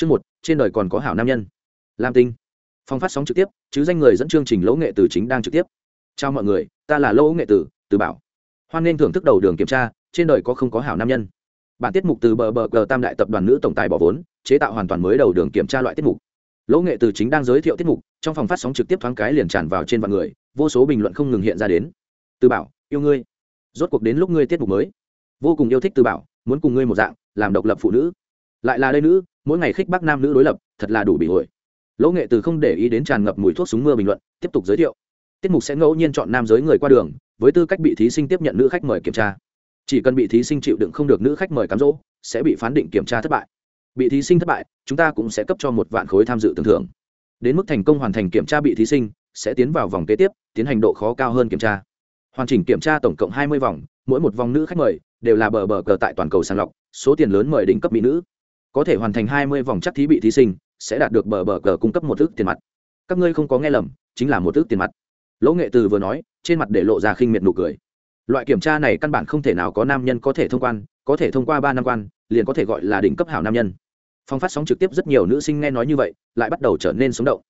chương một, trên đời còn có hảo nam nhân. Lam tinh. Phong phát sóng trực tiếp, chứ danh người dẫn chương trình lỗ nghệ Tử chính đang trực tiếp. Chào mọi người, ta là lỗ nghệ tử từ bảo. Hoan nên thưởng thức đầu đường kiểm tra, trên đời có không có hảo nam nhân. Bản tiết mục từ bờ bờ cờ tam đại tập đoàn nữ tổng tài bỏ vốn, chế tạo hoàn toàn mới đầu đường kiểm tra loại tiết mục. Lỗ nghệ từ chính đang giới thiệu tiết mục, trong phòng phát sóng trực tiếp thoáng cái liền tràn vào trên vạn người, vô số bình luận không ngừng hiện ra đến. Từ bảo, yêu ngươi. Rốt cuộc đến lúc ngươi tiết mục mới. Vô cùng yêu thích từ bảo, muốn cùng ngươi một dạng, làm độc lập phụ nữ lại là đây nữ, mỗi ngày khích bác nam nữ đối lập, thật là đủ bị ổi. lỗ nghệ từ không để ý đến tràn ngập mùi thuốc súng mưa bình luận, tiếp tục giới thiệu. Tiết mục sẽ ngẫu nhiên chọn nam giới người qua đường, với tư cách bị thí sinh tiếp nhận nữ khách mời kiểm tra. Chỉ cần bị thí sinh chịu đựng không được nữ khách mời cám dỗ, sẽ bị phán định kiểm tra thất bại. Bị thí sinh thất bại, chúng ta cũng sẽ cấp cho một vạn khối tham dự tưởng thưởng. Đến mức thành công hoàn thành kiểm tra bị thí sinh, sẽ tiến vào vòng kế tiếp, tiến hành độ khó cao hơn kiểm tra. Hoàn chỉnh kiểm tra tổng cộng hai mươi vòng, mỗi một vòng nữ khách mời đều là bờ bờ cờ tại toàn cầu sàng lọc, số tiền lớn mời đỉnh cấp mỹ nữ có thể hoàn thành hai mươi vòng chắc thí bị thí sinh, sẽ đạt được bờ bờ cờ cung cấp một ước tiền mặt. Các ngươi không có nghe lầm, chính là một ước tiền mặt. Lỗ nghệ từ vừa nói, trên mặt để lộ ra khinh miệt nụ cười. Loại kiểm tra này căn bản không thể nào có nam nhân có thể thông quan, có thể thông qua ba năm quan, liền có thể gọi là đỉnh cấp hảo nam nhân. Phong phát sóng trực tiếp rất nhiều nữ sinh nghe nói như vậy, lại bắt đầu trở nên sống động.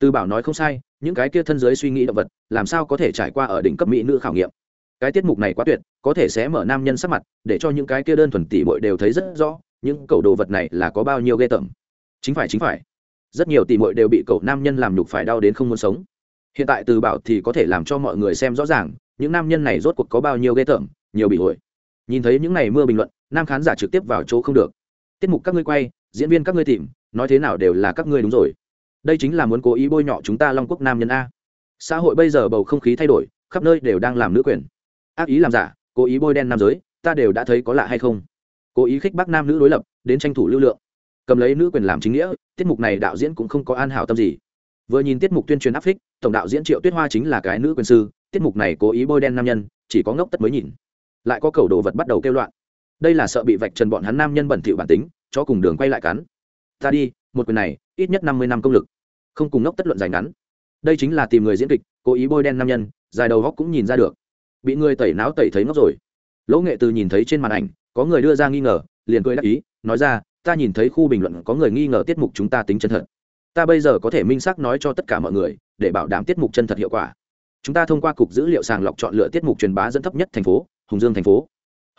Từ bảo nói không sai, những cái kia thân giới suy nghĩ động vật, làm sao có thể trải qua ở đỉnh cấp mỹ nữ khảo nghiệm? Cái tiết mục này quá tuyệt, có thể sẽ mở nam nhân sắc mặt, để cho những cái kia đơn thuần tỷ bội đều thấy rất rõ những cậu đồ vật này là có bao nhiêu ghê tởm? Chính phải chính phải. Rất nhiều tỷ muội đều bị cậu nam nhân làm nhục phải đau đến không muốn sống. Hiện tại từ bảo thì có thể làm cho mọi người xem rõ ràng, những nam nhân này rốt cuộc có bao nhiêu ghê tởm, nhiều bị ổi. nhìn thấy những này mưa bình luận, nam khán giả trực tiếp vào chỗ không được. Tiết mục các ngươi quay, diễn viên các ngươi tìm, nói thế nào đều là các ngươi đúng rồi. Đây chính là muốn cố ý bôi nhọ chúng ta long quốc nam nhân a. Xã hội bây giờ bầu không khí thay đổi, khắp nơi đều đang làm nữ quyền. Ác ý làm giả, cố ý bôi đen nam giới, ta đều đã thấy có lạ hay không? Cố ý khích bác nam nữ đối lập, đến tranh thủ lưu lượng. Cầm lấy nữ quyền làm chính nghĩa, tiết mục này đạo diễn cũng không có an hảo tâm gì. Vừa nhìn tiết mục tuyên truyền áp phích, tổng đạo diễn triệu tuyết hoa chính là cái nữ quyền sư, tiết mục này cố ý bôi đen nam nhân, chỉ có ngốc tất mới nhìn. Lại có cầu đồ vật bắt đầu kêu loạn. Đây là sợ bị vạch trần bọn hắn nam nhân bẩn thỉu bản tính, cho cùng đường quay lại cắn. Ta đi, một quyền này, ít nhất năm mươi năm công lực. Không cùng ngốc tất luận dài ngắn. Đây chính là tìm người diễn kịch, cố ý bôi đen nam nhân, dài đầu góc cũng nhìn ra được. Bị người tẩy não tẩy thấy ngốc rồi. Lỗ nghệ từ nhìn thấy trên màn ảnh có người đưa ra nghi ngờ, liền cười đáp ý, nói ra, ta nhìn thấy khu bình luận có người nghi ngờ tiết mục chúng ta tính chân thật. Ta bây giờ có thể minh xác nói cho tất cả mọi người, để bảo đảm tiết mục chân thật hiệu quả. Chúng ta thông qua cục dữ liệu sàng lọc chọn lựa tiết mục truyền bá dẫn thấp nhất thành phố, hùng dương thành phố.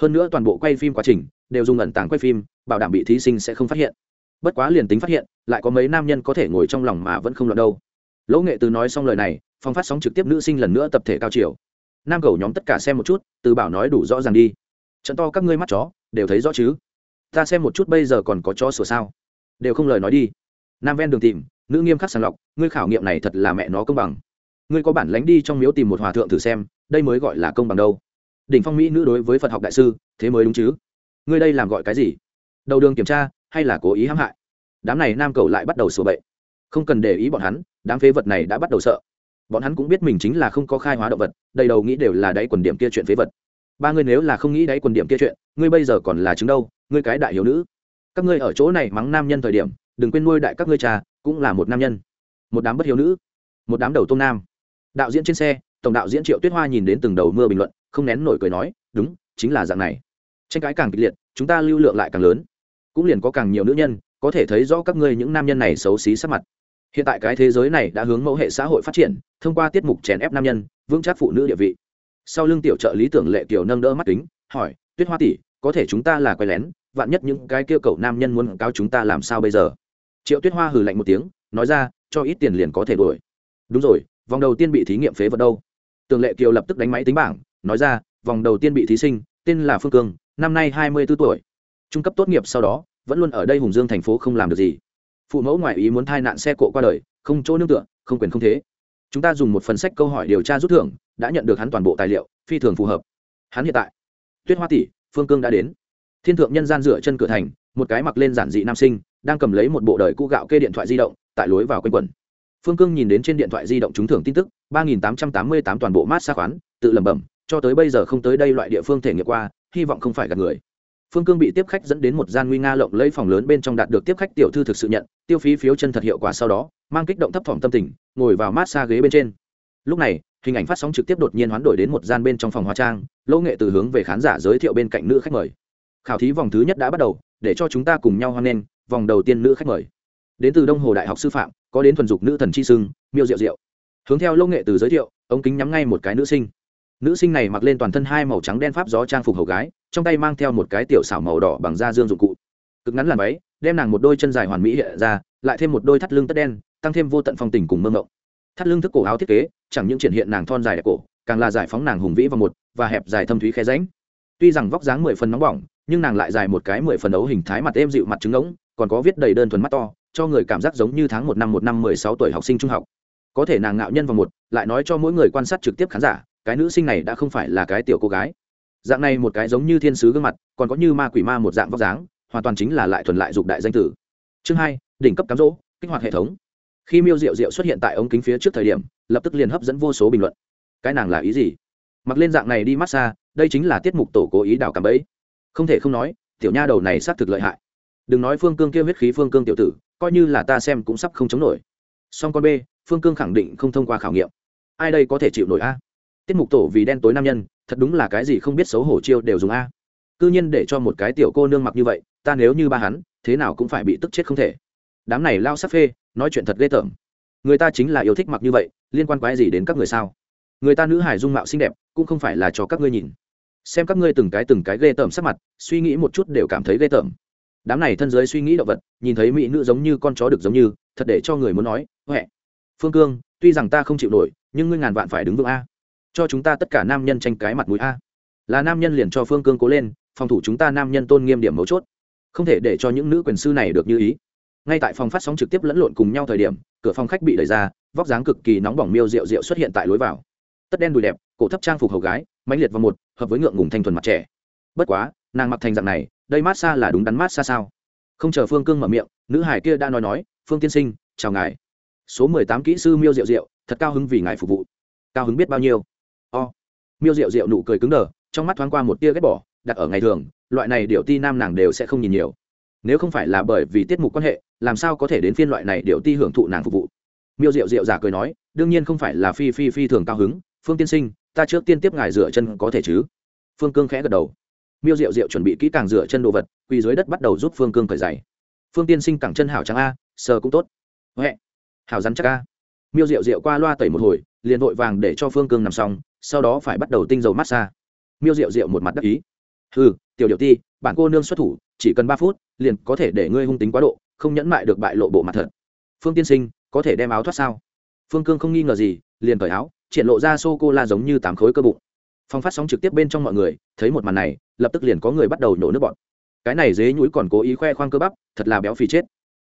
Hơn nữa toàn bộ quay phim quá trình đều dùng ẩn tàng quay phim, bảo đảm bị thí sinh sẽ không phát hiện. Bất quá liền tính phát hiện, lại có mấy nam nhân có thể ngồi trong lòng mà vẫn không lọt đâu. Lỗ nghệ từ nói xong lời này, phong phát sóng trực tiếp nữ sinh lần nữa tập thể cao chiều. Nam cầu nhóm tất cả xem một chút, từ bảo nói đủ rõ ràng đi trận to các ngươi mắt chó, đều thấy rõ chứ? Ta xem một chút bây giờ còn có chó sửa sao? Đều không lời nói đi. Nam ven đường tìm, nữ nghiêm khắc sàng lọc, ngươi khảo nghiệm này thật là mẹ nó công bằng. Ngươi có bản lánh đi trong miếu tìm một hòa thượng thử xem, đây mới gọi là công bằng đâu. Đỉnh phong mỹ nữ đối với phật học đại sư, thế mới đúng chứ? Ngươi đây làm gọi cái gì? Đầu đường kiểm tra, hay là cố ý hãm hại? Đám này nam cầu lại bắt đầu sửa bậy. Không cần để ý bọn hắn, đám phế vật này đã bắt đầu sợ. Bọn hắn cũng biết mình chính là không có khai hóa động vật, đầy đầu nghĩ đều là đáy quần điểm kia chuyện phế vật ba ngươi nếu là không nghĩ đáy quần điểm kia chuyện, ngươi bây giờ còn là chứng đâu, ngươi cái đại hiếu nữ. Các ngươi ở chỗ này mắng nam nhân thời điểm, đừng quên nuôi đại các ngươi cha, cũng là một nam nhân. Một đám bất hiếu nữ. Một đám đầu tôm nam. Đạo diễn trên xe, tổng đạo diễn triệu tuyết hoa nhìn đến từng đầu mưa bình luận, không nén nổi cười nói, đúng, chính là dạng này. Tranh cãi càng kịch liệt, chúng ta lưu lượng lại càng lớn. Cũng liền có càng nhiều nữ nhân, có thể thấy rõ các ngươi những nam nhân này xấu xí sắc mặt. Hiện tại cái thế giới này đã hướng mẫu hệ xã hội phát triển, thông qua tiết mục chèn ép nam nhân, vững chắc phụ nữ địa vị sau lưng tiểu trợ lý tưởng lệ kiều nâng đỡ mắt kính, hỏi, tuyết hoa tỷ, có thể chúng ta là quay lén, vạn nhất những cái kia cậu nam nhân muốn cáo chúng ta làm sao bây giờ? Triệu tuyết hoa hừ lạnh một tiếng, nói ra, cho ít tiền liền có thể đuổi. Đúng rồi, vòng đầu tiên bị thí nghiệm phế vật đâu? Tường lệ kiều lập tức đánh máy tính bảng, nói ra, vòng đầu tiên bị thí sinh, tên là phương cương, năm nay hai mươi b ố tuổi. Trung cấp tốt nghiệp sau đó, vẫn luôn ở đây hùng dương thành phố không làm được gì. Phụ mẫu ngoại ý muốn thai nạn xe cộ qua đời, không chỗ nương tựa, không quyền không thế chúng ta dùng một phần sách câu hỏi điều tra rút thưởng, đã nhận được hắn toàn bộ tài liệu, phi thường phù hợp. Hắn hiện tại, tuyết hoa tỷ, phương cương đã đến. Thiên thượng nhân gian dựa chân cửa thành, một cái mặc lên giản dị nam sinh, đang cầm lấy một bộ đời cũ gạo kê điện thoại di động, tại lối vào quanh quẩn. Phương cương nhìn đến trên điện thoại di động trúng thưởng tin tức, ba nghìn tám trăm tám mươi tám toàn bộ mát xa khoán, tự lẩm bẩm, cho tới bây giờ không tới đây loại địa phương thể nghiệm qua, hy vọng không phải gặp người phương cương bị tiếp khách dẫn đến một gian nguy nga lộng lấy phòng lớn bên trong đạt được tiếp khách tiểu thư thực sự nhận, tiêu phí phiếu chân thật hiệu quả sau đó, mang kích động thấp thỏm tâm tình, ngồi vào mát xa ghế bên trên. Lúc này, hình ảnh phát sóng trực tiếp đột nhiên hoán đổi đến một gian bên trong phòng hóa trang, lỗ nghệ từ hướng về khán giả giới thiệu bên cạnh nữ khách mời. Khảo thí vòng thứ nhất đã bắt đầu, để cho chúng ta cùng nhau hoan nghênh, vòng đầu tiên nữ khách mời. Đến từ đông hồ đại học sư phạm, có đến thuần dục nữ thần chi sưng, miêu diệu diệu. Hướng theo lô nghệ từ giới thiệu, ống kính nhắm ngay một cái nữ sinh nữ sinh này mặc lên toàn thân hai màu trắng đen pháp gió trang phục hầu gái, trong tay mang theo một cái tiểu xảo màu đỏ bằng da dương dụng cụ. Cực ngắn làm váy, đem nàng một đôi chân dài hoàn mỹ hiện ra, lại thêm một đôi thắt lưng tất đen, tăng thêm vô tận phong tình cùng mơ mộng. Thắt lưng thức cổ áo thiết kế, chẳng những triển hiện nàng thon dài đẹp cổ, càng là giải phóng nàng hùng vĩ vào một, và hẹp dài thâm thúy khe ránh tuy rằng vóc dáng mười phần nóng bỏng, nhưng nàng lại dài một cái mười phần ấu hình thái mặt êm dịu mặt trứng ngỗng, còn có viết đầy đơn thuần mắt to, cho người cảm giác giống như tháng một năm một năm mười sáu tuổi học sinh trung học. Có thể nàng ngạo nhân vào một, lại nói cho mỗi người quan sát trực tiếp khán giả cái nữ sinh này đã không phải là cái tiểu cô gái. Dạng này một cái giống như thiên sứ gương mặt, còn có như ma quỷ ma một dạng vóc dáng, hoàn toàn chính là lại thuần lại dục đại danh tử. Chương hai, đỉnh cấp cám dỗ, kích hoạt hệ thống. Khi miêu diệu diệu xuất hiện tại ống kính phía trước thời điểm, lập tức liền hấp dẫn vô số bình luận. Cái nàng là ý gì? Mặc lên dạng này đi massage đây chính là tiết mục tổ cố ý đào cảm ấy không thể không nói, tiểu nha đầu này xác thực lợi hại. Đừng nói phương cương kia huyết khí phương cương tiểu tử, coi như là ta xem cũng sắp không chống nổi. Song con b phương cương khẳng định không thông qua khảo nghiệm. Ai đây có thể chịu nổi a? Tiết mục tổ vì đen tối nam nhân, thật đúng là cái gì không biết xấu hổ chiêu đều dùng a. C ư nhiên để cho một cái tiểu cô nương mặc như vậy, ta nếu như ba hắn, thế nào cũng phải bị tức chết không thể. Đám này lao sắc phê, nói chuyện thật ghê tởm. Người ta chính là yêu thích mặc như vậy, liên quan quái gì đến các người sao? Người ta nữ hải dung mạo xinh đẹp, cũng không phải là cho các ngươi nhìn. Xem các ngươi từng cái từng cái ghê tởm sắc mặt, suy nghĩ một chút đều cảm thấy ghê tởm. Đám này thân giới suy nghĩ động vật, nhìn thấy mỹ nữ giống như con chó được giống như, thật để cho người muốn nói, huệ, phương cương, tuy rằng ta không chịu nổi, nhưng ngươi ngàn vạn phải đứng vững a cho chúng ta tất cả nam nhân tranh cái mặt mũi a. Là nam nhân liền cho phương cương cố lên, phòng thủ chúng ta nam nhân tôn nghiêm điểm mấu chốt. Không thể để cho những nữ quyền sư này được như ý. Ngay tại phòng phát sóng trực tiếp lẫn lộn cùng nhau thời điểm, cửa phòng khách bị đẩy ra, vóc dáng cực kỳ nóng bỏng miêu rượu rượu xuất hiện tại lối vào. Tất đen đùi đẹp, cổ thấp trang phục hầu gái, mãnh liệt vào một, hợp với ngượng ngùng thanh thuần mặt trẻ. Bất quá, nàng mặc thành dạng này, đây mát xa là đúng đắn mát xa sao? Không chờ phương cương mở miệng, nữ hải kia đã nói nói, phương tiên sinh, chào ngài. Số mười tám kỹ sư miêu rượu rượu thật cao hứng vì ngài phục vụ. Cao hứng biết bao nhiêu? O. Miêu rượu rượu nụ cười cứng đờ, trong mắt thoáng qua một tia ghét bỏ, đặt ở ngày thường, loại này điệu ti nam nàng đều sẽ không nhìn nhiều. Nếu không phải là bởi vì tiết mục quan hệ, làm sao có thể đến phiên loại này điệu ti hưởng thụ nàng phục vụ? Miêu rượu rượu giả cười nói, đương nhiên không phải là phi phi phi thường cao hứng, phương tiên sinh, ta trước tiên tiếp ngài rửa chân có thể chứ? Phương cương khẽ gật đầu. Miêu rượu rượu chuẩn bị kỹ càng rửa chân đồ vật, quỳ dưới đất bắt đầu giúp phương cương cởi giày. Phương tiên sinh cẳng chân hảo trắng a, sờ cũng tốt. Huệ. Hảo rắn chắc a. Miêu rượu rượu qua loa tẩy một hồi, liền vội vàng để cho phương cương nằm xong sau đó phải bắt đầu tinh dầu massage miêu rượu rượu một mặt đắc ý. Ừ tiểu điệu ti, bản cô nương xuất thủ, chỉ cần ba phút, liền có thể để ngươi hung tính quá độ, không nhẫn mại được bại lộ bộ mặt thật. Phương tiên sinh, có thể đem áo thoát sao? Phương cương không nghi ngờ gì, liền cởi áo, triển lộ ra sô cô la giống như tám khối cơ bụng. Phong phát sóng trực tiếp bên trong mọi người, thấy một màn này, lập tức liền có người bắt đầu nổ nước bọn cái này dế nhúi còn cố ý khoe khoang cơ bắp, thật là béo phì chết.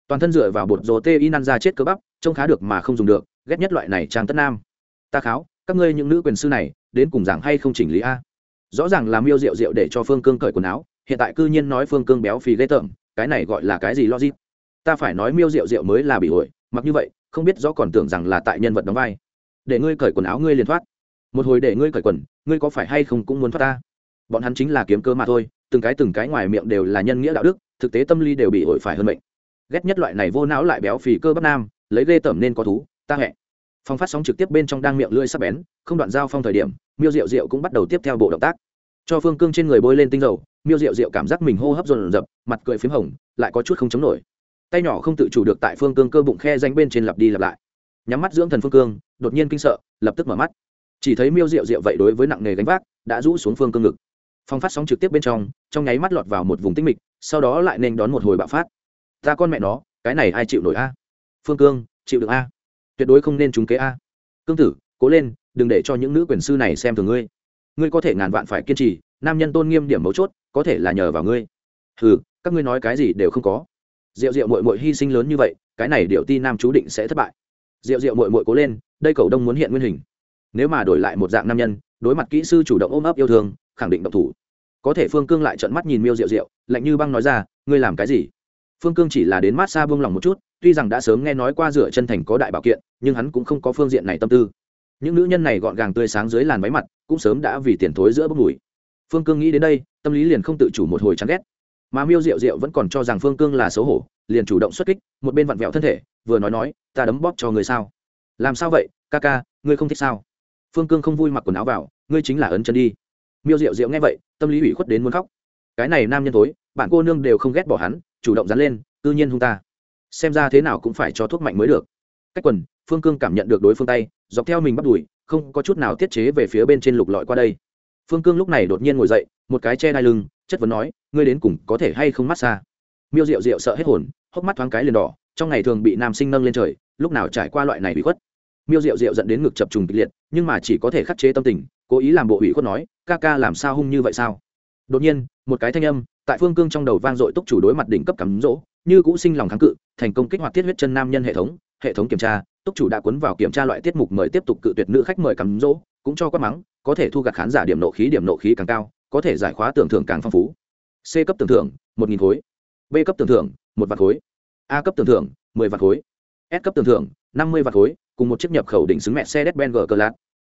Toàn thân dựa vào bột rồ tê y năn ra chết cơ bắp, trông khá được mà không dùng được, ghét nhất loại này trang tất nam. Ta kháo các ngươi những nữ quyền sư này, đến cùng giảng hay không chỉnh lý a? Rõ ràng là miêu rượu rượu để cho phương cương cởi quần áo, hiện tại cư nhiên nói phương cương béo phì ghê tởm, cái này gọi là cái gì logic? Ta phải nói miêu rượu rượu mới là bị ổi mặc như vậy, không biết rõ còn tưởng rằng là tại nhân vật đóng vai. Để ngươi cởi quần áo ngươi liền thoát. Một hồi để ngươi cởi quần, ngươi có phải hay không cũng muốn thoát ta? Bọn hắn chính là kiếm cơ mà thôi, từng cái từng cái ngoài miệng đều là nhân nghĩa đạo đức, thực tế tâm lý đều bị ổi phải hơn mệnh. Ghét nhất loại này vô não lại béo phì cơ bắp nam, lấy ghê tởm nên có thú, ta hẹn phong phát sóng trực tiếp bên trong đang miệng lưỡi sắc bén, không đoạn giao phong thời điểm, miêu rượu rượu cũng bắt đầu tiếp theo bộ động tác. Cho phương cương trên người bôi lên tinh dầu, miêu rượu rượu cảm giác mình hô hấp dồn dập, mặt cười p h í m hồng, lại có chút không chống nổi. Tay nhỏ không tự chủ được tại phương cương cơ bụng khe danh bên trên lặp đi lặp lại. Nhắm mắt dưỡng thần phương cương, đột nhiên kinh sợ, lập tức mở mắt. Chỉ thấy miêu rượu rượu vậy đối với nặng nghề gánh vác, đã rũ xuống phương cương ngực. Phong phát sóng trực tiếp bên trong trong nháy mắt lọt vào một vùng tinh mịch, sau đó lại nên đón một hồi bạo phát. Ta con mẹ nó, cái này ai chịu nổi a? Phương cương, chịu được a tuyệt đối không nên trúng kế a. Cương tử, cố lên, đừng để cho những nữ quyền sư này xem thường ngươi. Ngươi có thể ngàn vạn phải kiên trì, nam nhân tôn nghiêm điểm mấu chốt, có thể là nhờ vào ngươi. Ừ các ngươi nói cái gì đều không có. Rượu rượu mội mội hy sinh lớn như vậy, cái này điệu ti nam chú định sẽ thất bại. Rượu rượu mội mội cố lên, đây cầu đông muốn hiện nguyên hình. Nếu mà đổi lại một dạng nam nhân, đối mặt kỹ sư chủ động ôm ấp yêu thương, khẳng định độc thủ. Có thể phương cương lại trợn mắt nhìn miêu rượu rượu lạnh như băng nói ra, ngươi làm cái gì? Phương cương chỉ là đến mát xa buông lòng một chút, tuy rằng đã sớm nghe nói qua rửa chân thành có đại bảo kiện, nhưng hắn cũng không có phương diện này tâm tư. Những nữ nhân này gọn gàng tươi sáng dưới làn váy mặt, cũng sớm đã vì tiền thối giữa bốc mùi. Phương cương nghĩ đến đây, tâm lý liền không tự chủ một hồi chán ghét. Mà miêu rượu rượu vẫn còn cho rằng phương cương là xấu hổ, liền chủ động xuất kích, một bên vặn vẹo thân thể, vừa nói nói, ta đấm bóp cho người sao? Làm sao vậy, ca ca, ngươi không thích sao? Phương cương không vui mặc quần áo vào, ngươi chính là ấn chân đi. Miêu rượu rượu nghe vậy, tâm lý ủy khuất đến muốn khóc cái này nam nhân tối bạn cô nương đều không ghét bỏ hắn, chủ động dán lên tư nhiên hung ta. Xem ra thế nào cũng phải cho thuốc mạnh mới được. Cách quần, phương cương cảm nhận được đối phương tay, dọc theo mình bắt đùi, không có chút nào tiết chế về phía bên trên lục lọi qua đây. Phương cương lúc này đột nhiên ngồi dậy, một cái che đai lưng, chất vấn nói, ngươi đến cùng có thể hay không mát xa? Miêu rượu rượu sợ hết hồn, hốc mắt thoáng cái liền đỏ, trong ngày thường bị nam sinh nâng lên trời, lúc nào trải qua loại này bị khuất. Miêu rượu rượu dẫn đến ngực chập trùng kịch liệt, nhưng mà chỉ có thể khắc chế tâm tình, cố ý làm bộ ủy khuất nói, ca ca làm sao hung như vậy sao? Đột nhiên một cái thanh âm, tại phương cương trong đầu vang dội túc chủ đối mặt đỉnh cấp cắm rỗ, như cũ sinh lòng kháng cự, thành công kích hoạt tiết huyết chân nam nhân hệ thống hệ thống kiểm tra, túc chủ đã cuốn vào kiểm tra loại tiết mục mời tiếp tục cự tuyệt nữ khách mời cắm rỗ, cũng cho quát mắng, có thể thu gặt khán giả điểm nộ khí điểm nộ khí càng cao, có thể giải khóa tưởng thưởng càng phong phú. C cấp tưởng thưởng, một nghìn khối. B cấp tưởng thưởng, một vạn khối. A cấp tưởng thưởng, mười vạn khối. S cấp tưởng thưởng, năm mươi vạn khối, cùng một chiếc nhập khẩu đỉnh xứng mẹ xe đét ben g cờ lát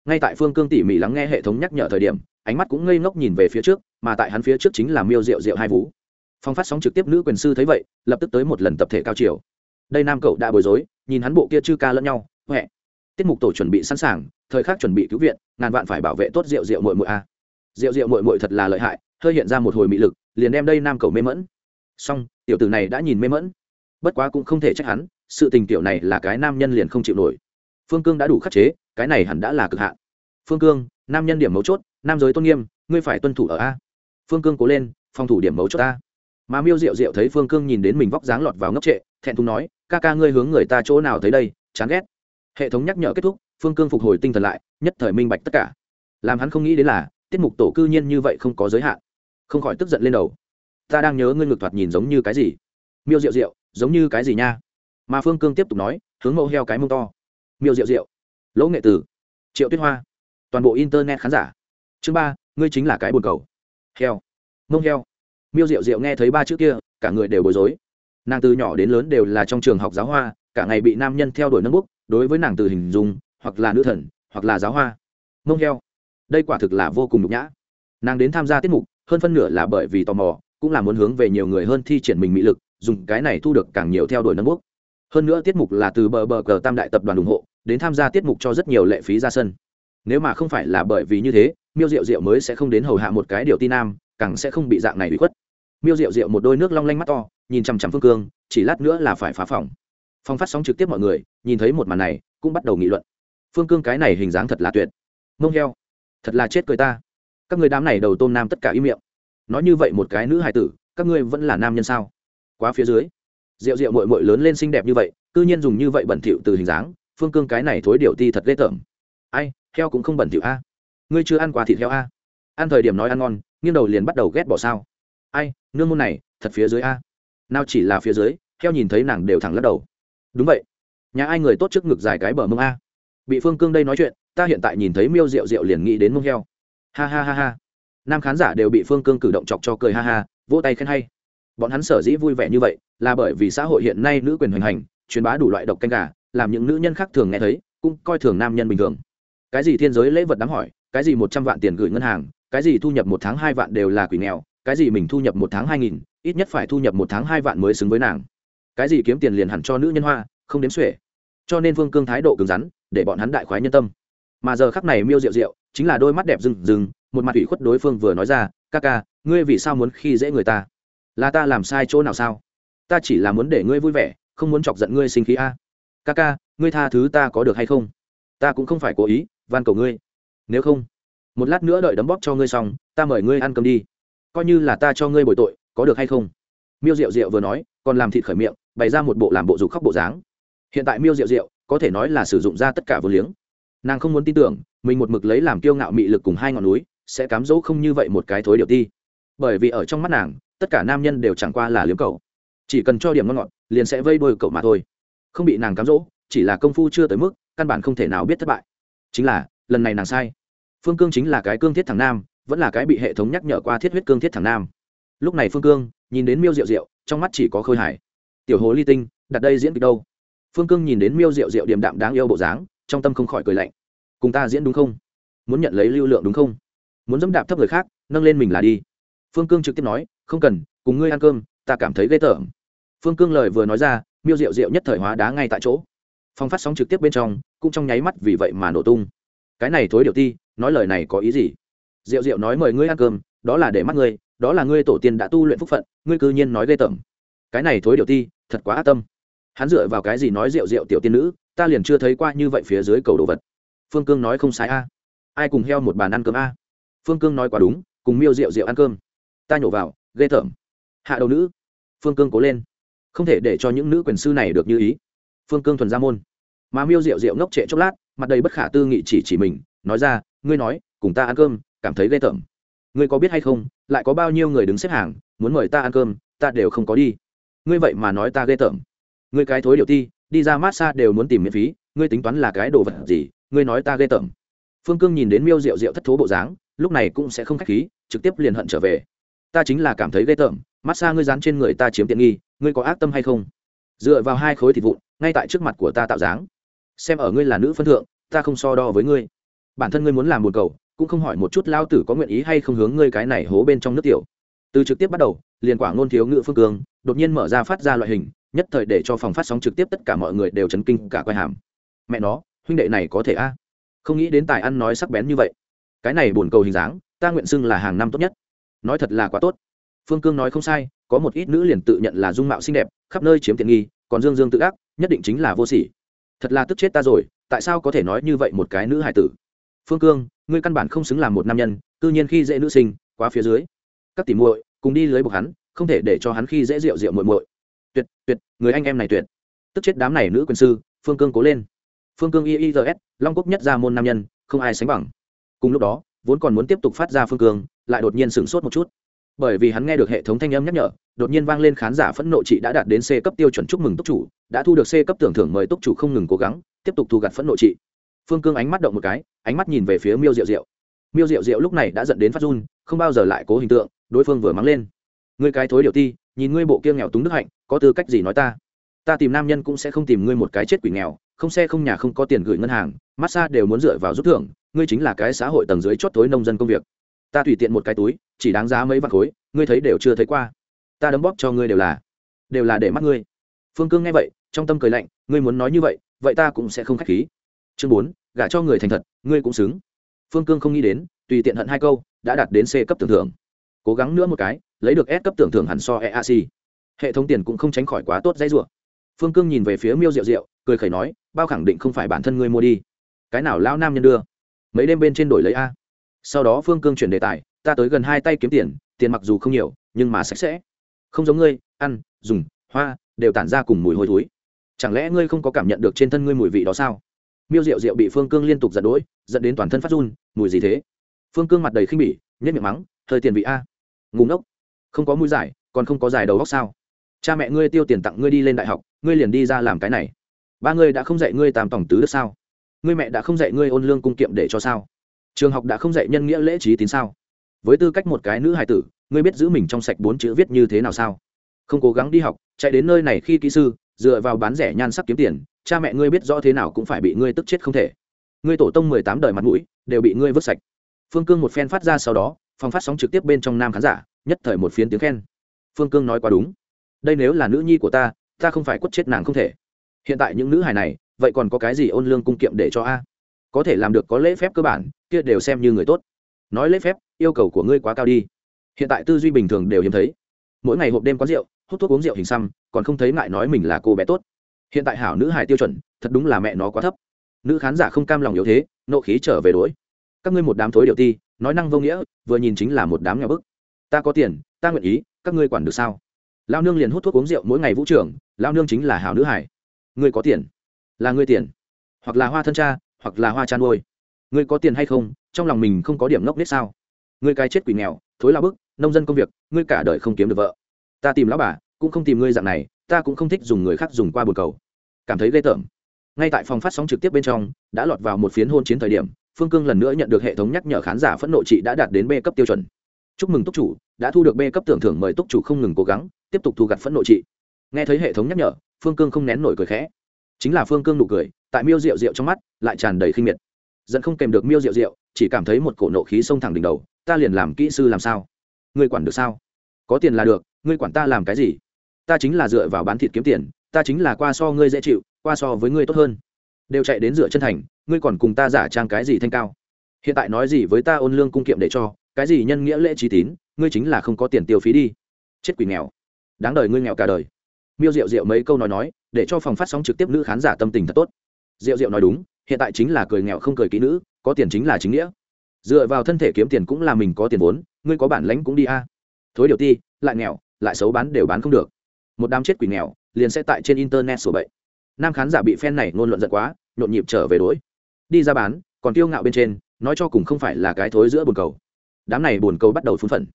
ngay tại phương cương tỉ mỉ lắng nghe hệ thống nhắc nhở thời điểm, ánh mắt cũng ngây ngốc nhìn về phía trước mà tại hắn phía trước chính là miêu rượu rượu hai vú. Phong phát sóng trực tiếp nữ quyền sư thấy vậy, lập tức tới một lần tập thể cao chiều. Đây nam cậu đã bối rối, nhìn hắn bộ kia chư ca lẫn nhau huệ tiết mục tổ chuẩn bị sẵn sàng, thời khắc chuẩn bị cứu viện, ngàn vạn phải bảo vệ tốt rượu rượu mội mội a. Rượu rượu mội mội thật là lợi hại, hơi hiện ra một hồi mị lực, liền đem đây nam cầu mê mẫn. Song tiểu tử này đã nhìn mê mẫn. Bất quá cũng không thể trách hắn, sự tình tiểu này là cái nam nhân liền không chịu nổi. Phương cương đã đủ khắc chế, cái này hẳn đã là cực hạn. Phương cương, nam nhân điểm mấu chốt, nam giới tôn nghiêm, ngươi phải tuân thủ ở a phương cương cố lên, phòng thủ điểm mấu cho ta. mà miêu diệu diệu thấy phương cương nhìn đến mình vóc dáng lọt vào ngốc trệ, thẹn thùng nói, ca ca ngươi hướng người ta chỗ nào thấy đây, chán ghét. Hệ thống nhắc nhở kết thúc, phương cương phục hồi tinh thần lại, nhất thời minh bạch tất cả. Làm hắn không nghĩ đến là, tiết mục tổ cư nhiên như vậy không có giới hạn. Không khỏi tức giận lên đầu. Ta đang nhớ ngươi ngược thoạt nhìn giống như cái gì? Miêu rượu rượu giống như cái gì nha? Mà phương cương tiếp tục nói, hướng mẫu heo cái mông to. Miêu rượu rượu lỗ nghệ tử, triệu tuyết hoa, toàn bộ internet khán giả. Chương ba, ngươi chính là cái bồn cầu heo. Mông heo. Miêu rượu rượu nghe thấy ba chữ kia, cả người đều bối rối. Nàng từ nhỏ đến lớn đều là trong trường học giáo hoa, cả ngày bị nam nhân theo đuổi nâng bút, đối với nàng từ hình dung, hoặc là nữ thần, hoặc là giáo hoa. Mông heo. Đây quả thực là vô cùng nhục nhã. Nàng đến tham gia tiết mục, hơn phân nửa là bởi vì tò mò, cũng là muốn hướng về nhiều người hơn thi triển mình mỹ lực, dùng cái này thu được càng nhiều theo đuổi nâng bút. Hơn nữa tiết mục là từ bờ bờ cờ tam đại tập đoàn ủng hộ, đến tham gia tiết mục cho rất nhiều lệ phí ra sân. Nếu mà không phải là bởi vì như thế miêu rượu rượu mới sẽ không đến hầu hạ một cái điều ti nam, càng sẽ không bị dạng này bị khuất. Miêu rượu rượu một đôi nước long lanh mắt to, nhìn chằm chằm phương cương, chỉ lát nữa là phải phá phòng. Phong phát sóng trực tiếp mọi người, nhìn thấy một màn này, cũng bắt đầu nghị luận. Phương cương cái này hình dáng thật là tuyệt. Mông heo, thật là chết cười ta. Các người đám này đầu tôm nam tất cả im miệng. Nói như vậy một cái nữ hài tử, các ngươi vẫn là nam nhân sao? Quá phía dưới. Rượu rượu mội mội lớn lên xinh đẹp như vậy, cư nhiên dùng như vậy bẩn thỉu từ hình dáng, phương cương cái này thối điều ti thật ghê tởm. Ai, heo cũng không bẩn thỉu a ngươi chưa ăn qua thịt heo a? Ăn thời điểm nói ăn ngon, nghiêng đầu liền bắt đầu ghét bỏ sao? Ai, nương môn này, thật phía dưới a. Nào chỉ là phía dưới, heo nhìn thấy nàng đều thẳng lắc đầu. Đúng vậy. Nhà ai người tốt trước ngực dài cái bờ mông a? Bị phương cương đây nói chuyện, ta hiện tại nhìn thấy miêu rượu rượu liền nghĩ đến mông heo. Ha ha ha ha. Nam khán giả đều bị phương cương cử động chọc cho cười ha ha, vỗ tay khen hay. Bọn hắn sở dĩ vui vẻ như vậy, là bởi vì xã hội hiện nay nữ quyền hoành hành, truyền bá đủ loại độc canh gà, làm những nữ nhân khác thường nghe thấy, cũng coi thường nam nhân bình thường. Cái gì thiên giới lễ vật đáng hỏi cái gì một trăm vạn tiền gửi ngân hàng, cái gì thu nhập một tháng hai vạn đều là quỷ nghèo, cái gì mình thu nhập một tháng hai nghìn, ít nhất phải thu nhập một tháng hai vạn mới xứng với nàng. Cái gì kiếm tiền liền hẳn cho nữ nhân hoa, không đếm xuể. Cho nên Vương cương thái độ cứng rắn, để bọn hắn đại khoái nhân tâm. Mà giờ khắc này miêu rượu rượu chính là đôi mắt đẹp rừng rừng, một mặt ủy khuất đối phương vừa nói ra, ca ca, ngươi vì sao muốn khi dễ người ta? Là ta làm sai chỗ nào sao? Ta chỉ là muốn để ngươi vui vẻ, không muốn chọc giận ngươi sinh khí a. Ca ca, ngươi tha thứ ta có được hay không? Ta cũng không phải cố ý, van cầu ngươi nếu không, một lát nữa đợi đấm bóp cho ngươi xong, ta mời ngươi ăn cơm đi. Coi như là ta cho ngươi bồi tội, có được hay không? Miêu rượu rượu vừa nói, còn làm thịt khởi miệng, bày ra một bộ làm bộ dục khóc bộ dáng. Hiện tại miêu rượu rượu có thể nói là sử dụng ra tất cả vô liếng. Nàng không muốn tin tưởng, mình một mực lấy làm kiêu ngạo mị lực cùng hai ngọn núi, sẽ cám dỗ không như vậy một cái thối điệu ti. Bởi vì ở trong mắt nàng, tất cả nam nhân đều chẳng qua là liếm cầu chỉ cần cho điểm ngon ngọt, liền sẽ vây đôi cậu mà thôi. Không bị nàng cám dỗ, chỉ là công phu chưa tới mức, căn bản không thể nào biết thất bại. Chính là, lần này nàng sai phương cương chính là cái cương thiết thằng nam, vẫn là cái bị hệ thống nhắc nhở qua thiết huyết cương thiết thằng nam. Lúc này phương cương, nhìn đến miêu rượu rượu trong mắt chỉ có khôi hải tiểu hồ ly tinh, đặt đây diễn kịch đâu? Phương cương nhìn đến miêu rượu rượu điềm đạm đáng yêu bộ dáng, trong tâm không khỏi cười lạnh. Cùng ta diễn đúng không? Muốn nhận lấy lưu lượng đúng không? Muốn dẫm đạp thấp người khác, nâng lên mình là đi. Phương cương trực tiếp nói, không cần, cùng ngươi ăn cơm, ta cảm thấy ghê tởm. Phương cương lời vừa nói ra, miêu rượu rượu nhất thời hóa đá ngay tại chỗ. Phong phát sóng trực tiếp bên trong, cũng trong nháy mắt vì vậy mà nổ tung cái này thối điệu ti, nói lời này có ý gì? Diệu diệu nói mời ngươi ăn cơm, đó là để mắt ngươi, đó là ngươi tổ tiên đã tu luyện phúc phận, ngươi cư nhiên nói ghê tởm. Cái này thối điệu ti, thật quá ác tâm. Hắn dựa vào cái gì nói rượu rượu tiểu tiên nữ, ta liền chưa thấy qua như vậy phía dưới cầu đồ vật. Phương cương nói không sai a. Ai cùng heo một bàn ăn cơm a? Phương cương nói quá đúng, cùng miêu rượu rượu ăn cơm. Ta nhổ vào, ghê tởm. Hạ đầu nữ. Phương cương cố lên. Không thể để cho những nữ quyền sư này được như ý. Phương cương thuần ra môn. Mà miêu rượu rượu ngốc trệ chốc lát mặt đầy bất khả tư nghị chỉ chỉ mình, nói ra, ngươi nói, cùng ta ăn cơm, cảm thấy ghê tởm. Ngươi có biết hay không, lại có bao nhiêu người đứng xếp hàng, muốn mời ta ăn cơm, ta đều không có đi. Ngươi vậy mà nói ta ghê tởm. Ngươi cái thối điệu ti, đi ra mát xa đều muốn tìm miễn phí, ngươi tính toán là cái đồ vật gì, ngươi nói ta ghê tởm. Phương cương nhìn đến miêu rượu rượu thất thố bộ dáng, lúc này cũng sẽ không k h á c h khí, trực tiếp liền hận trở về. Ta chính là cảm thấy ghê tởm, mát xa ngươi dán trên người ta chiếm tiện nghi, ngươi có ác tâm hay không? Dựa vào hai khối thịt vụn, ngay tại trước mặt của ta tạo dáng xem ở ngươi là nữ phân thượng, ta không so đo với ngươi. Bản thân ngươi muốn làm một cầu, cũng không hỏi một chút lao tử có nguyện ý hay không hướng ngươi cái này hố bên trong nước tiểu. Từ trực tiếp bắt đầu, liền quả ngôn thiếu ngự phương cường, đột nhiên mở ra phát ra loại hình, nhất thời để cho phòng phát sóng trực tiếp tất cả mọi người đều chấn kinh cả quai hàm. Mẹ nó, huynh đệ này có thể a? Không nghĩ đến tài ăn nói sắc bén như vậy. Cái này buồn cầu hình dáng, ta nguyện xưng là hàng năm tốt nhất. Nói thật là quá tốt. Phương cương nói không sai, có một ít nữ liền tự nhận là dung mạo xinh đẹp, khắp nơi chiếm tiện nghi, còn dương dương tự ác, nhất định chính là vô sỉ thật là tức chết ta rồi, tại sao có thể nói như vậy một cái nữ hài tử? Phương cương, ngươi căn bản không xứng làm một nam nhân tự nhiên khi dễ nữ sinh, quá phía dưới. Các tỉ muội, cùng đi lưới buộc hắn, không thể để cho hắn khi dễ rượu rượu muội muội. Tuyệt tuyệt, người anh em này tuyệt. Tức chết đám này nữ quân sư, phương cương cố lên. Phương cương iis long quốc nhất ra môn nam nhân, không ai sánh bằng. Cùng lúc đó, vốn còn muốn tiếp tục phát ra phương cương, lại đột nhiên sửng sốt một chút bởi vì hắn nghe được hệ thống thanh âm nhắc nhở, đột nhiên vang lên khán giả phẫn nộ chị đã đạt đến c cấp tiêu chuẩn chúc mừng túc chủ, đã thu được c cấp tưởng thưởng mời túc chủ không ngừng cố gắng, tiếp tục thu gặt phẫn nộ chị. Phương cương ánh mắt động một cái, ánh mắt nhìn về phía miêu diệu diệu. Miêu diệu diệu lúc này đã dẫn đến phát run, không bao giờ lại cố hình tượng, đối phương vừa mắng lên. Ngươi cái thối điều ti, nhìn ngươi bộ kia nghèo túng đức hạnh, có tư cách gì nói ta? Ta tìm nam nhân cũng sẽ không tìm ngươi một cái chết quỷ nghèo, không xe không nhà không có tiền gửi ngân hàng, massage đều muốn dựa vào rút thưởng, ngươi chính là cái xã hội tầng dưới chót thối nông dân công việc ta tùy tiện một cái túi, chỉ đáng giá mấy vạn khối, ngươi thấy đều chưa thấy qua. Ta đấm bóp cho ngươi đều là đều là để mắt ngươi. Phương cương nghe vậy, trong tâm cười lạnh, ngươi muốn nói như vậy vậy ta cũng sẽ không k h á c h khí. Chương bốn, gả cho người thành thật, ngươi cũng xứng. Phương cương không nghĩ đến, tùy tiện hận hai câu, đã đạt đến c cấp tưởng thưởng. Cố gắng nữa một cái, lấy được s cấp tưởng thưởng hẳn so eac hệ thống tiền cũng không tránh khỏi quá tốt dãy rủa. Phương cương nhìn về phía miêu rượu rượu cười khẩy nói, bao khẳng định không phải bản thân ngươi mua đi. Cái nào lão nam nhân đưa? Mấy đêm bên trên đổi lấy a sau đó phương cương chuyển đề tài, ta tới gần hai tay kiếm tiền tiền mặc dù không nhiều, nhưng mà sạch sẽ. Không giống ngươi, ăn, dùng, hoa, đều tản ra cùng mùi hôi thối. Chẳng lẽ ngươi không có cảm nhận được trên thân ngươi mùi vị đó sao? Miêu rượu rượu bị phương cương liên tục giật đỗi dẫn đến toàn thân phát run, mùi gì thế? Phương cương mặt đầy khinh bỉ nhất miệng mắng thời tiền vị a. Ngủ ngốc, không có mũi giải, còn không có giải đầu góc sao? Cha mẹ ngươi tiêu tiền tặng ngươi đi lên đại học, ngươi liền đi ra làm cái này. Ba ngươi đã không dạy ngươi tam tổng tứ được sao? Ngươi mẹ đã không dạy ngươi ôn lương cung kiệm để cho sao? Trường học đã không dạy nhân nghĩa lễ trí tín sao? Với tư cách một cái nữ hài tử, ngươi biết giữ mình trong sạch bốn chữ viết như thế nào sao? Không cố gắng đi học, chạy đến nơi này khi kỹ sư, dựa vào bán rẻ nhan sắc kiếm tiền, cha mẹ ngươi biết rõ thế nào cũng phải bị ngươi tức chết không thể. Ngươi tổ tông mười tám đời mặt mũi, đều bị ngươi vứt sạch. Phương cương một phen phát ra sau đó, phòng phát sóng trực tiếp bên trong nam khán giả, nhất thời một phiến tiếng khen. Phương cương nói quá đúng. Đây nếu là nữ nhi của ta ta không phải quất chết nàng không thể. Hiện tại những nữ hài này, vậy còn có cái gì ôn lương cung kiệm để cho a? Có thể làm được có lễ phép cơ bản, kia đều xem như người tốt. Nói lễ phép, yêu cầu của ngươi quá cao đi. Hiện tại tư duy bình thường đều hiếm thấy. Mỗi ngày hộp đêm có rượu, hút thuốc uống rượu hình xăm, còn không thấy ngại nói mình là cô bé tốt. Hiện tại hảo nữ hài tiêu chuẩn, thật đúng là mẹ nó quá thấp. Nữ khán giả không cam lòng yếu thế, nộ khí trở về đuổi các ngươi một đám thối điều ti, nói năng vô nghĩa, vừa nhìn chính là một đám nhà bức. Ta có tiền, ta nguyện ý, các ngươi quản được sao? Lao nương liền hút thuốc uống rượu mỗi ngày vũ trưởng lao nương chính là hảo nữ hải ngươi có tiền, là ngươi tiền. Hoặc là hoa thân cha hoặc là hoa chan nuôi. Ngươi có tiền hay không, trong lòng mình không có điểm ngốc nết sao? Ngươi cái chết quỷ nghèo, thối lao bức, nông dân công việc, ngươi cả đời không kiếm được vợ. Ta tìm lão bà, cũng không tìm ngươi dạng này, ta cũng không thích dùng người khác dùng qua bồn cầu. Cảm thấy ghê tởm. Ngay tại phòng phát sóng trực tiếp bên trong, đã lọt vào một phiến hôn chiến thời điểm, phương cương lần nữa nhận được hệ thống nhắc nhở khán giả phẫn nộ trị đã đạt đến b cấp tiêu chuẩn. Chúc mừng túc chủ, đã thu được b cấp tưởng thưởng mời túc chủ không ngừng cố gắng, tiếp tục thu gặt phẫn nộ trị nghe thấy hệ thống nhắc nhở, phương cương không nén nổi cười khẽ. Chính là phương cương nụ cười tại miêu rượu rượu trong mắt lại tràn đầy khinh miệt. Dẫn không kèm được miêu rượu rượu, chỉ cảm thấy một cổ nộ khí xông thẳng đỉnh đầu, ta liền làm kỹ sư làm sao? Ngươi quản được sao? Có tiền là được, ngươi quản ta làm cái gì? Ta chính là dựa vào bán thịt kiếm tiền, ta chính là qua so ngươi dễ chịu, qua so với ngươi tốt hơn. Đều chạy đến dựa chân thành, ngươi còn cùng ta giả trang cái gì thanh cao? Hiện tại nói gì với ta ôn lương cung kiệm để cho, cái gì nhân nghĩa lễ trí tín, ngươi chính là không có tiền tiêu phí đi. Chết quỷ nghèo. Đáng đời ngươi nghèo cả đời. Miêu rượu rượu mấy câu nói nói, để cho phòng phát sóng trực tiếp nữ khán giả tâm tình thật tốt diệu diệu nói đúng hiện tại chính là cười nghèo không cười kỹ nữ có tiền chính là chính nghĩa. Dựa vào thân thể kiếm tiền cũng là mình có tiền vốn ngươi có bản lãnh cũng đi a. Thối điều ti lại nghèo lại xấu bán đều bán không được. Một đám chết quỷ nghèo liền sẽ tại trên internet sủa bậy. Nam khán giả bị phen này ngôn luận giận quá nhộn nhịp trở về đối. đi ra bán còn tiêu ngạo bên trên nói cho cùng không phải là cái thối giữa buồn cầu. Đám này buồn cầu bắt đầu phun phận.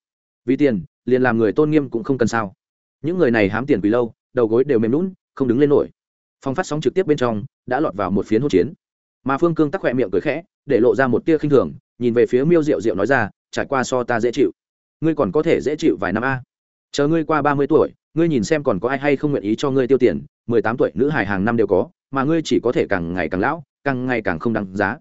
Vì tiền liền làm người tôn nghiêm cũng không cần sao. Những người này hám tiền vì lâu đầu gối đều mềm nhũn, không đứng lên nổi phong phát sóng trực tiếp bên trong, đã lọt vào một phiến hỗn chiến. Mà phương cương tắc khoe miệng cười khẽ, để lộ ra một tia khinh thường, nhìn về phía miêu rượu rượu nói ra, trải qua so ta dễ chịu. Ngươi còn có thể dễ chịu vài năm a. Chờ ngươi qua ba mươi tuổi, ngươi nhìn xem còn có ai hay không nguyện ý cho ngươi tiêu tiền, mười tám tuổi nữ hài hàng năm đều có, mà ngươi chỉ có thể càng ngày càng lão, càng ngày càng không đáng giá.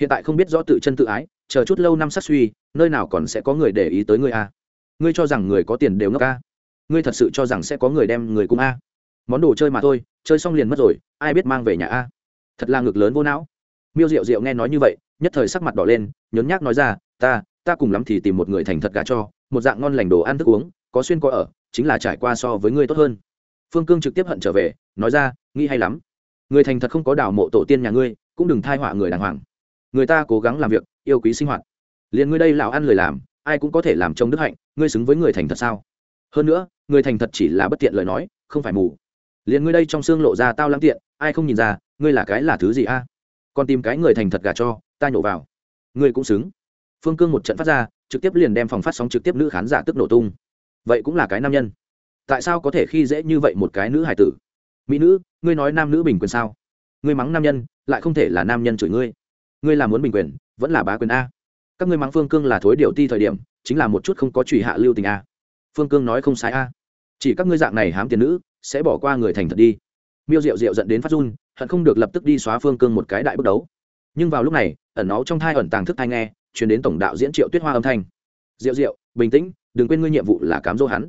Hiện tại không biết rõ tự chân tự ái, chờ chút lâu năm sát suy, nơi nào còn sẽ có người để ý tới ngươi a. Ngươi cho rằng người có tiền đều ngốc a. Ngươi thật sự cho rằng sẽ có người đem người cung a món đồ chơi mà thôi, chơi xong liền mất rồi, ai biết mang về nhà a? Thật là ngực lớn vô não. Miêu rượu rượu nghe nói như vậy, nhất thời sắc mặt đỏ lên nhớn nhác nói ra, ta ta cùng lắm thì tìm một người thành thật gà cho, một dạng ngon lành đồ ăn thức uống, có xuyên có ở, chính là trải qua so với ngươi tốt hơn. Phương cương trực tiếp hận trở về, nói ra, nghĩ hay lắm. Người thành thật không có đào mộ tổ tiên nhà ngươi, cũng đừng thai họa người đàng hoàng. Người ta cố gắng làm việc, yêu quý sinh hoạt. Liền ngươi đây lão ăn lời làm, ai cũng có thể làm trông đức hạnh, ngươi xứng với người thành thật sao? Hơn nữa, người thành thật chỉ là bất tiện lời nói, không phải mù liền ngươi đây trong xương lộ ra tao lắm tiện, ai không nhìn ra, ngươi là cái là thứ gì a? Còn tìm cái người thành thật gà cho, ta nhổ vào. Ngươi cũng xứng. Phương cương một trận phát ra, trực tiếp liền đem phòng phát sóng trực tiếp nữ khán giả tức nổ tung. Vậy cũng là cái nam nhân. Tại sao có thể khi dễ như vậy một cái nữ hải tử? Mỹ nữ, ngươi nói nam nữ bình quyền sao? Ngươi mắng nam nhân, lại không thể là nam nhân chửi ngươi. Ngươi là muốn bình quyền, vẫn là bá quyền a? Các ngươi mắng phương cương là thối điều ti thời điểm, chính là một chút không có trùy hạ lưu tình a. Phương cương nói không sai a. Chỉ các ngươi dạng này hám tiền nữ sẽ bỏ qua người thành thật đi. Miêu rượu rượu dẫn đến phát run, hận không được lập tức đi xóa phương cương một cái đại bước đấu. Nhưng vào lúc này, ẩn náu trong thai ẩn tàng thức thai nghe chuyển đến tổng đạo diễn triệu tuyết hoa âm thanh. Rượu rượu bình tĩnh, đừng quên ngươi nhiệm vụ là cám dỗ hắn.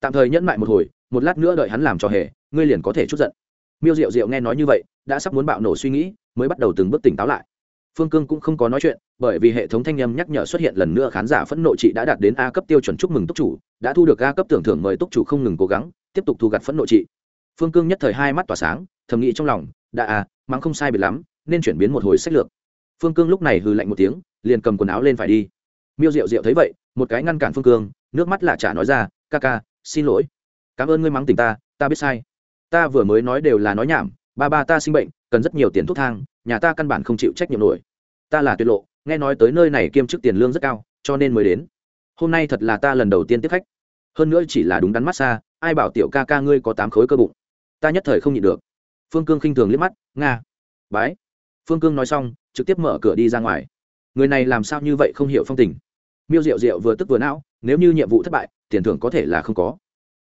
Tạm thời nhẫn mại một hồi, một lát nữa đợi hắn làm cho hề, ngươi liền có thể chút giận. Miêu rượu rượu nghe nói như vậy, đã sắp muốn bạo nổ suy nghĩ, mới bắt đầu từng bước tỉnh táo lại. Phương cương cũng không có nói chuyện, bởi vì hệ thống thanh âm nhắc nhở xuất hiện lần nữa khán giả phẫn nộ trị đã đạt đến a cấp tiêu chuẩn chúc mừng túc chủ, đã thu được a cấp tưởng thưởng mời túc chủ không ngừng cố gắng tiếp tục thu gặt phẫn nộ trị phương cương nhất thời hai mắt tỏa sáng, thầm nghĩ trong lòng, đã à mắng không sai biệt lắm, nên chuyển biến một hồi sách lược. Phương cương lúc này hừ lạnh một tiếng, liền cầm quần áo lên phải đi. Miêu diệu diệu thấy vậy, một cái ngăn cản phương cương, nước mắt lạ trả nói ra, ca ca, xin lỗi. Cảm ơn ngươi mắng tình ta ta biết sai. Ta vừa mới nói đều là nói nhảm, ba ba ta sinh bệnh, cần rất nhiều tiền thuốc thang, nhà ta căn bản không chịu trách nhiệm nổi. Ta là tuyệt lộ, nghe nói tới nơi này kiêm chức tiền lương rất cao, cho nên mới đến. Hôm nay thật là ta lần đầu tiên tiếp khách hơn nữa chỉ là đúng đắn mắt xa, ai bảo tiểu ca ca ngươi có tám khối cơ bụng? Ta nhất thời không nhịn được. Phương cương khinh thường liếc mắt, nga, bái. Phương cương nói xong, trực tiếp mở cửa đi ra ngoài. Người này làm sao như vậy không hiểu phong tình. Miêu rượu rượu vừa tức vừa não, nếu như nhiệm vụ thất bại, tiền thưởng có thể là không có.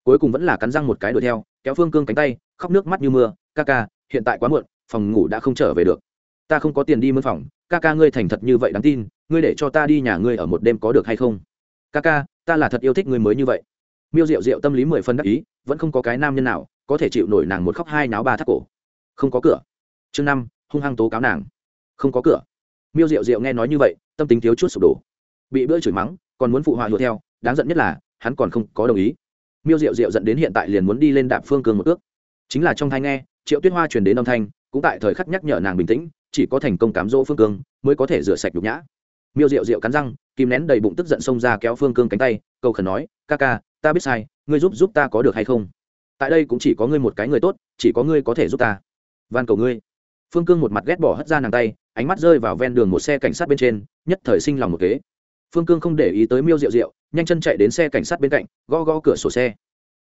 Cuối cùng vẫn là cắn răng một cái đuổi theo, kéo phương cương cánh tay, khóc nước mắt như mưa, ca ca, hiện tại quá muộn, phòng ngủ đã không trở về được. Ta không có tiền đi mướn phòng, ca ca ngươi thành thật như vậy đáng tin, ngươi để cho ta đi nhà ngươi ở một đêm có được hay không? Ca ca, ta là thật yêu thích ngươi mới như vậy miêu rượu rượu tâm lý mười phân đắc ý, vẫn không có cái nam nhân nào có thể chịu nổi nàng một khóc hai náo ba thắt cổ. Không có cửa. Chương năm, hung hăng tố cáo nàng. Không có cửa. Miêu rượu rượu nghe nói như vậy, tâm tính thiếu chút sụp đổ. Bị bữa chửi mắng, còn muốn phụ họa hùa theo, đáng giận nhất là, hắn còn không có đồng ý. Miêu rượu rượu dẫn đến hiện tại liền muốn đi lên đạp phương cường một ước. Chính là trong thai nghe, triệu tuyết hoa truyền đến âm thanh, cũng tại thời khắc nhắc nhở nàng bình tĩnh, chỉ có thành công cám dỗ phương cương, mới có thể rửa sạch nhục nhã. Miêu rượu rượu cắn răng, kìm nén đầy bụng tức giận xông ra kéo phương cương cánh tay câu khẩn nói, ca ca ta biết sai, ngươi giúp giúp ta có được hay không? Tại đây cũng chỉ có ngươi một cái người tốt, chỉ có ngươi có thể giúp ta. Van cầu ngươi. Phương cương một mặt ghét bỏ hất ra nàng tay, ánh mắt rơi vào ven đường một xe cảnh sát bên trên, nhất thời sinh lòng một kế. Phương cương không để ý tới miêu rượu rượu nhanh chân chạy đến xe cảnh sát bên cạnh, gõ gõ cửa sổ xe.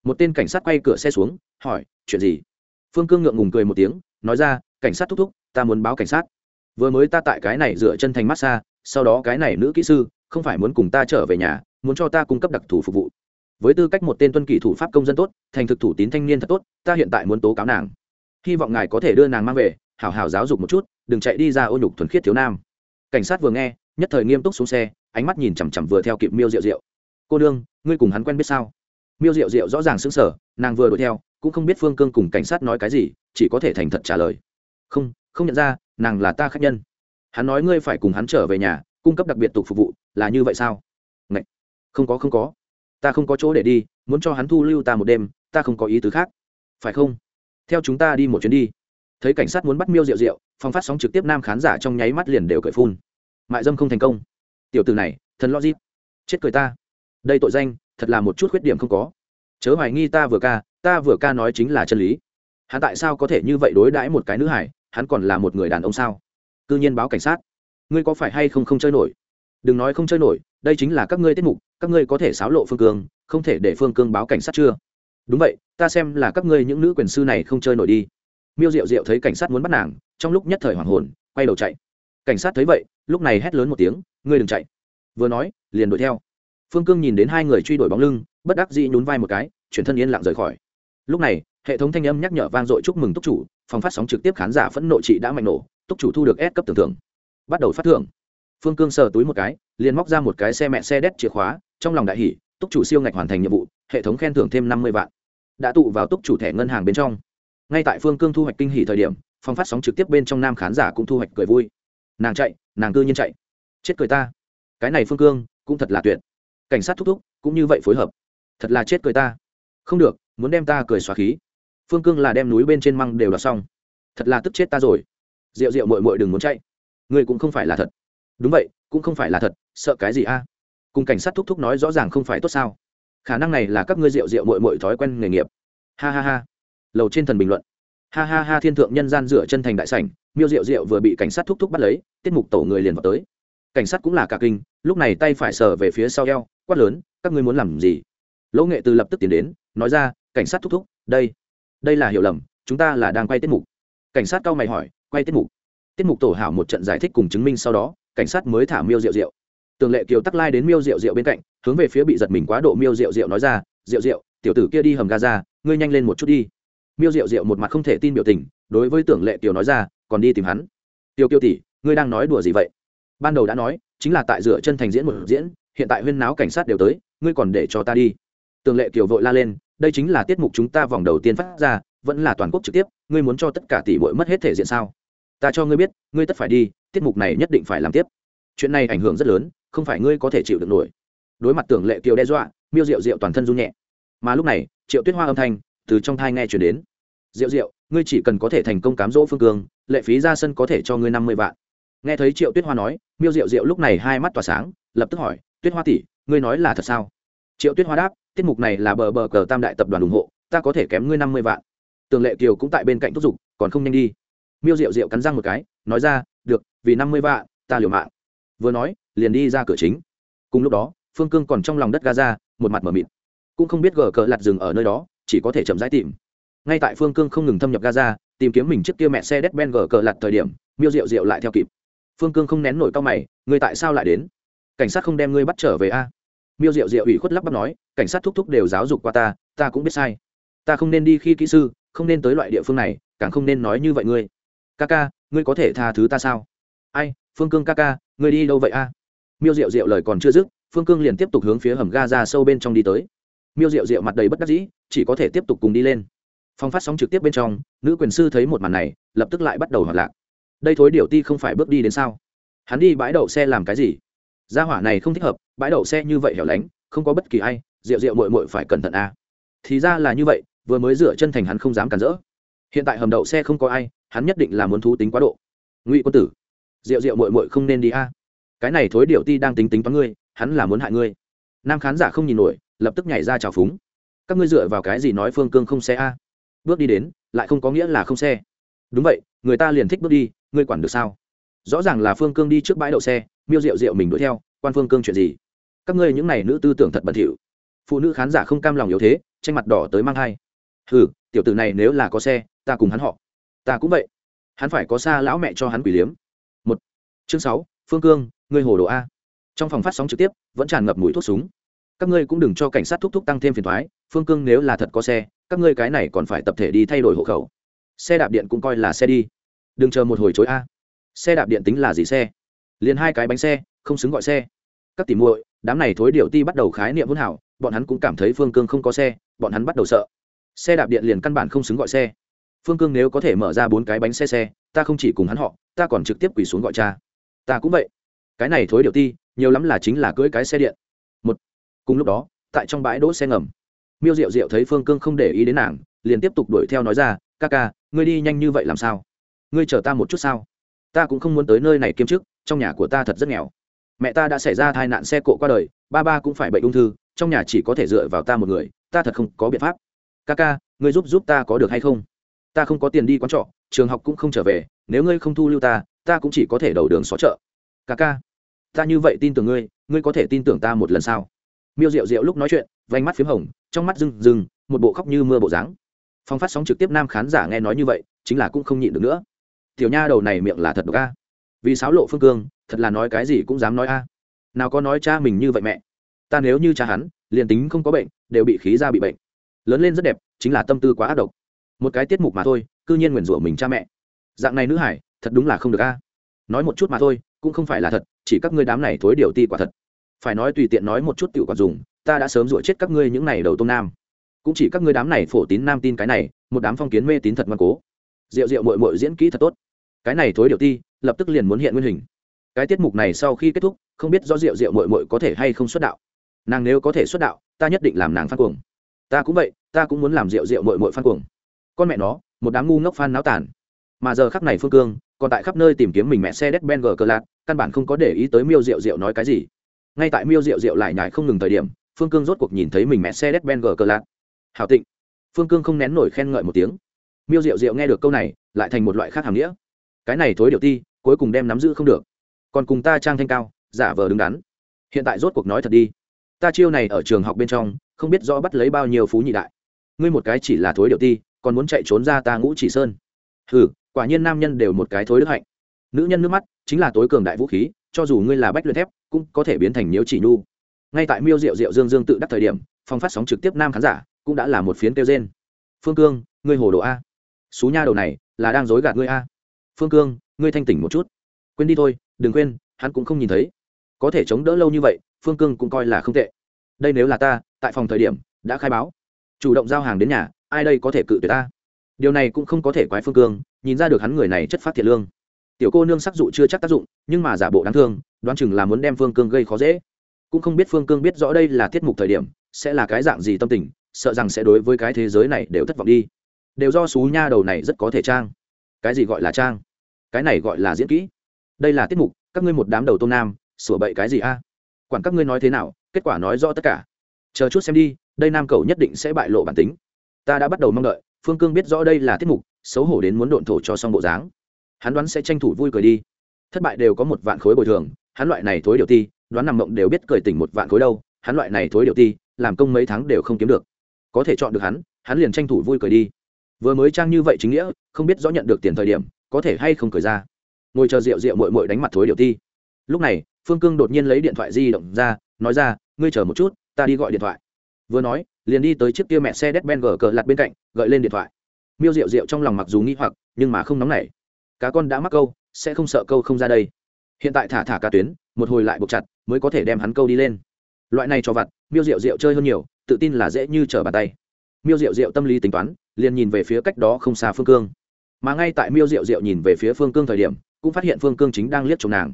Một tên cảnh sát quay cửa xe xuống, hỏi, chuyện gì? Phương cương ngượng ngùng cười một tiếng, nói ra, cảnh sát thúc thúc, ta muốn báo cảnh sát. Vừa mới ta tại cái này dựa chân thành massage sau đó cái này nữ kỹ sư, không phải muốn cùng ta trở về nhà, muốn cho ta cung cấp đặc thù phục vụ với tư cách một tên tuân kỷ thủ pháp công dân tốt, thành thực thủ tín thanh niên thật tốt, ta hiện tại muốn tố cáo nàng. Hy vọng ngài có thể đưa nàng mang về, hảo hảo giáo dục một chút, đừng chạy đi ra ô nhục thuần khiết thiếu nam. Cảnh sát vừa nghe, nhất thời nghiêm túc xuống xe, ánh mắt nhìn chằm chằm vừa theo kịp miêu rượu rượu cô đương ngươi cùng hắn quen biết sao? Miêu rượu rượu rõ ràng xứng sở nàng vừa đuổi theo, cũng không biết phương cương cùng cảnh sát nói cái gì, chỉ có thể thành thật trả lời. Không không nhận ra, nàng là ta khách nhân. Hắn nói ngươi phải cùng hắn trở về nhà, cung cấp đặc biệt tục phục vụ, là như vậy sao? Ngậy! không có không có ta không có chỗ để đi, muốn cho hắn thu lưu ta một đêm, ta không có ý tứ khác. Phải không? Theo chúng ta đi một chuyến đi. Thấy cảnh sát muốn bắt miêu rượu rượu phong phát sóng trực tiếp nam khán giả trong nháy mắt liền đều cởi phun. Mại dâm không thành công. Tiểu từ này, thần logic chết cười ta. Đây tội danh, thật là một chút khuyết điểm không có. Chớ hoài nghi ta vừa ca, ta vừa ca nói chính là chân lý. Hắn tại sao có thể như vậy đối đãi một cái nữ hải, hắn còn là một người đàn ông sao? Cư nhiên báo cảnh sát. Ngươi có phải hay không không chơi nổi? Đừng nói không chơi nổi, đây chính là các ngươi tiết mục các ngươi có thể xáo lộ phương cương, không thể để phương cương báo cảnh sát chưa? Đúng vậy, ta xem là các ngươi những nữ quyền sư này không chơi nổi đi. Miêu diệu diệu thấy cảnh sát muốn bắt nàng, trong lúc nhất thời hoảng hồn, quay đầu chạy. Cảnh sát thấy vậy, lúc này hét lớn một tiếng, ngươi đừng chạy. Vừa nói, liền đuổi theo. Phương cương nhìn đến hai người truy đuổi bóng lưng, bất đắc dĩ nhún vai một cái, chuyển thân yên lặng rời khỏi. Lúc này, hệ thống thanh âm nhắc nhở vang dội chúc mừng túc chủ, phòng phát sóng trực tiếp khán giả phẫn nộ chị đã mạnh nổ, túc chủ thu được S cấp tưởng thưởng. Bắt đầu phát thưởng phương cương sờ túi một cái, liền móc ra một cái xe mẹ xe đét chìa khóa, trong lòng đại hỷ túc chủ siêu ngạch hoàn thành nhiệm vụ, hệ thống khen thưởng thêm năm mươi vạn. Đã tụ vào túc chủ thẻ ngân hàng bên trong. Ngay tại phương cương thu hoạch kinh hỷ thời điểm phong phát sóng trực tiếp bên trong nam khán giả cũng thu hoạch cười vui. Nàng chạy, nàng cư nhiên chạy. Chết cười ta. Cái này phương cương, cũng thật là tuyệt. Cảnh sát thúc thúc, cũng như vậy phối hợp. Thật là chết cười ta. Không được, muốn đem ta cười xóa khí. Phương cương là đem núi bên trên măng đều đ xong. Thật là tức chết ta rồi. Rượu rượu mội mội đừng muốn chạy. Ngươi cũng không phải là thật đúng vậy, cũng không phải là thật, sợ cái gì a? Cùng cảnh sát thúc thúc nói rõ ràng không phải tốt sao? Khả năng này là các ngươi rượu rượu mội mội thói quen nghề nghiệp. Ha ha ha. Lầu trên thần bình luận. Ha ha ha, thiên thượng nhân gian dựa chân thành đại sảnh, miêu rượu rượu vừa bị cảnh sát thúc thúc bắt lấy, tiết mục tổ người liền vào tới. Cảnh sát cũng là cả kinh, lúc này tay phải sờ về phía sau eo, quát lớn, các ngươi muốn làm gì? Lỗ nghệ từ lập tức tiến đến, nói ra, cảnh sát thúc thúc, đây đây là hiểu lầm, chúng ta là đang quay tiết mục. Cảnh sát cao mày hỏi, quay tiết mục? Tiết mục tổ hảo một trận giải thích cùng chứng minh sau đó cảnh sát mới thả miêu rượu rượu. Tường lệ kiều tắc lai đến miêu rượu rượu bên cạnh, hướng về phía bị giật mình quá độ miêu rượu rượu nói ra, rượu rượu, tiểu tử kia đi hầm gaza ngươi nhanh lên một chút đi. Miêu rượu rượu một mặt không thể tin biểu tình, đối với tưởng lệ kiều nói ra, còn đi tìm hắn. Tiêu kiêu tỷ, ngươi đang nói đùa gì vậy? Ban đầu đã nói, chính là tại dựa chân thành diễn một diễn, hiện tại huyên náo cảnh sát đều tới, ngươi còn để cho ta đi. Tường lệ kiều vội la lên, đây chính là tiết mục chúng ta vòng đầu tiên phát ra, vẫn là toàn quốc trực tiếp, ngươi muốn cho tất cả tỷ bội mất hết thể diện sao? Ta cho ngươi biết, ngươi tất phải đi, tiết mục này nhất định phải làm tiếp. Chuyện này ảnh hưởng rất lớn, không phải ngươi có thể chịu được nổi. Đối mặt tưởng lệ kiều đe dọa, miêu rượu rượu toàn thân run nhẹ. Mà lúc này, triệu tuyết hoa âm thanh từ trong thai nghe chuyển đến. Rượu rượu ngươi chỉ cần có thể thành công cám dỗ phương cương lệ phí ra sân có thể cho ngươi năm mươi vạn. Nghe thấy triệu tuyết hoa nói, miêu rượu rượu lúc này hai mắt tỏa sáng, lập tức hỏi, tuyết hoa tỷ, ngươi nói là thật sao? Triệu tuyết hoa đáp, tiết mục này là bờ bờ cờ tam đại tập đoàn ủng hộ, ta có thể kém ngươi năm mươi vạn. Tường lệ kiều cũng tại bên cạnh thúc giục, còn không nhanh đi miêu rượu rượu cắn răng một cái, nói ra, được, vì năm mươi vạn, ta liều mạng. Vừa nói, liền đi ra cửa chính. Cùng lúc đó, phương cương còn trong lòng đất gaza một mặt m ở mịt. Cũng không biết gờ cờ lặt rừng ở nơi đó, chỉ có thể chậm rãi tìm. Ngay tại phương cương không ngừng thâm nhập gaza tìm kiếm mình trước kia mẹ xe đét ben gờ cờ lặt thời điểm, miêu rượu rượu lại theo kịp. Phương cương không nén nổi cao mày người tại sao lại đến? Cảnh sát không đem ngươi bắt trở về a? Miêu rượu rượu ủy khuất lắp bắp nói, cảnh sát thúc thúc đều giáo dục qua ta ta cũng biết sai. Ta không nên đi khi kỹ sư, không nên tới loại địa phương này, càng không nên nói như vậy ngươi ca ca, ngươi có thể tha thứ ta sao? Ai, phương cương ca ca, ngươi đi đâu vậy a? Miêu rượu rượu lời còn chưa dứt, phương cương liền tiếp tục hướng phía hầm ga ra sâu bên trong đi tới. Miêu rượu rượu mặt đầy bất đắc dĩ, chỉ có thể tiếp tục cùng đi lên. Phong phát sóng trực tiếp bên trong, nữ quyền sư thấy một màn này, lập tức lại bắt đầu hoạt lạc. Đây thối điều ti không phải bước đi đến sao? Hắn đi bãi đậu xe làm cái gì? Gia hỏa này không thích hợp, bãi đậu xe như vậy hẻo lánh, không có bất kỳ ai rượu rượu mội mội phải cẩn thận a. Thì ra là như vậy, vừa mới dựa chân thành hắn không dám cản rỡ. Hiện tại hầm đậu xe không có ai hắn nhất định là muốn thú tính quá độ. Ngụy quân tử, rượu rượu mội mội không nên đi a. Cái này thối điệu ti đang tính tính toán ngươi, hắn là muốn hại ngươi. Nam khán giả không nhìn nổi, lập tức nhảy ra trào phúng. Các ngươi dựa vào cái gì nói phương cương không xe a? Bước đi đến, lại không có nghĩa là không xe. Đúng vậy, người ta liền thích bước đi, ngươi quản được sao? Rõ ràng là phương cương đi trước bãi đậu xe, miêu rượu rượu mình đuổi theo, quan phương cương chuyện gì? Các ngươi những n à y nữ tư tưởng thật bẩn thỉu. Phụ nữ khán giả không cam lòng yếu thế, tranh mặt đỏ tới mang hai. Ừ tiểu tử này nếu là có xe, ta cùng hắn họ ta cũng vậy. Hắn phải có xa lão mẹ cho hắn quỷ liếm. Một. Chương sáu, phương cương, ngươi hồ đồ a. Trong phòng phát sóng trực tiếp, vẫn tràn ngập mũi thuốc súng. Các ngươi cũng đừng cho cảnh sát thúc thúc tăng thêm phiền thoái, phương cương nếu là thật có xe, các ngươi cái này còn phải tập thể đi thay đổi hộ khẩu. Xe đạp điện cũng coi là xe đi. Đừng chờ một hồi chối a. Xe đạp điện tính là gì xe? Liền hai cái bánh xe, không xứng gọi xe. Các tỉ muội, đám này thối điệu ti bắt đầu khái niệm hỗn hảo bọn hắn cũng cảm thấy phương cương không có xe, bọn hắn bắt đầu sợ. Xe đạp điện liền căn bản không xứng gọi xe phương cương nếu có thể mở ra bốn cái bánh xe xe, ta không chỉ cùng hắn họ, ta còn trực tiếp quỳ xuống gọi cha. Ta cũng vậy. Cái này thối điệu ti, nhiều lắm là chính là cưỡi cái xe điện. Một. Cùng lúc đó, tại trong bãi đỗ xe ngầm, miêu diệu diệu thấy phương cương không để ý đến nàng, liền tiếp tục đuổi theo nói ra, ca ca, ngươi đi nhanh như vậy làm sao? Ngươi chờ ta một chút sao? Ta cũng không muốn tới nơi này kiêm chức, trong nhà của ta thật rất nghèo. Mẹ ta đã xảy ra tai nạn xe cộ qua đời, ba ba cũng phải bệnh ung thư, trong nhà chỉ có thể dựa vào ta một người, ta thật không có biện pháp. Ca ca, ngươi giúp giúp ta có được hay không? Ta không có tiền đi quán trọ, trường học cũng không trở về, nếu ngươi không thu lưu ta ta cũng chỉ có thể đầu đường xó chợ. Ca ca, ta như vậy tin tưởng ngươi ngươi có thể tin tưởng ta một lần sao? Miêu rượu rượu lúc nói chuyện vánh mắt p h í m hồng, trong mắt rừng rừng một bộ khóc như mưa bộ dáng. Phong phát sóng trực tiếp nam khán giả nghe nói như vậy, chính là cũng không nhịn được nữa. Tiểu nha đầu này miệng là thật độc a. Vì sáo lộ phương cương, thật là nói cái gì cũng dám nói a. Nào có nói cha mình như vậy mẹ. Ta nếu như cha hắn, liền tính không có bệnh, đều bị khí ra bị bệnh. Lớn lên rất đẹp, chính là tâm tư quá ác độc một cái tiết mục mà thôi c ư nhiên nguyền rủa mình cha mẹ. Dạng này nữ hải, thật đúng là không được a. Nói một chút mà thôi, cũng không phải là thật, chỉ các ngươi đám này thối điều ti quả thật. Phải nói tùy tiện nói một chút tiểu còn dùng, ta đã sớm rủa chết các ngươi những này đầu tôm nam. Cũng chỉ các ngươi đám này phổ tín nam tin cái này, một đám phong kiến mê tín thật ngoan cố. Rượu rượu mội mội diễn kỹ thật tốt. Cái này thối điều ti, lập tức liền muốn hiện nguyên hình. Cái tiết mục này sau khi kết thúc, không biết do rượu rượu mội mội có thể hay không xuất đạo. Nàng nếu có thể xuất đạo, ta nhất định làm nàng phát cuồng. Ta cũng vậy, ta cũng muốn làm rượu rượu mội mội phát cuồng con mẹ nó, một đám ngu ngốc phan náo tản mà giờ khắc này phương cương còn tại khắp nơi tìm kiếm mình mẹ xe đét ben gờ cờ lạc căn bản không có để ý tới miêu rượu rượu nói cái gì. Ngay tại miêu rượu rượu lại nhải không ngừng thời điểm, phương cương rốt cuộc nhìn thấy mình mẹ xe đét ben gờ cờ lạc hảo tịnh. Phương cương không nén nổi khen ngợi một tiếng. Miêu rượu rượu nghe được câu này, lại thành một loại khác hàm nghĩa. Cái này thối điệu ti, cuối cùng đem nắm giữ không được. Còn cùng ta trang thanh cao, giả vờ đứng đắn. Hiện tại rốt cuộc nói thật đi. Ta chiêu này ở trường học bên trong, không biết rõ bắt lấy bao nhiêu phú nhị đại. Ngươi một cái chỉ là thối điệu ti còn muốn chạy trốn ra ta ngũ chỉ sơn. Ừ quả nhiên nam nhân đều một cái thối đức hạnh. Nữ nhân nước mắt, chính là tối cường đại vũ khí, cho dù ngươi là bách luyện thép, cũng có thể biến thành nhiễu chỉ nhu. Ngay tại miêu rượu rượu dương dương tự đắc thời điểm phòng phát sóng trực tiếp nam khán giả cũng đã là một phiến kêu trên phương cương, ngươi hồ đồ a. Xú nha đầu này, là đang dối gạt ngươi a. Phương cương, ngươi thanh tỉnh một chút. Quên đi thôi, đừng quên, hắn cũng không nhìn thấy. Có thể chống đỡ lâu như vậy, phương cương cũng coi là không tệ. Đây nếu là ta, tại phòng thời điểm, đã khai báo. Chủ động giao hàng đến nhà ai đây có thể cự tuyệt ta? Điều này cũng không có thể quái phương cương, nhìn ra được hắn người này chất phát thiệt lương. Tiểu cô nương sắc dụ chưa chắc tác dụng, nhưng mà giả bộ đáng thương, đoán chừng là muốn đem phương cương gây khó dễ. Cũng không biết phương cương biết rõ đây là tiết mục thời điểm, sẽ là cái dạng gì tâm tình, sợ rằng sẽ đối với cái thế giới này đều thất vọng đi. Đều do xú nha đầu này rất có thể trang. Cái gì gọi là trang? Cái này gọi là diễn kỹ. Đây là tiết mục, các ngươi một đám đầu tôm nam sửa bậy cái gì a? Quản các ngươi nói thế nào, kết quả nói rõ tất cả. Chờ chút xem đi, đây nam cầu nhất định sẽ bại lộ bản tính ta đã bắt đầu mong đợi, phương cương biết rõ đây là tiết mục, xấu hổ đến muốn độn thổ cho xong bộ dáng. Hắn đoán sẽ tranh thủ vui cười đi. Thất bại đều có một vạn khối bồi thường, hắn loại này thối điều ti, đoán nằm mộng đều biết cười tỉnh một vạn khối đâu, hắn loại này thối điều ti, làm công mấy tháng đều không kiếm được. Có thể chọn được hắn hắn liền tranh thủ vui cười đi. Vừa mới trang như vậy chính nghĩa, không biết rõ nhận được tiền thời điểm, có thể hay không cười ra. Ngồi chờ rượu rượu mội mội đánh mặt thối điều ti. Lúc này, phương cương đột nhiên lấy điện thoại di động ra, nói ra, ngươi chờ một chút, ta đi gọi điện thoại. Vừa nói liền đi tới chiếc kia mẹ xe đét ben gờ cờ lặt bên cạnh, gợi lên điện thoại. Miêu rượu rượu trong lòng mặc dù nghĩ hoặc, nhưng mà không nóng nảy. Cá con đã mắc câu, sẽ không sợ câu không ra đây. Hiện tại thả thả cá tuyến, một hồi lại buộc chặt, mới có thể đem hắn câu đi lên. Loại này cho vặt, miêu rượu rượu chơi hơn nhiều, tự tin là dễ như trở bàn tay. Miêu rượu rượu tâm lý tính toán, liền nhìn về phía cách đó không xa phương cương. Mà ngay tại miêu rượu rượu nhìn về phía phương cương thời điểm, cũng phát hiện phương cương chính đang liếc chồng nàng.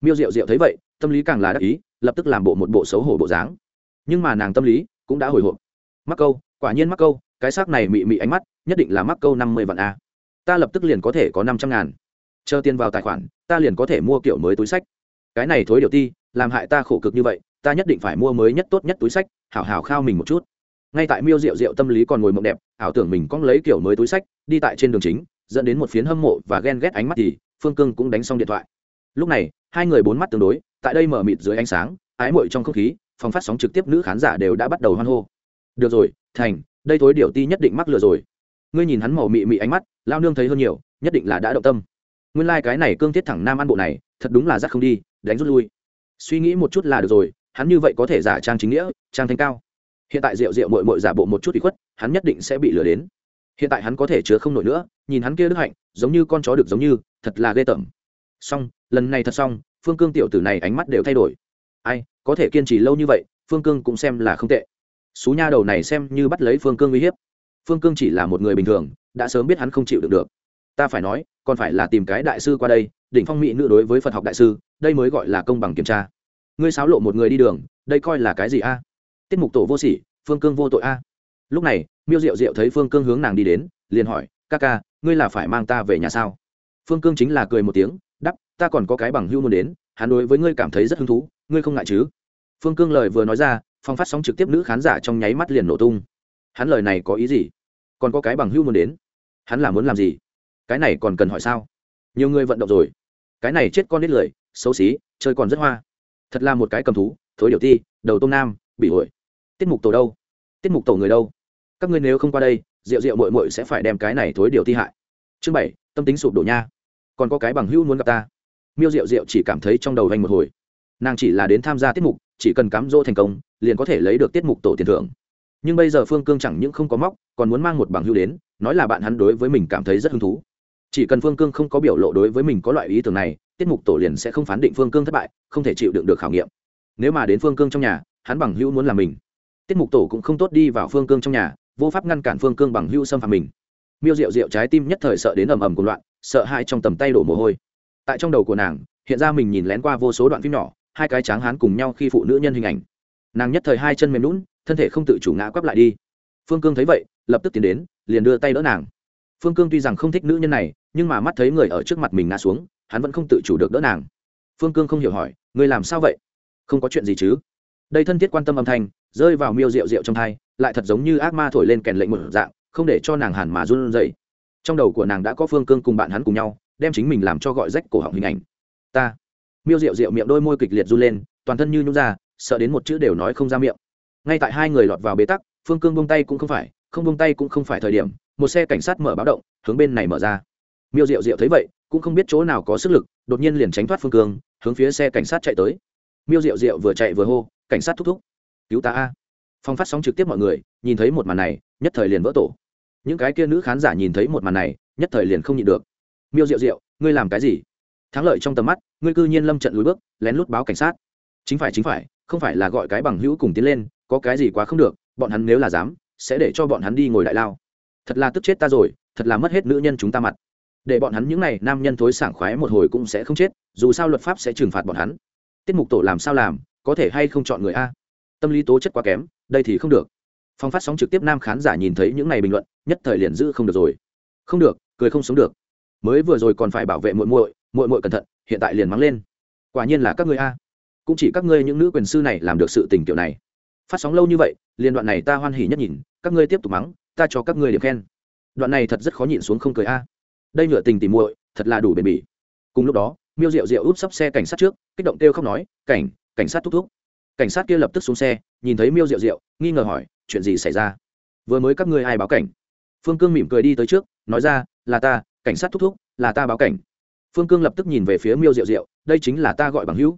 Miêu rượu rượu thấy vậy, tâm lý càng là đắc ý, lập tức làm bộ một bộ xấu hổ bộ dáng. Nhưng mà nàng tâm lý cũng đã hồi hộp mắc câu, quả nhiên mắc câu, cái xác này mị mị ánh mắt, nhất định là mắc câu năm mươi vạn a. Ta lập tức liền có thể có năm trăm ngàn. Chờ tiền vào tài khoản, ta liền có thể mua kiểu mới túi sách. Cái này thối điều ti, làm hại ta khổ cực như vậy, ta nhất định phải mua mới nhất tốt nhất túi sách, hảo hảo khao mình một chút. Ngay tại miêu rượu rượu tâm lý còn ngồi mộng đẹp, ảo tưởng mình cong lấy kiểu mới túi sách, đi tại trên đường chính, dẫn đến một phiến hâm mộ và ghen ghét ánh mắt thì, phương cương cũng đánh xong điện thoại. Lúc này, hai người bốn mắt tương đối, tại đây mở mịt dưới ánh sáng, ái mội trong không khí, phòng phát sóng trực tiếp nữ khán giả đều đã bắt đầu hoan hô được rồi, thành, đây thối điều ti nhất định mắc lừa rồi. Ngươi nhìn hắn màu mị mị ánh mắt, lao nương thấy hơn nhiều, nhất định là đã động tâm. Nguyên lai、like、cái này cương thiết thẳng nam ăn bộ này, thật đúng là rắc không đi, đánh rút lui. Suy nghĩ một chút là được rồi, hắn như vậy có thể giả trang chính nghĩa, trang thanh cao. Hiện tại rượu rượu mội mội giả bộ một chút bị khuất, hắn nhất định sẽ bị lừa đến. Hiện tại hắn có thể chứa không nổi nữa, nhìn hắn kia đức hạnh, giống như con chó được giống như, thật là ghê tởm. Xong, lần này thật xong, phương cương tiểu tử này ánh mắt đều thay đổi. Ai, có thể kiên trì lâu như vậy, phương cương cũng xem là không tệ xú nha đầu này xem như bắt lấy phương cương uy hiếp. Phương cương chỉ là một người bình thường, đã sớm biết hắn không chịu được được. Ta phải nói, còn phải là tìm cái đại sư qua đây, đỉnh phong mỹ nữ đối với phật học đại sư, đây mới gọi là công bằng kiểm tra. Ngươi sáo lộ một người đi đường, đây coi là cái gì a? Tiết mục tổ vô sỉ, phương cương vô tội a. Lúc này, miêu diệu diệu thấy phương cương hướng nàng đi đến, liền hỏi, ca ca, ngươi là phải mang ta về nhà sao? Phương cương chính là cười một tiếng, đắp, ta còn có cái bằng hưu muốn đến, hắn đối với ngươi cảm thấy rất hứng thú, ngươi không ngại chứ? Phương cương lời vừa nói ra phong phát sóng trực tiếp nữ khán giả trong nháy mắt liền nổ tung. Hắn lời này có ý gì? Còn có cái bằng hưu muốn đến? Hắn là muốn làm gì? Cái này còn cần hỏi sao? Nhiều người vận động rồi. Cái này chết con nít lười, xấu xí, chơi còn rất hoa. Thật là một cái cầm thú, thối điều ti, đầu tôm nam, bị ổi tiết mục tổ đâu? Tiết mục tổ người đâu? Các ngươi nếu không qua đây, rượu rượu mội mội sẽ phải đem cái này thối điều ti hại. Chương bảy, tâm tính sụp đổ nha. Còn có cái bằng hữu muốn gặp ta. Miêu rượu rượu chỉ cảm thấy trong đầu vanh một hồi nàng chỉ là đến tham gia tiết mục, chỉ cần cám dỗ thành công, liền có thể lấy được tiết mục tổ tiền thưởng. Nhưng bây giờ phương cương chẳng những không có móc, còn muốn mang một bằng hưu đến, nói là bạn hắn đối với mình cảm thấy rất hứng thú. Chỉ cần phương cương không có biểu lộ đối với mình có loại ý tưởng này, tiết mục tổ liền sẽ không phán định phương cương thất bại, không thể chịu đựng được khảo nghiệm. Nếu mà đến phương cương trong nhà, hắn bằng hữu muốn làm mình. Tiết mục tổ cũng không tốt đi vào phương cương trong nhà, vô pháp ngăn cản phương cương bằng hữu xâm phạm mình. Miêu rượu rượu trái tim nhất thời sợ đến ầm ầm cùng loạn, sợ hãi trong tầm tay đổ mồ hôi. Tại trong đầu của nàng, hiện ra mình nhìn lén qua vô số đoạn phim nhỏ hai cái tráng hán cùng nhau khi phụ nữ nhân hình ảnh. Nàng nhất thời hai chân mềm lún thân thể không tự chủ ngã quắp lại đi. Phương cương thấy vậy, lập tức tiến đến, liền đưa tay đỡ nàng. Phương cương tuy rằng không thích nữ nhân này, nhưng mà mắt thấy người ở trước mặt mình ngã xuống, hắn vẫn không tự chủ được đỡ nàng. Phương cương không hiểu hỏi người làm sao vậy? Không có chuyện gì chứ? Đây thân thiết quan tâm âm thanh, rơi vào miêu rượu rượu trong thai, lại thật giống như ác ma thổi lên kèn lệnh một dạng, không để cho nàng hàn mà run dậy trong đầu của nàng đã có phương cương cùng bạn hắn cùng nhau, đem chính mình làm cho gọi rách cổ họng hình ảnh. Ta miêu rượu rượu miệng đôi môi kịch liệt run lên, toàn thân như nhũ ra, sợ đến một chữ đều nói không ra miệng. Ngay tại hai người lọt vào bế tắc, phương cương bông tay cũng không phải, không bông tay cũng không phải thời điểm, một xe cảnh sát mở báo động, hướng bên này mở ra. Miêu rượu rượu thấy vậy, cũng không biết chỗ nào có sức lực, đột nhiên liền tránh thoát phương cương, hướng phía xe cảnh sát chạy tới. Miêu rượu rượu vừa chạy vừa hô, cảnh sát thúc thúc, cứu ta a. Phong phát sóng trực tiếp mọi người, nhìn thấy một màn này, nhất thời liền vỡ tổ. Những cái kia nữ khán giả nhìn thấy một màn này, nhất thời liền không nhịn được. Miêu rượu rượu, ngươi làm cái gì? Thắng lợi trong tầm mắt, ngươi cư nhiên lâm trận lùi bước, lén lút báo cảnh sát. Chính phải chính phải, không phải là gọi cái bằng hữu cùng tiến lên, có cái gì quá không được, bọn hắn nếu là dám, sẽ để cho bọn hắn đi ngồi đại lao. Thật là tức chết ta rồi, thật là mất hết nữ nhân chúng ta mặt. Để bọn hắn những n à y nam nhân thối sảng khoái một hồi cũng sẽ không chết, dù sao luật pháp sẽ trừng phạt bọn hắn. Tiết mục tổ làm sao làm, có thể hay không chọn người a? Tâm lý tố chất quá kém, đây thì không được. Phong phát sóng trực tiếp nam khán giả nhìn thấy những n à y bình luận, nhất thời liền giữ không được rồi. Không được, cười không sống được. Mới vừa rồi còn phải bảo vệ muội muội muội muội cẩn thận, hiện tại liền mắng lên. Quả nhiên là các ngươi a. Cũng chỉ các ngươi những nữ quyền sư này làm được sự tình kiểu này. Phát sóng lâu như vậy liên đoạn này ta hoan hỉ nhất nhìn, các ngươi tiếp tục mắng, ta cho các ngươi điểm khen. Đoạn này thật rất khó nhịn xuống không cười a. Đây nhựa tình tỉ muội, thật là đủ bền bỉ. Cùng lúc đó, miêu rượu rượu úp sấp xe cảnh sát trước, kích động kêu khóc nói, cảnh cảnh sát thúc thúc. Cảnh sát kia lập tức xuống xe, nhìn thấy miêu rượu rượu nghi ngờ hỏi, chuyện gì xảy ra? Vừa mới các ngươi ai báo cảnh? Phương cương mỉm cười đi tới trước, nói ra, là ta, cảnh sát thúc thúc, là ta báo cảnh phương cương lập tức nhìn về phía miêu rượu rượu đây chính là ta gọi bằng hữu.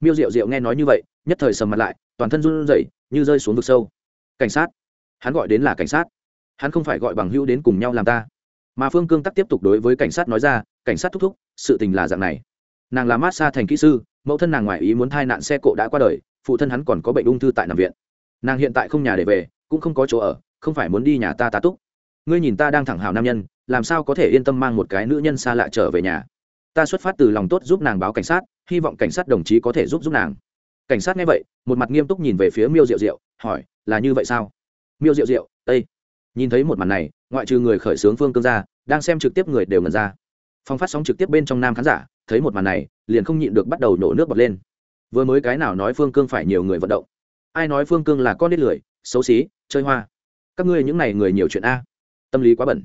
Miêu rượu rượu nghe nói như vậy, nhất thời sầm mặt lại, toàn thân run rẩy, như rơi xuống vực sâu. Cảnh sát. Hắn gọi đến là cảnh sát. Hắn không phải gọi bằng hữu đến cùng nhau làm ta. Mà phương cương tắc tiếp tục đối với cảnh sát nói ra, cảnh sát thúc thúc, sự tình là dạng này. Nàng là mát xa thành kỹ sư, mẫu thân nàng ngoài ý muốn thai nạn xe cộ đã qua đời, phụ thân hắn còn có bệnh ung thư tại nằm viện. Nàng hiện tại không nhà để về, cũng không có chỗ ở, không phải muốn đi nhà ta tá túc. Ngươi nhìn ta đang thẳng hào nam nhân, làm sao có thể yên tâm mang một cái nữ nhân xa lạ trở về nhà? Ta xuất phát từ lòng tốt giúp nàng báo cảnh sát, hy vọng cảnh sát đồng chí có thể giúp giúp nàng. Cảnh sát nghe vậy, một mặt nghiêm túc nhìn về phía miêu diệu diệu, hỏi, là như vậy sao? Miêu diệu diệu ây nhìn thấy một màn này, ngoại trừ người khởi xướng phương cương ra, đang xem trực tiếp người đều ngần ra. Phong phát sóng trực tiếp bên trong nam khán giả, thấy một màn này, liền không nhịn được bắt đầu nổ nước bọt lên. Vừa mới cái nào nói phương cương phải nhiều người vận động? Ai nói phương cương là con nít lười, xấu xí, chơi hoa? Các ngươi những n à y người nhiều chuyện a. Tâm lý quá bẩn.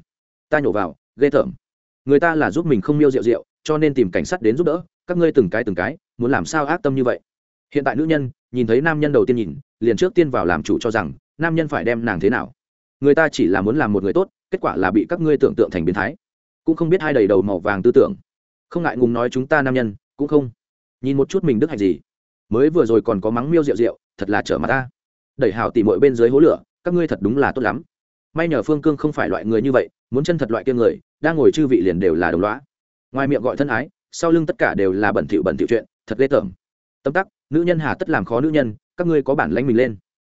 Ta nhổ vào, ghê tởm người ta là giúp mình không miêu rượu rượu, cho nên tìm cảnh sát đến giúp đỡ, các ngươi từng cái từng cái, muốn làm sao ác tâm như vậy? Hiện tại nữ nhân, nhìn thấy nam nhân đầu tiên nhìn, liền trước tiên vào làm chủ cho rằng, nam nhân phải đem nàng thế nào? Người ta chỉ là muốn làm một người tốt, kết quả là bị các ngươi tưởng tượng thành biến thái. Cũng không biết hai đầy đầu màu vàng tư tưởng. Không ngại ngùng nói chúng ta nam nhân, cũng không. Nhìn một chút mình đức hạnh gì. Mới vừa rồi còn có mắng miêu rượu rượu, thật là trở mặt ta. Đẩy hảo tỉ mội bên dưới hố lửa, các ngươi thật đúng là tốt lắm. May nhờ phương cương không phải loại người như vậy, muốn chân thật loại kia người đang ngồi chư vị liền đều là đồng loá. Ngoài miệng gọi thân ái, sau lưng tất cả đều là bẩn thỉu bẩn thỉu chuyện, thật ghê tởm. Tâm tắc, nữ nhân hà tất làm khó nữ nhân, các ngươi có bản lánh mình lên.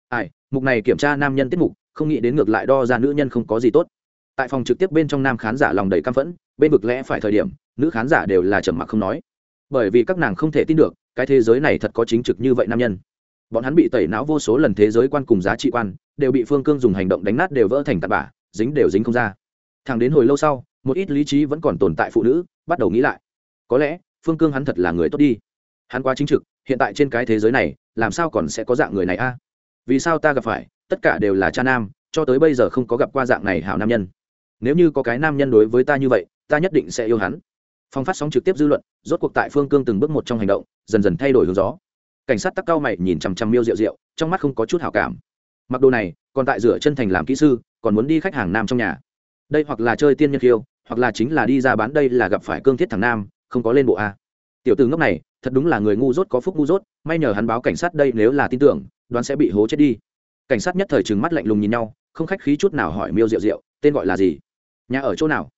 Ai, mục này kiểm tra nam nhân tiết mục, không nghĩ đến ngược lại đo ra nữ nhân không có gì tốt. Tại phòng trực tiếp bên trong nam khán giả lòng đầy căm phẫn, bên vực lẽ phải thời điểm, nữ khán giả đều là trầm mặc không nói. Bởi vì các nàng không thể tin được, cái thế giới này thật có chính trực như vậy nam nhân. Bọn hắn bị tẩy não vô số lần thế giới quan cùng giá trị quan, đều bị phương cương dùng hành động đánh nát đều vỡ thành tạt bả dính đều dính không ra. Thằng đến hồi lâu sau một ít lý trí vẫn còn tồn tại phụ nữ, bắt đầu nghĩ lại. Có lẽ, phương cương hắn thật là người tốt đi. Hắn quá chính trực, hiện tại trên cái thế giới này, làm sao còn sẽ có dạng người này a? Vì sao ta gặp phải, tất cả đều là cha nam, cho tới bây giờ không có gặp qua dạng này hảo nam nhân. Nếu như có cái nam nhân đối với ta như vậy, ta nhất định sẽ yêu hắn. Phong phát sóng trực tiếp dư luận, rốt cuộc tại phương cương từng bước một trong hành động, dần dần thay đổi hướng gió. Cảnh sát tắc cao mày nhìn chằm chằm miêu rượu rượu trong mắt không có chút hảo cảm. Mặc đồ này, còn tại rửa chân thành làm kỹ sư, còn muốn đi khách hàng nam trong nhà đây hoặc là chơi tiên nhân khiêu, hoặc là chính là đi ra bán, đây là gặp phải cương thiết thằng nam, không có lên bộ a. Tiểu từ ngốc này, thật đúng là người ngu dốt có phúc ngu dốt, may nhờ hắn báo cảnh sát đây nếu là tin tưởng, đoán sẽ bị hố chết đi. Cảnh sát nhất thời trừng mắt lạnh lùng nhìn nhau, không khách khí chút nào hỏi miêu rượu rượu tên gọi là gì? Nhà ở chỗ nào?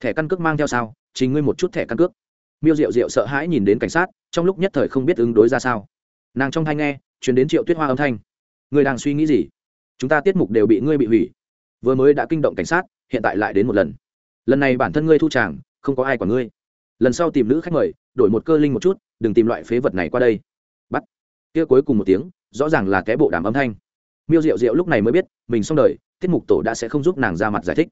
Thẻ căn cước mang theo sao? Chính ngươi một chút thẻ căn cước. Miêu rượu rượu sợ hãi nhìn đến cảnh sát, trong lúc nhất thời không biết ứng đối ra sao. Nàng trong thanh nghe chuyển đến triệu tuyết hoa âm thanh. Người đang suy nghĩ gì? Chúng ta tiết mục đều bị ngươi bị hủy. Vừa mới đã kinh động cảnh sát hiện tại lại đến một lần. Lần này bản thân ngươi thu tràng không có ai quản ngươi. Lần sau tìm nữ khách mời, đổi một cơ linh một chút, đừng tìm loại phế vật này qua đây. Bắt. Kia cuối cùng một tiếng, rõ ràng là cái bộ đàm âm thanh. Miêu diệu diệu lúc này mới biết, mình xong đời tiết mục tổ đã sẽ không giúp nàng ra mặt giải thích.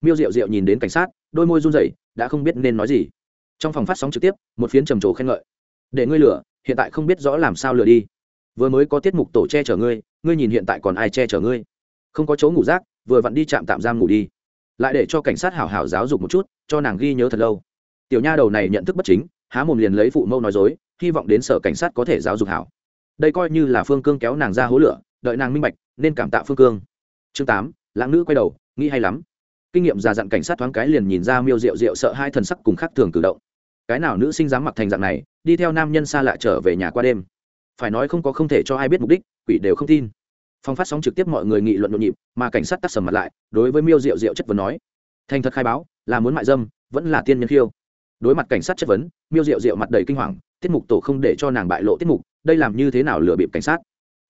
Miêu diệu diệu nhìn đến cảnh sát, đôi môi run rẩy, đã không biết nên nói gì. Trong phòng phát sóng trực tiếp, một phiến trầm trồ khen ngợi. Để ngươi lửa hiện tại không biết rõ làm sao lừa đi. Vừa mới có tiết mục tổ che chở ngươi ngươi nhìn hiện tại còn ai che chở ngươi? Không có chỗ ngủ rác, vừa vặn đi chạm tạm giam ngủ đi lại để cho cảnh sát hảo hảo giáo dục một chút, cho nàng ghi nhớ thật lâu. Tiểu nha đầu này nhận thức bất chính, há mồm liền lấy phụ mâu nói dối, hy vọng đến sở cảnh sát có thể giáo dục hảo. Đây coi như là phương cương kéo nàng ra hố lửa, đợi nàng minh bạch, nên cảm tạ phương cương. Chương tám, lãng nữ quay đầu, nghĩ hay lắm. Kinh nghiệm già dặn cảnh sát thoáng cái liền nhìn ra miêu rượu rượu sợ hai thần sắc cùng khác thường cử động. Cái nào nữ sinh dám mặc thành dạng này, đi theo nam nhân xa lạ trở về nhà qua đêm. Phải nói không có không thể cho ai biết mục đích, quỷ đều không tin phòng phát sóng trực tiếp mọi người nghị luận nhộn nhịp, mà cảnh sát tắt sầm mặt lại, đối với miêu rượu rượu chất vấn nói, thành thật khai báo, là muốn mại dâm, vẫn là tiên nhân khiêu. Đối mặt cảnh sát chất vấn, miêu rượu rượu mặt đầy kinh hoàng, tiết mục tổ không để cho nàng bại lộ tiết mục, đây làm như thế nào lừa bịp cảnh sát?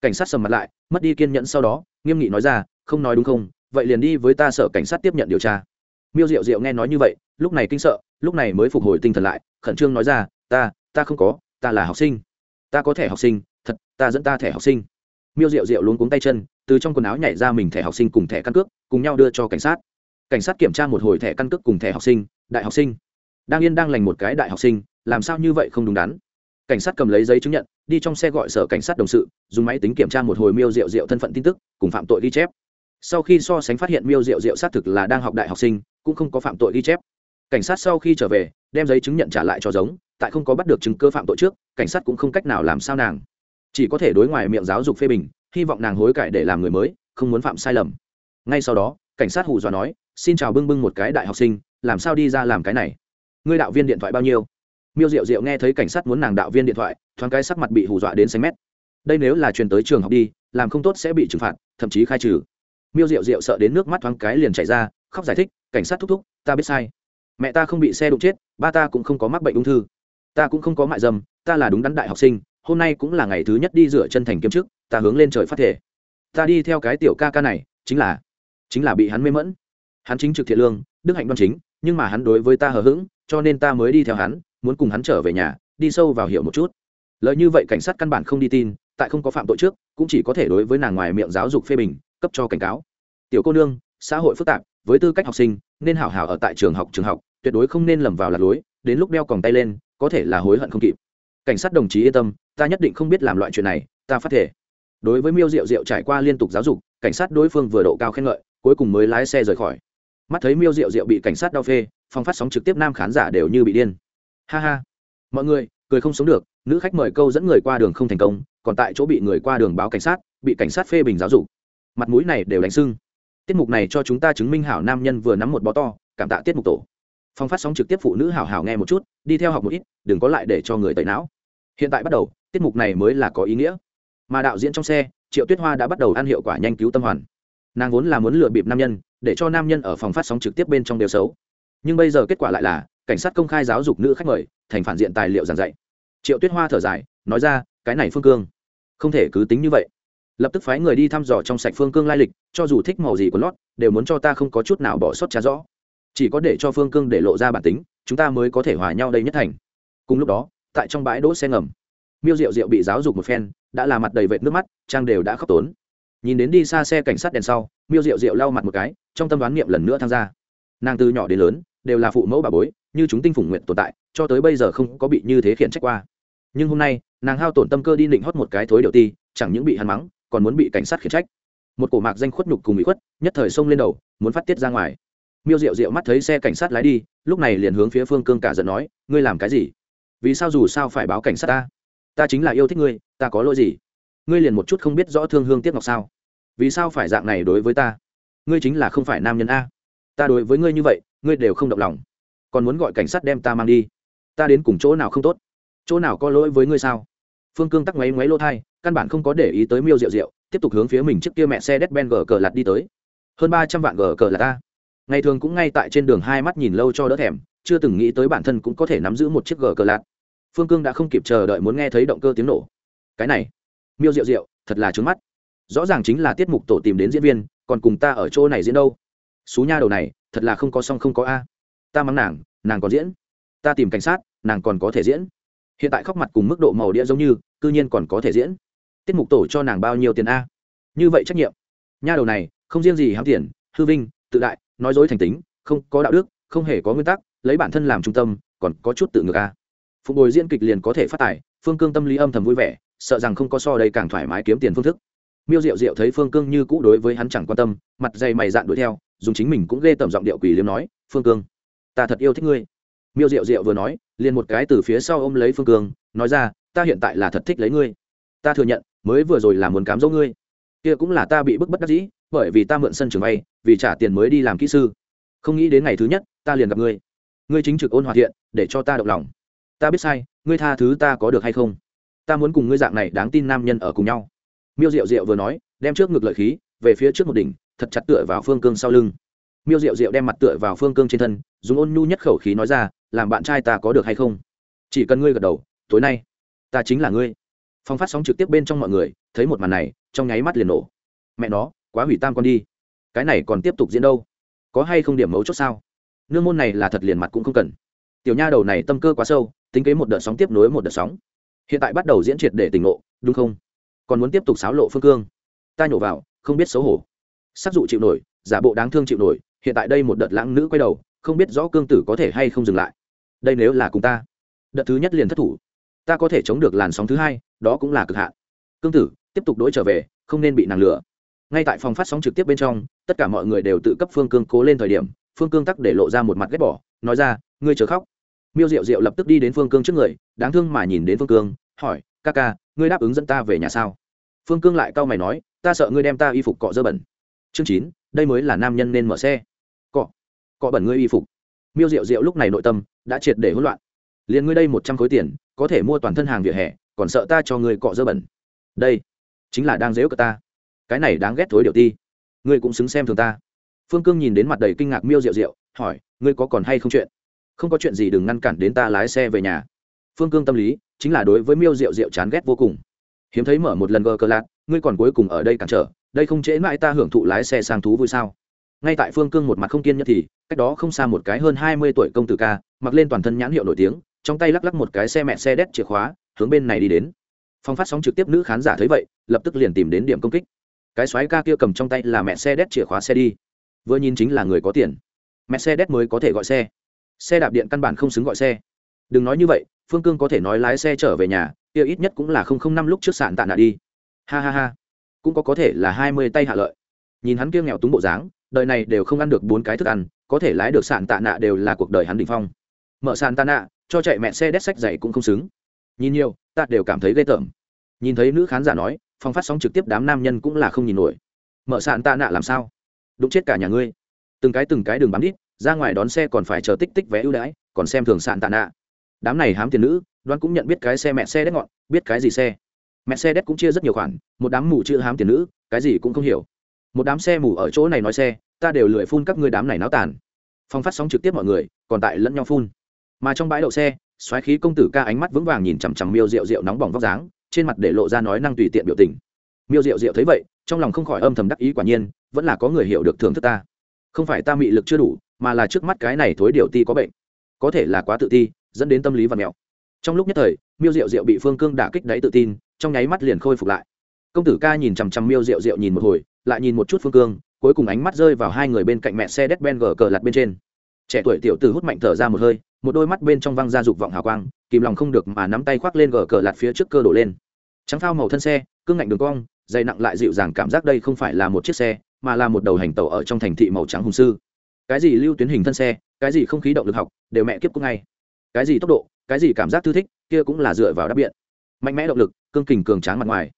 Cảnh sát sầm mặt lại, mất đi kiên nhẫn sau đó, nghiêm nghị nói ra, không nói đúng không, vậy liền đi với ta sở cảnh sát tiếp nhận điều tra. Miêu diệu diệu nghe nói như vậy, lúc này kinh sợ, lúc này mới phục hồi tinh thần lại, khẩn trương nói ra, ta ta không có, ta là học sinh. Ta có thẻ học sinh, thật, ta dẫn ta thẻ học sinh miêu diệu diệu luôn cuống tay chân, từ trong quần áo nhảy ra mình thẻ học sinh cùng thẻ căn cước, cùng nhau đưa cho cảnh sát. Cảnh sát kiểm tra một hồi thẻ căn cước cùng thẻ học sinh, đại học sinh, đang yên đang lành một cái đại học sinh, làm sao như vậy không đúng đắn? Cảnh sát cầm lấy giấy chứng nhận, đi trong xe gọi sở cảnh sát đồng sự, dùng máy tính kiểm tra một hồi miêu diệu diệu thân phận tin tức, cùng phạm tội ghi chép. Sau khi so sánh phát hiện miêu diệu diệu xác thực là đang học đại học sinh, cũng không có phạm tội ghi chép. Cảnh sát sau khi trở về, đem giấy chứng nhận trả lại cho giống, tại không có bắt được chứng cơ phạm tội trước, cảnh sát cũng không cách nào làm sao nàng chỉ có thể đối ngoại miệng giáo dục phê bình, hy vọng nàng hối cải để làm người mới, không muốn phạm sai lầm. Ngay sau đó, cảnh sát hù dọa nói, xin chào bưng bưng một cái đại học sinh, làm sao đi ra làm cái này? Ngươi đạo viên điện thoại bao nhiêu? Miêu diệu diệu nghe thấy cảnh sát muốn nàng đạo viên điện thoại, thoáng cái sắc mặt bị hù dọa đến xanh mét. Đây nếu là truyền tới trường học đi, làm không tốt sẽ bị trừng phạt, thậm chí khai trừ. Miêu diệu diệu sợ đến nước mắt thoáng cái liền chảy ra, khóc giải thích, cảnh sát thúc thúc, ta biết sai. Mẹ ta không bị xe đụng chết, ba ta cũng không có mắc bệnh ung thư. Ta cũng không có mại dâm, ta là đúng đắn đại học sinh hôm nay cũng là ngày thứ nhất đi rửa chân thành kiếm chức, ta hướng lên trời phát thể ta đi theo cái tiểu ca ca này, chính là chính là bị hắn mê mẫn hắn chính trực thiện lương, đức hạnh đoan chính, nhưng mà hắn đối với ta hờ hững, cho nên ta mới đi theo hắn, muốn cùng hắn trở về nhà, đi sâu vào hiểu một chút. Lợi như vậy cảnh sát căn bản không đi tin, tại không có phạm tội trước, cũng chỉ có thể đối với nàng ngoài miệng giáo dục phê bình, cấp cho cảnh cáo. Tiểu cô nương, xã hội phức tạp, với tư cách học sinh, nên hảo hảo ở tại trường học trường học, tuyệt đối không nên lầm vào lạc lối, đến lúc đeo còng tay lên, có thể là hối hận không kịp. Cảnh sát đồng chí yên tâm ta nhất định không biết làm loại chuyện này, ta phát thể. Đối với miêu diệu diệu trải qua liên tục giáo dục, cảnh sát đối phương vừa độ cao khen ngợi, cuối cùng mới lái xe rời khỏi. Mắt thấy miêu diệu diệu bị cảnh sát đau phê phong phát sóng trực tiếp nam khán giả đều như bị điên. Ha ha. Mọi người, cười không sống được, nữ khách mời câu dẫn người qua đường không thành công, còn tại chỗ bị người qua đường báo cảnh sát, bị cảnh sát phê bình giáo dục. Mặt mũi này đều đánh sưng. Tiết mục này cho chúng ta chứng minh hảo nam nhân vừa nắm một bó to, cảm tạ tiết mục tổ. Phong phát sóng trực tiếp phụ nữ hảo hảo nghe một chút, đi theo học một ít, đừng có lại để cho người tẩy não. Hiện tại bắt đầu tiết mục này mới là có ý nghĩa. Mà đạo diễn trong xe, triệu tuyết hoa đã bắt đầu ăn hiệu quả nhanh cứu tâm hoàn. Nàng vốn là muốn lừa bịp nam nhân, để cho nam nhân ở phòng phát sóng trực tiếp bên trong đều xấu. Nhưng bây giờ kết quả lại là, cảnh sát công khai giáo dục nữ khách mời, thành phản diện tài liệu giảng dạy. Triệu tuyết hoa thở dài, nói ra, cái này phương cương, không thể cứ tính như vậy. Lập tức phái người đi thăm dò trong sạch phương cương lai lịch, cho dù thích màu gì của lót, đều muốn cho ta không có chút nào bỏ sót trả rõ. Chỉ có để cho phương cương để lộ ra bản tính, chúng ta mới có thể hòa nhau đây nhất thành. Cùng lúc đó, tại trong bãi đỗ xe ngầm miêu rượu rượu bị giáo dục một phen, đã là mặt đầy vệt nước mắt, trang đều đã khóc tốn. Nhìn đến đi xa xe cảnh sát đèn sau, miêu rượu rượu lau mặt một cái, trong tâm đoán niệm lần nữa tham gia. Nàng từ nhỏ đến lớn, đều là phụ mẫu bà bối, như chúng tinh phủng nguyện tồn tại, cho tới bây giờ không có bị như thế khiển trách qua. Nhưng hôm nay, nàng hao tổn tâm cơ đi định hót một cái thối điệu ti, chẳng những bị hắn mắng, còn muốn bị cảnh sát khiển trách. Một cổ mạc danh khuất nhục cùng bị khuất, nhất thời xông lên đầu, muốn phát tiết ra ngoài. Miêu rượu rượu mắt thấy xe cảnh sát lái đi, lúc này liền hướng phía phương cương cả giận nói, ngươi làm cái gì? Vì sao dù sao phải báo cảnh sát ta? Ta chính là yêu thích ngươi, ta có lỗi gì? Ngươi liền một chút không biết rõ thương hương tiếc ngọc sao? Vì sao phải dạng này đối với ta? Ngươi chính là không phải nam nhân a. Ta đối với ngươi như vậy, ngươi đều không động lòng. Còn muốn gọi cảnh sát đem ta mang đi. Ta đến cùng chỗ nào không tốt? Chỗ nào có lỗi với ngươi sao? Phương cương tắc ngoáy ngoáy lỗ thai, căn bản không có để ý tới miêu rượu rượu tiếp tục hướng phía mình trước kia mẹ xe đét ben gờ cờ lặt đi tới. Hơn ba trăm vạn gờ cờ là ta ngày thường cũng ngay tại trên đường hai mắt nhìn lâu cho đỡ thèm, chưa từng nghĩ tới bản thân cũng có thể nắm giữ một chiếc gờ cờ lạt phương cương đã không kịp chờ đợi muốn nghe thấy động cơ tiếng nổ. Cái này, miêu rượu rượu thật là trướng mắt. Rõ ràng chính là tiết mục tổ tìm đến diễn viên, còn cùng ta ở chỗ này diễn đâu. Xú nha đầu này, thật là không có song không có a. Ta mắng nàng nàng còn diễn. Ta tìm cảnh sát, nàng còn có thể diễn. Hiện tại khóc mặt cùng mức độ màu đĩa giống như, cư nhiên còn có thể diễn. Tiết mục tổ cho nàng bao nhiêu tiền a? Như vậy trách nhiệm. Nha đầu này, không riêng gì hám tiền, hư vinh, tự đại, nói dối thành tính, không có đạo đức, không hề có nguyên tắc, lấy bản thân làm trung tâm, còn có chút tự ngược a phục bồi diễn kịch liền có thể phát tài, phương cương tâm lý âm thầm vui vẻ, sợ rằng không có so đây càng thoải mái kiếm tiền phương thức. Miêu diệu diệu thấy phương cương như cũ đối với hắn chẳng quan tâm, mặt dày mày dạn đuổi theo, dùng chính mình cũng ghê tầm giọng điệu quỷ liếm nói, phương cương, ta thật yêu thích ngươi. Miêu diệu diệu vừa nói, liền một cái từ phía sau ôm lấy phương cương, nói ra, ta hiện tại là thật thích lấy ngươi. Ta thừa nhận, mới vừa rồi là muốn cám dỗ ngươi. Kia cũng là ta bị bức bất đắc dĩ, bởi vì ta mượn sân trường vay vì trả tiền mới đi làm kỹ sư. Không nghĩ đến ngày thứ nhất, ta liền gặp ngươi. Ngươi chính trực ôn hòa thiện, để cho ta động lòng ta biết sai, ngươi tha thứ ta có được hay không? Ta muốn cùng ngươi dạng này đáng tin nam nhân ở cùng nhau. Miêu diệu diệu vừa nói, đem trước ngực lợi khí, về phía trước một đỉnh, thật chặt tựa vào phương cương sau lưng. Miêu diệu diệu đem mặt tựa vào phương cương trên thân, dùng ôn nhu nhất khẩu khí nói ra, làm bạn trai ta có được hay không? Chỉ cần ngươi gật đầu, tối nay, ta chính là ngươi. Phong phát sóng trực tiếp bên trong mọi người, thấy một màn này, trong nháy mắt liền nổ. Mẹ nó, quá hủy tam con đi. Cái này còn tiếp tục diễn đâu? Có hay không điểm mấu chốt sao? Nương môn này là thật liền mặt cũng không cần. Tiểu nha đầu này tâm cơ quá sâu tính kế một đợt sóng tiếp nối một đợt sóng. Hiện tại bắt đầu diễn triệt để tỉnh ngộ, đúng không? Còn muốn tiếp tục xáo lộ phương cương. Ta nhổ vào, không biết xấu hổ. Sắc dụ chịu nổi, giả bộ đáng thương chịu nổi, hiện tại đây một đợt lãng nữ quay đầu, không biết rõ cương tử có thể hay không dừng lại. Đây nếu là cùng ta, đợt thứ nhất liền thất thủ. Ta có thể chống được làn sóng thứ hai, đó cũng là cực hạn. Cương tử, tiếp tục đ ố i trở về, không nên bị nàng lửa ngay tại phòng phát sóng trực tiếp bên trong, tất cả mọi người đều tự cấp phương cương cố lên thời điểm, phương cương tắc để lộ ra một mặt ghét bỏ, nói ra, ngươi chớ khóc miêu diệu diệu lập tức đi đến phương cương trước người, đáng thương mà nhìn đến phương cương, hỏi, ca ca, ngươi đáp ứng dẫn ta về nhà sao? Phương cương lại cau mày nói, ta sợ ngươi đem ta y phục cọ dơ bẩn. Chương chín, đây mới là nam nhân nên mở xe. Cọ cọ bẩn ngươi y phục. Miêu diệu diệu lúc này nội tâm đã triệt để hỗn loạn. Liền ngươi đây một trăm khối tiền, có thể mua toàn thân hàng vỉa hè, còn sợ ta cho ngươi cọ dơ bẩn. Đây, chính là đang dễu cờ ta. Cái này đáng ghét thối điệu ti. Ngươi cũng xứng xem thường ta. Phương cương nhìn đến mặt đầy kinh ngạc miêu diệu diệu, hỏi, ngươi có còn hay không chuyện? Không có chuyện gì đừng ngăn cản đến ta lái xe về nhà. Phương cương tâm lý chính là đối với miêu diệu diệu chán ghét vô cùng. Hiếm thấy mở một lần gờ cờ lạc ngươi còn cuối cùng ở đây cản trở, đây không trễ mãi ta hưởng thụ lái xe sang thú vui sao? Ngay tại phương cương một mặt không kiên nhất thì, cách đó không xa một cái hơn hai mươi tuổi công tử ca, mặc lên toàn thân nhãn hiệu nổi tiếng, trong tay lắc lắc một cái xe mẹ xe đét chìa khóa, hướng bên này đi đến. Phong phát sóng trực tiếp nữ khán giả thấy vậy, lập tức liền tìm đến điểm công kích. Cái xoáy ca kia cầm trong tay là mẹ xe đét chìa khóa xe đi. Vừa nhìn chính là người có tiền. Mẹ xe đét mới có thể gọi xe xe đạp điện căn bản không xứng gọi xe. Đừng nói như vậy, phương cương có thể nói lái xe trở về nhà, kia ít nhất cũng là không không năm lúc trước sạn tạ nạ đi. Ha ha ha. Cũng có có thể là hai mươi tay hạ lợi. Nhìn hắn kia nghèo túng bộ dáng, đời này đều không ăn được bốn cái thức ăn, có thể lái được sạn tạ nạ đều là cuộc đời hắn đ phong. Mở sàn tạ nạ, cho chạy mẹ xe đét sách dày cũng không xứng. Nhìn nhiều, ta đều cảm thấy ghê tởm. Nhìn thấy nữ khán giả nói phong phát sóng trực tiếp đám nam nhân cũng là không nhìn nổi. Mở sàn tạ nạ làm sao? Đụng chết cả nhà ngươi. Từng cái từng cái đường bám đít ra ngoài đón xe còn phải chờ tích tích vé ưu đãi, còn xem thường sạn tạ nạ. Đám này hám tiền nữ, đoán cũng nhận biết cái xe mẹ xe đét ngọn, biết cái gì xe. Mẹ xe đét cũng chia rất nhiều khoản, một đám mù chưa hám tiền nữ, cái gì cũng không hiểu. Một đám xe mù ở chỗ này nói xe, ta đều lười phun các ngươi đám này náo tàn. Phong phát sóng trực tiếp mọi người, còn tại lẫn nhau phun. Mà trong bãi đậu xe, xoáy khí công tử ca ánh mắt vững vàng nhìn chằm chằm miêu rượu rượu nóng bỏng vóc dáng, trên mặt để lộ ra nói năng tùy tiện biểu tình. Miêu rượu rượu thấy vậy, trong lòng không khỏi âm thầm đắc ý quả nhiên, vẫn là có người hiểu được thưởng thức ta. Không phải ta mị lực chưa đủ mà là trước mắt cái này thối điều ti có bệnh. Có thể là quá tự ti, dẫn đến tâm lý và mẹo trong lúc nhất thời, miêu diệu diệu bị phương cương đả kích đáy tự tin, trong nháy mắt liền khôi phục lại. Công tử ca nhìn chằm chằm miêu diệu diệu nhìn một hồi, lại nhìn một chút phương cương, cuối cùng ánh mắt rơi vào hai người bên cạnh mẹ xe đét ben gờ cờ lặt bên trên. Trẻ tuổi tiểu tử hút mạnh thở ra một hơi, một đôi mắt bên trong văng ra dục vọng hào quang, kìm lòng không được mà nắm tay khoác lên gờ cờ lạt phía trước cơ đổ lên. Trắng phao màu thân xe, cương ngạnh đường cong, dày nặng lại dịu dàng cảm giác đây không phải là một chiếc xe, mà là một đầu hành tàu ở trong thành thị màu trắng hùng sư cái gì lưu tuyến hình thân xe, cái gì không khí động lực học, đều mẹ kiếp cũng ngay. Cái gì tốc độ, cái gì cảm giác thư thích, kia cũng là dựa vào đáp biện. Mạnh mẽ động lực, cương kình cường tráng mặt ngoài.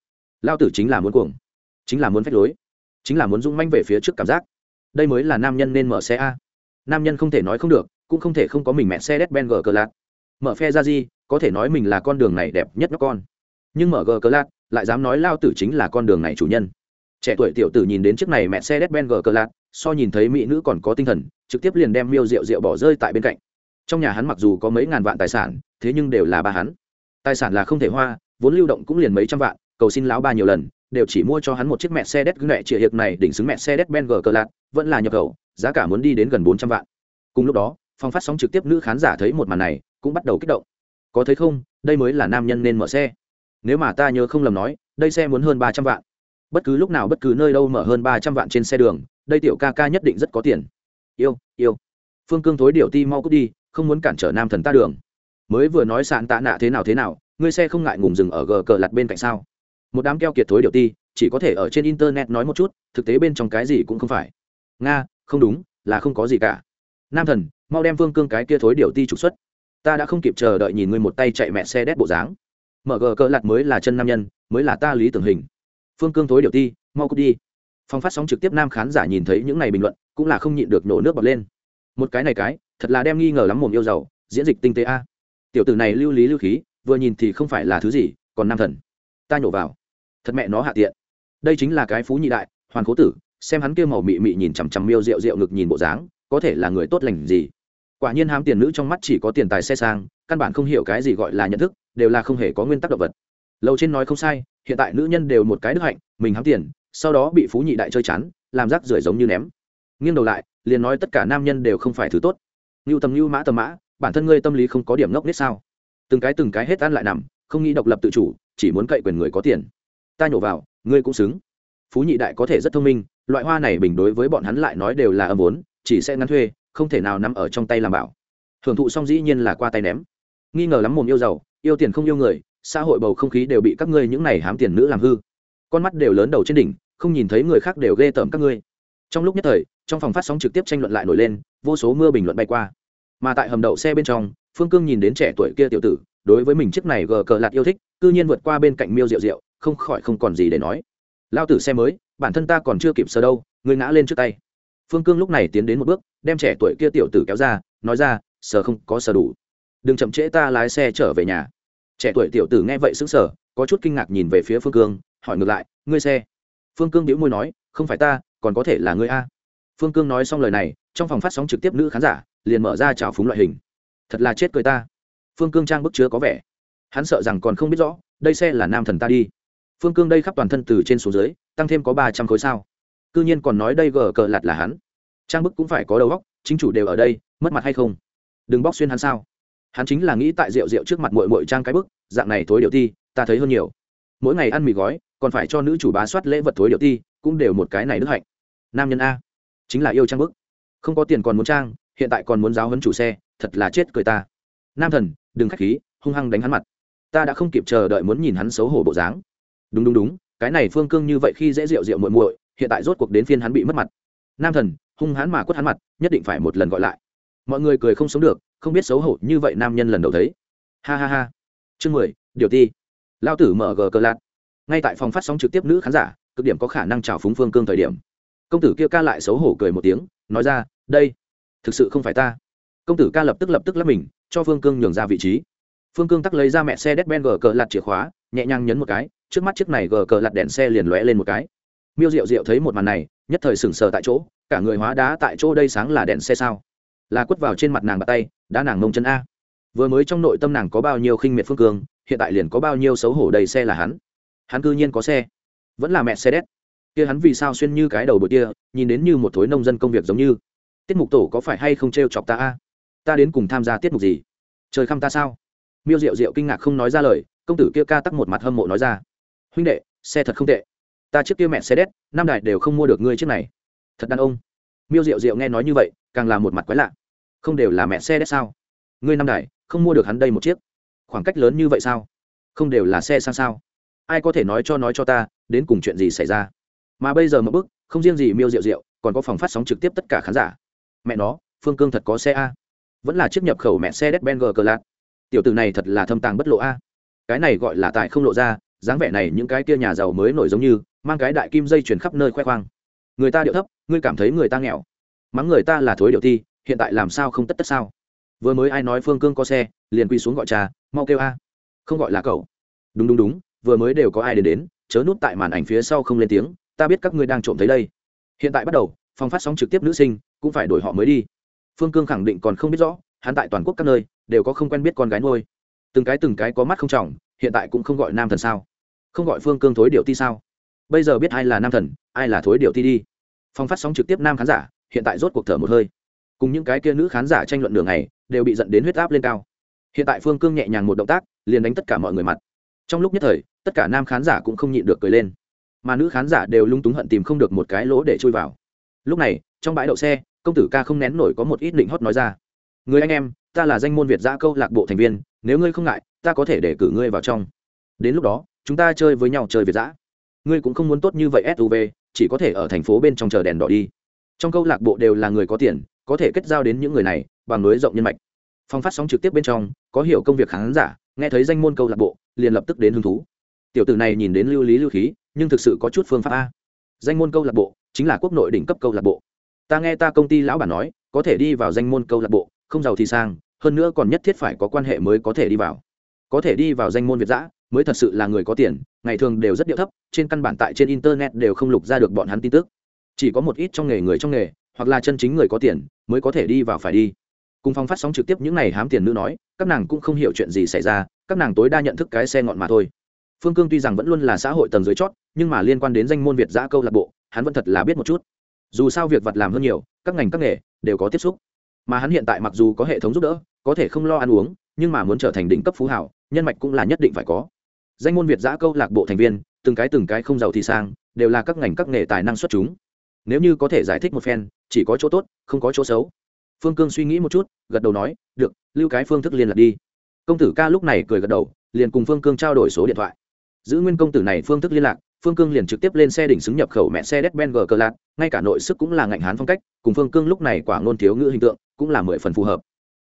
Lao tử chính là muốn cuồng, chính là muốn phách lối, chính là muốn rung manh về phía trước cảm giác. Đây mới là nam nhân nên mở xe a. Nam nhân không thể nói không được, cũng không thể không có mình mẹ xe đét ben g cờ lạc mở phe ra gì, có thể nói mình là con đường này đẹp nhất nhóc con. Nhưng mở g cờ lạc lại dám nói lao tử chính là con đường này chủ nhân trẻ tuổi tiểu tử nhìn đến chiếc này mẹ xe đét ben g cờ lạc so nhìn thấy mỹ nữ còn có tinh thần, trực tiếp liền đem miêu rượu rượu bỏ rơi tại bên cạnh. Trong nhà hắn mặc dù có mấy ngàn vạn tài sản, thế nhưng đều là ba hắn. Tài sản là không thể hoa, vốn lưu động cũng liền mấy trăm vạn, cầu xin lão ba nhiều lần, đều chỉ mua cho hắn một chiếc mẹ xe đét mẹ trịa hiệp này đỉnh xứng mẹ xe đét ben g cờ lạc vẫn là nhập khẩu, giá cả muốn đi đến gần bốn trăm vạn. Cùng lúc đó, phòng phát sóng trực tiếp nữ khán giả thấy một màn này, cũng bắt đầu kích động. Có thấy không, đây mới là nam nhân nên mở xe. Nếu mà ta nhớ không lầm nói, đây xe muốn hơn ba trăm vạn bất cứ lúc nào bất cứ nơi đâu mở hơn ba trăm vạn trên xe đường, đây tiểu ca ca nhất định rất có tiền. Yêu yêu. Phương cương thối điều ti mau cút đi, không muốn cản trở nam thần ta đường. Mới vừa nói sạn tạ nạ thế nào thế nào, ngươi xe không ngại ngùng dừng ở gờ cờ lặt bên cạnh sao? Một đám keo kiệt thối điều ti, chỉ có thể ở trên internet nói một chút, thực tế bên trong cái gì cũng không phải. Nga, không đúng, là không có gì cả. Nam thần, mau đem phương cương cái kia thối điều ti trục xuất. Ta đã không kịp chờ đợi nhìn ngươi một tay chạy mẹ xe đét bộ dáng. Mở gờ cờ lặt mới là chân nam nhân, mới là ta lý tưởng hình phương cương thối điều ti, mau cút đi. Phong phát sóng trực tiếp nam khán giả nhìn thấy những này bình luận, cũng là không nhịn được nổ nước bọt lên. Một cái này cái, thật là đem nghi ngờ lắm mồm yêu giàu, diễn dịch tinh tế a. Tiểu tử này lưu lý lưu khí, vừa nhìn thì không phải là thứ gì, còn nam thần. Ta nhổ vào. Thật mẹ nó hạ tiện. Đây chính là cái phú nhị đại, hoàn cố tử, xem hắn kia màu mị mị nhìn chằm chằm miêu rượu rượu ngực nhìn bộ dáng, có thể là người tốt lành gì. Quả nhiên hám tiền nữ trong mắt chỉ có tiền tài xe sang, căn bản không hiểu cái gì gọi là nhận thức, đều là không hề có nguyên tắc động vật. Lâu trên nói không sai hiện tại nữ nhân đều một cái đức hạnh, mình hám tiền, sau đó bị phú nhị đại chơi chắn làm rác rưởi giống như ném. Nghiêng đầu lại, liền nói tất cả nam nhân đều không phải thứ tốt. Ngưu tầm ngưu, mã tầm mã, bản thân ngươi tâm lý không có điểm ngốc nết sao? Từng cái từng cái hết ăn lại nằm, không nghĩ độc lập tự chủ, chỉ muốn cậy quyền người có tiền. Ta nhổ vào, ngươi cũng xứng. Phú nhị đại có thể rất thông minh, loại hoa này bình đối với bọn hắn lại nói đều là âm vốn, chỉ sẽ ngắn thuê, không thể nào nằm ở trong tay làm bảo. Hưởng thụ xong dĩ nhiên là qua tay ném. Nghi ngờ lắm mồm yêu giàu, yêu tiền không yêu người xã hội bầu không khí đều bị các ngươi những này hám tiền nữ làm hư. Con mắt đều lớn đầu trên đỉnh, không nhìn thấy người khác đều ghê tởm các ngươi. Trong lúc nhất thời, trong phòng phát sóng trực tiếp tranh luận lại nổi lên, vô số mưa bình luận bay qua. Mà tại hầm đậu xe bên trong, phương cương nhìn đến trẻ tuổi kia tiểu tử, đối với mình chiếc này gờ cờ lạt yêu thích, cư nhiên vượt qua bên cạnh miêu rượu rượu không khỏi không còn gì để nói. Lao tử xe mới, bản thân ta còn chưa kịp sơ đâu người ngã lên trước tay. Phương cương lúc này tiến đến một bước, đem trẻ tuổi kia tiểu tử kéo ra, nói ra, sờ không có sờ đủ. Đừng chậm trễ ta lái xe trở về nhà trẻ tuổi tiểu tử nghe vậy sững sờ, có chút kinh ngạc nhìn về phía phương cương, hỏi ngược lại, ngươi xe? Phương cương đĩu môi nói, không phải ta, còn có thể là ngươi a. Phương cương nói xong lời này, trong phòng phát sóng trực tiếp nữ khán giả, liền mở ra trào phúng loại hình. Thật là chết cười ta. Phương cương trang bức chứa có vẻ. Hắn sợ rằng còn không biết rõ, đây xe là nam thần ta đi. Phương cương đây khắp toàn thân từ trên xuống dưới, tăng thêm có ba trăm khối sao. C ư nhiên còn nói đây gờ cờ lạt là hắn. Trang bức cũng phải có đầu góc chính chủ đều ở đây, mất mặt hay không? Đừng bóc xuyên hắn sao? Hắn chính là nghĩ tại rượu rượu trước mặt mội mội trang cái bức, dạng này thối điệu ti, ta thấy hơn nhiều. Mỗi ngày ăn mì gói, còn phải cho nữ chủ bá soát lễ vật thối điệu ti, cũng đều một cái này đức hạnh. Nam nhân a, chính là yêu trang bức. Không có tiền còn muốn trang, hiện tại còn muốn giáo hấn chủ xe, thật là chết cười ta. Nam thần, đừng k h á c h khí, hung hăng đánh hắn mặt. Ta đã không kịp chờ đợi muốn nhìn hắn xấu hổ bộ dáng. Đúng đúng đúng, cái này phương cương như vậy khi dễ rượu rượu muội muội, hiện tại rốt cuộc đến phiên hắn bị mất mặt. Nam thần, hung hắn mà quất hắn mặt, nhất định phải một lần gọi lại. Mọi người cười không sống được không biết xấu hổ như vậy nam nhân lần đầu thấy. Ha ha ha. Chương mười, điều ti. Lao tử mở gờ cờ lạt. Ngay tại phòng phát sóng trực tiếp nữ khán giả, cực điểm có khả năng chào phúng phương cương thời điểm. Công tử kia ca lại xấu hổ cười một tiếng, nói ra, đây, thực sự không phải ta. Công tử ca lập tức lập tức lắp mình, cho phương cương nhường ra vị trí. Phương cương tắc lấy ra mẹ xe đét ben gờ cờ lạt chìa khóa, nhẹ nhàng nhấn một cái, trước mắt chiếc này gờ cờ lạt đèn xe liền lóe lên một cái. Miêu rượu rượu thấy một màn này, nhất thời sừng sờ tại chỗ, cả người hóa đá tại chỗ đây sáng là đèn xe sao? Là quất vào trên mặt nàng bàn tay đã nàng mông chân a. Vừa mới trong nội tâm nàng có bao nhiêu khinh miệt phương cường, hiện tại liền có bao nhiêu xấu hổ đầy xe là hắn. Hắn cư nhiên có xe. Vẫn là mẹ xe đét. Kia hắn vì sao xuyên như cái đầu bội kia nhìn đến như một thối nông dân công việc giống như. Tiết mục tổ có phải hay không t r e o chọc ta a? Ta đến cùng tham gia tiết mục gì? Trời khăm ta sao? Miêu diệu diệu kinh ngạc không nói ra lời công tử kia ca tắc một mặt hâm mộ nói ra. Huynh đệ xe thật không tệ. Ta trước kia mẹ xe đét năm đại đều không mua được ngươi chiếc này. Thật đàn ông. Miêu diệu diệu nghe nói như vậy càng là một mặt quái lạ không đều là mẹ xe đét sao? Ngươi năm đài không mua được hắn đây một chiếc. Khoảng cách lớn như vậy sao? Không đều là xe sang sao? Ai có thể nói cho nói cho ta, đến cùng chuyện gì xảy ra? Mà bây giờ một bức không riêng gì miêu rượu rượu còn có phòng phát sóng trực tiếp tất cả khán giả. Mẹ nó, phương cương thật có xe a. Vẫn là chiếc nhập khẩu mẹ xe đét g cờ lạc tiểu từ này thật là thâm tàng bất lộ a. Cái này gọi là tại không lộ ra, dáng vẻ này những cái kia nhà giàu mới nổi giống như, mang cái đại kim dây chuyển khắp nơi khoe khoang. Người ta điệu thấp, ngươi cảm thấy người ta nghèo. Mắng người ta là thối điệu thi hiện tại làm sao không tất tất sao? Vừa mới ai nói phương cương có xe, liền quy xuống gọi trà mau kêu a. Không gọi là cậu. Đúng đúng đúng, vừa mới đều có ai đến đến, chớ nút tại màn ảnh phía sau không lên tiếng, ta biết các ngươi đang trộm thấy đây. Hiện tại bắt đầu, phòng phát sóng trực tiếp nữ sinh, cũng phải đổi họ mới đi. Phương cương khẳng định còn không biết rõ, hắn tại toàn quốc các nơi, đều có không quen biết con gái nuôi. Từng cái từng cái có mắt không trọng, hiện tại cũng không gọi nam thần sao? Không gọi phương cương thối điệu ti sao? Bây giờ biết ai là nam thần, ai là thối điệu ti đi. Phòng phát sóng trực tiếp nam khán giả, hiện tại rốt cuộc thở một hơi cùng những cái kia nữ khán giả tranh luận đường này đều bị dẫn đến huyết áp lên cao. Hiện tại phương cương nhẹ nhàng một động tác, liền đánh tất cả mọi người mặt. Trong lúc nhất thời, tất cả nam khán giả cũng không nhịn được cười lên. Mà nữ khán giả đều lung túng hận tìm không được một cái lỗ để chui vào. Lúc này, trong bãi đậu xe, công tử ca không nén nổi có một ít định hót nói ra. Người anh em, ta là danh môn việt giã câu lạc bộ thành viên, nếu ngươi không ngại, ta có thể để cử ngươi vào trong. Đến lúc đó, chúng ta chơi với nhau chơi việt giã. Ngươi cũng không muốn tốt như vậy suv chỉ có thể ở thành phố bên trong chờ đèn đỏ đi. Trong câu lạc bộ đều là người có tiền có thể kết giao đến những người này bằng nối rộng nhân mạch. Phong phát sóng trực tiếp bên trong, có hiểu công việc khán giả, nghe thấy danh môn câu lạc bộ, liền lập tức đến hứng thú. Tiểu tử này nhìn đến lưu lý lưu khí, nhưng thực sự có chút phương pháp a. Danh môn câu lạc bộ, chính là quốc nội đỉnh cấp câu lạc bộ. Ta nghe ta công ty lão bản nói, có thể đi vào danh môn câu lạc bộ, không giàu thì sang, hơn nữa còn nhất thiết phải có quan hệ mới có thể đi vào. Có thể đi vào danh môn việt giã mới thật sự là người có tiền, ngày thường đều rất điệu thấp, trên căn bản tại trên internet đều không lục ra được bọn hắn tin tức. Chỉ có một ít trong nghề người trong nghề hoặc là chân chính người có tiền, mới có thể đi vào phải đi. Cùng phong phát sóng trực tiếp những ngày hám tiền nữ nói, các nàng cũng không hiểu chuyện gì xảy ra, các nàng tối đa nhận thức cái xe ngọn mà thôi. Phương cương tuy rằng vẫn luôn là xã hội tầng dưới chót, nhưng mà liên quan đến danh môn việt giã câu lạc bộ, hắn vẫn thật là biết một chút. Dù sao việc vật làm hơn nhiều, các ngành các nghề đều có tiếp xúc. Mà hắn hiện tại mặc dù có hệ thống giúp đỡ, có thể không lo ăn uống, nhưng mà muốn trở thành đỉnh cấp phú hảo, nhân mạch cũng là nhất định phải có. Danh môn việt giã câu lạc bộ thành viên, từng cái từng cái không giàu thì sang, đều là các ngành các nghề tài năng xuất chúng. Nếu như có thể giải thích một phen chỉ có chỗ tốt, không có chỗ xấu. Phương cương suy nghĩ một chút, gật đầu nói, được, lưu cái phương thức liên lạc đi. Công tử ca lúc này cười gật đầu, liền cùng phương cương trao đổi số điện thoại. Giữ nguyên công tử này phương thức liên lạc, phương cương liền trực tiếp lên xe đỉnh xứng nhập khẩu mẹ xe đét ben g cờ lạc ngay cả nội sức cũng là ngạnh hán phong cách, cùng phương cương lúc này quả ngôn thiếu ngữ hình tượng cũng là mười phần phù hợp.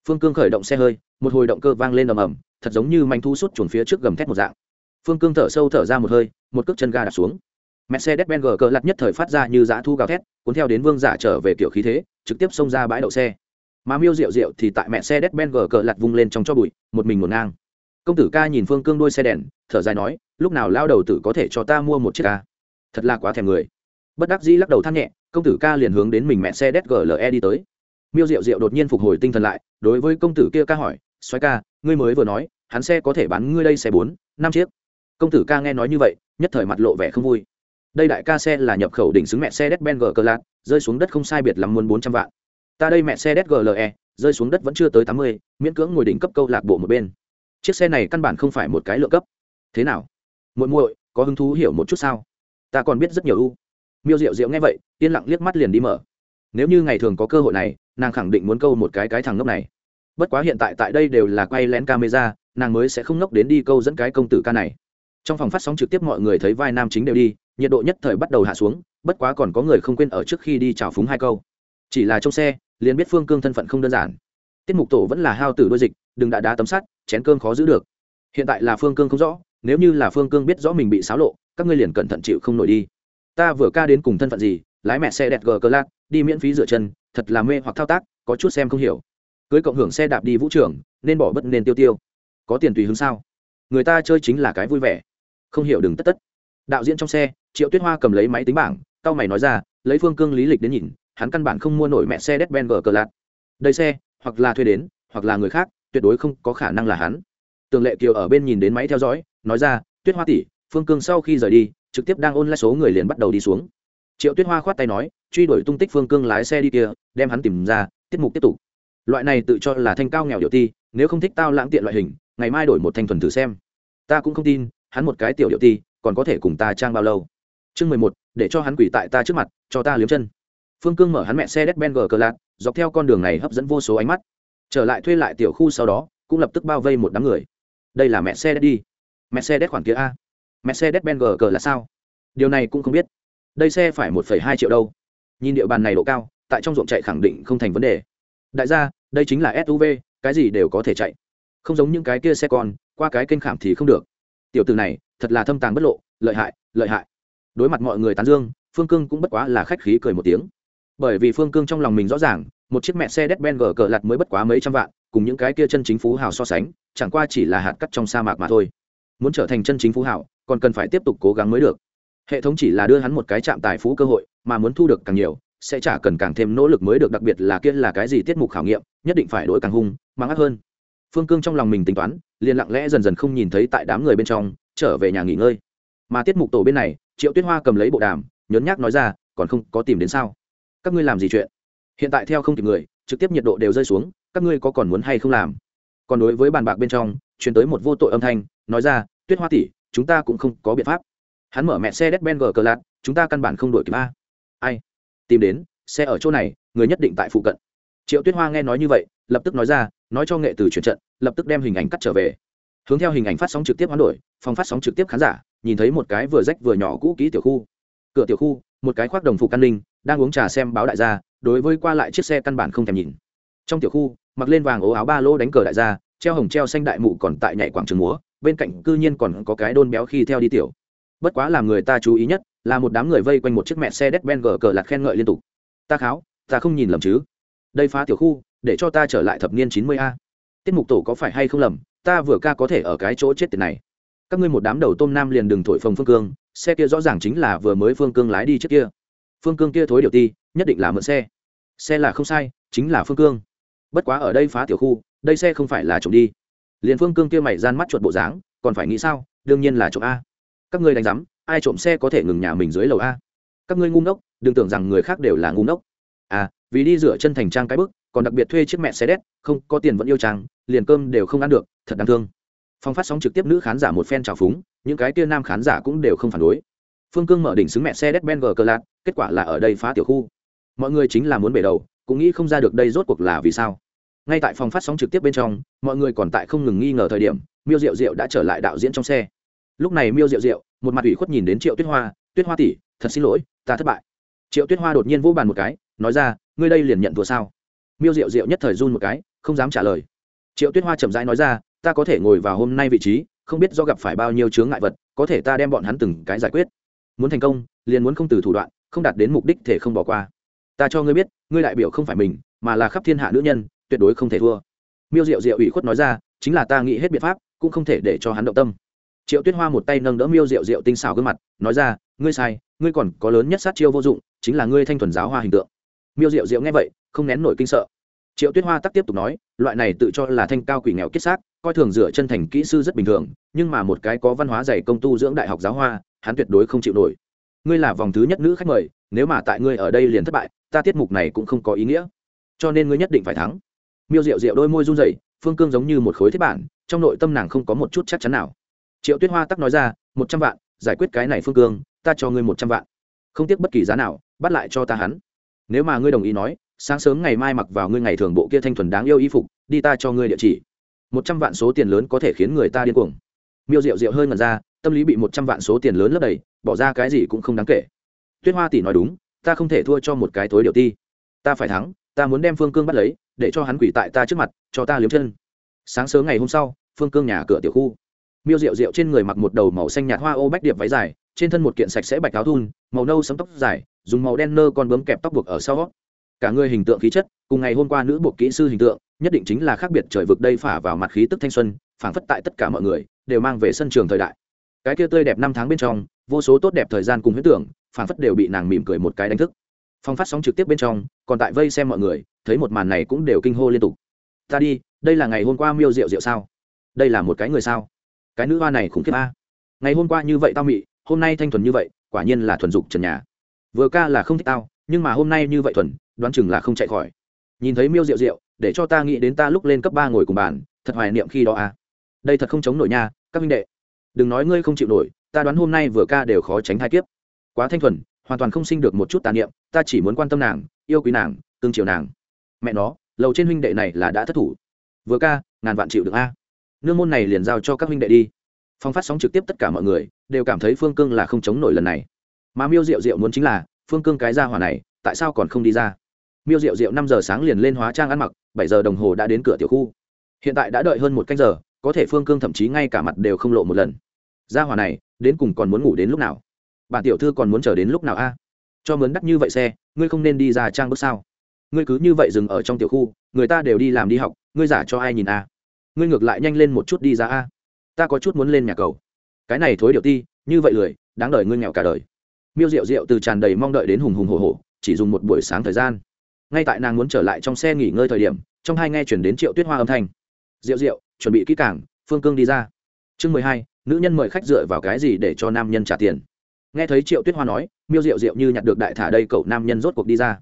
Phương cương khởi động xe hơi, một hồi động cơ vang lên ầm ầm, thật giống như manh thu sút chuồn phía trước gầm thét một dạng. Phương cương thở sâu thở ra một hơi, một cước chân ga đạp xuống mẹ xe đét cờ lạc nhất thời phát ra như dã thu gào thét, cuốn theo đến vương giả trở về kiểu khí thế, trực tiếp xông ra bãi đậu xe. Mà miêu Diệu Diệu thì tại mẹ xe đét cờ lặt vung lên trong cho bụi, một mình một ngang. Công tử ca nhìn phương cương đuôi xe đèn, thở dài nói, lúc nào lao đầu tử có thể cho ta mua một chiếc ca? Thật là quá thèm người. Bất đắc dĩ lắc đầu than nhẹ, công tử ca liền hướng đến mình mẹ xe đét gle đi tới. Miêu Diệu Diệu đột nhiên phục hồi tinh thần lại, đối với công tử kia ca hỏi xoáy ca, ngươi mới vừa nói, hắn xe có thể bán ngươi đây xe bốn, năm chiếc. Công tử ca nghe nói như vậy, nhất thời mặt lộ vẻ không vui đây đại ca xe là nhập khẩu đỉnh xứng mẹ xe đét ben g cơ lạc rơi xuống đất không sai biệt lắm muốn bốn trăm vạn. Ta đây mẹ xe đét gle rơi xuống đất vẫn chưa tới tám mươi, miễn cưỡng ngồi đỉnh cấp câu lạc bộ một bên. Chiếc xe này căn bản không phải một cái lựa cấp. Thế nào? Muội muội, có hứng thú hiểu một chút sao? Ta còn biết rất nhiều ưu miêu diệu diệu nghe vậy, yên lặng liếc mắt liền đi mở. Nếu như ngày thường có cơ hội này, nàng khẳng định muốn câu một cái cái thằng ngốc này. Bất quá hiện tại tại đây đều là quay lén camera, nàng mới sẽ không ngốc đến đi câu dẫn cái công tử ca này. Trong phòng phát sóng trực tiếp mọi người thấy vai nam chính đều đi nhiệt độ nhất thời bắt đầu hạ xuống, bất quá còn có người không quên ở trước khi đi chào phúng hai câu. Chỉ là trong xe, liền biết phương cương thân phận không đơn giản. Tiết mục tổ vẫn là hao tử đôi dịch, đừng đã đá tấm sắt, chén cơm khó giữ được. Hiện tại là phương cương không rõ, nếu như là phương cương biết rõ mình bị xáo lộ, các ngươi liền cẩn thận chịu không nổi đi. Ta vừa ca đến cùng thân phận gì, lái mẹ xe đẹp gờ cờ lạc đi miễn phí rửa chân, thật là mê hoặc thao tác, có chút xem không hiểu. Cưới cộng hưởng xe đạp đi vũ trường, nên bỏ bất nên tiêu tiêu. Có tiền tùy hướng sao? Người ta chơi chính là cái vui vẻ. Không hiểu đừng tất tất. Đạo diễn trong xe triệu tuyết hoa cầm lấy máy tính bảng tao mày nói ra lấy phương cương lý lịch đến nhìn hắn căn bản không mua nổi mẹ xe Mercedes Benz cờ lạt. Đây xe, hoặc là thuê đến, hoặc là người khác, tuyệt đối không có khả năng là hắn. Tường Lệ Kiều ở bên nhìn đến máy theo dõi, nói ra, "Tuyết Hoa tỷ, Phương Cương sau khi rời đi, trực tiếp đang ôn lại số người liền bắt đầu đi xuống." Triệu Tuyết Hoa khoát tay nói, truy đuổi tung tích Phương Cương lái xe đi kia, đem hắn tìm ra, tiết mục tiếp tục. Loại này tự cho là thanh cao nghèo điệu ti, nếu không thích tao lãng tiện loại hình, ngày mai đổi một thanh thuần thử xem. Ta cũng không tin, hắn một cái tiểu điệu ti, còn có thể cùng ta trang bao lâu. Chương mười một, để cho hắn quỷ tại ta trước mặt, cho ta liếm chân. Phương cương mở hắn mẹ xe đét ben g cờ lạc dọc theo con đường này hấp dẫn vô số ánh mắt. Trở lại thuê lại tiểu khu sau đó cũng lập tức bao vây một đám người. Đây là mẹ xe đi. Mẹ xe đét khoản kia a. Mẹ xe đét ben gờ cờ là sao? Điều này cũng không biết. Đây xe phải một phẩy hai triệu đâu. Nhìn địa bàn này độ cao tại trong ruộng chạy khẳng định không thành vấn đề. Đại gia đây chính là suv cái gì đều có thể chạy. Không giống những cái kia xe con qua cái kênh khảm thì không được. Tiểu từ này thật là thâm tàng bất lộ lợi hại lợi hại đối mặt mọi người tán dương, phương cương cũng bất quá là khách khí cười một tiếng. Bởi vì phương cương trong lòng mình rõ ràng, một chiếc mẹ xe đét ben gờ cờ lặt mới bất quá mấy trăm vạn, cùng những cái kia chân chính phú hào so sánh, chẳng qua chỉ là hạt cắt trong sa mạc mà thôi. Muốn trở thành chân chính phú hào, còn cần phải tiếp tục cố gắng mới được. Hệ thống chỉ là đưa hắn một cái chạm tài phú cơ hội, mà muốn thu được càng nhiều, sẽ chả cần càng thêm nỗ lực mới được, đặc biệt là kia là cái gì tiết mục khảo nghiệm, nhất định phải đổi càng hung, mang ác hơn. Phương cương trong lòng mình tính toán, liền lặng lẽ dần dần không nhìn thấy tại đám người bên trong, trở về nhà nghỉ ngơi. Mà tiết mục tổ bên này triệu tuyết hoa cầm lấy bộ đàm nhấn nhác nói ra, còn không có tìm đến sao? Các ngươi làm gì chuyện? Hiện tại theo không kịp người, trực tiếp nhiệt độ đều rơi xuống, các ngươi có còn muốn hay không làm? Còn đối với bàn bạc bên trong chuyển tới một vô tội âm thanh, nói ra, tuyết hoa tỷ, chúng ta cũng không có biện pháp. Hắn mở mẹ xe đét ben gờ cờ lạt chúng ta căn bản không đổi kịp a. Ai? Tìm đến, xe ở chỗ này, người nhất định tại phụ cận. Triệu tuyết hoa nghe nói như vậy, lập tức nói ra, nói cho nghệ từ chuyển trận, lập tức đem hình ảnh cắt trở về hướng theo hình ảnh phát sóng trực tiếp hoán đổi, phòng phát sóng trực tiếp khán giả, nhìn thấy một cái vừa rách vừa nhỏ cũ kỹ tiểu khu. Cửa tiểu khu, một cái khoác đồng phục an ninh, đang uống trà xem báo đại gia, đối với qua lại chiếc xe căn bản không thèm nhìn. Trong tiểu khu, mặc lên vàng ố áo ba lô đánh cờ đại gia, treo hồng treo xanh đại mụ còn tại nhảy quảng trường múa, bên cạnh cư nhiên còn có cái đôn béo khi theo đi tiểu. Bất quá làm người ta chú ý nhất, là một đám người vây quanh một chiếc mẹ xe đét ben gờ cờ lạt khen ngợi liên tục. Ta kháo, ta không nhìn lầm chứ. Đây phá tiểu khu, để cho ta trở lại thập niên chín mươi a. Tiết mục tổ có phải hay không lầm ta vừa ca có thể ở cái chỗ chết tiền này. Các ngươi một đám đầu tôm nam liền đừng thổi phồng phương cương, xe kia rõ ràng chính là vừa mới phương cương lái đi trước kia. Phương cương kia thối điều ti, nhất định là mượn xe. Xe là không sai, chính là phương cương. Bất quá ở đây phá tiểu khu, đây xe không phải là trộm đi. Liền phương cương kia mày gian mắt chuột bộ dáng, còn phải nghĩ sao, đương nhiên là trộm a. Các ngươi đánh giám, ai trộm xe có thể ngừng nhà mình dưới lầu a? Các ngươi ngu ngốc, đừng tưởng rằng người khác đều là ngu ngốc. À vì đi rửa chân thành trang cái bức còn đặc biệt thuê chiếc mẹ xe đét không có tiền vẫn yêu trang liền cơm đều không ăn được, thật đáng thương. Phong phát sóng trực tiếp nữ khán giả một phen trào phúng, những cái kia nam khán giả cũng đều không phản đối. Phương cương mở đỉnh xứng mẹ xe đét ben g cờ lạc kết quả là ở đây phá tiểu khu. Mọi người chính là muốn bể đầu, cũng nghĩ không ra được đây rốt cuộc là vì sao. Ngay tại phòng phát sóng trực tiếp bên trong, mọi người còn tại không ngừng nghi ngờ thời điểm, miêu diệu diệu đã trở lại đạo diễn trong xe. Lúc này miêu diệu diệu, một mặt ủy khuất nhìn đến triệu tuyết hoa tuyết hoa tỷ, thật xin lỗi, ta thất bại. Triệu tuyết hoa đột nhiên vỗ bàn một cái, nói ra, ngươi đây liền nhận thua sao? Miêu diệu diệu nhất thời run một cái, không dám trả lời. Triệu tuyết hoa chậm rãi nói ra, ta có thể ngồi vào hôm nay vị trí, không biết do gặp phải bao nhiêu chướng ngại vật, có thể ta đem bọn hắn từng cái giải quyết. Muốn thành công, liền muốn không từ thủ đoạn, không đạt đến mục đích thể không bỏ qua. Ta cho ngươi biết, ngươi đại biểu không phải mình, mà là khắp thiên hạ nữ nhân, tuyệt đối không thể thua. Miêu diệu diệu ủy khuất nói ra, chính là ta nghĩ hết biện pháp, cũng không thể để cho hắn động tâm. Triệu tuyết hoa một tay nâng đỡ miêu diệu diệu tinh xảo gương mặt, nói ra, ngươi sai, ngươi còn có lớn nhất sát chiêu vô dụng, chính là ngươi thanh thuần giáo hoa hình tượng. Miêu diệu diệu nghe vậy không nén nổi kinh sợ. Triệu tuyết hoa tắc tiếp tục nói, loại này tự cho là thanh cao quỷ nghèo kết xác, coi thường dựa chân thành kỹ sư rất bình thường, nhưng mà một cái có văn hóa dày công tu dưỡng đại học giáo hoa, hắn tuyệt đối không chịu nổi. Ngươi là vòng thứ nhất nữ khách mời, nếu mà tại ngươi ở đây liền thất bại, ta tiết mục này cũng không có ý nghĩa. Cho nên ngươi nhất định phải thắng. Miêu diệu diệu đôi môi run rẩy, phương cương giống như một khối thiết bản, trong nội tâm nàng không có một chút chắc chắn nào. Triệu tuyết hoa tắc nói ra, một trăm vạn, giải quyết cái này phương cương, ta cho ngươi một trăm vạn. Không tiếc bất kỳ giá nào, bắt lại cho ta hắn. Nếu mà ngươi đồng ý nói sáng sớm ngày mai mặc vào ngươi ngày thường bộ kia thanh thuần đáng yêu y phục, đi ta cho ngươi địa chỉ. Một trăm vạn số tiền lớn có thể khiến người ta điên cuồng. Miêu rượu rượu hơi ngần ra, tâm lý bị một trăm vạn số tiền lớn lấp đầy, bỏ ra cái gì cũng không đáng kể. Tuyết hoa tỷ nói đúng, ta không thể thua cho một cái thối điều ti. Ta phải thắng, ta muốn đem phương cương bắt lấy, để cho hắn quỷ tại ta trước mặt, cho ta liếm chân. Sáng sớm ngày hôm sau, phương cương nhà cửa tiểu khu. Miêu rượu rượu trên người mặc một đầu màu xanh nhạt hoa ô bách điệp váy dài, trên thân một kiện sạch sẽ bạch áo thun, màu nâu sấm tóc dài, dùng màu đen nơ con bướm kẹp tóc buộc ở sau cả người hình tượng khí chất, cùng ngày hôm qua nữ bộ kỹ sư hình tượng, nhất định chính là khác biệt trời vực đây phả vào mặt khí tức thanh xuân, phảng phất tại tất cả mọi người, đều mang về sân trường thời đại. Cái kia tươi đẹp năm tháng bên trong, vô số tốt đẹp thời gian cùng huyết tưởng, phảng phất đều bị nàng mỉm cười một cái đánh thức. Phong phát sóng trực tiếp bên trong, còn tại vây xem mọi người, thấy một màn này cũng đều kinh hô liên tục. Ta đi, đây là ngày hôm qua miêu rượu rượu sao? Đây là một cái người sao? Cái nữ hoa này khủng khiếp a. Ngày hôm qua như vậy tao mị, hôm nay thanh thuần như vậy, quả nhiên là thuần dục trần nhà. Vừa ca là không thích tao, nhưng mà hôm nay như vậy thuần đoán chừng là không chạy khỏi. Nhìn thấy miêu rượu rượu để cho ta nghĩ đến ta lúc lên cấp ba ngồi cùng bàn, thật hoài niệm khi đó à. Đây thật không chống nổi nha, các minh đệ. Đừng nói ngươi không chịu nổi, ta đoán hôm nay vừa ca đều khó tránh hai kiếp. Quá thanh thuần, hoàn toàn không sinh được một chút tà niệm, ta chỉ muốn quan tâm nàng, yêu quý nàng, tương chiều nàng. Mẹ nó, lầu trên huynh đệ này là đã thất thủ. Vừa ca, ngàn vạn chịu được a. Nương môn này liền giao cho các huynh đệ đi. Phong phát sóng trực tiếp tất cả mọi người, đều cảm thấy phương cương là không chống nổi lần này. Mà miêu diệu diệu muốn chính là, phương cương cái ra hỏa này, tại sao còn không đi ra? Miêu diệu diệu năm giờ sáng liền lên hóa trang ăn mặc, bảy giờ đồng hồ đã đến cửa tiểu khu. Hiện tại đã đợi hơn một canh giờ, có thể phương cương thậm chí ngay cả mặt đều không lộ một lần. Ra hỏa này, đến cùng còn muốn ngủ đến lúc nào? Bản tiểu thư còn muốn chờ đến lúc nào a? Cho mướn đắt như vậy xe, ngươi không nên đi ra trang bước sao? Ngươi cứ như vậy dừng ở trong tiểu khu, người ta đều đi làm đi học, ngươi giả cho ai nhìn a? Ngươi ngược lại nhanh lên một chút đi ra a. Ta có chút muốn lên nhà cầu. Cái này thối điệu ti, như vậy lười, đáng đời ngươi nghèo cả đời. Miêu rượu rượu từ tràn đầy mong đợi đến hùng hùng hồ hồ chỉ dùng một buổi sáng thời gian ngay tại nàng muốn trở lại trong xe nghỉ ngơi thời điểm, trong hai nghe chuyển đến triệu tuyết hoa âm thanh. Rượu rượu chuẩn bị kỹ cảng phương cương đi ra. Chương mười hai, nữ nhân mời khách dựa vào cái gì để cho nam nhân trả tiền? Nghe thấy triệu tuyết hoa nói, miêu rượu rượu như nhặt được đại thả đây cậu nam nhân rốt cuộc đi ra.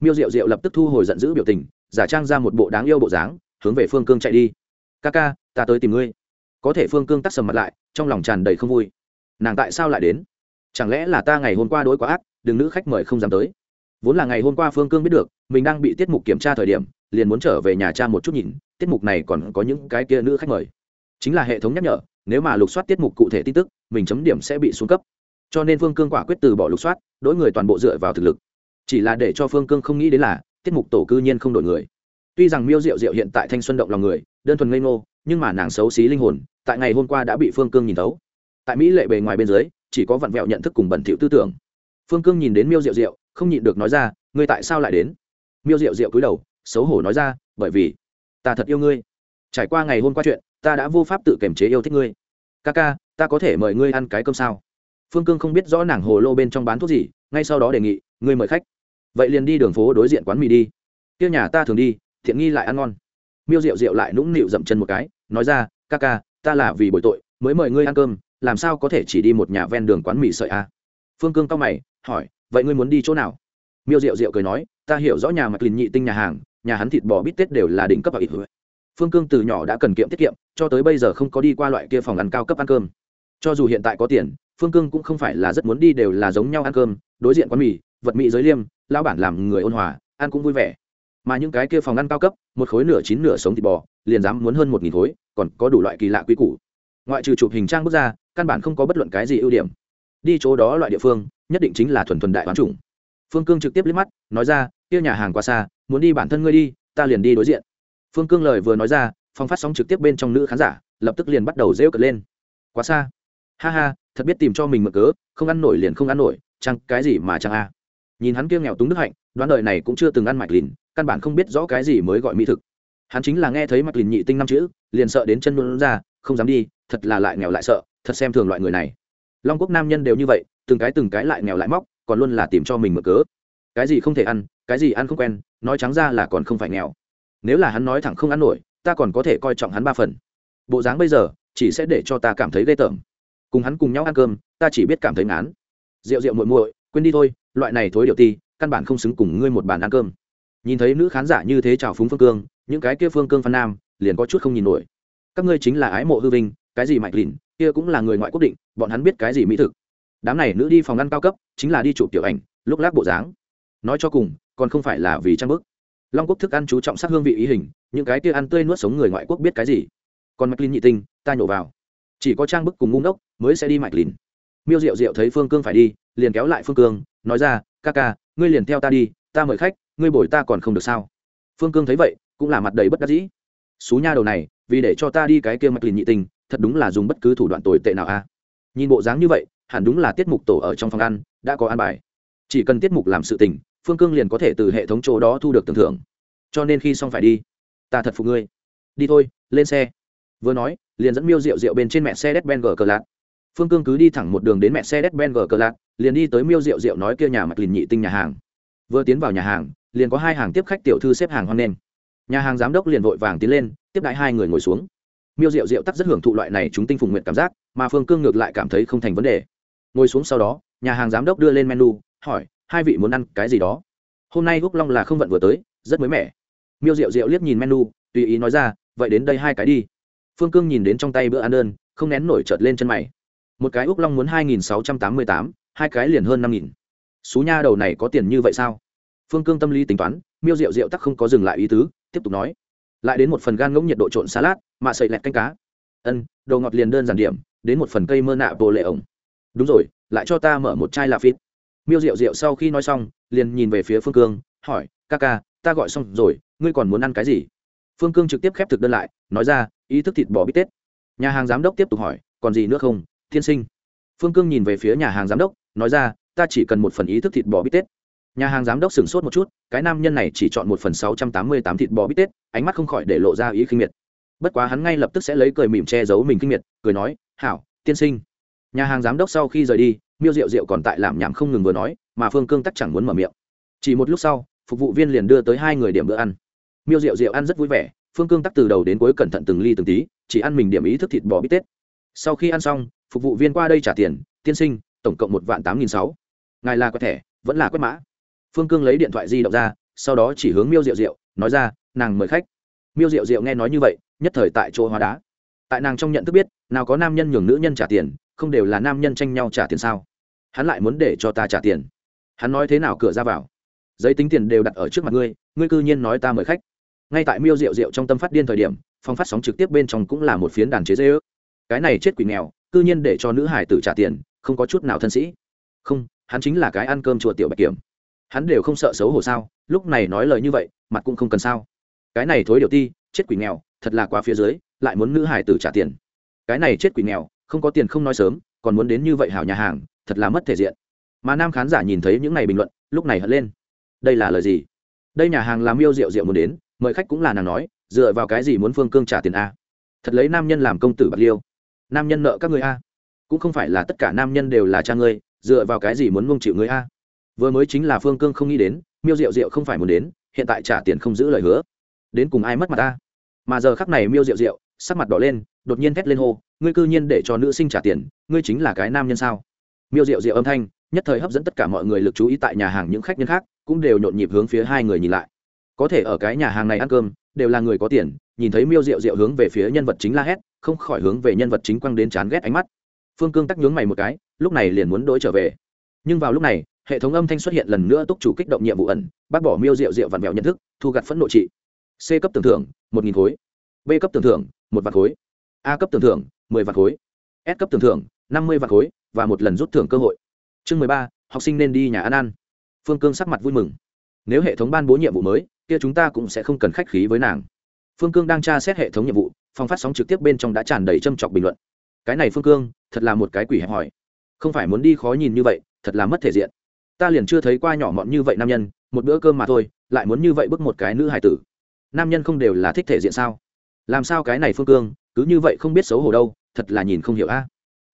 Miêu rượu rượu lập tức thu hồi giận dữ biểu tình, giả trang ra một bộ đáng yêu bộ dáng, hướng về phương cương chạy đi. Ca ca, ta tới tìm ngươi. Có thể phương cương tắt sầm mặt lại, trong lòng tràn đầy không vui. Nàng tại sao lại đến? Chẳng lẽ là ta ngày hôm qua đối quá ác, đừng nữ khách mời không dám tới? Vốn là ngày hôm qua phương cương biết được mình đang bị tiết mục kiểm tra thời điểm, liền muốn trở về nhà cha một chút nhìn, tiết mục này còn có những cái kia nữ khách mời. Chính là hệ thống nhắc nhở, nếu mà lục soát tiết mục cụ thể tin tức, mình chấm điểm sẽ bị xuống cấp. Cho nên phương cương quả quyết từ bỏ lục soát đối người toàn bộ dựa vào thực lực. Chỉ là để cho phương cương không nghĩ đến là, tiết mục tổ cư nhiên không đổi người. Tuy rằng miêu diệu diệu hiện tại thanh xuân động lòng người, đơn thuần ngây ngô, nhưng mà nàng xấu xí linh hồn, tại ngày hôm qua đã bị phương cương nhìn thấu. Tại mỹ lệ bề ngoài bên dưới, chỉ có vặn vẹo nhận thức cùng bẩn thỉu tư tưởng. Phương cương nhìn đến miêu diệu diệu, không nhịn được nói ra, ngươi tại sao lại đến? Miêu diệu diệu cúi đầu, xấu hổ nói ra, bởi vì ta thật yêu ngươi. Trải qua ngày hôm qua chuyện, ta đã vô pháp tự kiềm chế yêu thích ngươi. Ca ca, ta có thể mời ngươi ăn cái cơm sao? Phương cương không biết rõ nàng hồ lô bên trong bán thuốc gì, ngay sau đó đề nghị, ngươi mời khách. Vậy liền đi đường phố đối diện quán mì đi. Tiêu nhà ta thường đi thiện nghi lại ăn ngon. Miêu rượu rượu lại nũng nịu dậm chân một cái, nói ra, ca ca, ta là vì bội tội, mới mời ngươi ăn cơm, làm sao có thể chỉ đi một nhà ven đường quán mì sợi a à? phương cương cao mày, hỏi, vậy ngươi muốn đi chỗ nào? Miêu rượu rượu cười nói ta hiểu rõ nhà mặt lìn nhị tinh nhà hàng, nhà hắn thịt bò bít tết đều là đỉnh cấp và ít hứa. Phương cương từ nhỏ đã cần kiệm tiết kiệm, cho tới bây giờ không có đi qua loại kia phòng ăn cao cấp ăn cơm. Cho dù hiện tại có tiền, phương cương cũng không phải là rất muốn đi đều là giống nhau ăn cơm, đối diện quán mì, vật mì giới liêm lao bản làm người ôn hòa, ăn cũng vui vẻ. Mà những cái kia phòng ăn cao cấp, một khối nửa chín nửa sống thịt bò, liền dám muốn hơn một nghìn khối, còn có đủ loại kỳ lạ quý củ. Ngoại trừ chụp hình trang bước ra, căn bản không có bất luận cái gì ưu điểm. Đi chỗ đó loại địa phương, nhất định chính là thuần thuần đại hoán chủng. Phương cương trực tiếp liếc mắt, nói ra kia nhà hàng quá xa, muốn đi bản thân ngươi đi, ta liền đi đối diện. Phương cương lời vừa nói ra, phong phát sóng trực tiếp bên trong nữ khán giả, lập tức liền bắt đầu rêu cật lên. Quá xa. Ha ha, thật biết tìm cho mình mở cớ, không ăn nổi liền không ăn nổi, chăng cái gì mà chăng a. Nhìn hắn kia nghèo túng đức hạnh, đoán đời này cũng chưa từng ăn mạch lìn, căn bản không biết rõ cái gì mới gọi mỹ thực. Hắn chính là nghe thấy mạch lìn nhị tinh năm chữ, liền sợ đến chân luôn ra, không dám đi, thật là lại nghèo lại sợ, thật xem thường loại người này. Long quốc nam nhân đều như vậy, từng cái từng cái lại nghèo lại móc, còn luôn là tìm cho mình mở cớ cái gì không thể ăn, cái gì ăn không quen, nói trắng ra là còn không phải nghèo. Nếu là hắn nói thẳng không ăn nổi, ta còn có thể coi trọng hắn ba phần. Bộ dáng bây giờ, chỉ sẽ để cho ta cảm thấy ghê tởm. Cùng hắn cùng nhau ăn cơm, ta chỉ biết cảm thấy ngán. Rượu rượu muội muội, quên đi thôi, loại này thối điệu ti, căn bản không xứng cùng ngươi một bàn ăn cơm. Nhìn thấy nữ khán giả như thế chào phúng phương cương, những cái kia phương cương phan nam, liền có chút không nhìn nổi. Các ngươi chính là ái mộ hư vinh, cái gì mạnh lìn, kia cũng là người ngoại quốc định, bọn hắn biết cái gì mỹ thực. Đám này nữ đi phòng ăn cao cấp, chính là đi chụp tiểu ảnh, lúc lác bộ dáng nói cho cùng, còn không phải là vì trang bức. Long quốc thức ăn chú trọng sắc hương vị ý hình, những cái kia ăn tươi nuốt sống người ngoại quốc biết cái gì? Còn mạch linh nhị tinh, ta nhổ vào. Chỉ có trang bức cùng ngung đốc mới sẽ đi mạch lìn miêu diệu diệu thấy phương cương phải đi, liền kéo lại phương cương, nói ra, ca ca, ngươi liền theo ta đi, ta mời khách, ngươi bồi ta còn không được sao? Phương cương thấy vậy, cũng là mặt đầy bất đắc dĩ. Xú nha đầu này, vì để cho ta đi cái kia mạch lìn nhị tinh, thật đúng là dùng bất cứ thủ đoạn tồi tệ nào a. Nhìn bộ dáng như vậy, hẳn đúng là tiết mục tổ ở trong phòng ăn, đã có an bài. Chỉ cần tiết mục làm sự tình phương cương liền có thể từ hệ thống chỗ đó thu được tưởng thưởng. Cho nên khi xong phải đi, ta thật phục ngươi. Đi thôi, lên xe. Vừa nói, liền dẫn miêu rượu rượu bên trên mẹ xe đét ben gờ cờ lạc phương cương cứ đi thẳng một đường đến mẹ xe đét ben gờ cờ lạc liền đi tới miêu rượu rượu nói kia nhà mặt lìn nhị tinh nhà hàng. Vừa tiến vào nhà hàng, liền có hai hàng tiếp khách tiểu thư xếp hàng hoan nghênh. Nhà hàng giám đốc liền vội vàng tiến lên, tiếp đãi hai người ngồi xuống. Miêu rượu rượu tắt rất hưởng thụ loại này chúng tinh phùng nguyện cảm giác, mà phương cương ngược lại cảm thấy không thành vấn đề. Ngồi xuống sau đó, nhà hàng giám đốc đưa lên menu, hỏi hai vị muốn ăn cái gì đó. Hôm nay úc long là không vận vừa tới, rất mới mẻ. Miêu rượu rượu liếc nhìn menu, tùy ý nói ra, vậy đến đây hai cái đi. Phương cương nhìn đến trong tay bữa ăn đơn, không nén nổi trợt lên chân mày. Một cái úc long muốn hai nghìn sáu trăm tám mươi tám, hai cái liền hơn năm nghìn. Xú nha, đầu này có tiền như vậy sao? Phương cương tâm lý tính toán, miêu rượu rượu tắc không có dừng lại ý tứ, tiếp tục nói. Lại đến một phần gan ngỗng nhiệt độ trộn salad, mạ sậy lẹt canh cá. Ân, đồ ngọt liền đơn giản điểm, đến một phần cây mơ nạ bồ lệ ổng. Đúng rồi, lại cho ta mở một chai lạp phít miêu rượu rượu sau khi nói xong, liền nhìn về phía phương cương, hỏi, ca ca, ta gọi xong rồi, ngươi còn muốn ăn cái gì? Phương cương trực tiếp khép thực đơn lại, nói ra, ý thức thịt bò bít tết. Nhà hàng giám đốc tiếp tục hỏi, còn gì nữa không, tiên sinh? Phương cương nhìn về phía nhà hàng giám đốc, nói ra, ta chỉ cần một phần ý thức thịt bò bít tết. Nhà hàng giám đốc sửng sốt một chút, cái nam nhân này chỉ chọn một phần sáu trăm tám mươi tám thịt bò bít tết, ánh mắt không khỏi để lộ ra ý khinh miệt. Bất quá hắn ngay lập tức sẽ lấy cười mỉm che giấu mình kinh miệt, cười nói, hảo, tiên sinh. Nhà hàng giám đốc sau khi rời đi miêu rượu rượu còn tại làm nhảm không ngừng vừa nói, mà phương cương tắc chẳng muốn mở miệng. Chỉ một lúc sau, phục vụ viên liền đưa tới hai người điểm bữa ăn. Miêu rượu rượu ăn rất vui vẻ, phương cương tắc từ đầu đến cuối cẩn thận từng ly từng tí, chỉ ăn mình điểm ý thức thịt bò bít tết. Sau khi ăn xong, phục vụ viên qua đây trả tiền, tiên sinh, tổng cộng một vạn tám nghìn sáu. Ngài là quét thẻ, vẫn là quét mã. Phương cương lấy điện thoại di động ra, sau đó chỉ hướng miêu rượu rượu, nói ra, nàng mời khách. Miêu rượu rượu nghe nói như vậy, nhất thời tại chỗ hóa đá. Tại nàng trong nhận thức biết, nào có nam nhân nhường nữ nhân trả tiền, không đều là nam nhân tranh nhau trả tiền sao? Hắn lại muốn để cho ta trả tiền. Hắn nói thế nào cửa ra vào? Giấy tính tiền đều đặt ở trước mặt ngươi ngươi cư nhiên nói ta mời khách. Ngay tại miêu rượu rượu trong tâm phát điên thời điểm, phong phát sóng trực tiếp bên trong cũng là một phiến đàn chế dê ước. Cái này chết quỷ nghèo, cư nhiên để cho nữ hải tử trả tiền, không có chút nào thân sĩ. Không, hắn chính là cái ăn cơm chùa tiểu bạch kiểm. Hắn đều không sợ xấu hổ sao, lúc này nói lời như vậy, mặt cũng không cần sao. Cái này thối điều ti, chết quỷ nghèo, thật là quá phía dưới, lại muốn nữ hải tử trả tiền. Cái này chết quỷ nghèo, không có tiền không nói sớm, còn muốn đến như vậy hảo nhà hàng thật là mất thể diện. Mà nam khán giả nhìn thấy những này bình luận, lúc này hất lên. Đây là lời gì? Đây nhà hàng làm yêu rượu rượu muốn đến, mời khách cũng là nàng nói, dựa vào cái gì muốn phương cương trả tiền a? Thật lấy nam nhân làm công tử bạc liêu. Nam nhân nợ các người a. Cũng không phải là tất cả nam nhân đều là cha ngươi, dựa vào cái gì muốn mông chịu ngươi a? Vừa mới chính là phương cương không nghĩ đến, miêu rượu rượu không phải muốn đến, hiện tại trả tiền không giữ lời hứa. Đến cùng ai mất mặt ta mà giờ khắc này miêu rượu rượu, sắc mặt đỏ lên, đột nhiên thét lên hô, ngươi cư nhiên để cho nữ sinh trả tiền, ngươi chính là cái nam nhân sao? Miêu rượu rượu âm thanh, nhất thời hấp dẫn tất cả mọi người lực chú ý tại nhà hàng những khách nhân khác, cũng đều nhộn nhịp hướng phía hai người nhìn lại. Có thể ở cái nhà hàng này ăn cơm, đều là người có tiền, nhìn thấy miêu rượu rượu hướng về phía nhân vật chính la hét, không khỏi hướng về nhân vật chính quăng đến chán ghét ánh mắt. Phương cương tắc nhướng mày một cái, lúc này liền muốn đỗi trở về. Nhưng vào lúc này, hệ thống âm thanh xuất hiện lần nữa túc chủ kích động nhiệm vụ ẩn, bác bỏ miêu rượu rượu vặn vẹo nhận thức, thu gặt phẫn nộ trị. C cấp tưởng thưởng, một nghìn khối. B cấp tưởng thưởng, một vạn khối. A cấp tưởng thưởng, mười vạn khối. S cấp tưởng thưởng, năm mươi vạn khối và một lần rút thưởng cơ hội. Chương mười ba, học sinh nên đi nhà ăn ăn. Phương cương sắc mặt vui mừng. Nếu hệ thống ban bố nhiệm vụ mới, kia chúng ta cũng sẽ không cần khách khí với nàng. Phương cương đang tra xét hệ thống nhiệm vụ, phòng phát sóng trực tiếp bên trong đã tràn đầy châm chọc bình luận. Cái này phương cương, thật là một cái quỷ hẹp hòi. Không phải muốn đi khó nhìn như vậy, thật là mất thể diện. Ta liền chưa thấy qua nhỏ mọn như vậy nam nhân, một bữa cơm mà thôi, lại muốn như vậy bức một cái nữ hài tử. Nam nhân không đều là thích thể diện sao? Làm sao cái này phương cương, cứ như vậy không biết xấu hổ đâu, thật là nhìn không hiểu a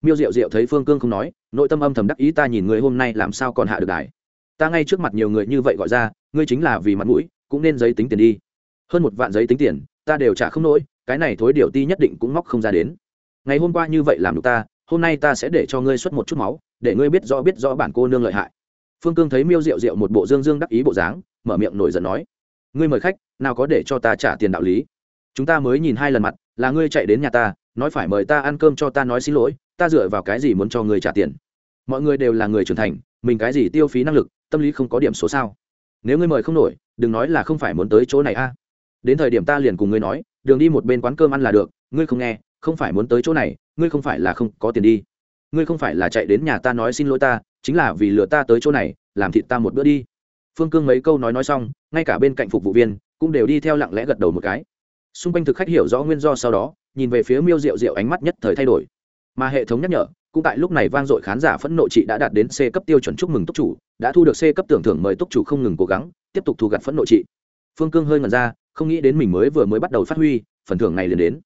miêu diệu diệu thấy phương cương không nói, nội tâm âm thầm đắc ý ta nhìn người hôm nay làm sao còn hạ được đài. Ta ngay trước mặt nhiều người như vậy gọi ra, ngươi chính là vì mặt mũi, cũng nên giấy tính tiền đi. Hơn một vạn giấy tính tiền, ta đều trả không nổi, cái này thối điều ti nhất định cũng móc không ra đến. Ngày hôm qua như vậy làm được ta, hôm nay ta sẽ để cho ngươi xuất một chút máu, để ngươi biết rõ biết rõ bản cô nương lợi hại. Phương cương thấy miêu Diệu Diệu một bộ dương dương đắc ý bộ dáng, mở miệng nổi giận nói, ngươi mời khách, nào có để cho ta trả tiền đạo lý? Chúng ta mới nhìn hai lần mặt, là ngươi chạy đến nhà ta, nói phải mời ta ăn cơm cho ta nói xin lỗi ta dựa vào cái gì muốn cho ngươi trả tiền? Mọi người đều là người trưởng thành, mình cái gì tiêu phí năng lực, tâm lý không có điểm số sao? Nếu ngươi mời không nổi, đừng nói là không phải muốn tới chỗ này a. Đến thời điểm ta liền cùng ngươi nói, đường đi một bên quán cơm ăn là được, ngươi không nghe, không phải muốn tới chỗ này, ngươi không phải là không có tiền đi. Ngươi không phải là chạy đến nhà ta nói xin lỗi ta, chính là vì lừa ta tới chỗ này, làm thịt ta một bữa đi. Phương cương mấy câu nói nói xong, ngay cả bên cạnh phục vụ viên cũng đều đi theo lặng lẽ gật đầu một cái. Xung quanh thực khách hiểu rõ nguyên do sau đó, nhìn về phía miêu rượu rượu ánh mắt nhất thời thay đổi mà hệ thống nhắc nhở, cũng tại lúc này vang dội khán giả phẫn nộ trị đã đạt đến c cấp tiêu chuẩn chúc mừng túc chủ, đã thu được c cấp tưởng thưởng mời túc chủ không ngừng cố gắng, tiếp tục thu gặt phẫn nộ trị phương cương hơi ngần ra, không nghĩ đến mình mới vừa mới bắt đầu phát huy, phần thưởng này liền đến.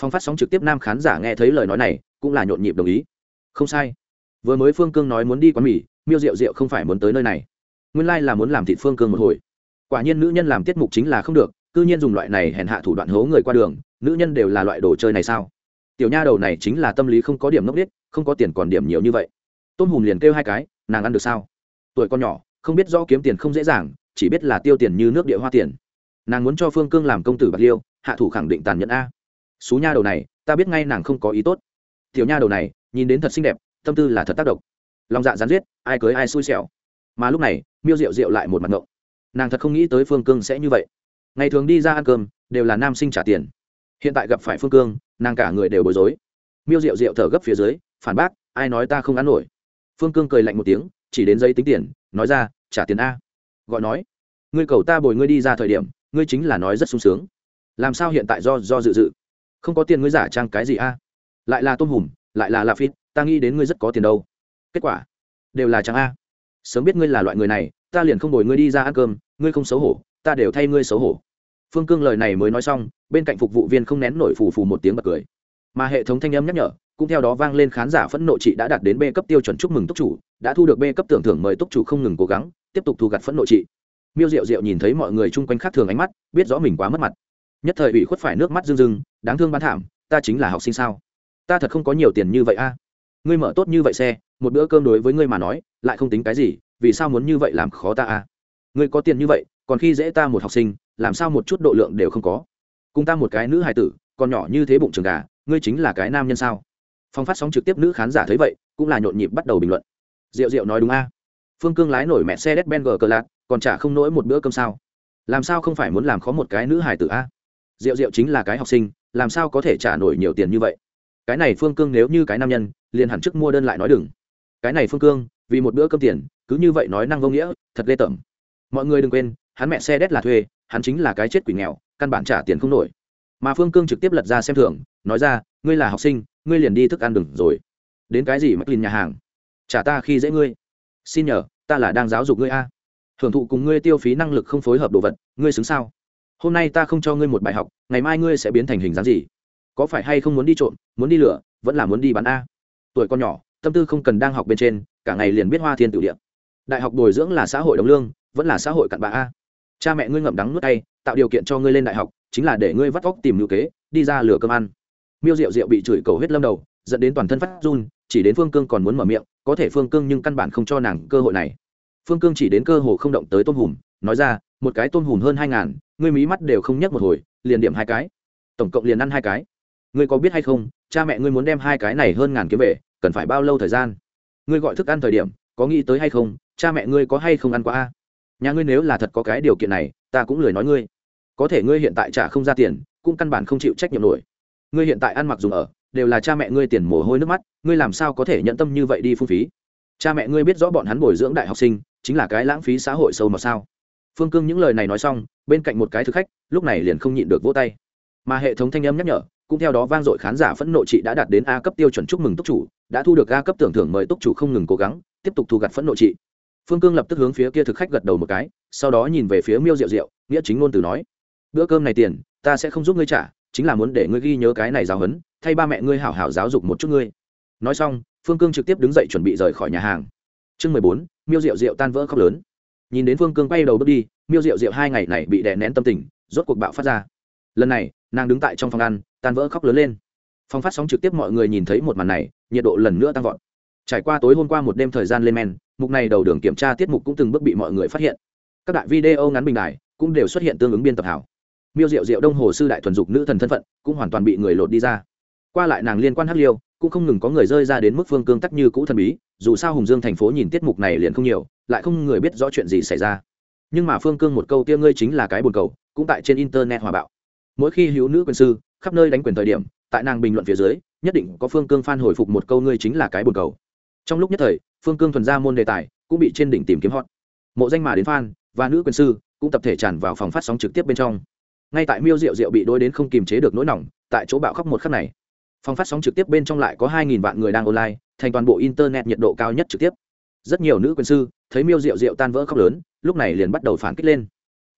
Phong phát sóng trực tiếp nam khán giả nghe thấy lời nói này, cũng là nhộn nhịp đồng ý. Không sai. Vừa mới phương cương nói muốn đi quán mì, miêu rượu rượu không phải muốn tới nơi này. Nguyên lai là muốn làm thịt phương cương một hồi. Quả nhiên nữ nhân làm tiết mục chính là không được, cư nhiên dùng loại này hèn hạ thủ đoạn hố người qua đường, nữ nhân đều là loại đồ chơi này sao? Tiểu nha đầu này chính là tâm lý không có điểm ngốc biết không có tiền còn điểm nhiều như vậy. Tôm hùm liền kêu hai cái, nàng ăn được sao? Tuổi con nhỏ, không biết do kiếm tiền không dễ dàng, chỉ biết là tiêu tiền như nước địa hoa tiền. Nàng muốn cho phương cương làm công tử bạc liêu, hạ thủ khẳng định tàn nhẫn a. Xú nha đầu này, ta biết ngay nàng không có ý tốt. Tiểu nha đầu này, nhìn đến thật xinh đẹp, tâm tư là thật tác động. Lòng dạ dán giết, ai cưới ai xui xẻo. Mà lúc này, miêu rượu rượu lại một mặt ngộng. Nàng thật không nghĩ tới phương cương sẽ như vậy. Ngày thường đi ra ăn cơm, đều là nam sinh trả tiền hiện tại gặp phải phương cương, nàng cả người đều bối rối. Miêu rượu rượu thở gấp phía dưới, phản bác, ai nói ta không ăn nổi? Phương cương cười lạnh một tiếng, chỉ đến giấy tính tiền, nói ra, trả tiền a. Gọi nói, ngươi cầu ta bồi ngươi đi ra thời điểm, ngươi chính là nói rất sung sướng. Làm sao hiện tại do do dự dự? Không có tiền ngươi giả trang cái gì a? Lại là tôm hùm, lại là lạ phít, ta nghĩ đến ngươi rất có tiền đâu. Kết quả, đều là trang a. Sớm biết ngươi là loại người này, ta liền không bồi ngươi đi ra ăn cơm, ngươi không xấu hổ, ta đều thay ngươi xấu hổ phương cương lời này mới nói xong, bên cạnh phục vụ viên không nén nổi phù phù một tiếng bật cười. Mà hệ thống thanh âm nhắc nhở, cũng theo đó vang lên khán giả phẫn nộ chị đã đạt đến b cấp tiêu chuẩn chúc mừng túc chủ, đã thu được b cấp tưởng thưởng mời túc chủ không ngừng cố gắng, tiếp tục thu gặt phẫn nộ chị. miêu diệu diệu nhìn thấy mọi người chung quanh khác thường ánh mắt, biết rõ mình quá mất mặt. Nhất thời ủy khuất phải nước mắt rưng rưng, đáng thương bán thảm, ta chính là học sinh sao? Ta thật không có nhiều tiền như vậy a. Ngươi mở tốt như vậy xe, một bữa cơm đối với ngươi mà nói, lại không tính cái gì, vì sao muốn như vậy làm khó ta a? Ngươi có tiền như vậy, còn khi dễ ta một học sinh làm sao một chút độ lượng đều không có? Cùng ta một cái nữ hài tử, còn nhỏ như thế bụng trường gà, ngươi chính là cái nam nhân sao? Phong phát sóng trực tiếp nữ khán giả thấy vậy, cũng là nhộn nhịp bắt đầu bình luận. Diệu diệu nói đúng a. Phương cương lái nổi mẹ xe đét ben gờ cờ lạc còn trả không nổi một bữa cơm sao? Làm sao không phải muốn làm khó một cái nữ hài tử a? Diệu diệu chính là cái học sinh, làm sao có thể trả nổi nhiều tiền như vậy? Cái này phương cương nếu như cái nam nhân, liền hẳn trước mua đơn lại nói đừng. Cái này phương cương, vì một bữa cơm tiền, cứ như vậy nói năng vô nghĩa, thật ghê tởm. Mọi người đừng quên, hắn mẹ xe đét là thuê hắn chính là cái chết quỷ nghèo, căn bản trả tiền không nổi. Mà phương cương trực tiếp lật ra xem thưởng nói ra, ngươi là học sinh, ngươi liền đi thức ăn đừng rồi. Đến cái gì mà lìn nhà hàng? Trả ta khi dễ ngươi. Xin nhờ, ta là đang giáo dục ngươi a. Hưởng thụ cùng ngươi tiêu phí năng lực không phối hợp đồ vật, ngươi xứng sao? Hôm nay ta không cho ngươi một bài học, ngày mai ngươi sẽ biến thành hình dáng gì? Có phải hay không muốn đi trộm, muốn đi lửa, vẫn là muốn đi bán a? Tuổi con nhỏ, tâm tư không cần đang học bên trên, cả ngày liền biết hoa thiên tự địa. Đại học bồi dưỡng là xã hội đồng lương, vẫn là xã hội cặn bạ a cha mẹ ngươi ngậm đắng nuốt tay, tạo điều kiện cho ngươi lên đại học, chính là để ngươi vắt vóc tìm ngữ kế, đi ra lửa cơm ăn. Miêu rượu rượu bị chửi cầu huyết lâm đầu, dẫn đến toàn thân phát run, chỉ đến phương cương còn muốn mở miệng, có thể phương cương nhưng căn bản không cho nàng cơ hội này. Phương cương chỉ đến cơ hồ không động tới tôm hùm nói ra, một cái tôm hùm hơn hai ngàn, ngươi mí mắt đều không nhấc một hồi, liền điểm hai cái. Tổng cộng liền ăn hai cái. Ngươi có biết hay không, cha mẹ ngươi muốn đem hai cái này hơn ngàn kiếm về, cần phải bao lâu thời gian? Ngươi gọi thức ăn thời điểm, có nghĩ tới hay không, cha mẹ ngươi có hay không ăn qua a? Nhà ngươi nếu là thật có cái điều kiện này, ta cũng lười nói ngươi. Có thể ngươi hiện tại trả không ra tiền, cũng căn bản không chịu trách nhiệm nổi. Ngươi hiện tại ăn mặc dùng ở, đều là cha mẹ ngươi tiền mồ hôi nước mắt, ngươi làm sao có thể nhận tâm như vậy đi phung phí? Cha mẹ ngươi biết rõ bọn hắn bồi dưỡng đại học sinh, chính là cái lãng phí xã hội sâu mà sao? Phương cương những lời này nói xong, bên cạnh một cái thực khách, lúc này liền không nhịn được vỗ tay. Mà hệ thống thanh âm nhắc nhở, cũng theo đó vang dội khán giả phẫn nộ chị đã đạt đến a cấp tiêu chuẩn chúc mừng túc chủ, đã thu được a cấp tưởng thưởng mời túc chủ không ngừng cố gắng, tiếp tục thu gặt phẫn nộ chị phương cương lập tức hướng phía kia thực khách gật đầu một cái, sau đó nhìn về phía miêu rượu rượu nghĩa chính ngôn từ nói, bữa cơm này tiền, ta sẽ không giúp ngươi trả, chính là muốn để ngươi ghi nhớ cái này giáo huấn, thay ba mẹ ngươi hảo hảo giáo dục một chút ngươi. Nói xong, phương cương trực tiếp đứng dậy chuẩn bị rời khỏi nhà hàng. Chương mười bốn, miêu rượu rượu tan vỡ khóc lớn. Nhìn đến phương cương quay đầu bước đi, miêu rượu rượu hai ngày này bị đè nén tâm tình, rốt cuộc bạo phát ra. Lần này, nàng đứng tại trong phòng ăn, tan vỡ khóc lớn lên. Phòng phát sóng trực tiếp mọi người nhìn thấy một màn này, nhiệt độ lần nữa tăng vọt. Trải qua tối hôm qua một đêm thời gian lên men mục này đầu đường kiểm tra tiết mục cũng từng bước bị mọi người phát hiện. Các đại video ngắn bình đài cũng đều xuất hiện tương ứng biên tập hảo. Miêu diệu diệu đông hồ sư đại thuần dục nữ thần thân phận cũng hoàn toàn bị người lột đi ra. Qua lại nàng liên quan hắc liêu, cũng không ngừng có người rơi ra đến mức phương cương tắc như cũ thần bí, dù sao hùng dương thành phố nhìn tiết mục này liền không nhiều, lại không người biết rõ chuyện gì xảy ra. Nhưng mà phương cương một câu tia ngươi chính là cái buồn cầu, cũng tại trên internet hòa bạo. Mỗi khi hữu nữ quân sư, khắp nơi đánh quyền thời điểm, tại nàng bình luận phía dưới, nhất định có phương cương phan hồi phục một câu ngươi chính là cái buồn cầu trong lúc nhất thời, phương cương thuần ra môn đề tài cũng bị trên đỉnh tìm kiếm hot. Mộ danh mà đến phan và nữ quyền sư cũng tập thể tràn vào phòng phát sóng trực tiếp bên trong. Ngay tại miêu rượu rượu bị đôi đến không kiềm chế được nỗi nỏng tại chỗ bạo khóc một khắc này. Phòng phát sóng trực tiếp bên trong lại có hai nghìn vạn người đang online, thành toàn bộ internet nhiệt độ cao nhất trực tiếp. Rất nhiều nữ quyền sư thấy miêu rượu rượu tan vỡ khóc lớn, lúc này liền bắt đầu phản kích lên.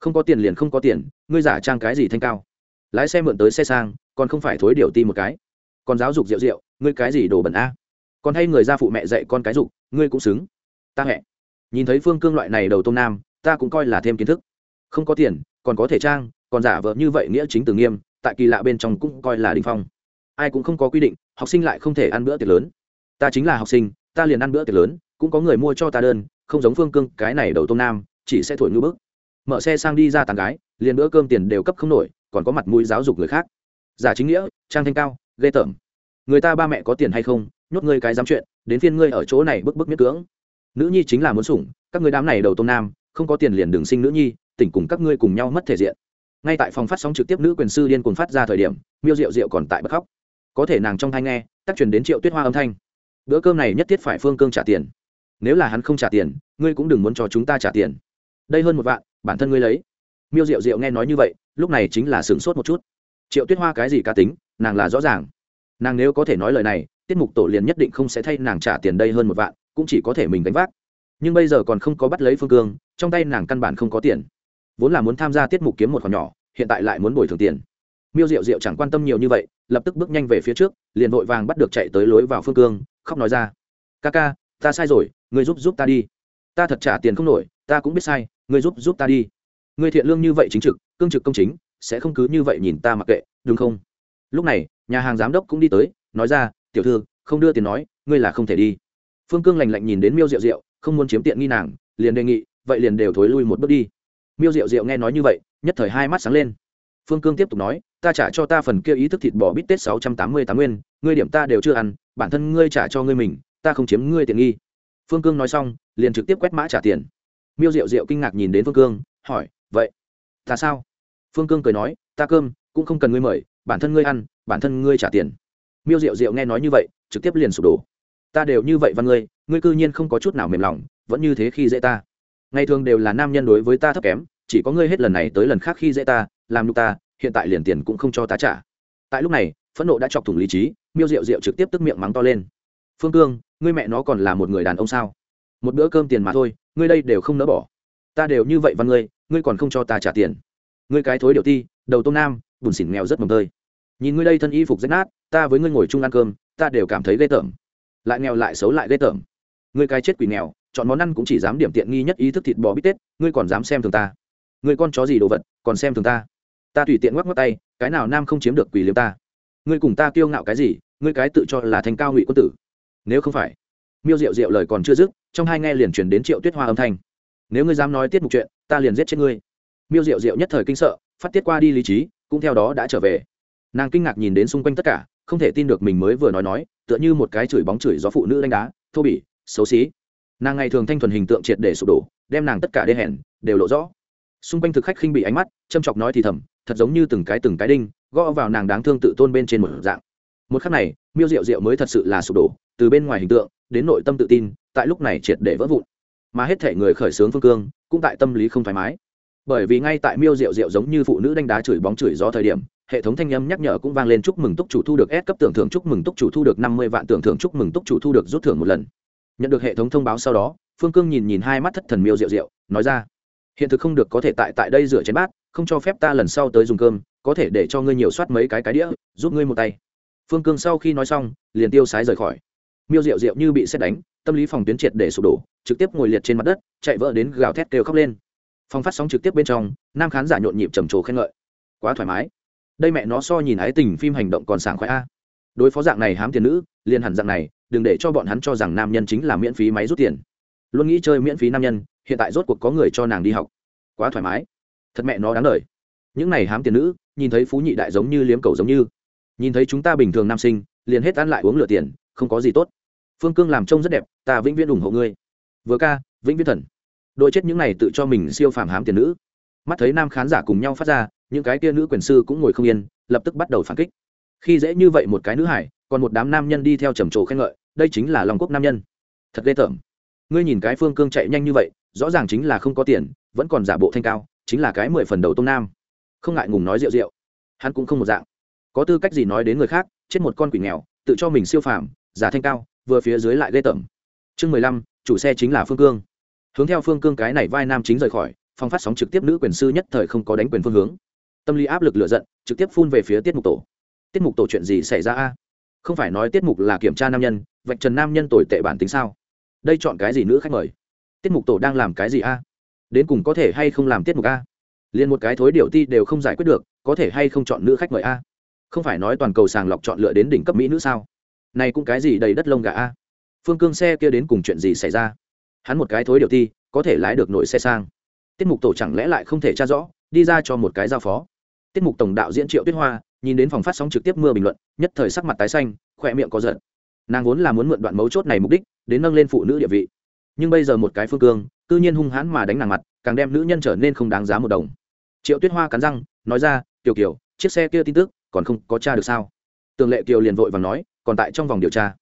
Không có tiền liền không có tiền, ngươi giả trang cái gì thanh cao? Lái xe mượn tới xe sang, còn không phải thối điều ti một cái. Còn giáo dục rượu rượu ngươi cái gì đồ bẩn a? Còn hay người ra phụ mẹ dạy con cái dục, ngươi cũng xứng. Ta hẹ nhìn thấy phương cương loại này đầu tôm nam, ta cũng coi là thêm kiến thức. Không có tiền, còn có thể trang, còn giả vợ như vậy nghĩa chính từ nghiêm, tại kỳ lạ bên trong cũng coi là đình phong. Ai cũng không có quy định, học sinh lại không thể ăn bữa tiệc lớn. Ta chính là học sinh, ta liền ăn bữa tiệc lớn, cũng có người mua cho ta đơn, không giống phương cương, cái này đầu tôm nam, chỉ sẽ thổi ngư bức. Mở xe sang đi ra tàn gái, liền bữa cơm tiền đều cấp không nổi, còn có mặt mũi giáo dục người khác. Giả chính nghĩa, trang thanh cao, ghê tởm. Người ta ba mẹ có tiền hay không nhốt ngươi cái dám chuyện, đến phiên ngươi ở chỗ này bức bức miết cưỡng. Nữ nhi chính là muốn sủng, các ngươi đám này đầu tôn nam, không có tiền liền đừng sinh nữ nhi, tỉnh cùng các ngươi cùng nhau mất thể diện. Ngay tại phòng phát sóng trực tiếp nữ quyền sư điên cuồng phát ra thời điểm, miêu rượu rượu còn tại bất khóc. Có thể nàng trong thai nghe tác truyền đến triệu tuyết hoa âm thanh. Bữa cơm này nhất thiết phải phương cương trả tiền. Nếu là hắn không trả tiền, ngươi cũng đừng muốn cho chúng ta trả tiền. Đây hơn một vạn, bản thân ngươi lấy. Miêu rượu rượu nghe nói như vậy, lúc này chính là sửng sốt một chút. Triệu tuyết hoa cái gì cá tính, nàng là rõ ràng. Nàng nếu có thể nói lời này tiết mục tổ liền nhất định không sẽ thay nàng trả tiền đây hơn một vạn, cũng chỉ có thể mình gánh vác. Nhưng bây giờ còn không có bắt lấy phương cương, trong tay nàng căn bản không có tiền. Vốn là muốn tham gia tiết mục kiếm một khoản nhỏ, hiện tại lại muốn bồi thường tiền. Miêu rượu rượu chẳng quan tâm nhiều như vậy, lập tức bước nhanh về phía trước, liền vội vàng bắt được chạy tới lối vào phương cương, khóc nói ra. Ca ca, ta sai rồi, ngươi giúp giúp ta đi. Ta thật trả tiền không nổi, ta cũng biết sai, ngươi giúp giúp ta đi. Ngươi thiện lương như vậy chính trực, cương trực công chính, sẽ không cứ như vậy nhìn ta mặc kệ, đúng không? Lúc này, nhà hàng giám đốc cũng đi tới, nói ra tiểu thư, không đưa tiền nói, ngươi là không thể đi. Phương cương lành lạnh nhìn đến miêu rượu rượu không muốn chiếm tiện nghi nàng, liền đề nghị, vậy liền đều thối lui một bước đi. Miêu rượu rượu nghe nói như vậy, nhất thời hai mắt sáng lên. Phương cương tiếp tục nói, ta trả cho ta phần kia ý thức thịt bò bít tết sáu trăm tám mươi tám nguyên, ngươi điểm ta đều chưa ăn, bản thân ngươi trả cho ngươi mình, ta không chiếm ngươi tiện nghi. Phương cương nói xong, liền trực tiếp quét mã trả tiền. Miêu rượu rượu kinh ngạc nhìn đến phương cương, hỏi, vậy, ta sao? Phương cương cười nói, ta cơm, cũng không cần ngươi mời, bản thân ngươi ăn, bản thân ngươi trả tiền miêu rượu rượu nghe nói như vậy, trực tiếp liền sụp đổ. Ta đều như vậy văn ngươi ngươi cư nhiên không có chút nào mềm lòng, vẫn như thế khi dễ ta. Ngày thường đều là nam nhân đối với ta thấp kém, chỉ có ngươi hết lần này tới lần khác khi dễ ta, làm nhục ta, hiện tại liền tiền cũng không cho ta trả. Tại lúc này, phẫn nộ đã chọc thủng lý trí, miêu rượu rượu trực tiếp tức miệng mắng to lên. Phương cương, ngươi mẹ nó còn là một người đàn ông sao? Một bữa cơm tiền mà thôi, ngươi đây đều không nỡ bỏ. Ta đều như vậy văn ngươi ngươi còn không cho ta trả tiền. Ngươi cái thối điệu ti, đầu tôm nam, bùn xỉn nghèo rất mồm tơi nhìn ngươi đây thân y phục rách nát, ta với ngươi ngồi chung ăn cơm, ta đều cảm thấy ghê tởm. Lại nghèo lại xấu lại ghê tởm. Ngươi cái chết quỷ nghèo, chọn món ăn cũng chỉ dám điểm tiện nghi nhất ý thức thịt bò bít tết, ngươi còn dám xem thường ta. Ngươi con chó gì đồ vật, còn xem thường ta. Ta tùy tiện ngoắc ngoắc tay, cái nào nam không chiếm được quỷ liếm ta. Ngươi cùng ta kiêu ngạo cái gì, ngươi cái tự cho là thành cao ngụy quân tử. Nếu không phải, miêu rượu rượu lời còn chưa dứt, trong hai nghe liền chuyển đến triệu tuyết hoa âm thanh. Nếu ngươi dám nói tiết mục chuyện, ta liền giết chết ngươi. Miêu rượu rượu nhất thời kinh sợ, phát tiết qua đi lý trí, cũng theo đó đã trở về nàng kinh ngạc nhìn đến xung quanh tất cả, không thể tin được mình mới vừa nói nói, tựa như một cái chửi bóng chửi gió phụ nữ đánh đá, thô bỉ, xấu xí. Nàng ngày thường thanh thuần hình tượng triệt để sụp đổ, đem nàng tất cả đê hèn đều lộ rõ. Xung quanh thực khách khinh bị ánh mắt, châm chọc nói thì thầm, thật giống như từng cái từng cái đinh, gõ vào nàng đáng thương tự tôn bên trên một dạng. Một khắc này, miêu rượu rượu mới thật sự là sụp đổ, từ bên ngoài hình tượng, đến nội tâm tự tin, tại lúc này triệt để vỡ vụn. Mà hết thể người khởi xướng phương cương, cũng tại tâm lý không thoải mái. Bởi vì ngay tại miêu rượu rượu giống như phụ nữ đánh đá chửi bóng chửi gió thời điểm hệ thống thanh âm nhắc nhở cũng vang lên chúc mừng túc chủ thu được S cấp tưởng thưởng, chúc mừng túc chủ thu được năm mươi vạn tưởng thưởng, chúc mừng túc chủ thu được rút thưởng một lần. Nhận được hệ thống thông báo sau đó, phương cương nhìn nhìn hai mắt thất thần miêu rượu rượu nói ra, hiện thực không được có thể tại tại đây rửa chén bát, không cho phép ta lần sau tới dùng cơm, có thể để cho ngươi nhiều soát mấy cái cái đĩa, giúp ngươi một tay. Phương cương sau khi nói xong, liền tiêu sái rời khỏi. Miêu rượu rượu như bị xét đánh, tâm lý phòng tuyến triệt để sụp đổ, trực tiếp ngồi liệt trên mặt đất, chạy vỡ đến gào thét kêu khóc lên. Phòng phát sóng trực tiếp bên trong, nam khán giả nhộn nhịp trầm trồ khen ngợi. Quá thoải mái đây mẹ nó so nhìn ái tình phim hành động còn sảng khoái a. Đối phó dạng này hám tiền nữ, liền hẳn dạng này, đừng để cho bọn hắn cho rằng nam nhân chính là miễn phí máy rút tiền. Luôn nghĩ chơi miễn phí nam nhân, hiện tại rốt cuộc có người cho nàng đi học. Quá thoải mái. Thật mẹ nó đáng lời những này hám tiền nữ, nhìn thấy phú nhị đại giống như liếm cầu giống như. Nhìn thấy chúng ta bình thường nam sinh, liền hết ăn lại uống lửa tiền, không có gì tốt. Phương cương làm trông rất đẹp, ta vĩnh viễn ủng hộ ngươi. Vừa ca, vĩnh viễn thần. Đội chết những này tự cho mình siêu phàm hám tiền nữ. Mắt thấy nam khán giả cùng nhau phát ra những cái kia nữ quyền sư cũng ngồi không yên, lập tức bắt đầu phản kích. Khi dễ như vậy một cái nữ hải, còn một đám nam nhân đi theo trầm trồ khen ngợi, đây chính là lòng quốc nam nhân. Thật ghê tởm. Ngươi nhìn cái phương cương chạy nhanh như vậy, rõ ràng chính là không có tiền, vẫn còn giả bộ thanh cao, chính là cái mười phần đầu tôm nam. Không ngại ngùng nói rượu rượu. Hắn cũng không một dạng. Có tư cách gì nói đến người khác, chết một con quỷ nghèo, tự cho mình siêu phàm, giả thanh cao, vừa phía dưới lại ghê tởm. Chương mười lăm, chủ xe chính là phương cương. Hướng theo phương cương cái này vai nam chính rời khỏi, phong phát sóng trực tiếp nữ quyền sư nhất thời không có đánh quyền phương hướng tâm lý áp lực lựa giận, trực tiếp phun về phía tiết mục tổ. Tiết mục tổ chuyện gì xảy ra a? Không phải nói tiết mục là kiểm tra nam nhân, vạch trần nam nhân tồi tệ bản tính sao? Đây chọn cái gì nữ khách mời? Tiết mục tổ đang làm cái gì a? Đến cùng có thể hay không làm tiết mục a? Liền một cái thối điều ti đều không giải quyết được, có thể hay không chọn nữ khách mời a? Không phải nói toàn cầu sàng lọc chọn lựa đến đỉnh cấp mỹ nữ sao? Này cũng cái gì đầy đất lông gà a? Phương cương xe kia đến cùng chuyện gì xảy ra? Hắn một cái thối điều ti, có thể lái được nội xe sang. Tiết mục tổ chẳng lẽ lại không thể tra rõ đi ra cho một cái giao phó. Tiết mục tổng đạo diễn triệu tuyết hoa nhìn đến phòng phát sóng trực tiếp mưa bình luận, nhất thời sắc mặt tái xanh, khỏe miệng có giận. Nàng vốn là muốn mượn đoạn mấu chốt này mục đích đến nâng lên phụ nữ địa vị. Nhưng bây giờ một cái phương cương tư nhiên hung hãn mà đánh nàng mặt, càng đem nữ nhân trở nên không đáng giá một đồng. Triệu tuyết hoa cắn răng, nói ra kiều kiều, chiếc xe kia tin tức còn không có cha được sao? Tường lệ kiều liền vội và nói, còn tại trong vòng điều tra.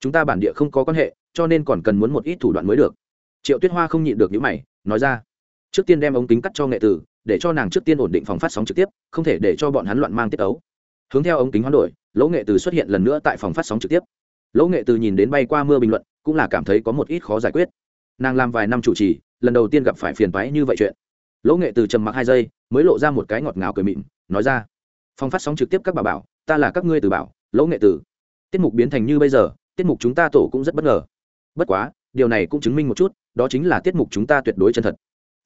Chúng ta bản địa không có quan hệ, cho nên còn cần muốn một ít thủ đoạn mới được. Triệu tuyết hoa không nhịn được những mày, nói ra trước tiên đem ống kính cắt cho nghệ tử, để cho nàng trước tiên ổn định phòng phát sóng trực tiếp, không thể để cho bọn hắn loạn mang tiết ấu. Hướng theo ống kính hoán đổi, lỗ nghệ từ xuất hiện lần nữa tại phòng phát sóng trực tiếp. Lỗ nghệ từ nhìn đến bay qua mưa bình luận, cũng là cảm thấy có một ít khó giải quyết. Nàng làm vài năm chủ trì, lần đầu tiên gặp phải phiền toái như vậy chuyện. Lỗ nghệ từ trầm mặc hai giây, mới lộ ra một cái ngọt ngào cười mịn, nói ra, phòng phát sóng trực tiếp các bà bảo, ta là các ngươi từ bảo, lỗ nghệ từ tiết mục biến thành như bây giờ, tiết mục chúng ta tổ cũng rất bất ngờ. Bất quá, điều này cũng chứng minh một chút, đó chính là tiết mục chúng ta tuyệt đối chân thật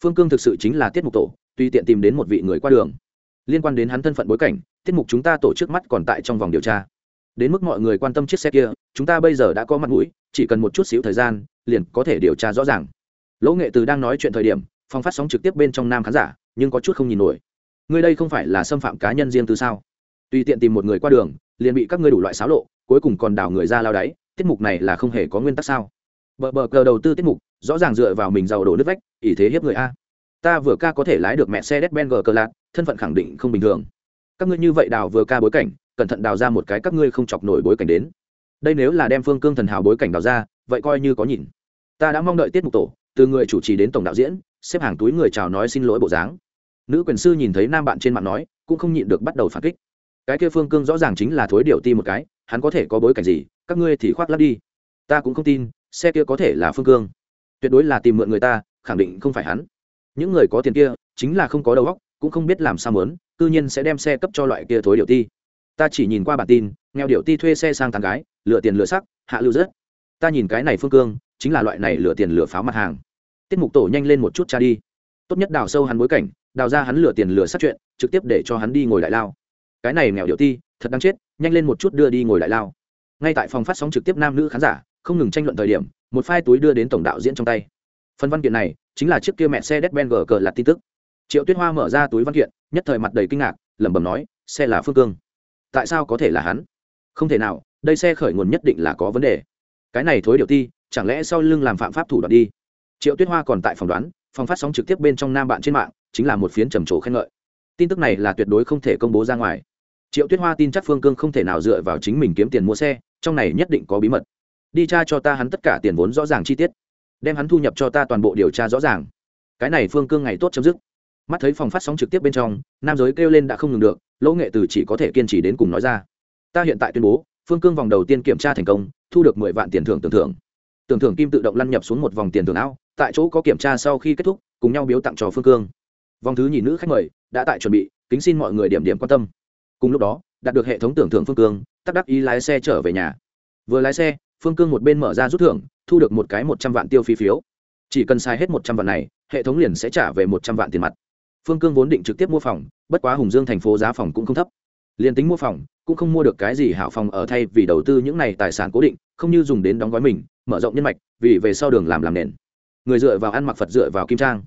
phương cương thực sự chính là tiết mục tổ, tùy tiện tìm đến một vị người qua đường. Liên quan đến hắn thân phận bối cảnh, tiết mục chúng ta tổ chức mắt còn tại trong vòng điều tra. Đến mức mọi người quan tâm chiếc xe kia, chúng ta bây giờ đã có mặt mũi, chỉ cần một chút xíu thời gian, liền có thể điều tra rõ ràng. Lỗ nghệ từ đang nói chuyện thời điểm phong phát sóng trực tiếp bên trong nam khán giả, nhưng có chút không nhìn nổi. Ngươi đây không phải là xâm phạm cá nhân riêng tư sao? Tùy tiện tìm một người qua đường, liền bị các ngươi đủ loại xáo lộ, cuối cùng còn đào người ra lao đáy, tiết mục này là không hề có nguyên tắc sao? Bờ bờ cờ đầu tư tiết mục rõ ràng dựa vào mình giàu đổ nước vách, ỷ thế hiếp người a. Ta vừa ca có thể lái được mẹ xe đét ben cờ lạc thân phận khẳng định không bình thường. Các ngươi như vậy đào vừa ca bối cảnh, cẩn thận đào ra một cái các ngươi không chọc nổi bối cảnh đến. Đây nếu là đem phương cương thần hào bối cảnh đào ra, vậy coi như có nhìn. Ta đã mong đợi tiết mục tổ, từ người chủ trì đến tổng đạo diễn, xếp hàng túi người chào nói xin lỗi bộ dáng. Nữ quyền sư nhìn thấy nam bạn trên mạng nói, cũng không nhịn được bắt đầu phản kích. Cái kia phương cương rõ ràng chính là thối điều ti một cái, hắn có thể có bối cảnh gì, các ngươi thì khoác lắp đi. Ta cũng không tin, xe kia có thể là phương cương tuyệt đối là tìm mượn người ta, khẳng định không phải hắn. Những người có tiền kia, chính là không có đầu óc, cũng không biết làm sao mớn tự nhiên sẽ đem xe cấp cho loại kia thối điệu ti. Ta chỉ nhìn qua bản tin, nghèo điệu ti thuê xe sang tàn gái lựa tiền lựa sắc, hạ lưu rất ta nhìn cái này phương cương, chính là loại này lựa tiền lựa pháo mặt hàng. Tiết mục tổ nhanh lên một chút cha đi. Tốt nhất đào sâu hắn bối cảnh, đào ra hắn lựa tiền lựa sắc chuyện, trực tiếp để cho hắn đi ngồi đại lao. Cái này nghèo điệu ti, thật đáng chết, nhanh lên một chút đưa đi ngồi đại lao. Ngay tại phòng phát sóng trực tiếp nam nữ khán giả, không ngừng tranh luận thời điểm một phai túi đưa đến tổng đạo diễn trong tay. Phần văn kiện này chính là chiếc kia mẹ xe đét ben gờ cờ là tin tức. Triệu tuyết hoa mở ra túi văn kiện, nhất thời mặt đầy kinh ngạc, lẩm bẩm nói, xe là phương cương. Tại sao có thể là hắn? Không thể nào, đây xe khởi nguồn nhất định là có vấn đề. Cái này thối điều ti, chẳng lẽ sau lưng làm phạm pháp thủ đoạn đi? Triệu tuyết hoa còn tại phòng đoán, phòng phát sóng trực tiếp bên trong nam bạn trên mạng, chính là một phiến trầm trồ khen ngợi. Tin tức này là tuyệt đối không thể công bố ra ngoài. Triệu tuyết hoa tin chắc phương cương không thể nào dựa vào chính mình kiếm tiền mua xe, trong này nhất định có bí mật đi tra cho ta hắn tất cả tiền vốn rõ ràng chi tiết. Đem hắn thu nhập cho ta toàn bộ điều tra rõ ràng. Cái này phương cương ngày tốt chấm dứt. Mắt thấy phòng phát sóng trực tiếp bên trong, nam giới kêu lên đã không ngừng được, lỗ nghệ từ chỉ có thể kiên trì đến cùng nói ra. Ta hiện tại tuyên bố, phương cương vòng đầu tiên kiểm tra thành công, thu được mười vạn tiền thưởng tưởng thưởng. Tưởng thưởng kim tự động lăn nhập xuống một vòng tiền thưởng ao, tại chỗ có kiểm tra sau khi kết thúc, cùng nhau biếu tặng cho phương cương. Vòng thứ nhì nữ khách mời, đã tại chuẩn bị, kính xin mọi người điểm điểm quan tâm. Cùng lúc đó, đạt được hệ thống tưởng thưởng phương cương, tắc đắc ý lái xe trở về nhà. Vừa lái xe phương cương một bên mở ra rút thưởng, thu được một cái một trăm vạn tiêu phí phiếu. Chỉ cần sai hết một trăm vạn này, hệ thống liền sẽ trả về một trăm vạn tiền mặt. Phương cương vốn định trực tiếp mua phòng, bất quá hùng dương thành phố giá phòng cũng không thấp. Liền tính mua phòng, cũng không mua được cái gì hảo phòng ở thay vì đầu tư những này tài sản cố định, không như dùng đến đóng gói mình, mở rộng nhân mạch, vì về sau đường làm làm nền. Người dựa vào ăn mặc phật dựa vào kim trang.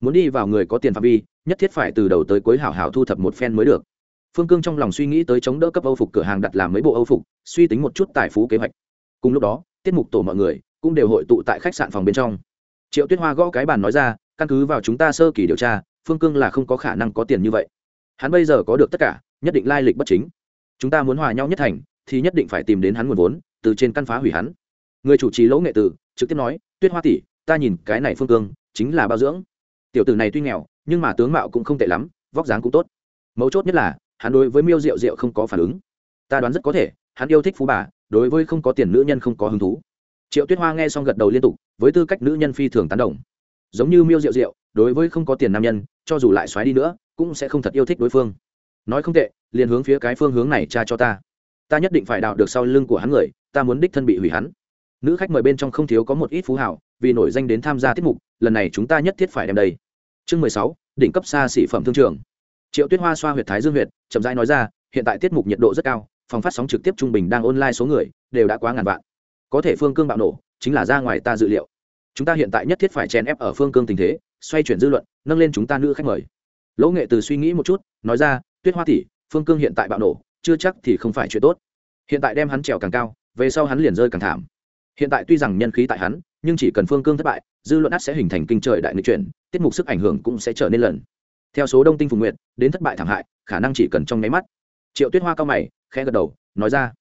Muốn đi vào người có tiền phạm vi, nhất thiết phải từ đầu tới cuối hảo hảo thu thập một phen mới được. Phương cương trong lòng suy nghĩ tới chống đỡ cấp âu phục cửa hàng đặt làm mấy bộ âu phục, suy tính một chút tài phú kế hoạch cùng lúc đó, tiết mục tổ mọi người cũng đều hội tụ tại khách sạn phòng bên trong. Triệu tuyết hoa gõ cái bàn nói ra, căn cứ vào chúng ta sơ kỳ điều tra, phương cương là không có khả năng có tiền như vậy. Hắn bây giờ có được tất cả, nhất định lai lịch bất chính. Chúng ta muốn hòa nhau nhất thành, thì nhất định phải tìm đến hắn nguồn vốn, từ trên căn phá hủy hắn. Người chủ trì lỗ nghệ tử, trực tiếp nói, tuyết hoa tỷ, ta nhìn cái này phương cương, chính là bao dưỡng. Tiểu tử này tuy nghèo, nhưng mà tướng mạo cũng không tệ lắm, vóc dáng cũng tốt. Mấu chốt nhất là, hắn đối với miêu rượu rượu không có phản ứng. Ta đoán rất có thể, hắn yêu thích phú bà đối với không có tiền nữ nhân không có hứng thú. Triệu tuyết hoa nghe xong gật đầu liên tục, với tư cách nữ nhân phi thường tán đồng. Giống như miêu rượu rượu đối với không có tiền nam nhân, cho dù lại xoáy đi nữa, cũng sẽ không thật yêu thích đối phương. Nói không tệ, liền hướng phía cái phương hướng này tra cho ta. Ta nhất định phải đào được sau lưng của hắn người, ta muốn đích thân bị hủy hắn. Nữ khách mời bên trong không thiếu có một ít phú hảo, vì nổi danh đến tham gia tiết mục, lần này chúng ta nhất thiết phải đem đây. Chương mười sáu, đỉnh cấp xa xỉ phẩm thương trường. Triệu tuyết hoa xoa h u y ệ t thái dương huyệt, chậm rãi nói ra, hiện tại tiết mục nhiệt độ rất cao phòng phát sóng trực tiếp trung bình đang online số người, đều đã quá ngàn vạn. Có thể phương cương bạo nổ, chính là ra ngoài ta dự liệu. Chúng ta hiện tại nhất thiết phải chèn ép ở phương cương tình thế, xoay chuyển dư luận, nâng lên chúng ta nữ khách mời. Lỗ nghệ từ suy nghĩ một chút, nói ra, tuyết hoa tỷ, phương cương hiện tại bạo nổ, chưa chắc thì không phải chuyện tốt. Hiện tại đem hắn trèo càng cao, về sau hắn liền rơi càng thảm. Hiện tại tuy rằng nhân khí tại hắn, nhưng chỉ cần phương cương thất bại, dư luận át sẽ hình thành kinh trời đại nghịch chuyển, tiết mục sức ảnh hưởng cũng sẽ trở nên lần. Theo số đông tinh phùng nguyện đến thất bại thảm hại, khả năng chỉ cần trong nháy mắt triệu tuyết hoa cao mày, khẽ gật đầu, nói ra.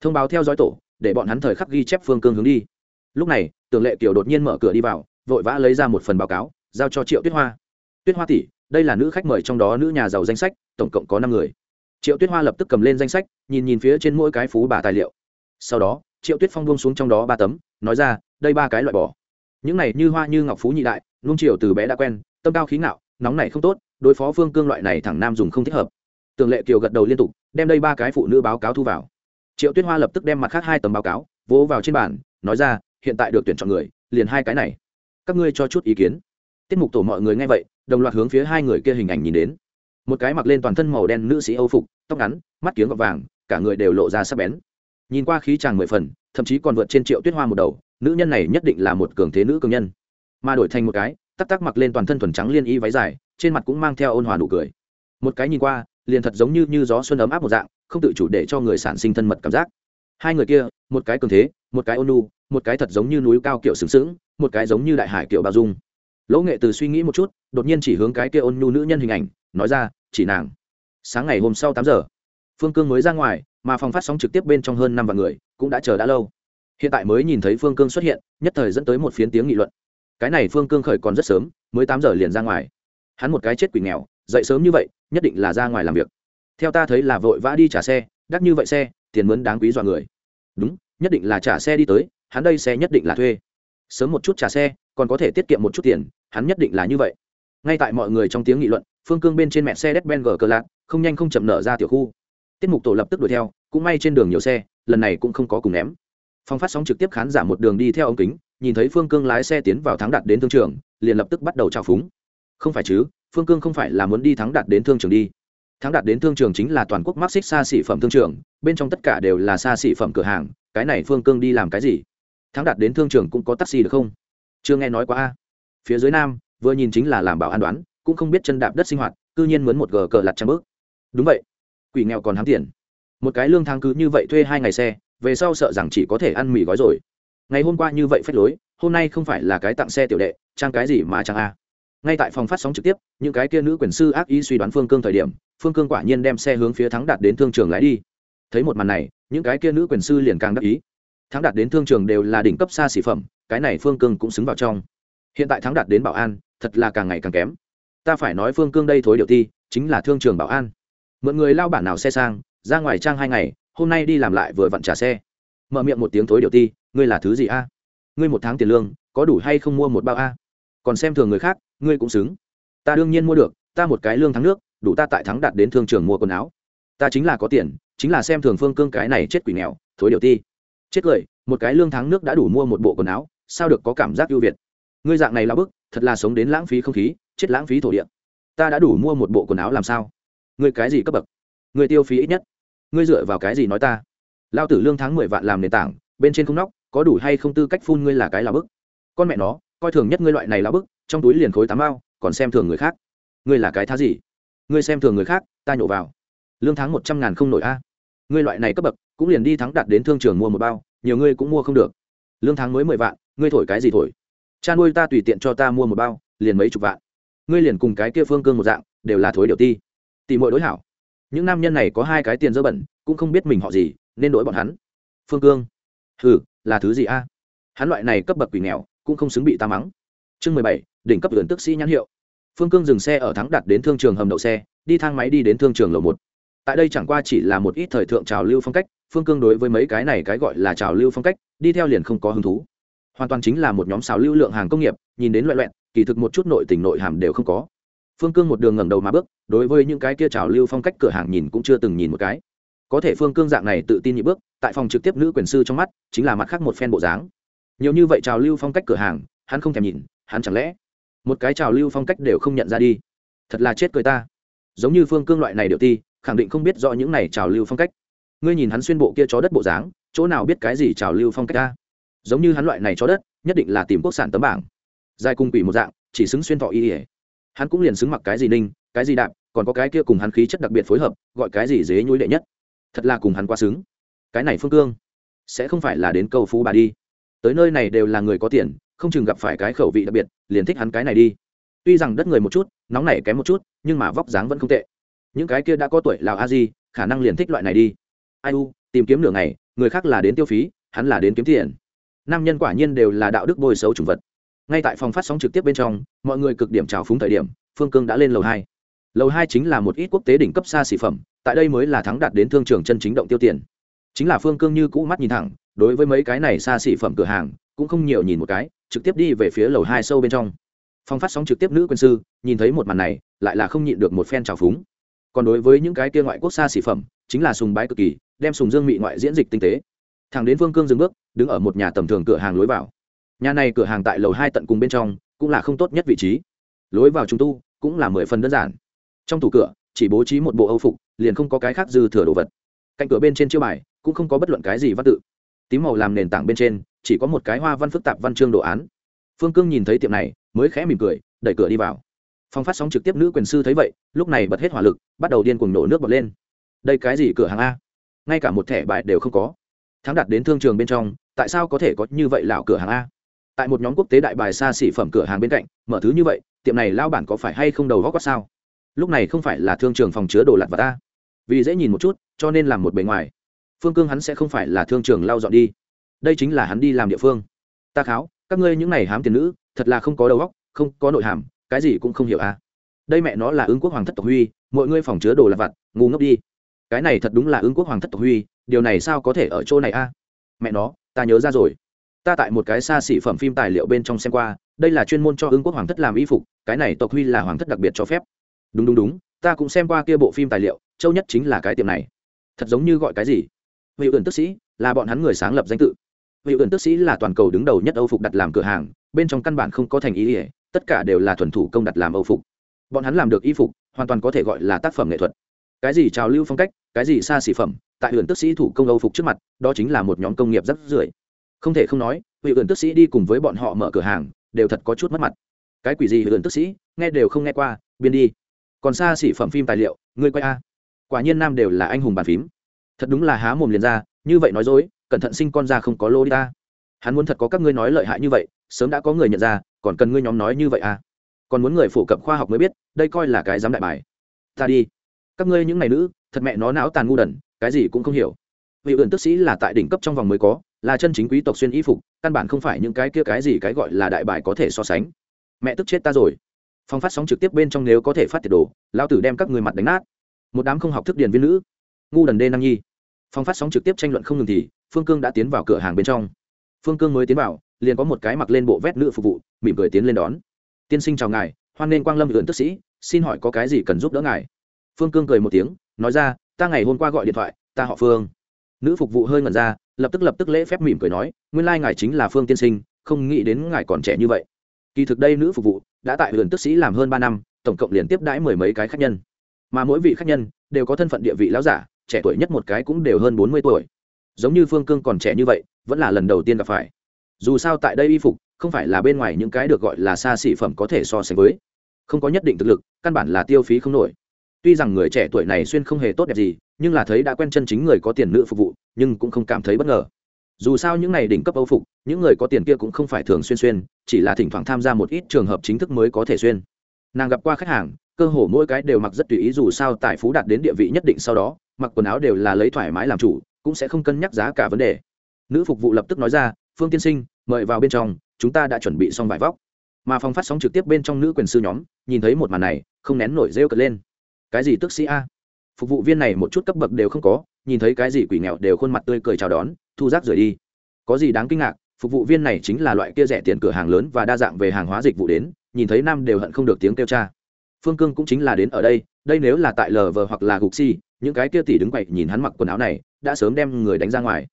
Thông báo theo dõi tổ, để bọn hắn thời khắc ghi chép phương cương hướng đi. Lúc này tường lệ kiều đột nhiên mở cửa đi vào, vội vã lấy ra một phần báo cáo, giao cho triệu tuyết hoa. Tuyết hoa tỷ, đây là nữ khách mời trong đó nữ nhà giàu danh sách, tổng cộng có năm người. Triệu tuyết hoa lập tức cầm lên danh sách, nhìn nhìn phía trên mỗi cái phú bà tài liệu. Sau đó, triệu tuyết phong buông xuống trong đó ba tấm, nói ra, đây ba cái loại bỏ. Những này như hoa như ngọc phú nhị đại, nung triều từ bé đã quen, tâm cao khí ngạo, nóng này không tốt, đối phó phương cương loại này thẳng nam dùng không thích hợp tường lệ kiều gật đầu liên tục, đem đây ba cái phụ nữ báo cáo thu vào. Triệu tuyết hoa lập tức đem mặt khác hai tấm báo cáo, vỗ vào trên bàn, nói ra, hiện tại được tuyển chọn người, liền hai cái này. Các ngươi cho chút ý kiến. Tiết mục tổ mọi người nghe vậy, đồng loạt hướng phía hai người kia hình ảnh nhìn đến. Một cái mặc lên toàn thân màu đen nữ sĩ âu phục, tóc ngắn, mắt kiếng gọt vàng, cả người đều lộ ra sắc bén. Nhìn qua khí chàng mười phần, thậm chí còn vượt trên triệu tuyết hoa một đầu, nữ nhân này nhất định là một cường thế nữ cường nhân. Mà đổi thành một cái, tắc tắc mặc lên toàn thân thuần trắng liên y váy dài, trên mặt cũng mang theo ôn hòa nụ cười. Một cái nhìn qua liền thật giống như như gió xuân ấm áp một dạng, không tự chủ để cho người sản sinh thân mật cảm giác. Hai người kia, một cái cường thế, một cái ôn nu một cái thật giống như núi cao kiểu sừng sững, một cái giống như đại hải kiểu bao dung. Lỗ nghệ từ suy nghĩ một chút, đột nhiên chỉ hướng cái kia ôn nhu nữ nhân hình ảnh, nói ra, chỉ nàng. Sáng ngày hôm sau tám giờ, phương cương mới ra ngoài, mà phòng phát sóng trực tiếp bên trong hơn năm vạn người, cũng đã chờ đã lâu. Hiện tại mới nhìn thấy phương cương xuất hiện, nhất thời dẫn tới một phiến tiếng nghị luận. Cái này phương cương khởi còn rất sớm, mới tám giờ liền ra ngoài. Hắn một cái chết quỷ nghèo dậy sớm như vậy, nhất định là ra ngoài làm việc. Theo ta thấy là vội vã đi trả xe, đắt như vậy xe, tiền mướn đáng quý dọa người. Đúng, nhất định là trả xe đi tới, hắn đây xe nhất định là thuê. Sớm một chút trả xe, còn có thể tiết kiệm một chút tiền, hắn nhất định là như vậy. Ngay tại mọi người trong tiếng nghị luận, phương cương bên trên mẹ xe đét ben gờ cờ lạc, không nhanh không chậm nở ra tiểu khu. Tiết mục tổ lập tức đuổi theo, cũng may trên đường nhiều xe, lần này cũng không có cùng ném. Phong phát sóng trực tiếp khán giả một đường đi theo ống kính, nhìn thấy phương cương lái xe tiến vào thắng đạt đến thương trường, liền lập tức bắt đầu trào phúng. Không phải chứ phương cương không phải là muốn đi thắng đạt đến thương trường đi. Thắng đạt đến thương trường chính là toàn quốc mắc xích xa xỉ phẩm thương trường, bên trong tất cả đều là xa xỉ phẩm cửa hàng, cái này phương cương đi làm cái gì? Thắng đạt đến thương trường cũng có taxi được không? Chưa nghe nói quá a. Phía dưới nam, vừa nhìn chính là làm bảo an đoán, cũng không biết chân đạp đất sinh hoạt, cư nhiên mướn một gờ cờ lặt trăm bước. Đúng vậy. Quỷ nghèo còn hám tiền. Một cái lương tháng cứ như vậy thuê hai ngày xe, về sau sợ rằng chỉ có thể ăn mì gói rồi. Ngày hôm qua như vậy phép lối, hôm nay không phải là cái tặng xe tiểu đệ, trang cái gì mà trang a? Ngay tại phòng phát sóng trực tiếp, những cái kia nữ quyền sư ác ý suy đoán phương cương thời điểm, phương cương quả nhiên đem xe hướng phía thắng đạt đến thương trường lái đi. Thấy một màn này, những cái kia nữ quyền sư liền càng đắc ý. Thắng đạt đến thương trường đều là đỉnh cấp xa xỉ phẩm, cái này phương cương cũng xứng vào trong. Hiện tại thắng đạt đến bảo an, thật là càng ngày càng kém. Ta phải nói phương cương đây thối điệu ti chính là thương trường bảo an. Mượn người lao bản nào xe sang, ra ngoài trang hai ngày, hôm nay đi làm lại vừa vặn trả xe. Mở miệng một tiếng thối điệu ti ngươi là thứ gì a? Ngươi một tháng tiền lương, có đủ hay không mua một bao a? Còn xem thường người khác, ngươi cũng xứng. Ta đương nhiên mua được, ta một cái lương thắng nước, đủ ta tại thắng đạt đến thương trường mua quần áo. Ta chính là có tiền, chính là xem thường phương cương cái này chết quỷ nghèo, thối điều ti. Chết cười, một cái lương tháng nước đã đủ mua một bộ quần áo, sao được có cảm giác ưu việt? Ngươi dạng này là bức, thật là sống đến lãng phí không khí, chết lãng phí thổ địa. Ta đã đủ mua một bộ quần áo làm sao? Ngươi cái gì cấp bậc? Ngươi tiêu phí ít nhất. Ngươi dựa vào cái gì nói ta? Lao tử lương tháng mười vạn làm nền tảng, bên trên không nóc, có đủ hay không tư cách phun ngươi là cái là bức? Con mẹ nó coi thường nhất ngươi loại này là bức, trong túi liền khối tám bao còn xem thường người khác. Ngươi là cái thá gì? Ngươi xem thường người khác, ta nhổ vào. Lương tháng một trăm ngàn không nổi a. Ngươi loại này cấp bậc, cũng liền đi thắng đạt đến thương trường mua một bao, nhiều ngươi cũng mua không được. Lương tháng mới mười vạn, ngươi thổi cái gì thổi? Cha nuôi ta tùy tiện cho ta mua một bao, liền mấy chục vạn. Ngươi liền cùng cái kia phương cương một dạng, đều là thối điều ti. Tỷ mọi đối hảo. Những nam nhân này có hai cái tiền dơ bẩn, cũng không biết mình họ gì, nên đổi bọn hắn. Phương cương? Ừ là thứ gì a? Hắn loại này cấp bậc quỷ nghèo cũng không xứng bị ta mắng. Chương mười bảy, đỉnh cấp luyện tức sĩ nhãn hiệu. Phương cương dừng xe ở thắng đặt đến thương trường hầm đậu xe, đi thang máy đi đến thương trường lầu một. Tại đây chẳng qua chỉ là một ít thời thượng trào lưu phong cách, phương cương đối với mấy cái này cái gọi là trào lưu phong cách, đi theo liền không có hứng thú. Hoàn toàn chính là một nhóm xào lưu lượng hàng công nghiệp, nhìn đến loại loẹn kỳ thực một chút nội tình nội hàm đều không có. Phương cương một đường ngẩng đầu mà bước, đối với những cái kia trào lưu phong cách cửa hàng nhìn cũng chưa từng nhìn một cái. Có thể phương cương dạng này tự tin nhị bước, tại phòng trực tiếp nữ quyền sư trong mắt, chính là mặt khác một phen bộ dáng nhiều như vậy trào lưu phong cách cửa hàng, hắn không thèm nhìn, hắn chẳng lẽ một cái trào lưu phong cách đều không nhận ra đi? Thật là chết cười ta. Giống như phương cương loại này điệu ti, khẳng định không biết rõ những này trào lưu phong cách. Ngươi nhìn hắn xuyên bộ kia chó đất bộ dáng, chỗ nào biết cái gì trào lưu phong cách ta? Giống như hắn loại này chó đất, nhất định là tìm quốc sản tấm bảng. Dài cung quỷ một dạng, chỉ xứng xuyên thọ y ỉa hắn cũng liền xứng mặc cái gì ninh, cái gì đạp còn có cái kia cùng hắn khí chất đặc biệt phối hợp, gọi cái gì dế nhúi đệ nhất. Thật là cùng hắn quá xứng. Cái này phương cương, sẽ không phải là đến câu phú bà đi tới nơi này đều là người có tiền, không chừng gặp phải cái khẩu vị đặc biệt, liền thích hắn cái này đi. Tuy rằng đất người một chút, nóng nảy kém một chút, nhưng mà vóc dáng vẫn không tệ. Những cái kia đã có tuổi lào a di, khả năng liền thích loại này đi. Ai u, tìm kiếm nửa ngày, người khác là đến tiêu phí, hắn là đến kiếm tiền. Nam nhân quả nhiên đều là đạo đức bôi xấu chủng vật. Ngay tại phòng phát sóng trực tiếp bên trong, mọi người cực điểm trào phúng thời điểm, phương cương đã lên lầu hai. Lầu hai chính là một ít quốc tế đỉnh cấp xa xỉ phẩm, tại đây mới là thắng đạt đến thương trường chân chính động tiêu tiền chính là phương cương như cũ mắt nhìn thẳng, đối với mấy cái này xa xỉ phẩm cửa hàng, cũng không nhiều nhìn một cái, trực tiếp đi về phía lầu hai sâu bên trong. Phòng phát sóng trực tiếp nữ quân sư, nhìn thấy một màn này, lại là không nhịn được một phen trào phúng. Còn đối với những cái kia ngoại quốc xa xỉ phẩm, chính là sùng bái cực kỳ, đem sùng dương mị ngoại diễn dịch tinh tế. Thằng đến phương cương dừng bước, đứng ở một nhà tầm thường cửa hàng lối vào. Nhà này cửa hàng tại lầu hai tận cùng bên trong, cũng là không tốt nhất vị trí. Lối vào trung tu, cũng là mười phần đơn giản. Trong tủ cửa, chỉ bố trí một bộ âu phục, liền không có cái khác dư thừa đồ vật. Cạnh cửa bên trên chiêu bài cũng không có bất luận cái gì văn tự. Tím màu làm nền tảng bên trên, chỉ có một cái hoa văn phức tạp văn chương đồ án. Phương cương nhìn thấy tiệm này, mới khẽ mỉm cười, đẩy cửa đi vào. Phòng phát sóng trực tiếp nữ quyền sư thấy vậy, lúc này bật hết hỏa lực, bắt đầu điên cuồng nổ nước bật lên. Đây cái gì cửa hàng a? Ngay cả một thẻ bài đều không có. Thắng đặt đến thương trường bên trong, tại sao có thể có như vậy lão cửa hàng a? Tại một nhóm quốc tế đại bài xa xỉ phẩm cửa hàng bên cạnh, mở thứ như vậy, tiệm này lao bản có phải hay không đầu góc quá sao? Lúc này không phải là thương trường phòng chứa đồ lặt vặt ta vì dễ nhìn một chút, cho nên làm một bề ngoài phương cương hắn sẽ không phải là thương trường lao dọn đi. Đây chính là hắn đi làm địa phương. Ta kháo, các ngươi những này hám tiền nữ, thật là không có đầu óc, không có nội hàm, cái gì cũng không hiểu à. Đây mẹ nó là ứng quốc hoàng thất tộc huy, mọi ngươi phòng chứa đồ lặt vặt, ngu ngốc đi. Cái này thật đúng là ứng quốc hoàng thất tộc huy, điều này sao có thể ở chỗ này a mẹ nó, ta nhớ ra rồi. Ta tại một cái xa xỉ phẩm phim tài liệu bên trong xem qua, đây là chuyên môn cho ứng quốc hoàng thất làm y phục, cái này tộc huy là hoàng thất đặc biệt cho phép. Đúng đúng đúng, ta cũng xem qua kia bộ phim tài liệu, châu nhất chính là cái tiệm này. Thật giống như gọi cái gì? Vị ẩn tức sĩ là bọn hắn người sáng lập danh tự. Vị ẩn tức sĩ là toàn cầu đứng đầu nhất âu phục đặt làm cửa hàng, bên trong căn bản không có thành ý ý tất cả đều là thuần thủ công đặt làm âu phục. Bọn hắn làm được y phục, hoàn toàn có thể gọi là tác phẩm nghệ thuật. Cái gì trào lưu phong cách, cái gì xa xỉ phẩm, tại ẩn tức sĩ thủ công âu phục trước mặt, đó chính là một nhóm công nghiệp rất rưởi. Không thể không nói, vị ẩn tức sĩ đi cùng với bọn họ mở cửa hàng, đều thật có chút mất mặt. Cái quỷ gì ẩn tức sĩ, nghe đều không nghe qua biên đi. Còn xa xỉ phẩm phim tài liệu, ngươi quay a. Quả nhiên nam đều là anh hùng bàn phím thật đúng là há mồm liền ra, như vậy nói dối, cẩn thận sinh con ra không có lô đi ta. Hắn muốn thật có các ngươi nói lợi hại như vậy, sớm đã có người nhận ra, còn cần ngươi nhóm nói như vậy à? Còn muốn người phổ cập khoa học mới biết, đây coi là cái dám đại bài. Ta đi. Các ngươi những ngày nữ, thật mẹ nó não tàn ngu đần, cái gì cũng không hiểu. Vị อื่ n tức sĩ là tại đỉnh cấp trong vòng mới có, là chân chính quý tộc xuyên y phục, căn bản không phải những cái kia cái gì cái gọi là đại bài có thể so sánh. Mẹ tức chết ta rồi. Phong phát sóng trực tiếp bên trong nếu có thể phát tiệt đồ lao tử đem các người mặt đánh nát. Một đám không học thức điền viên nữ ngu đần đê năng nhi. Phong phát sóng trực tiếp tranh luận không ngừng thì, phương cương đã tiến vào cửa hàng bên trong. Phương cương mới tiến vào, liền có một cái mặc lên bộ vét nữ phục vụ, mỉm cười tiến lên đón. Tiên sinh chào ngài, hoan nên quang lâm ưỡn tức sĩ, xin hỏi có cái gì cần giúp đỡ ngài? Phương cương cười một tiếng, nói ra, ta ngày hôm qua gọi điện thoại, ta họ phương. Nữ phục vụ hơi ngẩn ra, lập tức lập tức lễ phép mỉm cười nói, nguyên lai ngài chính là phương tiên sinh, không nghĩ đến ngài còn trẻ như vậy. Kỳ thực đây nữ phục vụ đã tại ưỡn tức sĩ làm hơn ba năm, tổng cộng liền tiếp đãi mười mấy cái khách nhân. Mà mỗi vị khách nhân đều có thân phận địa vị lão giả trẻ tuổi nhất một cái cũng đều hơn bốn mươi tuổi. Giống như phương cương còn trẻ như vậy, vẫn là lần đầu tiên gặp phải. Dù sao tại đây y phục, không phải là bên ngoài những cái được gọi là xa xỉ phẩm có thể so sánh với. Không có nhất định thực lực, căn bản là tiêu phí không nổi. Tuy rằng người trẻ tuổi này xuyên không hề tốt đẹp gì, nhưng là thấy đã quen chân chính người có tiền nữ phục vụ, nhưng cũng không cảm thấy bất ngờ. Dù sao những n à y đỉnh cấp âu phục, những người có tiền kia cũng không phải thường xuyên xuyên, chỉ là thỉnh thoảng tham gia một ít trường hợp chính thức mới có thể xuyên. Nàng gặp qua khách hàng cơ hồ mỗi cái đều mặc rất tùy ý, dù sao tài phú đạt đến địa vị nhất định sau đó, mặc quần áo đều là lấy thoải mái làm chủ, cũng sẽ không cân nhắc giá cả vấn đề. Nữ phục vụ lập tức nói ra, phương tiên sinh, mời vào bên trong, chúng ta đã chuẩn bị xong vải vóc. Mà phòng phát sóng trực tiếp bên trong nữ quyền sư nhóm, nhìn thấy một màn này, không nén nổi rêu cật lên. Cái gì tức sĩ a? Phục vụ viên này một chút cấp bậc đều không có, nhìn thấy cái gì quỷ nghèo đều khuôn mặt tươi cười chào đón, thu rác rời đi. Có gì đáng kinh ngạc, phục vụ viên này chính là loại kia rẻ tiền cửa hàng lớn và đa dạng về hàng hóa dịch vụ đến, nhìn thấy nam đều hận không được tiếng kêu cha phương cương cũng chính là đến ở đây đây nếu là tại lờ vờ hoặc là gục si, những cái kia tỷ đứng quậy nhìn hắn mặc quần áo này, đã sớm đem người đánh ra ngoài.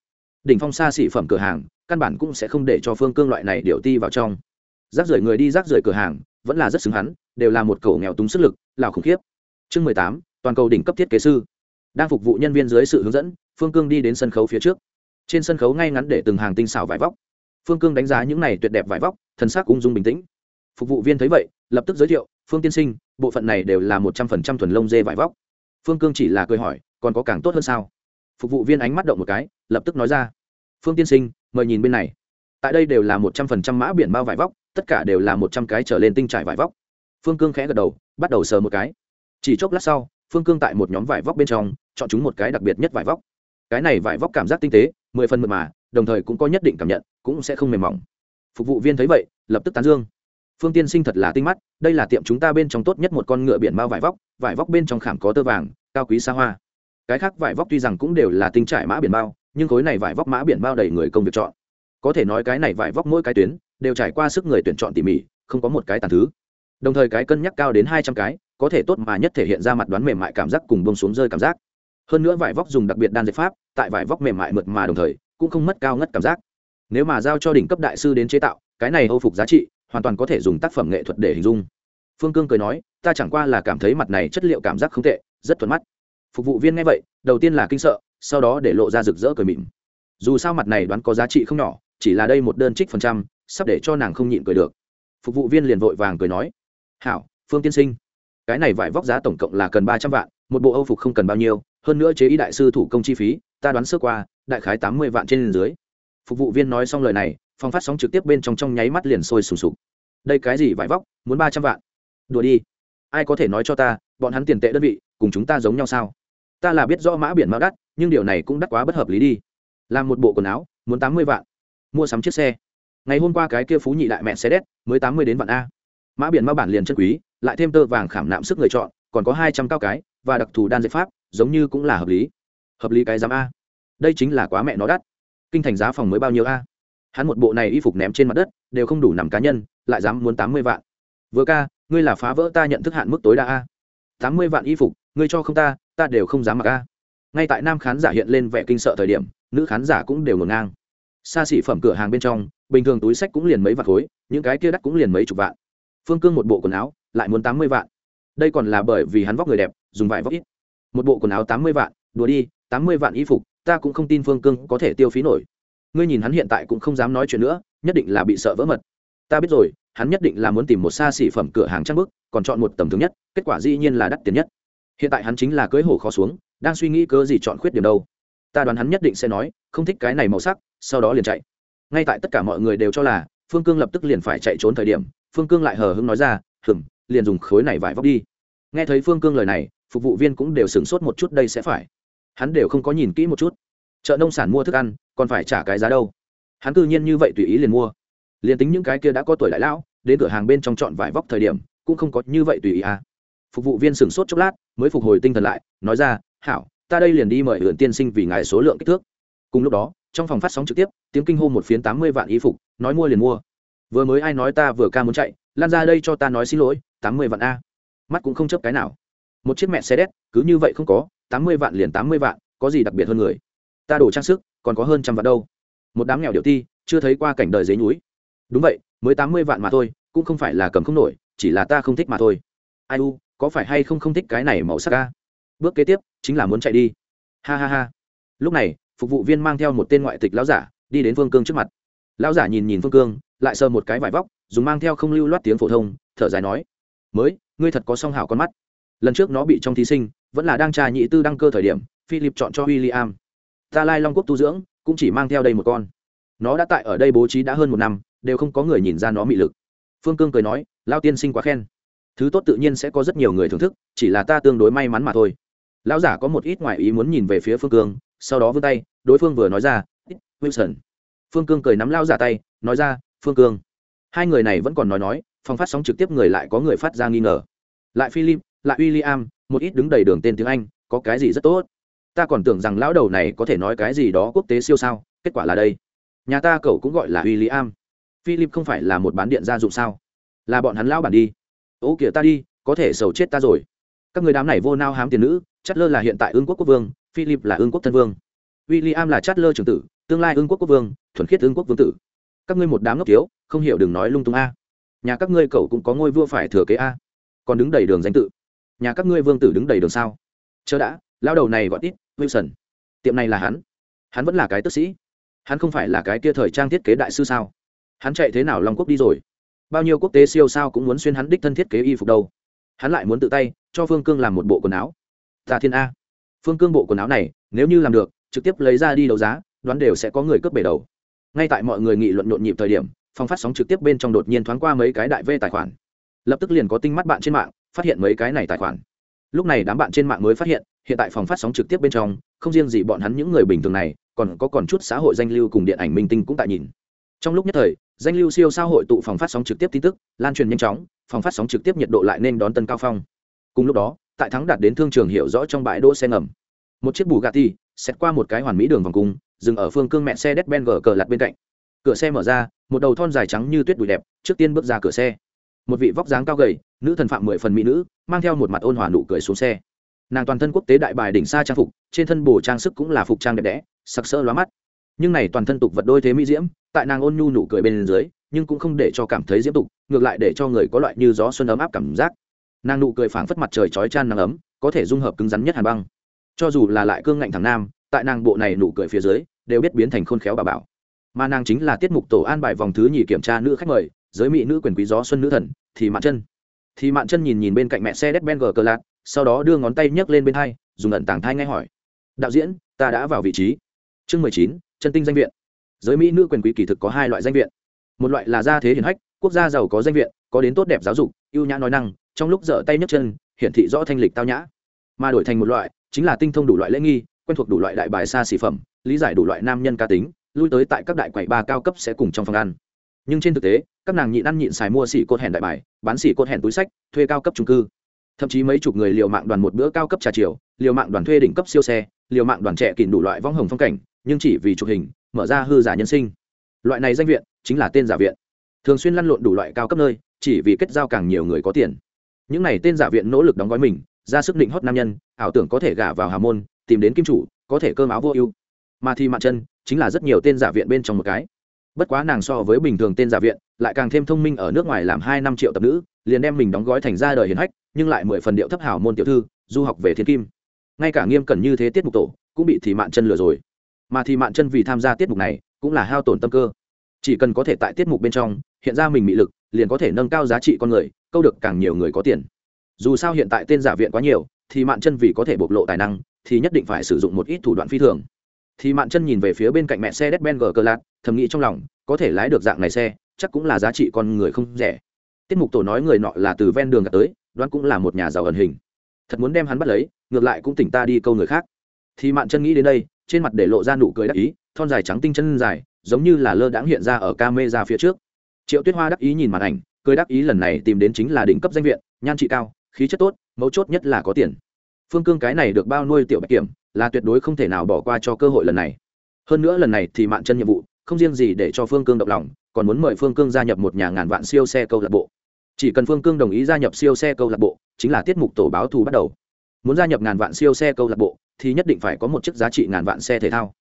Đỉnh phong xa xỉ phẩm cửa hàng, căn bản cũng sẽ không để cho phương cương loại này điệu ti vào trong. Rác rưởi người đi rác rưởi cửa hàng, vẫn là rất xứng hắn, đều là một cầu nghèo túng sức lực lào khủng khiếp. Chương mười tám, toàn cầu đỉnh cấp thiết kế sư. Đang phục vụ nhân viên dưới sự hướng dẫn, phương cương đi đến sân khấu phía trước. Trên sân khấu ngay ngắn để từng hàng tinh xảo vải vóc. Phương cương đánh giá những này tuyệt đẹp vải vóc, thần sắc ung dung bình tĩnh. Phục vụ viên thấy vậy, lập tức giới thiệu phương tiên sinh, bộ phận này đều là một trăm phần trăm thuần lông dê vải vóc. Phương cương chỉ là cười hỏi, còn có càng tốt hơn sao? Phục vụ viên ánh mắt động một cái, lập tức nói ra. Phương tiên sinh, mời nhìn bên này. Tại đây đều là một trăm phần trăm mã biển bao vải vóc, tất cả đều là một trăm cái trở lên tinh trải vải vóc. Phương cương khẽ gật đầu, bắt đầu sờ một cái. Chỉ chốc lát sau, phương cương tại một nhóm vải vóc bên trong, chọn chúng một cái đặc biệt nhất vải vóc. Cái này vải vóc cảm giác tinh tế, mười phần mượt mà, đồng thời cũng có nhất định cảm nhận, cũng sẽ không mềm mỏng. Phục vụ viên thấy vậy, lập tức tán dương phương tiên sinh thật là tinh mắt, đây là tiệm chúng ta bên trong tốt nhất một con ngựa biển bao vải vóc vải vóc bên trong khảm có tơ vàng, cao quý xa hoa. Cái khác vải vóc tuy rằng cũng đều là tinh trải mã biển bao nhưng khối này vải vóc mã biển bao đầy người công việc chọn. Có thể nói cái này vải vóc mỗi cái tuyến đều trải qua sức người tuyển chọn tỉ mỉ, không có một cái tàn thứ. Đồng thời cái cân nhắc cao đến hai trăm cái, có thể tốt mà nhất thể hiện ra mặt đoán mềm mại cảm giác cùng bông xuống rơi cảm giác. Hơn nữa vải vóc dùng đặc biệt đan dệt pháp, tại vải vóc mềm mại mượt mà đồng thời, cũng không mất cao ngất cảm giác. Nếu mà giao cho đỉnh cấp đại sư đến chế tạo, cái này âu phục giá trị hoàn toàn có thể dùng tác phẩm nghệ thuật để hình dung. Phương cương cười nói, ta chẳng qua là cảm thấy mặt này chất liệu cảm giác không tệ, rất thuận mắt. Phục vụ viên nghe vậy, đầu tiên là kinh sợ, sau đó để lộ ra rực rỡ cười mịn dù sao mặt này đoán có giá trị không nhỏ, chỉ là đây một đơn trích phần trăm, sắp để cho nàng không nhịn cười được. Phục vụ viên liền vội vàng cười nói, hảo, phương tiên sinh, cái này vải vóc giá tổng cộng là cần ba trăm vạn, một bộ âu phục không cần bao nhiêu, hơn nữa chế ý đại sư thủ công chi phí, ta đoán sơ qua, đại khái tám mươi vạn trên dưới. Phục vụ viên nói xong lời này phòng phát sóng trực tiếp bên trong trong nháy mắt liền sôi sùng sục. Đây cái gì vải vóc, muốn ba trăm vạn. Đùa đi. Ai có thể nói cho ta, bọn hắn tiền tệ đơn vị, cùng chúng ta giống nhau sao? Ta là biết rõ mã biển mã đắt, nhưng điều này cũng đắt quá bất hợp lý đi. Làm một bộ quần áo, muốn tám mươi vạn. Mua sắm chiếc xe. Ngày hôm qua cái kia phú nhị đại mẹ xe đét, mới tám mươi đến vạn a. Mã biển mao bản liền chân quý, lại thêm tơ vàng khảm nạm sức người chọn, còn có hai trăm cao cái, và đặc thù đan dệt pháp, giống như cũng là hợp lý. Hợp lý cái giám a. Đây chính là quá mẹ nó đắt. Kinh thành giá phòng mới bao nhiêu a? Hắn một bộ này y phục ném trên mặt đất, đều không đủ nằm cá nhân, lại dám muốn tám mươi vạn. Vừa ca, ngươi là phá vỡ ta nhận thức hạn mức tối đa a. Tám mươi vạn y phục, ngươi cho không ta ta đều không dám mặc a. Ngay tại nam khán giả hiện lên vẻ kinh sợ thời điểm, nữ khán giả cũng đều ngổn ngang. Xa xỉ phẩm cửa hàng bên trong, bình thường túi sách cũng liền mấy vạn khối, những cái kia đắt cũng liền mấy chục vạn. Phương cương một bộ quần áo, lại muốn tám mươi vạn. Đây còn là bởi vì hắn vóc người đẹp, dùng vải vóc ít. Một bộ quần áo tám mươi vạn, đùa đi, tám mươi vạn y phục, ta cũng không tin phương cương có thể tiêu phí nổi ngươi nhìn hắn hiện tại cũng không dám nói chuyện nữa, nhất định là bị sợ vỡ mật. Ta biết rồi, hắn nhất định là muốn tìm một xa xỉ phẩm cửa hàng trang bức, còn chọn một tầm thường nhất, kết quả dĩ nhiên là đắt tiền nhất. Hiện tại hắn chính là cưới hổ khó xuống, đang suy nghĩ cớ gì chọn khuyết điểm đâu. Ta đoán hắn nhất định sẽ nói, không thích cái này màu sắc, sau đó liền chạy. Ngay tại tất cả mọi người đều cho là, phương cương lập tức liền phải chạy trốn thời điểm, phương cương lại hờ hưng nói ra hừng liền dùng khối này vải vóc đi. Nghe thấy phương cương lời này, phục vụ viên cũng đều sửng sốt một chút đây sẽ phải. Hắn đều không có nhìn kỹ một chút chợ nông sản mua thức ăn, còn phải trả cái giá đâu? Hắn cư nhiên như vậy tùy ý liền mua. Liền tính những cái kia đã có tuổi đại lão, đến cửa hàng bên trong chọn vải vóc thời điểm, cũng không có như vậy tùy ý à. Phục vụ viên sửng sốt chốc lát, mới phục hồi tinh thần lại, nói ra, hảo, ta đây liền đi mời hưởng tiên sinh vì ngài số lượng kích thước. Cùng lúc đó, trong phòng phát sóng trực tiếp, tiếng kinh hô một phiến tám mươi vạn y phục, nói mua liền mua. Vừa mới ai nói ta vừa ca muốn chạy, lan ra đây cho ta nói xin lỗi, tám mươi vạn a. Mắt cũng không chấp cái nào. Một chiếc mẹ xe đét, cứ như vậy không có, tám mươi vạn liền tám mươi vạn, có gì đặc biệt hơn người? Ta đổ trang sức, còn có hơn trăm vạn đâu. Một đám nghèo điệu ti, chưa thấy qua cảnh đời dế núi. Đúng vậy, mới tám mươi vạn mà thôi, cũng không phải là cầm không nổi, chỉ là ta không thích mà thôi. Ai u, có phải hay không không thích cái này màu sắc ca bước kế tiếp, chính là muốn chạy đi. Ha ha ha. Lúc này, phục vụ viên mang theo một tên ngoại tịch lão giả, đi đến phương cương trước mặt. Lão giả nhìn nhìn phương cương, lại sờ một cái vải vóc, dùng mang theo không lưu loát tiếng phổ thông, thở dài nói, mới, ngươi thật có song hảo con mắt. Lần trước nó bị trong thí sinh, vẫn là đang trà nhị tư đăng cơ thời điểm, philip chọn cho w i l l i am ta lai long quốc tu dưỡng, cũng chỉ mang theo đây một con. Nó đã tại ở đây bố trí đã hơn một năm, đều không có người nhìn ra nó mị lực. Phương cương cười nói lao tiên sinh quá khen. Thứ tốt tự nhiên sẽ có rất nhiều người thưởng thức, chỉ là ta tương đối may mắn mà thôi. Lão giả có một ít ngoại ý muốn nhìn về phía phương cương, sau đó vươn tay, đối phương vừa nói ra, wilson. Phương cương cười nắm lao giả tay, nói ra, phương cương. Hai người này vẫn còn nói nói, phòng phát sóng trực tiếp người lại có người phát ra nghi ngờ. Lại philip, lại w i l l i am một ít đứng đầy đường tên tiếng anh, có cái gì rất tốt? Ta còn tưởng rằng lão đầu này có thể nói cái gì đó quốc tế siêu sao, kết quả là đây. Nhà ta cậu cũng gọi là w i l l i am philip không phải là một bán điện gia dụng sao? Là bọn hắn lão bản đi. Ô kìa ta đi, có thể sầu chết ta rồi. Các người đám này vô nao hám tiền nữ chất lơ là hiện tại ương quốc quốc vương, philip là ương quốc thân vương. W i l l i am là chất lơ trưởng tử, tương lai ương quốc quốc vương, thuần khiết ương quốc vương tử. Các ngươi một đám ngốc thiếu, không hiểu đừng nói lung tung a. Nhà các ngươi cậu cũng có ngôi vua phải thừa kế a. Còn đứng đầy đường danh tự. Nhà các ngươi vương tử đứng đầy đường sao? Chớ đã lao đầu này gọi ít wilson. Tiệm này là hắn. Hắn vẫn là cái tức sĩ. Hắn không phải là cái kia thời trang thiết kế đại sư sao? Hắn chạy thế nào long quốc đi rồi? Bao nhiêu quốc tế siêu sao cũng muốn xuyên hắn đích thân thiết kế y phục đâu? Hắn lại muốn tự tay cho phương cương làm một bộ quần áo. Tà thiên a. Phương cương bộ quần áo này, nếu như làm được, trực tiếp lấy ra đi đấu giá, đoán đều sẽ có người cướp bể đầu. Ngay tại mọi người nghị luận nhộn nhịp thời điểm, phòng phát sóng trực tiếp bên trong đột nhiên thoáng qua mấy cái đại v tài khoản. Lập tức liền có tinh mắt bạn trên mạng, phát hiện mấy cái này tài khoản. Lúc này đám bạn trên mạng mới phát hiện hiện tại phòng phát sóng trực tiếp bên trong, không riêng gì bọn hắn những người bình thường này, còn có còn chút xã hội danh lưu cùng điện ảnh minh tinh cũng tại nhìn. Trong lúc nhất thời, danh lưu siêu xã hội tụ phòng phát sóng trực tiếp tin tức, lan truyền nhanh chóng, phòng phát sóng trực tiếp nhiệt độ lại nên đón tân cao phong. Cùng lúc đó, tại thắng đạt đến thương trường hiểu rõ trong bãi đỗ xe ngầm, một chiếc bù gà ti xét qua một cái hoàn mỹ đường vòng cung, dừng ở phương cương mẹ xe đét ben gờ cờ lặt bên cạnh. Cửa xe mở ra, một đầu thon dài trắng như tuyết đùi đẹp, trước tiên bước ra cửa xe. Một vị vóc dáng cao gầy, nữ thần phạm mười phần mỹ nữ, mang theo một mặt ôn hòa nụ cười xuống xe nàng toàn thân quốc tế đại bài đỉnh xa trang phục, trên thân bổ trang sức cũng là phục trang đẹp đẽ, sặc sỡ lóa mắt. Nhưng này toàn thân tục vật đôi thế mỹ diễm, tại nàng ôn nhu nụ cười bên dưới, nhưng cũng không để cho cảm thấy diễm tục, ngược lại để cho người có loại như gió xuân ấm áp cảm giác. Nàng nụ cười phảng phất mặt trời chói chan nắng ấm, có thể dung hợp cứng rắn nhất hàn băng. Cho dù là lại cương ngạnh thằng nam, tại nàng bộ này nụ cười phía dưới, đều biết biến thành khôn khéo bà bảo. Mà nàng chính là tiết mục tổ an bài vòng thứ nhì kiểm tra nữ khách mời, giới mỹ nữ quyền quý gió xuân nữ thần thì mạn chân thì mạn chân nhìn nhìn bên cạnh mẹ xe đét ben gờ cờ lạc sau đó đưa ngón tay nhấc lên bên hai, dùng ẩn tàng thai ngay hỏi. Đạo diễn, ta đã vào vị trí. Chương mười chín, chân tinh danh viện. Giới mỹ nữ quyền quý kỳ thực có hai loại danh viện. Một loại là gia thế hiển hách, quốc gia giàu có danh viện, có đến tốt đẹp giáo dục, ưu nhã nói năng, trong lúc dở tay nhấc chân, hiển thị rõ thanh lịch tao nhã. Mà đổi thành một loại, chính là tinh thông đủ loại lễ nghi, quen thuộc đủ loại đại bài xa xỉ phẩm, lý giải đủ loại nam nhân ca tính, lui tới tại các đại quầy ba cao cấp sẽ cùng trong phòng ăn. Nhưng trên thực tế, các nàng nhịn ăn nhịn xài mua xỉ cốt hẹn đại bài, bán xỉ cốt hẹn túi sách, thuê cao cấp trung cư thậm chí mấy chục người liều mạng đoàn một bữa cao cấp trà chiều, liều mạng đoàn thuê đỉnh cấp siêu xe, liều mạng đoàn trẻ kìm đủ loại vong hồng phong cảnh, nhưng chỉ vì chụp hình, mở ra hư giả nhân sinh. Loại này danh viện chính là tên giả viện. Thường xuyên lăn lộn đủ loại cao cấp nơi, chỉ vì kết giao càng nhiều người có tiền. Những này tên giả viện nỗ lực đóng gói mình, ra sức định hót nam nhân, ảo tưởng có thể gả vào hà môn, tìm đến kim chủ, có thể cơm áo vô ưu. Mà thì mạn chân, chính là rất nhiều tên giả viện bên trong một cái. Bất quá nàng so với bình thường tên giả viện, lại càng thêm thông minh ở nước ngoài làm hai năm triệu tập nữ, liền đem mình đóng gói thành ra đời hiền hách nhưng lại mười phần điệu thấp hảo môn tiểu thư, du học về thiên kim. Ngay cả nghiêm cẩn như thế tiết mục tổ, cũng bị thì mạn chân lừa rồi. Mà thì mạn chân vì tham gia tiết mục này, cũng là hao tổn tâm cơ. Chỉ cần có thể tại tiết mục bên trong, hiện ra mình mị lực, liền có thể nâng cao giá trị con người, câu được càng nhiều người có tiền. Dù sao hiện tại tên giả viện quá nhiều thì mạn chân vì có thể bộc lộ tài năng, thì nhất định phải sử dụng một ít thủ đoạn phi thường. Thì mạn chân nhìn về phía bên cạnh mẹ xe đét ben gờ cơ lạc thầm nghĩ trong lòng, có thể lái được dạng này xe, chắc cũng là giá trị con người không rẻ. Tiết mục tổ nói người nọ là từ ven đường gặp tới đoán cũng là một nhà giàu ẩn hình. Thật muốn đem hắn bắt lấy, ngược lại cũng tỉnh ta đi câu người khác. Thì mạn chân nghĩ đến đây, trên mặt để lộ ra nụ cười đắc ý, thon dài trắng tinh chân dài, giống như là lơ đãng hiện ra ở ca mê ra phía trước. Triệu tuyết hoa đắc ý nhìn màn ảnh, cười đắc ý lần này tìm đến chính là đỉnh cấp danh viện, nhan trị cao, khí chất tốt, mấu chốt nhất là có tiền. Phương cương cái này được bao nuôi tiểu bạch kiểm, là tuyệt đối không thể nào bỏ qua cho cơ hội lần này. Hơn nữa lần này thì mạn chân nhiệm vụ, không riêng gì để cho phương cương động lòng, còn muốn mời phương cương gia nhập một nhà ngàn vạn siêu xe câu lạc bộ chỉ cần phương cương đồng ý gia nhập siêu xe câu lạc bộ, chính là tiết mục tổ báo thù bắt đầu. Muốn gia nhập ngàn vạn siêu xe câu lạc bộ, thì nhất định phải có một chiếc giá trị ngàn vạn xe thể thao.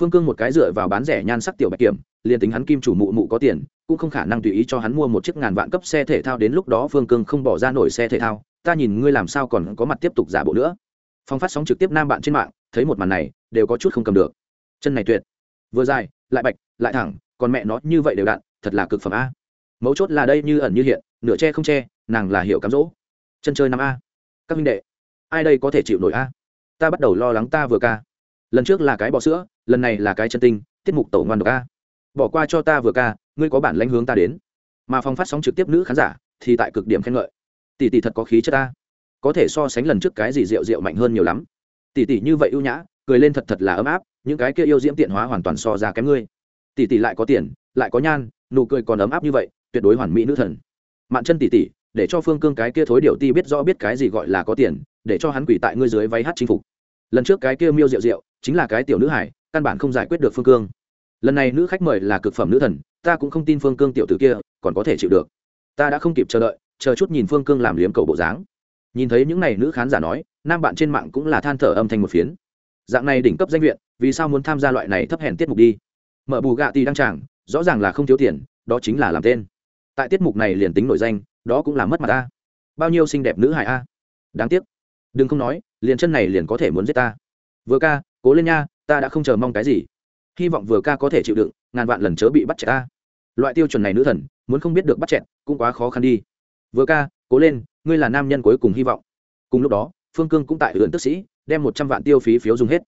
Phương cương một cái dựa vào bán rẻ nhan sắc tiểu bạch kiểm, liền tính hắn kim chủ mụ mụ có tiền, cũng không khả năng tùy ý cho hắn mua một chiếc ngàn vạn cấp xe thể thao đến lúc đó phương cương không bỏ ra nổi xe thể thao. Ta nhìn ngươi làm sao còn có mặt tiếp tục giả bộ nữa. Phong phát sóng trực tiếp nam bạn trên mạng, thấy một màn này, đều có chút không cầm được. Chân này tuyệt. Vừa dài, lại bạch, lại thẳng, còn mẹ nó như vậy đều đặn thật là cực phẩm a mấu chốt là đây như ẩn như hiện, nửa che không che, nàng là hiểu cám dỗ. Chân chơi năm a. Các minh đệ, ai đây có thể chịu nổi a? Ta bắt đầu lo lắng ta vừa ca. Lần trước là cái bọ sữa, lần này là cái chân tinh, tiết mục tổ ngoan độc a. Bỏ qua cho ta vừa ca, ngươi có bản lãnh hướng ta đến. Mà phong phát sóng trực tiếp nữ khán giả, thì tại cực điểm khen ngợi. Tỷ tỷ thật có khí chất ta có thể so sánh lần trước cái gì rượu rượu mạnh hơn nhiều lắm. Tỷ tỷ như vậy ưu nhã, cười lên thật thật là ấm áp, những cái kia yêu diễm tiện hóa hoàn toàn so ra kém ngươi. Tỷ tỷ lại có tiền, lại có nhan, nụ cười còn ấm áp như vậy tuyệt đối hoàn mỹ nữ thần. Mạn chân tỷ tỷ, để cho phương cương cái kia thối điểu ti biết rõ biết cái gì gọi là có tiền, để cho hắn quỷ tại ngươi dưới váy hát chinh phục. Lần trước cái kia miêu rượu rượu, chính là cái tiểu nữ hải, căn bản không giải quyết được phương cương. Lần này nữ khách mời là cực phẩm nữ thần, ta cũng không tin phương cương tiểu tử kia còn có thể chịu được. Ta đã không kịp chờ đợi, chờ chút nhìn phương cương làm liếm cầu bộ dáng. Nhìn thấy những n à y nữ khán giả nói, nam bạn trên mạng cũng là than thở âm thanh một phiến. Dạng này đỉnh cấp danh viện, vì sao muốn tham gia loại này thấp hèn tiết mục đi? Mở bù gạ tì đăng tràng, rõ ràng là không thiếu tiền, đó chính là làm tên tại tiết mục này liền tính nổi danh, đó cũng là mất mặt ta. Bao nhiêu xinh đẹp nữ hài a. Đáng tiếc. Đừng không nói, liền chân này liền có thể muốn giết ta. Vừa ca, cố lên nha, ta đã không chờ mong cái gì. Hy vọng vừa ca có thể chịu đựng, ngàn vạn lần chớ bị bắt chẹt ta. Loại tiêu chuẩn này nữ thần, muốn không biết được bắt chẹt, cũng quá khó khăn đi. Vừa ca, cố lên, ngươi là nam nhân cuối cùng hy vọng. Cùng lúc đó, phương cương cũng tại huyện tức sĩ, đem một trăm vạn tiêu phí phiếu dùng hết.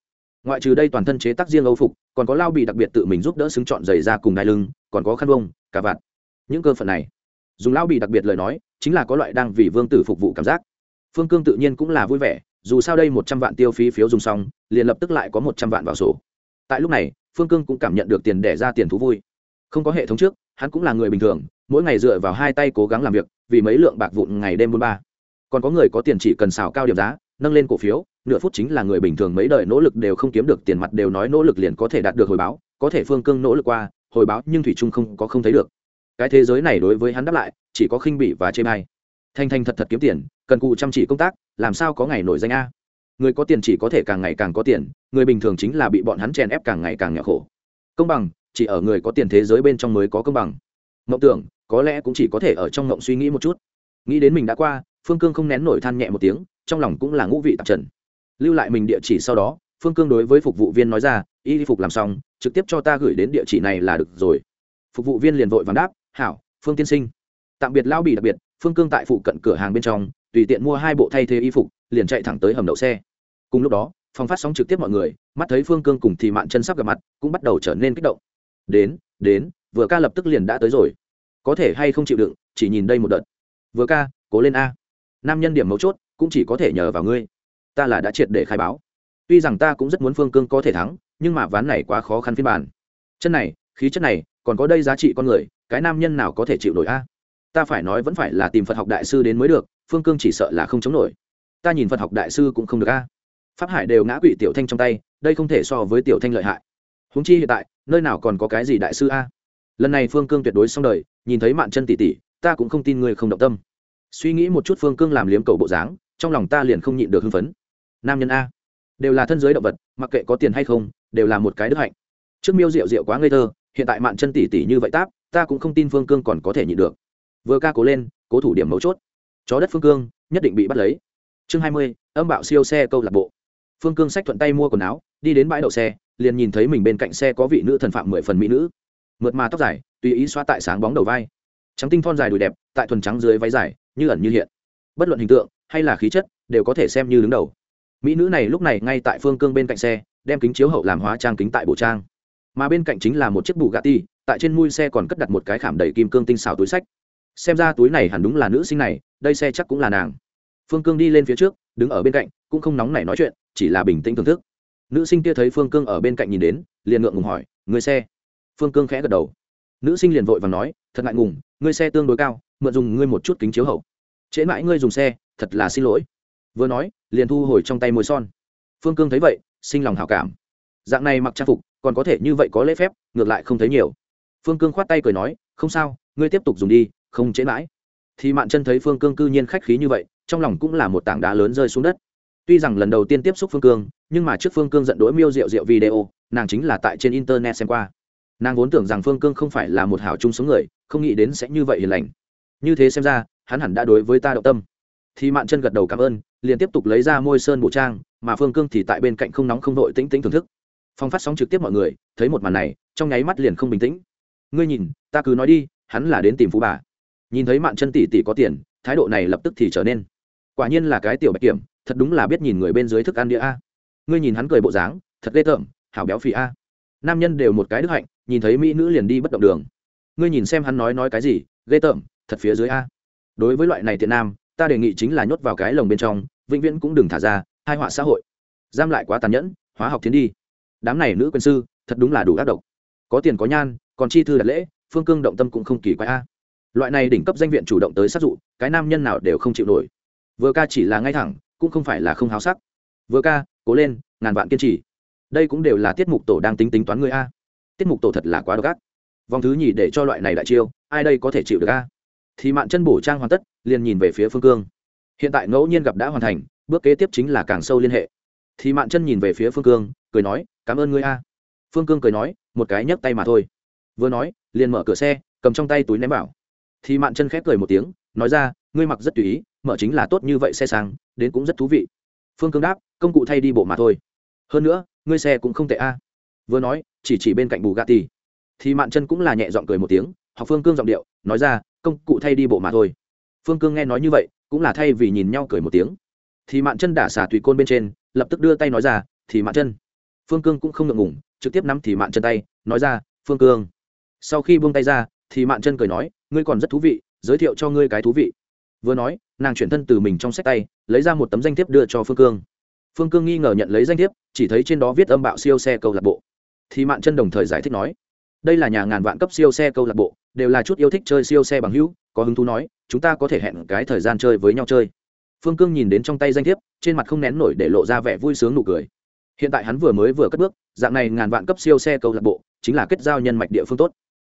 Ngoại trừ đây toàn thân chế tác riêng âu phục, còn có lao bị đặc biệt tự mình giúp đỡ xứng chọn giày ra cùng đai lưng, còn có khăn bông cả vạt những cơ phận này. Dùng lão bị đặc biệt lời nói, chính là có loại đang vì vương tử phục vụ cảm giác. Phương cương tự nhiên cũng là vui vẻ, dù sao đây một trăm vạn tiêu phí phiếu dùng xong, liền lập tức lại có một trăm vạn vào sổ. Tại lúc này, phương cương cũng cảm nhận được tiền đẻ ra tiền thú vui. Không có hệ thống trước, hắn cũng là người bình thường, mỗi ngày dựa vào hai tay cố gắng làm việc, vì mấy lượng bạc vụn ngày đêm buôn ba. Còn có người có tiền chỉ cần xào cao điểm giá, nâng lên cổ phiếu, nửa phút chính là người bình thường mấy đời nỗ lực đều không kiếm được tiền mặt đều nói nỗ lực liền có thể đạt được hồi báo, có thể phương cương nỗ lực qua, hồi báo nhưng thủy trung không có không thấy được cái thế giới này đối với hắn đáp lại, chỉ có khinh bỉ và chê bai. Thanh thanh thật thật kiếm tiền, cần cụ chăm chỉ công tác, làm sao có ngày nổi danh a? Người có tiền chỉ có thể càng ngày càng có tiền, người bình thường chính là bị bọn hắn chèn ép càng ngày càng nghèo khổ. Công bằng, chỉ ở người có tiền thế giới bên trong mới có công bằng. Mộng tưởng, có lẽ cũng chỉ có thể ở trong mộng suy nghĩ một chút. Nghĩ đến mình đã qua, phương cương không nén nổi than nhẹ một tiếng, trong lòng cũng là ngũ vị tạp trần. Lưu lại mình địa chỉ sau đó, phương cương đối với phục vụ viên nói ra, y phục làm xong, trực tiếp cho ta gửi đến địa chỉ này là được rồi. Phục vụ viên liền vội vàng đáp hảo phương tiên sinh. Tạm biệt lao bị đặc biệt, phương cương tại phụ cận cửa hàng bên trong, tùy tiện mua hai bộ thay thế y phục, liền chạy thẳng tới hầm đậu xe. Cùng lúc đó, phòng phát sóng trực tiếp mọi người, mắt thấy phương cương cùng thì mạn chân sắp gặp mặt, cũng bắt đầu trở nên kích động. Đến đến, vừa ca lập tức liền đã tới rồi. Có thể hay không chịu đựng, chỉ nhìn đây một đợt. Vừa ca, cố lên a. Nam nhân điểm mấu chốt, cũng chỉ có thể nhờ vào ngươi. Ta là đã triệt để khai báo. Tuy rằng ta cũng rất muốn phương cương có thể thắng, nhưng mà ván này quá khó khăn phiên bản. Chân này, khí chất này, còn có đây giá trị con người cái nam nhân nào có thể chịu nổi a? Ta phải nói vẫn phải là tìm phật học đại sư đến mới được, phương cương chỉ sợ là không chống nổi. Ta nhìn phật học đại sư cũng không được a. Pháp hải đều ngã quỵ tiểu thanh trong tay, đây không thể so với tiểu thanh lợi hại. Húng chi hiện tại, nơi nào còn có cái gì đại sư a? Lần này phương cương tuyệt đối xong đời, nhìn thấy mạn chân tỉ tỉ ta cũng không tin người không động tâm. Suy nghĩ một chút phương cương làm liếm cầu bộ dáng, trong lòng ta liền không nhịn được hưng phấn. Nam nhân a, đều là thân giới động vật, mặc kệ có tiền hay không, đều là một cái đức hạnh. Trước miêu rượu rượu quá ngây thơ hiện tại mạn chân tỷ tỷ như vậy táp, ta cũng không tin phương cương còn có thể nhịn được. Vừa ca cố lên, cố thủ điểm mấu chốt. Chó đất phương cương, nhất định bị bắt lấy. Chương hai mươi, âm bạo siêu xe câu lạc bộ. Phương cương sách thuận tay mua quần áo, đi đến bãi đậu xe, liền nhìn thấy mình bên cạnh xe có vị nữ thần phạm mười phần mỹ nữ. Mượt mà tóc dài, tùy ý xoa tại sáng bóng đầu vai. Trắng tinh thon dài đùi đẹp, tại thuần trắng dưới váy dài, như ẩn như hiện. Bất luận hình tượng, hay là khí chất, đều có thể xem như đứng đầu. Mỹ nữ này lúc này ngay tại phương cương bên cạnh xe, đem kính chiếu hậu làm hóa trang kính tại bộ trang mà bên cạnh chính là một chiếc bù gà ti tại trên mui xe còn cất đặt một cái khảm đầy kim cương tinh xào túi sách. Xem ra túi này hẳn đúng là nữ sinh này, đây xe chắc cũng là nàng. Phương cương đi lên phía trước, đứng ở bên cạnh, cũng không nóng nảy nói chuyện, chỉ là bình tĩnh thưởng thức. Nữ sinh kia thấy phương cương ở bên cạnh nhìn đến, liền ngượng ngùng hỏi người xe? Phương cương khẽ gật đầu. Nữ sinh liền vội và nói, thật ngại ngùng, ngươi xe tương đối cao, mượn dùng ngươi một chút kính chiếu hậu. Trễ mãi ngươi dùng xe, thật là xin lỗi. Vừa nói, liền thu hồi trong tay môi son. Phương cương thấy vậy, sinh lòng hảo cảm dạng này mặc trang phục, còn có thể như vậy có lễ phép, ngược lại không thấy nhiều. Phương cương khoát tay cười nói, không sao, ngươi tiếp tục dùng đi, không chế mãi. Thì mạn chân thấy phương cương cư nhiên khách khí như vậy, trong lòng cũng là một tảng đá lớn rơi xuống đất. Tuy rằng lần đầu tiên tiếp xúc phương cương, nhưng mà trước phương cương giận đỗi miêu rượu rượu video, nàng chính là tại trên internet xem qua. Nàng vốn tưởng rằng phương cương không phải là một hảo chung sống người, không nghĩ đến sẽ như vậy hiền lành. Như thế xem ra, hắn hẳn đã đối với ta động tâm. Thì mạn chân gật đầu cảm ơn, liền tiếp tục lấy ra môi sơn bộ trang, mà phương cương thì tại bên cạnh không nóng không đội tĩnh tĩnh thưởng thức phong phát sóng trực tiếp mọi người, thấy một màn này, trong nháy mắt liền không bình tĩnh. Ngươi nhìn, ta cứ nói đi, hắn là đến tìm phú bà. Nhìn thấy mạn chân tỷ tỷ có tiền, thái độ này lập tức thì trở nên. Quả nhiên là cái tiểu bạch kiểm, thật đúng là biết nhìn người bên dưới thức ăn đĩa a. Ngươi nhìn hắn cười bộ dáng, thật ghê tởm, hảo béo phì a. Nam nhân đều một cái đức hạnh, nhìn thấy mỹ nữ liền đi bất động đường. Ngươi nhìn xem hắn nói nói cái gì, ghê tởm, thật phía dưới a. Đối với loại này tiện nam, ta đề nghị chính là nhốt vào cái lồng bên trong, vĩnh viễn cũng đừng thả ra, hai họa xã hội. Giam lại quá tàn nhẫn, hóa học tiến đi đám này nữ quyền sư, thật đúng là đủ ác độc. Có tiền có nhan, còn chi thư đặt lễ, phương cương động tâm cũng không kỳ quái a. Loại này đỉnh cấp danh viện chủ động tới sát dụ, cái nam nhân nào đều không chịu nổi. Vừa ca chỉ là ngay thẳng, cũng không phải là không háo sắc. Vừa ca, cố lên, ngàn vạn kiên trì. Đây cũng đều là tiết mục tổ đang tính tính toán người a. Tiết mục tổ thật là quá độc ác. Vòng thứ nhì để cho loại này đại chiêu, ai đây có thể chịu được a? Thì mạn chân bổ trang hoàn tất, liền nhìn về phía phương cương. Hiện tại ngẫu nhiên gặp đã hoàn thành, bước kế tiếp chính là càng sâu liên hệ. Thì mạn chân nhìn về phía phương cương cười nói, cảm ơn ngươi a. Phương cương cười nói, một cái nhấc tay mà thôi. Vừa nói, liền mở cửa xe, cầm trong tay túi ném bảo thì mạn chân khép cười một tiếng, nói ra, ngươi mặc rất tùy ý, mở chính là tốt như vậy xe sang, đến cũng rất thú vị. Phương cương đáp, công cụ thay đi bộ mà thôi. Hơn nữa, ngươi xe cũng không tệ a. Vừa nói, chỉ chỉ bên cạnh bù gà tì thì mạn chân cũng là nhẹ giọng cười một tiếng, học phương cương giọng điệu, nói ra, công cụ thay đi bộ mà thôi. Phương cương nghe nói như vậy, cũng là thay vì nhìn nhau cười một tiếng. Thì mạn chân đả xả tùy côn bên trên, lập tức đưa tay nói ra, thì mạn chân phương cương cũng không ngượng ngủng trực tiếp nắm thì mạn chân tay, nói ra, phương cương. Sau khi buông tay ra, thì mạn chân cười nói, ngươi còn rất thú vị, giới thiệu cho ngươi cái thú vị. Vừa nói, nàng chuyển thân từ mình trong sách tay, lấy ra một tấm danh thiếp đưa cho phương cương. Phương cương nghi ngờ nhận lấy danh thiếp, chỉ thấy trên đó viết âm bạo siêu xe câu lạc bộ. Thì mạn chân đồng thời giải thích nói, đây là nhà ngàn vạn cấp siêu xe câu lạc bộ, đều là chút yêu thích chơi siêu xe bằng hữu, có hứng thú nói, chúng ta có thể hẹn cái thời gian chơi với nhau chơi. Phương cương nhìn đến trong tay danh thiếp, trên mặt không nén nổi để lộ ra vẻ vui sướng nụ cười hiện tại hắn vừa mới vừa cất bước, dạng này ngàn vạn cấp siêu xe câu lạc bộ, chính là kết giao nhân mạch địa phương tốt.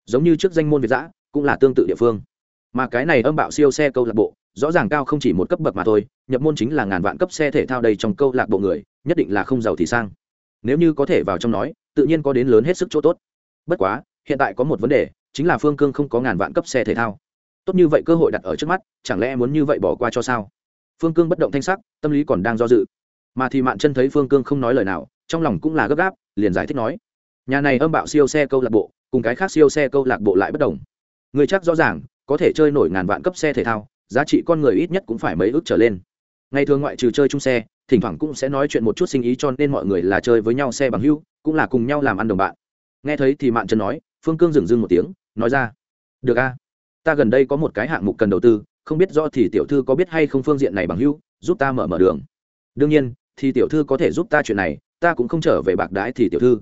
Giống như trước danh môn việt giã, cũng là tương tự địa phương. Mà cái này âm bạo siêu xe câu lạc bộ, rõ ràng cao không chỉ một cấp bậc mà thôi, nhập môn chính là ngàn vạn cấp xe thể thao đây trong câu lạc bộ người, nhất định là không giàu thì sang. Nếu như có thể vào trong nói, tự nhiên có đến lớn hết sức chỗ tốt. Bất quá, hiện tại có một vấn đề, chính là phương cương không có ngàn vạn cấp xe thể thao. Tốt như vậy cơ hội đặt ở trước mắt, chẳng lẽ muốn như vậy bỏ qua cho sao? Phương cương bất động thanh sắc, tâm lý còn đang do dự mà thì mạn chân thấy phương cương không nói lời nào, trong lòng cũng là gấp gáp, liền giải thích nói, nhà này âm bạo siêu xe câu lạc bộ, cùng cái khác siêu xe câu lạc bộ lại bất đồng. Người chắc rõ ràng, có thể chơi nổi ngàn vạn cấp xe thể thao, giá trị con người ít nhất cũng phải mấy ước trở lên. Ngày thường ngoại trừ chơi chung xe, thỉnh thoảng cũng sẽ nói chuyện một chút sinh ý cho nên mọi người là chơi với nhau xe bằng hưu, cũng là cùng nhau làm ăn đồng bạn. Nghe thấy thì mạn chân nói, phương cương dừng dưng một tiếng, nói ra, được a, ta gần đây có một cái hạng mục cần đầu tư, không biết do thì tiểu thư có biết hay không phương diện này bằng hưu, giúp ta mở mở đường. Đương nhiên thì tiểu thư có thể giúp ta chuyện này, ta cũng không trở về bạc đái thì tiểu thư.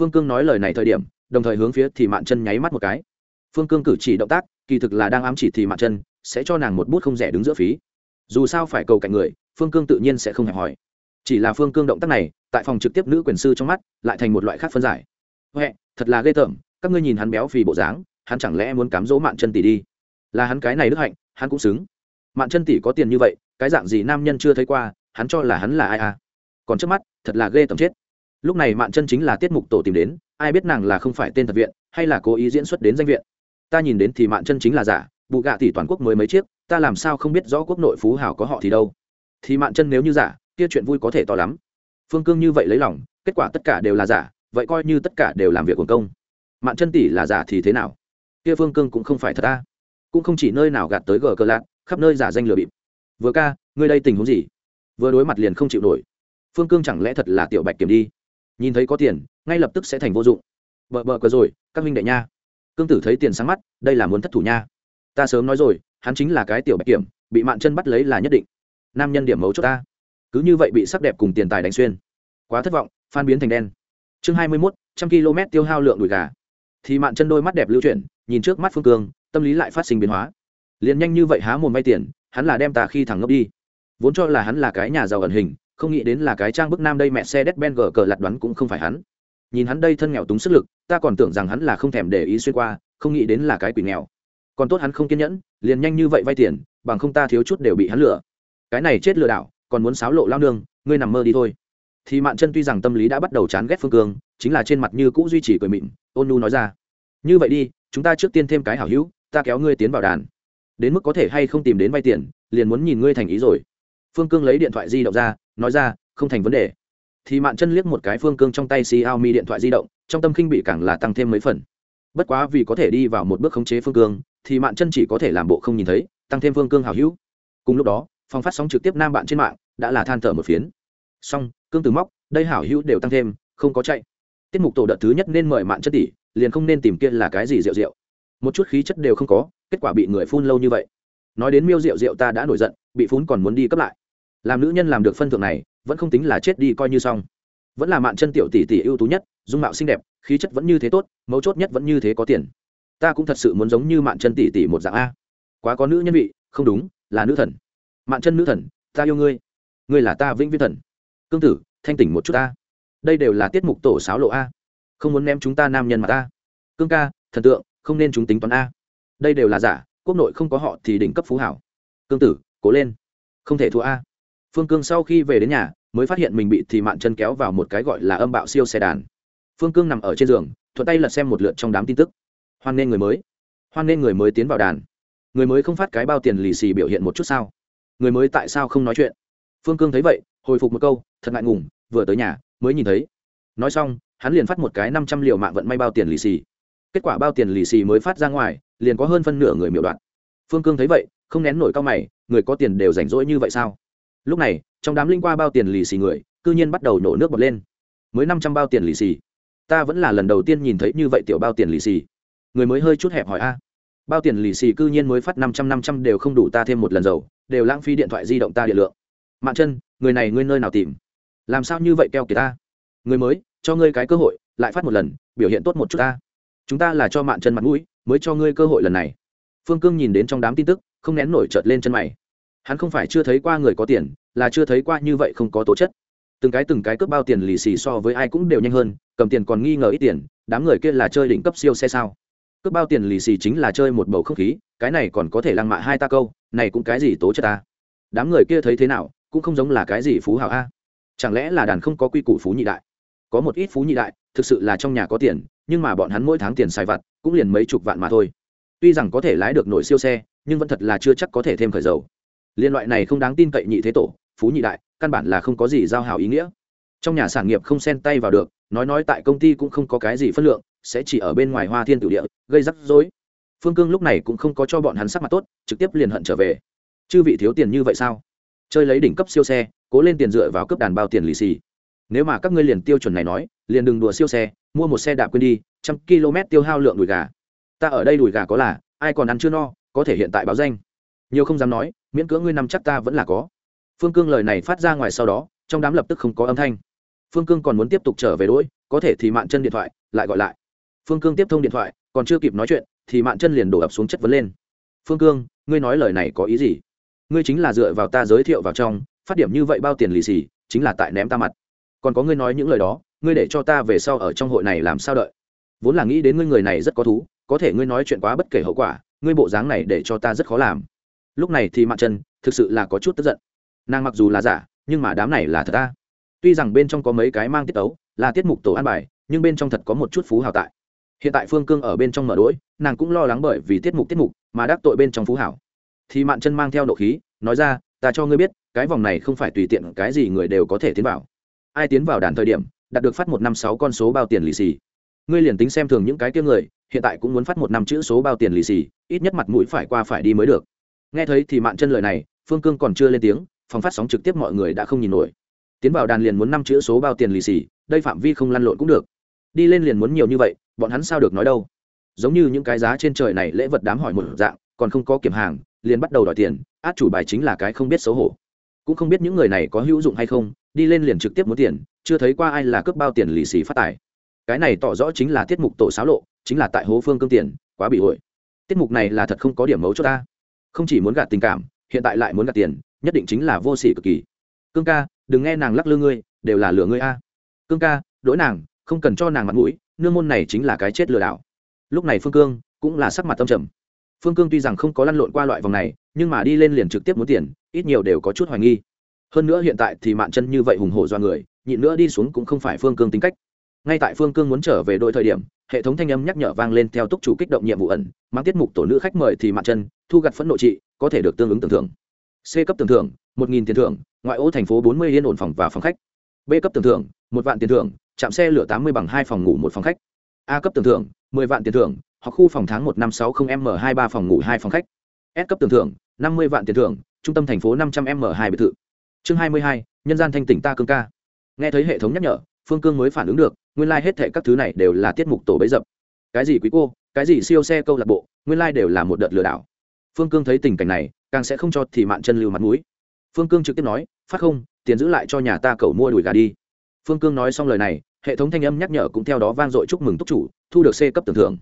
Phương cương nói lời này thời điểm, đồng thời hướng phía thì mạn chân nháy mắt một cái. Phương cương cử chỉ động tác, kỳ thực là đang ám chỉ thì mạn chân, sẽ cho nàng một bút không rẻ đứng giữa phí. Dù sao phải cầu cạnh người, phương cương tự nhiên sẽ không hẹp hỏi chỉ là phương cương động tác này, tại phòng trực tiếp nữ quyền sư trong mắt, lại thành một loại khác phân giải. Huệ, thật là ghê tởm, các ngươi nhìn hắn béo phì bộ dáng, hắn chẳng lẽ muốn cám dỗ mạn chân tỷ đi? Là hắn cái này đức hạnh, hắn cũng xứng. Mạn chân tỷ có tiền như vậy, cái dạng gì nam nhân chưa thấy qua hắn cho là hắn là ai à? Còn trước mắt, thật là ghê tầm chết. Lúc này mạn chân chính là tiết mục tổ tìm đến, ai biết nàng là không phải tên thật viện, hay là cố ý diễn xuất đến danh viện. Ta nhìn đến thì mạn chân chính là giả bụ gạ tỷ toàn quốc mới mấy chiếc, ta làm sao không biết rõ quốc nội phú hảo có họ thì đâu. Thì mạn chân nếu như giả, kia chuyện vui có thể to lắm. Phương cương như vậy lấy lòng, kết quả tất cả đều là giả, vậy coi như tất cả đều làm việc quần công. Mạn chân tỷ là giả thì thế nào? Kia phương cương cũng không phải thật ta. Cũng không chỉ nơi nào gạt tới gờ cờ lạc, khắp nơi giả danh lừa bịp. Vừa ca, ngươi đây tình huống gì? Vừa đối mặt liền không chịu nổi. Phương cương chẳng lẽ thật là tiểu bạch kiểm đi? Nhìn thấy có tiền, ngay lập tức sẽ thành vô dụng. Bợ bợ cờ rồi, các minh đệ nha. Cương tử thấy tiền sáng mắt, đây là muốn thất thủ nha. Ta sớm nói rồi, hắn chính là cái tiểu bạch kiểm, bị mạn chân bắt lấy là nhất định. Nam nhân điểm mấu cho ta. Cứ như vậy bị sắc đẹp cùng tiền tài đánh xuyên. Quá thất vọng, phan biến thành đen. Chương hai mươi mốt, trăm km tiêu hao lượng đùi gà. Thì mạn chân đôi mắt đẹp lưu chuyển, nhìn trước mắt phương cương, tâm lý lại phát sinh biến hóa. Liền nhanh như vậy há mồm vay tiền, hắn là đem ta khi thẳng ngốc đi vốn cho là hắn là cái nhà giàu ẩn hình, không nghĩ đến là cái trang bức nam đây mẹ xe đét ben gờ cờ lặt đoán cũng không phải hắn. Nhìn hắn đây thân nghèo túng sức lực, ta còn tưởng rằng hắn là không thèm để ý xuyên qua, không nghĩ đến là cái quỷ nghèo. Còn tốt hắn không kiên nhẫn, liền nhanh như vậy vay tiền, bằng không ta thiếu chút đều bị hắn lừa. Cái này chết lừa đảo, còn muốn xáo lộ lao nương, ngươi nằm mơ đi thôi. Thì mạn chân tuy rằng tâm lý đã bắt đầu chán ghét phương cương chính là trên mặt như cũ duy trì cười mịn, ôn nu nói ra. Như vậy đi, chúng ta trước tiên thêm cái hảo hữu, ta kéo ngươi tiến vào đàn. Đến mức có thể hay không tìm đến vay tiền, liền muốn nhìn ngươi thành ý rồi phương cương lấy điện thoại di động ra, nói ra, không thành vấn đề. Thì mạn chân liếc một cái phương cương trong tay xiaomi điện thoại di động, trong tâm khinh bị càng là tăng thêm mấy phần. Bất quá vì có thể đi vào một bước khống chế phương cương, thì mạn chân chỉ có thể làm bộ không nhìn thấy, tăng thêm phương cương hào hữu. Cùng lúc đó, phòng phát sóng trực tiếp nam bạn trên mạng đã là than thở một phiến. Xong, cương từ móc, đây hảo hữu đều tăng thêm, không có chạy. Tiết mục tổ đợt thứ nhất nên mời mạn chất tỷ, liền không nên tìm kia là cái gì rượu rượu. Một chút khí chất đều không có, kết quả bị người phun lâu như vậy nói đến miêu rượu rượu ta đã nổi giận, bị phún còn muốn đi cấp lại. Làm nữ nhân làm được phân thượng này, vẫn không tính là chết đi coi như xong. Vẫn là mạn chân tiểu tỷ tỷ ưu tú nhất, dung mạo xinh đẹp, khí chất vẫn như thế tốt, mấu chốt nhất vẫn như thế có tiền. Ta cũng thật sự muốn giống như mạn chân tỷ tỷ một dạng a. Quá có nữ nhân vị, không đúng, là nữ thần. Mạn chân nữ thần, ta yêu ngươi. Ngươi là ta vĩnh viễn thần. Cương tử, thanh tỉnh một chút ta. Đây đều là tiết mục tổ sáo lộ a. Không muốn ném chúng ta nam nhân mà ta. Cương ca, thần tượng, không nên chúng tính toán a. Đây đều là giả quốc nội không có họ thì đỉnh cấp phú hảo. Cương tử, cố lên. Không thể thua a. Phương cương sau khi về đến nhà, mới phát hiện mình bị thì mạn chân kéo vào một cái gọi là âm bạo siêu xe đàn. Phương cương nằm ở trên giường, thuận tay lật xem một lượt trong đám tin tức. Hoan nên người mới. Hoan nên người mới tiến vào đàn. Người mới không phát cái bao tiền lì xì biểu hiện một chút sao? Người mới tại sao không nói chuyện? Phương cương thấy vậy, hồi phục một câu, thật ngại ngùng, vừa tới nhà, mới nhìn thấy. Nói xong, hắn liền phát một cái năm trăm liều mạng vận may bao tiền lì xì. Kết quả bao tiền lì xì mới phát ra ngoài liền có hơn phân nửa người miểu đoạn phương cương thấy vậy, không nén nổi cao mày, người có tiền đều rảnh rỗi như vậy sao? Lúc này, trong đám linh qua bao tiền lì xì người, cư nhiên bắt đầu nổ nước bọt lên. Mới năm trăm bao tiền lì xì. Ta vẫn là lần đầu tiên nhìn thấy như vậy tiểu bao tiền lì xì. Người mới hơi chút hẹp hỏi a. Bao tiền lì xì cư nhiên mới phát năm trăm năm trăm đều không đủ ta thêm một lần dầu, đều lãng phí điện thoại di động ta điện lượng. Mạng chân, người này ngươi nơi nào tìm? Làm sao như vậy keo kìa ta? Người mới, cho ngươi cái cơ hội, lại phát một lần, biểu hiện tốt một chút ta. Chúng ta là cho mạng chân mặt mũi mới cho ngươi cơ hội lần này. Phương cương nhìn đến trong đám tin tức, không nén nổi trợt lên chân mày. Hắn không phải chưa thấy qua người có tiền, là chưa thấy qua như vậy không có tố chất. Từng cái từng cái cướp bao tiền lì xì so với ai cũng đều nhanh hơn, cầm tiền còn nghi ngờ ít tiền, đám người kia là chơi đỉnh cấp siêu xe sao? Cướp bao tiền lì xì chính là chơi một bầu không khí, cái này còn có thể lăng mạ hai ta câu, này cũng cái gì tố chất ta? Đám người kia thấy thế nào, cũng không giống là cái gì phú hào a. Chẳng lẽ là đàn không có quy củ phú nhị đại? Có một ít phú nhị đại, thực sự là trong nhà có tiền nhưng mà bọn hắn mỗi tháng tiền xài vặt cũng liền mấy chục vạn mà thôi. Tuy rằng có thể lái được nổi siêu xe, nhưng vẫn thật là chưa chắc có thể thêm khởi dầu. Liên loại này không đáng tin cậy nhị thế tổ, phú nhị đại, căn bản là không có gì giao hảo ý nghĩa. Trong nhà sản nghiệp không xen tay vào được, nói nói tại công ty cũng không có cái gì phân lượng, sẽ chỉ ở bên ngoài hoa thiên tử địa, gây rắc rối. Phương cương lúc này cũng không có cho bọn hắn sắc mặt tốt, trực tiếp liền hận trở về. Chư vị thiếu tiền như vậy sao? Chơi lấy đỉnh cấp siêu xe, cố lên tiền dựa vào cấp đàn bao tiền lì xì nếu mà các ngươi liền tiêu chuẩn này nói, liền đừng đùa siêu xe, mua một xe đạp quên đi, trăm km tiêu hao lượng đùi gà. Ta ở đây đùi gà có là, ai còn ăn chưa no, có thể hiện tại báo danh. Nhiều không dám nói, miễn cưỡng ngươi nằm chắc ta vẫn là có. Phương cương lời này phát ra ngoài sau đó, trong đám lập tức không có âm thanh. Phương cương còn muốn tiếp tục trở về đỗi có thể thì mạn chân điện thoại, lại gọi lại. Phương cương tiếp thông điện thoại, còn chưa kịp nói chuyện, thì mạn chân liền đổ ập xuống chất vấn lên. Phương cương, ngươi nói lời này có ý gì? Ngươi chính là dựa vào ta giới thiệu vào trong, phát điểm như vậy bao tiền lì xì, chính là tại ném ta mặt còn có ngươi nói những lời đó, ngươi để cho ta về sau ở trong hội này làm sao đợi? Vốn là nghĩ đến ngươi người này rất có thú, có thể ngươi nói chuyện quá bất kể hậu quả, ngươi bộ dáng này để cho ta rất khó làm. Lúc này thì mạn chân thực sự là có chút tức giận. Nàng mặc dù là giả, nhưng mà đám này là thật ta. Tuy rằng bên trong có mấy cái mang tiết tấu, là tiết mục tổ an bài, nhưng bên trong thật có một chút phú hào tại. Hiện tại phương cương ở bên trong mở đỗi nàng cũng lo lắng bởi vì tiết mục tiết mục, mà đắc tội bên trong phú hảo thì mạn chân mang theo nộ khí, nói ra, ta cho ngươi biết, cái vòng này không phải tùy tiện cái gì người đều có thể tiến vào ai tiến vào đàn thời điểm, đạt được phát một năm sáu con số bao tiền lì xì. Ngươi liền tính xem thường những cái kia người, hiện tại cũng muốn phát một năm chữ số bao tiền lì xì, ít nhất mặt mũi phải qua phải đi mới được. Nghe thấy thì mạn chân lời này, phương cương còn chưa lên tiếng, phòng phát sóng trực tiếp mọi người đã không nhìn nổi. Tiến vào đàn liền muốn năm chữ số bao tiền lì xì, đây phạm vi không lăn lộn cũng được. Đi lên liền muốn nhiều như vậy, bọn hắn sao được nói đâu? Giống như những cái giá trên trời này lễ vật đám hỏi một dạng, còn không có kiểm hàng, liền bắt đầu đòi tiền, át chủ bài chính là cái không biết xấu hổ. Cũng không biết những người này có hữu dụng hay không đi lên liền trực tiếp muốn tiền, chưa thấy qua ai là cướp bao tiền lì xì phát tài. Cái này tỏ rõ chính là tiết mục tổ xáo lộ, chính là tại hố phương cương tiền, quá bị hội tiết mục này là thật không có điểm mấu cho ta. Không chỉ muốn gạt tình cảm, hiện tại lại muốn gạt tiền, nhất định chính là vô sỉ cực kỳ. Cương ca, đừng nghe nàng lắc lư ngươi, đều là lừa ngươi a. Cương ca đỗi nàng, không cần cho nàng mặt mũi, nương môn này chính là cái chết lừa đảo. Lúc này phương cương cũng là sắc mặt tâm trầm. Phương cương tuy rằng không có lăn lộn qua loại vòng này, nhưng mà đi lên liền trực tiếp muốn tiền, ít nhiều đều có chút hoài nghi hơn nữa hiện tại thì mạn chân như vậy hùng hổ do người, nhịn nữa đi xuống cũng không phải phương cương tính cách. Ngay tại phương cương muốn trở về đội thời điểm, hệ thống thanh âm nhắc nhở vang lên theo túc chủ kích động nhiệm vụ ẩn, mang tiết mục tổ nữ khách mời thì mạn chân, thu gặt phẫn nộ trị có thể được tương ứng tưởng thưởng. C cấp tưởng thưởng, một nghìn tiền thưởng, ngoại ô thành phố bốn mươi yên ổn phòng và phòng khách. B cấp tưởng thưởng, một vạn tiền thưởng chạm xe lửa tám mươi bằng hai phòng ngủ một phòng khách. A cấp tưởng thưởng, mười vạn tiền thưởng, hoặc khu phòng tháng một năm sáu không m hai ba phòng ngủ hai phòng khách. S cấp tưởng thưởng, năm mươi vạn tiền thưởng, trung tâm thành phố năm trăm m hai biệt thự chương hai mươi hai, nhân gian thanh tỉnh ta cương ca. Nghe thấy hệ thống nhắc nhở, phương cương mới phản ứng được, nguyên lai、like、hết thệ các thứ này đều là tiết mục tổ bấy dập. Cái gì quý cô, cái gì siêu xe câu lạc bộ, nguyên lai、like、đều là một đợt lừa đảo. Phương cương thấy tình cảnh này, càng sẽ không cho thì mạn chân lưu mặt mũi. Phương cương trực tiếp nói, phát không, tiền giữ lại cho nhà ta cầu mua đùi gà đi. Phương cương nói xong lời này, hệ thống thanh âm nhắc nhở cũng theo đó vang dội chúc mừng túc chủ, thu được c cấp tưởng thưởng.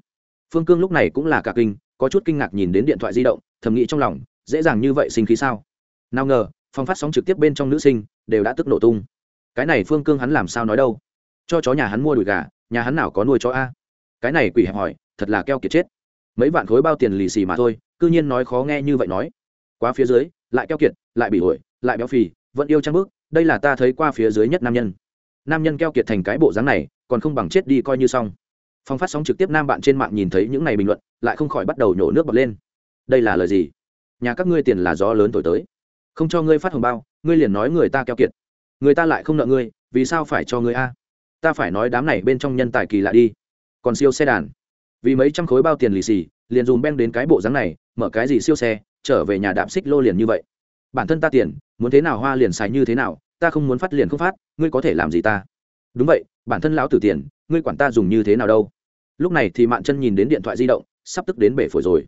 Phương cương lúc này cũng là cả kinh, có chút kinh ngạc nhìn đến điện thoại di động, thầm nghĩ trong lòng, dễ dàng như vậy sinh khí sao? Nào ngờ phòng phát sóng trực tiếp bên trong nữ sinh, đều đã tức nổ tung. Cái này phương cương hắn làm sao nói đâu? Cho chó nhà hắn mua đùi gà, nhà hắn nào có nuôi chó a? Cái này quỷ hẹp hỏi, thật là keo kiệt chết. Mấy vạn khối bao tiền lì xì mà thôi, cư nhiên nói khó nghe như vậy nói. Quá phía dưới, lại keo kiệt, lại bị ổi lại béo phì, vẫn yêu trang bước, đây là ta thấy qua phía dưới nhất nam nhân. Nam nhân keo kiệt thành cái bộ dáng này, còn không bằng chết đi coi như xong. Phong phát sóng trực tiếp nam bạn trên mạng nhìn thấy những này bình luận, lại không khỏi bắt đầu nhổ nước bật lên. Đây là lời gì? Nhà các ngươi tiền là gió lớn thổi tới không cho ngươi phát hồng bao, ngươi liền nói người ta keo kiệt. Người ta lại không nợ ngươi, vì sao phải cho ngươi a? Ta phải nói đám này bên trong nhân tài kỳ lạ đi. Còn siêu xe đàn. Vì mấy trăm khối bao tiền lì xì, liền dùng beng đến cái bộ dáng này, mở cái gì siêu xe, trở về nhà đạp xích lô liền như vậy. Bản thân ta tiền, muốn thế nào hoa liền xài như thế nào, ta không muốn phát liền không phát, ngươi có thể làm gì ta? Đúng vậy, bản thân lão tử tiền, ngươi quản ta dùng như thế nào đâu. Lúc này thì mạn chân nhìn đến điện thoại di động, sắp tức đến bể phổi rồi.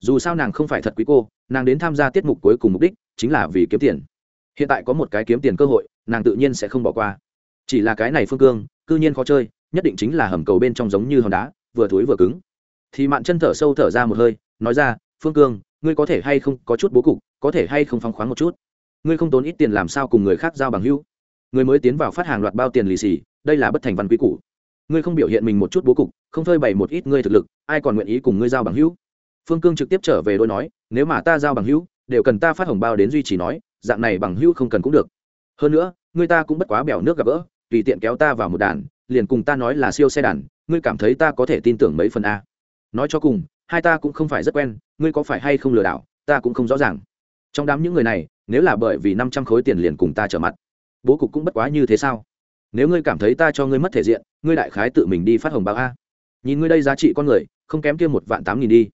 Dù sao nàng không phải thật quý cô, nàng đến tham gia tiết mục cuối cùng mục đích chính là vì kiếm tiền. Hiện tại có một cái kiếm tiền cơ hội, nàng tự nhiên sẽ không bỏ qua. Chỉ là cái này phương cương, cư nhiên khó chơi, nhất định chính là hầm cầu bên trong giống như hòn đá, vừa thối vừa cứng. Thì mạn chân thở sâu thở ra một hơi, nói ra, phương cương, ngươi có thể hay không có chút bố cục, có thể hay không phóng khoáng một chút? Ngươi không tốn ít tiền làm sao cùng người khác giao bằng hữu? Người mới tiến vào phát hàng loạt bao tiền lì xì, đây là bất thành văn quý cũ ngươi không biểu hiện mình một chút bố cục, không phơi bày một ít ngươi thực lực, ai còn nguyện ý cùng ngươi giao bằng hữu? Phương cương trực tiếp trở về đôi nói, nếu mà ta giao bằng hữu đều cần ta phát hồng bao đến duy trì nói, dạng này bằng hữu không cần cũng được. Hơn nữa, người ta cũng bất quá bèo nước gặp gỡ, tùy tiện kéo ta vào một đàn, liền cùng ta nói là siêu xe đàn, ngươi cảm thấy ta có thể tin tưởng mấy phần a. Nói cho cùng, hai ta cũng không phải rất quen, ngươi có phải hay không lừa đảo, ta cũng không rõ ràng. Trong đám những người này, nếu là bởi vì năm trăm khối tiền liền cùng ta trở mặt, bố cục cũng bất quá như thế sao? Nếu ngươi cảm thấy ta cho ngươi mất thể diện, ngươi đại khái tự mình đi phát hồng báo a. Nhìn ngươi đây giá trị con người, không kém kia một vạn tám nghìn đi.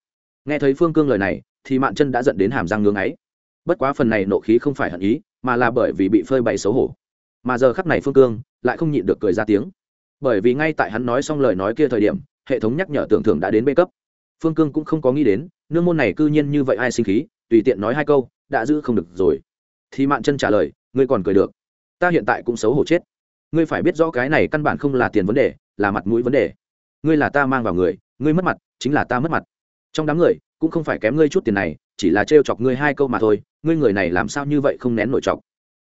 Nghe thấy phương cương lời này thì mạn chân đã dẫn đến hàm răng ngưng ấy bất quá phần này nộ khí không phải hận ý, mà là bởi vì bị phơi bày xấu hổ. Mà giờ khắc này phương cương lại không nhịn được cười ra tiếng. Bởi vì ngay tại hắn nói xong lời nói kia thời điểm, hệ thống nhắc nhở tưởng thưởng đã đến bê cấp. Phương cương cũng không có nghĩ đến, nương môn này cư nhiên như vậy ai sinh khí, tùy tiện nói hai câu, đã giữ không được rồi. Thì mạn chân trả lời, ngươi còn cười được. Ta hiện tại cũng xấu hổ chết. Ngươi phải biết rõ cái này căn bản không là tiền vấn đề, là mặt mũi vấn đề. Ngươi là ta mang vào người, ngươi mất mặt, chính là ta mất mặt trong đám người cũng không phải kém ngươi chút tiền này, chỉ là trêu chọc ngươi hai câu mà thôi, ngươi người này làm sao như vậy không nén nổi chọc.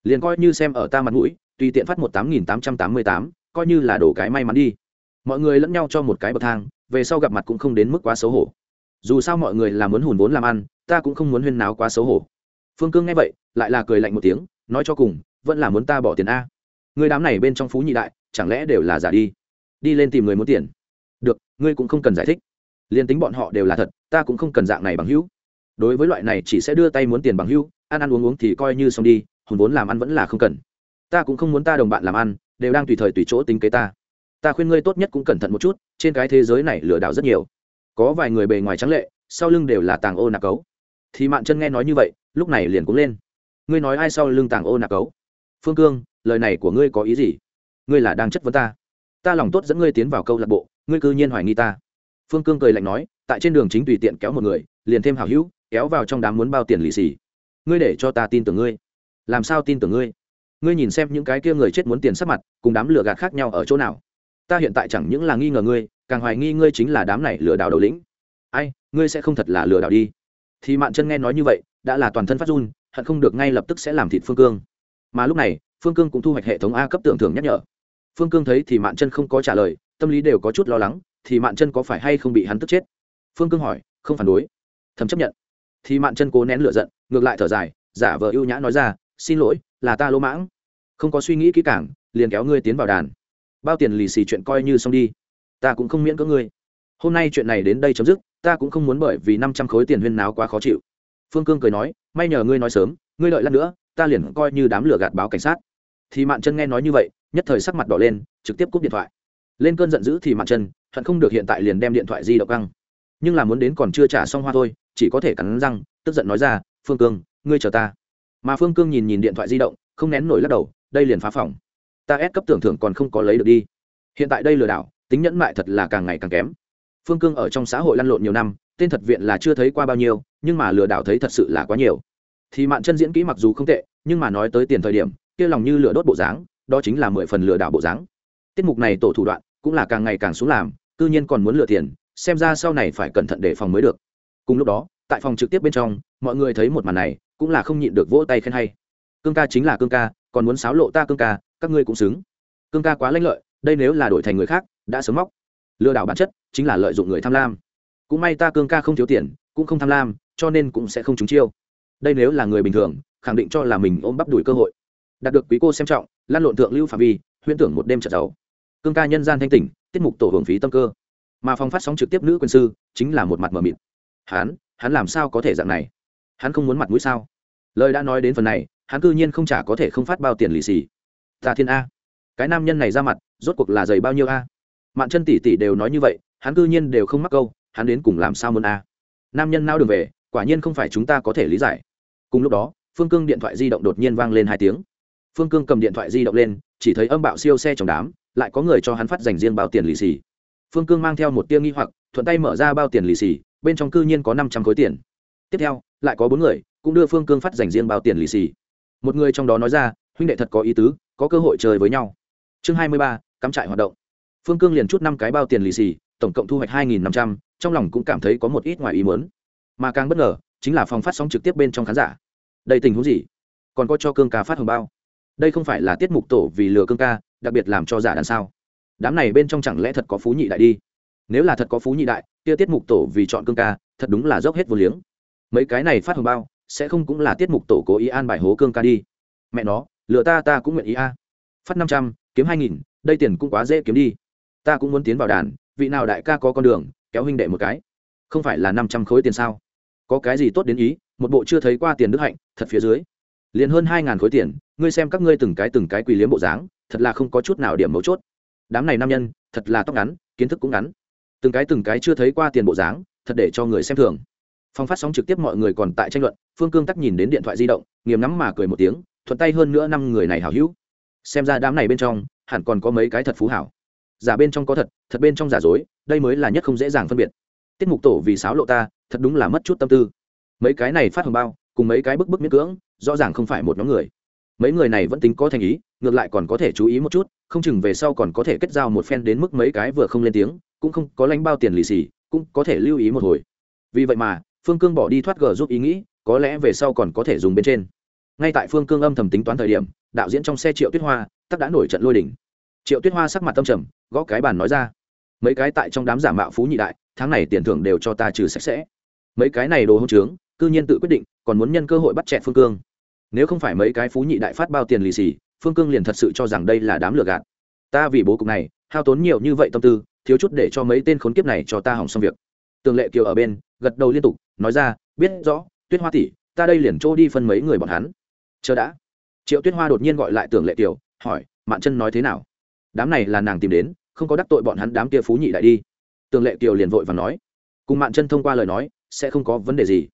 Liền coi như xem ở ta mặt mũi, tùy tiện phát một tám nghìn tám trăm tám mươi tám, coi như là đổ cái may mắn đi. Mọi người lẫn nhau cho một cái bậc thang, về sau gặp mặt cũng không đến mức quá xấu hổ. Dù sao mọi người là muốn hùn vốn làm ăn, ta cũng không muốn huyên náo quá xấu hổ. Phương cương nghe vậy, lại là cười lạnh một tiếng, nói cho cùng, vẫn là muốn ta bỏ tiền a. Người đám này bên trong phú nhị đại, chẳng lẽ đều là giả đi? Đi lên tìm người muốn tiền. Được, ngươi cũng không cần giải thích liền tính bọn họ đều là thật, ta cũng không cần dạng này bằng hữu. Đối với loại này chỉ sẽ đưa tay muốn tiền bằng hữu, ăn ăn uống uống thì coi như xong đi, hùn vốn làm ăn vẫn là không cần. Ta cũng không muốn ta đồng bạn làm ăn, đều đang tùy thời tùy chỗ tính kế ta. Ta khuyên ngươi tốt nhất cũng cẩn thận một chút, trên cái thế giới này lừa đảo rất nhiều. Có vài người bề ngoài trắng lệ, sau lưng đều là tàng ô nạc cấu. Thì mạn chân nghe nói như vậy, lúc này liền cũng lên. Ngươi nói ai sau lưng tàng ô nạc cấu? Phương cương, lời này của ngươi có ý gì? Ngươi là đang chất vấn ta. Ta lòng tốt dẫn ngươi tiến vào câu lạc bộ, ngươi cư nhiên hoài nghi ta phương cương cười lạnh nói, tại trên đường chính tùy tiện kéo một người, liền thêm hảo hữu, kéo vào trong đám muốn bao tiền lì xì. Ngươi để cho ta tin tưởng ngươi. Làm sao tin tưởng ngươi? Ngươi nhìn xem những cái kia người chết muốn tiền sắp mặt, cùng đám lừa gạt khác nhau ở chỗ nào? Ta hiện tại chẳng những là nghi ngờ ngươi, càng hoài nghi ngươi chính là đám này lừa đảo đầu lĩnh. Ai, ngươi sẽ không thật là lừa đảo đi. Thì mạn chân nghe nói như vậy, đã là toàn thân phát run, hận không được ngay lập tức sẽ làm thịt phương cương. Mà lúc này, phương cương cũng thu hoạch hệ thống a cấp tưởng thưởng nhắc nhở. Phương cương thấy thì mạn chân không có trả lời, tâm lý đều có chút lo lắng thì mạn chân có phải hay không bị hắn tức chết? Phương cương hỏi, không phản đối. Thầm chấp nhận. Thì mạn chân cố nén lửa giận, ngược lại thở dài, giả vờ ưu nhã nói ra, xin lỗi, là ta lỗ mãng. Không có suy nghĩ kỹ càng, liền kéo ngươi tiến vào đàn. Bao tiền lì xì chuyện coi như xong đi. Ta cũng không miễn cỡ ngươi. Hôm nay chuyện này đến đây chấm dứt, ta cũng không muốn bởi vì năm trăm khối tiền huyên náo quá khó chịu. Phương cương cười nói, may nhờ ngươi nói sớm, ngươi đợi lát nữa, ta liền coi như đám lửa gạt báo cảnh sát. Thì mạn chân nghe nói như vậy, nhất thời sắc mặt đỏ lên, trực tiếp cúp điện thoại lên cơn giận dữ thì mặt chân, hận không được hiện tại liền đem điện thoại di động căng. Nhưng là muốn đến còn chưa trả xong hoa thôi, chỉ có thể cắn răng, tức giận nói ra, phương cương, ngươi chờ ta. Mà phương cương nhìn nhìn điện thoại di động, không nén nổi lắc đầu, đây liền phá phòng. Ta ép cấp tưởng thưởng còn không có lấy được đi. Hiện tại đây lừa đảo, tính nhẫn mại thật là càng ngày càng kém. Phương cương ở trong xã hội lăn lộn nhiều năm, tên thật viện là chưa thấy qua bao nhiêu, nhưng mà lừa đảo thấy thật sự là quá nhiều. Thì mạn chân diễn kỹ mặc dù không tệ, nhưng mà nói tới tiền thời điểm, kia lòng như lửa đốt bộ dáng, đó chính là mười phần lừa đảo bộ dáng. Tiết mục này tổ thủ đoạn cũng là càng ngày càng xuống làm tư nhiên còn muốn lừa tiền, xem ra sau này phải cẩn thận đề phòng mới được. Cùng lúc đó, tại phòng trực tiếp bên trong, mọi người thấy một màn này, cũng là không nhịn được vỗ tay khen hay. Cương ca chính là cương ca, còn muốn sáo lộ ta cương ca, các ngươi cũng xứng. Cương ca quá lanh lợi, đây nếu là đổi thành người khác, đã sớm móc. Lừa đảo bản chất, chính là lợi dụng người tham lam. Cũng may ta cương ca không thiếu tiền, cũng không tham lam, cho nên cũng sẽ không trúng chiêu. Đây nếu là người bình thường, khẳng định cho là mình ôm bắp đuổi cơ hội. Đạt được quý cô xem trọng lan lộn thượng lưu phạm vi, huyễn tưởng một đêm trận giàu cương ca nhân gian thanh tỉnh, tiết mục tổ hưởng phí tâm cơ. Mà phòng phát sóng trực tiếp nữ quân sư, chính là một mặt mờ mịt. Hắn hắn làm sao có thể dạng này? Hắn không muốn mặt mũi sao? Lời đã nói đến phần này, hắn cư nhiên không trả có thể không phát bao tiền lì xì. Tà thiên a. Cái nam nhân này ra mặt, rốt cuộc là dày bao nhiêu a? Mạn chân tỷ tỷ đều nói như vậy, hắn cư nhiên đều không mắc câu, hắn đến cùng làm sao muốn a? Nam nhân nao đường về, quả nhiên không phải chúng ta có thể lý giải. Cùng lúc đó, phương cương điện thoại di động đột nhiên vang lên hai tiếng. Phương cương cầm điện thoại di động lên, chỉ thấy âm bạo siêu xe trong đám lại có người cho hắn phát dành riêng bao tiền lì xì. Phương cương mang theo một tia nghi hoặc, thuận tay mở ra bao tiền lì xì, bên trong cư nhiên có năm trăm khối tiền. Tiếp theo, lại có bốn người, cũng đưa phương cương phát dành riêng bao tiền lì xì. Một người trong đó nói ra, huynh đệ thật có ý tứ, có cơ hội chơi với nhau. Chương hai mươi ba, cắm trại hoạt động. Phương cương liền chút năm cái bao tiền lì xì, tổng cộng thu hoạch hai nghìn năm trăm, trong lòng cũng cảm thấy có một ít ngoài ý muốn. Mà càng bất ngờ, chính là phòng phát sóng trực tiếp bên trong khán giả. Đây tình huống gì? Còn có cho cương ca phát hồng bao? Đây không phải là tiết mục tổ vì lừa cương ca đặc biệt làm cho giả đàn sao? Đám này bên trong chẳng lẽ thật có phú nhị đại đi? Nếu là thật có phú nhị đại, kia tiết mục tổ vì chọn cương ca, thật đúng là dốc hết vô liếng. Mấy cái này phát hồng bao, sẽ không cũng là tiết mục tổ cố ý an bài hố cương ca đi? Mẹ nó lựa ta ta cũng nguyện ý a. Phát năm trăm, kiếm hai nghìn, đây tiền cũng quá dễ kiếm đi. Ta cũng muốn tiến vào đàn, vị nào đại ca có con đường, kéo huynh đệ một cái. Không phải là năm trăm khối tiền sao? Có cái gì tốt đến ý, một bộ chưa thấy qua tiền đức hạnh, thật phía dưới. Liền hơn hai ngàn khối tiền, ngươi xem các ngươi từng cái từng cái quỳ liếm bộ dáng thật là không có chút nào điểm mấu chốt. Đám này nam nhân, thật là tóc ngắn, kiến thức cũng ngắn. Từng cái từng cái chưa thấy qua tiền bộ dáng, thật để cho người xem thường. Phong phát sóng trực tiếp mọi người còn tại tranh luận, phương cương tắc nhìn đến điện thoại di động nghiềm ngắm mà cười một tiếng, thuận tay hơn nữa năm người này hào hữu. Xem ra đám này bên trong, hẳn còn có mấy cái thật phú hảo. Giả bên trong có thật thật bên trong giả dối, đây mới là nhất không dễ dàng phân biệt. Tiết mục tổ vì sáo lộ ta, thật đúng là mất chút tâm tư. Mấy cái này phát hồng bao, cùng mấy cái bức bức miễn cưỡng, rõ ràng không phải một nhóm người mấy người này vẫn tính có thành ý, ngược lại còn có thể chú ý một chút, không chừng về sau còn có thể kết giao một phen đến mức mấy cái vừa không lên tiếng, cũng không có lãnh bao tiền lì xì, cũng có thể lưu ý một hồi. Vì vậy mà, phương cương bỏ đi thoát g giúp ý nghĩ, có lẽ về sau còn có thể dùng bên trên. Ngay tại phương cương âm thầm tính toán thời điểm, đạo diễn trong xe triệu tuyết hoa, tắc đã nổi trận lôi đỉnh triệu tuyết hoa sắc mặt tâm trầm, gõ cái bàn nói ra. Mấy cái tại trong đám giả mạo phú nhị đại, tháng này tiền thưởng đều cho ta trừ sạch sẽ. Mấy cái này đồ hông trướng, cư nhiên tự quyết định, còn muốn nhân cơ hội bắt chẹt phương cương nếu không phải mấy cái phú nhị đại phát bao tiền lì xì, phương cương liền thật sự cho rằng đây là đám lừa gạt. Ta vì bố cục này, hao tốn nhiều như vậy tâm tư, thiếu chút để cho mấy tên khốn kiếp này cho ta hỏng xong việc. Tường lệ kiều ở bên, gật đầu liên tục, nói ra, biết rõ, tuyết hoa tỷ, ta đây liền trô đi phân mấy người bọn hắn. Chờ đã. Triệu tuyết hoa đột nhiên gọi lại tường lệ kiều, hỏi, mạn chân nói thế nào? Đám này là nàng tìm đến, không có đắc tội bọn hắn đám kia phú nhị đại đi. Tường lệ kiều liền vội và nói. Cùng mạn chân thông qua lời nói, sẽ không có vấn đề gì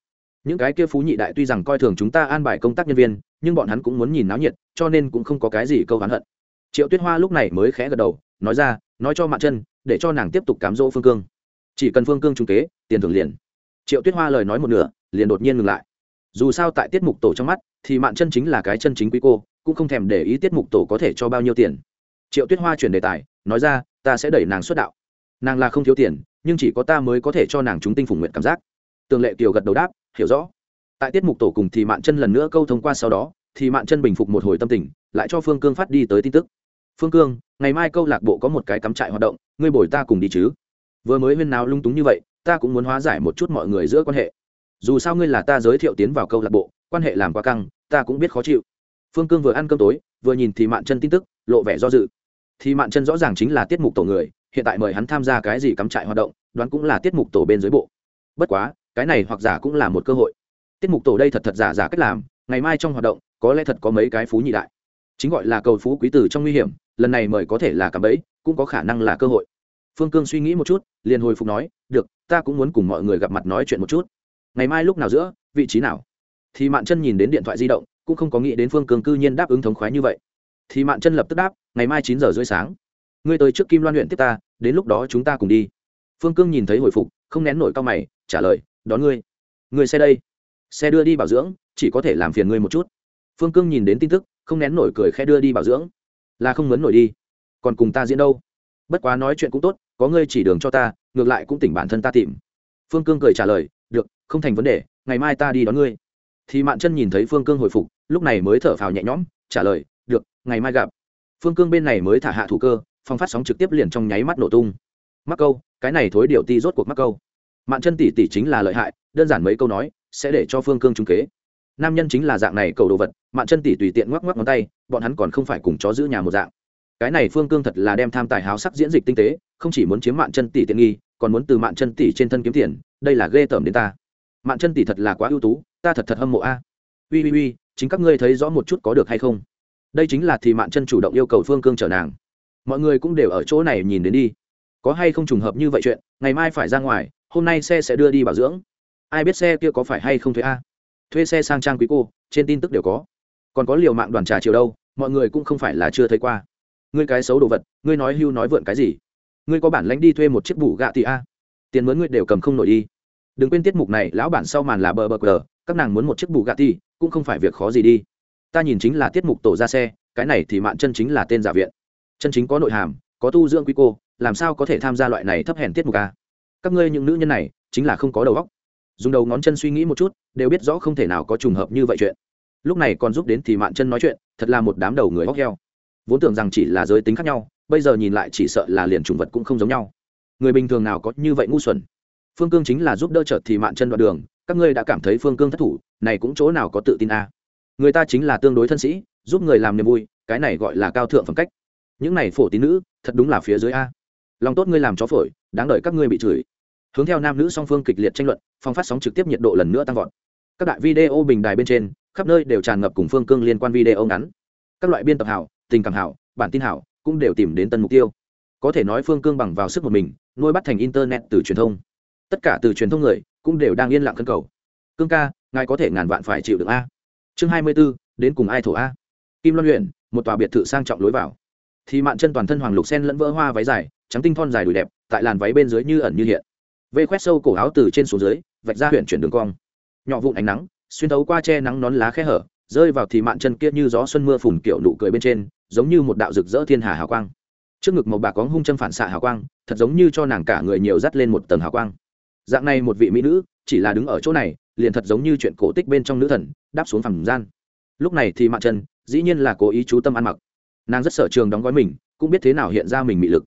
những cái kia phú nhị đại tuy rằng coi thường chúng ta an bài công tác nhân viên, nhưng bọn hắn cũng muốn nhìn náo nhiệt, cho nên cũng không có cái gì câu hắn hận. Triệu tuyết hoa lúc này mới khẽ gật đầu, nói ra, nói cho mạn chân, để cho nàng tiếp tục cám dỗ phương cương. Chỉ cần phương cương trung kế, tiền thưởng liền. Triệu tuyết hoa lời nói một nửa, liền đột nhiên ngừng lại. Dù sao tại tiết mục tổ trong mắt, thì mạn chân chính là cái chân chính quý cô, cũng không thèm để ý tiết mục tổ có thể cho bao nhiêu tiền. Triệu tuyết hoa chuyển đề tài, nói ra, ta sẽ đẩy nàng xuất đạo. Nàng là không thiếu tiền, nhưng chỉ có ta mới có thể cho nàng chúng tinh phủng nguyện cảm giác tường lệ kiều gật đầu đáp, hiểu rõ. Tại tiết mục tổ cùng thì mạn chân lần nữa câu thông qua sau đó, thì mạn chân bình phục một hồi tâm tình, lại cho phương cương phát đi tới tin tức. Phương cương, ngày mai câu lạc bộ có một cái cắm trại hoạt động, ngươi bồi ta cùng đi chứ. Vừa mới huyên nào lung túng như vậy, ta cũng muốn hóa giải một chút mọi người giữa quan hệ. Dù sao ngươi là ta giới thiệu tiến vào câu lạc bộ, quan hệ làm quá căng, ta cũng biết khó chịu. Phương cương vừa ăn cơm tối, vừa nhìn thì mạn chân tin tức, lộ vẻ do dự. Thì mạn chân rõ ràng chính là tiết mục tổ người, hiện tại mời hắn tham gia cái gì cắm trại hoạt động, đoán cũng là tiết mục tổ bên dưới bộ. Bất quá cái này hoặc giả cũng là một cơ hội. Tiết mục tổ đây thật thật giả giả cách làm, ngày mai trong hoạt động, có lẽ thật có mấy cái phú nhị đại. Chính gọi là cầu phú quý tử trong nguy hiểm, lần này mời có thể là cả bẫy, cũng có khả năng là cơ hội. Phương cương suy nghĩ một chút, liền hồi phục nói, được, ta cũng muốn cùng mọi người gặp mặt nói chuyện một chút. Ngày mai lúc nào giữa, vị trí nào? Thì mạn chân nhìn đến điện thoại di động, cũng không có nghĩ đến phương cương cư nhiên đáp ứng thống khoái như vậy. Thì mạn chân lập tức đáp, ngày mai chín giờ rưỡi sáng. Ngươi tới trước kim loan huyện tiếp ta, đến lúc đó chúng ta cùng đi. Phương cương nhìn thấy hồi phục, không nén nổi cao mày, trả lời đón ngươi. Ngươi xe đây. Xe đưa đi bảo dưỡng, chỉ có thể làm phiền ngươi một chút. Phương cương nhìn đến tin tức, không nén nổi cười khe đưa đi bảo dưỡng. Là không muốn nổi đi. Còn cùng ta diễn đâu? Bất quá nói chuyện cũng tốt, có ngươi chỉ đường cho ta, ngược lại cũng tỉnh bản thân ta tìm. Phương cương cười trả lời, được, không thành vấn đề, ngày mai ta đi đón ngươi. Thì mạn chân nhìn thấy phương cương hồi phục, lúc này mới thở phào nhẹ nhõm, trả lời, được, ngày mai gặp. Phương cương bên này mới thả hạ thủ cơ, phong phát sóng trực tiếp liền trong nháy mắt nổ tung. Mắc câu, cái này thối điệu ti rốt cuộc mắc câu mạn chân tỷ tỷ chính là lợi hại, đơn giản mấy câu nói, sẽ để cho phương cương trung kế. Nam nhân chính là dạng này cầu đồ vật, mạn chân tỷ tùy tiện ngoắc ngoắc ngón tay, bọn hắn còn không phải cùng chó giữ nhà một dạng. Cái này phương cương thật là đem tham tài háo sắc diễn dịch tinh tế, không chỉ muốn chiếm mạn chân tỷ tiện nghi, còn muốn từ mạn chân tỷ trên thân kiếm tiền, đây là ghê tởm đến ta. Mạn chân tỷ thật là quá ưu tú, ta thật thật hâm mộ a. Ui ui ui chính các ngươi thấy rõ một chút có được hay không? Đây chính là thì mạn chân chủ động yêu cầu phương cương trở nàng. Mọi người cũng đều ở chỗ này nhìn đến đi. Có hay không trùng hợp như vậy chuyện, ngày mai phải ra ngoài hôm nay xe sẽ đưa đi bảo dưỡng. Ai biết xe kia có phải hay không thuế a? Thuê xe sang trang quý cô, trên tin tức đều có. Còn có liều mạng đoàn trà chiều đâu, mọi người cũng không phải là chưa thấy qua. Ngươi cái xấu đồ vật, ngươi nói hưu nói vượn cái gì? Ngươi có bản lãnh đi thuê một chiếc bù gạ thì a? Tiền mướn ngươi đều cầm không nổi đi. Đừng quên tiết mục này, lão bản sau màn là bờ bờ cờ, các nàng muốn một chiếc bù gạ thì cũng không phải việc khó gì đi. Ta nhìn chính là tiết mục tổ ra xe, cái này thì mạn chân chính là tên giả viện. Chân chính có nội hàm, có tu dưỡng quý cô, làm sao có thể tham gia loại này thấp hèn tiết mục a? Các ngươi những nữ nhân này chính là không có đầu óc. Dùng đầu ngón chân suy nghĩ một chút, đều biết rõ không thể nào có trùng hợp như vậy chuyện. Lúc này còn giúp đến thì mạn chân nói chuyện, thật là một đám đầu người hóc heo. Vốn tưởng rằng chỉ là giới tính khác nhau, bây giờ nhìn lại chỉ sợ là liền trùng vật cũng không giống nhau. Người bình thường nào có như vậy ngu xuẩn? Phương cương chính là giúp đỡ trợt thì mạn chân đoạn đường, các ngươi đã cảm thấy phương cương thất thủ, này cũng chỗ nào có tự tin a? Người ta chính là tương đối thân sĩ, giúp người làm niềm vui, cái này gọi là cao thượng phẩm cách. Những này phổ tín nữ, thật đúng là phía dưới a. Lòng tốt ngươi làm chó phổi, đáng đợi các ngươi bị chửi hướng theo nam nữ song phương kịch liệt tranh luận, phong phát sóng trực tiếp nhiệt độ lần nữa tăng vọt. Các đại video bình đài bên trên, khắp nơi đều tràn ngập cùng phương cương liên quan video ngắn. Các loại biên tập hảo, tình cảm hảo, bản tin hảo, cũng đều tìm đến tân mục tiêu. Có thể nói phương cương bằng vào sức một mình, nuôi bắt thành internet từ truyền thông. Tất cả từ truyền thông người, cũng đều đang yên lặng cân cầu. Cương ca, ngài có thể ngàn vạn phải chịu được a. Chương hai mươi b ố đến cùng ai thổ a? Kim loan luyện một tòa biệt thự sang trọng lối vào. Thì mạn chân toàn thân hoàng lục sen lẫn vỡ hoa váy dài, trắng tinh thon dài đùi đẹp, tại làn váy bên dưới như ẩn như hiện vê khoét sâu cổ áo từ trên xuống dưới, vạch ra huyện chuyển đường cong. Nhỏ vụn ánh nắng, xuyên thấu qua che nắng nón lá khe hở, rơi vào thì mạn chân kia như gió xuân mưa phùn kiểu nụ cười bên trên, giống như một đạo rực rỡ thiên hà hào quang. Trước ngực màu bạc có hung chân phản xạ hào quang, thật giống như cho nàng cả người nhiều dắt lên một tầng hào quang. Dạng này một vị mỹ nữ, chỉ là đứng ở chỗ này, liền thật giống như chuyện cổ tích bên trong nữ thần, đáp xuống phẳng gian. Lúc này thì mạn chân, dĩ nhiên là cố ý chú tâm ăn mặc. Nàng rất sở trường đóng gói mình, cũng biết thế nào hiện ra mình mị lực.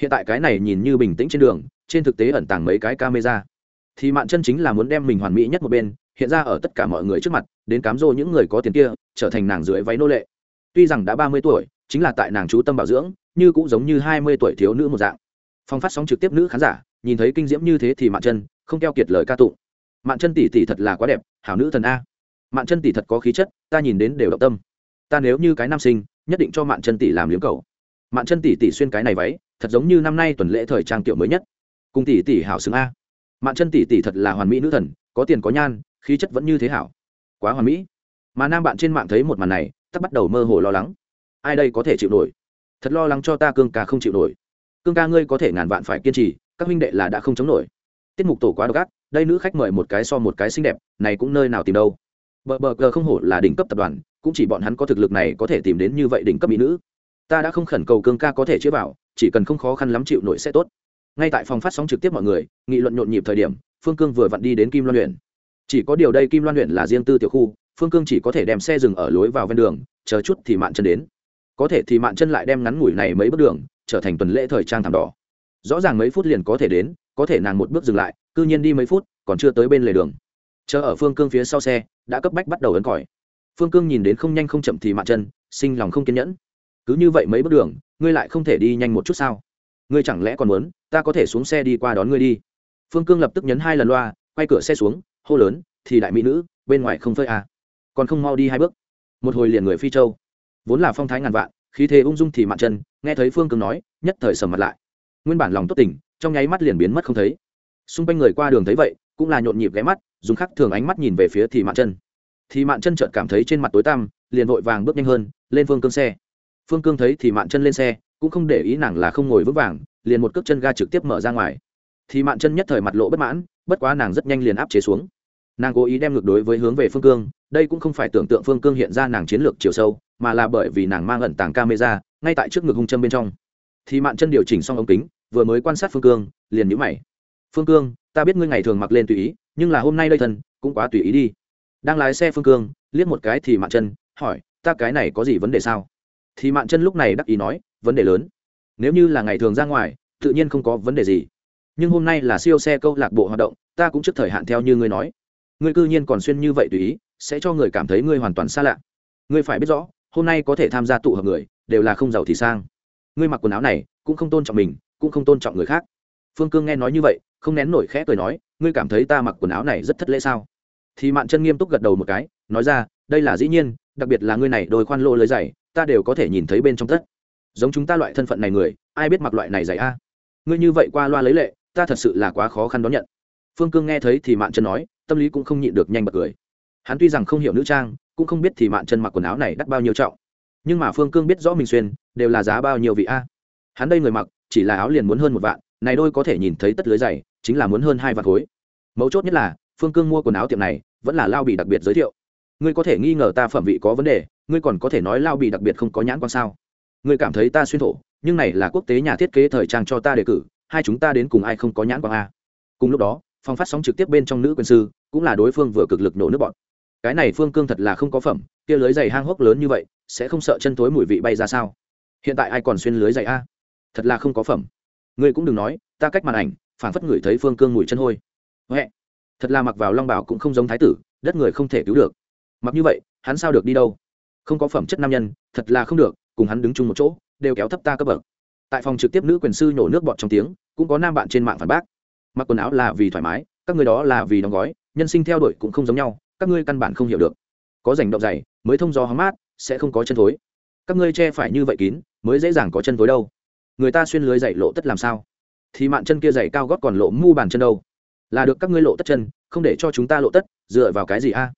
Hiện tại cái này nhìn như bình tĩnh trên đường trên thực tế ẩn tàng mấy cái camera. Thì mạn chân chính là muốn đem mình hoàn mỹ nhất một bên, hiện ra ở tất cả mọi người trước mặt, đến cám dỗ những người có tiền kia, trở thành nàng dưới váy nô lệ. Tuy rằng đã ba mươi tuổi, chính là tại nàng chú tâm bảo dưỡng, như cũng giống như hai mươi tuổi thiếu nữ một dạng. Phong phát sóng trực tiếp nữ khán giả, nhìn thấy kinh diễm như thế thì mạn chân không keo kiệt lời ca tụng. Mạn chân tỷ tỷ thật là quá đẹp, hảo nữ thần a. Mạn chân tỷ thật có khí chất, ta nhìn đến đều động tâm. Ta nếu như cái nam sinh, nhất định cho mạn chân tỷ làm liếm cầu. Mạn chân tỷ tỷ xuyên cái này váy, thật giống như năm nay tuần lễ thời trang tiểu mới nhất cùng tỷ tỷ hảo xứng a. Mạn chân tỷ tỷ thật là hoàn mỹ nữ thần, có tiền có nhan, khí chất vẫn như thế hảo. Quá hoàn mỹ. Mà nam bạn trên mạng thấy một màn này, tắc bắt đầu mơ hồ lo lắng. Ai đây có thể chịu nổi? Thật lo lắng cho ta cương ca không chịu nổi. Cương ca ngươi có thể ngàn vạn phải kiên trì, các huynh đệ là đã không chống nổi. Tiết mục tổ quá độc ác, đây nữ khách mời một cái so một cái xinh đẹp, này cũng nơi nào tìm đâu. Bờ bờ cờ không hổ là đỉnh cấp tập đoàn, cũng chỉ bọn hắn có thực lực này có thể tìm đến như vậy đỉnh cấp mỹ nữ. Ta đã không khẩn cầu cương ca có thể chữa vào chỉ cần không khó khăn lắm chịu nổi sẽ tốt ngay tại phòng phát sóng trực tiếp mọi người, nghị luận nhộn nhịp thời điểm, phương cương vừa vặn đi đến kim loan luyện chỉ có điều đây kim loan luyện là riêng tư tiểu khu, phương cương chỉ có thể đem xe dừng ở lối vào ven đường, chờ chút thì mạn chân đến. Có thể thì mạn chân lại đem ngắn ngủi này mấy bước đường, trở thành tuần lễ thời trang thảm đỏ. Rõ ràng mấy phút liền có thể đến, có thể nàng một bước dừng lại, cư nhiên đi mấy phút, còn chưa tới bên lề đường. Chờ ở phương cương phía sau xe, đã cấp bách bắt đầu ấn còi. Phương cương nhìn đến không nhanh không chậm thì mạn chân, sinh lòng không kiên nhẫn. Cứ như vậy mấy bước đường, ngươi lại không thể đi nhanh một chút sao? Ngươi chẳng lẽ còn muốn, ta có thể xuống xe đi qua đón ngươi đi. Phương cương lập tức nhấn hai lần loa, quay cửa xe xuống, hô lớn, thì đại mỹ nữ, bên ngoài không phơi à. còn không mau đi hai bước. Một hồi liền người phi châu. Vốn là phong thái ngàn vạn, khí thế ung dung thì mạn chân, nghe thấy phương cương nói, nhất thời sầm mặt lại. Nguyên bản lòng tốt tình trong nháy mắt liền biến mất không thấy. Xung quanh người qua đường thấy vậy, cũng là nhộn nhịp ghé mắt, dùng khắc thường ánh mắt nhìn về phía thì mạn chân. Thì mạn chân chợt cảm thấy trên mặt tối tăm, liền vội vàng bước nhanh hơn, lên phương cương xe. Phương cương thấy thì mạn chân lên xe cũng không để ý nàng là không ngồi vững vàng, liền một cước chân ga trực tiếp mở ra ngoài. Thì mạn chân nhất thời mặt lộ bất mãn, bất quá nàng rất nhanh liền áp chế xuống. Nàng cố ý đem ngược đối với hướng về phương cương, đây cũng không phải tưởng tượng phương cương hiện ra nàng chiến lược chiều sâu, mà là bởi vì nàng mang ẩn tàng camera, ngay tại trước ngực hung chân bên trong. Thì mạn chân điều chỉnh xong ống kính, vừa mới quan sát phương cương, liền nhíu mày. Phương cương, ta biết ngươi ngày thường mặc lên tùy ý, nhưng là hôm nay đây thân, cũng quá tùy ý đi. Đang lái xe phương cương, liếc một cái thì mạn chân, hỏi, ta cái này có gì vấn đề sao? Thì mạn chân lúc này đắc ý nói, vấn đề lớn. Nếu như là ngày thường ra ngoài, tự nhiên không có vấn đề gì. Nhưng hôm nay là siêu xe câu lạc bộ hoạt động, ta cũng trước thời hạn theo như ngươi nói. Ngươi cư nhiên còn xuyên như vậy tùy ý, sẽ cho người cảm thấy ngươi hoàn toàn xa lạ. Ngươi phải biết rõ, hôm nay có thể tham gia tụ hợp người, đều là không giàu thì sang. Ngươi mặc quần áo này, cũng không tôn trọng mình, cũng không tôn trọng người khác. Phương cương nghe nói như vậy, không nén nổi khẽ cười nói, ngươi cảm thấy ta mặc quần áo này rất thất lễ sao? Thì mạn chân nghiêm túc gật đầu một cái, nói ra, đây là dĩ nhiên, đặc biệt là ngươi này đôi khoan lô lưới dày ta đều có thể nhìn thấy bên trong tất. Giống chúng ta loại thân phận này người, ai biết mặc loại này dày a? Ngươi như vậy qua loa lấy lệ, ta thật sự là quá khó khăn đón nhận. Phương cương nghe thấy thì mạn chân nói, tâm lý cũng không nhịn được nhanh bật cười. Hắn tuy rằng không hiểu nữ trang, cũng không biết thì mạn chân mặc quần áo này đắt bao nhiêu trọng. Nhưng mà phương cương biết rõ mình xuyên, đều là giá bao nhiêu vị a? Hắn đây người mặc, chỉ là áo liền muốn hơn một vạn, này đôi có thể nhìn thấy tất lưới dày chính là muốn hơn hai vạn khối. Mấu chốt nhất là, phương cương mua quần áo tiệm này, vẫn là lao bị đặc biệt giới thiệu. Ngươi có thể nghi ngờ ta phẩm vị có vấn đề ngươi còn có thể nói lao bị đặc biệt không có nhãn quan sao? Ngươi cảm thấy ta xuyên thổ, nhưng này là quốc tế nhà thiết kế thời trang cho ta đề cử, hai chúng ta đến cùng ai không có nhãn quan a? Cùng lúc đó phòng phát sóng trực tiếp bên trong nữ quân sư, cũng là đối phương vừa cực lực nổ nước bọn. Cái này phương cương thật là không có phẩm, kia lưới giày hang hốc lớn như vậy, sẽ không sợ chân tối mùi vị bay ra sao? Hiện tại ai còn xuyên lưới giày a? Thật là không có phẩm. Ngươi cũng đừng nói, ta cách màn ảnh phản phất ngửi thấy phương cương mùi chân hôi. Huệ, thật là mặc vào long bảo cũng không giống thái tử, đất người không thể cứu được. Mặc như vậy, hắn sao được đi đâu? Không có phẩm chất nam nhân, thật là không được, cùng hắn đứng chung một chỗ, đều kéo thấp ta cấp bậc. Tại phòng trực tiếp nữ quyền sư nhổ nước bọt trong tiếng, cũng có nam bạn trên mạng phản bác. Mặc quần áo là vì thoải mái, các người đó là vì đóng gói, nhân sinh theo đuổi cũng không giống nhau, các ngươi căn bản không hiểu được. Có rảnh động dày mới thông gió hóng mát, sẽ không có chân thối. Các ngươi che phải như vậy kín, mới dễ dàng có chân thối đâu. Người ta xuyên lưới dày lộ tất làm sao? Thì mạn chân kia dày cao gót còn lộ mu bàn chân đâu? Là được các ngươi lộ tất chân, không để cho chúng ta lộ tất, dựa vào cái gì a? à?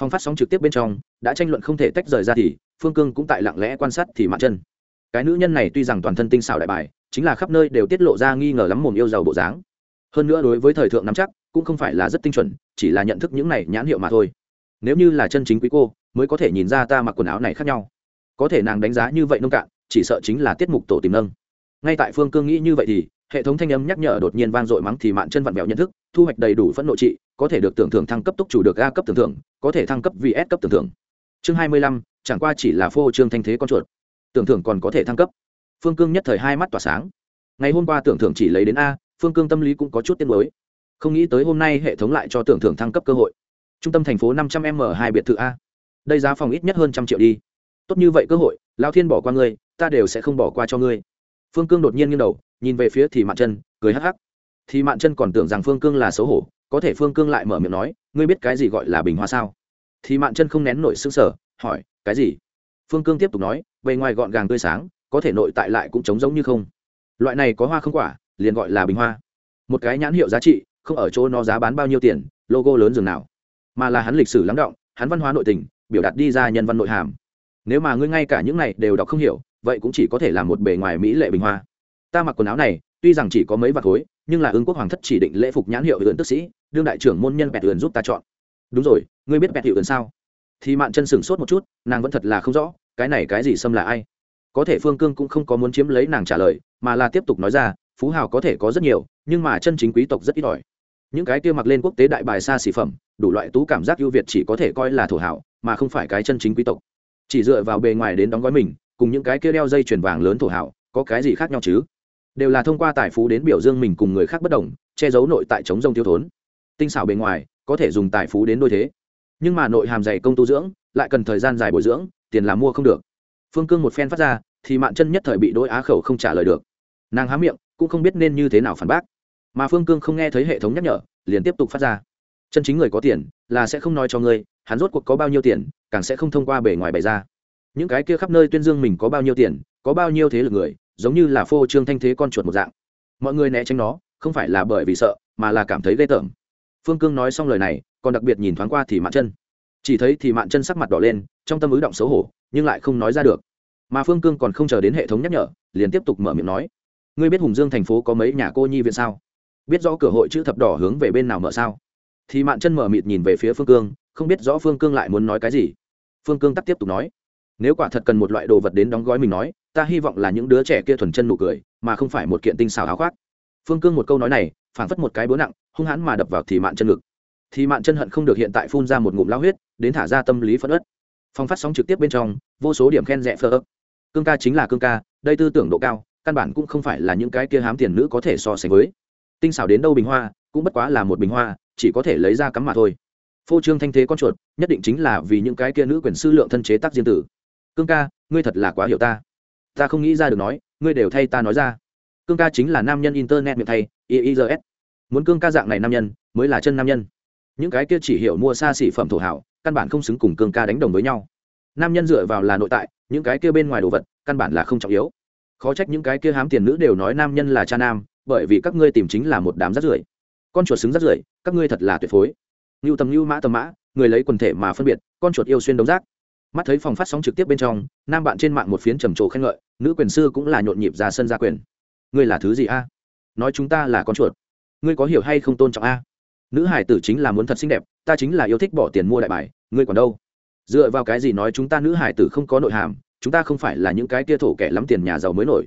Phong phát sóng trực tiếp bên trong, đã tranh luận không thể tách rời ra thì, phương cương cũng tại lặng lẽ quan sát thì mạn chân. Cái nữ nhân này tuy rằng toàn thân tinh xảo đại bài, chính là khắp nơi đều tiết lộ ra nghi ngờ lắm mồm yêu giàu bộ dáng. Hơn nữa đối với thời thượng nắm chắc, cũng không phải là rất tinh chuẩn, chỉ là nhận thức những này nhãn hiệu mà thôi. Nếu như là chân chính quý cô, mới có thể nhìn ra ta mặc quần áo này khác nhau. Có thể nàng đánh giá như vậy nông cạn, chỉ sợ chính là tiết mục tổ tìm nâng. Ngay tại phương cương nghĩ như vậy thì hệ thống thanh âm nhắc nhở đột nhiên vang dội mắng thì mạn chân vặn vẹo nhận thức, thu hoạch đầy đủ phẫn nộ trị, có thể được tưởng thưởng thăng cấp tốc chủ được a cấp tưởng thưởng, có thể thăng cấp vì s cấp tưởng thưởng. Chương hai mươi lăm, chẳng qua chỉ là phô trương thanh thế con chuột. Tưởng thưởng còn có thể thăng cấp. Phương cương nhất thời hai mắt tỏa sáng. Ngày hôm qua tưởng thưởng chỉ lấy đến a, phương cương tâm lý cũng có chút tiên mới không nghĩ tới hôm nay hệ thống lại cho tưởng thưởng thăng cấp cơ hội. Trung tâm thành phố năm trăm m hai biệt thự a. Đây giá phòng ít nhất hơn trăm triệu đi. Tốt như vậy cơ hội lao thiên bỏ qua ngươi, ta đều sẽ không bỏ qua cho ngươi phương cương đột nhiên nghiêng đầu, nhìn về phía thì mạn chân, cười hắc hắc. Thì mạn chân còn tưởng rằng phương cương là xấu hổ, có thể phương cương lại mở miệng nói, ngươi biết cái gì gọi là bình hoa sao? Thì mạn chân không nén nổi xương sở hỏi, cái gì? Phương cương tiếp tục nói, bề ngoài gọn gàng tươi sáng, có thể nội tại lại cũng trống giống như không. Loại này có hoa không quả, liền gọi là bình hoa. Một cái nhãn hiệu giá trị, không ở chỗ nó giá bán bao nhiêu tiền, logo lớn dường nào. Mà là hắn lịch sử lắng động, hắn văn hóa nội tình, biểu đạt đi ra nhân văn nội hàm. Nếu mà ngươi ngay cả những này đều đọc không hiểu vậy cũng chỉ có thể là một bề ngoài mỹ lệ bình hoa. Ta mặc quần áo này, tuy rằng chỉ có mấy vạt khối, nhưng là ứng quốc hoàng thất chỉ định lễ phục nhãn hiệu ưỡn tức sĩ, đương đại trưởng môn nhân bẹt ưỡn giúp ta chọn. Đúng rồi, ngươi biết bẹt hiệu ưỡn sao? Thì mạn chân sừng sốt một chút, nàng vẫn thật là không rõ, cái này cái gì xâm là ai? Có thể phương cương cũng không có muốn chiếm lấy nàng trả lời, mà là tiếp tục nói ra, phú hào có thể có rất nhiều, nhưng mà chân chính quý tộc rất ít ỏi. Những cái kia mặc lên quốc tế đại bài xa xỉ phẩm, đủ loại tú cảm giác ưu việt chỉ có thể coi là thổ hảo, mà không phải cái chân chính quý tộc. Chỉ dựa vào bề ngoài đến đóng gói mình cùng những cái kia đeo dây chuyền vàng lớn thổ hảo, có cái gì khác nhau chứ? Đều là thông qua tài phú đến biểu dương mình cùng người khác bất đồng, che giấu nội tại chống rông thiếu thốn. Tinh xảo bề ngoài, có thể dùng tài phú đến đôi thế. Nhưng mà nội hàm dày công tu dưỡng, lại cần thời gian dài bồi dưỡng, tiền làm mua không được. Phương cương một phen phát ra, thì mạn chân nhất thời bị đôi á khẩu không trả lời được. Nàng há miệng, cũng không biết nên như thế nào phản bác. Mà phương cương không nghe thấy hệ thống nhắc nhở, liền tiếp tục phát ra. Chân chính người có tiền, là sẽ không nói cho ngươi, hắn rốt cuộc có bao nhiêu tiền, càng sẽ không thông qua bề ngoài bày ra những cái kia khắp nơi tuyên dương mình có bao nhiêu tiền, có bao nhiêu thế lực người, giống như là phô trương thanh thế con chuột một dạng. Mọi người né tránh nó, không phải là bởi vì sợ, mà là cảm thấy ghê tởm. Phương cương nói xong lời này, còn đặc biệt nhìn thoáng qua thì mạn chân. Chỉ thấy thì mạn chân sắc mặt đỏ lên, trong tâm ứ động xấu hổ, nhưng lại không nói ra được. Mà phương cương còn không chờ đến hệ thống nhắc nhở, liền tiếp tục mở miệng nói, ngươi biết hùng dương thành phố có mấy nhà cô nhi viện sao? Biết rõ cửa hội chữ thập đỏ hướng về bên nào mở sao? Thì mạn chân mở mịt nhìn về phía phương cương, không biết rõ phương cương lại muốn nói cái gì. Phương cương tắt tiếp tục nói nếu quả thật cần một loại đồ vật đến đóng gói mình nói, ta hy vọng là những đứa trẻ kia thuần chân nụ cười, mà không phải một kiện tinh xào háo khoác. Phương cương một câu nói này, phảng phất một cái búa nặng, hung hãn mà đập vào thì mạn chân ngực. Thì mạn chân hận không được hiện tại phun ra một ngụm lao huyết, đến thả ra tâm lý phẫn ớt phong phát sóng trực tiếp bên trong, vô số điểm khen rẻ phơ ấp cương ca chính là cương ca, đây tư tưởng độ cao, căn bản cũng không phải là những cái kia hám tiền nữ có thể so sánh với. Tinh xảo đến đâu bình hoa, cũng bất quá là một bình hoa, chỉ có thể lấy ra cắm mà thôi. Phô trương thanh thế con chuột, nhất định chính là vì những cái kia nữ quyền sư lượng thân chế tác diên tử cương ca, ngươi thật là quá hiểu ta. Ta không nghĩ ra được nói, ngươi đều thay ta nói ra. Cương ca chính là nam nhân internet miệng thay iis muốn cương ca dạng này nam nhân, mới là chân nam nhân. Những cái kia chỉ hiểu mua xa xỉ phẩm thổ hảo, căn bản không xứng cùng cương ca đánh đồng với nhau. Nam nhân dựa vào là nội tại, những cái kia bên ngoài đồ vật, căn bản là không trọng yếu. Khó trách những cái kia hám tiền nữ đều nói nam nhân là cha nam, bởi vì các ngươi tìm chính là một đám rắt rưởi. Con chuột xứng rắt rưởi, các ngươi thật là tuyệt phối. Ngưu tầm ngưu mã tầm mã, người lấy quần thể mà phân biệt, con chuột yêu xuyên đống rác mắt thấy phòng phát sóng trực tiếp bên trong, nam bạn trên mạng một phiến trầm trồ khen ngợi, nữ quyền sư cũng là nhộn nhịp ra sân ra quyền. Ngươi là thứ gì a? Nói chúng ta là con chuột. Ngươi có hiểu hay không tôn trọng a? Nữ hải tử chính là muốn thật xinh đẹp, ta chính là yêu thích bỏ tiền mua đại bài, ngươi còn đâu? Dựa vào cái gì nói chúng ta nữ hải tử không có nội hàm, chúng ta không phải là những cái tia thổ kẻ lắm tiền nhà giàu mới nổi.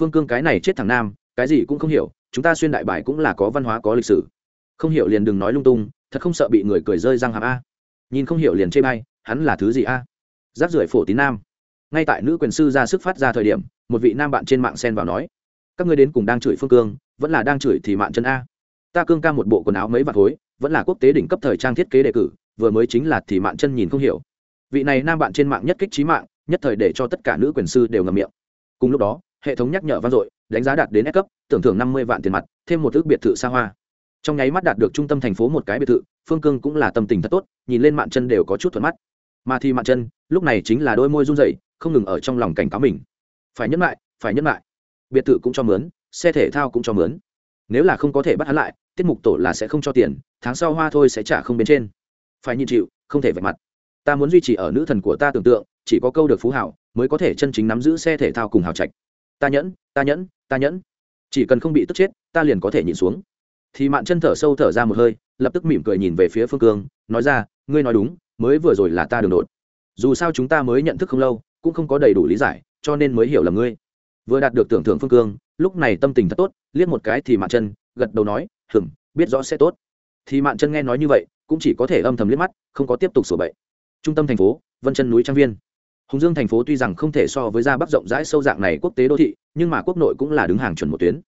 Phương cương cái này chết thằng nam, cái gì cũng không hiểu, chúng ta xuyên đại bài cũng là có văn hóa, có lịch sử. Không hiểu liền đừng nói lung tung, thật không sợ bị người cười rơi răng hàm a. Nhìn không hiểu liền chê bay hắn là thứ gì a? Giáp rưỡi phổ tín nam. Ngay tại nữ quyền sư ra sức phát ra thời điểm, một vị nam bạn trên mạng xen vào nói, các ngươi đến cùng đang chửi phương cương, vẫn là đang chửi thì mạng chân a. Ta cương ca một bộ quần áo mấy vạt khối vẫn là quốc tế đỉnh cấp thời trang thiết kế đề cử, vừa mới chính là thì mạng chân nhìn không hiểu. Vị này nam bạn trên mạng nhất kích trí mạng, nhất thời để cho tất cả nữ quyền sư đều ngầm miệng. Cùng lúc đó, hệ thống nhắc nhở vang dội, đánh giá đạt đến S cấp, tưởng thưởng năm mươi vạn tiền mặt, thêm một ước biệt thự xa hoa. Trong nháy mắt đạt được trung tâm thành phố một cái biệt thự, phương cương cũng là tâm tình thật tốt, nhìn lên mạng chân đều có chút thuận mắt mà thì mạn chân, lúc này chính là đôi môi run rẩy, không ngừng ở trong lòng cảnh cáo mình. Phải nhẫn lại phải nhẫn lại biệt thự cũng cho mướn, xe thể thao cũng cho mướn. Nếu là không có thể bắt hắn lại, tiết mục tổ là sẽ không cho tiền, tháng sau hoa thôi sẽ trả không bên trên. Phải nhịn chịu, không thể vạch mặt. Ta muốn duy trì ở nữ thần của ta tưởng tượng, chỉ có câu được phú hảo, mới có thể chân chính nắm giữ xe thể thao cùng hào trạch. Ta nhẫn ta nhẫn ta nhẫn. Chỉ cần không bị tức chết, ta liền có thể nhịn xuống. Thì mạn chân thở sâu thở ra một hơi, lập tức mỉm cười nhìn về phía phương cương, nói ra, ngươi nói đúng mới vừa rồi là ta đường đột. Dù sao chúng ta mới nhận thức không lâu, cũng không có đầy đủ lý giải, cho nên mới hiểu là ngươi. Vừa đạt được tưởng thưởng phương cương, lúc này tâm tình thật tốt, liếc một cái thì mạn chân gật đầu nói hừng biết rõ sẽ tốt. Thì mạn chân nghe nói như vậy, cũng chỉ có thể âm thầm liếc mắt, không có tiếp tục sửa bậy trung tâm thành phố, vân chân núi trang viên. Hùng dương thành phố tuy rằng không thể so với gia bắc rộng rãi sâu dạng này quốc tế đô thị, nhưng mà quốc nội cũng là đứng hàng chuẩn một tuyến.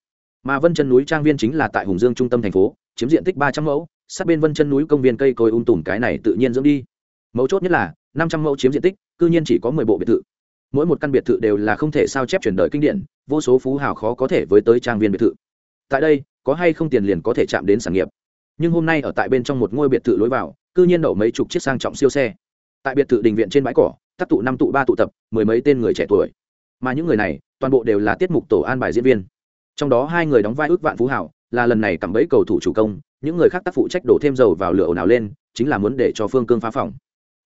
Mà vân chân núi trang viên chính là tại hùng dương trung tâm thành phố, chiếm diện tích ba trăm mẫu, sát bên vân chân núi công viên cây cối um tùm cái này tự nhiên dưỡng đi mấu chốt nhất là năm trăm mẫu chiếm diện tích, cư nhiên chỉ có mười bộ biệt thự. Mỗi một căn biệt thự đều là không thể sao chép chuyển đời kinh điển, vô số phú hào khó có thể với tới trang viên biệt thự. Tại đây, có hay không tiền liền có thể chạm đến sản nghiệp. Nhưng hôm nay ở tại bên trong một ngôi biệt thự lối vào, cư nhiên đậu mấy chục chiếc sang trọng siêu xe. Tại biệt thự đình viện trên bãi cỏ, tác tụ năm tụ ba tụ tập, mười mấy tên người trẻ tuổi. Mà những người này, toàn bộ đều là tiết mục tổ an bài diễn viên. Trong đó hai người đóng vai ước vạn phú hảo là lần này cầm bẫy cầu thủ chủ công, những người khác tác phụ trách đổ thêm dầu vào lửa ồn ào lên, chính là muốn để cho phương cương phá phòng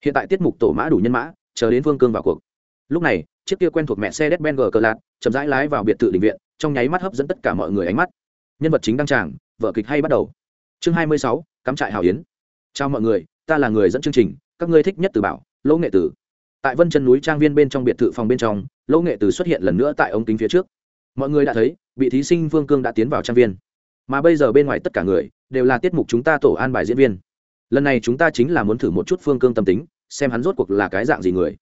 hiện tại tiết mục tổ mã đủ nhân mã, chờ đến vương cương vào cuộc. Lúc này, chiếc kia quen thuộc mẹ xe đét cờ lạt chậm rãi lái vào biệt thự đình viện, trong nháy mắt hấp dẫn tất cả mọi người ánh mắt. Nhân vật chính đăng tràng vợ kịch hay bắt đầu. Chương hai mươi sáu, cắm trại hào yến. Chào mọi người, ta là người dẫn chương trình, các ngươi thích nhất từ bảo, lỗ nghệ tử. Tại vân chân núi trang viên bên trong biệt thự phòng bên trong, lỗ nghệ tử xuất hiện lần nữa tại ống kính phía trước. Mọi người đã thấy bị thí sinh vương cương đã tiến vào trang viên. Mà bây giờ bên ngoài tất cả người, đều là tiết mục chúng ta tổ an bài diễn viên lần này chúng ta chính là muốn thử một chút phương cương tâm tính, xem hắn rốt cuộc là cái dạng gì người.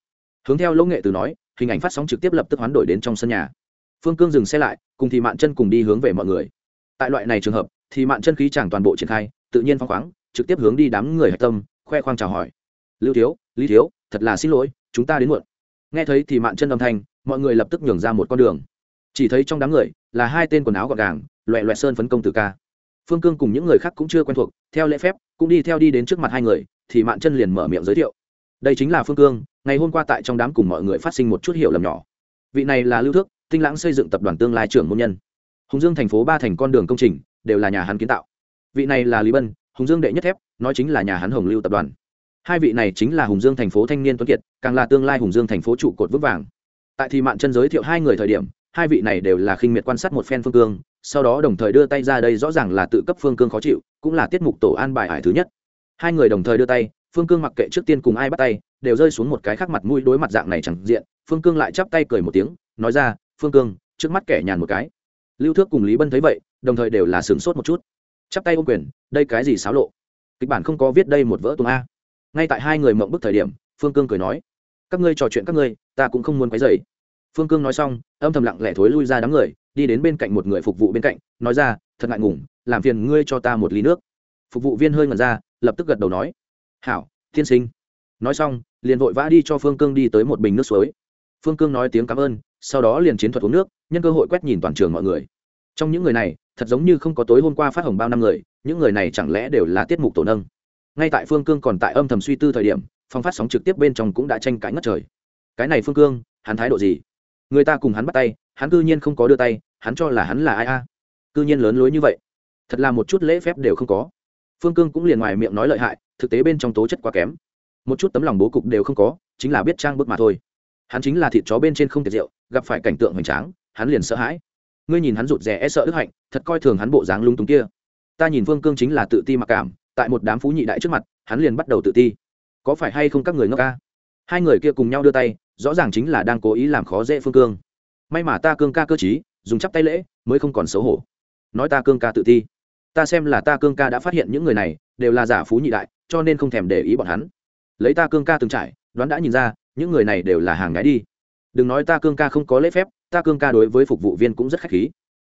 Hướng theo lỗ nghệ từ nói, hình ảnh phát sóng trực tiếp lập tức hoán đổi đến trong sân nhà. Phương cương dừng xe lại, cùng thì mạn chân cùng đi hướng về mọi người. Tại loại này trường hợp, thì mạn chân khí chẳng toàn bộ triển khai, tự nhiên phăng khoáng, trực tiếp hướng đi đám người hạch tâm, khoe khoang chào hỏi. Lưu thiếu, lý thiếu, thật là xin lỗi, chúng ta đến muộn. Nghe thấy thì mạn chân âm thanh, mọi người lập tức nhường ra một con đường. Chỉ thấy trong đám người, là hai tên quần áo gọn gàng, loẹ loẹ sơn phấn công tử ca phương cương cùng những người khác cũng chưa quen thuộc, theo lễ phép, cũng đi theo đi đến trước mặt hai người, thì mạn chân liền mở miệng giới thiệu. Đây chính là phương cương, ngày hôm qua tại trong đám cùng mọi người phát sinh một chút hiểu lầm nhỏ. Vị này là lưu thước, tinh lãng xây dựng tập đoàn tương lai trưởng môn nhân. Hùng dương thành phố ba thành con đường công trình, đều là nhà hắn kiến tạo. Vị này là lý bân, hùng dương đệ nhất thép, nói chính là nhà hắn hồng lưu tập đoàn. Hai vị này chính là hùng dương thành phố thanh niên tuấn kiệt, càng là tương lai hùng dương thành phố trụ cột vững vàng. Tại thì mạn chân giới thiệu hai người thời điểm, hai vị này đều là khinh miệt quan sát một phen phương cương sau đó đồng thời đưa tay ra đây rõ ràng là tự cấp phương cương khó chịu, cũng là tiết mục tổ an bài ải thứ nhất. Hai người đồng thời đưa tay, phương cương mặc kệ trước tiên cùng ai bắt tay, đều rơi xuống một cái khác mặt mũi đối mặt dạng này chẳng diện, phương cương lại chắp tay cười một tiếng, nói ra, phương cương, trước mắt kẻ nhàn một cái. Lưu thước cùng lý bân thấy vậy, đồng thời đều là sửng sốt một chút. Chắp tay ôm quyền, đây cái gì xáo lộ? Kịch bản không có viết đây một vỡ tung a. Ngay tại hai người mộng bức thời điểm, phương cương cười nói, các ngươi trò chuyện các ngươi, ta cũng không muốn quấy dày phương cương nói xong, âm thầm lặng lẽ thối lui ra đám người đi đến bên cạnh một người phục vụ bên cạnh, nói ra, thật ngại ngùng, làm phiền ngươi cho ta một ly nước. Phục vụ viên hơi ngần ra, lập tức gật đầu nói, hảo, tiên sinh. Nói xong, liền vội vã đi cho phương cương đi tới một bình nước suối. Phương cương nói tiếng cảm ơn, sau đó liền chiến thuật uống nước, nhân cơ hội quét nhìn toàn trường mọi người. Trong những người này, thật giống như không có tối hôm qua phát hồng bao năm người, những người này chẳng lẽ đều là tiết mục tổ nâng? Ngay tại phương cương còn tại âm thầm suy tư thời điểm phong phát sóng trực tiếp bên trong cũng đã tranh cãi ngất trời. Cái này phương cương, hắn thái độ gì? Người ta cùng hắn bắt tay, hắn cư nhiên không có đưa tay hắn cho là hắn là ai a? À? cư nhiên lớn lối như vậy. Thật là một chút lễ phép đều không có. Phương cương cũng liền ngoài miệng nói lợi hại, thực tế bên trong tố chất quá kém. Một chút tấm lòng bố cục đều không có, chính là biết trang bức mà thôi. Hắn chính là thịt chó bên trên không tiệt rượu, gặp phải cảnh tượng hoành tráng, hắn liền sợ hãi. Ngươi nhìn hắn rụt rè e sợ đức hạnh, thật coi thường hắn bộ dáng lung túng kia. Ta nhìn phương cương chính là tự ti mặc cảm, tại một đám phú nhị đại trước mặt, hắn liền bắt đầu tự ti. Có phải hay không các người ngốc ca? Hai người kia cùng nhau đưa tay, rõ ràng chính là đang cố ý làm khó dễ phương cương. May mà ta cương ca cơ chí dùng chắp tay lễ, mới không còn xấu hổ. Nói ta cương ca tự thi. Ta xem là ta cương ca đã phát hiện những người này, đều là giả phú nhị đại, cho nên không thèm để ý bọn hắn. Lấy ta cương ca từng trải, đoán đã nhìn ra, những người này đều là hàng gái đi. Đừng nói ta cương ca không có lễ phép, ta cương ca đối với phục vụ viên cũng rất khách khí.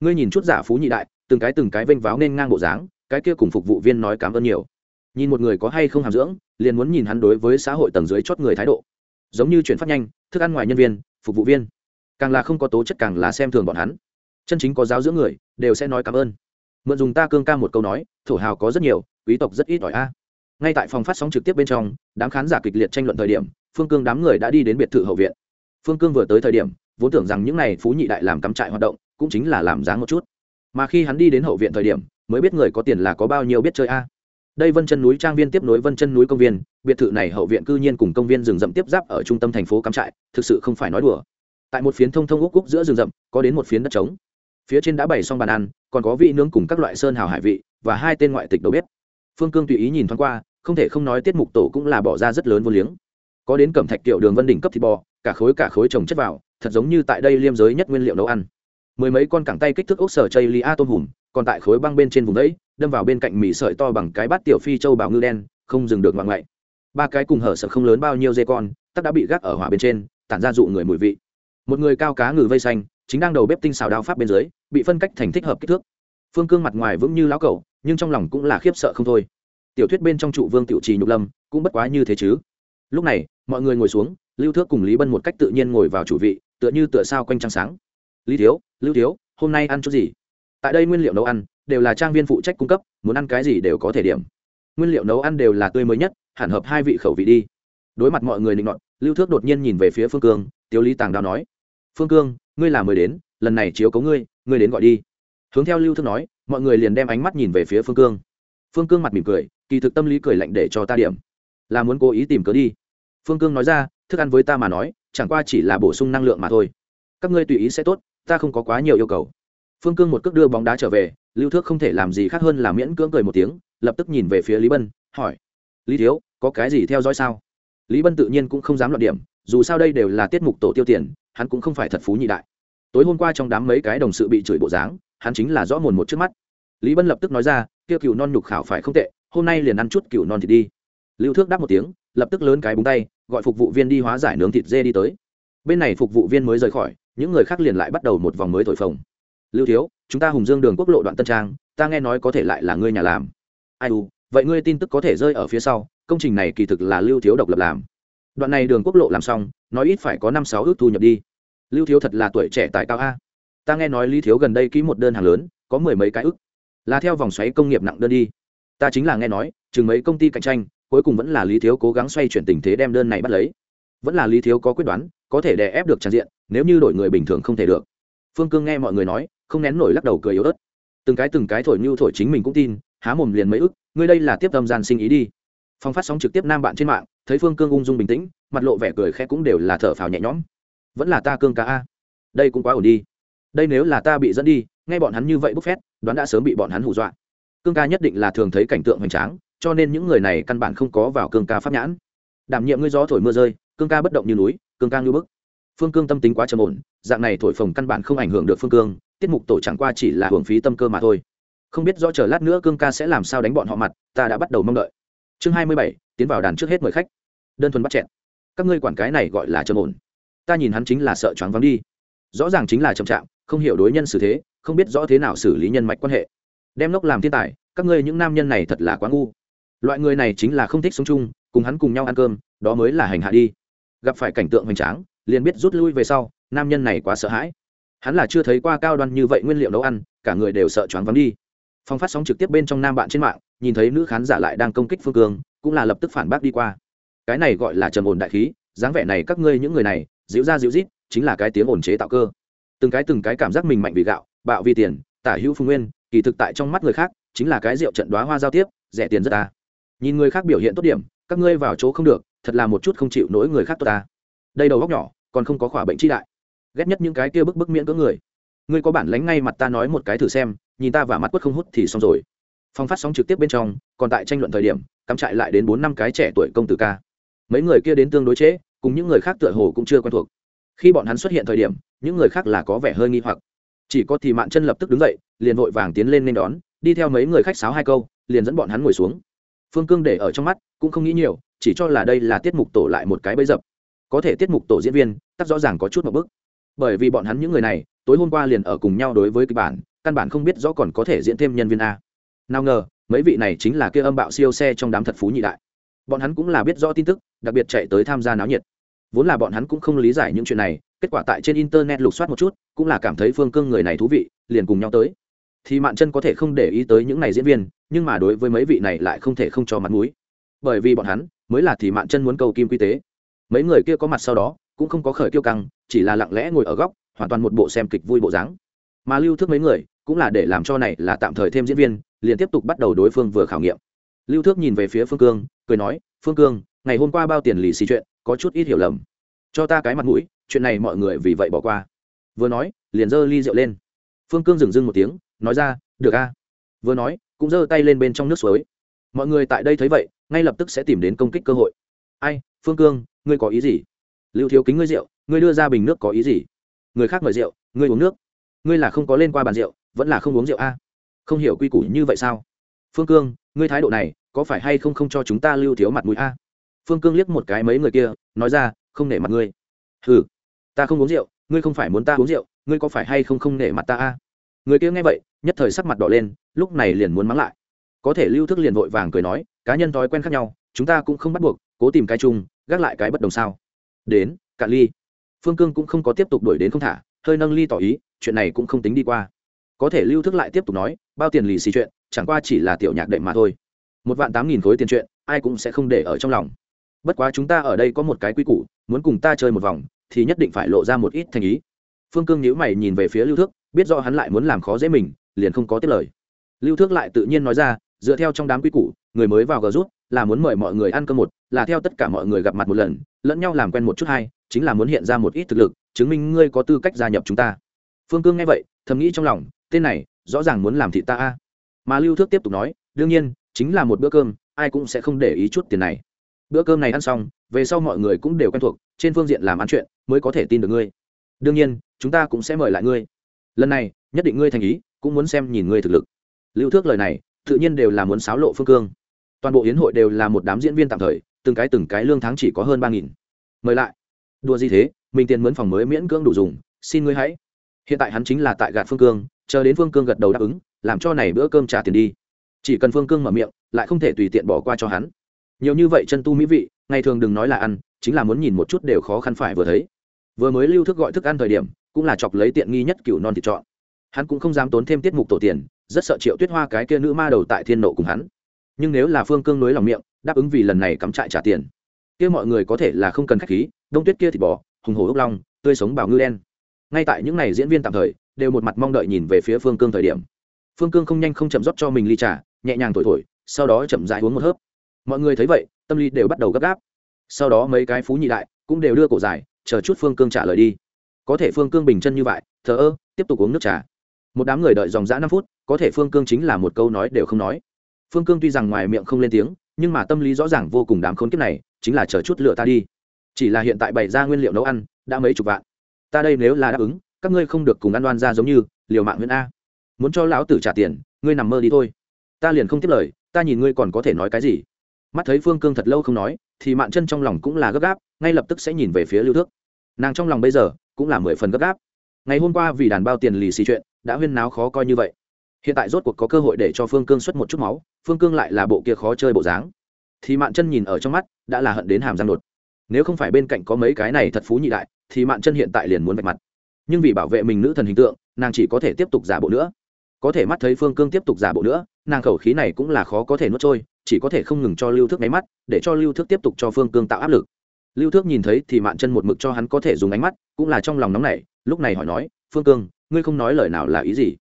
Ngươi nhìn chút giả phú nhị đại, từng cái từng cái vênh váo nên ngang bộ dáng, cái kia cùng phục vụ viên nói cảm ơn nhiều. Nhìn một người có hay không hàm dưỡng, liền muốn nhìn hắn đối với xã hội tầng dưới chót người thái độ. Giống như chuyển phát nhanh, thức ăn ngoài nhân viên, phục vụ viên càng là không có tố chất càng là xem thường bọn hắn. Chân chính có giáo dưỡng người, đều sẽ nói cảm ơn. Mượn dùng ta cương ca một câu nói, thổ hào có rất nhiều, quý tộc rất ít ỏi a. Ngay tại phòng phát sóng trực tiếp bên trong, đám khán giả kịch liệt tranh luận thời điểm, phương cương đám người đã đi đến biệt thự hậu viện. Phương cương vừa tới thời điểm, vốn tưởng rằng những n à y phú nhị đại làm cắm trại hoạt động, cũng chính là làm dáng một chút. Mà khi hắn đi đến hậu viện thời điểm, mới biết người có tiền là có bao nhiêu biết chơi a. Đây vân chân núi trang viên tiếp nối vân chân núi công viên, biệt thự này hậu viện cư nhiên cùng công viên rừng rậm tiếp giáp ở trung tâm thành phố cắm trại, thực sự không phải nói đùa tại một phiến thông thông úc úc giữa rừng rậm, có đến một phiến đất trống. Phía trên đã bày xong bàn ăn, còn có vị nướng cùng các loại sơn hào hải vị và hai tên ngoại tịch đầu bếp. Phương cương tùy ý nhìn thoáng qua, không thể không nói tiết mục tổ cũng là bỏ ra rất lớn vô liếng. Có đến cẩm thạch tiểu đường vân đỉnh cấp thịt bò, cả khối cả khối trồng chất vào, thật giống như tại đây liêm giới nhất nguyên liệu nấu ăn. Mười mấy con cẳng tay kích thước ốc sở chây lia tôm hùm, còn tại khối băng bên trên vùng đấy, đâm vào bên cạnh mì sợi to bằng cái bát tiểu phi châu bào ngư đen, không dừng được ngoạn ngoại. Ba cái cùng hở sợ không lớn bao nhiêu dê con, tắc đã bị gác ở hỏa bên trên, tản ra dụ người mùi vị một người cao cá ngừ vây xanh, chính đang đầu bếp tinh xào đao pháp bên dưới, bị phân cách thành thích hợp kích thước. Phương cương mặt ngoài vững như lão cẩu, nhưng trong lòng cũng là khiếp sợ không thôi. Tiểu thuyết bên trong trụ vương tiểu trì nhục lâm, cũng bất quá như thế chứ. Lúc này, mọi người ngồi xuống, lưu thước cùng lý bân một cách tự nhiên ngồi vào chủ vị, tựa như tựa sao quanh trăng sáng. Lý thiếu, lưu thiếu, hôm nay ăn chút gì? Tại đây nguyên liệu nấu ăn, đều là trang viên phụ trách cung cấp, muốn ăn cái gì đều có thể điểm. Nguyên liệu nấu ăn đều là tươi mới nhất, hẳn hợp hai vị khẩu vị đi. Đối mặt mọi người định luận lưu thước đột nhiên nhìn về phía phương cương tiếu lý tàng đao nói phương cương, ngươi là mới đến, lần này chiếu cấu ngươi ngươi đến gọi đi. Hướng theo lưu thước nói, mọi người liền đem ánh mắt nhìn về phía phương cương. Phương cương mặt mỉm cười, kỳ thực tâm lý cười lạnh để cho ta điểm. Là muốn cố ý tìm cớ đi. Phương cương nói ra, thức ăn với ta mà nói, chẳng qua chỉ là bổ sung năng lượng mà thôi. Các ngươi tùy ý sẽ tốt, ta không có quá nhiều yêu cầu. Phương cương một cước đưa bóng đá trở về, lưu thước không thể làm gì khác hơn là miễn cưỡng cười một tiếng, lập tức nhìn về phía lý bân, hỏi. Lý thiếu, có cái gì theo dõi sao? Lý bân tự nhiên cũng không dám loạn điểm, dù sao đây đều là tiết mục tổ tiêu tiền hắn cũng không phải thật phú nhị đại. Tối hôm qua trong đám mấy cái đồng sự bị chửi bộ dáng, hắn chính là rõ mồn một trước mắt. Lý bân lập tức nói ra, kia cừu non nhục khảo phải không tệ, hôm nay liền ăn chút cừu non thịt đi. Lưu thước đáp một tiếng, lập tức lớn cái búng tay, gọi phục vụ viên đi hóa giải nướng thịt dê đi tới. Bên này phục vụ viên mới rời khỏi, những người khác liền lại bắt đầu một vòng mới thổi phồng. Lưu thiếu, chúng ta hùng dương đường quốc lộ đoạn tân trang, ta nghe nói có thể lại là ngươi nhà làm. Ai u, vậy ngươi tin tức có thể rơi ở phía sau, công trình này kỳ thực là lưu thiếu độc lập làm. Đoạn này đường quốc lộ làm xong nói ít phải có năm sáu ước thu nhập đi. Lưu thiếu thật là tuổi trẻ tại cao a. Ta nghe nói lý thiếu gần đây ký một đơn hàng lớn, có mười mấy cái ước. Là theo vòng xoáy công nghiệp nặng đơn đi. Ta chính là nghe nói, chừng mấy công ty cạnh tranh, cuối cùng vẫn là lý thiếu cố gắng xoay chuyển tình thế đem đơn này bắt lấy. Vẫn là lý thiếu có quyết đoán, có thể đè ép được tràn diện, nếu như đổi người bình thường không thể được. Phương cương nghe mọi người nói, không nén nổi lắc đầu cười yếu ớt. Từng cái từng cái thổi như thổi chính mình cũng tin, há mồm liền mấy ức ngươi đây là tiếp tâm gian sinh ý đi phòng phát sóng trực tiếp nam bạn trên mạng, thấy phương cương ung dung bình tĩnh, mặt lộ vẻ cười khẽ cũng đều là thở phào nhẹ nhõm. Vẫn là ta cương ca a. Đây cũng quá ổn đi. Đây nếu là ta bị dẫn đi, nghe bọn hắn như vậy bốc phét, đoán đã sớm bị bọn hắn hù dọa. Cương ca nhất định là thường thấy cảnh tượng hoành tráng, cho nên những người này căn bản không có vào cương ca pháp nhãn. Đảm nhiệm ngươi gió thổi mưa rơi, cương ca bất động như núi, cương ca như bức. Phương cương tâm tính quá trầm ổn, dạng này thổi phồng căn bản không ảnh hưởng được phương cương, tiết mục tổ chẳng qua chỉ là hưởng phí tâm cơ mà thôi. Không biết rõ chờ lát nữa cương ca sẽ làm sao đánh bọn họ mặt, ta đã bắt đầu mong đợi chương hai mươi bảy, tiến vào đàn trước hết mời khách. Đơn thuần bắt chẹn các ngươi quản cái này gọi là trầm ổn. Ta nhìn hắn chính là sợ choáng vắng đi. Rõ ràng chính là trầm trạng không hiểu đối nhân xử thế, không biết rõ thế nào xử lý nhân mạch quan hệ. Đem lốc làm thiên tài, các ngươi những nam nhân này thật là quá ngu. Loại người này chính là không thích sống chung, cùng hắn cùng nhau ăn cơm, đó mới là hành hạ đi. Gặp phải cảnh tượng hoành tráng, liền biết rút lui về sau, nam nhân này quá sợ hãi. Hắn là chưa thấy qua cao đoan như vậy nguyên liệu nấu ăn, cả người đều sợ choáng vắng đi. Phong phát sóng trực tiếp bên trong nam bạn trên mạng nhìn thấy nữ khán giả lại đang công kích phương cương, cũng là lập tức phản bác đi qua. Cái này gọi là trầm ổn đại khí, dáng vẻ này các ngươi những người này, dịu ra dịu rít, chính là cái tiếng ổn chế tạo cơ. Từng cái từng cái cảm giác mình mạnh vì gạo, bạo vì tiền, tả hữu phương nguyên, kỳ thực tại trong mắt người khác, chính là cái rượu trận đoá hoa giao tiếp, rẻ tiền rất ta. Nhìn người khác biểu hiện tốt điểm, các ngươi vào chỗ không được, thật là một chút không chịu nỗi người khác tốt ta. Đây đầu góc nhỏ, còn không có khỏa bệnh chi đại. Ghét nhất những cái kia bức bức miễn cỡ người. Ngươi có bản lánh ngay mặt ta nói một cái thử xem, nhìn ta và mắt quất không hút thì xong rồi phong phát sóng trực tiếp bên trong còn tại tranh luận thời điểm cắm trại lại đến bốn năm cái trẻ tuổi công tử ca. Mấy người kia đến tương đối chế, cùng những người khác tựa hồ cũng chưa quen thuộc. Khi bọn hắn xuất hiện thời điểm những người khác là có vẻ hơi nghi hoặc. Chỉ có thì mạn chân lập tức đứng dậy liền vội vàng tiến lên nên đón đi theo mấy người khách sáo hai câu liền dẫn bọn hắn ngồi xuống. Phương cương để ở trong mắt cũng không nghĩ nhiều chỉ cho là đây là tiết mục tổ lại một cái bẫy dập. Có thể tiết mục tổ diễn viên tắt rõ ràng có chút một bức bởi vì bọn hắn những người này tối hôm qua liền ở cùng nhau đối với kịch bản căn bản không biết rõ còn có thể diễn thêm nhân viên a nào ngờ, mấy vị này chính là kia âm bạo siêu xe trong đám thật phú nhị đại. Bọn hắn cũng là biết rõ tin tức, đặc biệt chạy tới tham gia náo nhiệt. Vốn là bọn hắn cũng không lý giải những chuyện này, kết quả tại trên internet lục soát một chút, cũng là cảm thấy phương cương người này thú vị, liền cùng nhau tới. Thì mạn chân có thể không để ý tới những này diễn viên, nhưng mà đối với mấy vị này lại không thể không cho mặt mũi. Bởi vì bọn hắn, mới là thì mạn chân muốn cầu kim quy tế. Mấy người kia có mặt sau đó, cũng không có khởi kiêu căng, chỉ là lặng lẽ ngồi ở góc, hoàn toàn một bộ xem kịch vui bộ dáng. Mà lưu thức mấy người, cũng là để làm cho này là tạm thời thêm diễn viên liền tiếp tục bắt đầu đối phương vừa khảo nghiệm. Lưu thước nhìn về phía phương cương, cười nói, phương cương, ngày hôm qua bao tiền lì xì chuyện, có chút ít hiểu lầm. Cho ta cái mặt mũi, chuyện này mọi người vì vậy bỏ qua. Vừa nói, liền giơ ly rượu lên. Phương cương dừng dưng một tiếng, nói ra, được a. Vừa nói, cũng giơ tay lên bên trong nước suối. Mọi người tại đây thấy vậy, ngay lập tức sẽ tìm đến công kích cơ hội. Ai, phương cương, ngươi có ý gì? Lưu thiếu kính ngươi rượu, ngươi đưa ra bình nước có ý gì? Người khác mời rượu, ngươi uống nước. Ngươi là không có lên qua bàn rượu, vẫn là không uống rượu a không hiểu quy củ như vậy sao? Phương cương, ngươi thái độ này, có phải hay không không cho chúng ta lưu thiếu mặt mũi a? Phương cương liếc một cái mấy người kia, nói ra, không nể mặt ngươi. Ừ ta không uống rượu, ngươi không phải muốn ta uống rượu, ngươi có phải hay không không nể mặt ta a? Người kia nghe vậy, nhất thời sắc mặt đỏ lên, lúc này liền muốn mắng lại. Có thể lưu thức liền vội vàng cười nói, cá nhân thói quen khác nhau, chúng ta cũng không bắt buộc, cố tìm cái chung, gác lại cái bất đồng sao? Đến, cạn ly. Phương cương cũng không có tiếp tục đuổi đến không thả, hơi nâng ly tỏ ý, chuyện này cũng không tính đi qua có thể lưu thức lại tiếp tục nói, bao tiền lì xì chuyện, chẳng qua chỉ là tiểu nhạc đệm mà thôi. Một vạn tám nghìn khối tiền chuyện, ai cũng sẽ không để ở trong lòng. Bất quá chúng ta ở đây có một cái quy củ, muốn cùng ta chơi một vòng, thì nhất định phải lộ ra một ít thành ý. Phương cương nhíu mày nhìn về phía lưu thước biết do hắn lại muốn làm khó dễ mình, liền không có tiết lời. Lưu thước lại tự nhiên nói ra, dựa theo trong đám quy củ, người mới vào gờ rút, là muốn mời mọi người ăn cơm một, là theo tất cả mọi người gặp mặt một lần, lẫn nhau làm quen một chút hay chính là muốn hiện ra một ít thực lực, chứng minh ngươi có tư cách gia nhập chúng ta. Phương cương nghe vậy, thầm nghĩ trong lòng tên này rõ ràng muốn làm thị ta a. Mà lưu thước tiếp tục nói, đương nhiên, chính là một bữa cơm, ai cũng sẽ không để ý chút tiền này. Bữa cơm này ăn xong, về sau mọi người cũng đều quen thuộc, trên phương diện làm ăn chuyện, mới có thể tin được ngươi. Đương nhiên, chúng ta cũng sẽ mời lại ngươi. Lần này, nhất định ngươi thành ý, cũng muốn xem nhìn ngươi thực lực. Lưu thước lời này, tự nhiên đều là muốn xáo lộ phương cương. Toàn bộ yến hội đều là một đám diễn viên tạm thời, từng cái từng cái lương tháng chỉ có hơn ba nghìn. Mời lại. Đùa gì thế, mình tiền mướn phòng mới miễn cưỡng đủ dùng, xin ngươi hãy. Hiện tại hắn chính là tại gạt phương cương chờ đến phương cương gật đầu đáp ứng, làm cho này bữa cơm trả tiền đi. Chỉ cần phương cương mở miệng, lại không thể tùy tiện bỏ qua cho hắn. Nhiều như vậy chân tu mỹ vị, ngày thường đừng nói là ăn, chính là muốn nhìn một chút đều khó khăn phải vừa thấy. Vừa mới lưu thức gọi thức ăn thời điểm, cũng là chọc lấy tiện nghi nhất cựu non thịt chọn hắn cũng không dám tốn thêm tiết mục tổ tiền, rất sợ triệu tuyết hoa cái kia nữ ma đầu tại thiên nộ cùng hắn. Nhưng nếu là phương cương nối lòng miệng, đáp ứng vì lần này cắm trại trả tiền. Kia mọi người có thể là không cần khách khí, đông tuyết kia thịt bò hùng hồ ốc long, tươi sống bào ngư đen. Ngay tại những ngày diễn viên tạm thời đều một mặt mong đợi nhìn về phía phương cương thời điểm. Phương cương không nhanh không chậm rót cho mình ly trà, nhẹ nhàng thổi thổi, sau đó chậm dãi uống một hớp. Mọi người thấy vậy, tâm lý đều bắt đầu gấp gáp. Sau đó mấy cái phú nhị đại cũng đều đưa cổ dài, chờ chút phương cương trả lời đi. Có thể phương cương bình chân như vậy, thờ ơ, tiếp tục uống nước trà. Một đám người đợi dòng dã năm phút, có thể phương cương chính là một câu nói đều không nói. Phương cương tuy rằng ngoài miệng không lên tiếng, nhưng mà tâm lý rõ ràng vô cùng đám khốn kiếp này, chính là chờ chút lựa ta đi. Chỉ là hiện tại bày ra nguyên liệu nấu ăn, đã mấy chục vạn. Ta đây nếu là đáp ứng các ngươi không được cùng ăn đoan ra giống như, liều mạng nguyễn a. Muốn cho lão tử trả tiền, ngươi nằm mơ đi thôi. Ta liền không tiếp lời, ta nhìn ngươi còn có thể nói cái gì. Mắt thấy phương cương thật lâu không nói, thì mạn chân trong lòng cũng là gấp gáp, ngay lập tức sẽ nhìn về phía lưu thước. Nàng trong lòng bây giờ cũng là mười phần gấp gáp. Ngày hôm qua vì đàn bao tiền lì xì chuyện, đã huyên náo khó coi như vậy. Hiện tại rốt cuộc có cơ hội để cho phương cương xuất một chút máu, phương cương lại là bộ kia khó chơi bộ dáng. Thì mạn chân nhìn ở trong mắt, đã là hận đến hàm răng đột. Nếu không phải bên cạnh có mấy cái này thật phú nhị đại, thì mạn chân hiện tại liền muốn vạch mặt nhưng vì bảo vệ mình nữ thần hình tượng, nàng chỉ có thể tiếp tục giả bộ nữa. Có thể mắt thấy phương cương tiếp tục giả bộ nữa, nàng khẩu khí này cũng là khó có thể nuốt trôi, chỉ có thể không ngừng cho lưu thước máy mắt, để cho lưu thước tiếp tục cho phương cương tạo áp lực. Lưu thước nhìn thấy thì mạn chân một mực cho hắn có thể dùng ánh mắt, cũng là trong lòng nóng nảy, lúc này hỏi nói, phương cương, ngươi không nói lời nào là ý gì?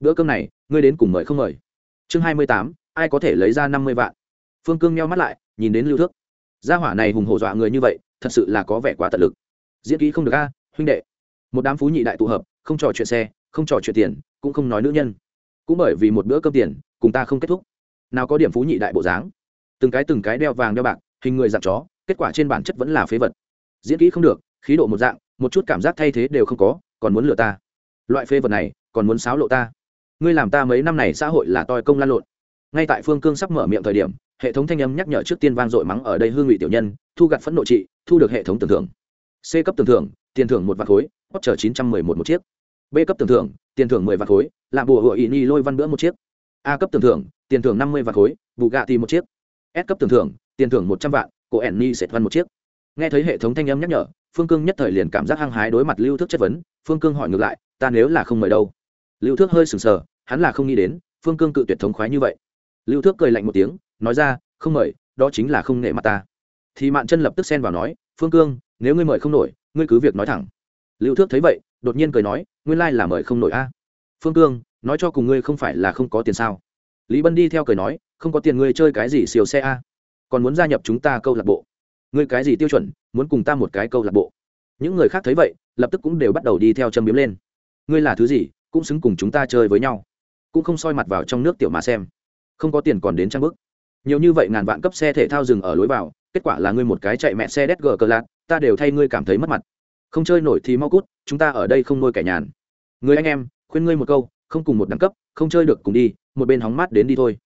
Bữa cơm này, ngươi đến cùng mời không mời? Chương hai mươi tám, ai có thể lấy ra năm mươi vạn? Phương cương meo mắt lại, nhìn đến lưu thước. Gia hỏa này hùng hổ dọa người như vậy, thật sự là có vẻ quá tận lực. Diễn kỹ không được a, huynh đệ một đám phú nhị đại tụ hợp, không trò chuyện xe, không trò chuyện tiền, cũng không nói nữ nhân. Cũng bởi vì một bữa cơm tiền, cùng ta không kết thúc. Nào có điểm phú nhị đại bộ dáng. Từng cái từng cái đeo vàng đeo bạc, hình người dặn chó, kết quả trên bản chất vẫn là phế vật. Diễn kỹ không được, khí độ một dạng, một chút cảm giác thay thế đều không có, còn muốn lừa ta. Loại phế vật này, còn muốn xáo lộ ta. Ngươi làm ta mấy năm này xã hội là toi công lan lộn. Ngay tại phương cương sắp mở miệng thời điểm, hệ thống thanh âm nhắc nhở trước tiên vang dội mắng ở đây hương ngụy tiểu nhân, thu gặt phẫn nộ trị, thu được hệ thống tưởng thưởng. C cấp tưởng thưởng tiền thưởng một vạn khối hot chờ chín trăm mười một một chiếc. B cấp tưởng thưởng, tiền thưởng mười vạn khối làm bùa hựa ý ni lôi văn bữa một chiếc. A cấp tưởng thưởng, tiền thưởng năm mươi vạn khối vụ gạ thì một chiếc. S cấp tưởng thưởng, tiền thưởng một trăm vạn, cổ ẻn ni sẽ văn một chiếc. Nghe thấy hệ thống thanh âm nhắc nhở, phương cương nhất thời liền cảm giác hăng hái đối mặt lưu thước chất vấn, phương cương hỏi ngược lại, ta nếu là không mời đâu? Lưu thước hơi sừng sờ, hắn là không nghĩ đến, phương cương cự tuyệt thống khoái như vậy. Lưu thước cười lạnh một tiếng, nói ra, không mời, đó chính là không nể mặt ta. Thì mạn chân lập tức xen vào nói, phương cương, nếu ngươi mời không nổi ngươi cứ việc nói thẳng. Lưu thước thấy vậy, đột nhiên cười nói, nguyên lai là mời không nổi a. À. Phương cương, nói cho cùng ngươi không phải là không có tiền sao? Lý bân đi theo cười nói, không có tiền ngươi chơi cái gì siêu xe a. Còn muốn gia nhập chúng ta câu lạc bộ. Ngươi cái gì tiêu chuẩn, muốn cùng ta một cái câu lạc bộ? Những người khác thấy vậy, lập tức cũng đều bắt đầu đi theo châm biếm lên. Ngươi là thứ gì, cũng xứng cùng chúng ta chơi với nhau. Cũng không soi mặt vào trong nước tiểu mà xem. Không có tiền còn đến trang bức. Nhiều như vậy ngàn vạn cấp xe thể thao dừng ở lối vào, kết quả là ngươi một cái chạy mẹ xe đét gờ cờ lạc ta đều thay ngươi cảm thấy mất mặt. Không chơi nổi thì mau cút, chúng ta ở đây không nuôi kẻ nhàn. Người anh em, khuyên ngươi một câu, không cùng một đẳng cấp, không chơi được cùng đi, một bên hóng mát đến đi thôi.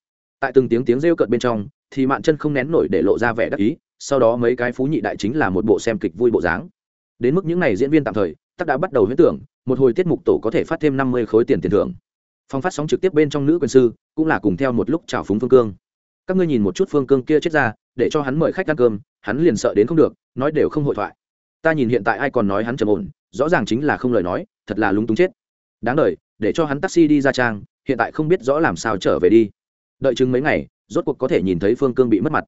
Tại từng tiếng tiếng rêu cợt bên trong, thì mạn chân không nén nổi để lộ ra vẻ đắc ý, sau đó mấy cái phú nhị đại chính là một bộ xem kịch vui bộ dáng. Đến mức những n à y diễn viên tạm thời, tắc đã bắt đầu huyết tưởng, một hồi tiết mục tổ có thể phát thêm năm mươi khối tiền tiền thưởng. Phong phát sóng trực tiếp bên trong nữ quyền sư, cũng là cùng theo một lúc chào phúng phương cương. Các ngươi nhìn một chút phương cương kia chết ra, để cho hắn mời khách ăn cơm hắn liền sợ đến không được, nói đều không hội thoại. Ta nhìn hiện tại ai còn nói hắn trầm ổn, rõ ràng chính là không lời nói, thật là lúng túng chết. Đáng đ để cho hắn taxi đi ra trang, hiện tại không biết rõ làm sao trở về đi. Đợi chừng mấy ngày, rốt cuộc có thể nhìn thấy phương cương bị mất mặt.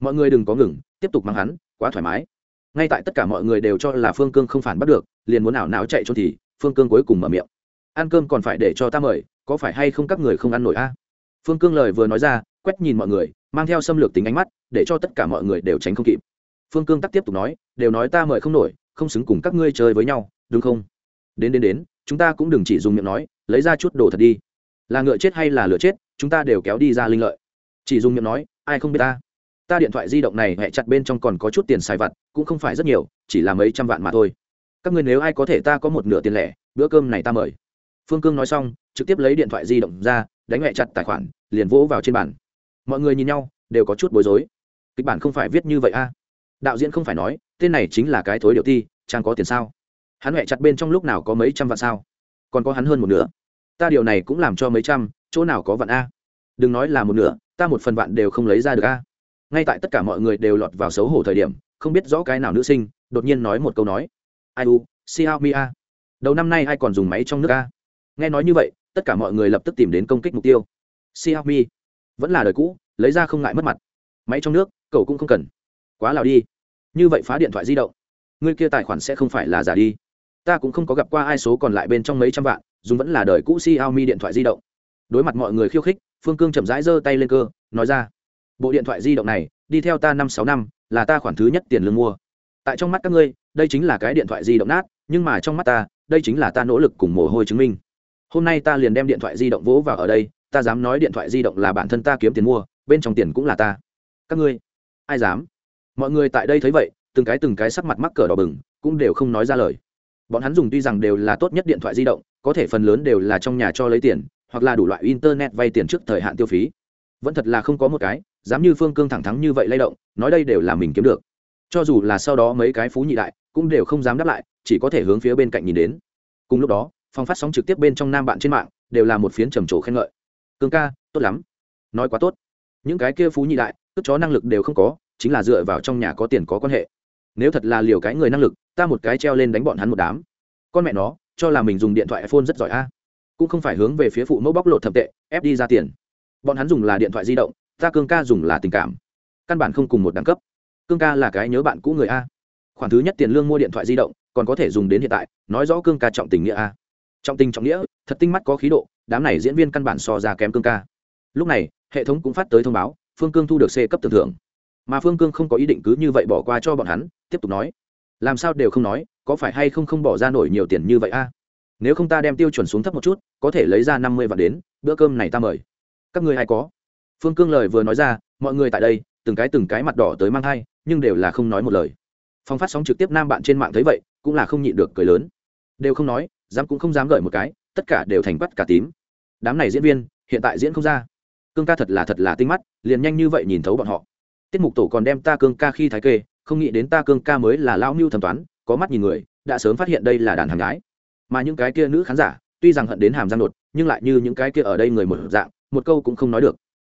Mọi người đừng có ngừng, tiếp tục mang hắn, quá thoải mái. Ngay tại tất cả mọi người đều cho là phương cương không phản bắt được, liền muốn ảo não chạy trốn thì, phương cương cuối cùng mở miệng. Ăn cơm còn phải để cho ta mời, có phải hay không các người không ăn nổi a? Phương cương lời vừa nói ra, quét nhìn mọi người mang theo xâm lược tính ánh mắt, để cho tất cả mọi người đều tránh không kịp. Phương cương tắc tiếp tục nói, đều nói ta mời không nổi, không xứng cùng các ngươi chơi với nhau, đúng không? Đến đến đến, chúng ta cũng đừng chỉ dùng miệng nói, lấy ra chút đồ thật đi. Là ngựa chết hay là lửa chết, chúng ta đều kéo đi ra linh lợi. Chỉ dùng miệng nói, ai không biết ta? Ta điện thoại di động này hẹ chặt bên trong còn có chút tiền xài vặt, cũng không phải rất nhiều, chỉ là mấy trăm vạn mà thôi. Các người nếu ai có thể ta có một nửa tiền lẻ, bữa cơm này ta mời. Phương cương nói xong, trực tiếp lấy điện thoại di động ra, đánh hẹ chặt tài khoản, liền vỗ vào trên bàn mọi người nhìn nhau, đều có chút bối rối. Kịch bản không phải viết như vậy a. Đạo diễn không phải nói, tên này chính là cái thối điệu ti trang có tiền sao? Hắn huệ chặt bên trong lúc nào có mấy trăm vạn sao? Còn có hắn hơn một nửa. Ta điều này cũng làm cho mấy trăm, chỗ nào có vạn a? Đừng nói là một nửa, ta một phần vạn đều không lấy ra được a. Ngay tại tất cả mọi người đều lọt vào xấu hổ thời điểm, không biết rõ cái nào nữ sinh, đột nhiên nói một câu nói. Ai u xiaomi a. Đầu năm nay ai còn dùng máy trong nước a? Nghe nói như vậy, tất cả mọi người lập tức tìm đến công kích mục tiêu. Xiaomi vẫn là đời cũ, lấy ra không ngại mất mặt. Máy trong nước, cậu cũng không cần. Quá lào đi. Như vậy phá điện thoại di động. Người kia tài khoản sẽ không phải là giả đi. Ta cũng không có gặp qua ai số còn lại bên trong mấy trăm vạn dùng vẫn là đời cũ xiaomi điện thoại di động. Đối mặt mọi người khiêu khích, phương cương chậm rãi giơ tay lên cơ, nói ra, bộ điện thoại di động này, đi theo ta năm sáu năm, là ta khoản thứ nhất tiền lương mua. Tại trong mắt các ngươi, đây chính là cái điện thoại di động nát, nhưng mà trong mắt ta, đây chính là ta nỗ lực cùng mồ hôi chứng minh. Hôm nay ta liền đem điện thoại di động vỗ vào ở đây ta dám nói điện thoại di động là bản thân ta kiếm tiền mua, bên trong tiền cũng là ta. Các ngươi, ai dám? Mọi người tại đây thấy vậy, từng cái từng cái sắc mặt mắc cờ đỏ bừng, cũng đều không nói ra lời. Bọn hắn dùng tuy rằng đều là tốt nhất điện thoại di động, có thể phần lớn đều là trong nhà cho lấy tiền, hoặc là đủ loại internet vay tiền trước thời hạn tiêu phí. Vẫn thật là không có một cái, dám như phương cương thẳng thắng như vậy lay động, nói đây đều là mình kiếm được. Cho dù là sau đó mấy cái phú nhị đại, cũng đều không dám đáp lại, chỉ có thể hướng phía bên cạnh nhìn đến. Cùng lúc đó, phòng phát sóng trực tiếp bên trong nam bạn trên mạng, đều là một phiến trầm trồ khen ngợi cương ca, tốt lắm. Nói quá tốt. Những cái kia phú nhị đại cướp chó năng lực đều không có, chính là dựa vào trong nhà có tiền có quan hệ. Nếu thật là liều cái người năng lực, ta một cái treo lên đánh bọn hắn một đám. Con mẹ nó, cho là mình dùng điện thoại iphone rất giỏi a. Cũng không phải hướng về phía phụ mẫu bóc lột thập tệ, ép đi ra tiền. Bọn hắn dùng là điện thoại di động, ta cương ca dùng là tình cảm. Căn bản không cùng một đẳng cấp. Cương ca là cái nhớ bạn cũ người a. Khoản thứ nhất tiền lương mua điện thoại di động, còn có thể dùng đến hiện tại, nói rõ cương ca trọng tình nghĩa a. Trọng tình trọng nghĩa thật tinh mắt có khí độ, đám này diễn viên căn bản so ra kém cương ca. Lúc này, hệ thống cũng phát tới thông báo, phương cương thu được c cấp tưởng thưởng. Mà phương cương không có ý định cứ như vậy bỏ qua cho bọn hắn, tiếp tục nói, làm sao đều không nói, có phải hay không không bỏ ra nổi nhiều tiền như vậy a? Nếu không ta đem tiêu chuẩn xuống thấp một chút, có thể lấy ra năm mươi vạn đến, bữa cơm này ta mời. Các ngươi hay có? Phương cương lời vừa nói ra, mọi người tại đây, từng cái từng cái mặt đỏ tới mang thai, nhưng đều là không nói một lời. Phong phát sóng trực tiếp nam bạn trên mạng thấy vậy, cũng là không nhịn được cười lớn. Đều không nói, dám cũng không dám gợi một cái tất cả đều thành bắt cả tím. Đám này diễn viên, hiện tại diễn không ra. Cương ca thật là thật là tinh mắt, liền nhanh như vậy nhìn thấu bọn họ. Tiết mục tổ còn đem ta cương ca khi thái kê, không nghĩ đến ta cương ca mới là lao mưu thẩm toán, có mắt nhìn người, đã sớm phát hiện đây là đàn hàng gái. Mà những cái kia nữ khán giả, tuy rằng hận đến hàm răng đột, nhưng lại như những cái kia ở đây người một dạng, một câu cũng không nói được.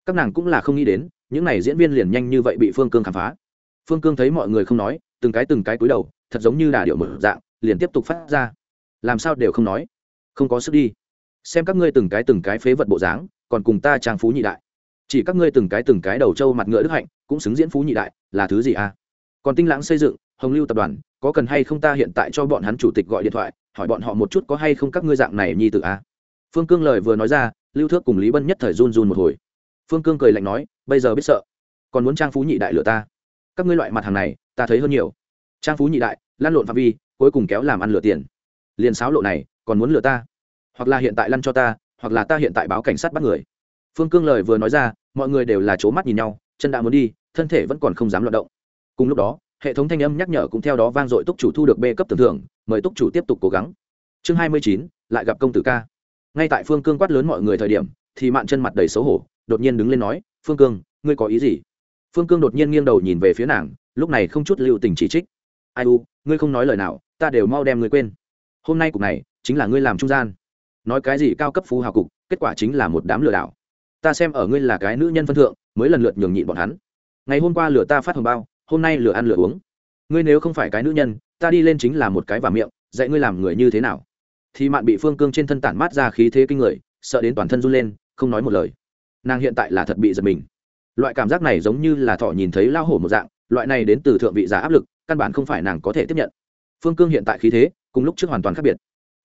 Các nàng cũng là không nghĩ đến, những này diễn viên liền nhanh như vậy bị phương cương khám phá. Phương cương thấy mọi người không nói, từng cái từng cái cúi đầu, thật giống như đà điệu một dạng, liền tiếp tục phát ra. Làm sao đều không nói không có sức đi. Xem các ngươi từng cái từng cái phế vật bộ dáng, còn cùng ta trang phú nhị đại. Chỉ các ngươi từng cái từng cái đầu trâu mặt ngựa đức hạnh, cũng xứng diễn phú nhị đại, là thứ gì à? Còn tinh lãng xây dựng, hồng lưu tập đoàn, có cần hay không ta hiện tại cho bọn hắn chủ tịch gọi điện thoại, hỏi bọn họ một chút có hay không các ngươi dạng này nhi tự à? Phương cương lời vừa nói ra, lưu thước cùng lý bân nhất thời run run một hồi. Phương cương cười lạnh nói, bây giờ biết sợ, còn muốn trang phú nhị đại lựa ta? Các ngươi loại mặt hàng này, ta thấy hơn nhiều. Trang phú nhị đại lan lộn phạm vi, cuối cùng kéo làm ăn lừa tiền. Liền sáo lộ này, còn muốn lừa ta? Hoặc là hiện tại lăn cho ta, hoặc là ta hiện tại báo cảnh sát bắt người. Phương cương lời vừa nói ra, mọi người đều là c h ố mắt nhìn nhau, chân đã muốn đi, thân thể vẫn còn không dám loạt động. Cùng lúc đó, hệ thống thanh âm nhắc nhở cũng theo đó vang dội túc chủ thu được b cấp tưởng thưởng, mời túc chủ tiếp tục cố gắng. Chương hai mươi chín, lại gặp công tử ca. Ngay tại phương cương quát lớn mọi người thời điểm, thì mạn chân mặt đầy xấu hổ, đột nhiên đứng lên nói, phương cương, ngươi có ý gì? Phương cương đột nhiên nghiêng đầu nhìn về phía nàng, lúc này không chút lưu tình chỉ trích. Ai u, ngươi không nói lời nào, ta đều mau đem ngươi quên. Hôm nay cục này, chính là ngươi làm trung gian nói cái gì cao cấp phú hào cục, kết quả chính là một đám lừa đảo. Ta xem ở ngươi là cái nữ nhân phân thượng, mới lần lượt nhường nhịn bọn hắn. Ngày hôm qua lừa ta phát hồng bao, hôm nay lừa ăn lừa uống. Ngươi nếu không phải cái nữ nhân, ta đi lên chính là một cái và miệng, dạy ngươi làm người như thế nào. Thì mạn bị phương cương trên thân tản mát ra khí thế kinh người, sợ đến toàn thân run lên, không nói một lời. Nàng hiện tại là thật bị giật mình. Loại cảm giác này giống như là thọ nhìn thấy lao hổ một dạng, loại này đến từ thượng vị giả áp lực, căn bản không phải nàng có thể tiếp nhận. Phương cương hiện tại khí thế, cùng lúc trước hoàn toàn khác biệt.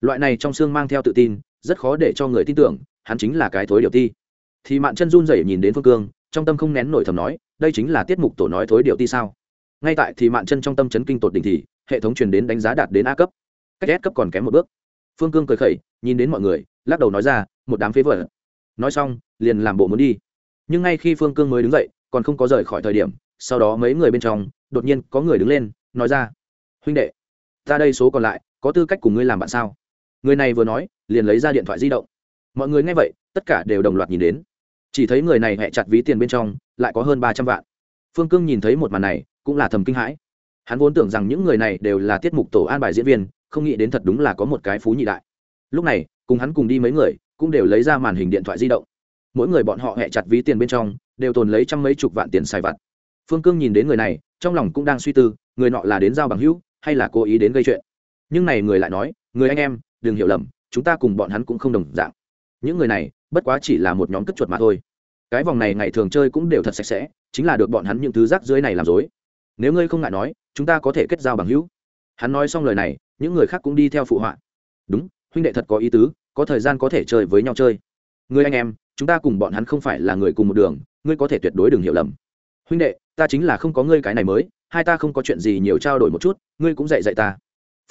Loại này trong xương mang theo tự tin rất khó để cho người tin tưởng, hắn chính là cái thối điều ti. Thì mạn chân run rẩy nhìn đến phương cương, trong tâm không nén nổi thầm nói, đây chính là tiết mục tổ nói thối điều ti sao? Ngay tại thì mạn chân trong tâm chấn kinh tột đỉnh thì, hệ thống truyền đến đánh giá đạt đến a cấp. Cách s cấp còn kém một bước. Phương cương cười khẩy, nhìn đến mọi người, lắc đầu nói ra, một đám phế vợ nói xong, liền làm bộ muốn đi. Nhưng ngay khi phương cương mới đứng dậy, còn không có rời khỏi thời điểm, sau đó mấy người bên trong, đột nhiên có người đứng lên, nói ra, huynh đệ, ta đây số còn lại, có tư cách cùng ngươi làm bạn sao? Người này vừa nói liền lấy ra điện thoại di động. Mọi người nghe vậy, tất cả đều đồng loạt nhìn đến. Chỉ thấy người này hẹ chặt ví tiền bên trong, lại có hơn ba trăm vạn. Phương cương nhìn thấy một màn này, cũng là thầm kinh hãi. Hắn vốn tưởng rằng những người này đều là tiết mục tổ an bài diễn viên, không nghĩ đến thật đúng là có một cái phú nhị đại. Lúc này, cùng hắn cùng đi mấy người, cũng đều lấy ra màn hình điện thoại di động. Mỗi người bọn họ hẹ chặt ví tiền bên trong, đều tồn lấy trăm mấy chục vạn tiền xài vặt. Phương cương nhìn đến người này, trong lòng cũng đang suy tư, người nọ là đến giao bằng hữu, hay là cố ý đến gây chuyện. Nhưng này người lại nói, người anh em, đừng hiểu lầm chúng ta cùng bọn hắn cũng không đồng dạng. Những người này, bất quá chỉ là một nhóm cất chuột mà thôi. Cái vòng này ngày thường chơi cũng đều thật sạch sẽ, chính là được bọn hắn những thứ rác dưới này làm dối nếu ngươi không ngại nói, chúng ta có thể kết giao bằng hữu. Hắn nói xong lời này, những người khác cũng đi theo phụ họa. Đúng, huynh đệ thật có ý tứ, có thời gian có thể chơi với nhau chơi. Người anh em, chúng ta cùng bọn hắn không phải là người cùng một đường, ngươi có thể tuyệt đối đừng hiểu lầm. Huynh đệ, ta chính là không có ngươi cái này mới, hai ta không có chuyện gì nhiều trao đổi một chút, ngươi cũng dạy dạy ta.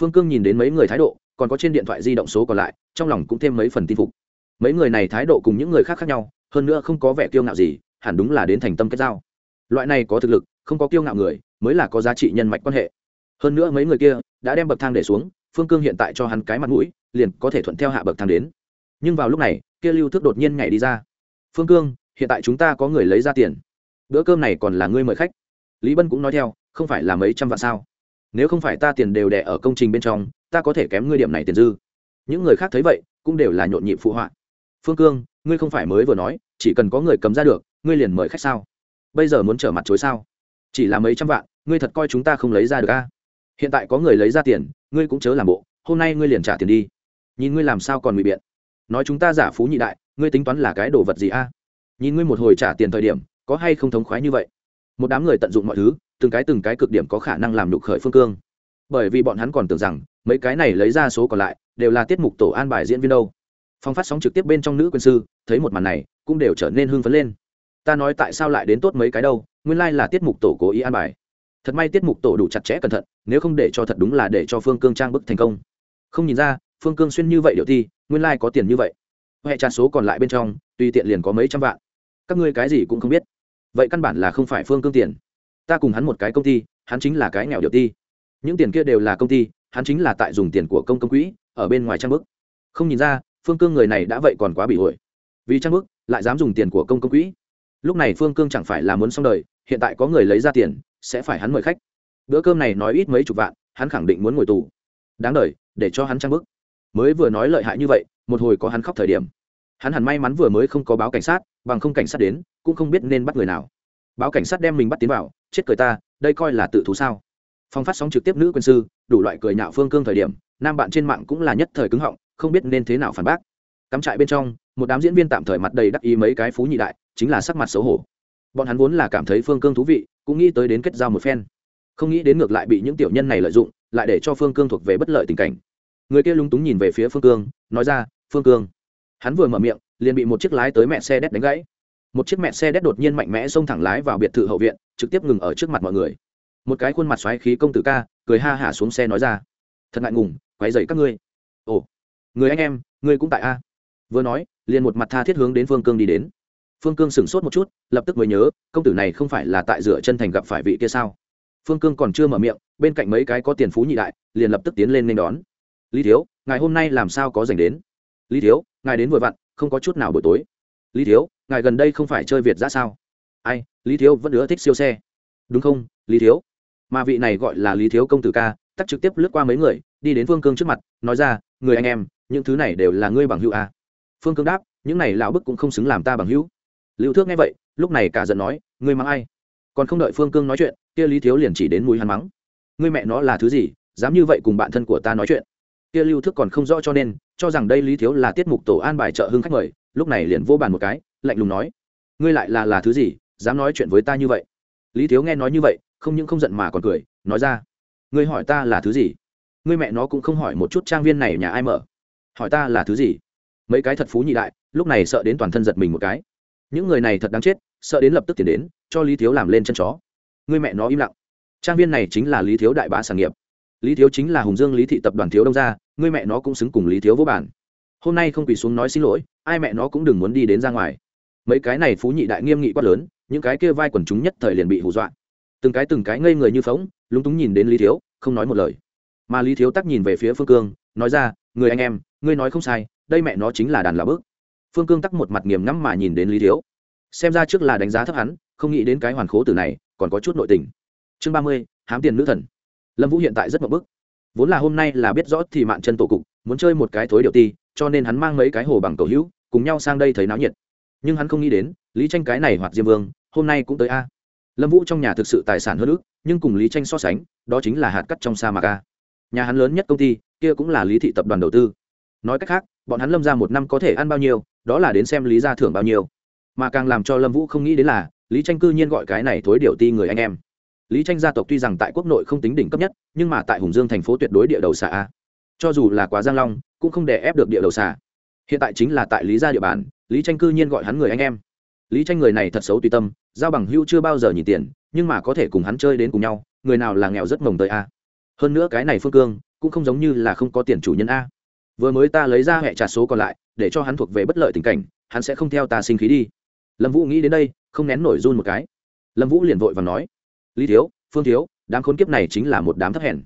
Phương cương nhìn đến mấy người thái độ còn có trên điện thoại di động số còn lại, trong lòng cũng thêm mấy phần tin phục. Mấy người này thái độ cùng những người khác khác nhau, hơn nữa không có vẻ kiêu ngạo gì, hẳn đúng là đến thành tâm kết giao. Loại này có thực lực, không có kiêu ngạo người, mới là có giá trị nhân mạch quan hệ. Hơn nữa mấy người kia đã đem bậc thang để xuống, phương cương hiện tại cho hắn cái mặt mũi, liền có thể thuận theo hạ bậc thang đến. Nhưng vào lúc này, kia lưu thức đột nhiên nhảy đi ra. Phương cương, hiện tại chúng ta có người lấy ra tiền. Bữa cơm này còn là ngươi mời khách. Lý bân cũng nói theo, không phải là mấy trăm vạn sao? Nếu không phải ta tiền đều đẻ ở công trình bên trong, ta có thể kém ngươi điểm này tiền dư. Những người khác thấy vậy, cũng đều là nhộn nhịp phụ họa. Phương cương, ngươi không phải mới vừa nói, chỉ cần có người cầm ra được, ngươi liền mời khách sao? Bây giờ muốn trở mặt chối sao? Chỉ là mấy trăm vạn, ngươi thật coi chúng ta không lấy ra được a? Hiện tại có người lấy ra tiền, ngươi cũng chớ làm bộ, hôm nay ngươi liền trả tiền đi. Nhìn ngươi làm sao còn bị biện. Nói chúng ta giả phú nhị đại, ngươi tính toán là cái đồ vật gì a? Nhìn ngươi một hồi trả tiền thời điểm, có hay không thống khoái như vậy? Một đám người tận dụng mọi thứ từng cái từng cái cực điểm có khả năng làm nhục khởi phương cương. Bởi vì bọn hắn còn tưởng rằng, mấy cái này lấy ra số còn lại, đều là tiết mục tổ an bài diễn viên đâu. Phong phát sóng trực tiếp bên trong nữ quân sư, thấy một màn này, cũng đều trở nên hưng phấn lên. Ta nói tại sao lại đến tốt mấy cái đâu, nguyên lai、like、là tiết mục tổ cố ý an bài. Thật may tiết mục tổ đủ chặt chẽ cẩn thận, nếu không để cho thật đúng là để cho phương cương trang bức thành công. Không nhìn ra, phương cương xuyên như vậy điệu thi, nguyên lai、like、có tiền như vậy. Huệ trả số còn lại bên trong, tùy tiện liền có mấy trăm vạn. Các ngươi cái gì cũng không biết. Vậy căn bản là không phải phương cương tiền ta cùng hắn một cái công ty, hắn chính là cái nghèo điệu ti. Những tiền kia đều là công ty, hắn chính là tại dùng tiền của công công quỹ, ở bên ngoài trang bức. Không nhìn ra, phương cương người này đã vậy còn quá bị ổi vì trang bức, lại dám dùng tiền của công công quỹ. Lúc này phương cương chẳng phải là muốn xong đời, hiện tại có người lấy ra tiền, sẽ phải hắn mời khách. Bữa cơm này nói ít mấy chục vạn, hắn khẳng định muốn ngồi tù. Đáng đời, để cho hắn trang bức. Mới vừa nói lợi hại như vậy, một hồi có hắn khóc thời điểm. Hắn hẳn may mắn vừa mới không có báo cảnh sát, bằng không cảnh sát đến, cũng không biết nên bắt người nào báo cảnh sát đem mình bắt tiến vào, chết cười ta, đây coi là tự thú sao? Phong phát sóng trực tiếp nữ quân sư, đủ loại cười nhạo phương cương thời điểm, nam bạn trên mạng cũng là nhất thời cứng họng, không biết nên thế nào phản bác. Cắm trại bên trong, một đám diễn viên tạm thời mặt đầy đắc ý mấy cái phú nhị đại, chính là sắc mặt xấu hổ. Bọn hắn vốn là cảm thấy phương cương thú vị, cũng nghĩ tới đến kết giao một phen. Không nghĩ đến ngược lại bị những tiểu nhân này lợi dụng, lại để cho phương cương thuộc về bất lợi tình cảnh. Người kia lúng túng nhìn về phía phương cương, nói ra, phương cương. Hắn vừa mở miệng, liền bị một chiếc lái tới mẹ xe đét đánh gãy một chiếc mẹ xe đét đột nhiên mạnh mẽ xông thẳng lái vào biệt thự hậu viện, trực tiếp ngừng ở trước mặt mọi người. Một cái khuôn mặt xoáy khí công tử ca, cười ha hả xuống xe nói ra, thật ngại ngùng quay dậy các ngươi. Ồ, người anh em ngươi cũng tại a? Vừa nói, liền một mặt tha thiết hướng đến phương cương đi đến. Phương cương sửng sốt một chút, lập tức mới nhớ, công tử này không phải là tại dựa chân thành gặp phải vị kia sao? Phương cương còn chưa mở miệng, bên cạnh mấy cái có tiền phú nhị đại, liền lập tức tiến lên nên đón. Lý thiếu, ngài hôm nay làm sao có dành đến? Lý thiếu, ngài đến vội vặn, không có chút nào buổi tối. Lý thiếu ngài gần đây không phải chơi việt ra sao? Ai, lý thiếu vẫn ưa thích siêu xe. Đúng không, lý thiếu? Mà vị này gọi là lý thiếu công tử ca, tắt trực tiếp lướt qua mấy người, đi đến phương cương trước mặt, nói ra, người anh em, những thứ này đều là ngươi bằng hữu à. phương cương đáp, những này lão bức cũng không xứng làm ta bằng hữu. Lưu thước nghe vậy, lúc này cả giận nói, ngươi mắng ai? Còn không đợi phương cương nói chuyện, kia lý thiếu liền chỉ đến mùi hắn mắng, ngươi mẹ nó là thứ gì, dám như vậy cùng bạn thân của ta nói chuyện? Kia lưu thước còn không rõ cho nên, cho rằng đây lý thiếu là tiết mục tổ an bài trợ hưng khách mời, lúc này liền vô bàn một cái lạnh lùng nói, ngươi lại là là thứ gì, dám nói chuyện với ta như vậy? Lý thiếu nghe nói như vậy, không những không giận mà còn cười, nói ra, ngươi hỏi ta là thứ gì? Ngươi mẹ nó cũng không hỏi một chút trang viên này nhà ai mở. Hỏi ta là thứ gì? Mấy cái thật phú nhị đại, lúc này sợ đến toàn thân giật mình một cái. Những người này thật đáng chết, sợ đến lập tức tiền đến, cho lý thiếu làm lên chân chó. Người mẹ nó im lặng. Trang viên này chính là lý thiếu đại bá sản nghiệp. Lý thiếu chính là hùng dương lý thị tập đoàn thiếu đông gia người mẹ nó cũng xứng cùng lý thiếu vô bản. Hôm nay không quỳ xuống nói xin lỗi, ai mẹ nó cũng đừng muốn đi đến ra ngoài mấy cái này phú nhị đại nghiêm nghị quát lớn, những cái kia vai quần chúng nhất thời liền bị hù dọa. Từng cái từng cái ngây người như phóng lúng túng nhìn đến lý thiếu, không nói một lời. Mà lý thiếu tắc nhìn về phía phương cương, nói ra, người anh em, ngươi nói không sai, đây mẹ nó chính là đàn lão bước phương cương tắc một mặt nghiềm ngắm mà nhìn đến lý thiếu. Xem ra trước là đánh giá thấp hắn, không nghĩ đến cái hoàn khố tử này còn có chút nội tình. Chương ba mươi, hám tiền nữ thần. Lâm vũ hiện tại rất mậu bức. Vốn là hôm nay là biết rõ thì mạn chân tổ cục, muốn chơi một cái thối điệu ti, cho nên hắn mang mấy cái hồ bằng cầu hữu, cùng nhau sang đây thấy náo nhiệt nhưng hắn không nghĩ đến, lý tranh cái này hoặc diêm vương, hôm nay cũng tới a. Lâm vũ trong nhà thực sự tài sản hơn ước nhưng cùng lý tranh so sánh, đó chính là hạt cắt trong sa mạc a. Nhà hắn lớn nhất công ty, kia cũng là lý thị tập đoàn đầu tư. Nói cách khác, bọn hắn lâm ra một năm có thể ăn bao nhiêu, đó là đến xem lý ra thưởng bao nhiêu. Mà càng làm cho lâm vũ không nghĩ đến là, lý tranh cư nhiên gọi cái này thối điều ti người anh em. Lý tranh gia tộc tuy rằng tại quốc nội không tính đỉnh cấp nhất, nhưng mà tại hùng dương thành phố tuyệt đối địa đầu xà a. Cho dù là quá giang long, cũng không để ép được địa đầu xà. Hiện tại chính là tại lý gia địa bàn lý tranh cư nhiên gọi hắn người anh em. Lý tranh người này thật xấu tùy tâm, giao bằng hữu chưa bao giờ nhìn tiền, nhưng mà có thể cùng hắn chơi đến cùng nhau, người nào là nghèo rất mồng tới a. Hơn nữa cái này phương cương, cũng không giống như là không có tiền chủ nhân a. Vừa mới ta lấy ra hệ trả số còn lại, để cho hắn thuộc về bất lợi tình cảnh, hắn sẽ không theo ta sinh khí đi. Lâm vũ nghĩ đến đây, không nén nổi run một cái. Lâm vũ liền vội và nói, lý thiếu, phương thiếu, đám khốn kiếp này chính là một đám thấp hèn.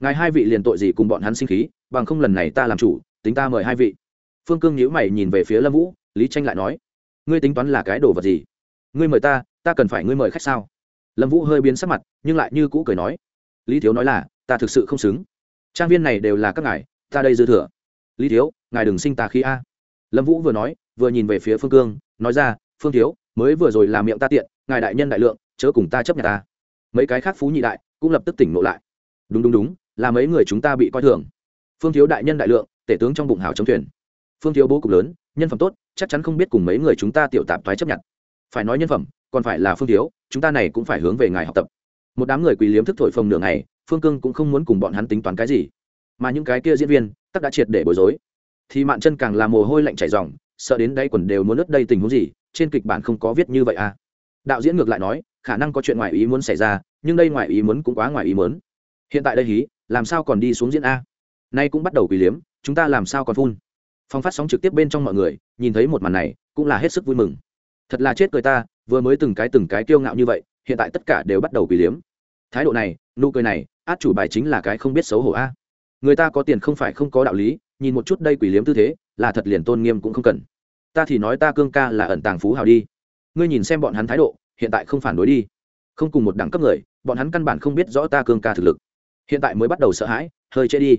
Ngài hai vị liền tội gì cùng bọn hắn sinh khí, bằng không lần này ta làm chủ, tính ta mời hai vị. Phương cương nhíu mày nhìn về phía lâm vũ lý tranh lại nói, ngươi tính toán là cái đồ vật gì? Ngươi mời ta ta cần phải ngươi mời khách sao? Lâm vũ hơi biến sắc mặt, nhưng lại như cũ cười nói, lý thiếu nói là, ta thực sự không xứng. Trang viên này đều là các ngài, ta đây dư thừa. Lý thiếu, ngài đừng sinh ta khí a. Lâm vũ vừa nói, vừa nhìn về phía phương cương, nói ra, phương thiếu, mới vừa rồi làm miệng ta tiện, ngài đại nhân đại lượng, chớ cùng ta chấp nhận ta. Mấy cái khác phú nhị đại cũng lập tức tỉnh ngộ lại. Đúng đúng đúng, là mấy người chúng ta bị coi thường. Phương thiếu đại nhân đại lượng, tể tướng trong bụng hào chống thuyền. Phương thiếu bố cục lớn, nhân phẩm tốt chắc chắn không biết cùng mấy người chúng ta tiểu tạp thoái chấp nhận. Phải nói nhân phẩm, còn phải là phương thiếu, chúng ta này cũng phải hướng về ngài học tập. Một đám người quỳ liếm thức thổi phồng nửa ngày, phương cương cũng không muốn cùng bọn hắn tính toán cái gì. Mà những cái kia diễn viên tắc đã triệt để bối rối. Thì mạn chân càng là mồ hôi lạnh chảy ròng, sợ đến đây quần đều muốn nứt đây tình huống gì, trên kịch bản không có viết như vậy à. Đạo diễn ngược lại nói, khả năng có chuyện ngoài ý muốn xảy ra, nhưng đây ngoài ý muốn cũng quá ngoài ý muốn. Hiện tại đây hí, làm sao còn đi xuống diễn a? Nay cũng bắt đầu quỳ liếm, chúng ta làm sao còn phun? Phong phát sóng trực tiếp bên trong mọi người, nhìn thấy một màn này, cũng là hết sức vui mừng. Thật là chết cười ta, vừa mới từng cái từng cái kiêu ngạo như vậy, hiện tại tất cả đều bắt đầu quỳ liếm. Thái độ này, nụ cười này, át chủ bài chính là cái không biết xấu hổ a. Người ta có tiền không phải không có đạo lý, nhìn một chút đây quỷ liếm tư thế, là thật liền tôn nghiêm cũng không cần. Ta thì nói ta cương ca là ẩn tàng phú hào đi. Ngươi nhìn xem bọn hắn thái độ, hiện tại không phản đối đi. Không cùng một đẳng cấp người, bọn hắn căn bản không biết rõ ta cương ca thực lực. Hiện tại mới bắt đầu sợ hãi, hơi chết đi.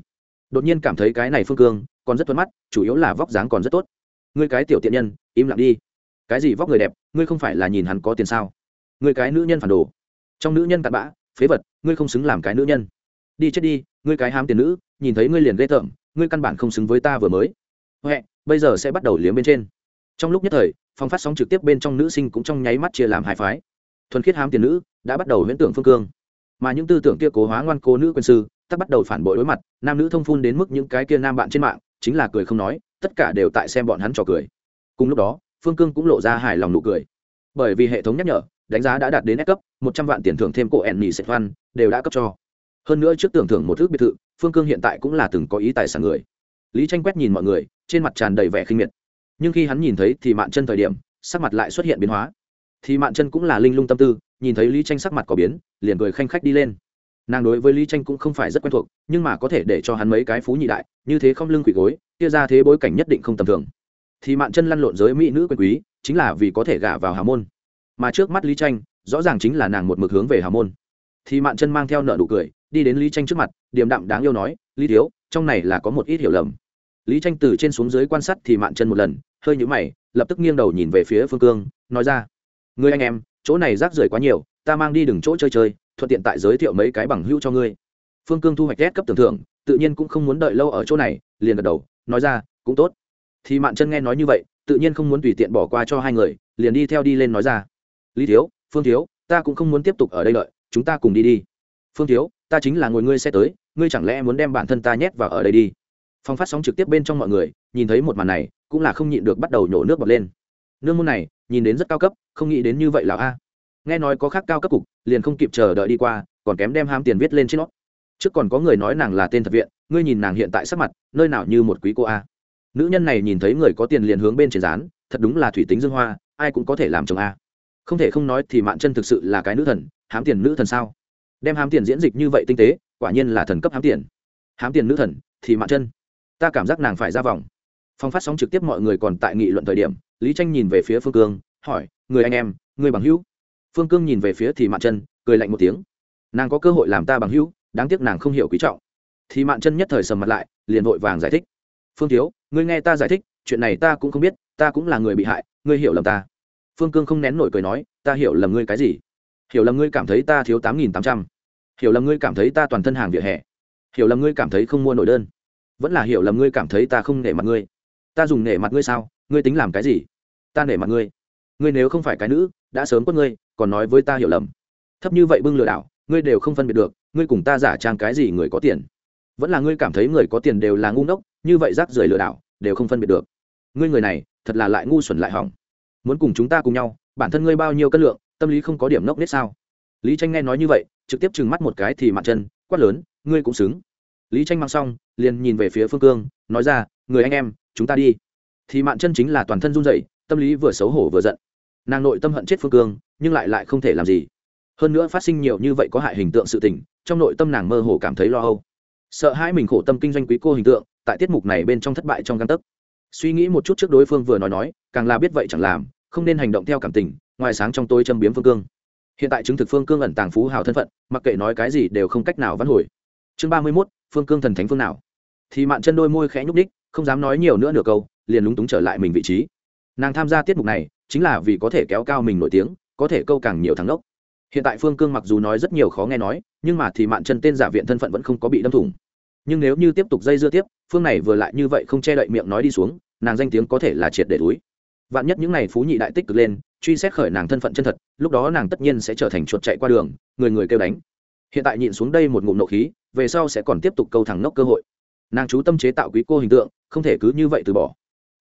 Đột nhiên cảm thấy cái này phương cương còn rất thuận mắt, chủ yếu là vóc dáng còn rất tốt. Ngươi cái tiểu tiện nhân, im lặng đi. Cái gì vóc người đẹp, ngươi không phải là nhìn hắn có tiền sao? Ngươi cái nữ nhân phản đồ. Trong nữ nhân cặn bã, phế vật, ngươi không xứng làm cái nữ nhân. Đi chết đi, ngươi cái hám tiền nữ, nhìn thấy ngươi liền ghê tởm, ngươi căn bản không xứng với ta vừa mới. Huệ, bây giờ sẽ bắt đầu liếm bên trên. Trong lúc nhất thời, phong phát sóng trực tiếp bên trong nữ sinh cũng trong nháy mắt chia làm hai phái. Thuần khiết hám tiền nữ, đã bắt đầu huyễn tưởng phương cương. Mà những tư tưởng kia cố hóa ngoan cố nữ quân sư, tắc bắt đầu phản bội đối mặt, nam nữ thông phun đến mức những cái kia nam bạn trên mạng chính là cười không nói, tất cả đều tại xem bọn hắn trò cười. Cùng lúc đó, phương cương cũng lộ ra hài lòng nụ cười. Bởi vì hệ thống nhắc nhở, đánh giá đã đạt đến S cấp, một trăm vạn tiền thưởng thêm cổ ẻn nhì sệt văn, đều đã cấp cho. Hơn nữa trước tưởng thưởng một thước biệt thự, phương cương hiện tại cũng là từng có ý tài sản người. Lý tranh quét nhìn mọi người, trên mặt tràn đầy vẻ khinh miệt. Nhưng khi hắn nhìn thấy thì mạn chân thời điểm, sắc mặt lại xuất hiện biến hóa. Thì mạn chân cũng là linh lung tâm tư, nhìn thấy lý tranh sắc mặt có biến, liền cười khanh khách đi lên nàng đối với lý tranh cũng không phải rất quen thuộc, nhưng mà có thể để cho hắn mấy cái phú nhị đại, như thế không lưng quỷ gối, kia ra thế bối cảnh nhất định không tầm thường. Thì mạn chân lăn lộn giới mỹ nữ quyền quý, chính là vì có thể gả vào hào môn. Mà trước mắt lý tranh, rõ ràng chính là nàng một mực hướng về hào môn. Thì mạn chân mang theo nợ nụ cười, đi đến lý tranh trước mặt, điềm đạm đáng yêu nói, lý thiếu, trong này là có một ít hiểu lầm. Lý tranh từ trên xuống dưới quan sát thì mạn chân một lần, hơi nhũ mày, lập tức nghiêng đầu nhìn về phía phương cương, nói ra người anh em, chỗ này rác rưởi quá nhiều, ta mang đi đừng chỗ chơi chơi thuận tiện tại giới thiệu mấy cái bằng hữu cho ngươi. Phương cương thu hoạch ghét cấp tưởng thưởng, tự nhiên cũng không muốn đợi lâu ở chỗ này, liền gật đầu, nói ra, cũng tốt. Thì mạn chân nghe nói như vậy, tự nhiên không muốn tùy tiện bỏ qua cho hai người, liền đi theo đi lên nói ra, lý thiếu, phương thiếu, ta cũng không muốn tiếp tục ở đây đợi, chúng ta cùng đi đi. Phương thiếu, ta chính là ngồi ngươi xe tới, ngươi chẳng lẽ muốn đem bản thân ta nhét vào ở đây đi? Phong phát sóng trực tiếp bên trong mọi người, nhìn thấy một màn này, cũng là không nhịn được bắt đầu nhổ nước bọt lên. Nương môn này, nhìn đến rất cao cấp, không nghĩ đến như vậy là a nghe nói có khác cao cấp cục, liền không kịp chờ đợi đi qua, còn kém đem ham tiền viết lên trên nó. Trước còn có người nói nàng là tên thật viện, ngươi nhìn nàng hiện tại sắc mặt, nơi nào như một quý cô a. Nữ nhân này nhìn thấy người có tiền liền hướng bên trên dán, thật đúng là thủy tính dương hoa, ai cũng có thể làm chồng a. Không thể không nói thì mạn chân thực sự là cái nữ thần, hám tiền nữ thần sao? Đem hám tiền diễn dịch như vậy tinh tế, quả nhiên là thần cấp hám tiền. Hám tiền nữ thần, thì mạn chân. Ta cảm giác nàng phải ra vòng. Phong phát sóng trực tiếp mọi người còn tại nghị luận thời điểm, lý tranh nhìn về phía phương cương, hỏi, người anh em, người bằng hữu? Phương cương nhìn về phía thì mạn chân, cười lạnh một tiếng. Nàng có cơ hội làm ta bằng hữu, đáng tiếc nàng không hiểu quý trọng. Thì mạn chân nhất thời sầm mặt lại, liền vội vàng giải thích. Phương thiếu, ngươi nghe ta giải thích, chuyện này ta cũng không biết, ta cũng là người bị hại, ngươi hiểu lầm ta. Phương cương không nén nổi cười nói, ta hiểu lầm ngươi cái gì? Hiểu lầm ngươi cảm thấy ta thiếu tám nghìn tám trăm. Hiểu lầm ngươi cảm thấy ta toàn thân hàng vỉa hè. Hiểu lầm ngươi cảm thấy không mua nổi đơn. Vẫn là hiểu lầm ngươi cảm thấy ta không nể mặt ngươi. Ta dùng nể mặt ngươi sao? Ngươi tính làm cái gì? Ta nể mặt ngươi. Ngươi nếu không phải cái nữ, đã sớm quất ngươi còn nói với ta hiểu lầm. Thấp như vậy bưng lừa đảo, ngươi đều không phân biệt được, ngươi cùng ta giả trang cái gì người có tiền. Vẫn là ngươi cảm thấy người có tiền đều là ngu ngốc, như vậy rác rưởi lừa đảo, đều không phân biệt được. Ngươi người này, thật là lại ngu xuẩn lại hỏng. Muốn cùng chúng ta cùng nhau, bản thân ngươi bao nhiêu cân lượng, tâm lý không có điểm nốc nết sao? Lý tranh nghe nói như vậy, trực tiếp trừng mắt một cái thì mặt chân, quát lớn, ngươi cũng xứng. Lý tranh mang xong, liền nhìn về phía phương cương, nói ra, người anh em, chúng ta đi. Thì mạn chân chính là toàn thân run rẩy, tâm lý vừa xấu hổ vừa giận nàng nội tâm hận chết phương cương, nhưng lại lại không thể làm gì. Hơn nữa phát sinh nhiều như vậy có hại hình tượng sự tình, trong nội tâm nàng mơ hồ cảm thấy lo âu. Sợ hãi mình khổ tâm kinh doanh quý cô hình tượng, tại tiết mục này bên trong thất bại trong căn tấc. Suy nghĩ một chút trước đối phương vừa nói nói, càng là biết vậy chẳng làm, không nên hành động theo cảm tình, ngoài sáng trong tôi châm biếm phương cương. Hiện tại chứng thực phương cương ẩn tàng phú hào thân phận, mặc kệ nói cái gì đều không cách nào vãn hồi. Chương ba mươi mốt, phương cương thần thánh phương nào? Thì mạn chân đôi môi khẽ nhúc ních không dám nói nhiều nữa nửa câu, liền lúng túng trở lại mình vị trí. Nàng tham gia tiết mục này chính là vì có thể kéo cao mình nổi tiếng, có thể câu càng nhiều thắng đốc hiện tại phương cương mặc dù nói rất nhiều khó nghe nói, nhưng mà thì mạn chân tên giả viện thân phận vẫn không có bị đâm thủng. Nhưng nếu như tiếp tục dây dưa tiếp, phương này vừa lại như vậy không che đậy miệng nói đi xuống, nàng danh tiếng có thể là triệt để túi. Vạn nhất những n à y phú nhị đại tích cực lên, truy xét khởi nàng thân phận chân thật, lúc đó nàng tất nhiên sẽ trở thành chuột chạy qua đường, người người kêu đánh. Hiện tại nhịn xuống đây một ngụm nộ khí, về sau sẽ còn tiếp tục câu thẳng nốc cơ hội. Nàng chú tâm chế tạo quý cô hình tượng, không thể cứ như vậy từ bỏ.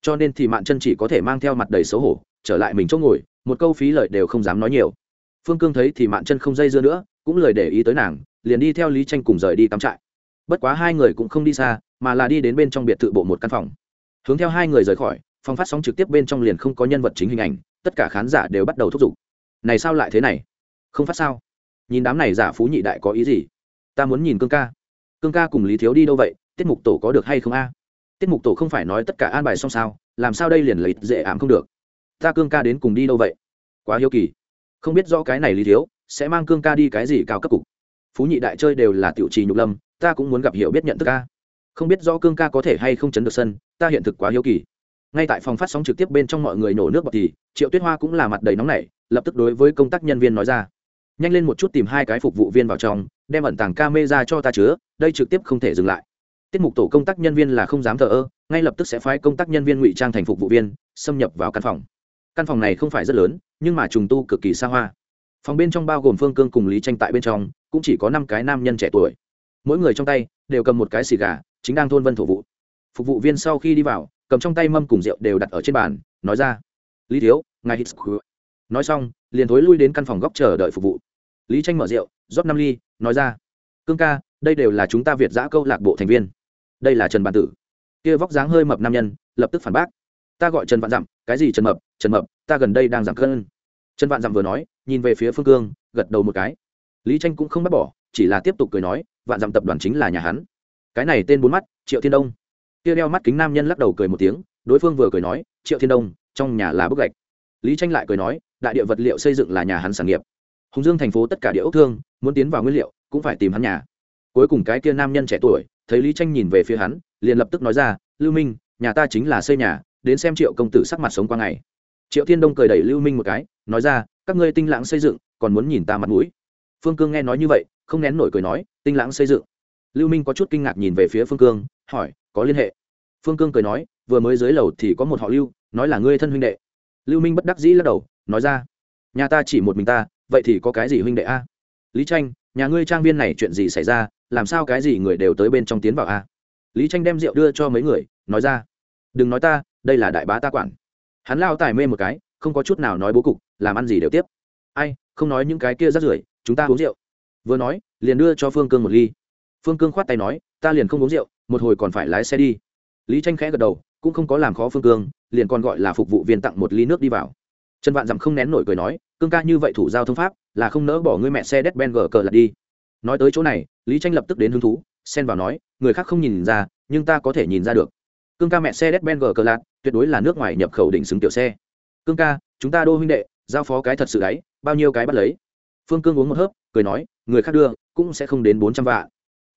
Cho nên thì mạn chân chỉ có thể mang theo mặt đầy xấu hổ trở lại mình chỗ ngồi, một câu phí lời đều không dám nói nhiều. Phương cương thấy thì mạn chân không dây dưa nữa, cũng lời để ý tới nàng, liền đi theo lý tranh cùng rời đi cắm trại. Bất quá hai người cũng không đi xa, mà là đi đến bên trong biệt thự bộ một căn phòng. Hướng theo hai người rời khỏi, phòng phát sóng trực tiếp bên trong liền không có nhân vật chính hình ảnh, tất cả khán giả đều bắt đầu thúc giục. Này sao lại thế này? Không phát sao? Nhìn đám này giả phú nhị đại có ý gì? Ta muốn nhìn cương ca. Cương ca cùng lý thiếu đi đâu vậy? Tiết mục tổ có được hay không a? Tiết mục tổ không phải nói tất cả an bài xong sao? Làm sao đây liền lấy dễ ảm không được? Ta cương ca đến cùng đi đâu vậy? Quá hiếu kỳ. Không biết rõ cái này lý thiếu sẽ mang cương ca đi cái gì cao cấp cục. Phú nhị đại chơi đều là tiểu trì nhục lâm, ta cũng muốn gặp hiểu biết nhận thức ca. Không biết rõ cương ca có thể hay không chấn được sân, ta hiện thực quá hiếu kỳ. Ngay tại phòng phát sóng trực tiếp bên trong mọi người nổ nước bọt thì, triệu tuyết hoa cũng là mặt đầy nóng nảy, lập tức đối với công tác nhân viên nói ra. Nhanh lên một chút tìm hai cái phục vụ viên vào trong, đem ẩn tàng ca mê ra cho ta chứa, đây trực tiếp không thể dừng lại. Tiết mục tổ công tác nhân viên là không dám thờ ơ, ngay lập tức sẽ phái công tác nhân viên ngụy trang thành phục vụ viên, xâm nhập vào căn phòng căn phòng này không phải rất lớn, nhưng mà trùng tu cực kỳ xa hoa. Phòng bên trong bao gồm phương cương cùng lý tranh tại bên trong, cũng chỉ có năm cái nam nhân trẻ tuổi. Mỗi người trong tay đều cầm một cái xì gà, chính đang thôn vân thổ vụ. Phục vụ viên sau khi đi vào, cầm trong tay mâm cùng rượu đều đặt ở trên bàn, nói ra, lý thiếu, ngài hít nói xong, liền thối lui đến căn phòng góc chờ đợi phục vụ. Lý tranh mở rượu, rót năm ly, nói ra, cương ca, đây đều là chúng ta việt giã câu lạc bộ thành viên. Đây là trần bản tử. Kia vóc dáng hơi mập nam nhân, lập tức phản bác, ta gọi trần vạn dặm cái gì trần mập trần mập, ta gần đây đang giảm cân. Trần vạn dặm vừa nói, nhìn về phía phương cương, gật đầu một cái. Lý tranh cũng không bắt bỏ, chỉ là tiếp tục cười nói, vạn dặm tập đoàn chính là nhà hắn. Cái này tên bốn mắt, triệu thiên đông. Kia đeo mắt kính nam nhân lắc đầu cười một tiếng, đối phương vừa cười nói, triệu thiên đông, trong nhà là bức gạch. Lý tranh lại cười nói, đại địa vật liệu xây dựng là nhà hắn sản nghiệp. Hùng dương thành phố tất cả địa ốc thương, muốn tiến vào nguyên liệu, cũng phải tìm hắn nhà. Cuối cùng cái kia nam nhân trẻ tuổi, thấy lý tranh nhìn về phía hắn, liền lập tức nói ra, lưu minh, nhà ta chính là xây nhà đến xem triệu công tử sắc mặt sống qua ngày. Triệu thiên đông cười đẩy lưu minh một cái, nói ra, các ngươi tinh lãng xây dựng, còn muốn nhìn ta mặt mũi. Phương cương nghe nói như vậy, không nén nổi cười nói, tinh lãng xây dựng. Lưu minh có chút kinh ngạc nhìn về phía phương cương, hỏi, có liên hệ? Phương cương cười nói, vừa mới dưới lầu thì có một họ lưu, nói là ngươi thân huynh đệ. Lưu minh bất đắc dĩ lắc đầu, nói ra, nhà ta chỉ một mình ta, vậy thì có cái gì huynh đệ a? Lý tranh, nhà ngươi trang viên này chuyện gì xảy ra, làm sao cái gì người đều tới bên trong tiến vào a? Lý tranh đem rượu đưa cho mấy người, nói ra, đừng nói ta đây là đại bá ta quản. Hắn lao tài mê một cái, không có chút nào nói bố cục, làm ăn gì đều tiếp. Ai, không nói những cái kia rắt rưởi, chúng ta uống rượu. Vừa nói, liền đưa cho phương cương một ly. Phương cương khoát tay nói, ta liền không uống rượu, một hồi còn phải lái xe đi. Lý tranh khẽ gật đầu, cũng không có làm khó phương cương, liền còn gọi là phục vụ viên tặng một ly nước đi vào. Trần vạn dặm không nén nổi cười nói, cương ca như vậy thủ giao thông pháp, là không nỡ bỏ ngươi mẹ xe đét ben gờ cờ lật đi. Nói tới chỗ này, lý tranh lập tức đến hứng thú, xen vào nói, người khác không nhìn ra, nhưng ta có thể nhìn ra được. Cương ca mẹ xe đét ben gờ cờ lạt tuyệt đối là nước ngoài nhập khẩu đỉnh xứng tiểu xe. Cương ca, chúng ta đô huynh đệ, giao phó cái thật sự đấy, bao nhiêu cái bắt lấy? Phương cương uống một hớp, cười nói, người khác đưa, cũng sẽ không đến bốn trăm vạn.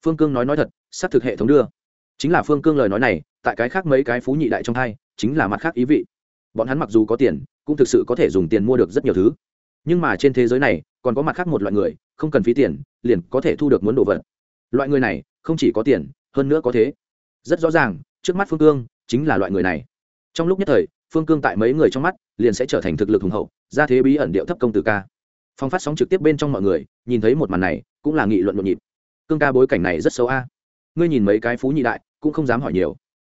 Phương cương nói nói thật, xác thực hệ thống đưa. Chính là phương cương lời nói này, tại cái khác mấy cái phú nhị đại trong hai, chính là mặt khác ý vị. Bọn hắn mặc dù có tiền, cũng thực sự có thể dùng tiền mua được rất nhiều thứ. Nhưng mà trên thế giới này, còn có mặt khác một loại người, không cần phí tiền, liền có thể thu được muốn đồ vật. Loại người này, không chỉ có tiền, hơn nữa có thế. Rất rõ ràng, trước mắt phương cương, chính là loại người này trong lúc nhất thời, phương cương tại mấy người trong mắt liền sẽ trở thành thực lực hùng hậu ra thế bí ẩn điệu thấp công tử ca. Phong phát sóng trực tiếp bên trong mọi người, nhìn thấy một màn này, cũng là nghị luận nhộn nhịp. Cương ca bối cảnh này rất xấu a. Ngươi nhìn mấy cái phú nhị đại, cũng không dám hỏi nhiều.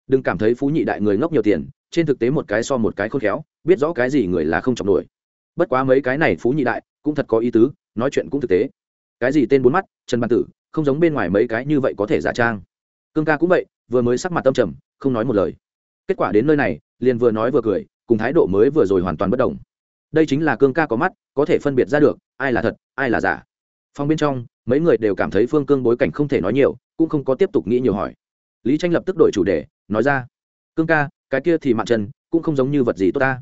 Đừng cảm thấy phú nhị đại người ngốc nhiều tiền, trên thực tế một cái so một cái khôn khéo, biết rõ cái gì người là không chọc nổi. Bất quá mấy cái này phú nhị đại, cũng thật có ý tứ, nói chuyện cũng thực tế. Cái gì tên bốn mắt, trần bàn tử, không giống bên ngoài mấy cái như vậy có thể giả trang. Cương ca cũng vậy, vừa mới sắc mặt tâm trầm, không nói một lời kết quả đến nơi này, liền vừa nói vừa cười, cùng thái độ mới vừa rồi hoàn toàn bất đồng. Đây chính là cương ca có mắt, có thể phân biệt ra được, ai là thật, ai là giả. Phòng bên trong, mấy người đều cảm thấy phương cương bối cảnh không thể nói nhiều, cũng không có tiếp tục nghĩ nhiều hỏi. Lý tranh lập tức đổi chủ đề, nói ra, cương ca, cái kia thì mạn chân, cũng không giống như vật gì tốt ta.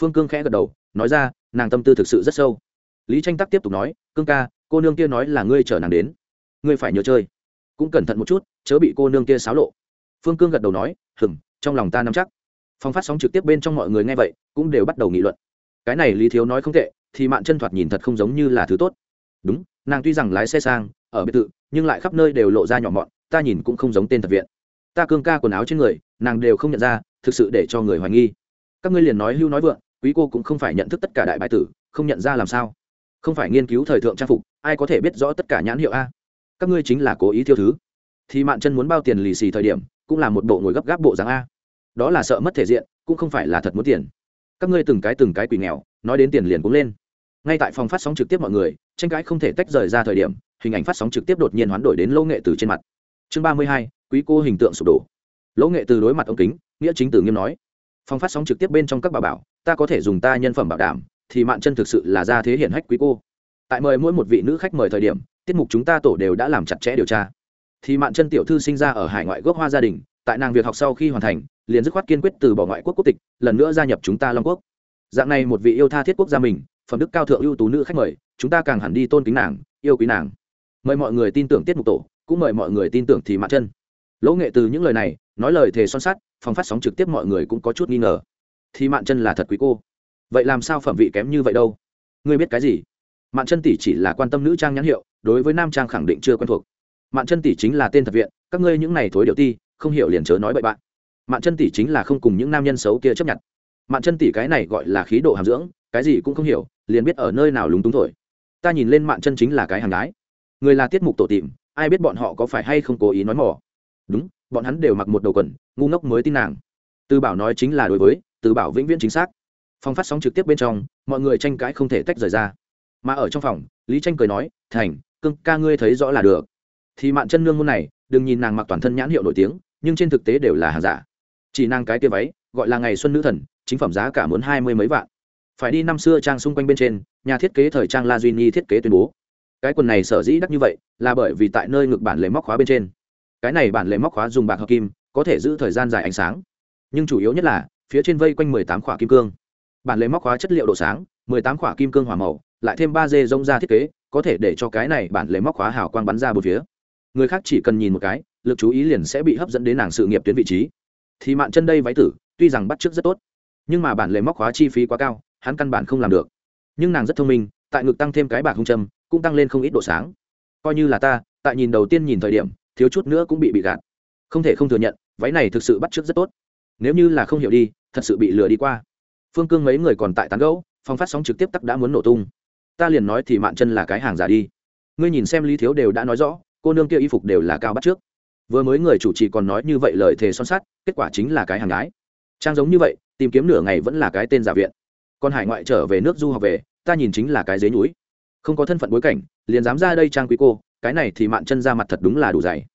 Phương cương khẽ gật đầu, nói ra, nàng tâm tư thực sự rất sâu. Lý tranh tắc tiếp tục nói, cương ca, cô nương kia nói là ngươi chở nàng đến. Ngươi phải nhớ chơi. Cũng cẩn thận một chút, chớ bị cô nương kia xáo lộ. Phương cương gật đầu nói hừng trong lòng ta nắm chắc. Phong phát sóng trực tiếp bên trong mọi người nghe vậy, cũng đều bắt đầu nghị luận. Cái này lý thiếu nói không tệ, thì mạn chân thoạt nhìn thật không giống như là thứ tốt. Đúng, nàng tuy rằng lái xe sang, ở biệt thự, nhưng lại khắp nơi đều lộ ra nhỏ mọn, ta nhìn cũng không giống tên thật viện. Ta cương ca quần áo trên người, nàng đều không nhận ra, thực sự để cho người hoài nghi. Các ngươi liền nói hưu nói vượng, quý cô cũng không phải nhận thức tất cả đại bại tử, không nhận ra làm sao? Không phải nghiên cứu thời thượng trang phục, ai có thể biết rõ tất cả nhãn hiệu a? Các ngươi chính là cố ý thiêu thứ. Thì mạn chân muốn bao tiền lì xì thời điểm, cũng là một bộ ngồi gấp gáp bộ dáng a đó là sợ mất thể diện, cũng không phải là thật muốn tiền. Các ngươi từng cái từng cái quỷ nghèo, nói đến tiền liền cũng lên. Ngay tại phòng phát sóng trực tiếp mọi người, tranh cãi không thể tách rời ra thời điểm, hình ảnh phát sóng trực tiếp đột nhiên hoán đổi đến lỗ nghệ từ trên mặt. Chương ba mươi hai, quý cô hình tượng sụp đổ. Lỗ nghệ từ đối mặt ông kính, nghĩa chính tử nghiêm nói, phòng phát sóng trực tiếp bên trong các bà bảo, ta có thể dùng ta nhân phẩm bảo đảm, thì mạn chân thực sự là ra thế hiển hách quý cô. Tại mời mỗi một vị nữ khách mời thời điểm, tiết mục chúng ta tổ đều đã làm chặt chẽ điều tra. Thì mạn chân tiểu thư sinh ra ở hải ngoại gốc hoa gia đình, tại nàng việc học sau khi hoàn thành liền dứt khoát kiên quyết từ bỏ ngoại quốc quốc tịch, lần nữa gia nhập chúng ta long quốc. Dạng này một vị yêu tha thiết quốc gia mình, phẩm đức cao thượng ưu tú nữ khách mời, chúng ta càng hẳn đi tôn kính nàng, yêu quý nàng. Mời mọi người tin tưởng tiết mục tổ, cũng mời mọi người tin tưởng thì mạn chân. Lỗ nghệ từ những lời này, nói lời thề son sắt phòng phát sóng trực tiếp mọi người cũng có chút nghi ngờ. Thì mạn chân là thật quý cô. Vậy làm sao phẩm vị kém như vậy đâu? Ngươi biết cái gì? Mạn chân tỷ chỉ là quan tâm nữ trang nhãn hiệu, đối với nam trang khẳng định chưa quen thuộc. Mạn chân tỷ chính là tên thật viện, các ngươi những này thối điệu ti, không hiểu liền chớ nói bậy bạn mạn chân tỷ chính là không cùng những nam nhân xấu kia chấp nhận. Mạn chân tỷ cái này gọi là khí độ hàm dưỡng, cái gì cũng không hiểu, liền biết ở nơi nào lúng túng thổi. Ta nhìn lên mạn chân chính là cái hàng gái. Người là tiết mục tổ tìm, ai biết bọn họ có phải hay không cố ý nói mỏ đúng, bọn hắn đều mặc một đầu quần, ngu ngốc mới tin nàng. Từ bảo nói chính là đối với từ bảo vĩnh viễn chính xác. Phong phát sóng trực tiếp bên trong, mọi người tranh cãi không thể tách rời ra. Mà ở trong phòng, lý tranh cười nói, thành, cưng ca ngươi thấy rõ là được. Thì mạn chân nương môn này, đừng nhìn nàng mặc toàn thân nhãn hiệu nổi tiếng, nhưng trên thực tế đều là hàng giả chỉ nàng cái kia váy, gọi là ngày xuân nữ thần, chính phẩm giá cả muốn hai mươi mấy vạn. Phải đi năm xưa trang xung quanh bên trên, nhà thiết kế thời trang la duy nhi thiết kế tuyên bố. Cái quần này sở dĩ đắt như vậy, là bởi vì tại nơi ngực bản lề móc khóa bên trên. Cái này bản lề móc khóa dùng bạc hợp kim, có thể giữ thời gian dài ánh sáng. Nhưng chủ yếu nhất là, phía trên vây quanh mười tám khỏa kim cương. Bản lề móc khóa chất liệu độ sáng, mười tám khỏa kim cương hỏa màu, lại thêm ba dê rông ra thiết kế, có thể để cho cái này bản lề móc khóa hào quang bắn ra một phía. Người khác chỉ cần nhìn một cái, lực chú ý liền sẽ bị hấp dẫn đến nàng sự nghiệp tuyến vị trí thì mạn chân đây váy tử, tuy rằng bắt trước rất tốt, nhưng mà bản lề móc khóa chi phí quá cao, hắn căn bản không làm được. Nhưng nàng rất thông minh, tại ngực tăng thêm cái bạc không châm, cũng tăng lên không ít độ sáng. Coi như là ta, tại nhìn đầu tiên nhìn thời điểm, thiếu chút nữa cũng bị bị gạt. Không thể không thừa nhận, váy này thực sự bắt trước rất tốt. Nếu như là không hiểu đi, thật sự bị lừa đi qua. Phương cương mấy người còn tại tán gẫu, phong phát sóng trực tiếp tắc đã muốn nổ tung. Ta liền nói thì mạn chân là cái hàng giả đi. Ngươi nhìn xem lý thiếu đều đã nói rõ, cô nương kia y phục đều là cao bắt trước vừa mới người chủ trì còn nói như vậy lời thề son sắt, kết quả chính là cái hàng gái trang giống như vậy, tìm kiếm nửa ngày vẫn là cái tên giả viện. Còn hải ngoại trở về nước du học về, ta nhìn chính là cái dế núi. Không có thân phận bối cảnh, liền dám ra đây trang quý cô, cái này thì mạn chân ra mặt thật đúng là đủ dày.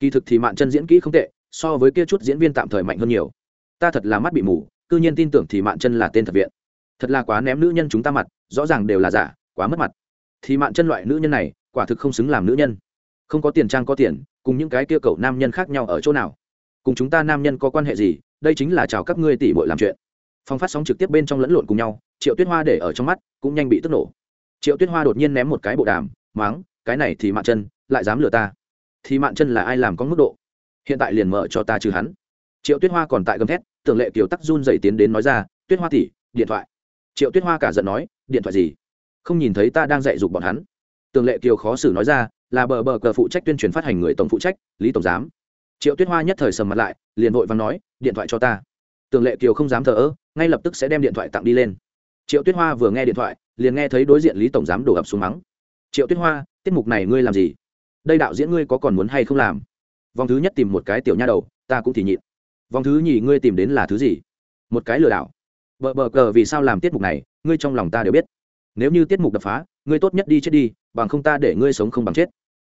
Kỳ thực thì mạn chân diễn kỹ không tệ, so với kia chút diễn viên tạm thời mạnh hơn nhiều. Ta thật là mắt bị mù, cư nhiên tin tưởng thì mạn chân là tên thật viện. Thật là quá ném nữ nhân chúng ta mặt, rõ ràng đều là giả, quá mất mặt. Thì mạn chân loại nữ nhân này, quả thực không xứng làm nữ nhân. Không có tiền trang có tiền cùng những cái kia cậu nam nhân khác nhau ở chỗ nào? Cùng chúng ta nam nhân có quan hệ gì? Đây chính là chào các ngươi tỷ mội làm chuyện. Phong phát sóng trực tiếp bên trong lẫn lộn cùng nhau, triệu tuyết hoa để ở trong mắt, cũng nhanh bị tức nổ. Triệu tuyết hoa đột nhiên ném một cái bộ đàm, máng, cái này thì mạn chân, lại dám lừa ta? Thì mạn chân là ai làm có mức độ? Hiện tại liền mở cho ta trừ hắn. Triệu tuyết hoa còn tại gầm thét, tưởng lệ kiều tắc run dậy tiến đến nói ra, tuyết hoa tỷ, điện thoại. Triệu tuyết hoa cả giận nói, điện thoại gì? Không nhìn thấy ta đang dạy dục bọn hắn. Tường lệ kiều khó xử nói ra là bờ bờ cờ phụ trách tuyên truyền phát hành người tổng phụ trách, lý tổng giám. Triệu tuyết hoa nhất thời sầm mặt lại, liền vội và nói, điện thoại cho ta. Tường lệ kiều không dám thờ ơ, ngay lập tức sẽ đem điện thoại tặng đi lên. Triệu tuyết hoa vừa nghe điện thoại, liền nghe thấy đối diện lý tổng giám đổ ập xuống mắng. Triệu tuyết hoa, tiết mục này ngươi làm gì? Đây đạo diễn ngươi có còn muốn hay không làm? Vòng thứ nhất tìm một cái tiểu nha đầu, ta cũng thì nhịn. Vòng thứ nhì ngươi tìm đến là thứ gì? Một cái lừa đảo. Bờ bờ cờ vì sao làm tiết mục này, ngươi trong lòng ta đều biết. Nếu như tiết mục đập phá, ngươi tốt nhất đi chết đi bằng không ta để ngươi sống không bằng chết.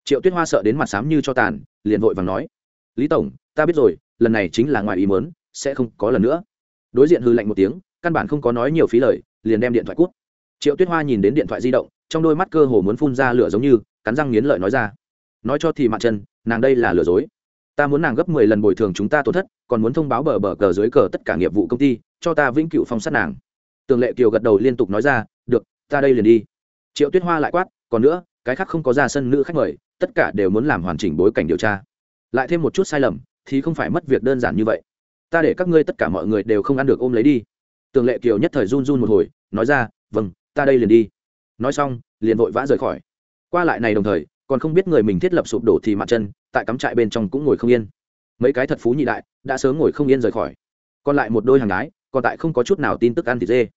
Triệu tuyết hoa sợ đến mặt xám như cho tàn, liền vội vàng nói, lý tổng, ta biết rồi, lần này chính là ngoài ý mớn sẽ không có lần nữa. Đối diện hư lạnh một tiếng, căn bản không có nói nhiều phí lời, liền đem điện thoại cút. Triệu tuyết hoa nhìn đến điện thoại di động, trong đôi mắt cơ hồ muốn phun ra lửa giống như, cắn răng nghiến lợi nói ra, nói cho thì mặt chân, nàng đây là lừa dối. Ta muốn nàng gấp mười lần bồi thường chúng ta tổn thất, còn muốn thông báo bờ bờ cờ dưới cờ tất cả nghiệp vụ công ty, cho ta vĩnh cựu phong sát nàng. Tường lệ kiều gật đầu liên tục nói ra, được, ta đây liền đi. Triệu tuyết hoa lại quát còn nữa, cái khác không có ra sân nữ khách mời, tất cả đều muốn làm hoàn chỉnh bối cảnh điều tra. Lại thêm một chút sai lầm, thì không phải mất việc đơn giản như vậy. Ta để các ngươi tất cả mọi người đều không ăn được ôm lấy đi. Tường lệ kiều nhất thời run run một hồi, nói ra vâng ta đây liền đi. Nói xong, liền vội vã rời khỏi. Qua lại này đồng thời, còn không biết người mình thiết lập sụp đổ thì mặt chân, tại cắm trại bên trong cũng ngồi không yên. Mấy cái thật phú nhị đại, đã sớm ngồi không yên rời khỏi. Còn lại một đôi hàng gái, còn tại không có chút nào tin tức ăn thịt dê.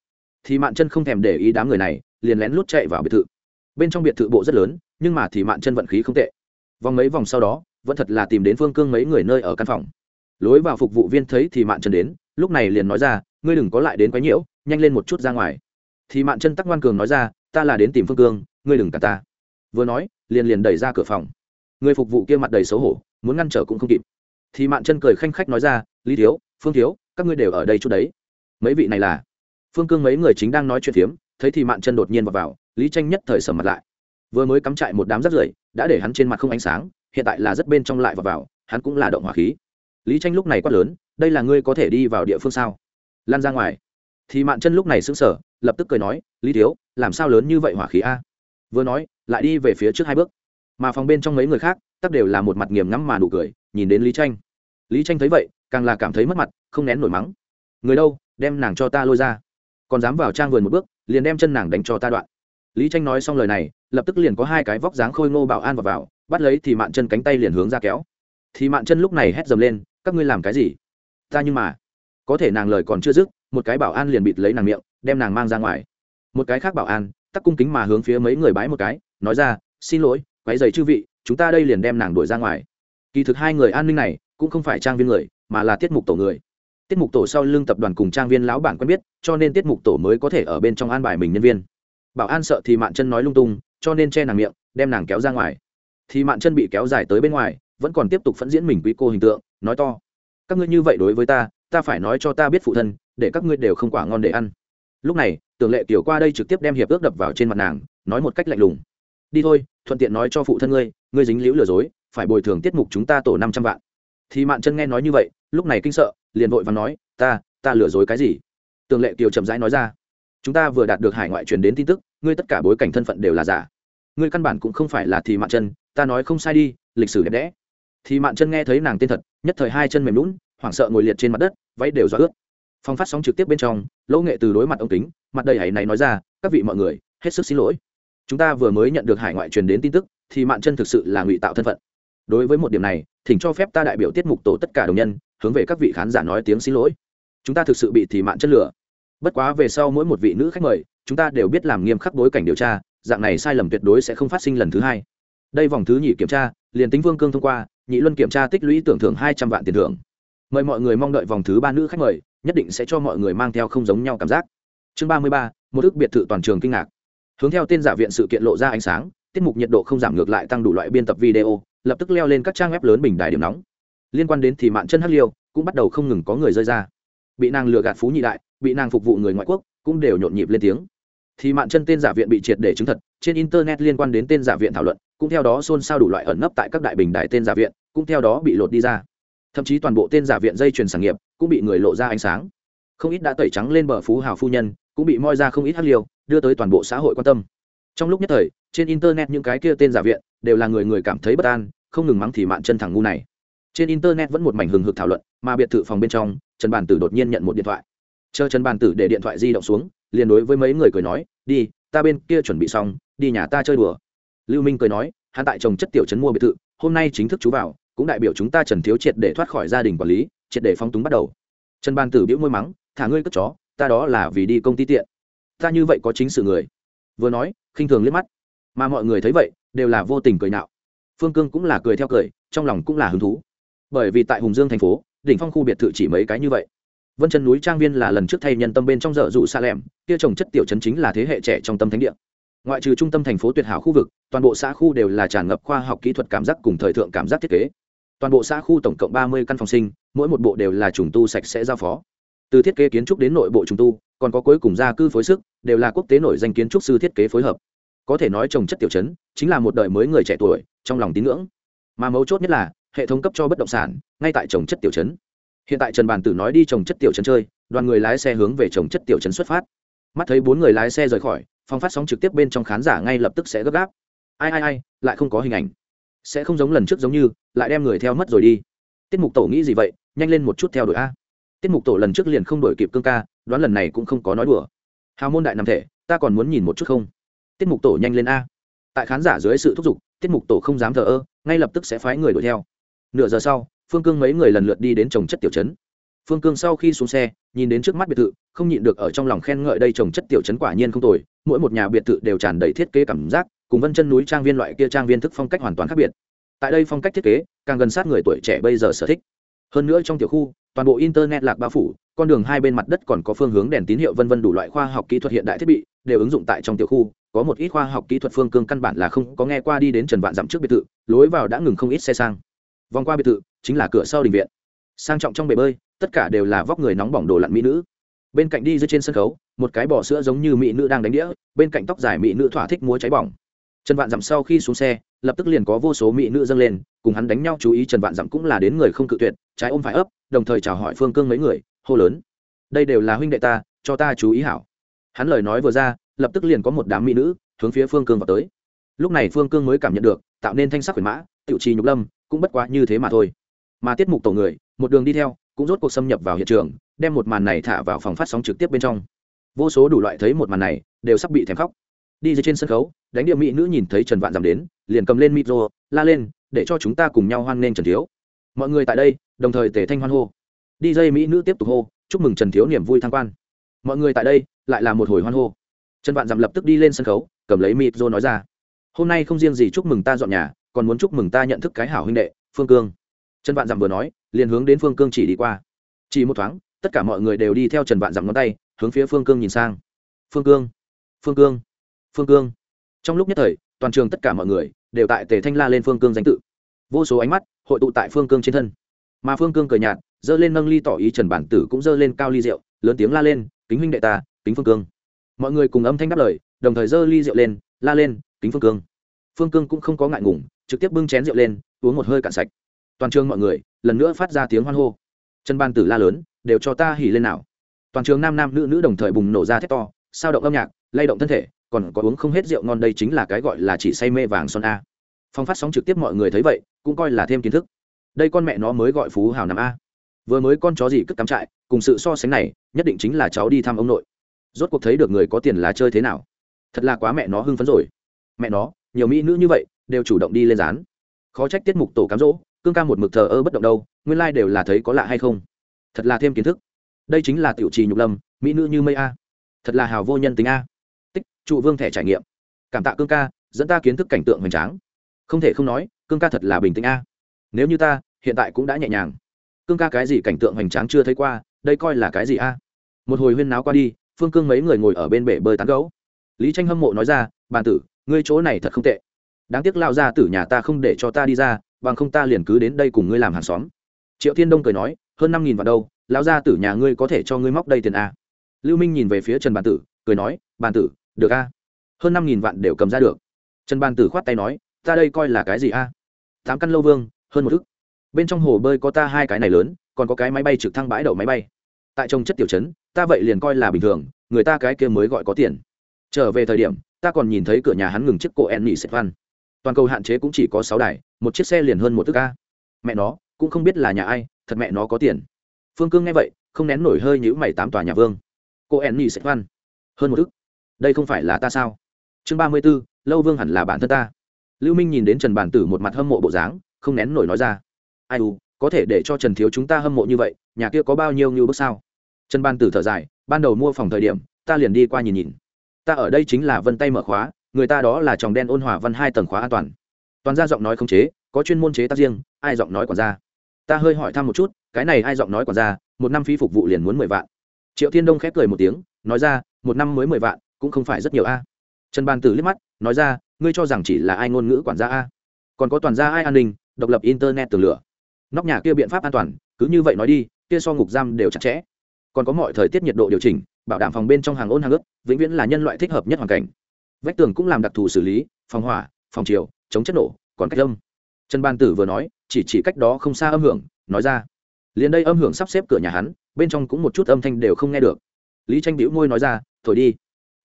Thì mạn chân không thèm để ý đám người này, liền lén lút chạy vào biệt thự bên trong biệt thự bộ rất lớn, nhưng mà thì mạn chân vận khí không tệ. Vòng mấy vòng sau đó, vẫn thật là tìm đến phương cương mấy người nơi ở căn phòng. Lối vào phục vụ viên thấy thì mạn chân đến, lúc này liền nói ra, ngươi đừng có lại đến quái nhiễu, nhanh lên một chút ra ngoài. Thì mạn chân tắc ngoan cường nói ra, ta là đến tìm phương cương, ngươi đừng cả ta. Vừa nói, liền liền đẩy ra cửa phòng. Người phục vụ kia mặt đầy xấu hổ, muốn ngăn trở cũng không kịp. Thì mạn chân cười khanh khách nói ra, lý thiếu, phương thiếu, các ngươi đều ở đây chút đấy. Mấy vị này là phương cương mấy người chính đang nói chuyện phiếm thấy thì mạn chân đột nhiên vào, vào lý tranh nhất thời sầm mặt lại. Vừa mới cắm trại một đám rác rưởi đã để hắn trên mặt không ánh sáng hiện tại là rất bên trong lại vào, vào hắn cũng là động hỏa khí. Lý tranh lúc này quát lớn đây là ngươi có thể đi vào địa phương sao? Lan ra ngoài. Thì mạn chân lúc này sững sờ lập tức cười nói lý thiếu làm sao lớn như vậy hỏa khí a? Vừa nói lại đi về phía trước hai bước. Mà phòng bên trong mấy người khác tất đều là một mặt nghiềm ngắm mà nụ cười nhìn đến lý tranh. Lý tranh thấy vậy càng là cảm thấy mất mặt không nén nổi mắng. Người đâu đem nàng cho ta lôi ra. Còn dám vào trang vườn một bước liền đem chân nàng đánh cho ta đoạn. Lý tranh nói xong lời này lập tức liền có hai cái vóc dáng khôi ngô bảo an vào, vào bắt lấy thì mạn chân cánh tay liền hướng ra kéo. Thì mạn chân lúc này hét dầm lên các ngươi làm cái gì? Ta nhưng mà. Có thể nàng lời còn chưa dứt một cái bảo an liền bịt lấy nàng miệng đem nàng mang ra ngoài. Một cái khác bảo an tắc cung kính mà hướng phía mấy người bái một cái nói ra xin lỗi quái dày chư vị chúng ta đây liền đem nàng đuổi ra ngoài. Kỳ thực hai người an ninh này cũng không phải trang viên người mà là tiết mục tổ người tiết mục tổ sau lưng tập đoàn cùng trang viên lão bản quen biết, cho nên tiết mục tổ mới có thể ở bên trong an bài mình nhân viên. Bảo an sợ thì mạn chân nói lung tung, cho nên che nàng miệng, đem nàng kéo ra ngoài. Thì mạn chân bị kéo dài tới bên ngoài, vẫn còn tiếp tục phẫn diễn mình quý cô hình tượng, nói to, các ngươi như vậy đối với ta ta phải nói cho ta biết phụ thân, để các ngươi đều không quả ngon để ăn. Lúc này, tưởng lệ tiểu qua đây trực tiếp đem hiệp ước đập vào trên mặt nàng, nói một cách lạnh lùng, đi thôi, thuận tiện nói cho phụ thân ngươi ngươi dính liễu lừa dối, phải bồi thường tiết mục chúng ta tổ năm trăm vạn. Thì mạn chân nghe nói như vậy, lúc này kinh sợ liền vội và nói, ta ta lừa dối cái gì? Tường lệ kiều chậm rãi nói ra, chúng ta vừa đạt được hải ngoại truyền đến tin tức, ngươi tất cả bối cảnh thân phận đều là giả. Ngươi căn bản cũng không phải là thì mạn chân, ta nói không sai đi, lịch sử đẹp đẽ. Thì mạn chân nghe thấy nàng tên thật, nhất thời hai chân mềm lún hoảng sợ ngồi liệt trên mặt đất, váy đều do ướt. Phong phát sóng trực tiếp bên trong, lỗ nghệ từ đối mặt ông kính, mặt đầy hãy này nói ra, các vị mọi người, hết sức xin lỗi. Chúng ta vừa mới nhận được hải ngoại truyền đến tin tức thì mạn chân thực sự là ngụy tạo thân phận. Đối với một điểm này thỉnh cho phép ta đại biểu tiết mục tổ tất cả đồng nhân, hướng về các vị khán giả nói tiếng xin lỗi. Chúng ta thực sự bị thì mạn chất lửa. Bất quá về sau mỗi một vị nữ khách mời, chúng ta đều biết làm nghiêm khắc bối cảnh điều tra, dạng này sai lầm tuyệt đối sẽ không phát sinh lần thứ hai. Đây vòng thứ nhì kiểm tra, liền tính vương cương thông qua, nhị luân kiểm tra tích lũy tưởng thưởng hai trăm vạn tiền thưởng. Mời mọi người mong đợi vòng thứ ba nữ khách mời, nhất định sẽ cho mọi người mang theo không giống nhau cảm giác. Chương ba mươi ba, một ước biệt thự toàn trường kinh ngạc. Hướng theo tên giả viện sự kiện lộ ra ánh sáng tiết mục nhiệt độ không giảm ngược lại tăng đủ loại biên tập video, lập tức leo lên các trang web lớn bình đài điểm nóng. Liên quan đến thì mạn chân hắc liêu cũng bắt đầu không ngừng có người rơi ra. Bị nàng lừa gạt phú nhị đại, bị nàng phục vụ người ngoại quốc cũng đều nhộn nhịp lên tiếng. Thì mạn chân tên giả viện bị triệt để chứng thật, trên internet liên quan đến tên giả viện thảo luận, cũng theo đó xôn xao đủ loại ẩn nấp tại các đại bình đại tên giả viện, cũng theo đó bị lột đi ra. Thậm chí toàn bộ tên giả viện dây chuyền sản nghiệp cũng bị người lộ ra ánh sáng. Không ít đã tẩy trắng lên bờ phú hào phu nhân, cũng bị moi ra không ít hắc liêu, đưa tới toàn bộ xã hội quan tâm. Trong lúc nhất thời trên internet những cái kia tên giả viện đều là người người cảm thấy bất an, không ngừng mắng thì mạn chân thẳng ngu này. Trên internet vẫn một mảnh hừng hực thảo luận, mà biệt thự phòng bên trong, trần bàn tử đột nhiên nhận một điện thoại. Chờ trần bàn tử để điện thoại di động xuống, liền đối với mấy người cười nói, đi, ta bên kia chuẩn bị xong, đi nhà ta chơi đùa. Lưu minh cười nói, hắn tại chồng chất tiểu trấn mua biệt thự, hôm nay chính thức chú vào, cũng đại biểu chúng ta trần thiếu triệt để thoát khỏi gia đình quản lý, triệt để phong túng bắt đầu. Trần bàn tử biễu môi mắng, thả ngươi cất chó, ta đó là vì đi công ty tiện. Ta như vậy có chính sự người. Vừa nói, khinh thường liếc mắt mà mọi người thấy vậy, đều là vô tình cười nạo phương cương cũng là cười theo cười, trong lòng cũng là hứng thú. Bởi vì tại hùng dương thành phố, đỉnh phong khu biệt thự chỉ mấy cái như vậy. Vân chân núi trang viên là lần trước thay nhân tâm bên trong dở dụ xa lẻm, kia trồng chất tiểu chấn chính là thế hệ trẻ trong tâm thánh địa. Ngoại trừ trung tâm thành phố tuyệt hảo khu vực, toàn bộ xã khu đều là tràn ngập khoa học kỹ thuật cảm giác cùng thời thượng cảm giác thiết kế. Toàn bộ xã khu tổng cộng ba mươi căn phòng sinh, mỗi một bộ đều là trùng tu sạch sẽ giao phó. Từ thiết kế kiến trúc đến nội bộ trùng tu, còn có cuối cùng gia cư phối sức, đều là quốc tế nổi danh kiến trúc sư thiết kế phối hợp có thể nói trồng chất tiểu chấn chính là một đời mới người trẻ tuổi, trong lòng tín ngưỡng. Mà mấu chốt nhất là, hệ thống cấp cho bất động sản, ngay tại trồng chất tiểu chấn hiện tại trần bàn tử nói đi trồng chất tiểu chấn chơi, đoàn người lái xe hướng về trồng chất tiểu chấn xuất phát. Mắt thấy bốn người lái xe rời khỏi phong phát sóng trực tiếp bên trong khán giả ngay lập tức sẽ gấp gáp. Ai ai ai, lại không có hình ảnh. Sẽ không giống lần trước giống như, lại đem người theo mất rồi đi. Tiết mục tổ nghĩ gì vậy? Nhanh lên một chút theo đuổi a. Tiết mục tổ lần trước liền không đổi kịp cương ca, đoán lần này cũng không có nói đùa. Hào môn đại nằm thể, ta còn muốn nhìn một chút không? Tiết mục tổ nhanh lên a. Tại khán giả dưới sự thúc giục, tiết mục tổ không dám thờ ơ, ngay lập tức sẽ phái người đuổi theo. Nửa giờ sau, phương cương mấy người lần lượt đi đến trồng chất tiểu chấn phương cương sau khi xuống xe, nhìn đến trước mắt biệt thự, không nhịn được ở trong lòng khen ngợi đây trồng chất tiểu chấn quả nhiên không tồi, mỗi một nhà biệt thự đều tràn đầy thiết kế cảm giác, cùng vân chân núi trang viên loại kia trang viên thức phong cách hoàn toàn khác biệt. Tại đây phong cách thiết kế, càng gần sát người tuổi trẻ bây giờ sở thích. Hơn nữa trong tiểu khu, toàn bộ internet lạc bao phủ, con đường hai bên mặt đất còn có phương hướng đèn tín hiệu vân vân đủ loại khoa học kỹ thuật hiện đại thiết bị đều ứng dụng tại trong tiểu khu, có một ít khoa học kỹ thuật phương cương căn bản là không có nghe qua đi đến trần vạn dặm trước biệt thự, lối vào đã ngừng không ít xe sang. Vòng qua biệt thự, chính là cửa sau đình viện. Sang trọng trong bể bơi, tất cả đều là vóc người nóng bỏng đồ lặn mỹ nữ. Bên cạnh đi dưới trên sân khấu, một cái bò sữa giống như mỹ nữ đang đánh đĩa, bên cạnh tóc dài mỹ nữ thỏa thích múa cháy bỏng. Trần vạn dặm sau khi xuống xe, lập tức liền có vô số mỹ nữ dâng lên, cùng hắn đánh nhau chú ý trần vạn dặm cũng là đến người không cự tuyệt, trái ôm phải ấp, đồng thời chào hỏi phương cương mấy người, hô lớn. Đây đều là huynh đệ ta, cho ta chú ý hảo hắn lời nói vừa ra, lập tức liền có một đám mỹ nữ hướng phía phương cương vào tới. Lúc này phương cương mới cảm nhận được, tạo nên thanh sắc huyền mã, tiểu trì nhục lâm, cũng bất quá như thế mà thôi. Mà tiết mục tổ người, một đường đi theo, cũng rốt cuộc xâm nhập vào hiện trường, đem một màn này thả vào phòng phát sóng trực tiếp bên trong. Vô số đủ loại thấy một màn này, đều sắp bị thèm khóc. Đi dưới trên sân khấu, đánh địa mỹ nữ nhìn thấy trần vạn giảm đến, liền cầm lên micro la lên, để cho chúng ta cùng nhau hoan nghênh trần thiếu. Mọi người tại đây, đồng thời tề thanh hoan hô. Đi dây mỹ nữ tiếp tục hô, chúc mừng trần thiếu niềm vui thăng quan. Mọi người tại đây lại là một hồi hoan hô. Trần vạn dặm lập tức đi lên sân khấu, cầm lấy micro nói ra. Hôm nay không riêng gì chúc mừng ta dọn nhà, còn muốn chúc mừng ta nhận thức cái hảo huynh đệ, phương cương. Trần vạn dặm vừa nói, liền hướng đến phương cương chỉ đi qua. Chỉ một thoáng, tất cả mọi người đều đi theo trần vạn dặm ngón tay, hướng phía phương cương nhìn sang. Phương cương phương cương phương cương. Trong lúc nhất thời, toàn trường tất cả mọi người đều tại tề thanh la lên phương cương danh tự. Vô số ánh mắt hội tụ tại phương cương trên thân. Mà phương cương cười nhạt dơ lên nâng ly tỏ ý trần bản tử cũng dơ lên cao ly rượu, lớn tiếng la lên, kính huynh đệ ta kính phương cương. Mọi người cùng âm thanh đáp lời, đồng thời giơ ly rượu lên, la lên, kính phương cương. Phương cương cũng không có ngại ngùng, trực tiếp bưng chén rượu lên, uống một hơi cạn sạch. Toàn trường mọi người, lần nữa phát ra tiếng hoan hô. Trần ban tử la lớn, đều cho ta hỉ lên nào. Toàn trường nam nam nữ nữ đồng thời bùng nổ ra thét to, sao động âm nhạc, lay động thân thể, còn có uống không hết rượu ngon đây chính là cái gọi là chỉ say mê vàng son a. Phong phát sóng trực tiếp mọi người thấy vậy, cũng coi là thêm kiến thức. Đây con mẹ nó mới gọi phú hào năm a. Vừa mới con chó gì cất cắm trại, cùng sự so sánh này, nhất định chính là cháu đi thăm ông nội rốt cuộc thấy được người có tiền là chơi thế nào. Thật là quá mẹ nó hưng phấn rồi. Mẹ nó, nhiều mỹ nữ như vậy, đều chủ động đi lên dán. Khó trách tiết mục tổ cám dỗ, cương ca một mực thờ ơ bất động đâu, nguyên lai、like、đều là thấy có lạ hay không. Thật là thêm kiến thức. Đây chính là tiểu trì nhục lâm, mỹ nữ như mây a. Thật là hào vô nhân tính a. Tích, trụ vương thẻ trải nghiệm. Cảm tạ cương ca, dẫn ta kiến thức cảnh tượng hoành tráng. Không thể không nói, cương ca thật là bình tĩnh a. Nếu như ta, hiện tại cũng đã nhẹ nhàng. Cương ca cái gì cảnh tượng hoành tráng chưa thấy qua, đây coi là cái gì a? Một hồi huyên náo qua đi phương cương mấy người ngồi ở bên bể bơi tán gấu lý tranh hâm mộ nói ra, bàn tử, ngươi chỗ này thật không tệ. Đáng tiếc lao ra tử nhà ta không để cho ta đi ra, bằng không ta liền cứ đến đây cùng ngươi làm hàng xóm. Triệu thiên đông cười nói, hơn năm nghìn vào đâu lao ra tử nhà ngươi có thể cho ngươi móc đây tiền a? Lưu minh nhìn về phía trần bàn tử, cười nói, bàn tử, được a. Hơn năm nghìn vạn đều cầm ra được. Trần bàn tử khoát tay nói, ta đây coi là cái gì a? Tám căn lâu vương, hơn một thức bên trong hồ bơi có ta hai cái này lớn, còn có cái máy bay trực thăng bãi đậu máy bay. Tại trồng chất tiểu chấn ta vậy liền coi là bình thường, người ta cái kia mới gọi có tiền. Trở về thời điểm, ta còn nhìn thấy cửa nhà hắn ngừng chiếc cổ en nỉ xếp văn. Toàn cầu hạn chế cũng chỉ có sáu đài, một chiếc xe liền hơn một thức ca mẹ nó, cũng không biết là nhà ai, thật mẹ nó có tiền. Phương cương nghe vậy, không nén nổi hơi nhữ mày tám tòa nhà vương. Cô en nỉ xếp văn. Hơn một thức đây không phải là ta sao? Chương ba mươi b ố lâu vương hẳn là bản thân ta. Lưu minh nhìn đến trần bản tử một mặt hâm mộ bộ dáng, không nén nổi nói ra. Ai u, có thể để cho trần thiếu chúng ta hâm mộ như vậy, nhà kia có bao nhiêu như bước sao? Trần ban tử thở dài ban đầu mua phòng thời điểm ta liền đi qua nhìn nhìn. Ta ở đây chính là vân tay mở khóa người ta đó là tròng đen ôn hòa văn hai tầng khóa an toàn. Toàn ra giọng nói không chế có chuyên môn chế tác riêng ai giọng nói quản gia. ta hơi hỏi thăm một chút cái này ai giọng nói quản gia, một năm phí phục vụ liền muốn mười vạn. Triệu thiên đông khép cười một tiếng nói ra một năm mới mười vạn cũng không phải rất nhiều a. Trần ban tử liếc mắt nói ra ngươi cho rằng chỉ là ai ngôn ngữ quản gia a? Còn có toàn gia ai an ninh độc lập internet từ lửa. Nóc nhà kia biện pháp an toàn cứ như vậy nói đi kia so ngục giam đều chặt chẽ còn có mọi thời tiết nhiệt độ điều chỉnh, bảo đảm phòng bên trong hàng ôn hàng ướt, vĩnh viễn là nhân loại thích hợp nhất hoàn cảnh. Vách tường cũng làm đặc thù xử lý, phòng hỏa, phòng chiều, chống chất nổ, còn cách âm. Trần ban tử vừa nói, chỉ chỉ cách đó không xa âm hưởng, nói ra. Liền đây âm hưởng sắp xếp cửa nhà hắn, bên trong cũng một chút âm thanh đều không nghe được. Lý tranh bĩu môi nói ra, thổi đi.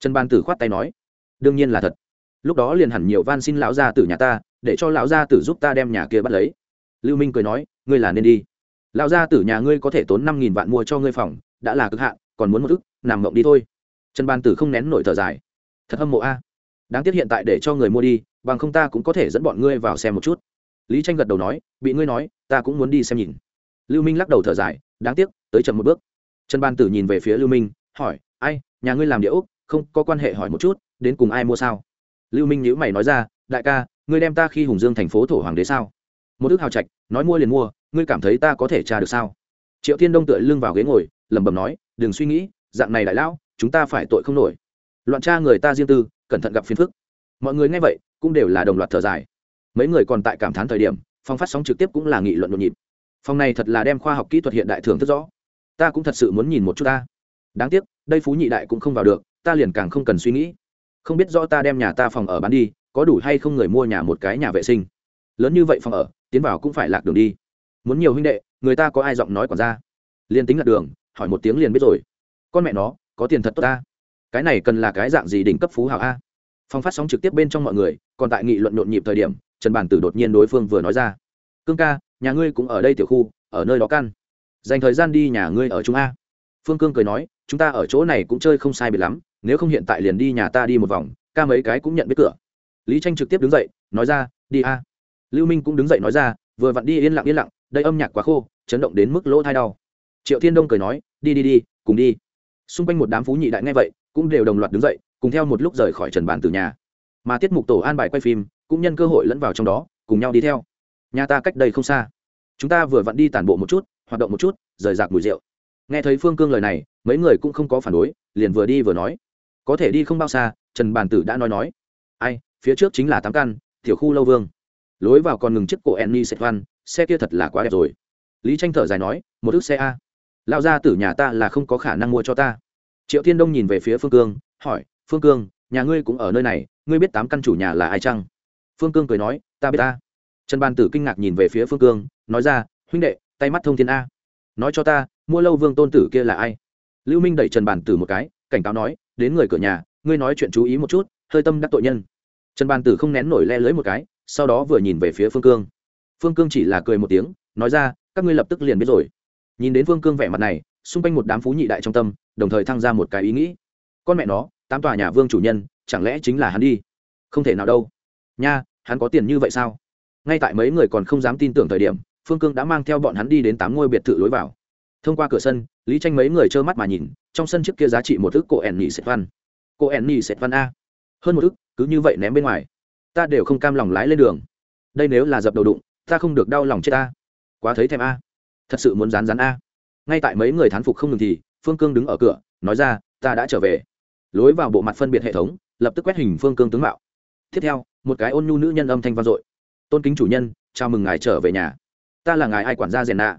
Trần ban tử khoát tay nói, đương nhiên là thật. Lúc đó liền hẳn nhiều van xin lão gia tử nhà ta, để cho lão gia tử giúp ta đem nhà kia bắt lấy. Lưu minh cười nói, ngươi là nên đi. Lão gia tử nhà ngươi có thể tốn năm nghìn vạn mua cho ngươi phòng đã là cực hạn, còn muốn một ức, nằm mộng đi thôi. Trần ban tử không nén nổi thở dài. Thật hâm mộ a. Đáng tiếc hiện tại để cho người mua đi, bằng không ta cũng có thể dẫn bọn ngươi vào xem một chút. Lý tranh gật đầu nói, bị ngươi nói, ta cũng muốn đi xem nhìn. Lưu minh lắc đầu thở dài, đáng tiếc, tới chậm một bước. Trần ban tử nhìn về phía lưu minh, hỏi, ai, nhà ngươi làm địa úc không có quan hệ hỏi một chút, đến cùng ai mua sao? Lưu minh nhữ mày nói ra, đại ca, ngươi đem ta khi hùng dương thành phố thổ hoàng đế sao? Một ước hào trạch, nói mua liền mua, ngươi cảm thấy ta có thể tra được sao? Triệu thiên đông tựa lưng vào ghế ngồi lẩm bẩm nói, đừng suy nghĩ, dạng này đại lão, chúng ta phải tội không nổi. Loạn tra người ta riêng tư, cẩn thận gặp phiền phức. Mọi người nghe vậy, cũng đều là đồng loạt thở dài. Mấy người còn tại cảm thán thời điểm, phòng phát sóng trực tiếp cũng là nghị luận nhộn nhịp. Phòng này thật là đem khoa học kỹ thuật hiện đại thường thức rõ. Ta cũng thật sự muốn nhìn một chút ta. Đáng tiếc, đây phú nhị đại cũng không vào được, ta liền càng không cần suy nghĩ. Không biết rõ ta đem nhà ta phòng ở bán đi, có đủ hay không người mua nhà một cái nhà vệ sinh. Lớn như vậy phòng ở, tiến vào cũng phải lạc đường đi. Muốn nhiều huynh đệ, người ta có ai giọng nói còn ra liền tính lạc đường hỏi một tiếng liền biết rồi. Con mẹ nó, có tiền thật tốt ta. Cái này cần là cái dạng gì đỉnh cấp phú hảo a? Phong phát sóng trực tiếp bên trong mọi người, còn tại nghị luận nhộn nhịp thời điểm, trần bản tử đột nhiên đối phương vừa nói ra. Cương ca, nhà ngươi cũng ở đây tiểu khu, ở nơi đó căn. Dành thời gian đi nhà ngươi ở trung a. Phương cương cười nói, chúng ta ở chỗ này cũng chơi không sai biệt lắm, nếu không hiện tại liền đi nhà ta đi một vòng, ca mấy cái cũng nhận biết cửa. Lý tranh trực tiếp đứng dậy, nói ra, đi a. Lưu minh cũng đứng dậy nói ra, vừa vặn đi yên lặng yên lặng, đây âm nhạc quá khô, chấn động đến mức lỗ thai đau triệu thiên đông cười nói, đi đi đi, cùng đi. Xung quanh một đám phú nhị đại ngay vậy, cũng đều đồng loạt đứng dậy, cùng theo một lúc rời khỏi trần bàn từ nhà. Mà tiết mục tổ an bài quay phim, cũng nhân cơ hội lẫn vào trong đó, cùng nhau đi theo. Nhà ta cách đây không xa. Chúng ta vừa vặn đi tản bộ một chút, hoạt động một chút, rời rạc mùi rượu. Nghe thấy phương cương lời này, mấy người cũng không có phản đối, liền vừa đi vừa nói. Có thể đi không bao xa, trần bàn tử đã nói nói. Ai, phía trước chính là tám căn, tiểu khu lâu vương. Lối vào còn ngừng chiếc cổ enni sệt văn xe kia thật là quá đẹp rồi. Lý tranh thở dài nói, một ước xe a lao ra từ nhà ta là không có khả năng mua cho ta. Triệu thiên đông nhìn về phía phương cương, hỏi, phương cương, nhà ngươi cũng ở nơi này, ngươi biết tám căn chủ nhà là ai chăng? Phương cương cười nói, ta biết ta. Trần ban tử kinh ngạc nhìn về phía phương cương, nói ra, huynh đệ, tay mắt thông thiên a. Nói cho ta, mua lâu vương tôn tử kia là ai? Lưu minh đẩy trần bàn tử một cái, cảnh cáo nói, đến người cửa nhà, ngươi nói chuyện chú ý một chút, hơi tâm đắc tội nhân. Trần bàn tử không nén nổi le lưới một cái, sau đó vừa nhìn về phía phương cương. Phương cương chỉ là cười một tiếng, nói ra, các ngươi lập tức liền biết rồi nhìn đến vương cương vẻ mặt này, xung quanh một đám phú nhị đại trong tâm, đồng thời thăng ra một cái ý nghĩ. Con mẹ nó, tám tòa nhà vương chủ nhân, chẳng lẽ chính là hắn đi? Không thể nào đâu. Nha, hắn có tiền như vậy sao? Ngay tại mấy người còn không dám tin tưởng thời điểm, phương cương đã mang theo bọn hắn đi đến tám ngôi biệt thự lối vào. Thông qua cửa sân, lý tranh mấy người trơ mắt mà nhìn, trong sân trước kia giá trị một ức cổ ẻn nhị sệt văn. Cổ ẻn nhị sệt văn a. Hơn một ức cứ như vậy ném bên ngoài. Ta đều không cam lòng lái lên đường. Đây nếu là dập đầu đụng, ta không được đau lòng chết ta. Quá thấy thèm a thật sự muốn rán rán a. Ngay tại mấy người thán phục không ngừng thì, phương cương đứng ở cửa, nói ra, ta đã trở về. Lối vào bộ mặt phân biệt hệ thống, lập tức quét hình phương cương tướng mạo. Tiếp theo, một cái ôn nhu nữ nhân âm thanh vang dội. Tôn kính chủ nhân, chào mừng ngài trở về nhà. Ta là ngài ai quản gia rèn nạ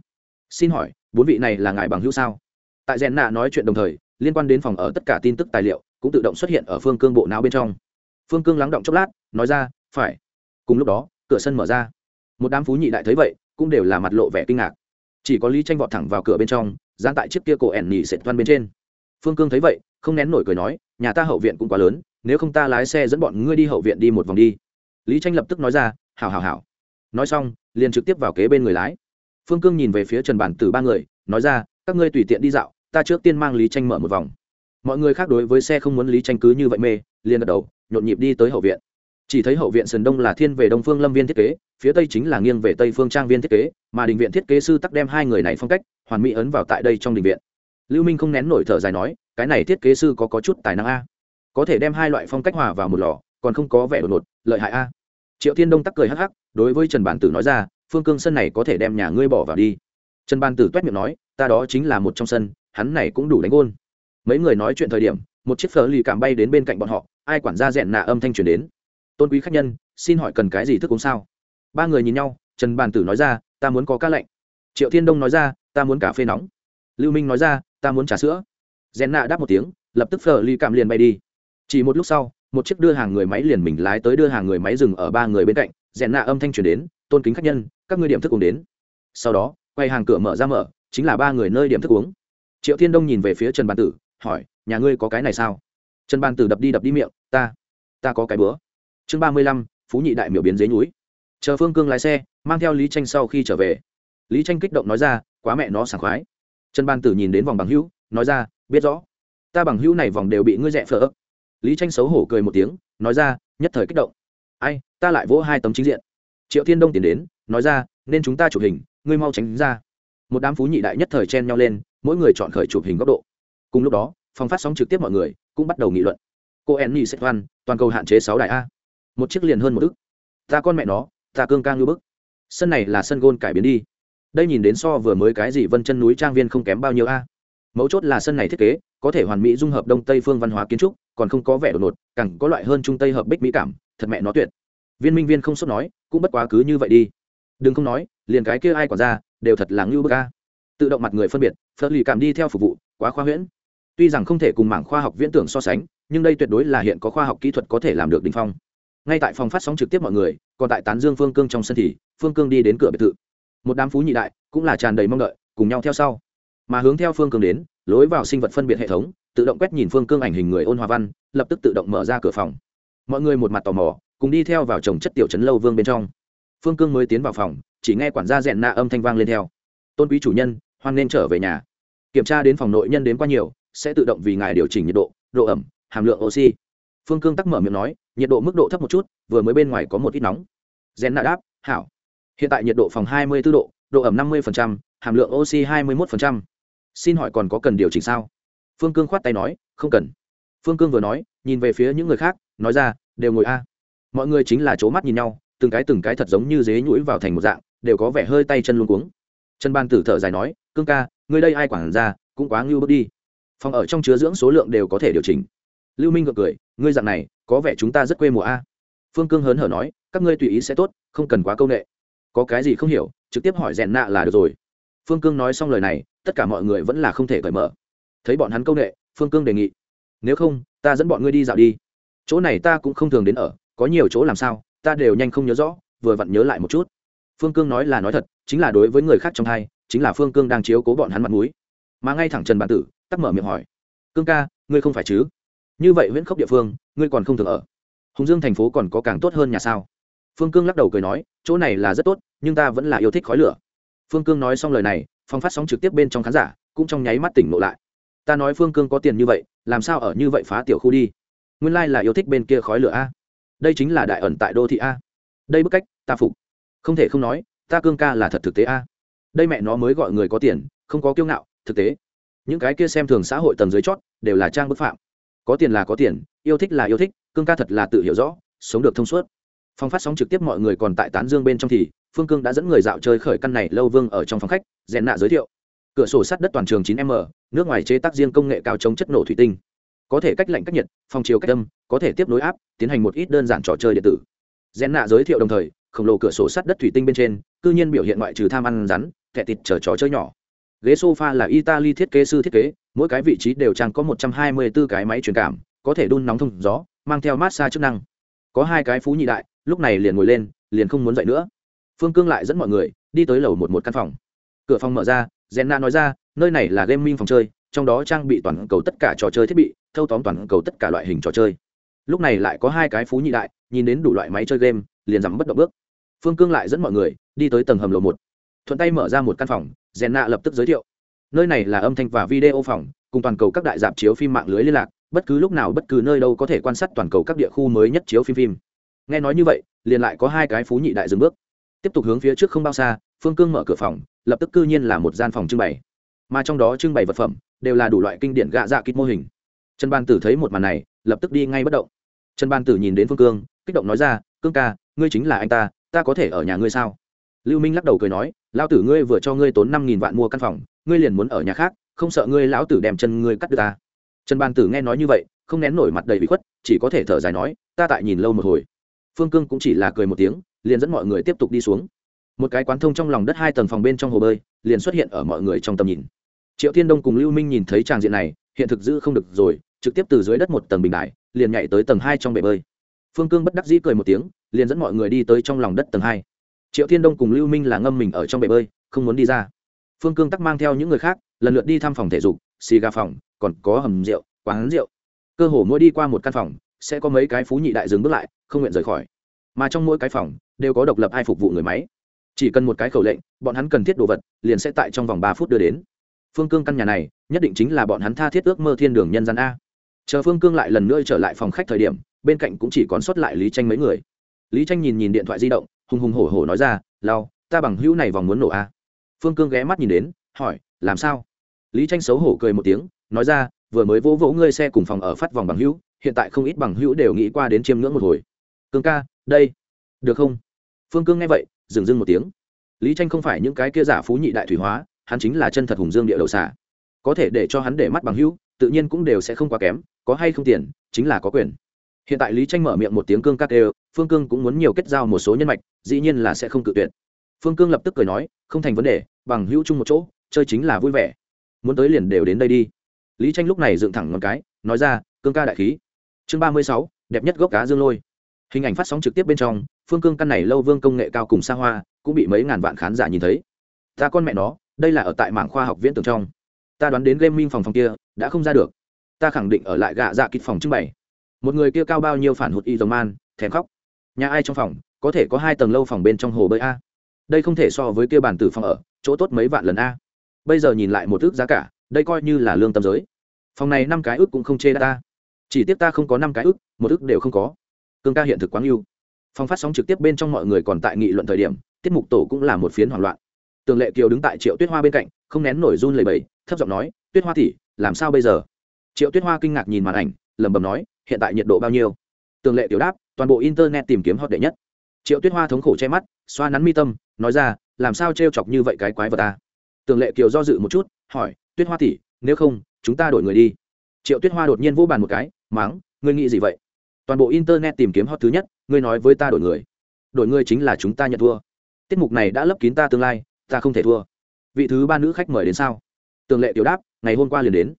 xin hỏi, bốn vị này là ngài bằng hữu sao? Tại rèn nạ nói chuyện đồng thời, liên quan đến phòng ở tất cả tin tức tài liệu, cũng tự động xuất hiện ở phương cương bộ não bên trong. Phương cương lắng động chốc lát, nói ra, phải. Cùng lúc đó, cửa sân mở ra. Một đám phú nhị đại thấy vậy, cũng đều là mặt lộ vẻ kinh ngạc chỉ có lý tranh vọt thẳng vào cửa bên trong gian tại chiếc kia cổ ẻn nhì sệt văn bên trên. Phương cương thấy vậy, không nén nổi cười nói, nhà ta hậu viện cũng quá lớn, nếu không ta lái xe dẫn bọn ngươi đi hậu viện đi một vòng đi. Lý tranh lập tức nói ra, hảo hảo hảo. Nói xong, liền trực tiếp vào kế bên người lái. Phương cương nhìn về phía trần bản từ ba người, nói ra, các ngươi tùy tiện đi dạo, ta trước tiên mang lý tranh mở một vòng. Mọi người khác đối với xe không muốn lý tranh cứ như vậy mê, liền gật đầu, nhộn nhịp đi tới hậu viện. Chỉ thấy hậu viện sườn đông là thiên về đông phương lâm viên thiết kế phía tây chính là nghiêng về tây phương trang viên thiết kế, mà đình viện thiết kế sư tắc đem hai người này phong cách, hoàn mỹ ấn vào tại đây trong đình viện. Lưu minh không nén nổi thở dài nói, cái này thiết kế sư có có chút tài năng a. Có thể đem hai loại phong cách hòa vào một lò, còn không có vẻ đột ngột, lợi hại a. Triệu thiên đông tắc cười hắc hắc, đối với trần bản tử nói ra, phương cương sân này có thể đem nhà ngươi bỏ vào đi. Trần bản tử toét miệng nói, ta đó chính là một trong sân, hắn này cũng đủ đánh gôn. Mấy người nói chuyện thời điểm, một chiếc phở lì cảm bay đến bên cạnh bọn họ, ai quản gia rèn nạ âm thanh truyền đến. Tôn quý khách nhân, xin hỏi cần cái gì thức uống sao? Ba người nhìn nhau, trần bàn tử nói ra, ta muốn có ca lạnh. Triệu thiên đông nói ra, ta muốn cà phê nóng. Lưu minh nói ra, ta muốn trà sữa. Rèn nạ đáp một tiếng, lập tức phở ly cảm liền bay đi. Chỉ một lúc sau, một chiếc đưa hàng người máy liền mình lái tới đưa hàng người máy dừng ở ba người bên cạnh. Rèn nạ âm thanh truyền đến, tôn kính khách nhân, các ngươi điểm thức uống đến. Sau đó, quay hàng cửa mở ra mở, chính là ba người nơi điểm thức uống. Triệu thiên đông nhìn về phía trần bàn tử, hỏi, nhà ngươi có cái này sao? Trần bàn tử đập đi đập đi miệng, ta ta có cái bữa. Chương ba mươi lăm, phú nhị đại miểu biến dưới núi chờ phương cương lái xe, mang theo lý tranh sau khi trở về. Lý tranh kích động nói ra, quá mẹ nó sảng khoái. Trần ban tử nhìn đến vòng bằng hữu, nói ra, biết rõ, ta bằng hữu này vòng đều bị ngươi dẹp phở. Ấp lý tranh xấu hổ cười một tiếng, nói ra, nhất thời kích động. Ai, ta lại vỗ hai tấm chính diện. Triệu thiên đông tiến đến, nói ra, nên chúng ta chụp hình, ngươi mau tránh ra. Một đám phú nhị đại nhất thời chen nhau lên, mỗi người chọn khởi chụp hình góc độ. Cùng lúc đó, phòng phát sóng trực tiếp mọi người cũng bắt đầu nghị luận. Cô enny sẽ văn toàn cầu hạn chế sáu đại a. Một chiếc liền hơn một ức. Ta con mẹ nó ta cương ca ngưu bức. Sân này là sân gôn cải biến đi. Đây nhìn đến so vừa mới cái gì vân chân núi trang viên không kém bao nhiêu a. Mấu chốt là sân này thiết kế, có thể hoàn mỹ dung hợp đông tây phương văn hóa kiến trúc, còn không có vẻ đột ngột, càng có loại hơn trung tây hợp bích mỹ cảm, thật mẹ nó tuyệt. Viên minh viên không sốt nói, cũng bất quá cứ như vậy đi. Đừng không nói, liền cái kia ai còn ra, đều thật là ngưu bức a. Tự động mặt người phân biệt phật lì cảm đi theo phục vụ, quá khoa huyễn. Tuy rằng không thể cùng mảng khoa học viễn tưởng so sánh, nhưng đây tuyệt đối là hiện có khoa học kỹ thuật có thể làm được đỉnh phong ngay tại phòng phát sóng trực tiếp mọi người, còn tại tán dương phương cương trong sân thì phương cương đi đến cửa biệt thự. Một đám phú nhị đại cũng là tràn đầy mong đợi, cùng nhau theo sau. Mà hướng theo phương cương đến, lối vào sinh vật phân biệt hệ thống, tự động quét nhìn phương cương ảnh hình người ôn hòa văn, lập tức tự động mở ra cửa phòng. Mọi người một mặt tò mò, cùng đi theo vào trồng chất tiểu trấn lâu vương bên trong. Phương cương mới tiến vào phòng, chỉ nghe quản gia rèn nạ âm thanh vang lên theo. Tôn quý chủ nhân, hoan nên trở về nhà. Kiểm tra đến phòng nội nhân đến quá nhiều, sẽ tự động vì ngài điều chỉnh nhiệt độ độ ẩm, hàm lượng oxy. Phương cương tắc mở miệng nói nhiệt độ mức độ thấp một chút vừa mới bên ngoài có một ít nóng. Gen nạ đáp hảo. Hiện tại nhiệt độ phòng 24 độ độ ẩm 50%, hàm lượng oxy 21%. xin hỏi còn có cần điều chỉnh sao? Phương cương khoát tay nói không cần. Phương cương vừa nói nhìn về phía những người khác nói ra đều ngồi a. Mọi người chính là c mắt nhìn nhau từng cái từng cái thật giống như dế nhũi vào thành một dạng đều có vẻ hơi tay chân luôn cuống. Trần ban tử thở dài nói cương ca ngươi đây ai quản ra cũng quá ngưu bước đi. Phòng ở trong chứa dưỡng số lượng đều có thể điều chỉnh lưu minh gượng cười, ngươi dạng này, có vẻ chúng ta rất quê mùa a. Phương cương hớn hở nói, các ngươi tùy ý sẽ tốt, không cần quá c â u n ệ có cái gì không hiểu, trực tiếp hỏi rèn nạ là được rồi. Phương cương nói xong lời này, tất cả mọi người vẫn là không thể cởi mở. Thấy bọn hắn c â u n ệ phương cương đề nghị, nếu không, ta dẫn bọn ngươi đi dạo đi. Chỗ này ta cũng không thường đến ở, có nhiều chỗ làm sao, ta đều nhanh không nhớ rõ, vừa vặn nhớ lại một chút. Phương cương nói là nói thật, chính là đối với người khác trong hai chính là phương cương đang chiếu cố bọn hắn mặt m ũ i mà ngay thẳng trần bản tử, tắc mở miệng hỏi, cương ca, ngươi không phải chứ? Như vậy huyện khốc địa phương, ngươi còn không thường ở. Hùng dương thành phố còn có càng tốt hơn nhà sao? Phương cương lắc đầu cười nói, chỗ này là rất tốt, nhưng ta vẫn là yêu thích khói lửa. Phương cương nói xong lời này, phong phát sóng trực tiếp bên trong khán giả, cũng trong nháy mắt tỉnh ngộ lại. Ta nói phương cương có tiền như vậy, làm sao ở như vậy phá tiểu khu đi? Nguyên lai là yêu thích bên kia khói lửa a. Đây chính là đại ẩn tại đô thị a. Đây bức cách, ta phục. Không thể không nói, ta cương ca là thật thực tế a. Đây mẹ nó mới gọi người có tiền, không có kiêu ngạo, thực tế. Những cái kia xem thường xã hội tầng dưới chót, đều là trang bức phạm có tiền là có tiền, yêu thích là yêu thích, cương ca thật là tự hiểu rõ, sống được thông suốt. Phòng phát sóng trực tiếp mọi người còn tại tán dương bên trong thì, phương cương đã dẫn người dạo chơi khởi căn này lâu vương ở trong phòng khách, rèn nạ giới thiệu. Cửa sổ sắt đất toàn trường 9 m, nước ngoài chế tác riêng công nghệ cao chống chất nổ thủy tinh. Có thể cách lạnh cách nhiệt, phòng chiếu cách âm, có thể tiếp nối áp tiến hành một ít đơn giản trò chơi điện tử. Rèn nạ giới thiệu đồng thời, khổng lồ cửa sổ sắt đất thủy tinh bên trên, cư nhiên biểu hiện ngoại trừ tham ăn rắn, thẻ thịt chở trò chơi nhỏ ghế sofa là italy thiết kế sư thiết kế, mỗi cái vị trí đều trang có một trăm hai mươi 124 cái máy truyền cảm, có thể đun nóng thông gió, mang theo massage chức năng. Có hai cái phú nhị đại, lúc này liền ngồi lên, liền không muốn dậy nữa. Phương cương lại dẫn mọi người, đi tới lầu một một căn phòng. Cửa phòng mở ra, jenna nói ra, nơi này là gaming phòng chơi, trong đó trang bị toàn cầu tất cả trò chơi thiết bị, thâu tóm toàn cầu tất cả loại hình trò chơi. Lúc này lại có hai cái phú nhị đại, nhìn đến đủ loại máy chơi game, liền dám bất động bước. Phương cương lại dẫn mọi người, đi tới tầng hầm lầu một. Thuận tay mở ra một căn phòng jenna lập tức giới thiệu. Nơi này là âm thanh và video phòng, cùng toàn cầu các đại dạp chiếu phim mạng lưới liên lạc, bất cứ lúc nào bất cứ nơi đâu có thể quan sát toàn cầu các địa khu mới nhất chiếu phim phim. Nghe nói như vậy, liền lại có hai cái phú nhị đại dừng bước. Tiếp tục hướng phía trước không bao xa, phương cương mở cửa phòng, lập tức cư nhiên là một gian phòng trưng bày. Mà trong đó trưng bày vật phẩm, đều là đủ loại kinh điển gạ dạ kít mô hình. Trần ban tử thấy một màn này, lập tức đi ngay bất động. Trần ban tử nhìn đến phương cương, kích động nói ra, cương ca, ngươi chính là anh ta ta có thể ở nhà ngươi sao? Lưu minh lắc đầu cười nói, lão tử ngươi vừa cho ngươi tốn năm nghìn vạn mua căn phòng, ngươi liền muốn ở nhà khác, không sợ ngươi lão tử đem chân ngươi cắt được ta? Trần ban tử nghe nói như vậy, không nén nổi mặt đầy bị khuất, chỉ có thể thở dài nói, ta tại nhìn lâu một hồi. Phương cương cũng chỉ là cười một tiếng, liền dẫn mọi người tiếp tục đi xuống. Một cái quán thông trong lòng đất hai tầng phòng bên trong hồ bơi, liền xuất hiện ở mọi người trong tầm nhìn. Triệu thiên đông cùng lưu minh nhìn thấy tràng diện này, hiện thực giữ không được rồi, trực tiếp từ dưới đất một tầng bình đại, liền nhảy tới tầng hai trong bể bơi. Phương cương bất đắc dĩ cười một tiếng, liền dẫn mọi người đi tới trong lòng đất tầng hai triệu thiên đông cùng lưu minh là ngâm mình ở trong bể bơi, không muốn đi ra. Phương cương tắc mang theo những người khác, lần lượt đi thăm phòng thể dục, xì gà phòng, còn có hầm rượu, quán rượu. Cơ hồ mỗi đi qua một căn phòng, sẽ có mấy cái phú nhị đại dừng bước lại, không nguyện rời khỏi. Mà trong mỗi cái phòng, đều có độc lập ai phục vụ người máy. Chỉ cần một cái khẩu lệnh, bọn hắn cần thiết đồ vật, liền sẽ tại trong vòng ba phút đưa đến. Phương cương căn nhà này, nhất định chính là bọn hắn tha thiết ước mơ thiên đường nhân gian a. Chờ phương cương lại lần nữa trở lại phòng khách thời điểm, bên cạnh cũng chỉ còn sót lại lý tranh mấy người. Lý tranh nhìn nhìn điện thoại di động hùng hùng hổ hổ nói ra lao ta bằng hữu này vòng muốn nổ a. Phương cương ghé mắt nhìn đến, hỏi, làm sao? Lý tranh xấu hổ cười một tiếng, nói ra, vừa mới vỗ vỗ ngươi xe cùng phòng ở phát vòng bằng hữu, hiện tại không ít bằng hữu đều nghĩ qua đến chiêm ngưỡng một hồi. Cương ca, đây, được không? Phương cương nghe vậy, dừng dưng một tiếng. Lý tranh không phải những cái kia giả phú nhị đại thủy hóa, hắn chính là chân thật hùng dương địa đầu xả có thể để cho hắn để mắt bằng hữu, tự nhiên cũng đều sẽ không quá kém, có hay không tiền, chính là có quyền hiện tại lý tranh mở miệng một tiếng cương các đều, phương cương cũng muốn nhiều kết giao một số nhân mạch, dĩ nhiên là sẽ không cự tuyệt. Phương cương lập tức cười nói, không thành vấn đề, bằng hữu chung một chỗ, chơi chính là vui vẻ. Muốn tới liền đều đến đây đi. Lý tranh lúc này dựng thẳng ngón cái, nói ra, cương ca đại khí. Chương ba mươi sáu, đẹp nhất gốc cá dương lôi. Hình ảnh phát sóng trực tiếp bên trong, phương cương căn này lâu vương công nghệ cao cùng xa hoa, cũng bị mấy ngàn vạn khán giả nhìn thấy. Ta con mẹ nó, đây là ở tại mảng khoa học viễn tưởng trong. Ta đoán đến game minh phòng phòng kia, đã không ra được. Ta khẳng định ở lại gạ dạ kịch phòng trưng bày một người kia cao bao nhiêu phản hụt y dòng man, thèm khóc. Nhà ai trong phòng, có thể có hai tầng lâu phòng bên trong hồ bơi a? Đây không thể so với kia bản tử phòng ở, chỗ tốt mấy vạn lần a. Bây giờ nhìn lại một ước giá cả, đây coi như là lương tâm giới. Phòng này năm cái ước cũng không chê ta. Chỉ tiếp ta không có năm cái ước, một ước đều không có. Cương ca hiện thực quáng yêu. Phòng phát sóng trực tiếp bên trong mọi người còn tại nghị luận thời điểm, tiết mục tổ cũng là một phiến hoảng loạn. Tường lệ kiều đứng tại triệu tuyết hoa bên cạnh, không nén nổi run lầy bầy thấp giọng nói, tuyết hoa tỉ làm sao bây giờ? Triệu tuyết hoa kinh ngạc nhìn màn ảnh, lẩm bẩm nói hiện tại nhiệt độ bao nhiêu? Tường lệ tiểu đáp, toàn bộ internet tìm kiếm hot đệ nhất. Triệu tuyết hoa thống khổ che mắt, xoa nắn mi tâm, nói ra, làm sao t chọc như vậy cái quái vật ta tường lệ kiều do dự một chút, hỏi, tuyết hoa tỉ nếu không, chúng ta đổi người đi. Triệu tuyết hoa đột nhiên vỗ bàn một cái, máng, ngươi nghĩ gì vậy? Toàn bộ internet tìm kiếm hot thứ nhất, ngươi nói với ta đổi người. Đổi người chính là chúng ta nhận thua. Tiết mục này đã lấp kín ta tương lai, ta không thể thua. Vị thứ ba nữ khách mời đến sao? Tường lệ tiểu đáp, ngày hôm qua liền đến.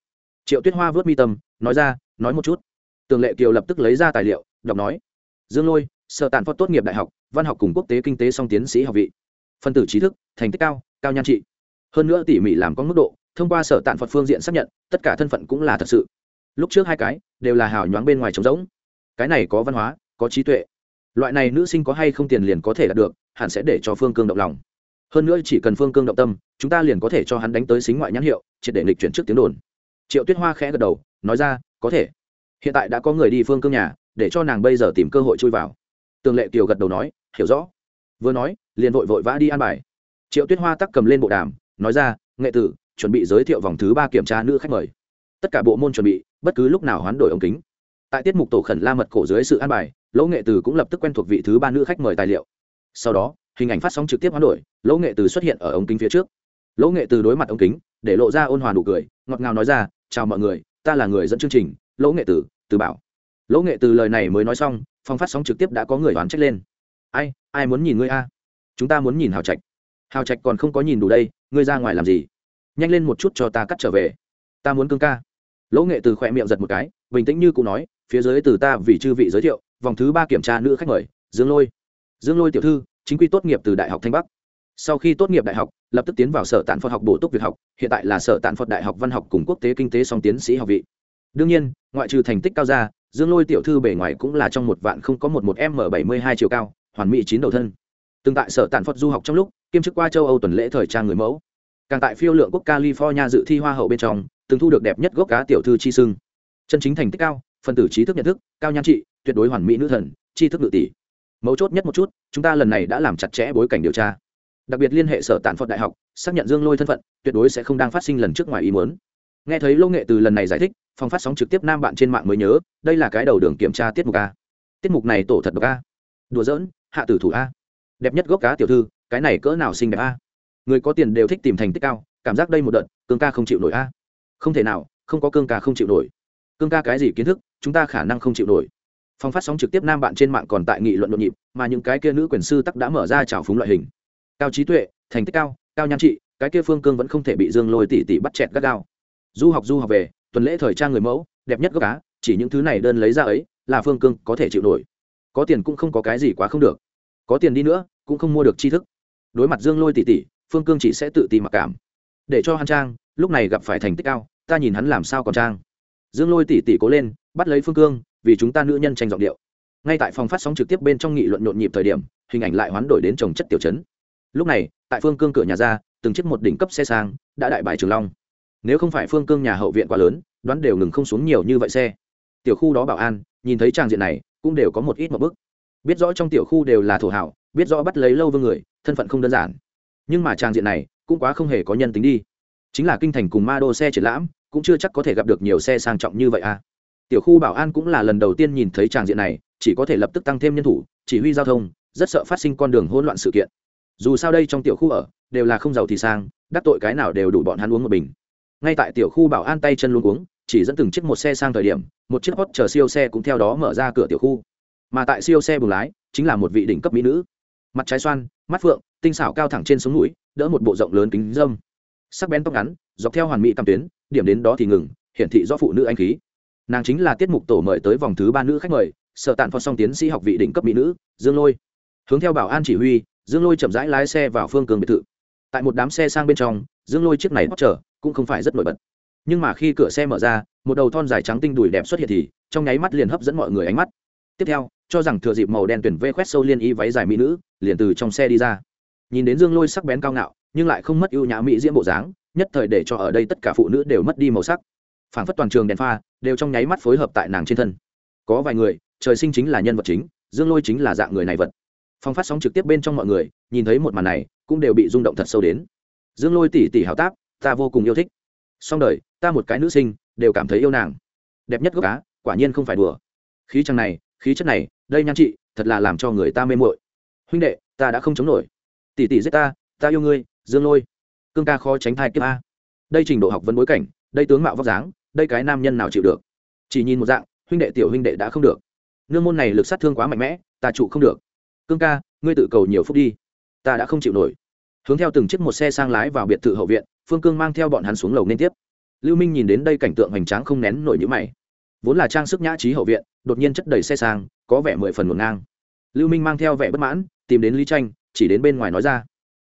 Triệu tuyết hoa vớt mi tâm, nói ra, nói một chút tường lệ kiều lập tức lấy ra tài liệu, đọc nói, dương lôi sợ tàn phật tốt nghiệp đại học, văn học cùng quốc tế kinh tế song tiến sĩ học vị. Phân tử trí thức, thành tích cao cao nhan trị. Hơn nữa tỉ mỉ làm có mức độ, thông qua sở tạn phật phương diện xác nhận, tất cả thân phận cũng là thật sự. Lúc trước hai cái, đều là hào nhoáng bên ngoài trống rỗng. Cái này có văn hóa, có trí tuệ. Loại này nữ sinh có hay không tiền liền có thể đạt được, hẳn sẽ để cho phương cương động lòng. Hơn nữa chỉ cần phương cương động tâm, chúng ta liền có thể cho hắn đánh tới xính ngoại nhãn hiệu, triệt để nghịch chuyển trước tiếng đồn. Triệu tuyết hoa khẽ gật đầu, nói ra, có thể hiện tại đã có người đi phương cương nhà, để cho nàng bây giờ tìm cơ hội chui vào. Tường lệ kiều gật đầu nói, hiểu rõ. Vừa nói, liền vội vội vã đi an bài. Triệu tuyết hoa tắc cầm lên bộ đàm, nói ra, nghệ tử, chuẩn bị giới thiệu vòng thứ ba kiểm tra nữ khách mời. Tất cả bộ môn chuẩn bị, bất cứ lúc nào hoán đổi ống kính. Tại tiết mục tổ khẩn la mật cổ dưới sự an bài, lỗ nghệ tử cũng lập tức quen thuộc vị thứ ba nữ khách mời tài liệu. Sau đó, hình ảnh phát sóng trực tiếp hoán đổi, lỗ nghệ tử xuất hiện ở ống kính phía trước. Lỗ nghệ tử đối mặt ống kính, để lộ ra ôn hòa nụ cười, ngọt ngào nói ra, chào mọi người, ta là người dẫn chương trình lỗ nghệ Tử, từ bảo. Lỗ nghệ từ lời này mới nói xong phong phát sóng trực tiếp đã có người đoán trách lên. Ai ai muốn nhìn ngươi a? Chúng ta muốn nhìn hào trạch. Hào trạch còn không có nhìn đủ đây ngươi ra ngoài làm gì? Nhanh lên một chút cho ta cắt trở về. Ta muốn cương ca. Lỗ nghệ từ khỏe miệng giật một cái bình tĩnh như cụ nói phía dưới từ ta vì chư vị giới thiệu vòng thứ ba kiểm tra nữ khách mời dương lôi. Dương lôi tiểu thư chính quy tốt nghiệp từ đại học thanh bắc. Sau khi tốt nghiệp đại học lập tức tiến vào sở tạn phật học bổ túc việt học hiện tại là sở tạn phật đại học văn học cùng quốc tế kinh tế song tiến sĩ học vị đương nhiên, ngoại trừ thành tích cao ra, dương lôi tiểu thư bề ngoài cũng là trong một vạn không có một một m bảy mươi hai chiều cao, hoàn mỹ chín đầu thân. Từng tại sở tàn phật du học trong lúc, kiêm chức qua châu âu tuần lễ thời trang người mẫu. Càng tại phiêu lượng quốc california dự thi hoa hậu bên trong, từng thu được đẹp nhất gốc cá tiểu thư chi sưng. Chân chính thành tích cao, phần tử trí thức nhận thức, cao nhan trị, tuyệt đối hoàn mỹ nữ thần, tri thức ngự tỷ. Mấu chốt nhất một chút, chúng ta lần này đã làm chặt chẽ bối cảnh điều tra. Đặc biệt liên hệ sở tàn phật đại học, xác nhận dương lôi thân phận, tuyệt đối sẽ không đang phát sinh lần trước ngoài ý muốn. Nghe thấy lô nghệ từ lần này giải thích phòng phát sóng trực tiếp nam bạn trên mạng mới nhớ, đây là cái đầu đường kiểm tra tiết mục a. Tiết mục này tổ thật độc a. Đùa giỡn, hạ tử thủ a. Đẹp nhất gốc cá tiểu thư, cái này cỡ nào xinh đẹp a. Người có tiền đều thích tìm thành tích cao, cảm giác đây một đợt, cương ca không chịu nổi a. Không thể nào, không có cương ca không chịu nổi. Cương ca cái gì kiến thức, chúng ta khả năng không chịu nổi. Phòng phát sóng trực tiếp nam bạn trên mạng còn tại nghị luận nhộn nhịp, mà những cái kia nữ quyền sư tắc đã mở ra trào phúng loại hình. Cao trí tuệ, thành tích cao cao nhan trị, cái kia phương cương vẫn không thể bị dương lôi tỉ tỉ bắt chẹt gắt gao. Du học du học về tuần lễ thời trang người mẫu, đẹp nhất gốc cá chỉ những thứ này đơn lấy ra ấy, là phương cương có thể chịu nổi. Có tiền cũng không có cái gì quá không được. Có tiền đi nữa, cũng không mua được tri thức. Đối mặt dương lôi tỉ tỉ phương cương chỉ sẽ tự tìm mặc cảm. Để cho hắn trang, lúc này gặp phải thành tích cao, ta nhìn hắn làm sao còn trang. Dương lôi tỉ tỉ cố lên, bắt lấy phương cương, vì chúng ta nữ nhân tranh giọng điệu. Ngay tại phòng phát sóng trực tiếp bên trong nghị luận nhộn nhịp thời điểm, hình ảnh lại hoán đổi đến trồng chất tiểu chấn. Lúc này, tại phương cương cửa nhà ra, từng chiếc một đỉnh cấp xe sang, đã đại bài trường long nếu không phải phương cương nhà hậu viện quá lớn, đoán đều ngừng không xuống nhiều như vậy xe. Tiểu khu đó bảo an, nhìn thấy tràng diện này, cũng đều có một ít một bức. Biết rõ trong tiểu khu đều là thổ hảo, biết rõ bắt lấy lâu vương người, thân phận không đơn giản. Nhưng mà tràng diện này, cũng quá không hề có nhân tính đi. Chính là kinh thành cùng ma đô xe triển lãm, cũng chưa chắc có thể gặp được nhiều xe sang trọng như vậy à. Tiểu khu bảo an cũng là lần đầu tiên nhìn thấy tràng diện này, chỉ có thể lập tức tăng thêm nhân thủ, chỉ huy giao thông, rất sợ phát sinh con đường hỗn loạn sự kiện. Dù sao đây trong tiểu khu ở, đều là không giàu thì sang, đắc tội cái nào đều đủ bọn hắn uống một bình ngay tại tiểu khu bảo an tay chân luôn uống chỉ dẫn từng chiếc một xe sang thời điểm, một chiếc hot chờ siêu xe cũng theo đó mở ra cửa tiểu khu. Mà tại siêu xe bùng lái, chính là một vị đỉnh cấp mỹ nữ. Mặt trái xoan, mắt phượng, tinh xảo cao thẳng trên sống mũi, đỡ một bộ rộng lớn kính dâm sắc bén tóc ngắn, dọc theo hoàn mỹ cam tuyến, điểm đến đó thì ngừng, hiển thị do phụ nữ anh khí. Nàng chính là tiết mục tổ mời tới vòng thứ ba nữ khách mời, sở tạn phó song tiến sĩ học vị đỉnh cấp mỹ nữ, dương lôi. Hướng theo bảo an chỉ huy, dương lôi chậm rãi lái xe vào phương cường biệt thự. Tại một đám xe sang bên trong, dương lôi chiếc này bóc trở cũng không phải rất nổi bật. Nhưng mà khi cửa xe mở ra, một đầu thon dài trắng tinh đùi đẹp xuất hiện thì, trong nháy mắt liền hấp dẫn mọi người ánh mắt. Tiếp theo, cho rằng thừa dịp màu đen tuyển vê khoét sâu liên y váy dài mỹ nữ, liền từ trong xe đi ra. Nhìn đến dương lôi sắc bén cao ngạo, nhưng lại không mất ưu nhã mỹ diễm bộ dáng, nhất thời để cho ở đây tất cả phụ nữ đều mất đi màu sắc. Phảng phất toàn trường đèn pha, đều trong nháy mắt phối hợp tại nàng trên thân. Có vài người, trời sinh chính là nhân vật chính, dương lôi chính là dạng người này vật. Phong phát sóng trực tiếp bên trong mọi người, nhìn thấy một màn này, cũng đều bị rung động thật sâu đến. Dương lôi tỉ tỉ hào tác ta vô cùng yêu thích. Song đời, ta một cái nữ sinh, đều cảm thấy yêu nàng. Đẹp nhất gốc cá quả nhiên không phải đùa. Khí chất này, khí chất này, đây nhan chị, thật là làm cho người ta mê mội huynh đệ, ta đã không chống nổi. Tỷ tỷ giết ta ta yêu ngươi, dương lôi. Cương ca khó tránh thai kiếp a. Đây trình độ học vấn bối cảnh, đây tướng mạo vóc dáng, đây cái nam nhân nào chịu được? Chỉ nhìn một dạng, huynh đệ tiểu huynh đệ đã không được. Nương môn này lực sát thương quá mạnh mẽ, ta trụ không được. Cương ca, ngươi tự cầu nhiều phút đi. Ta đã không chịu nổi. Hướng theo từng chiếc một xe sang lái vào biệt thự hậu viện phương cương mang theo bọn hắn xuống lầu liên tiếp. Lưu minh nhìn đến đây cảnh tượng hoành tráng không nén nổi nhữ mày. Vốn là trang sức nhã trí hậu viện, đột nhiên chất đầy xe sang, có vẻ mười phần ngổn ngang. Lưu minh mang theo vẻ bất mãn, tìm đến lý tranh, chỉ đến bên ngoài nói ra.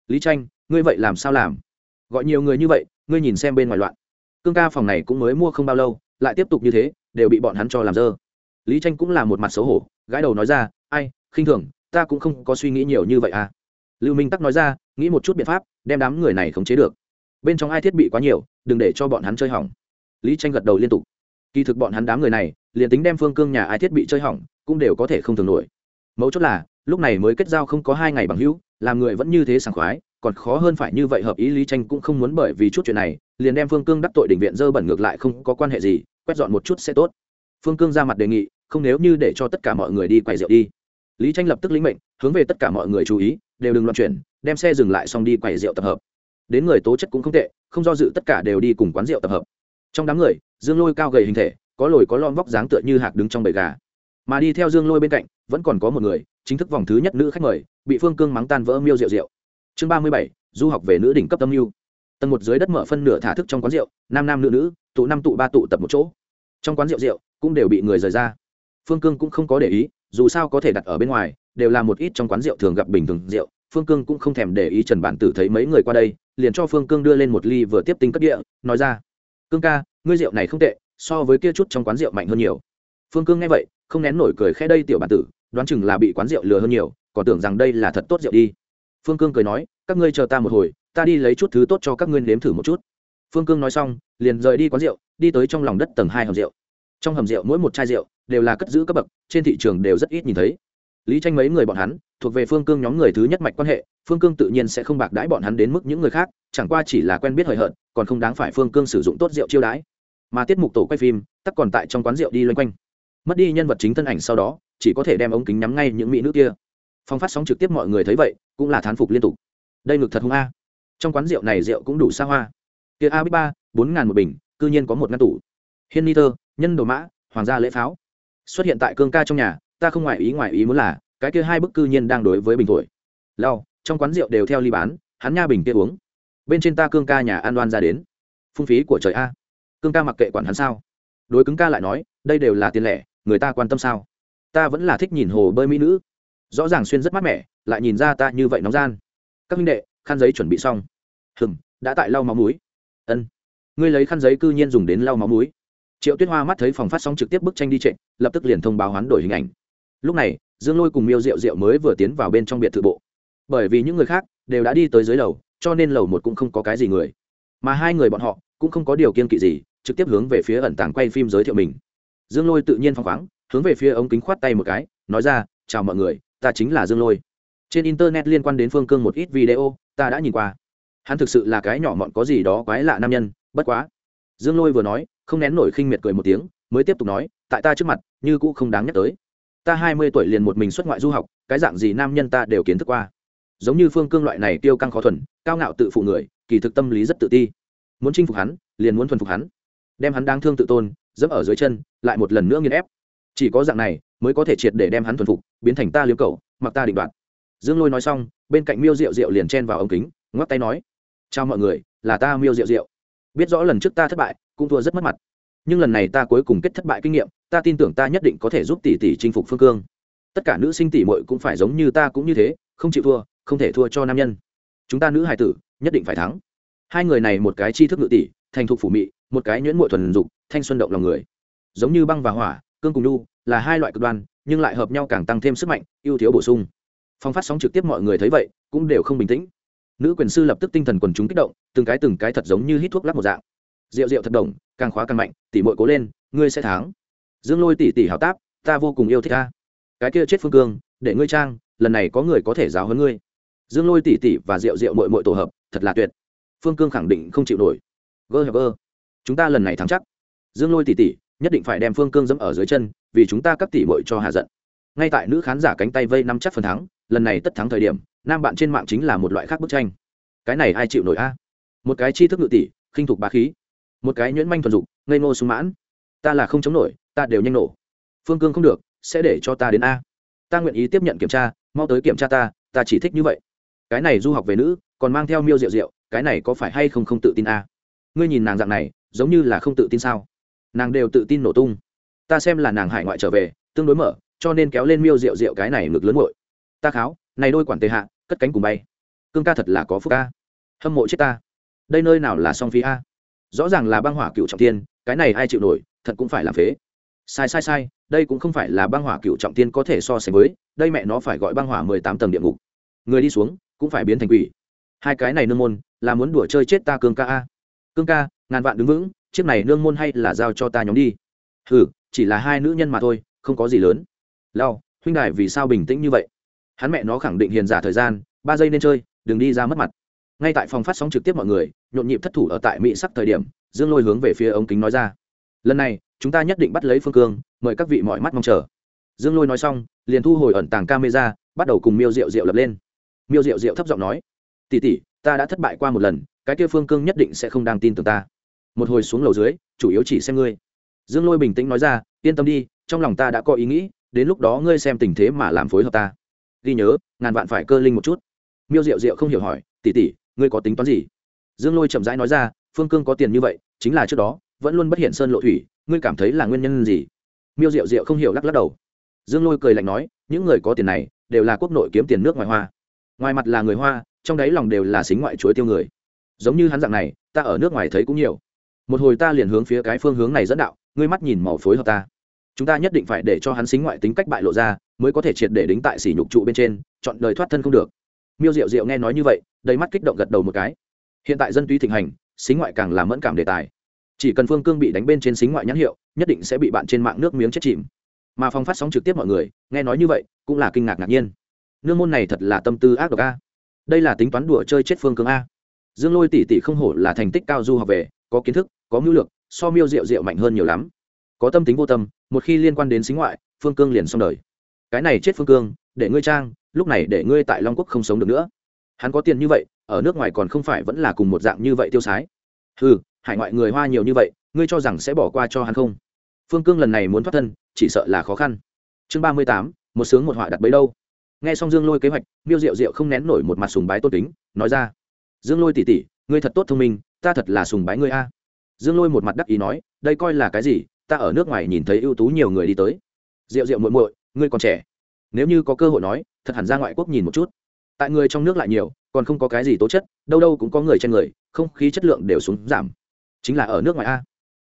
Lý tranh, ngươi vậy làm sao làm? Gọi nhiều người như vậy, ngươi nhìn xem bên ngoài loạn. Cương ca phòng này cũng mới mua không bao lâu, lại tiếp tục như thế, đều bị bọn hắn cho làm dơ. Lý tranh cũng là một mặt xấu hổ, gãi đầu nói ra, ai, khinh thường, ta cũng không có suy nghĩ nhiều như vậy à. Lưu minh tắc nói ra, nghĩ một chút biện pháp, đem đám người này khống chế được bên trong ai thiết bị quá nhiều, đừng để cho bọn hắn chơi hỏng. Lý tranh gật đầu liên tục. Kỳ thực bọn hắn đám người này, liền tính đem phương cương nhà ai thiết bị chơi hỏng, cũng đều có thể không thường nổi. Mấu chốt là, lúc này mới kết giao không có hai ngày bằng hữu, làm người vẫn như thế sảng khoái, còn khó hơn phải như vậy hợp ý lý tranh cũng không muốn bởi vì chút chuyện này, liền đem phương cương đắc tội định viện dơ bẩn ngược lại không có quan hệ gì, quét dọn một chút sẽ tốt. Phương cương ra mặt đề nghị, không nếu như để cho tất cả mọi người đi quay rượu đi. Lý tranh lập tức lĩnh mệnh, hướng về tất cả mọi người chú ý, đều đừng loạn chuyển, đem xe dừng lại xong đi quay rượu tập hợp đến người tố chất cũng không tệ, không do dự tất cả đều đi cùng quán rượu tập hợp. Trong đám người, dương lôi cao gầy hình thể, có lồi có lon vóc dáng tựa như hạc đứng trong bầy gà. Mà đi theo dương lôi bên cạnh, vẫn còn có một người, chính thức vòng thứ nhất nữ khách mời, bị phương cương mắng tan vỡ miêu rượu rượu. Chương ba mươi bảy, du học về nữ đỉnh cấp tâm mưu tầng một dưới đất mở phân nửa thả thức trong quán rượu, nam nam nữ nữ, tụ năm tụ ba tụ tập một chỗ. Trong quán rượu rượu, cũng đều bị người rời ra. Phương cương cũng không có để ý, dù sao có thể đặt ở bên ngoài, đều là một ít trong quán rượu thường gặp bình thường rượu phương cương cũng không thèm để ý trần bản tử thấy mấy người qua đây, liền cho phương cương đưa lên một ly vừa tiếp tinh cất địa, nói ra, cương ca, ngươi rượu này không tệ, so với kia chút trong quán rượu mạnh hơn nhiều. Phương cương nghe vậy, không nén nổi cười khẽ đây tiểu bản tử, đoán chừng là bị quán rượu lừa hơn nhiều, còn tưởng rằng đây là thật tốt rượu đi. Phương cương cười nói, các ngươi chờ ta một hồi, ta đi lấy chút thứ tốt cho các ngươi nếm thử một chút. Phương cương nói xong, liền rời đi quán rượu, đi tới trong lòng đất tầng hai hầm rượu. Trong hầm rượu mỗi một chai rượu đều là cất giữ cấp bậc, trên thị trường đều rất ít nhìn thấy. Lý tranh mấy người bọn hắn thuộc về phương cương nhóm người thứ nhất mạch quan hệ, phương cương tự nhiên sẽ không bạc đãi bọn hắn đến mức những người khác, chẳng qua chỉ là quen biết hời hợt, còn không đáng phải phương cương sử dụng tốt rượu chiêu đãi. Mà tiết mục tổ quay phim, tắc còn tại trong quán rượu đi loanh quanh. Mất đi nhân vật chính thân ảnh sau đó, chỉ có thể đem ống kính nhắm ngay những mỹ nữ kia. Phong phát sóng trực tiếp mọi người thấy vậy, cũng là thán phục liên tục. Đây ngực thật hung a. Trong quán rượu này rượu cũng đủ xa hoa. Kia a ba, bốn ngàn một bình, cư nhiên có một ngăn tủ. Hiên ni tơ nhân đồ mã, hoàng gia lễ pháo. Xuất hiện tại cương ca trong nhà, ta không ngoại ý ngoại ý muốn là cái kia hai bức cư nhiên đang đối với bình thổi. Lao trong quán rượu đều theo ly bán, hắn nha bình kia uống. Bên trên ta cương ca nhà an đoan ra đến. Phung phí của trời a. Cương ca mặc kệ quản hắn sao. Đối cứng ca lại nói, đây đều là tiền lẻ, người ta quan tâm sao? Ta vẫn là thích nhìn hồ bơi mỹ nữ. Rõ ràng xuyên rất mát mẻ, lại nhìn ra ta như vậy nóng gian. Các minh đệ, khăn giấy chuẩn bị xong. Hừm, đã tại lau máu múi ân. Ngươi lấy khăn giấy cư nhiên dùng đến lau máu múi triệu tuyết hoa mắt thấy phòng phát sóng trực tiếp bức tranh đi trệ, lập tức liền thông báo hoán đổi hình ảnh. Lúc này dương lôi cùng miêu rượu rượu mới vừa tiến vào bên trong biệt thự bộ. Bởi vì những người khác đều đã đi tới dưới lầu, cho nên lầu một cũng không có cái gì người. Mà hai người bọn họ cũng không có điều kiên kỵ gì, trực tiếp hướng về phía ẩn tàng quay phim giới thiệu mình. Dương lôi tự nhiên phăng khoáng, hướng về phía ống kính khoát tay một cái, nói ra, chào mọi người, ta chính là dương lôi. Trên internet liên quan đến phương cương một ít video, ta đã nhìn qua. Hắn thực sự là cái nhỏ mọn có gì đó quái lạ nam nhân, bất quá. Dương lôi vừa nói, không nén nổi khinh miệt cười một tiếng, mới tiếp tục nói, tại ta trước mặt, như cũ không đáng nhắc tới ta hai mươi tuổi liền một mình xuất ngoại du học, cái dạng gì nam nhân ta đều kiến thức qua. Giống như phương cương loại này tiêu căng khó thuần, cao ngạo tự phụ người, kỳ thực tâm lý rất tự ti. Muốn chinh phục hắn, liền muốn thuần phục hắn. Đem hắn đáng thương tự tôn, dẫm ở dưới chân, lại một lần nữa nghiên ép. Chỉ có dạng này, mới có thể triệt để đem hắn thuần phục, biến thành ta liếm cầu mặc ta định đoạt. Dương lôi nói xong, bên cạnh miêu rượu rượu liền chen vào ống kính, ngoắc tay nói, chào mọi người, là ta miêu rượu rượu biết rõ lần trước ta thất bại, cũng thua rất mất mặt nhưng lần này ta cuối cùng kết thất bại kinh nghiệm, ta tin tưởng ta nhất định có thể giúp tỷ tỷ chinh phục phương cương. Tất cả nữ sinh tỷ muội cũng phải giống như ta cũng như thế, không chịu thua, không thể thua cho nam nhân. Chúng ta nữ hài tử, nhất định phải thắng. Hai người này một cái chi thức ngự tỷ, thành thục phủ mị, một cái nhuyễn muội thuần dục, thanh xuân động lòng người. Giống như băng và hỏa, cương cùng đu là hai loại cực đoan, nhưng lại hợp nhau càng tăng thêm sức mạnh, ưu thiếu bổ sung. Phong phát sóng trực tiếp mọi người thấy vậy, cũng đều không bình tĩnh. Nữ quyền sư lập tức tinh thần quần chúng kích động, từng cái từng cái thật giống như hít thuốc lắc một dạng rượu rượu thật đồng, càng khóa càng mạnh, tỉ mội cố lên, ngươi sẽ thắng. Dương lôi tỉ tỉ hào táp, ta vô cùng yêu thích ta. Cái kia chết phương cương, để ngươi trang, lần này có người có thể giáo hơn ngươi. Dương lôi tỉ tỉ và rượu rượu mội mội tổ hợp, thật là tuyệt. Phương cương khẳng định không chịu nổi. Gơ hờ gơ. Chúng ta lần này thắng chắc. Dương lôi tỉ tỉ nhất định phải đem phương cương dẫm ở dưới chân, vì chúng ta cấp tỉ mội cho hạ giận. Ngay tại nữ khán giả cánh tay vây năm chắc phần thắng, lần này tất thắng thời điểm, nam bạn trên mạng chính là một loại khác bức tranh. Cái này ai chịu nổi a? Một cái chi thức ngự tỷ, khinh thục bá khí một cái nhuyễn manh thuần dục, ngây ngô sung mãn. Ta là không chống nổi, ta đều nhanh nổ. Phương cương không được, sẽ để cho ta đến a. Ta nguyện ý tiếp nhận kiểm tra, mau tới kiểm tra ta ta chỉ thích như vậy. Cái này du học về nữ, còn mang theo miêu rượu rượu, cái này có phải hay không không tự tin a? Ngươi nhìn nàng dạng này, giống như là không tự tin sao? Nàng đều tự tin nổ tung. Ta xem là nàng hải ngoại trở về, tương đối mở, cho nên kéo lên miêu rượu rượu cái này ngực lớn muội. Ta kháo, này đôi quản tề hạ, cất cánh cùng bay. Cương ca thật là có phúc ca hâm mộ chết ta. Đây nơi nào là song phi a? Rõ ràng là băng hỏa cựu trọng tiên cái này ai chịu nổi, thật cũng phải làm phế. Sai sai sai, đây cũng không phải là băng hỏa cựu trọng tiên có thể so sánh với, đây mẹ nó phải gọi băng hỏa mười tám tầng địa ngục. Người đi xuống, cũng phải biến thành quỷ. Hai cái này nương môn, là muốn đùa chơi chết ta cương ca a. Cương ca, ngàn vạn đứng vững, chiếc này nương môn hay là giao cho ta nhóm đi. Hừ, chỉ là hai nữ nhân mà thôi, không có gì lớn. Lao huynh đài vì sao bình tĩnh như vậy? Hắn mẹ nó khẳng định hiền giả thời gian, ba giây nên chơi, đừng đi ra mất mặt ngay tại phòng phát sóng trực tiếp mọi người, nhộn nhịp thất thủ ở tại mỹ sắc thời điểm, dương lôi hướng về phía ống kính nói ra. Lần này, chúng ta nhất định bắt lấy phương cương, mời các vị mọi mắt mong chờ. Dương lôi nói xong, liền thu hồi ẩn tàng camera, bắt đầu cùng miêu rượu rượu lập lên. Miêu rượu rượu thấp giọng nói tỉ tỉ ta đã thất bại qua một lần, cái kia phương cương nhất định sẽ không đang tin tưởng ta. Một hồi xuống lầu dưới, chủ yếu chỉ xem ngươi. Dương lôi bình tĩnh nói ra, yên tâm đi, trong lòng ta đã có ý nghĩ, đến lúc đó ngươi xem tình thế mà làm phối hợp ta. Ghi nhớ, ngàn vạn phải cơ linh một chút. Miêu diệu diệu không hiểu hỏi tỉ tỉ ngươi có tính toán gì? Dương lôi chậm rãi nói ra, phương cương có tiền như vậy, chính là trước đó, vẫn luôn bất hiện sơn lộ thủy, ngươi cảm thấy là nguyên nhân gì? Miêu diệu diệu không hiểu lắc lắc đầu. Dương lôi cười lạnh nói, những người có tiền này, đều là quốc nội kiếm tiền nước ngoài hoa. Ngoài mặt là người hoa, trong đáy lòng đều là xính ngoại chuối tiêu người. Giống như hắn dạng này, ta ở nước ngoài thấy cũng nhiều. Một hồi ta liền hướng phía cái phương hướng này dẫn đạo, ngươi mắt nhìn màu phối hợp ta. Chúng ta nhất định phải để cho hắn xính ngoại tính cách bại lộ ra, mới có thể triệt để đính tại sỉ nhục trụ bên trên, chọn đời thoát thân không được miêu diệu diệu nghe nói như vậy, đầy mắt kích động gật đầu một cái. Hiện tại dân túy thịnh hành, xính ngoại càng làm mẫn cảm đề tài. Chỉ cần phương cương bị đánh bên trên xính ngoại nhãn hiệu, nhất định sẽ bị bạn trên mạng nước miếng chết chìm. Mà phong phát sóng trực tiếp mọi người, nghe nói như vậy, cũng là kinh ngạc ngạc nhiên. Nương môn này thật là tâm tư ác độc a. Đây là tính toán đùa chơi chết phương cương a. Dương lôi tỷ tỷ không hổ là thành tích cao du học về, có kiến thức, có mưu lược, so miêu diệu diệu mạnh hơn nhiều lắm. Có tâm tính vô tâm, một khi liên quan đến xính ngoại, phương cương liền xong đời. Cái này chết phương cương, để ngươi trang lúc này để ngươi tại long quốc không sống được nữa. Hắn có tiền như vậy, ở nước ngoài còn không phải vẫn là cùng một dạng như vậy tiêu sái. Ừ hải ngoại người hoa nhiều như vậy, ngươi cho rằng sẽ bỏ qua cho hắn không? Phương cương lần này muốn thoát thân, chỉ sợ là khó khăn. Chương ba mươi tám, một sướng một họa đặt bấy đâu. Nghe xong dương lôi kế hoạch, miêu diệu diệu không nén nổi một mặt sùng bái tôn kính, nói ra. Dương lôi tỉ tỉ ngươi thật tốt thông minh, ta thật là sùng bái ngươi a. Dương lôi một mặt đắc ý nói, đây coi là cái gì, ta ở nước ngoài nhìn thấy ưu tú nhiều người đi tới. Rượu rượu muội muội, ngươi còn trẻ. Nếu như có cơ hội nói thật hẳn ra ngoại quốc nhìn một chút. Tại người trong nước lại nhiều, còn không có cái gì tố chất, đâu đâu cũng có người trên người, không khí chất lượng đều xuống giảm. Chính là ở nước ngoài a.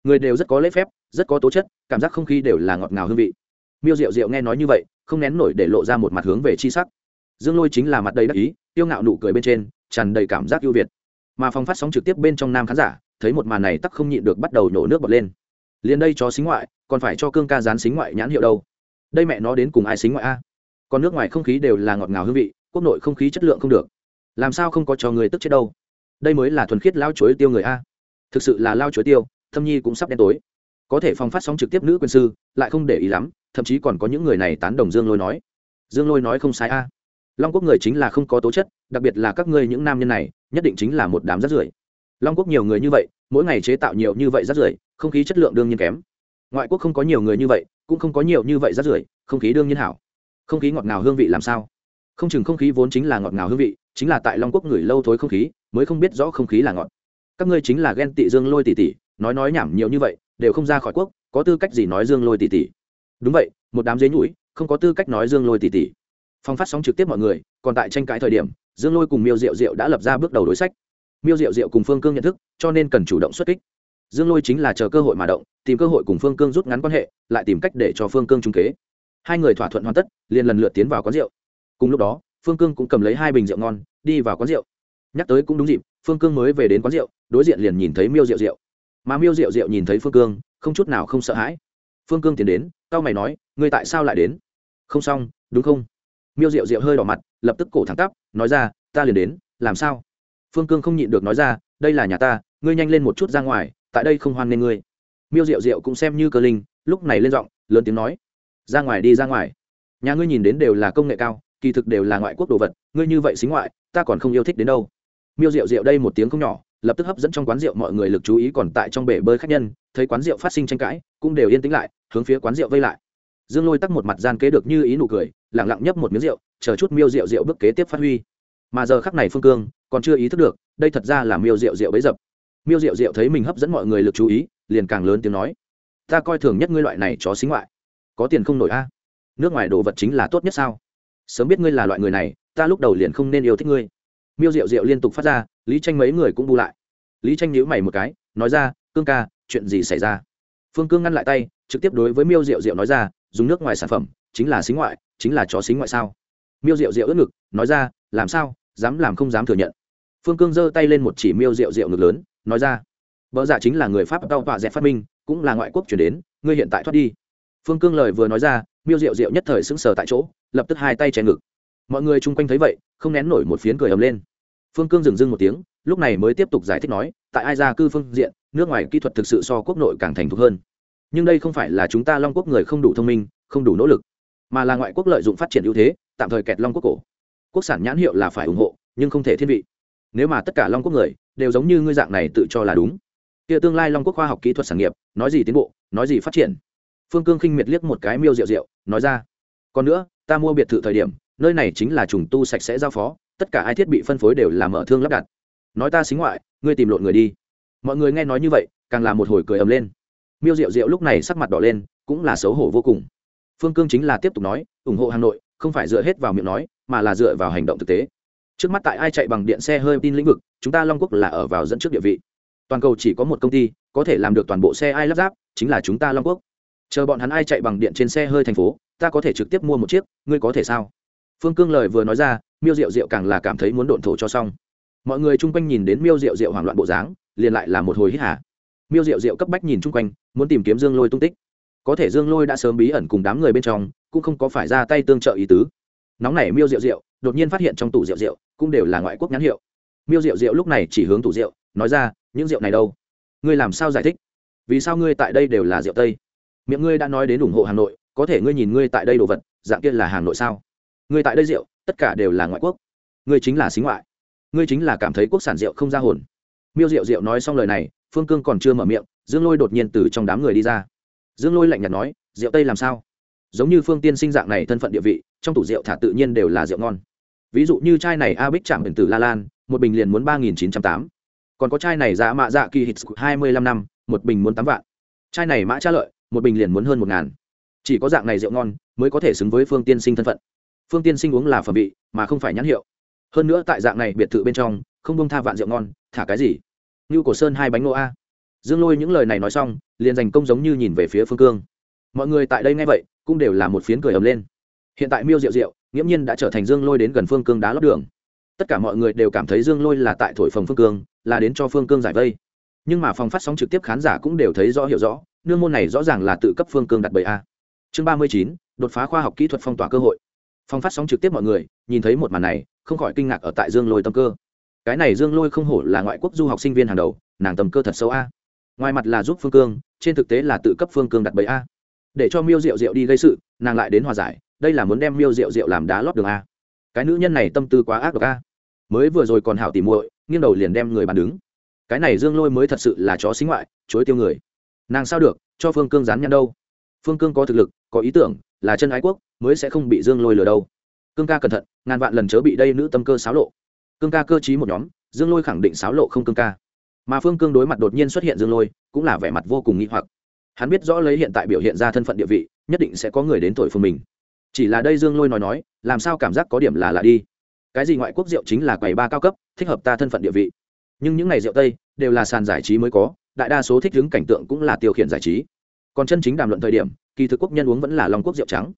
Người đều rất có lễ phép, rất có tố chất, cảm giác không khí đều là ngọt ngào hương vị. Miêu rượu rượu nghe nói như vậy, không nén nổi để lộ ra một mặt hướng về chi sắc. Dương lôi chính là mặt đầy đắc ý, tiêu ngạo nụ cười bên trên, tràn đầy cảm giác ưu việt. Mà phong phát sóng trực tiếp bên trong nam khán giả, thấy một màn này tắc không nhịn được bắt đầu nổ nước bọt lên. Liền đây cho xính ngoại, còn phải cho cương ca dán xính ngoại nhãn hiệu đâu? Đây mẹ nó đến cùng ai xính ngoại a? Còn nước ngoài không khí đều là ngọt ngào hương vị, quốc nội không khí chất lượng không được. Làm sao không có cho người tức chết đâu? Đây mới là thuần khiết lao chuối tiêu người a. Thực sự là lao chuối tiêu, thâm nhi cũng sắp đen tối. Có thể phong phát sóng trực tiếp nữ quân sư, lại không để ý lắm, thậm chí còn có những người này tán đồng dương lôi nói. Dương lôi nói không sai a. Long quốc người chính là không có tố chất, đặc biệt là các ngươi những nam nhân này, nhất định chính là một đám rác rưởi. Long quốc nhiều người như vậy, mỗi ngày chế tạo nhiều như vậy rác rưởi, không khí chất lượng đương nhiên kém. Ngoại quốc không có nhiều người như vậy, cũng không có nhiều như vậy rác rưởi, không khí đương nhiên hảo không khí ngọt ngào hương vị làm sao? Không chừng không khí vốn chính là ngọt ngào hương vị, chính là tại long quốc người lâu thối không khí, mới không biết rõ không khí là ngọt. Các ngươi chính là ghen tị dương lôi tỉ tỉ nói nói nhảm nhiều như vậy, đều không ra khỏi quốc, có tư cách gì nói dương lôi tỷ tỷ? Đúng vậy, một đám dế nhũi không có tư cách nói dương lôi tỷ tỷ. Phong phát sóng trực tiếp mọi người, còn tại tranh cãi thời điểm, dương lôi cùng miêu diệu diệu đã lập ra bước đầu đối sách. Miêu diệu diệu cùng phương cương nhận thức, cho nên cần chủ động xuất kích. Dương lôi chính là chờ cơ hội mà động, tìm cơ hội cùng phương cương rút ngắn quan hệ, lại tìm cách để cho phương cương trung kế hai người thỏa thuận hoàn tất, liền lần lượt tiến vào quán rượu. Cùng lúc đó, phương cương cũng cầm lấy hai bình rượu ngon, đi vào quán rượu. Nhắc tới cũng đúng dịp, phương cương mới về đến quán rượu, đối diện liền nhìn thấy miêu rượu rượu mà miêu rượu rượu nhìn thấy phương cương, không chút nào không sợ hãi. Phương cương tiến đến tao mày nói, ngươi tại sao lại đến? Không xong, đúng không? Miêu rượu rượu hơi đỏ mặt, lập tức cổ thẳng tắp, nói ra, ta liền đến, làm sao? Phương cương không nhịn được nói ra, đây là nhà ta, ngươi nhanh lên một chút ra ngoài, tại đây không hoan nên ngươi. Miêu rượu rượu cũng xem như cơ linh, lúc này lên giọng, lớn tiếng nói ra ngoài đi ra ngoài. Nhà ngươi nhìn đến đều là công nghệ cao, kỳ thực đều là ngoại quốc đồ vật, ngươi như vậy xính ngoại, ta còn không yêu thích đến đâu. Miêu rượu rượu đây một tiếng không nhỏ, lập tức hấp dẫn trong quán rượu mọi người lực chú ý còn tại trong bể bơi khách nhân, thấy quán rượu phát sinh tranh cãi, cũng đều yên tĩnh lại, hướng phía quán rượu vây lại. Dương lôi tắc một mặt gian kế được như ý nụ cười lẳng lặng nhấp một miếng rượu, chờ chút miêu rượu rượu bước kế tiếp phát huy. Mà giờ khắc này phương cương còn chưa ý thức được, đây thật ra là miêu rượu rượu bấy dập. Miêu rượu rượu thấy mình hấp dẫn mọi người lực chú ý, liền càng lớn tiếng nói, ta coi thường nhất ngươi loại này chó xính ngoại có tiền không nổi a. Nước ngoài đồ vật chính là tốt nhất sao? Sớm biết ngươi là loại người này, ta lúc đầu liền không nên yêu thích ngươi. Miêu rượu rượu liên tục phát ra, lý tranh mấy người cũng bu lại. Lý tranh nhíu mày một cái, nói ra, cương ca, chuyện gì xảy ra? Phương cương ngăn lại tay, trực tiếp đối với miêu rượu rượu nói ra, dùng nước ngoài sản phẩm, chính là xính ngoại, chính là chó xính ngoại sao? Miêu rượu rượu ướt ngực, nói ra, làm sao, dám làm không dám thừa nhận. Phương cương giơ tay lên một chỉ miêu rượu rượu ngực lớn, nói ra vợ giả dạ chính là người pháp đau tọa dẹp phát minh, cũng là ngoại quốc chuyển đến, ngươi hiện tại thoát đi phương cương lời vừa nói ra, miêu rượu rượu nhất thời sững sờ tại chỗ, lập tức hai tay che ngực. Mọi người chung quanh thấy vậy, không nén nổi một phiến cười ầm lên. Phương cương dừng dưng một tiếng, lúc này mới tiếp tục giải thích nói, tại ai gia cư phương diện, nước ngoài kỹ thuật thực sự so quốc nội càng thành thục hơn. Nhưng đây không phải là chúng ta long quốc người không đủ thông minh, không đủ nỗ lực, mà là ngoại quốc lợi dụng phát triển ưu thế, tạm thời kẹt long quốc cổ. Quốc sản nhãn hiệu là phải ủng hộ, nhưng không thể thiên vị. Nếu mà tất cả long quốc người, đều giống như ngươi dạng này tự cho là đúng. Kia tương lai long quốc khoa học kỹ thuật sản nghiệp, nói gì tiến bộ, nói gì phát triển phương cương khinh miệt liếc một cái miêu rượu rượu nói ra, còn nữa, ta mua biệt thự thời điểm, nơi này chính là trùng tu sạch sẽ giao phó, tất cả ai thiết bị phân phối đều là mở thương lắp đặt. Nói ta xính ngoại, ngươi tìm lộn người đi. Mọi người nghe nói như vậy, càng là một hồi cười ầm lên. Miêu rượu rượu lúc này sắc mặt đỏ lên, cũng là xấu hổ vô cùng. Phương cương chính là tiếp tục nói, ủng hộ hà nội, không phải dựa hết vào miệng nói, mà là dựa vào hành động thực tế. Trước mắt tại ai chạy bằng điện xe hơi tin lĩnh vực, chúng ta long quốc là ở vào dẫn trước địa vị. Toàn cầu chỉ có một công ty, có thể làm được toàn bộ xe ai lắp ráp, chính là chúng ta long quốc chờ bọn hắn ai chạy bằng điện trên xe hơi thành phố, ta có thể trực tiếp mua một chiếc, ngươi có thể sao? Phương cương lời vừa nói ra, miêu rượu rượu càng là cảm thấy muốn độn thổ cho xong. Mọi người chung quanh nhìn đến miêu rượu rượu hoảng loạn bộ dáng, liền lại là một hồi hít hả miêu rượu rượu cấp bách nhìn chung quanh, muốn tìm kiếm dương lôi tung tích. Có thể dương lôi đã sớm bí ẩn cùng đám người bên trong, cũng không có phải ra tay tương trợ ý tứ. Nóng này miêu rượu rượu đột nhiên phát hiện trong tủ rượu rượu cũng đều là ngoại quốc nhãn hiệu. Miêu rượu rượu lúc này chỉ hướng tủ rượu, nói ra, những rượu này đâu? Ngươi làm sao giải thích? Vì sao ngươi tại đây đều là rượu tây? Miệng ngươi đã nói đến ủng hộ hà nội, có thể ngươi nhìn ngươi tại đây đồ vật, dạng kia là hà nội sao? Ngươi tại đây rượu, tất cả đều là ngoại quốc. Ngươi chính là xính ngoại. Ngươi chính là cảm thấy quốc sản rượu không ra hồn. Miêu rượu rượu nói xong lời này, phương cương còn chưa mở miệng, dương lôi đột nhiên từ trong đám người đi ra. Dương lôi lạnh nhạt nói, rượu tây làm sao? Giống như phương tiên sinh dạng này thân phận địa vị, trong tủ rượu thả tự nhiên đều là rượu ngon. Ví dụ như chai này a bích chạm biển tử la lan, một bình liền muốn ba nghìn chín trăm tám. Còn có chai này giá mạ dạ kỳ hít hai mươi lăm năm, một bình muốn tám vạn. Chai này mã tra lợi một bình liền muốn hơn một ngàn. Chỉ có dạng này rượu ngon mới có thể xứng với phương tiên sinh thân phận. Phương tiên sinh uống là phẩm vị mà không phải nhãn hiệu. Hơn nữa tại dạng này biệt thự bên trong, không bông tha vạn rượu ngon, thả cái gì? Như cổ sơn hai bánh nô a. Dương lôi những lời này nói xong, liền dành công giống như nhìn về phía phương cương. Mọi người tại đây nghe vậy, cũng đều là một phiến cười ầm lên. Hiện tại miêu rượu rượu nghiễm nhiên đã trở thành dương lôi đến gần phương cương đá lót đường. Tất cả mọi người đều cảm thấy dương lôi là tại thổi phồng phương cương, là đến cho phương cương giải vây nhưng mà phòng phát sóng trực tiếp khán giả cũng đều thấy rõ hiểu rõ, nương môn này rõ ràng là tự cấp phương cương đặt bầy a. Chương ba mươi chín, đột phá khoa học kỹ thuật phong tỏa cơ hội. Phòng phát sóng trực tiếp mọi người, nhìn thấy một màn này, không khỏi kinh ngạc ở tại dương lôi tâm cơ. Cái này dương lôi không hổ là ngoại quốc du học sinh viên hàng đầu, nàng tâm cơ thật sâu a. Ngoài mặt là giúp phương cương, trên thực tế là tự cấp phương cương đặt bẫy a. Để cho miêu rượu rượu đi gây sự, nàng lại đến hòa giải, đây là muốn đem miêu rượu rượu làm đá lót đường a. Cái nữ nhân này tâm tư quá ác độc a. Mới vừa rồi còn hảo tỉ muội, nghiêng đầu liền đem người bàn đứng cái này dương lôi mới thật sự là chó xính ngoại, chối tiêu người. Nàng sao được, cho phương cương dán nhăn đâu? Phương cương có thực lực, có ý tưởng, là chân ái quốc, mới sẽ không bị dương lôi lừa đâu. Cương ca cẩn thận, ngàn vạn lần chớ bị đây nữ tâm cơ xáo lộ. Cương ca cơ t một nhóm, dương lôi khẳng định xáo lộ không cương ca. Mà phương cương đối mặt đột nhiên xuất hiện dương lôi, cũng là vẻ mặt vô cùng nghĩ hoặc. Hắn biết rõ lấy hiện tại biểu hiện ra thân phận địa vị, nhất định sẽ có người đến tội phương mình. Chỉ là đây dương lôi nói nói, làm sao cảm giác có điểm là lạ đi. Cái gì ngoại quốc rượu chính là quầy ba cao cấp, thích hợp ta thân phận địa vị nhưng những ngày rượu tây đều là sàn giải trí mới có, đại đa số thích đứng cảnh tượng cũng là tiêu khiển giải trí. Còn chân chính đàm luận thời điểm, kỳ thực quốc nhân uống vẫn là long quốc rượu trắng.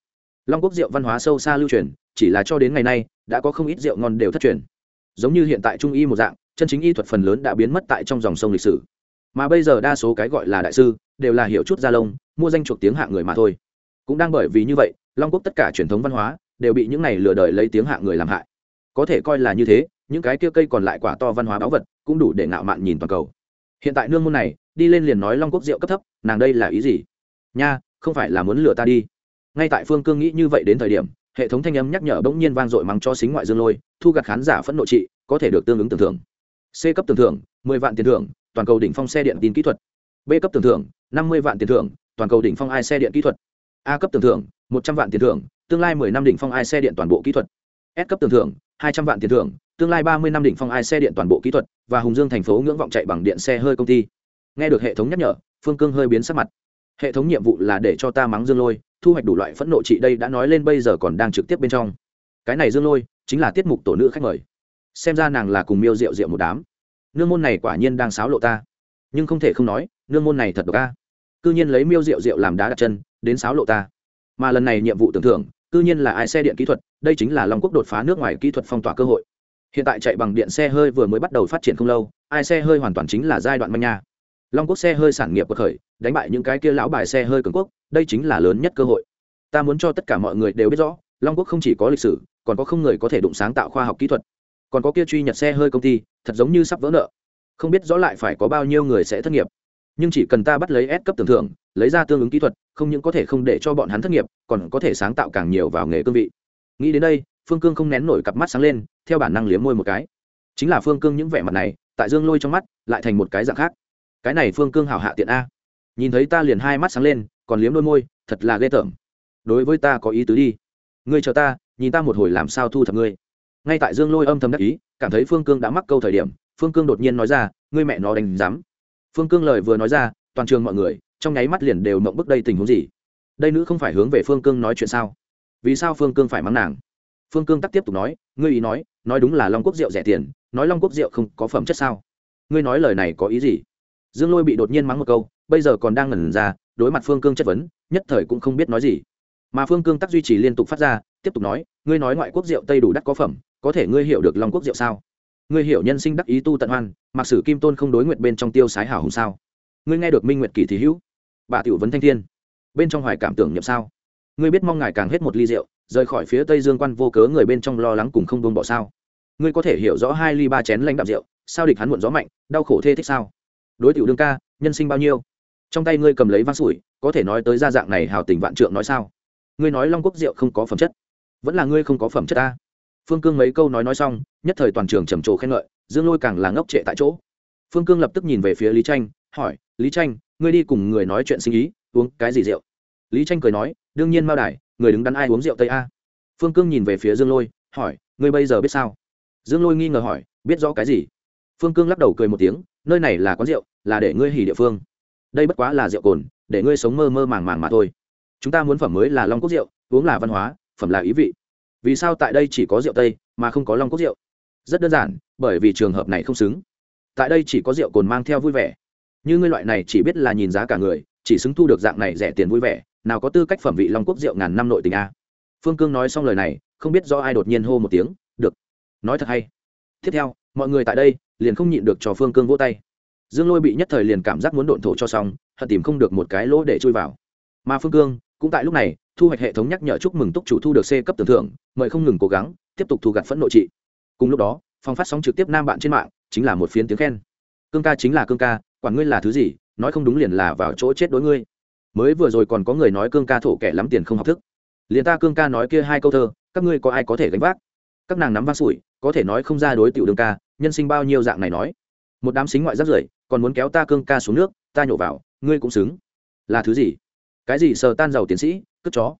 Long quốc rượu văn hóa sâu xa lưu truyền, chỉ là cho đến ngày nay, đã có không ít rượu ngon đều thất truyền. Giống như hiện tại trung y một dạng, chân chính y thuật phần lớn đã biến mất tại trong dòng sông lịch sử. Mà bây giờ đa số cái gọi là đại sư, đều là hiểu chút gia lông, mua danh chuộc tiếng hạng người mà thôi. Cũng đang bởi vì như vậy, long quốc tất cả truyền thống văn hóa, đều bị những này lừa đời lấy tiếng hạng người làm hại. Có thể coi là như thế những cái kia cây còn lại quả to văn hóa báu vật cũng đủ để ngạo mạn nhìn toàn cầu. Hiện tại nương môn này, đi lên liền nói long quốc rượu cấp thấp, nàng đây là ý gì? Nha, không phải là muốn lừa ta đi. Ngay tại phương cương nghĩ như vậy đến thời điểm, hệ thống thanh âm nhắc nhở bỗng nhiên vang dội mắng cho xính ngoại dương lôi, thu gặt khán giả phẫn nộ trị, có thể được tương ứng tưởng thưởng. C cấp tưởng thưởng, mười vạn tiền thưởng, toàn cầu đỉnh phong xe điện tin kỹ thuật. B cấp tưởng thưởng, năm mươi vạn tiền thưởng, toàn cầu đỉnh phong ai xe điện kỹ thuật. A cấp tưởng thưởng, một trăm vạn tiền thưởng, tương lai mười năm đỉnh phong ai xe điện toàn bộ kỹ thuật. S cấp tưởng thưởng, hai trăm vạn tiền thưởng tương lai ba mươi năm đỉnh phong ai xe điện toàn bộ kỹ thuật và hùng dương thành phố ngưỡng vọng chạy bằng điện xe hơi công ty. Nghe được hệ thống nhắc nhở, phương cương hơi biến sắc mặt. Hệ thống nhiệm vụ là để cho ta mắng dương lôi, thu hoạch đủ loại phẫn nộ chị đây đã nói lên bây giờ còn đang trực tiếp bên trong. Cái này dương lôi chính là tiết mục tổ nữ khách mời. Xem ra nàng là cùng miêu rượu rượu một đám. Nương môn này quả nhiên đang xáo lộ ta. Nhưng không thể không nói, nương môn này thật độc ca cư nhiên lấy miêu rượu rượu làm đá đặt chân, đến xáo lộ ta. Mà lần này nhiệm vụ tưởng thưởng, cư nhiên là ai xe điện kỹ thuật, đây chính là long quốc đột phá nước ngoài kỹ thuật phong tỏa cơ hội hiện tại chạy bằng điện xe hơi vừa mới bắt đầu phát triển không lâu, ai xe hơi hoàn toàn chính là giai đoạn manh nha. Long quốc xe hơi sản nghiệp bậc khởi đánh bại những cái kia lão bài xe hơi cường quốc, đây chính là lớn nhất cơ hội. Ta muốn cho tất cả mọi người đều biết rõ, long quốc không chỉ có lịch sử, còn có không người có thể đụng sáng tạo khoa học kỹ thuật. Còn có kia truy nhật xe hơi công ty, thật giống như sắp vỡ nợ. Không biết rõ lại phải có bao nhiêu người sẽ thất nghiệp. Nhưng chỉ cần ta bắt lấy S cấp tưởng thưởng, lấy ra tương ứng kỹ thuật, không những có thể không để cho bọn hắn thất nghiệp, còn có thể sáng tạo càng nhiều vào nghề cương vị. Nghĩ đến đây phương cương không nén nổi cặp mắt sáng lên, theo bản năng liếm môi một cái. Chính là phương cương những vẻ mặt này, tại dương lôi trong mắt, lại thành một cái dạng khác. Cái này phương cương hảo hạ tiện a. Nhìn thấy ta liền hai mắt sáng lên, còn liếm đôi môi, thật là ghê tởm. Đối với ta có ý tứ đi. Ngươi chờ ta, nhìn ta một hồi làm sao thu thập ngươi. Ngay tại dương lôi âm thầm đắc ý, cảm thấy phương cương đã mắc câu thời điểm, phương cương đột nhiên nói ra, ngươi mẹ nó đánh giám. Phương cương lời vừa nói ra, toàn trường mọi người, trong nháy mắt liền đều mộng bức đây tình huống gì. Đây nữ không phải hướng về phương cương nói chuyện sao? Vì sao phương cương phải mắng nàng? Phương cương tắc tiếp tục nói, ngươi ý nói nói đúng là long quốc rượu rẻ tiền, nói long quốc rượu không có phẩm chất sao? Ngươi nói lời này có ý gì? Dương lôi bị đột nhiên mắng một câu, bây giờ còn đang ngẩn ra, đối mặt phương cương chất vấn, nhất thời cũng không biết nói gì. Mà phương cương tắc duy trì liên tục phát ra, tiếp tục nói, ngươi nói ngoại quốc rượu tây đủ đắt có phẩm, có thể ngươi hiểu được long quốc rượu sao? Ngươi hiểu nhân sinh đắc ý tu tận hoan mặc sử kim tôn không đối nguyện bên trong tiêu sái hảo hùng sao? Ngươi nghe được minh nguyệt kỳ thì hữu. Bà tiểu vấn thanh thiên. Bên trong hoài cảm tưởng nhậm sao? Ngươi biết mong ngài càng hết một ly rượu rời khỏi phía tây dương quan vô cớ người bên trong lo lắng cùng không buông bỏ sao? Ngươi có thể hiểu rõ hai ly ba chén lãnh đạm rượu, sao địch hắn muộn gió mạnh, đau khổ thê thích sao? Đối tiểu đương ca, nhân sinh bao nhiêu? Trong tay ngươi cầm lấy vang sủi, có thể nói tới gia dạng này hào tình vạn trượng nói sao? Ngươi nói long quốc rượu không có phẩm chất. Vẫn là ngươi không có phẩm chất ta. Phương cương mấy câu nói nói xong, nhất thời toàn trường trầm trồ khen ngợi, dương lôi càng là ngốc trệ tại chỗ. Phương cương lập tức nhìn về phía lý tranh, hỏi, lý tranh, ngươi đi cùng người nói chuyện sinh ý, uống cái gì rượu? Lý tranh cười nói, đương nhiên mao đài người đứng đắn ai uống rượu tây a? Phương cương nhìn về phía dương lôi, hỏi, ngươi bây giờ biết sao? Dương lôi nghi ngờ hỏi, biết rõ cái gì? Phương cương lắc đầu cười một tiếng, nơi này là quán rượu, là để ngươi hỉ địa phương. Đây bất quá là rượu cồn, để ngươi sống mơ mơ màng màng mà thôi. Chúng ta muốn phẩm mới là long quốc rượu, uống là văn hóa, phẩm là ý vị. Vì sao tại đây chỉ có rượu tây, mà không có long quốc rượu? Rất đơn giản, bởi vì trường hợp này không xứng. Tại đây chỉ có rượu cồn mang theo vui vẻ. Như ngươi loại này chỉ biết là nhìn giá cả người, chỉ xứng thu được dạng này rẻ tiền vui vẻ nào có tư cách phẩm vị long quốc rượu ngàn năm nội tình a? Phương cương nói xong lời này, không biết do ai đột nhiên hô một tiếng, được, nói thật hay. Tiếp theo, mọi người tại đây liền không nhịn được cho phương cương vỗ tay. Dương lôi bị nhất thời liền cảm giác muốn độn thổ cho xong, hận tìm không được một cái lỗ để chui vào. Mà phương cương cũng tại lúc này thu hoạch hệ thống nhắc nhở chúc mừng túc chủ thu được c cấp tưởng thưởng, mời không ngừng cố gắng, tiếp tục thu gặt phẫn nội trị. Cùng lúc đó, phòng phát sóng trực tiếp nam bạn trên mạng chính là một phiến tiếng khen. Cương ca chính là cương ca, quản ngươi là thứ gì, nói không đúng liền là vào chỗ chết đối ngươi mới vừa rồi còn có người nói cương ca thổ kẻ lắm tiền không học thức. Liền ta cương ca nói kia hai câu thơ, các ngươi có ai có thể gánh vác? Các nàng nắm vác sủi, có thể nói không ra đối tiểu đường ca, nhân sinh bao nhiêu dạng này nói. Một đám xính ngoại rất rưởi, còn muốn kéo ta cương ca xuống nước, ta nhổ vào, ngươi cũng xứng. Là thứ gì? Cái gì sờ tan giàu tiến sĩ cất chó?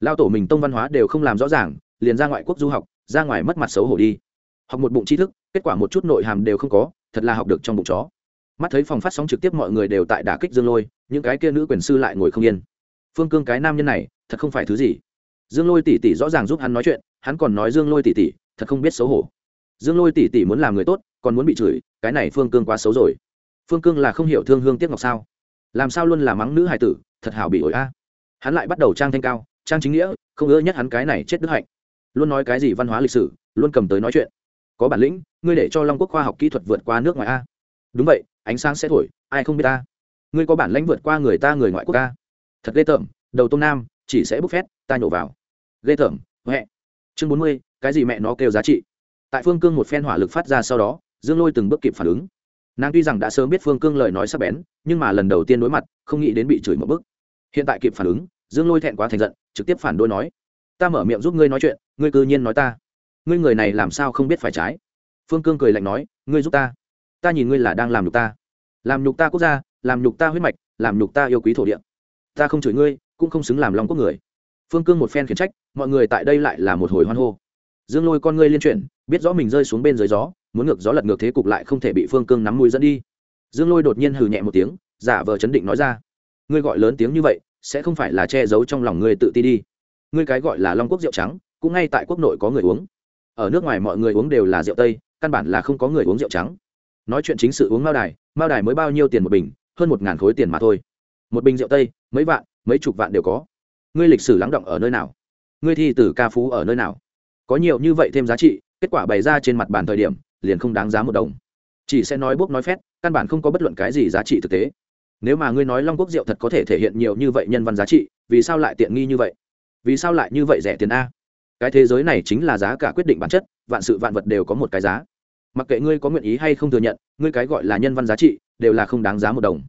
Lao tổ mình tông văn hóa đều không làm rõ ràng, liền ra ngoại quốc du học, ra ngoài mất mặt xấu hổ đi. Học một bụng tri thức, kết quả một chút nội hàm đều không có, thật là học được trong bụng chó mắt thấy phòng phát sóng trực tiếp mọi người đều tại đả kích dương lôi, những cái kia nữ quyền sư lại ngồi không yên. Phương cương cái nam nhân này, thật không phải thứ gì. Dương lôi tỷ tỷ rõ ràng giúp hắn nói chuyện, hắn còn nói dương lôi tỷ tỷ, thật không biết xấu hổ. Dương lôi tỷ tỷ muốn làm người tốt, còn muốn bị chửi, cái này phương cương quá xấu rồi. Phương cương là không hiểu thương hương tiếc ngọc sao? Làm sao luôn là mắng nữ hài tử, thật hảo bị ổi a. Hắn lại bắt đầu trang thanh cao, trang chính nghĩa, không ưa nhất hắn cái này chết đức hạnh. Luôn nói cái gì văn hóa lịch sử, luôn cầm tới nói chuyện. Có bản lĩnh, ngươi để cho long quốc khoa học kỹ thuật vượt qua nước ngoài a. Đúng vậy ánh sáng sẽ thổi, ai không biết ta? Ngươi có bản lãnh vượt qua người ta người ngoại quốc ta. thật ghê tởm, đầu tôm nam, chỉ sẽ bốc phét, ta nhổ vào. Ghê tởm huệ chương bốn mươi, cái gì mẹ nó kêu giá trị? Tại phương cương một phen hỏa lực phát ra sau đó, dương lôi từng bước kịp phản ứng. Nàng tuy rằng đã sớm biết phương cương lời nói sắp bén, nhưng mà lần đầu tiên đối mặt, không nghĩ đến bị chửi một bức. Hiện tại kịp phản ứng, dương lôi thẹn quá thành giận, trực tiếp phản đối nói, ta mở miệng giúp ngươi nói chuyện, ngươi cư nhiên nói ta. Ngươi người này làm sao không biết phải trái? Phương cương cười lạnh nói, ngươi giúp ta ta nhìn ngươi là đang làm nhục ta. Làm nhục ta quốc gia, làm nhục ta huyết mạch, làm nhục ta yêu quý thổ địa. Ta không chửi ngươi, cũng không xứng làm lòng quốc người. Phương cương một phen khiển trách, mọi người tại đây lại là một hồi hoan hô. Dương lôi con ngươi liên chuyển, biết rõ mình rơi xuống bên dưới gió, muốn ngược gió lật ngược thế cục lại không thể bị phương cương nắm mũi dẫn đi. Dương lôi đột nhiên hừ nhẹ một tiếng, giả vờ chấn định nói ra, ngươi gọi lớn tiếng như vậy, sẽ không phải là che giấu trong lòng ngươi tự ti đi. Ngươi cái gọi là long quốc rượu trắng, cũng ngay tại quốc nội có người uống. Ở nước ngoài mọi người uống đều là rượu tây, căn bản là không có người uống rượu trắng nói chuyện chính sự uống mao đài mao đài mới bao nhiêu tiền một bình, hơn một ngàn khối tiền mà thôi. Một bình rượu tây, mấy vạn, mấy chục vạn đều có. Ngươi lịch sử lắng động ở nơi nào? Ngươi thi tử ca phú ở nơi nào? Có nhiều như vậy thêm giá trị, kết quả bày ra trên mặt bàn thời điểm, liền không đáng giá một đồng. Chỉ sẽ nói bốc nói phét, căn bản không có bất luận cái gì giá trị thực tế. Nếu mà ngươi nói long quốc rượu thật có thể thể hiện nhiều như vậy nhân văn giá trị, vì sao lại tiện nghi như vậy? Vì sao lại như vậy rẻ tiền a? Cái thế giới này chính là giá cả quyết định bản chất, vạn sự vạn vật đều có một cái giá mặc kệ ngươi có nguyện ý hay không thừa nhận, ngươi cái gọi là nhân văn giá trị, đều là không đáng giá một đồng.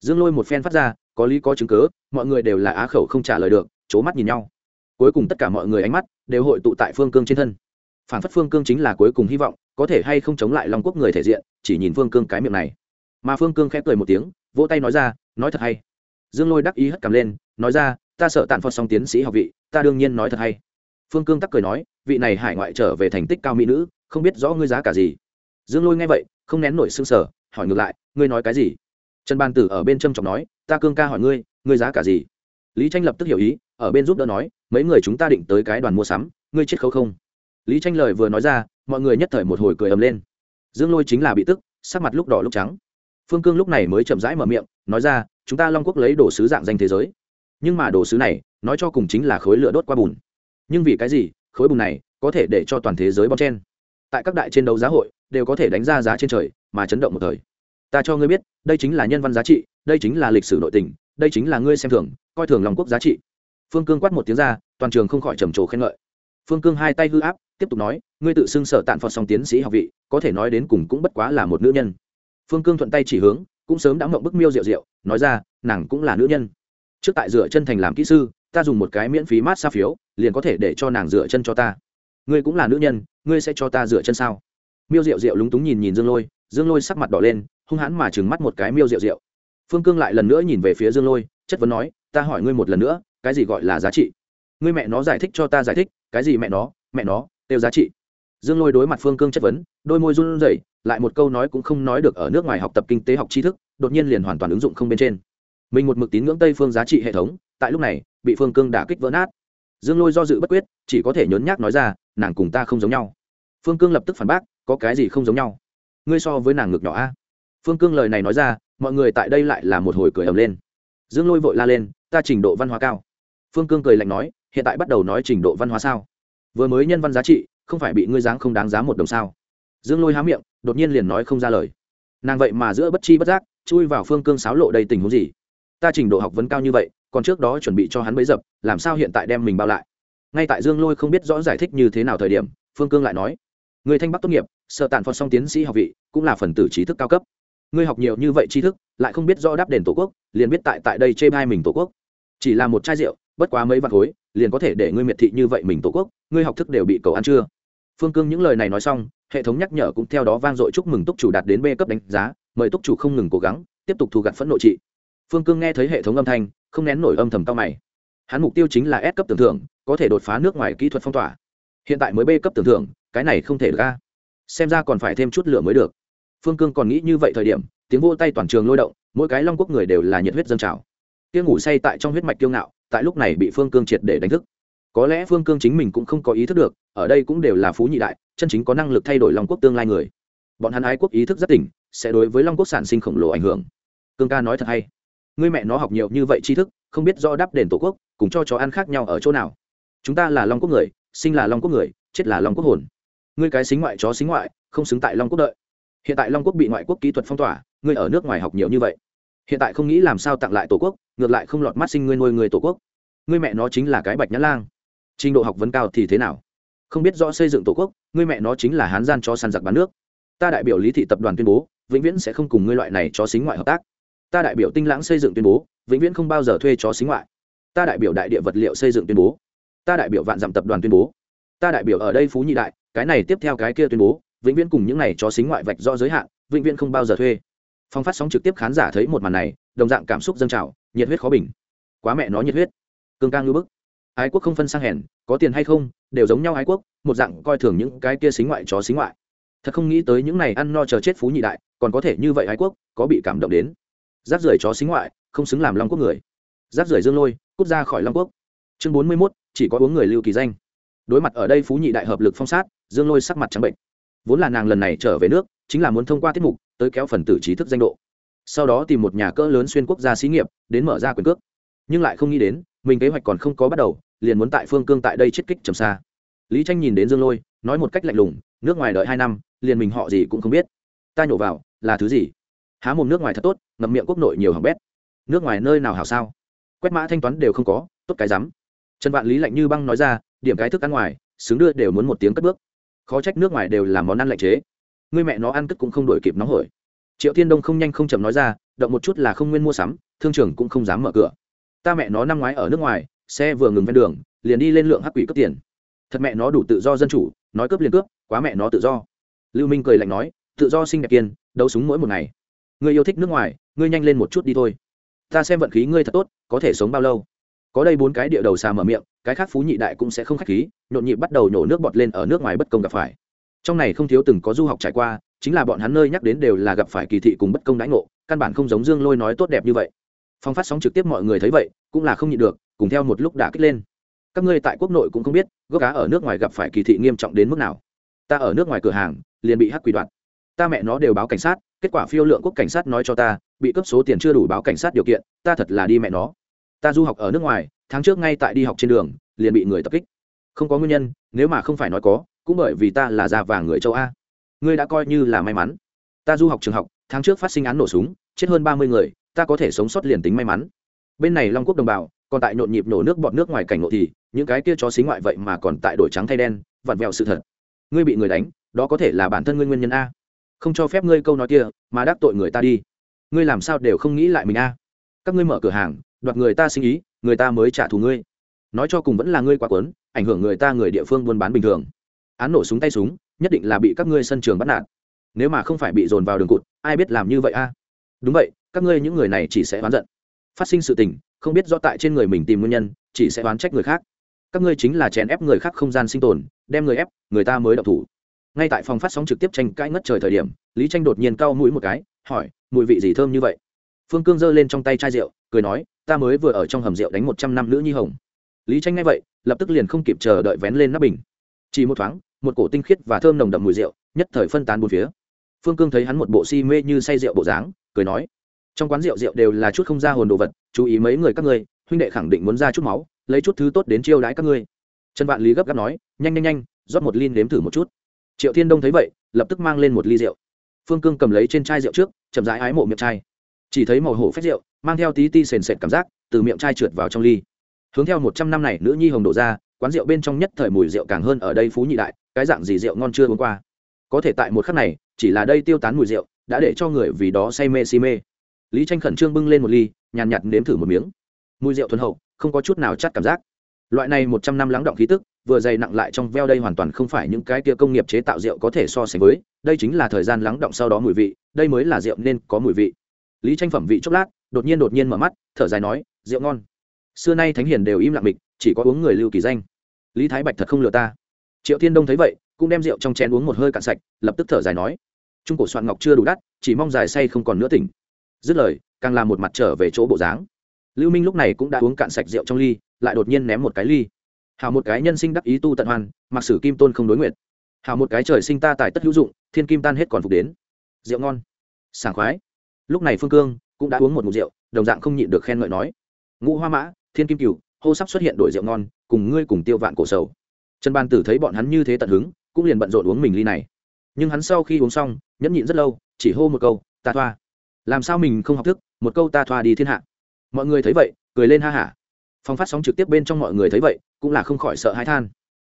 Dương lôi một phen phát ra, có lý có chứng cớ mọi người đều là á khẩu không trả lời được, c h ố mắt nhìn nhau. Cuối cùng tất cả mọi người ánh mắt đều hội tụ tại phương cương trên thân. Phản phất phương cương chính là cuối cùng hy vọng, có thể hay không chống lại long quốc người thể diện, chỉ nhìn phương cương cái miệng này. Mà phương cương khẽ cười một tiếng, vỗ tay nói ra, nói thật hay. Dương lôi đắc ý hất cầm lên, nói ra, ta sợ tàn phật song tiến sĩ học vị, ta đương nhiên nói thật hay. Phương cương tắc cười nói, vị này hải ngoại trở về thành tích cao mỹ nữ, không biết rõ ngươi giá cả gì dương lôi nghe vậy, không nén nổi s ư n g sở hỏi ngược lại, ngươi nói cái gì? Trần ban tử ở bên trâm trọng nói, ta cương ca hỏi ngươi ngươi giá cả gì? Lý tranh lập tức hiểu ý, ở bên giúp đỡ nói, mấy người chúng ta định tới cái đoàn mua sắm, ngươi chết khấu không? Lý tranh lời vừa nói ra, mọi người nhất thời một hồi cười ầm lên. Dương lôi chính là bị tức, sắc mặt lúc đỏ lúc trắng. Phương cương lúc này mới chậm rãi mở miệng, nói ra, chúng ta long quốc lấy đồ sứ dạng danh thế giới. Nhưng mà đồ sứ này, nói cho cùng chính là khối lửa đốt qua bùn. Nhưng vì cái gì, khối bùn này có thể để cho toàn thế giới bon chen? Tại các đại trên đấu giá hội đều có thể đánh ra giá trên trời mà chấn động một thời. Ta cho ngươi biết, đây chính là nhân văn giá trị, đây chính là lịch sử nội tình, đây chính là ngươi xem thường, coi thường lòng quốc giá trị. Phương cương quát một tiếng ra, toàn trường không khỏi trầm trồ khen ngợi. Phương cương hai tay hư áp, tiếp tục nói, ngươi tự xưng sở tạn phật song tiến sĩ học vị, có thể nói đến cùng cũng bất quá là một nữ nhân. Phương cương thuận tay chỉ hướng, cũng sớm đã mộng bức miêu rượu rượu, nói ra, nàng cũng là nữ nhân. Trước tại dựa chân thành làm kỹ sư, ta dùng một cái miễn phí mát xa phiếu, liền có thể để cho nàng dựa chân cho ta. Ngươi cũng là nữ nhân, ngươi sẽ cho ta dựa chân sao? Miêu rượu rượu lúng túng nhìn nhìn dương lôi dương lôi sắc mặt đỏ lên hung hãn mà trừng mắt một cái miêu rượu rượu phương cương lại lần nữa nhìn về phía dương lôi chất vấn nói ta hỏi ngươi một lần nữa cái gì gọi là giá trị ngươi mẹ nó giải thích cho ta giải thích cái gì mẹ nó mẹ nó đều giá trị dương lôi đối mặt phương cương chất vấn đôi môi run rẩy lại một câu nói cũng không nói được ở nước ngoài học tập kinh tế học tri thức đột nhiên liền hoàn toàn ứng dụng không bên trên mình một mực tín ngưỡng tây phương giá trị hệ thống tại lúc này bị phương cương đả kích vỡ nát dương lôi do dự bất quyết chỉ có thể nhốn nhác nói ra nàng cùng ta không giống nhau phương cương lập tức phản bác có cái gì không giống nhau. Ngươi so với nàng ngực nhỏ a. Phương cương lời này nói ra, mọi người tại đây lại là một hồi cười ầm lên. Dương lôi vội la lên, ta trình độ văn hóa cao. Phương cương cười lạnh nói, hiện tại bắt đầu nói trình độ văn hóa sao? Vừa mới nhân văn giá trị, không phải bị ngươi dáng không đáng giá một đồng sao? Dương lôi há miệng, đột nhiên liền nói không ra lời. Nàng vậy mà giữa bất chi bất giác, chui vào phương cương sáo lộ đầy tình huống gì? Ta trình độ học vấn cao như vậy, còn trước đó chuẩn bị cho hắn bấy dập, làm sao hiện tại đem mình bao lại? Ngay tại dương lôi không biết rõ giải thích như thế nào thời điểm, phương cương lại nói người thanh bắc tốt nghiệp sợ tàn phật song tiến sĩ học vị, cũng là phần tử trí thức cao cấp. Ngươi học nhiều như vậy tri thức, lại không biết rõ đáp đền tổ quốc, liền biết tại tại đây chê bai mình tổ quốc. Chỉ là một chai rượu, bất quá mấy vạt khối, liền có thể để ngươi miệt thị như vậy mình tổ quốc, ngươi học thức đều bị cầu ăn chưa? Phương cương những lời này nói xong, hệ thống nhắc nhở cũng theo đó vang dội chúc mừng túc chủ đạt đến b cấp đánh giá, mời túc chủ không ngừng cố gắng, tiếp tục thu gặt phẫn nộ trị. Phương cương nghe thấy hệ thống âm thanh, không nén nổi âm thầm cao mày. Hắn mục tiêu chính là S cấp tưởng thưởng, có thể đột phá nước ngoài kỹ thuật phong tỏa. Hiện tại mới b cấp tưởng thưởng, cái này không thể ra xem ra còn phải thêm chút lửa mới được. Phương cương còn nghĩ như vậy thời điểm, tiếng vô tay toàn trường lôi động, mỗi cái long quốc người đều là nhiệt huyết dân trào. Tiếng ngủ say tại trong huyết mạch kiêu ngạo, tại lúc này bị phương cương triệt để đánh thức. Có lẽ phương cương chính mình cũng không có ý thức được, ở đây cũng đều là phú nhị đại, chân chính có năng lực thay đổi long quốc tương lai người. Bọn hắn ái quốc ý thức rất tỉnh, sẽ đối với long quốc sản sinh khổng lồ ảnh hưởng. Cương ca nói thật hay. Ngươi mẹ nó học nhiều như vậy tri thức, không biết do đáp đền tổ quốc, cùng cho chó ăn khác nhau ở chỗ nào. Chúng ta là long quốc người, sinh là long quốc người, chết là long quốc hồn ngươi cái xính ngoại chó xính ngoại, không xứng tại long quốc đợi. Hiện tại long quốc bị ngoại quốc kỹ thuật phong tỏa, ngươi ở nước ngoài học nhiều như vậy. Hiện tại không nghĩ làm sao tặng lại tổ quốc, ngược lại không lọt mắt sinh ngươi nuôi người tổ quốc. Ngươi mẹ nó chính là cái bạch nhã lang. Trình độ học vấn cao thì thế nào? Không biết rõ xây dựng tổ quốc, ngươi mẹ nó chính là hán gian cho săn giặc bán nước. Ta đại biểu lý thị tập đoàn tuyên bố, vĩnh viễn sẽ không cùng ngươi loại này cho xính ngoại hợp tác. Ta đại biểu tinh lãng xây dựng tuyên bố, vĩnh viễn không bao giờ thuê chó xính ngoại. Ta đại biểu đại địa vật liệu xây dựng tuyên bố. Ta đại biểu vạn dặm tập đoàn tuyên bố. Ta đại biểu ở đây phú nhị đại cái này tiếp theo cái kia tuyên bố, vĩnh viễn cùng những này chó xính ngoại vạch do giới hạn, vĩnh viễn không bao giờ thuê. Phong phát sóng trực tiếp khán giả thấy một màn này, đồng dạng cảm xúc dâng trào, nhiệt huyết khó bình. Quá mẹ nó nhiệt huyết. Cương cang ngư bức. Ái quốc không phân sang hèn, có tiền hay không, đều giống nhau ái quốc, một dạng coi thường những cái kia xính ngoại chó xính ngoại. Thật không nghĩ tới những này ăn no chờ chết phú nhị đại, còn có thể như vậy ái quốc, có bị cảm động đến. Giáp rời chó xính ngoại, không xứng làm long quốc người. Giáp rời dương lôi, cút ra khỏi long quốc. Chương bốn mươi mốt, chỉ có uống người lưu kỳ danh đối mặt ở đây phú nhị đại hợp lực phong sát, dương lôi sắc mặt trắng bệnh. Vốn là nàng lần này trở về nước, chính là muốn thông qua tiết mục tới kéo phần tử trí thức danh độ. Sau đó tìm một nhà cỡ lớn xuyên quốc gia xí nghiệp đến mở ra quyền cước. Nhưng lại không nghĩ đến, mình kế hoạch còn không có bắt đầu, liền muốn tại phương cương tại đây chết kích trầm xa. Lý tranh nhìn đến dương lôi, nói một cách lạnh lùng, nước ngoài đợi hai năm, liền mình họ gì cũng không biết. Ta nhổ vào, là thứ gì? Há mồm nước ngoài thật tốt, ngậm miệng quốc nội nhiều hỏng bét. Nước ngoài nơi nào hảo sao? Quét mã thanh toán đều không có, tốt cái rắm. Trần vạn lý lạnh như băng nói ra điểm cái thức ăn ngoài, xứng đưa đều muốn một tiếng cất bước. Khó trách nước ngoài đều là món ăn lạnh chế. Người mẹ nó ăn cất cũng không đổi kịp nóng hổi. Triệu thiên đông không nhanh không chậm nói ra, động một chút là không nguyên mua sắm, thương trường cũng không dám mở cửa. Ta mẹ nó năm ngoái ở nước ngoài, xe vừa ngừng ven đường, liền đi lên lượng hắc quỷ cướp tiền. Thật mẹ nó đủ tự do dân chủ, nói cướp liền cướp, quá mẹ nó tự do. Lưu minh cười lạnh nói, tự do sinh đẹp kiên, đấu súng mỗi một ngày. Người yêu thích nước ngoài, ngươi nhanh lên một chút đi thôi. Ta xem vận khí ngươi thật tốt, có thể sống bao lâu? Có đây bốn cái địa đầu xà mở miệng cái khác phú nhị đại cũng sẽ không khách khí, nhộn nhịp bắt đầu nhổ nước bọt lên ở nước ngoài bất công gặp phải. Trong này không thiếu từng có du học trải qua, chính là bọn hắn nơi nhắc đến đều là gặp phải kỳ thị cùng bất công đãi ngộ, căn bản không giống dương lôi nói tốt đẹp như vậy. Phong phát sóng trực tiếp mọi người thấy vậy, cũng là không nhịn được, cùng theo một lúc đã kích lên. Các ngươi tại quốc nội cũng không biết, gốc cá ở nước ngoài gặp phải kỳ thị nghiêm trọng đến mức nào. Ta ở nước ngoài cửa hàng, liền bị hắc quỷ đoạt. Ta mẹ nó đều báo cảnh sát, kết quả phiêu lượng quốc cảnh sát nói cho ta, bị cấp số tiền chưa đủ báo cảnh sát điều kiện, ta thật là đi mẹ nó. Ta du học ở nước ngoài tháng trước ngay tại đi học trên đường, liền bị người tập kích. Không có nguyên nhân, nếu mà không phải nói có, cũng bởi vì ta là già vàng người châu a. Ngươi đã coi như là may mắn. Ta du học trường học, tháng trước phát sinh án nổ súng, chết hơn ba mươi người, ta có thể sống sót liền tính may mắn. Bên này long quốc đồng bào, còn tại nhộn nhịp nổ nước bọt nước ngoài cảnh ngộ thì, những cái kia chó xí ngoại vậy mà còn tại đổi trắng thay đen, vặn vẹo sự thật. Ngươi bị người đánh, đó có thể là bản thân ngươi nguyên nhân a. Không cho phép ngươi câu nói kia, mà đắc tội người ta đi. Ngươi làm sao đều không nghĩ lại mình a. Các ngươi mở cửa hàng, đoạt người ta sinh ý người ta mới trả thù ngươi. Nói cho cùng vẫn là ngươi quá quấn ảnh hưởng người ta người địa phương buôn bán bình thường. Án nổ súng tay súng, nhất định là bị các ngươi sân trường bắt nạt. Nếu mà không phải bị dồn vào đường cụt, ai biết làm như vậy a? Đúng vậy, các ngươi những người này chỉ sẽ oán giận. Phát sinh sự tình, không biết rõ tại trên người mình tìm nguyên nhân, chỉ sẽ oán trách người khác. Các ngươi chính là chèn ép người khác không gian sinh tồn, đem người ép, người ta mới đậu thủ. Ngay tại phòng phát sóng trực tiếp tranh cãi ngất trời thời điểm, lý tranh đột nhiên cau mũi một cái, hỏi, mùi vị gì thơm như vậy? Phương cương giơ lên trong tay chai rượu, cười nói ta mới vừa ở trong hầm rượu đánh một trăm năm nữ nhi hồng. Lý tranh nghe vậy, lập tức liền không kịp chờ đợi vén lên nắp bình. Chỉ một thoáng, một cổ tinh khiết và thơm nồng đậm mùi rượu, nhất thời phân tán bốn phía. Phương cương thấy hắn một bộ si mê như say rượu bộ dáng, cười nói, trong quán rượu rượu đều là chút không ra hồn đồ vật, chú ý mấy người các ngươi, huynh đệ khẳng định muốn ra chút máu, lấy chút thứ tốt đến chiêu đãi các ngươi. Trần vạn lý gấp gáp nói, nhanh nhanh nhanh, rót một ly nếm thử một chút. Triệu thiên đông thấy vậy, lập tức mang lên một ly rượu. Phương cương cầm lấy trên chai rượu trước, chậm rãi ái mộ miệng chai. Chỉ thấy màu hổ phép rượu mang theo tí ti sền sệt cảm giác, từ miệng chai trượt vào trong ly. Hướng theo một trăm năm này nữ nhi hồng đổ ra, quán rượu bên trong nhất thời mùi rượu càng hơn ở đây phú nhị đại, cái dạng gì rượu ngon chưa uống qua. Có thể tại một khắc này, chỉ là đây tiêu tán mùi rượu, đã để cho người vì đó say mê si mê. Lý tranh khẩn trương bưng lên một ly, nhàn nhạt nếm thử một miếng. Mùi rượu thuần hậu, không có chút nào chắt cảm giác. Loại này một trăm năm lắng động khí tức, vừa dày nặng lại trong veo đây hoàn toàn không phải những cái tia công nghiệp chế tạo rượu có thể so sánh với, đây chính là thời gian lắng động sau đó mùi vị, đây mới là rượu nên có mùi vị. Lý tranh phẩm vị chốc lát đột nhiên đột nhiên mở mắt, thở dài nói, rượu ngon. Xưa nay thánh hiền đều im lặng mịch, chỉ có uống người lưu kỳ danh. Lý thái bạch thật không lừa ta. Triệu thiên đông thấy vậy, cũng đem rượu trong chén uống một hơi cạn sạch, lập tức thở dài nói, trung cổ soạn ngọc chưa đủ đắt, chỉ mong dài say không còn nữa tỉnh. Dứt lời, càng làm một mặt trở về chỗ bộ dáng. Lưu minh lúc này cũng đã uống cạn sạch rượu trong ly, lại đột nhiên ném một cái ly. Hào một cái nhân sinh đắc ý tu tận hoan mặc sử kim tôn không đối nguyện. Hào một cái trời sinh ta tài tất hữu dụng, thiên kim tan hết còn phục đến. Rượu ngon. Sảng khoái. Lúc này phương cương cũng đã uống một mục rượu, đồng dạng không nhịn được khen ngợi nói, ngũ hoa mã, thiên kim cửu, hô sắp xuất hiện đổi rượu ngon, cùng ngươi cùng tiêu vạn cổ sầu. Trần ban tử thấy bọn hắn như thế tận hứng, cũng liền bận rộn uống mình ly này. Nhưng hắn sau khi uống xong, nhẫn nhịn rất lâu, chỉ hô một câu, ta thoa. Làm sao mình không học thức, một câu ta thoa đi thiên hạ. Mọi người thấy vậy, cười lên ha hả. Phong phát sóng trực tiếp bên trong mọi người thấy vậy, cũng là không khỏi sợ hãi than.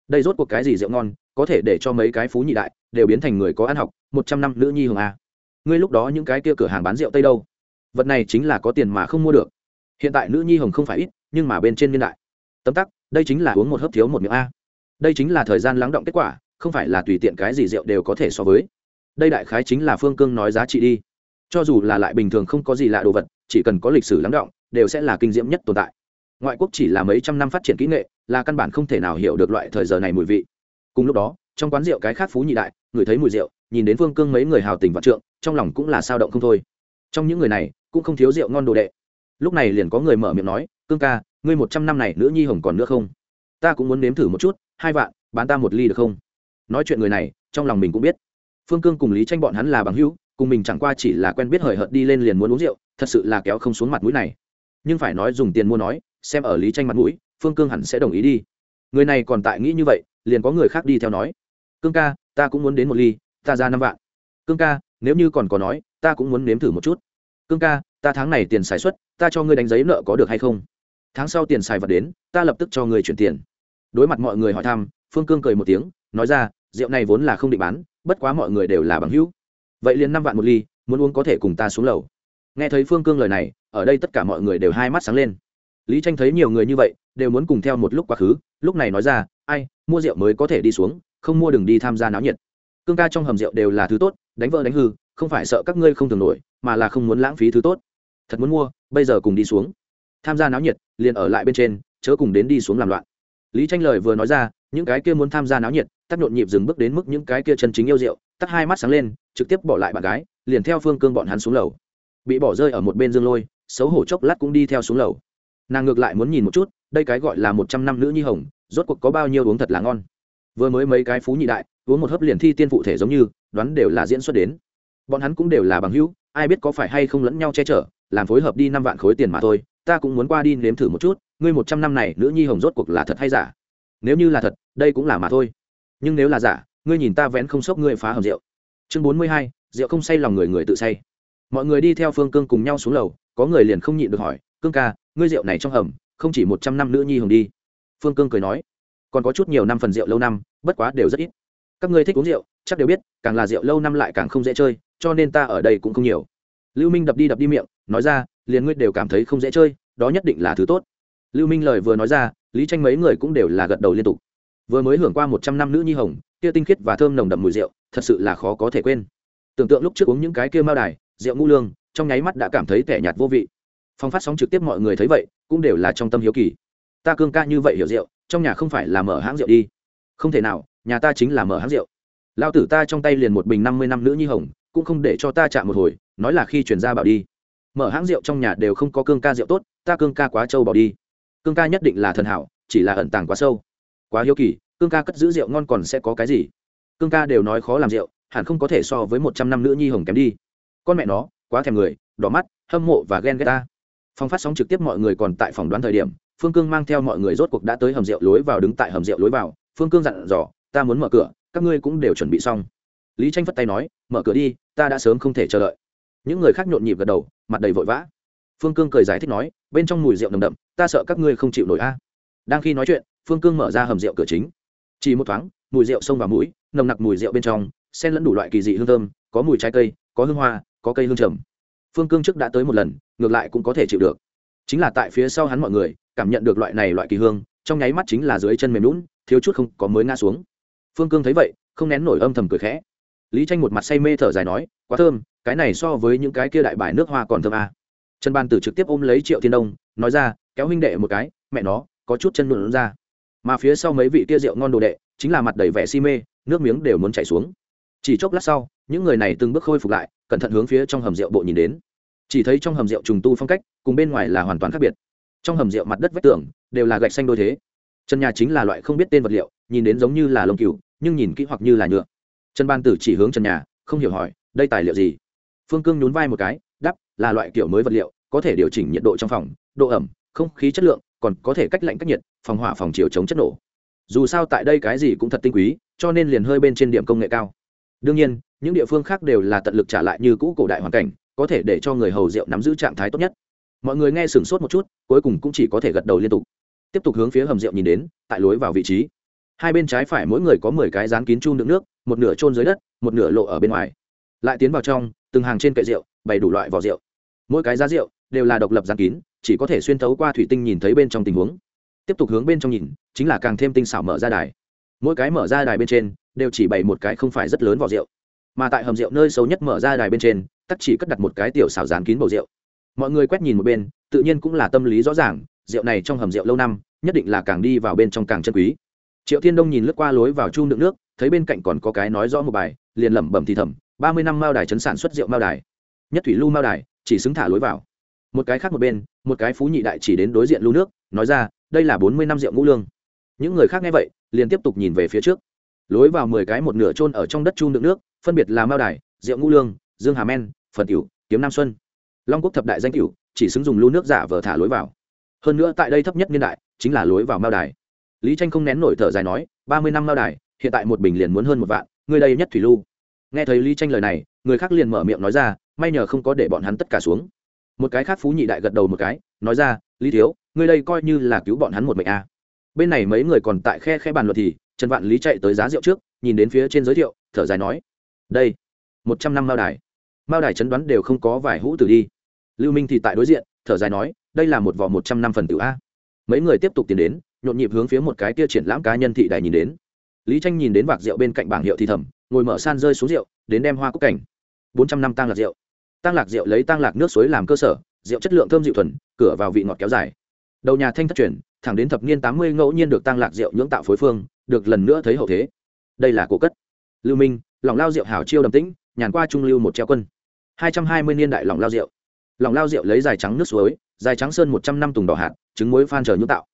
Đây rốt cuộc cái gì rượu ngon, có thể để cho mấy cái phú nhị đại đều biến thành người có ăn học, một trăm năm nữ nhi hồng a ngươi lúc đó những cái kia cửa hàng bán rượu tây đâu? Vật này chính là có tiền mà không mua được. Hiện tại nữ nhi hồng không phải ít, nhưng mà bên trên niên đại. Tấm tắc, đây chính là uống một hớp thiếu một miệng a. Đây chính là thời gian lắng động kết quả, không phải là tùy tiện cái gì rượu đều có thể so với. Đây đại khái chính là phương cương nói giá trị đi. Cho dù là lại bình thường không có gì lạ đồ vật, chỉ cần có lịch sử lắng động, đều sẽ là kinh diễm nhất tồn tại. Ngoại quốc chỉ là mấy trăm năm phát triển kỹ nghệ, là căn bản không thể nào hiểu được loại thời giờ này mùi vị. Cùng lúc đó, trong quán rượu cái khác phú nhị đại, người thấy mùi rượu, nhìn đến phương cương mấy người hào tình vạn trượng, trong lòng cũng là sao động không thôi trong những người này, cũng không thiếu rượu ngon đồ đệ. Lúc này liền có người mở miệng nói, cương ca, ngươi một trăm năm này nữ nhi hồng còn nữa không? Ta cũng muốn nếm thử một chút, hai vạn, bán ta một ly được không? Nói chuyện người này, trong lòng mình cũng biết. Phương cương cùng lý tranh bọn hắn là bằng hữu, cùng mình chẳng qua chỉ là quen biết hời hợt đi lên liền muốn uống rượu, thật sự là kéo không xuống mặt mũi này. Nhưng phải nói dùng tiền mua nói, xem ở lý tranh mặt mũi, phương cương hẳn sẽ đồng ý đi. Người này còn tại nghĩ như vậy, liền có người khác đi theo nói, cương ca, ta cũng muốn đến một ly, ta ra năm vạn. Cương ca nếu như còn có nói, ta cũng muốn nếm thử một chút. Cương ca, ta tháng này tiền xài xuất ta cho ngươi đánh giấy nợ có được hay không? Tháng sau tiền xài vật đến, ta lập tức cho ngươi chuyển tiền. Đối mặt mọi người hỏi thăm, phương cương cười một tiếng, nói ra, rượu này vốn là không định bán, bất quá mọi người đều là bằng hữu. Vậy liền năm vạn một ly, muốn uống có thể cùng ta xuống lầu. Nghe thấy phương cương lời này, ở đây tất cả mọi người đều hai mắt sáng lên. Lý tranh thấy nhiều người như vậy, đều muốn cùng theo một lúc quá khứ, lúc này nói ra, ai, mua rượu mới có thể đi xuống, không mua đừng đi tham gia náo nhiệt. Cương ca trong hầm rượu đều là thứ tốt đánh vỡ đánh hư, không phải sợ các ngươi không thường nổi, mà là không muốn lãng phí thứ tốt. Thật muốn mua, bây giờ cùng đi xuống. Tham gia náo nhiệt, liền ở lại bên trên, chớ cùng đến đi xuống làm loạn. Lý tranh lời vừa nói ra, những cái kia muốn tham gia náo nhiệt, tắt nhộn nhịp dừng bước đến mức những cái kia chân chính yêu rượu, tắt hai mắt sáng lên, trực tiếp bỏ lại bạn gái, liền theo phương cương bọn hắn xuống lầu. Bị bỏ rơi ở một bên dương lôi, xấu hổ chốc lát cũng đi theo xuống lầu. Nàng ngược lại muốn nhìn một chút, đây cái gọi là một trăm năm nữ nhi hồng, rốt cuộc có bao nhiêu uống thật là ngon. Vừa mới mấy cái phú nhị đại, uống một hớp liền thi tiên phụ thể giống như đoán đều là diễn xuất đến. Bọn hắn cũng đều là bằng hữu, ai biết có phải hay không lẫn nhau che chở, làm phối hợp đi năm vạn khối tiền mà thôi, ta cũng muốn qua đi nếm thử một chút, ngươi một trăm năm này nữ nhi hồng rốt cuộc là thật hay giả? Nếu như là thật, đây cũng là mà thôi. Nhưng nếu là giả, ngươi nhìn ta vén không sốc ngươi phá hầm rượu. Chương bốn mươi hai, rượu không say lòng người người tự say. Mọi người đi theo phương cương cùng nhau xuống lầu, có người liền không nhịn được hỏi, cương ca, ngươi rượu này trong hầm, không chỉ một trăm năm nữ nhi hồng đi? Phương cương cười nói, còn có chút nhiều năm phần rượu lâu năm, bất quá đều rất ít các ngươi thích uống rượu, chắc đều biết, càng là rượu lâu năm lại càng không dễ chơi, cho nên ta ở đây cũng không nhiều. Lưu minh đập đi đập đi miệng, nói ra, liền ngươi đều cảm thấy không dễ chơi, đó nhất định là thứ tốt. Lưu minh lời vừa nói ra, lý tranh mấy người cũng đều là gật đầu liên tục. Vừa mới hưởng qua một trăm năm nữ nhi hồng, kia tinh khiết và thơm nồng đậm mùi rượu, thật sự là khó có thể quên. Tưởng tượng lúc trước uống những cái kia mao đài, rượu ngũ lương, trong nháy mắt đã cảm thấy tẻ nhạt vô vị. Phong phát sóng trực tiếp mọi người thấy vậy, cũng đều là trong tâm hiếu kỳ. Ta cương ca như vậy hiểu rượu, trong nhà không phải là mở hãng rượu đi. Không thể nào nhà ta chính là mở hãng rượu. Lao tử ta trong tay liền một bình năm mươi năm nữ nhi hồng, cũng không để cho ta chạm một hồi, nói là khi chuyển ra bảo đi. Mở hãng rượu trong nhà đều không có cương ca rượu tốt, ta cương ca quá trâu bỏ đi. Cương ca nhất định là thần hảo, chỉ là ẩn tàng quá sâu. Quá hiếu kỳ, cương ca cất giữ rượu ngon còn sẽ có cái gì? Cương ca đều nói khó làm rượu, hẳn không có thể so với một trăm năm nữ nhi hồng kém đi. Con mẹ nó, quá thèm người, đỏ mắt, hâm mộ và ghen ghét ta. Phong phát sóng trực tiếp mọi người còn tại phòng đoán thời điểm, phương cương mang theo mọi người rốt cuộc đã tới hầm rượu lối vào đứng tại hầm rượu lối vào, phương cương dặn dò ta muốn mở cửa, các ngươi cũng đều chuẩn bị xong. Lý tranh phất tay nói, mở cửa đi, ta đã sớm không thể chờ đợi. Những người khác nhộn nhịp gật đầu, mặt đầy vội vã. Phương cương cười giải thích nói, bên trong mùi rượu nồng đậm, ta sợ các ngươi không chịu nổi a. Đang khi nói chuyện, phương cương mở ra hầm rượu cửa chính. Chỉ một thoáng, mùi rượu xông vào mũi, nồng nặc mùi rượu bên trong, xen lẫn đủ loại kỳ dị hương thơm, có mùi trái cây, có hương hoa, có cây hương trầm. Phương cương trước đã tới một lần, ngược lại cũng có thể chịu được. Chính là tại phía sau hắn mọi người, cảm nhận được loại này loại kỳ hương, trong nháy mắt chính là dưới chân mềm lún thiếu chút không có mới ngã xuống phương cương thấy vậy, không nén nổi âm thầm cười khẽ. Lý tranh một mặt say mê thở dài nói, quá thơm, cái này so với những cái kia đại bài nước hoa còn thơm à. trần ban tử trực tiếp ôm lấy triệu thiên đông, nói ra, kéo huynh đệ một cái, mẹ nó, có chút chân luận ra. Mà phía sau mấy vị kia rượu ngon đồ đệ, chính là mặt đầy vẻ si mê, nước miếng đều muốn chảy xuống. Chỉ chốc lát sau, những người này từng bước khôi phục lại, cẩn thận hướng phía trong hầm rượu bộ nhìn đến. Chỉ thấy trong hầm rượu trùng tu phong cách, cùng bên ngoài là hoàn toàn khác biệt. Trong hầm rượu mặt đất vách tường đều là gạch xanh đôi thế. Trần nhà chính là loại không biết tên vật liệu, nhìn đến giống như là lông cừu nhưng nhìn kỹ hoặc như là nhựa. Trần ban tử chỉ hướng trần nhà, không hiểu hỏi, đây tài liệu gì? Phương cương nhún vai một cái đắp là loại kiểu mới vật liệu, có thể điều chỉnh nhiệt độ trong phòng, độ ẩm, không khí chất lượng, còn có thể cách lạnh cách nhiệt, phòng hỏa phòng chiều chống chất nổ. Dù sao tại đây cái gì cũng thật tinh quý, cho nên liền hơi bên trên điểm công nghệ cao. Đương nhiên, những địa phương khác đều là tận lực trả lại như cũ cổ đại hoàn cảnh, có thể để cho người hầu rượu nắm giữ trạng thái tốt nhất. Mọi người nghe sửng sốt một chút, cuối cùng cũng chỉ có thể gật đầu liên tục. Tiếp tục hướng phía hầm rượu nhìn đến, tại lối vào vị trí hai bên trái phải mỗi người có mười cái rán kín chun đựng nước, một nửa trôn dưới đất, một nửa lộ ở bên ngoài. Lại tiến vào trong, từng hàng trên kệ rượu, bày đủ loại vỏ rượu. Mỗi cái giá rượu đều là độc lập rán kín, chỉ có thể xuyên thấu qua thủy tinh nhìn thấy bên trong tình huống. Tiếp tục hướng bên trong nhìn, chính là càng thêm tinh xảo mở ra đài. Mỗi cái mở ra đài bên trên đều chỉ bày một cái không phải rất lớn vỏ rượu. Mà tại hầm rượu nơi xấu nhất mở ra đài bên trên tắt chỉ cất đặt một cái tiểu xảo dán kín bầu rượu. Mọi người quét nhìn một bên, tự nhiên cũng là tâm lý rõ ràng, rượu này trong hầm rượu lâu năm, nhất định là càng đi vào bên trong càng chân quý triệu thiên đông nhìn lướt qua lối vào chung đựng nước, thấy bên cạnh còn có cái nói rõ một bài, liền lẩm bẩm thì thầm, ba mươi năm mao đài chấn sản xuất rượu mao đài. Nhất thủy lưu mao đài, chỉ xứng thả lối vào. Một cái khác một bên, một cái phú nhị đại chỉ đến đối diện lưu nước, nói ra, đây là bốn mươi năm rượu ngũ lương. Những người khác nghe vậy, liền tiếp tục nhìn về phía trước. Lối vào mười cái một nửa trôn ở trong đất chung đựng nước, phân biệt là mao đài, rượu ngũ lương, dương hà men phần cửu, kiếm nam xuân. Long quốc thập đại danh cửu, chỉ xứng dùng lưu nước giả vờ thả lối vào. Hơn nữa tại đây thấp nhất niên đại, chính là lối vào mao đài lý tranh không nén nổi thở dài nói, ba mươi năm lao đài, hiện tại một bình liền muốn hơn một vạn người đây nhất thủy lưu. Nghe thấy lý tranh lời này, người khác liền mở miệng nói ra, may nhờ không có để bọn hắn tất cả xuống. Một cái khác phú nhị đại gật đầu một cái, nói ra, lý thiếu người đây coi như là cứu bọn hắn một mệnh a. À. bên này mấy người còn tại khe khe bàn luật thì, trần vạn lý chạy tới giá rượu trước, nhìn đến phía trên giới thiệu, thở dài nói, đây, một trăm năm mao đài. Mao đài chấn đoán đều không có vài hũ tử đi. Lưu minh thì tại đối diện, thở dài nói, đây là một vỏ một trăm năm phần tử a. Mấy người tiếp tục tiến đến nhộn nhịp hướng phía một cái kia triển lãm cá nhân thị đài nhìn đến. Lý tranh nhìn đến vạc rượu bên cạnh bảng hiệu thì thầm, ngồi mở san rơi xuống rượu, đến đem hoa cúc cảnh. Bốn trăm năm tăng lạc rượu. Tăng lạc rượu lấy tăng lạc nước suối làm cơ sở, rượu chất lượng thơm dịu thuần, cửa vào vị ngọt kéo dài. Đầu nhà thanh thất truyền, thẳng đến thập niên tám mươi ngẫu nhiên được tăng lạc rượu nhưỡng tạo phối phương, được lần nữa thấy hậu thế. Đây là cổ cất. Lưu minh, lòng lao rượu hảo chiêu đầm tĩnh, nhàn qua trung lưu một treo quân. hai trăm hai mươi niên đại lòng lao rượu. Lòng lao rượu lấy dài trắng nước suối, dài trắng sơn một trăm năm tùng đỏ hạt, trứng muối phan chờ nhưỡng tạo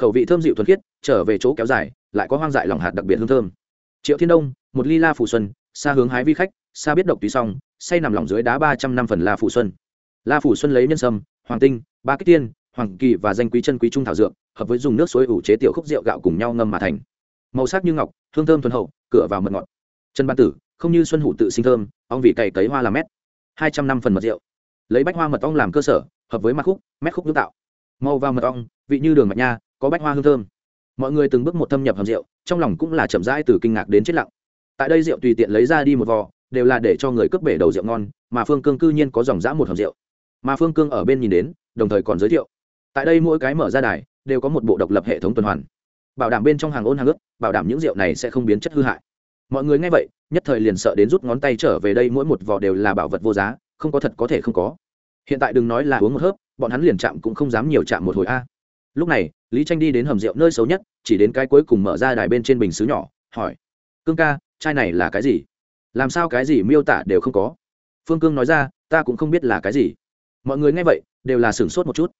khẩu vị thơm dịu thuần khiết, trở về chỗ kéo dài, lại có hoang dại lòng hạt đặc biệt hương thơm. Triệu thiên đông, một ly la phủ xuân, xa hướng hái vi khách, xa biết độc tùy xong say nằm lòng dưới đá ba trăm năm phần la phủ xuân. La phủ xuân lấy nhân sâm, hoàng tinh, ba kích tiên, hoàng kỳ và danh quý chân quý trung thảo dược, hợp với dùng nước suối ủ chế tiểu khúc rượu gạo cùng nhau ngâm mà thành. Màu sắc như ngọc, hương thơm thuần hậu, cửa vào mật ngọt. Chân ban tử, không như xuân hủ tự sinh thơm, ong vị cày cấy hoa làm mét. Hai trăm năm phần mật rượu. Lấy bách hoa mật ong làm cơ sở, hợp với mặt khúc, mét khúc nước tạo. Màu vào mật ong, vị như đường mạch nha có bách hoa hương thơm. Mọi người từng bước một thâm nhập hầm rượu, trong lòng cũng là chậm rãi từ kinh ngạc đến chết lặng. Tại đây rượu tùy tiện lấy ra đi một vò, đều là để cho người cướp bể đầu rượu ngon, mà phương cương cư nhiên có dòng dã một hầm rượu. Mà phương cương ở bên nhìn đến, đồng thời còn giới thiệu. Tại đây mỗi cái mở ra đài, đều có một bộ độc lập hệ thống tuần hoàn. Bảo đảm bên trong hàng ôn hàng ướt bảo đảm những rượu này sẽ không biến chất hư hại. Mọi người nghe vậy, nhất thời liền sợ đến rút ngón tay trở về đây mỗi một vò đều là bảo vật vô giá, không có thật có thể không có. Hiện tại đừng nói là uống một hớp, bọn hắn liền chạm cũng không dám nhiều chạm một hồi a lúc này, lý tranh đi đến hầm rượu nơi xấu nhất, chỉ đến cái cuối cùng mở ra đài bên trên bình xứ nhỏ, hỏi, cương ca, chai này là cái gì? Làm sao cái gì miêu tả đều không có? Phương cương nói ra, ta cũng không biết là cái gì. Mọi người nghe vậy, đều là sửng sốt một chút.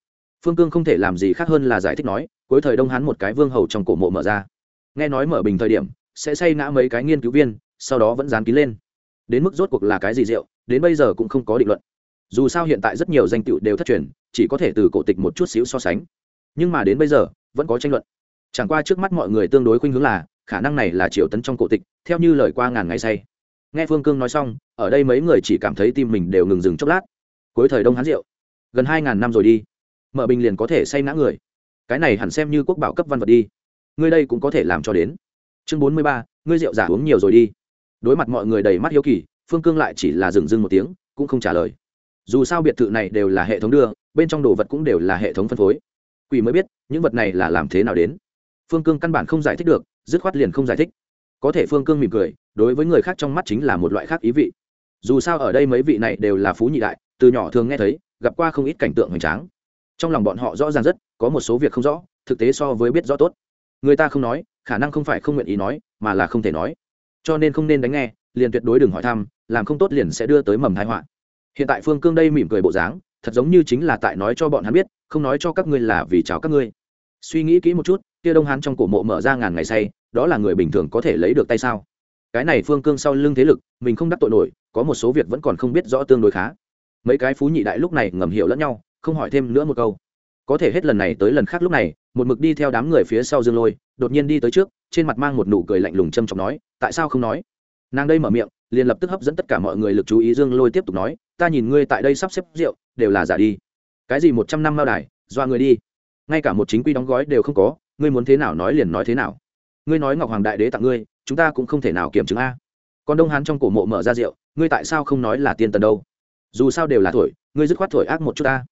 Phương cương không thể làm gì khác hơn là giải thích nói, cuối thời đông hắn một cái vương hầu trong cổ mộ mở ra. Nghe nói mở bình thời điểm, sẽ say ngã mấy cái nghiên cứu viên, sau đó vẫn dán kín lên. Đến mức rốt cuộc là cái gì rượu, đến bây giờ cũng không có định luận. Dù sao hiện tại rất nhiều danh tựu đều thất truyền, chỉ có thể từ cổ tịch một chút xíu so sánh nhưng mà đến bây giờ, vẫn có tranh luận. Chẳng qua trước mắt mọi người tương đối khuynh hướng là, khả năng này là triều tấn trong cổ tịch, theo như lời qua ngàn ngày say. Nghe phương cương nói xong, ở đây mấy người chỉ cảm thấy tim mình đều ngừng dừng chốc lát. Cuối thời đông hán rượu. Gần hai ngàn năm rồi đi. Mở bình liền có thể say ngã người. Cái này hẳn xem như quốc bảo cấp văn vật đi. Ngươi đây cũng có thể làm cho đến. Chương bốn mươi ba, ngươi rượu giả uống nhiều rồi đi. Đối mặt mọi người đầy mắt hiếu kỳ, phương cương lại chỉ là dừng dưng một tiếng, cũng không trả lời. Dù sao biệt thự này đều là hệ thống đưa, bên trong đồ vật cũng đều là hệ thống phân phối quỷ mới biết những vật này là làm thế nào đến. Phương cương căn bản không giải thích được, dứt khoát liền không giải thích. Có thể phương cương mỉm cười, đối với người khác trong mắt chính là một loại khác ý vị. Dù sao ở đây mấy vị này đều là phú nhị đại, từ nhỏ thường nghe thấy, gặp qua không ít cảnh tượng hoành tráng. Trong lòng bọn họ rõ ràng rất, có một số việc không rõ, thực tế so với biết rõ tốt. Người ta không nói, khả năng không phải không nguyện ý nói, mà là không thể nói. Cho nên không nên đánh nghe, liền tuyệt đối đừng hỏi thăm, làm không tốt liền sẽ đưa tới mầm thái họa. Hiện tại phương cương đây mỉm cười bộ dáng thật giống như chính là tại nói cho bọn hắn biết, không nói cho các ngươi là vì chào các ngươi. Suy nghĩ kỹ một chút, kia đông hán trong cổ mộ mở ra ngàn ngày say, đó là người bình thường có thể lấy được tay sao? Cái này phương cương sau lưng thế lực, mình không đắc tội nổi, có một số việc vẫn còn không biết rõ tương đối khá. Mấy cái phú nhị đại lúc này ngầm hiểu lẫn nhau, không hỏi thêm nữa một câu. Có thể hết lần này tới lần khác lúc này, một mực đi theo đám người phía sau dương lôi, đột nhiên đi tới trước, trên mặt mang một nụ cười lạnh lùng châm chọc nói, tại sao không nói? Nàng đây mở miệng, liền lập tức hấp dẫn tất cả mọi người lực chú ý dương lôi tiếp tục nói ta nhìn ngươi tại đây sắp xếp rượu, đều là giả đi. Cái gì một trăm năm mao đài doa người đi. Ngay cả một chính quy đóng gói đều không có, ngươi muốn thế nào nói liền nói thế nào. Ngươi nói ngọc hoàng đại đế tặng ngươi, chúng ta cũng không thể nào kiểm chứng a. Còn đông hán trong cổ mộ mở ra rượu, ngươi tại sao không nói là tiên tần đâu? Dù sao đều là thổi, ngươi dứt khoát thổi ác một chút ta.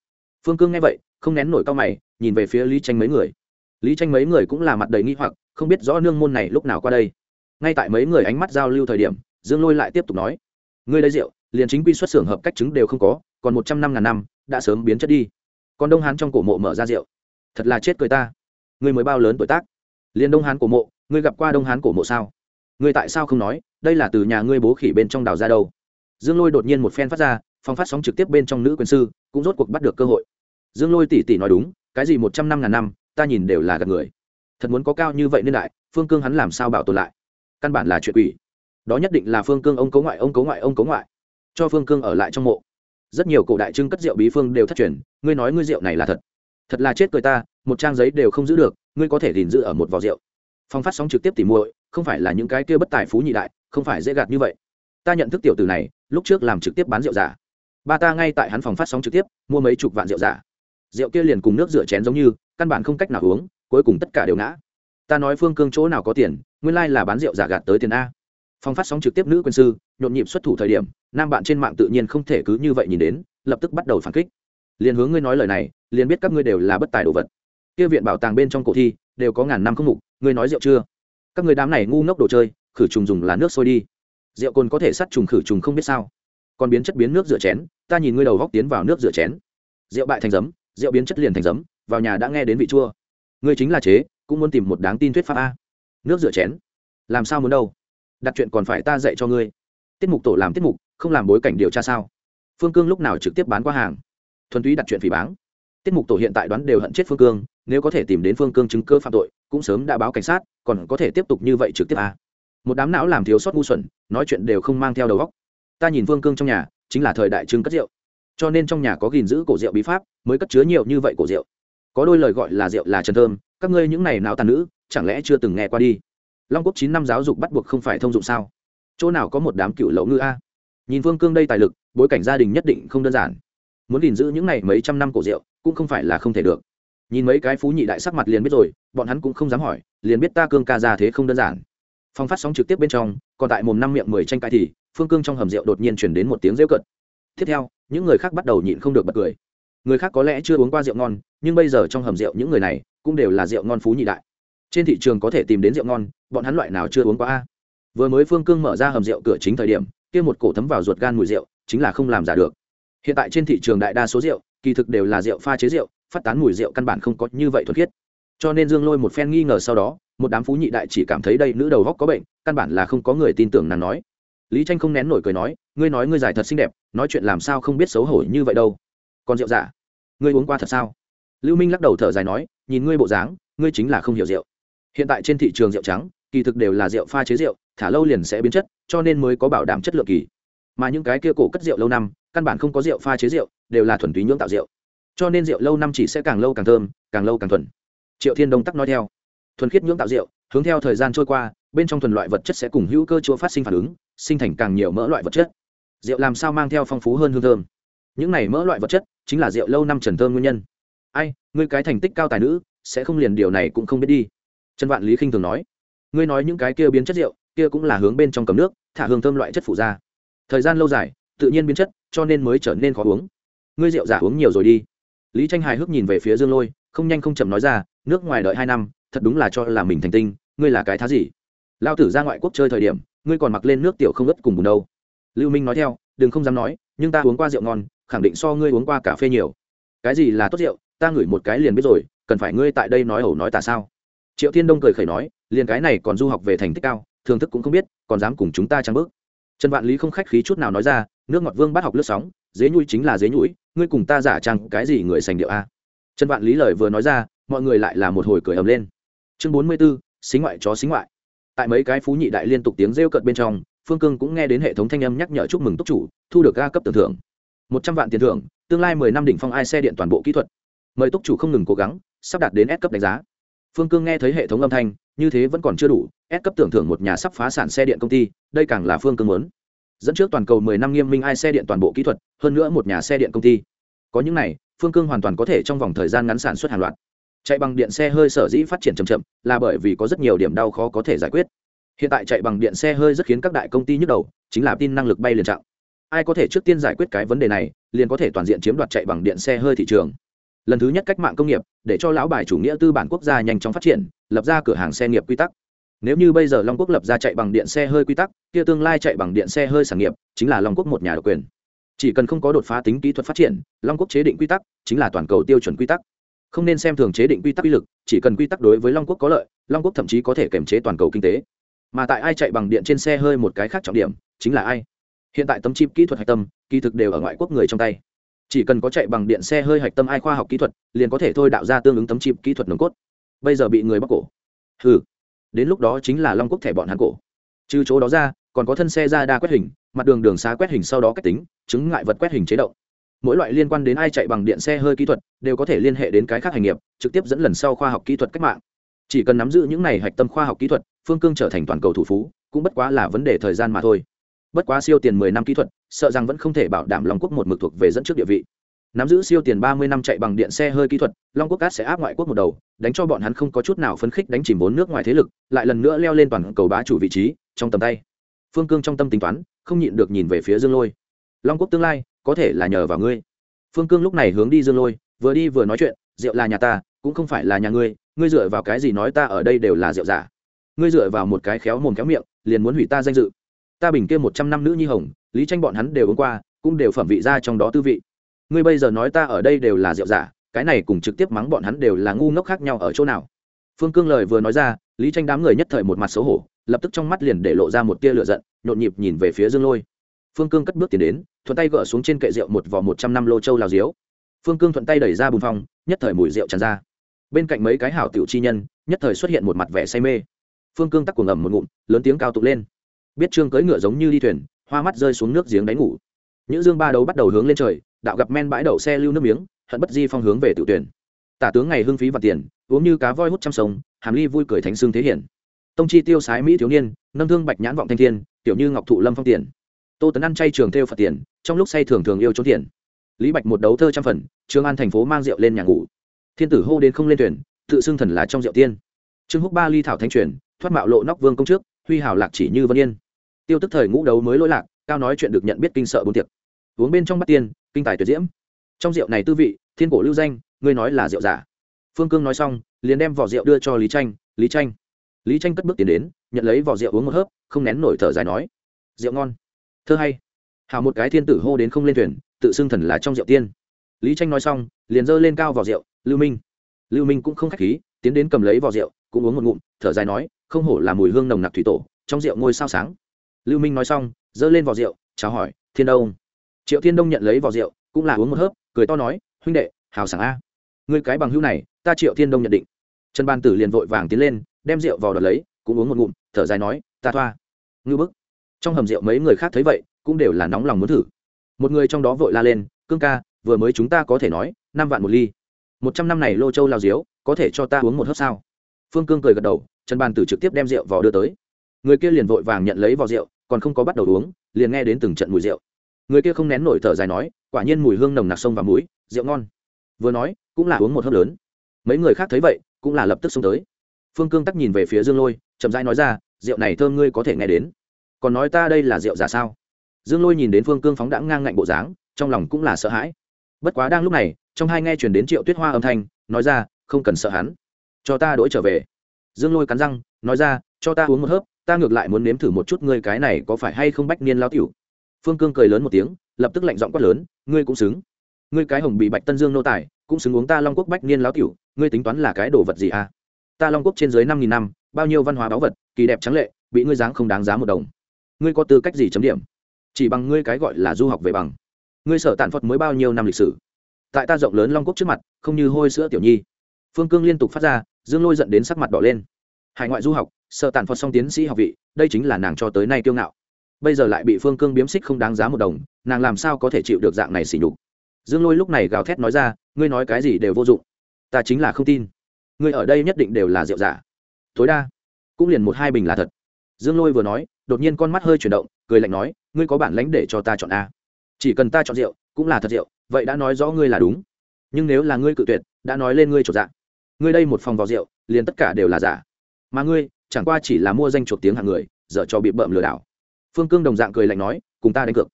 Phương cương nghe vậy, không nén nổi cao mày, nhìn về phía lý tranh mấy người. Lý tranh mấy người cũng là mặt đầy nghi hoặc, không biết rõ nương môn này lúc nào qua đây. Ngay tại mấy người ánh mắt giao lưu thời điểm, dương lôi lại tiếp tục nói. Ngươi lấy rượu liền chính quy xuất xưởng hợp cách chứng đều không có, còn một trăm năm ngàn năm, đã sớm biến chất đi. Còn đông hán trong cổ mộ mở ra rượu. Thật là chết cười ta. Ngươi mới bao lớn tuổi tác? Liền đông hán cổ mộ, ngươi gặp qua đông hán cổ mộ sao? Ngươi tại sao không nói, đây là từ nhà ngươi bố khỉ bên trong đào ra đâu? Dương lôi đột nhiên một phen phát ra, phong phát sóng trực tiếp bên trong nữ quyền sư, cũng rốt cuộc bắt được cơ hội. Dương lôi tỷ tỷ nói đúng, cái gì một trăm năm ngàn năm, ta nhìn đều là gạt người. Thật muốn có cao như vậy nên đại, phương cương hắn làm sao bảo tồn lại? Căn bản là chuyện quỷ. Đó nhất định là phương cương ông cấu ngoại, ông cấu ngoại, ông cấu ngoại cho phương cương ở lại trong mộ. Rất nhiều cổ đại trưng cất rượu bí phương đều thất truyền, ngươi nói ngươi rượu này là thật. Thật là chết cười ta, một trang giấy đều không giữ được, ngươi có thể gìn giữ ở một vò rượu. Phong phát sóng trực tiếp tỉ muội, không phải là những cái kia bất tài phú nhị đại, không phải dễ gạt như vậy. Ta nhận thức tiểu từ này, lúc trước làm trực tiếp bán rượu giả. Ba ta ngay tại hắn phòng phát sóng trực tiếp, mua mấy chục vạn rượu giả. Rượu kia liền cùng nước rửa chén giống như, căn bản không cách nào uống, cuối cùng tất cả đều ngã. Ta nói phương cương chỗ nào có tiền, nguyên lai là bán rượu giả gạt tới tiền a. Phong phát sóng trực tiếp nữ quân sư nhộn nhịp xuất thủ thời điểm, nam bạn trên mạng tự nhiên không thể cứ như vậy nhìn đến, lập tức bắt đầu phản kích. Liền hướng ngươi nói lời này, liền biết các ngươi đều là bất tài đồ vật. Kia viện bảo tàng bên trong cổ thi, đều có ngàn năm không mục, ngươi nói rượu chưa? Các người đám này ngu ngốc đồ chơi, khử trùng dùng là nước sôi đi. Rượu cồn có thể sát trùng khử trùng không biết sao. Còn biến chất biến nước rửa chén, ta nhìn ngươi đầu góc tiến vào nước rửa chén. Rượu bại thành giấm, rượu biến chất liền thành giấm, vào nhà đã nghe đến vị chua. Ngươi chính là chế, cũng muốn tìm một đáng tin thuyết pháp a. Nước rửa chén? Làm sao muốn đâu? Đặt chuyện còn phải ta dạy cho ngươi tiết mục tổ làm tiết mục, không làm bối cảnh điều tra sao? Phương cương lúc nào trực tiếp bán qua hàng? Thuần túy đặt chuyện phỉ báng. Tiết mục tổ hiện tại đoán đều hận chết phương cương, nếu có thể tìm đến phương cương chứng cơ phạm tội, cũng sớm đã báo cảnh sát, còn có thể tiếp tục như vậy trực tiếp à. một đám não làm thiếu sót ngu xuẩn, nói chuyện đều không mang theo đầu óc. Ta nhìn phương cương trong nhà, chính là thời đại trưng cất rượu. Cho nên trong nhà có gìn giữ cổ rượu bí pháp, mới cất chứa nhiều như vậy cổ rượu. Có đôi lời gọi là rượu là trần thơm, các ngươi những này não tàn nữ, chẳng lẽ chưa từng nghe qua đi? Long quốc chín năm giáo dục bắt buộc không phải thông dụng sao? Chỗ nào có một đám cựu lậu ngư a? Nhìn phương cương đây tài lực, bối cảnh gia đình nhất định không đơn giản. Muốn gìn giữ những này mấy trăm năm cổ rượu, cũng không phải là không thể được. Nhìn mấy cái phú nhị đại sắc mặt liền biết rồi, bọn hắn cũng không dám hỏi, liền biết ta cương ca ra thế không đơn giản. Phong phát sóng trực tiếp bên trong, còn tại mồm năm miệng mười tranh cãi thì, phương cương trong hầm rượu đột nhiên chuyển đến một tiếng rêu cận tiếp theo, những người khác bắt đầu nhịn không được bật cười. Người khác có lẽ chưa uống qua rượu ngon, nhưng bây giờ trong hầm rượu những người này cũng đều là rượu ngon phú nhị đại. Trên thị trường có thể tìm đến rượu ngon, bọn hắn loại nào chưa uống qua a? Vừa mới phương cương mở ra hầm rượu cửa chính thời điểm, kia một cổ thấm vào ruột gan mùi rượu, chính là không làm giả được. Hiện tại trên thị trường đại đa số rượu, kỳ thực đều là rượu pha chế rượu, phát tán mùi rượu căn bản không có như vậy thuật khiết. Cho nên dương lôi một phen nghi ngờ sau đó, một đám phú nhị đại chỉ cảm thấy đây nữ đầu góc có bệnh, căn bản là không có người tin tưởng nàng nói. Lý tranh không nén nổi cười nói, ngươi nói ngươi giải thật xinh đẹp, nói chuyện làm sao không biết xấu hổ như vậy đâu. Còn rượu giả? Ngươi uống qua thật sao? Lưu minh lắc đầu thở dài nói, nhìn ngươi bộ dáng, ngươi chính là không hiểu rượu. Hiện tại trên thị trường rượu trắng kỳ thực đều là rượu pha chế rượu, thả lâu liền sẽ biến chất, cho nên mới có bảo đảm chất lượng kỳ. Mà những cái kia cổ cất rượu lâu năm, căn bản không có rượu pha chế rượu, đều là thuần túy nhưỡng tạo rượu. Cho nên rượu lâu năm chỉ sẽ càng lâu càng thơm, càng lâu càng thuần. Triệu thiên đông tắc nói theo. Thuần khiết nhưỡng tạo rượu, hướng theo thời gian trôi qua, bên trong thuần loại vật chất sẽ cùng hữu cơ chúa phát sinh phản ứng, sinh thành càng nhiều mỡ loại vật chất. Rượu làm sao mang theo phong phú hơn hương thơm? Những này mỡ loại vật chất chính là rượu lâu năm trần thơm nguyên nhân. Ai, ngươi cái thành tích cao tài nữ, sẽ không liền điều này cũng không biết đi. Trần vạn lý khinh thường nói ngươi nói những cái kia biến chất rượu, kia cũng là hướng bên trong cầm nước, thả hương thơm loại chất phụ ra. Thời gian lâu dài, tự nhiên biến chất, cho nên mới trở nên khó uống. Ngươi rượu giả uống nhiều rồi đi. Lý tranh hài hước nhìn về phía dương lôi, không nhanh không chậm nói ra, nước ngoài đợi hai năm, thật đúng là cho là mình thành tinh, ngươi là cái thá gì? Lao tử ra ngoại quốc chơi thời điểm, ngươi còn mặc lên nước tiểu không ướt cùng bùn đâu. Lưu minh nói theo, đừng không dám nói, nhưng ta uống qua rượu ngon, khẳng định so ngươi uống qua cà phê nhiều. Cái gì là tốt rượu, ta ngửi một cái liền biết rồi, cần phải ngươi tại đây nói ẩu nói tả sao? Triệu thiên đông cười khẩy nói liền cái này còn du học về thành tích cao thường thức cũng không biết, còn dám cùng chúng ta trăng bước. Trần vạn lý không khách khí chút nào nói ra, nước ngọt vương bắt học lướt sóng, dế nhui chính là dế nhũi, ngươi cùng ta giả trang cái gì người sành điệu a? Trần vạn lý lời vừa nói ra, mọi người lại là một hồi cười ầm lên. Chương bốn mươi b ố xính ngoại chó xính ngoại. Tại mấy cái phú nhị đại liên tục tiếng rêu cợt bên trong, phương cương cũng nghe đến hệ thống thanh âm nhắc nhở chúc mừng túc chủ, thu được ga cấp tưởng thưởng. Một trăm vạn tiền thưởng, tương lai mười năm đỉnh phong ai xe điện toàn bộ kỹ thuật. Mời túc chủ không ngừng cố gắng, sắp đạt đến S cấp đánh giá phương cương nghe thấy hệ thống âm thanh, như thế vẫn còn chưa đủ S cấp tưởng thưởng một nhà sắp phá sản xe điện công ty, đây càng là phương cương muốn. Dẫn trước toàn cầu mười năm nghiêm minh ai xe điện toàn bộ kỹ thuật, hơn nữa một nhà xe điện công ty. Có những này, phương cương hoàn toàn có thể trong vòng thời gian ngắn sản xuất hàng loạt. Chạy bằng điện xe hơi sở dĩ phát triển chậm chậm, là bởi vì có rất nhiều điểm đau khó có thể giải quyết. Hiện tại chạy bằng điện xe hơi rất khiến các đại công ty nhức đầu, chính là tin năng lực bay liền trạng. Ai có thể trước tiên giải quyết cái vấn đề này, liền có thể toàn diện chiếm đoạt chạy bằng điện xe hơi thị trường lần thứ nhất cách mạng công nghiệp, để cho lão bài chủ nghĩa tư bản quốc gia nhanh chóng phát triển, lập ra cửa hàng xe nghiệp quy tắc. Nếu như bây giờ long quốc lập ra chạy bằng điện xe hơi quy tắc, kia tương lai chạy bằng điện xe hơi sản nghiệp, chính là long quốc một nhà độc quyền. Chỉ cần không có đột phá tính kỹ thuật phát triển, long quốc chế định quy tắc chính là toàn cầu tiêu chuẩn quy tắc. Không nên xem thường chế định quy tắc uy lực, chỉ cần quy tắc đối với long quốc có lợi, long quốc thậm chí có thể kiềm chế toàn cầu kinh tế. Mà tại ai chạy bằng điện trên xe hơi một cái khác trọng điểm, chính là ai. Hiện tại tấm chip kỹ thuật hạch tâm, kỳ thực đều ở ngoại quốc người trong tay chỉ cần có chạy bằng điện xe hơi hạch tâm ai khoa học kỹ thuật, liền có thể thôi đạo ra tương ứng tấm chip kỹ thuật nồng cốt. Bây giờ bị người bóc cổ. Hừ, đến lúc đó chính là long quốc thẻ bọn hắn cổ. Trừ chỗ đó ra, còn có thân xe ra đa quét hình, mặt đường đường xá quét hình sau đó cách tính, chứng ngại vật quét hình chế độ mỗi loại liên quan đến ai chạy bằng điện xe hơi kỹ thuật, đều có thể liên hệ đến cái khác hành nghiệp, trực tiếp dẫn lần sau khoa học kỹ thuật cách mạng. Chỉ cần nắm giữ những này hạch tâm khoa học kỹ thuật, phương cương trở thành toàn cầu thủ phú, cũng bất quá là vấn đề thời gian mà thôi bất quá siêu tiền mười năm kỹ thuật, sợ rằng vẫn không thể bảo đảm long quốc một mực thuộc về dẫn trước địa vị. Nắm giữ siêu tiền ba mươi năm chạy bằng điện xe hơi kỹ thuật, long quốc cát sẽ áp ngoại quốc một đầu, đánh cho bọn hắn không có chút nào phấn khích đánh chìm vốn nước ngoài thế lực, lại lần nữa leo lên toàn cầu bá chủ vị trí, trong tầm tay. Phương cương trong tâm tính toán, không nhịn được nhìn về phía dương lôi. Long quốc tương lai, có thể là nhờ vào ngươi. Phương cương lúc này hướng đi dương lôi, vừa đi vừa nói chuyện, rượu là nhà ta, cũng không phải là nhà ngươi ngươi dựa vào cái gì nói ta ở đây đều là rượu giả. Ngươi dựa vào một cái khéo mồm khéo miệng, liền muốn hủy ta danh dự ta bình kia một trăm năm nữ nhi hồng, lý tranh bọn hắn đều uống qua, cũng đều phẩm vị ra trong đó tư vị. Ngươi bây giờ nói ta ở đây đều là rượu giả, cái này cùng trực tiếp mắng bọn hắn đều là ngu ngốc khác nhau ở chỗ nào? Phương cương lời vừa nói ra, lý tranh đám người nhất thời một mặt xấu hổ, lập tức trong mắt liền để lộ ra một tia lửa giận, nhộn nhịp nhìn về phía dương lôi. Phương cương cất bước tiến đến, thuận tay gỡ xuống trên kệ rượu một vỏ một trăm năm lô châu lào diếu. Phương cương thuận tay đẩy ra bùn phong nhất thời mùi rượu tràn ra. Bên cạnh mấy cái hảo tiểu chi nhân, nhất thời xuất hiện một mặt vẻ say mê. Phương cương tắc cuồng ẩm một ngụm, lớn tiếng cao tụng lên biết trương cưỡi ngựa giống như đi thuyền, hoa mắt rơi xuống nước giếng đánh ngủ. Những dương ba đấu bắt đầu hướng lên trời, đạo gặp men bãi đậu xe lưu nước miếng, hận bất di phong hướng về tự tuyển. Tả tướng ngày hưng phí và tiền, uống như cá voi hút trăm sông, hàm ly vui cười thánh xương thế hiển. Tông chi tiêu sái mỹ thiếu niên, nâng thương bạch nhãn vọng thanh thiên, tiểu như ngọc thụ lâm phong tiền. Tô tấn ăn chay trường theo phật tiền, trong lúc say thường thường yêu trốn tiền. Lý bạch một đấu thơ trăm phần trương an thành phố mang rượu lên nhà ngủ. Thiên tử hô đến không lên tuyển tự xưng thần là trong rượu tiên. Trương húc ba ly thảo thanh truyền, thoát mạo lộ nóc vương công trước, huy hào lạc chỉ như vân yên tiêu tức thời ngũ đấu mới lỗi lạc, cao nói chuyện được nhận biết kinh sợ bốn tiệc. Uống bên trong bát tiên, kinh tài tuyệt diễm. Trong rượu này tư vị, thiên cổ lưu danh, ngươi nói là rượu giả. Phương cương nói xong, liền đem vỏ rượu đưa cho lý tranh lý tranh. Lý tranh cất bước tiến đến, nhận lấy vỏ rượu uống một hớp, không nén nổi thở dài nói, rượu ngon. Thơ hay. Hào một cái thiên tử hô đến không lên thuyền, tự xưng thần là trong rượu tiên. Lý tranh nói xong, liền giơ lên cao vỏ rượu, lưu minh. Lưu minh cũng không khách khí, tiến đến cầm lấy vỏ rượu, cũng uống một ngụm, thở dài nói, không hổ là mùi hương nồng nặc thủy tổ, trong rượu ngôi sao sáng lưu minh nói xong, giơ lên vỏ rượu, chào hỏi, thiên đông. Triệu thiên đông nhận lấy vỏ rượu, cũng là uống một hớp, cười to nói, huynh đệ, hào sảng a. Người cái bằng hữu này, ta triệu thiên đông nhận định. Trần ban tử liền vội vàng tiến lên, đem rượu vào đợt lấy, cũng uống một ngụm, thở dài nói, ta thoa. Ngư bức. Trong hầm rượu mấy người khác thấy vậy, cũng đều là nóng lòng muốn thử. Một người trong đó vội la lên, cương ca, vừa mới chúng ta có thể nói, năm vạn một ly. Một trăm năm này lô châu lao diếu, có thể cho ta uống một hớp sao? Phương cương cười gật đầu, trần bàn tử trực tiếp đem rượu vào đưa tới. Người kia liền vội vàng nhận lấy vò rượu còn không có bắt đầu uống, liền nghe đến từng trận mùi rượu. Người kia không nén nổi thở dài nói, quả nhiên mùi hương nồng nặc sông và mũi rượu ngon. Vừa nói, cũng là uống một hớp lớn. Mấy người khác thấy vậy, cũng là lập tức xông tới. Phương cương tắc nhìn về phía dương lôi, chậm rãi nói ra, rượu này thơm ngươi có thể nghe đến. Còn nói ta đây là rượu giả sao? Dương lôi nhìn đến phương cương phóng đã ngang ngạnh bộ dáng, trong lòng cũng là sợ hãi. Bất quá đang lúc này, trong hai nghe chuyển đến triệu tuyết hoa âm thanh, nói ra, không cần sợ hắn. Cho ta đổi trở về. Dương lôi cắn răng, nói ra, cho ta uống một hớp ta ngược lại muốn nếm thử một chút ngươi cái này có phải hay không bách niên lao tiểu. Phương cương cười lớn một tiếng, lập tức lạnh giọng quát lớn, ngươi cũng xứng. Ngươi cái hồng bị bạch tân dương nô tài, cũng xứng uống ta long quốc bách niên lao tiểu, ngươi tính toán là cái đồ vật gì à? Ta long quốc trên dưới năm nghìn năm, bao nhiêu văn hóa báu vật, kỳ đẹp trắng lệ, bị ngươi dáng không đáng giá một đồng. Ngươi có tư cách gì chấm điểm? Chỉ bằng ngươi cái gọi là du học về bằng. Ngươi sở tàn phật mới bao nhiêu năm lịch sử? Tại ta rộng lớn long quốc trước mặt, không như hôi sữa tiểu nhi. Phương cương liên tục phát ra, dương lôi dẫn đến sắc mặt đỏ lên hải ngoại du học sợ tàn phật song tiến sĩ học vị, đây chính là nàng cho tới nay kiêu ngạo. Bây giờ lại bị phương cương biếm xích không đáng giá một đồng, nàng làm sao có thể chịu được dạng này xỉ nhục? Dương lôi lúc này gào thét nói ra, ngươi nói cái gì đều vô dụng. Ta chính là không tin. Ngươi ở đây nhất định đều là rượu giả. Tối đa, cũng liền một hai bình là thật. Dương lôi vừa nói, đột nhiên con mắt hơi chuyển động, cười lạnh nói, ngươi có bản lánh để cho ta chọn a. Chỉ cần ta chọn rượu, cũng là thật rượu, vậy đã nói rõ ngươi là đúng. Nhưng nếu là ngươi cự tuyệt, đã nói lên ngươi chột dạ. Ngươi đây một phòng vào rượu, liền tất cả đều là giả mà ngươi chẳng qua chỉ là mua danh chuột tiếng hàng người dở cho bị bợm lừa đảo. Phương cương đồng dạng cười lạnh nói, cùng ta đánh cược.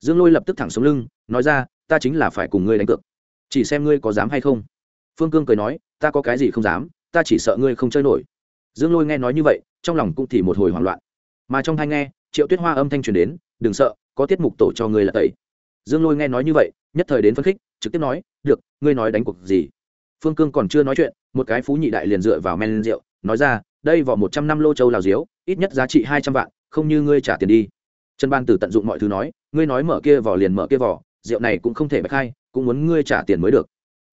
Dương lôi lập tức thẳng xuống lưng, nói ra, ta chính là phải cùng ngươi đánh cược. Chỉ xem ngươi có dám hay không. Phương cương cười nói, ta có cái gì không dám, ta chỉ sợ ngươi không chơi nổi. Dương lôi nghe nói như vậy, trong lòng cũng thì một hồi hoảng loạn. Mà trong thai nghe, triệu tuyết hoa âm thanh truyền đến, đừng sợ, có tiết mục tổ cho ngươi là tẩy. Dương lôi nghe nói như vậy, nhất thời đến phân khích, trực tiếp nói, được, ngươi nói đánh cuộc gì? Phương cương còn chưa nói chuyện, một cái phú nhị đại liền dựa vào men rượu, nói ra, đây vỏ một trăm năm lô châu lào diếu, ít nhất giá trị hai trăm vạn, không như ngươi trả tiền đi. Trần ban tử tận dụng mọi thứ nói, ngươi nói mở kia vỏ liền mở kia vỏ, rượu này cũng không thể bạch khai cũng muốn ngươi trả tiền mới được.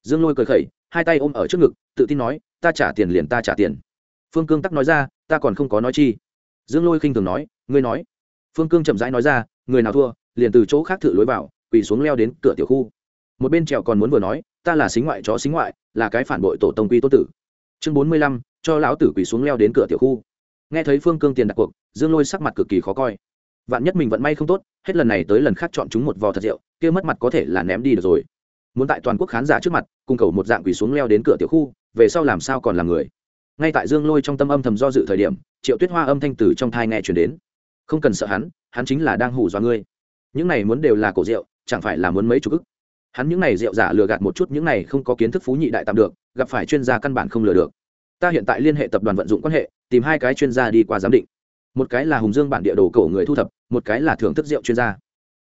Dương lôi cười khẩy, hai tay ôm ở trước ngực, tự tin nói, ta trả tiền liền ta trả tiền. Phương cương tắc nói ra, ta còn không có nói chi. Dương lôi khinh thường nói, ngươi nói. Phương cương chậm rãi nói ra, người nào thua, liền từ chỗ khác thử lối vào, quỳ xuống leo đến cửa tiểu khu. Một bên trèo còn muốn vừa nói ta là xính ngoại chó xính ngoại, là cái phản bội tổ tông quy tô tử. Chương bốn mươi lăm, cho lão tử quỳ xuống leo đến cửa tiểu khu. Nghe thấy phương cương tiền đặt cuộc, dương lôi sắc mặt cực kỳ khó coi. Vạn nhất mình vận may không tốt, hết lần này tới lần khác chọn chúng một vò thật rượu, kia mất mặt có thể là ném đi được rồi. Muốn tại toàn quốc khán giả trước mặt cung cầu một dạng quỳ xuống leo đến cửa tiểu khu, về sau làm sao còn là người? Ngay tại dương lôi trong tâm âm thầm do dự thời điểm, triệu tuyết hoa âm thanh từ trong thai nghe chuyển đến. Không cần sợ hắn hắn chính là đang hù dọa ngươi. Những này muốn đều là cổ rượu, chẳng phải là muốn mấy chục ức? Hắn những này rượu giả lừa gạt một chút, những này không có kiến thức phú nhị đại tạm được, gặp phải chuyên gia căn bản không lừa được. Ta hiện tại liên hệ tập đoàn vận dụng quan hệ, tìm hai cái chuyên gia đi qua giám định. Một cái là hùng dương bản địa đồ cổ người thu thập, một cái là thưởng thức rượu chuyên gia.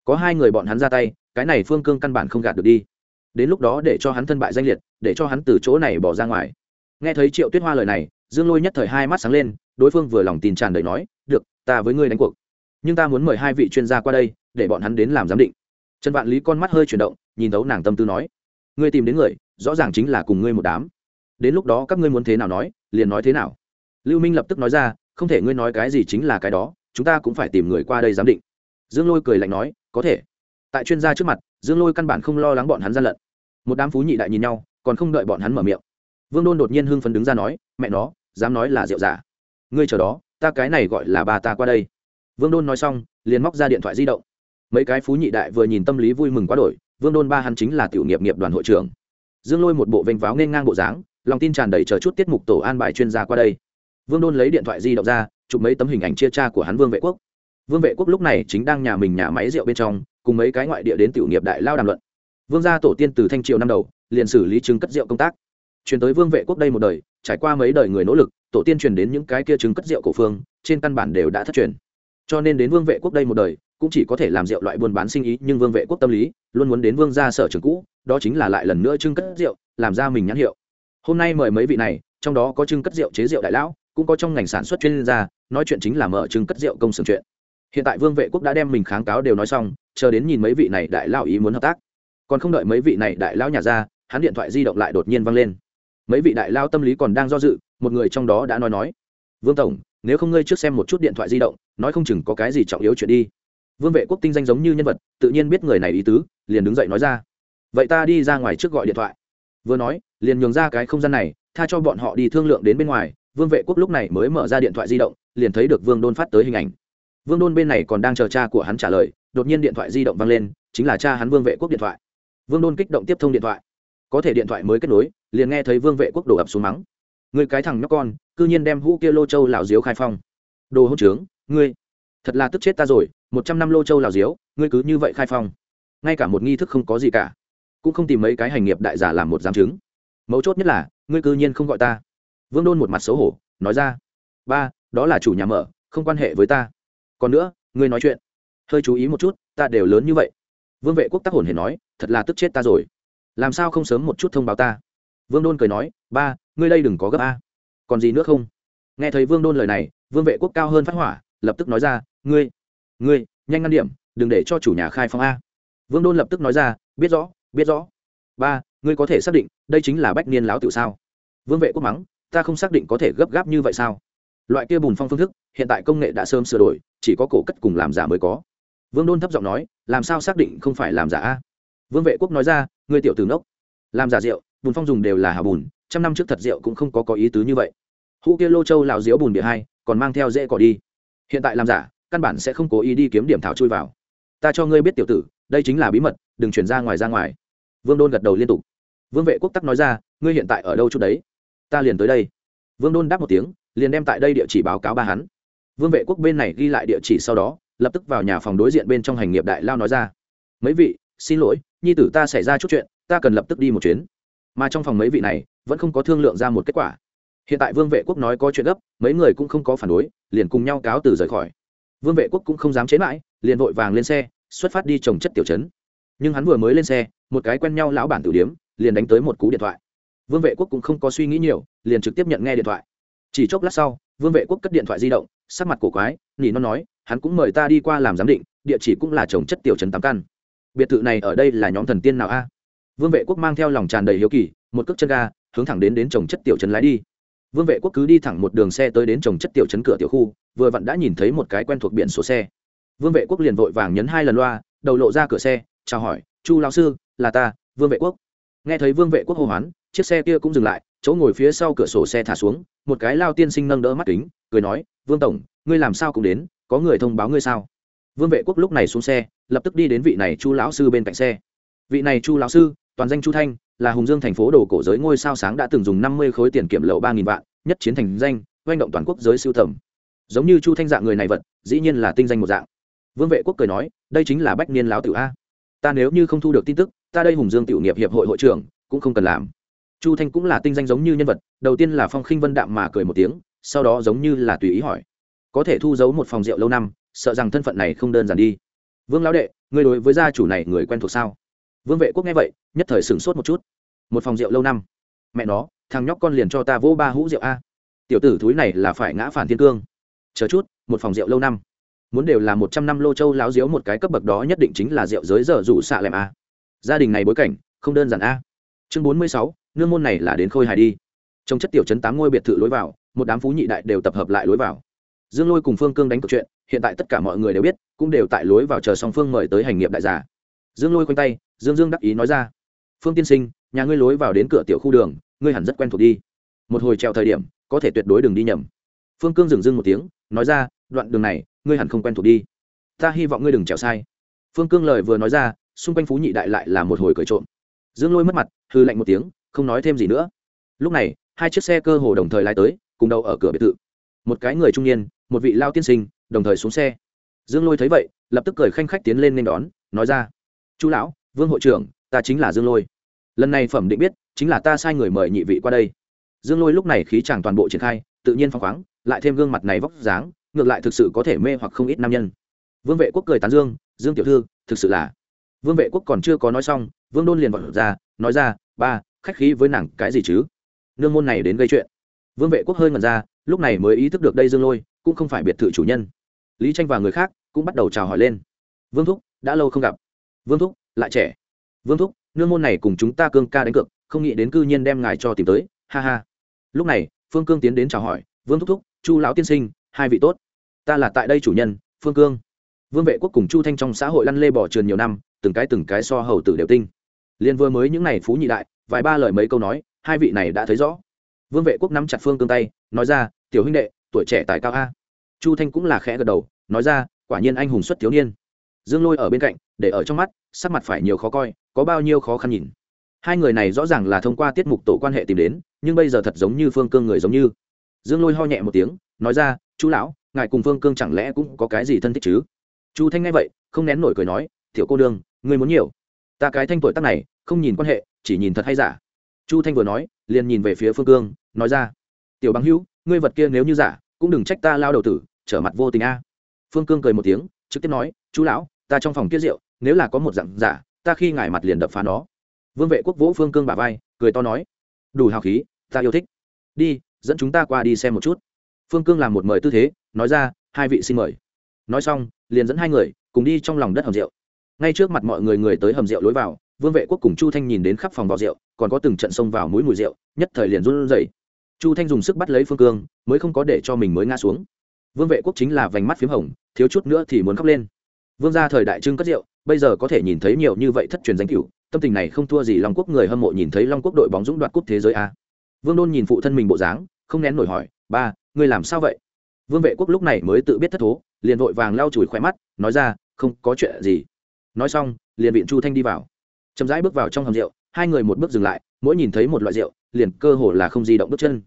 Có hai người bọn hắn ra tay, cái này phương cương căn bản không gạt được đi. Đến lúc đó để cho hắn thân bại danh liệt, để cho hắn từ chỗ này bỏ ra ngoài. Nghe thấy triệu tuyết hoa lời này, dương lôi nhất thời hai mắt sáng lên, đối phương vừa lòng tin tràn đầy nói, được, ta với ngươi đánh cuộc. Nhưng ta muốn mời hai vị chuyên gia qua đây, để bọn hắn đến làm giám định. Trần vạn lý con mắt hơi chuyển động nhìn thấu nàng tâm tư nói, ngươi tìm đến người, rõ ràng chính là cùng ngươi một đám. Đến lúc đó các ngươi muốn thế nào nói, liền nói thế nào. Lưu minh lập tức nói ra, không thể ngươi nói cái gì chính là cái đó, chúng ta cũng phải tìm người qua đây giám định. Dương lôi cười lạnh nói, có thể. Tại chuyên gia trước mặt, dương lôi căn bản không lo lắng bọn hắn gian lận. Một đám phú nhị đại nhìn nhau, còn không đợi bọn hắn mở miệng. Vương đôn đột nhiên hưng phấn đứng ra nói, mẹ nó, dám nói là rượu giả. Ngươi chờ đó, ta cái này gọi là bà ta qua đây. Vương đôn nói xong, liền móc ra điện thoại di động. Mấy cái phú nhị đại vừa nhìn tâm lý vui mừng quá đổi vương đôn ba hắn chính là tiểu nghiệp nghiệp đoàn hội trưởng. Dương lôi một bộ vênh váo nên ngang bộ dáng, lòng tin tràn đầy chờ chút tiết mục tổ an bài chuyên gia qua đây. Vương đôn lấy điện thoại di động ra, chụp mấy tấm hình ảnh chia cha của hắn vương vệ quốc. Vương vệ quốc lúc này chính đang nhà mình nhà máy rượu bên trong, cùng mấy cái ngoại địa đến tiểu nghiệp đại lao đàm luận. Vương gia tổ tiên từ thanh triều năm đầu, liền xử lý chứng cất rượu công tác. Truyền tới vương vệ quốc đây một đời, trải qua mấy đời người nỗ lực, tổ tiên truyền đến những cái kia chứng cất rượu cổ phương, trên căn bản đều đã thất truyền. Cho nên đến vương vệ quốc đây một đời, cũng chỉ có thể làm rượu loại buôn bán sinh ý, nhưng vương vệ quốc tâm lý luôn muốn đến vương gia sở trường cũ, đó chính là lại lần nữa trưng cất rượu, làm ra mình nhãn hiệu. Hôm nay mời mấy vị này, trong đó có trưng cất rượu chế rượu đại lão, cũng có trong ngành sản xuất chuyên gia, nói chuyện chính là mở trưng cất rượu công xưởng chuyện. Hiện tại vương vệ quốc đã đem mình kháng cáo đều nói xong, chờ đến nhìn mấy vị này đại lão ý muốn hợp tác. Còn không đợi mấy vị này đại lão nhà ra, hắn điện thoại di động lại đột nhiên văng lên. Mấy vị đại lao tâm lý còn đang do dự, một người trong đó đã nói nói, vương tổng, nếu không ngươi trước xem một chút điện thoại di động, nói không chừng có cái gì trọng yếu chuyện đi vương vệ quốc tinh danh giống như nhân vật, tự nhiên biết người này ý tứ, liền đứng dậy nói ra. Vậy ta đi ra ngoài trước gọi điện thoại. Vừa nói, liền nhường ra cái không gian này, tha cho bọn họ đi thương lượng đến bên ngoài. Vương vệ quốc lúc này mới mở ra điện thoại di động, liền thấy được vương đôn phát tới hình ảnh. Vương đôn bên này còn đang chờ cha của hắn trả lời, đột nhiên điện thoại di động vang lên, chính là cha hắn vương vệ quốc điện thoại. Vương đôn kích động tiếp thông điện thoại. Có thể điện thoại mới kết nối, liền nghe thấy vương vệ quốc đổ ập xuống mắng. Người cái thằng nhóc con, cư nhiên đem hũ kia lô châu lào diếu khai phong. Đồ hỗn trướng, ngươi, thật là tức chết ta rồi một trăm năm lô châu lào diếu, ngươi cứ như vậy khai phong. Ngay cả một nghi thức không có gì cả, cũng không tìm mấy cái hành nghiệp đại giả làm một giám chứng. Mấu chốt nhất là, ngươi cư nhiên không gọi ta. Vương đôn một mặt xấu hổ, nói ra, ba, đó là chủ nhà mở, không quan hệ với ta. Còn nữa, ngươi nói chuyện. Hơi chú ý một chút, ta đều lớn như vậy. Vương vệ quốc tác hồn hề nói, thật là tức chết ta rồi. Làm sao không sớm một chút thông báo ta? Vương đôn cười nói, ba, ngươi đây đừng có gấp a. Còn gì nữa không? Nghe thấy vương đôn lời này, vương vệ quốc cao hơn phát hỏa, lập tức nói ra, ngươi ngươi nhanh ngăn điểm đừng để cho chủ nhà khai phong a. Vương đôn lập tức nói ra biết rõ biết rõ. Ba ngươi có thể xác định đây chính là bách niên láo tự sao? Vương vệ quốc mắng ta không xác định có thể gấp gáp như vậy sao? Loại kia bùn phong phương thức hiện tại công nghệ đã sớm sửa đổi chỉ có cổ cất cùng làm giả mới có. Vương đôn thấp giọng nói làm sao xác định không phải làm giả a? Vương vệ quốc nói ra ngươi tiểu từ nốc, làm giả rượu bùn phong dùng đều là hào bùn trăm năm trước thật rượu cũng không có có ý tứ như vậy. Hũ kia lô châu lào diễu bùn địa hai còn mang theo dễ cỏ đi. Hiện tại làm giả căn bản sẽ không cố ý đi kiếm điểm thảo chui vào. Ta cho ngươi biết tiểu tử, đây chính là bí mật, đừng chuyển ra ngoài ra ngoài. Vương đôn gật đầu liên tục. Vương vệ quốc tắc nói ra, ngươi hiện tại ở đâu chút đấy? Ta liền tới đây. Vương đôn đáp một tiếng, liền đem tại đây địa chỉ báo cáo ba hắn. Vương vệ quốc bên này ghi lại địa chỉ sau đó, lập tức vào nhà phòng đối diện bên trong hành nghiệp đại lao nói ra. Mấy vị, xin lỗi, nhi tử ta xảy ra chút chuyện, ta cần lập tức đi một chuyến. Mà trong phòng mấy vị này, vẫn không có thương lượng ra một kết quả. Hiện tại vương vệ quốc nói có chuyện gấp, mấy người cũng không có phản đối, liền cùng nhau cáo từ rời khỏi vương vệ quốc cũng không dám chế mãi, liền vội vàng lên xe, xuất phát đi trồng chất tiểu chấn nhưng hắn vừa mới lên xe, một cái quen nhau lão bản tử điếm, liền đánh tới một cú điện thoại. Vương vệ quốc cũng không có suy nghĩ nhiều, liền trực tiếp nhận nghe điện thoại. Chỉ chốc lát sau, vương vệ quốc cất điện thoại di động, sắc mặt cổ quái, nỉ nó nói, hắn cũng mời ta đi qua làm giám định, địa chỉ cũng là trồng chất tiểu trấn tám căn. Biệt thự này ở đây là nhóm thần tiên nào a? Vương vệ quốc mang theo lòng tràn đầy hiếu kỳ, một cước chân ga, hướng thẳng đến đến trồng chất tiểu trấn lái đi vương vệ quốc cứ đi thẳng một đường xe tới đến trồng chất tiểu trấn cửa tiểu khu, vừa vặn đã nhìn thấy một cái quen thuộc biển số xe. Vương vệ quốc liền vội vàng nhấn hai lần loa, đầu lộ ra cửa xe, chào hỏi, chu lão sư, là ta, vương vệ quốc. Nghe thấy vương vệ quốc hô hoán, chiếc xe kia cũng dừng lại, chỗ ngồi phía sau cửa sổ xe thả xuống, một cái lao tiên sinh nâng đỡ mắt kính, cười nói, vương tổng, ngươi làm sao cũng đến, có người thông báo ngươi sao? Vương vệ quốc lúc này xuống xe, lập tức đi đến vị này chu lão sư bên cạnh xe. Vị này chu lão sư, toàn danh chu thanh là hùng dương thành phố đồ cổ giới ngôi sao sáng đã từng dùng năm mươi khối tiền kiểm lậu ba nghìn vạn, nhất chiến thành danh doanh động toàn quốc giới siêu tầm. Giống như chu thanh dạng người này vật, dĩ nhiên là tinh danh một dạng. Vương vệ quốc cười nói, đây chính là bách niên lão tử a. Ta nếu như không thu được tin tức, ta đây hùng dương tiểu nghiệp hiệp hội hội trưởng, cũng không cần làm. Chu thanh cũng là tinh danh giống như nhân vật, đầu tiên là phong khinh vân đạm mà cười một tiếng, sau đó giống như là tùy ý hỏi. Có thể thu giấu một phòng rượu lâu năm, sợ rằng thân phận này không đơn giản đi. Vương lão đệ người đối với gia chủ này người quen thuộc sao? Vương vệ quốc nghe vậy, nhất thời sửng sốt một chút. Một phòng rượu lâu năm. Mẹ nó, thằng nhóc con liền cho ta vỗ ba hũ rượu a. Tiểu tử thúi này là phải ngã phản thiên cương. Chờ chút, một phòng rượu lâu năm. Muốn đều là một trăm năm lô châu láo diếu một cái cấp bậc đó nhất định chính là rượu giới giờ rủ xạ lẹm a. Gia đình này bối cảnh, không đơn giản a. Chương bốn mươi sáu, nương môn này là đến khôi hài đi. Trong chất tiểu chấn tám ngôi biệt thự lối vào, một đám phú nhị đại đều tập hợp lại lối vào. Dương lôi cùng phương cương đánh cược chuyện, hiện tại tất cả mọi người đều biết, cũng đều tại lối vào chờ song phương mời tới hành nghiệp đại giả dương lôi quanh tay, dương dương đắc ý nói ra. Phương tiên sinh, nhà ngươi lối vào đến cửa tiểu khu đường, ngươi hẳn rất quen thuộc đi. Một hồi trèo thời điểm, có thể tuyệt đối đừng đi nhầm. Phương cương dừng dưng một tiếng, nói ra, đoạn đường này, ngươi hẳn không quen thuộc đi. Ta hy vọng ngươi đừng trèo sai. Phương cương lời vừa nói ra, xung quanh phú nhị đại lại là một hồi cởi trộm. Dương lôi mất mặt hư lạnh một tiếng, không nói thêm gì nữa. Lúc này, hai chiếc xe cơ hồ đồng thời lái tới, cùng đầu ở cửa biệt thự. Một cái người trung niên, một vị lao tiên sinh, đồng thời xuống xe. Dương lôi thấy vậy, lập tức cười khanh khách tiến lên nên đón, nói ra chú lão, vương hội trưởng, ta chính là dương lôi. Lần này phẩm định biết, chính là ta sai người mời nhị vị qua đây. Dương lôi lúc này khí chàng toàn bộ triển khai, tự nhiên phăng khoáng, lại thêm gương mặt này vóc dáng, ngược lại thực sự có thể mê hoặc không ít nam nhân. Vương vệ quốc cười tán dương dương tiểu thư, thực sự là vương vệ quốc còn chưa có nói xong, vương đôn liền vọt ra, nói ra, ba, khách khí với nàng cái gì chứ? Nương môn này đến gây chuyện. Vương vệ quốc hơi ngẩn ra, lúc này mới ý thức được đây dương lôi cũng không phải biệt thự chủ nhân. Lý tranh và người khác cũng bắt đầu chào hỏi lên. Vương thúc, đã lâu không gặp vương thúc, lại trẻ. Vương thúc, nương môn này cùng chúng ta cương ca đánh cược, không nghĩ đến cư nhiên đem ngài cho tìm tới, ha ha. Lúc này, phương cương tiến đến chào hỏi, vương thúc thúc, chu lão tiên sinh, hai vị tốt. Ta là tại đây chủ nhân, phương cương. Vương vệ quốc cùng chu thanh trong xã hội lăn lê bỏ trườn nhiều năm, từng cái từng cái so hầu tử đều tinh. Liên vừa mới những n à y phú nhị đại, vài ba lời mấy câu nói, hai vị này đã thấy rõ. Vương vệ quốc nắm chặt phương cương tay, nói ra, tiểu huynh đệ, tuổi trẻ tài cao a. Chu thanh cũng là khẽ gật đầu, nói ra, quả nhiên anh hùng xuất thiếu niên dương lôi ở bên cạnh, để ở trong mắt, sắc mặt phải nhiều khó coi, có bao nhiêu khó khăn nhìn. Hai người này rõ ràng là thông qua tiết mục tổ quan hệ tìm đến, nhưng bây giờ thật giống như phương cương người giống như. Dương lôi ho nhẹ một tiếng, nói ra, chú lão, ngài cùng phương cương chẳng lẽ cũng có cái gì thân thích chứ? Chu thanh nghe vậy, không nén nổi cười nói, tiểu cô đương ngươi muốn nhiều. Ta cái thanh tuổi tác này, không nhìn quan hệ, chỉ nhìn thật hay giả. Chu thanh vừa nói, liền nhìn về phía phương cương, nói ra, tiểu bằng hữu, ngươi vật kia nếu như giả, cũng đừng trách ta lao đầu tử, trở mặt vô tình a. Phương cương cười một tiếng, trực tiếp nói, chú lão ta trong phòng kia rượu, nếu là có một dạng giả, ta khi ngài mặt liền đập phá nó. Vương vệ quốc vỗ phương cương bà vai, cười to nói, đủ hào khí, ta yêu thích. Đi, dẫn chúng ta qua đi xem một chút. Phương cương làm một mời tư thế, nói ra, hai vị xin mời. Nói xong, liền dẫn hai người cùng đi trong lòng đất hầm rượu. Ngay trước mặt mọi người người tới hầm rượu lối vào, vương vệ quốc cùng chu thanh nhìn đến khắp phòng vào rượu, còn có từng trận xông vào mũi mùi rượu, nhất thời liền run rẩy. Chu thanh dùng sức bắt lấy phương cương, mới không có để cho mình mới ngã xuống. Vương vệ quốc chính là vành mắt p h í m hồng, thiếu chút nữa thì muốn khóc lên vương gia thời đại trưng cất rượu bây giờ có thể nhìn thấy nhiều như vậy thất truyền danh cửu, tâm tình này không thua gì long quốc người hâm mộ nhìn thấy long quốc đội bóng dũng đoạt cúp thế giới a. Vương đôn nhìn phụ thân mình bộ dáng, không nén nổi hỏi, ba, ngươi làm sao vậy? Vương vệ quốc lúc này mới tự biết thất thố, liền vội vàng lau chùi khỏe mắt, nói ra, không có chuyện gì. Nói xong, liền viện chu thanh đi vào. Chậm rãi bước vào trong hầm rượu, hai người một bước dừng lại, mỗi nhìn thấy một loại rượu, liền cơ hồ là không di động bước chân.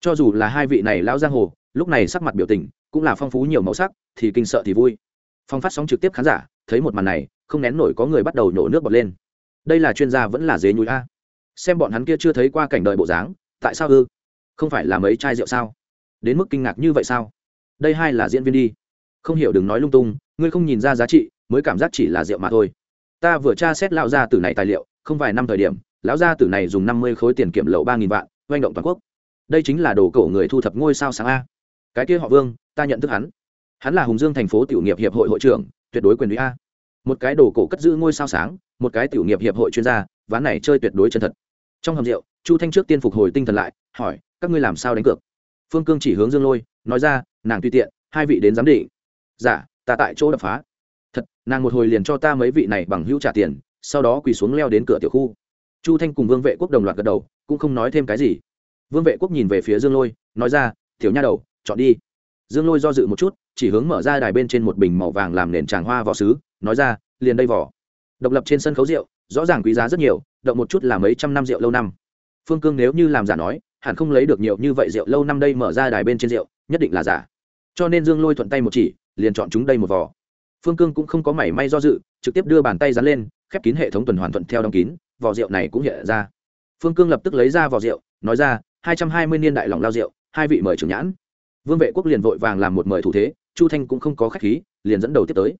Cho dù là hai vị này lão giang hồ, lúc này sắc mặt biểu tình, cũng là phong phú nhiều màu sắc, thì kinh sợ thì vui phong phát sóng trực tiếp khán giả, thấy một màn này, không nén nổi có người bắt đầu nhổ nước bọt lên. Đây là chuyên gia vẫn là dế nhúi a? Xem bọn hắn kia chưa thấy qua cảnh đời bộ dáng, tại sao ư? Không phải là mấy chai rượu sao? Đến mức kinh ngạc như vậy sao? Đây hai là diễn viên đi. Không hiểu đừng nói lung tung, ngươi không nhìn ra giá trị, mới cảm giác chỉ là rượu mà thôi. Ta vừa tra xét lão gia tử này tài liệu, không vài năm thời điểm, lão gia tử này dùng năm mươi khối tiền kiểm lậu ba nghìn vạn, doanh động toàn quốc. Đây chính là đồ cổ người thu thập ngôi sao sáng a. Cái kia họ vương, ta nhận thức hắn hắn là hùng dương thành phố tiểu nghiệp hiệp hội hội trưởng tuyệt đối quyền lý a. Một cái đồ cổ cất giữ ngôi sao sáng một cái tiểu nghiệp hiệp hội chuyên gia ván này chơi tuyệt đối chân thật. Trong hầm rượu chu thanh trước tiên phục hồi tinh thần lại hỏi các ngươi làm sao đánh cược? Phương cương chỉ hướng dương lôi nói ra nàng tùy tiện hai vị đến giám định. Giả dạ, ta tại chỗ đập phá. Thật nàng một hồi liền cho ta mấy vị này bằng hữu trả tiền sau đó quỳ xuống leo đến cửa tiểu khu. Chu thanh cùng vương vệ quốc đồng loạt gật đầu cũng không nói thêm cái gì. Vương vệ quốc nhìn về phía dương lôi nói ra tiểu nha đầu chọn đi dương lôi do dự một chút, chỉ hướng mở ra đài bên trên một bình màu vàng làm nền tràng hoa vỏ sứ, nói ra, liền đây vỏ. Độc lập trên sân khấu rượu, rõ ràng quý giá rất nhiều, động một chút là mấy trăm năm rượu lâu năm. Phương cương nếu như làm giả nói, hẳn không lấy được nhiều như vậy rượu lâu năm đây mở ra đài bên trên rượu, nhất định là giả. Cho nên dương lôi thuận tay một chỉ, liền chọn chúng đây một vỏ. Phương cương cũng không có mảy may do dự, trực tiếp đưa bàn tay dán lên, khép kín hệ thống tuần hoàn thuận theo đóng kín, vỏ rượu này cũng hiện ra. Phương cương lập tức lấy ra vỏ rượu, nói ra, hai trăm hai mươi niên đại lòng lao rượu, hai vị mời trưởng nhãn vương vệ quốc liền vội vàng làm một mời thủ thế, chu thanh cũng không có k h á c h khí, liền dẫn đầu tiếp tới.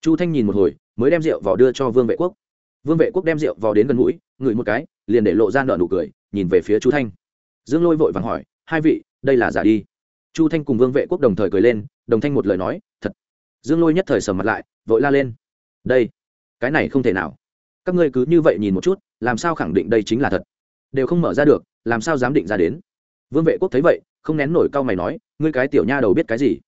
Chu thanh nhìn một hồi, mới đem rượu vào đưa cho vương vệ quốc. Vương vệ quốc đem rượu vào đến gần mũi, ngửi một cái, liền để lộ ra nợ nụ cười, nhìn về phía chu thanh. Dương lôi vội vàng hỏi, hai vị, đây là giả đi? Chu thanh cùng vương vệ quốc đồng thời cười lên, đồng thanh một lời nói, thật. Dương lôi nhất thời sầm mặt lại, vội la lên, đây, cái này không thể nào. Các ngươi cứ như vậy nhìn một chút, làm sao khẳng định đây chính là thật? Đều không mở ra được, làm sao dám định ra đến? Vương vệ quốc thấy vậy không nén nổi cau mày nói, ngươi cái tiểu nha đầu biết cái gì?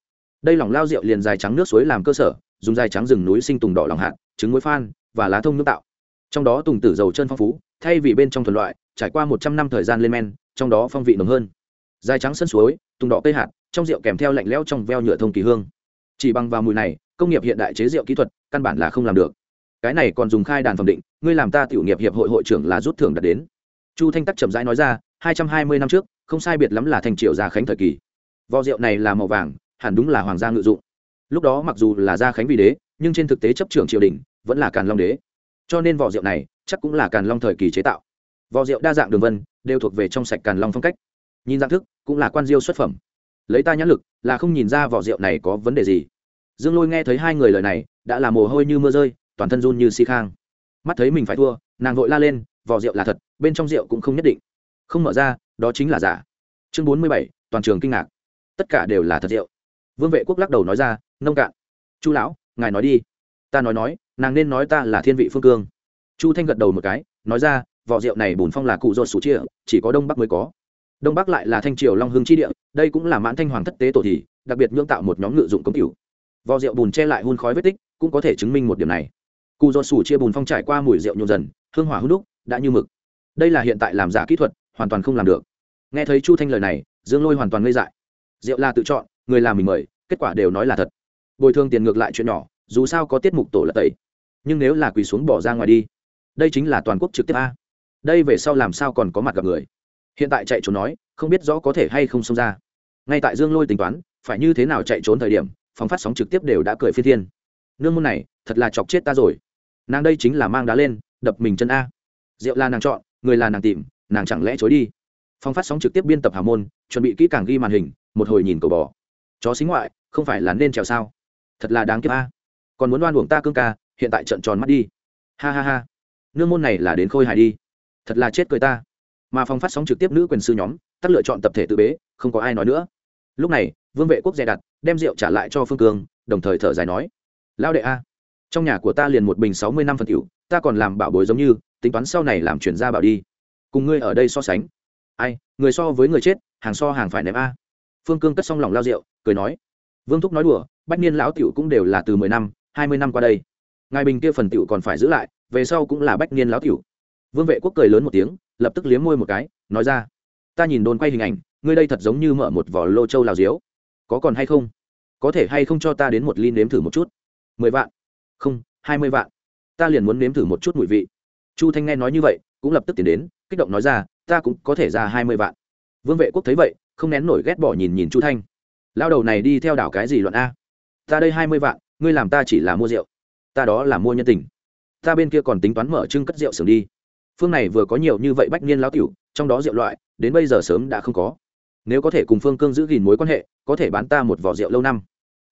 Đây lòng lao rượu liền dài trắng nước suối làm cơ sở, dùng dài trắng rừng núi sinh tùng đỏ lòng hạt, trứng muối phan, và lá thông nước tạo. Trong đó tùng tử dầu chân phong phú, thay vì bên trong thuần loại, trải qua một trăm năm thời gian lên men, trong đó phong vị nồng hơn. Dài trắng sân suối, tùng đỏ cây hạt, trong rượu kèm theo lạnh lẽo trong veo nhựa thông kỳ hương. Chỉ bằng vào mùi này, công nghiệp hiện đại chế rượu kỹ thuật, căn bản là không làm được. Cái này còn dùng khai đàn phẩm định, ngươi làm ta tiểu nghiệp hiệp hội hội trưởng là rút thưởng đạt đến. Chu thanh tắc chậm rãi nói ra hai trăm hai mươi năm trước, không sai biệt lắm là thành triệu gia khánh thời kỳ. Vò rượu này là màu vàng, hẳn đúng là hoàng gia ngự dụng. Lúc đó mặc dù là gia khánh vì đế, nhưng trên thực tế chấp trưởng triều đình vẫn là càn long đế. Cho nên vò rượu này chắc cũng là càn long thời kỳ chế tạo. Vò rượu đa dạng đường vân, đều thuộc về trong sạch càn long phong cách. Nhìn dạng thức, cũng là quan diêu xuất phẩm. Lấy ta nhãn lực, là không nhìn ra vỏ rượu này có vấn đề gì. Dương lôi nghe thấy hai người lời này, đã là mồ hôi như mưa rơi, toàn thân run như si khang. Mắt thấy mình phải thua, nàng vội la lên vỏ rượu là thật, bên trong rượu cũng không nhất định không mở ra, đó chính là giả. Chương bốn mươi bảy, toàn trường kinh ngạc. Tất cả đều là thật rượu vương vệ quốc lắc đầu nói ra, nông cạn. Chu lão, ngài nói đi. Ta nói nói, nàng nên nói ta là thiên vị phương cương. Chu thanh gật đầu một cái, nói ra, vỏ rượu này bùn phong là cụ ruột sủ chia, chỉ có đông bắc mới có. Đông bắc lại là thanh triều long hương chi địa, đây cũng là mãn thanh hoàng thất tế tổ thì, đặc biệt nhưỡng tạo một nhóm ngự dụng cống cửu. Vò rượu bùn che lại hun khói vết tích, cũng có thể chứng minh một điểm này. Cụ do sủ chia bùn phong trải qua mùi rượu nhộn dần, hương hỏa hương đúc, đã như mực. Đây là hiện tại làm giả kỹ thuật hoàn toàn không làm được. Nghe thấy chu thanh lời này, dương lôi hoàn toàn ngây dại. Rượu là tự chọn, người làm mình mời, kết quả đều nói là thật. Bồi thường tiền ngược lại chuyện nhỏ, dù sao có tiết mục tổ là tẩy. Nhưng nếu là quỳ xuống bỏ ra ngoài đi, đây chính là toàn quốc trực tiếp a. Đây về sau làm sao còn có mặt gặp người? Hiện tại chạy trốn nói, không biết rõ có thể hay không xông ra. Ngay tại dương lôi tính toán, phải như thế nào chạy trốn thời điểm, phóng phát sóng trực tiếp đều đã cười phi thiên. Nương môn này, thật là chọc chết ta rồi. Nàng đây chính là mang đá lên, đập mình chân a. Rượu là nàng chọn, người là nàng tìm nàng chẳng lẽ chối đi? Phong phát sóng trực tiếp biên tập hào môn, chuẩn bị kỹ càng ghi màn hình, một hồi nhìn cầu bò. Chó xính ngoại, không phải là nên trèo sao? Thật là đáng kiếp a. Còn muốn đoan uổng ta cương ca, hiện tại trận tròn mắt đi. Ha ha ha. Nương môn này là đến khôi hài đi. Thật là chết cười ta. Mà phong phát sóng trực tiếp nữ quyền sư nhóm, tắt lựa chọn tập thể tự bế, không có ai nói nữa. Lúc này, vương vệ quốc dè đặt, đem rượu trả lại cho phương cương đồng thời thở dài nói. Lão đệ a, trong nhà của ta liền một bình sáu mươi năm phần cựu ta còn làm bảo bối giống như, tính toán sau này làm chuyển ra bảo đi cùng ngươi ở đây so sánh. Ai, người so với người chết, hàng so hàng phải ném a. Phương cương cất xong lòng lao rượu, cười nói. Vương thúc nói đùa, bách niên lão tiểu cũng đều là từ mười năm, hai mươi năm qua đây. Ngài bình kia phần tiểu còn phải giữ lại, về sau cũng là bách niên lão tiểu. Vương vệ quốc cười lớn một tiếng, lập tức liếm môi một cái, nói ra. Ta nhìn đồn quay hình ảnh, ngươi đây thật giống như mở một vỏ lô châu lào diếu. Có còn hay không? Có thể hay không cho ta đến một ly nếm thử một chút? Mười vạn. Không, hai mươi vạn. Ta liền muốn nếm thử một chút mùi vị. Chu thanh nghe nói như vậy, cũng lập tức tiến đến kích động nói ra, ta cũng có thể ra hai mươi vạn. Vương vệ quốc thấy vậy, không nén nổi ghét bỏ nhìn nhìn chu thanh. Lao đầu này đi theo đảo cái gì loạn a? Ta đây hai mươi vạn, ngươi làm ta chỉ là mua rượu, ta đó là mua nhân tình. Ta bên kia còn tính toán mở trưng cất rượu xưởng đi. Phương này vừa có nhiều như vậy bách niên lão tiểu, trong đó rượu loại, đến bây giờ sớm đã không có. Nếu có thể cùng phương cương giữ gìn mối quan hệ, có thể bán ta một vỏ rượu lâu năm.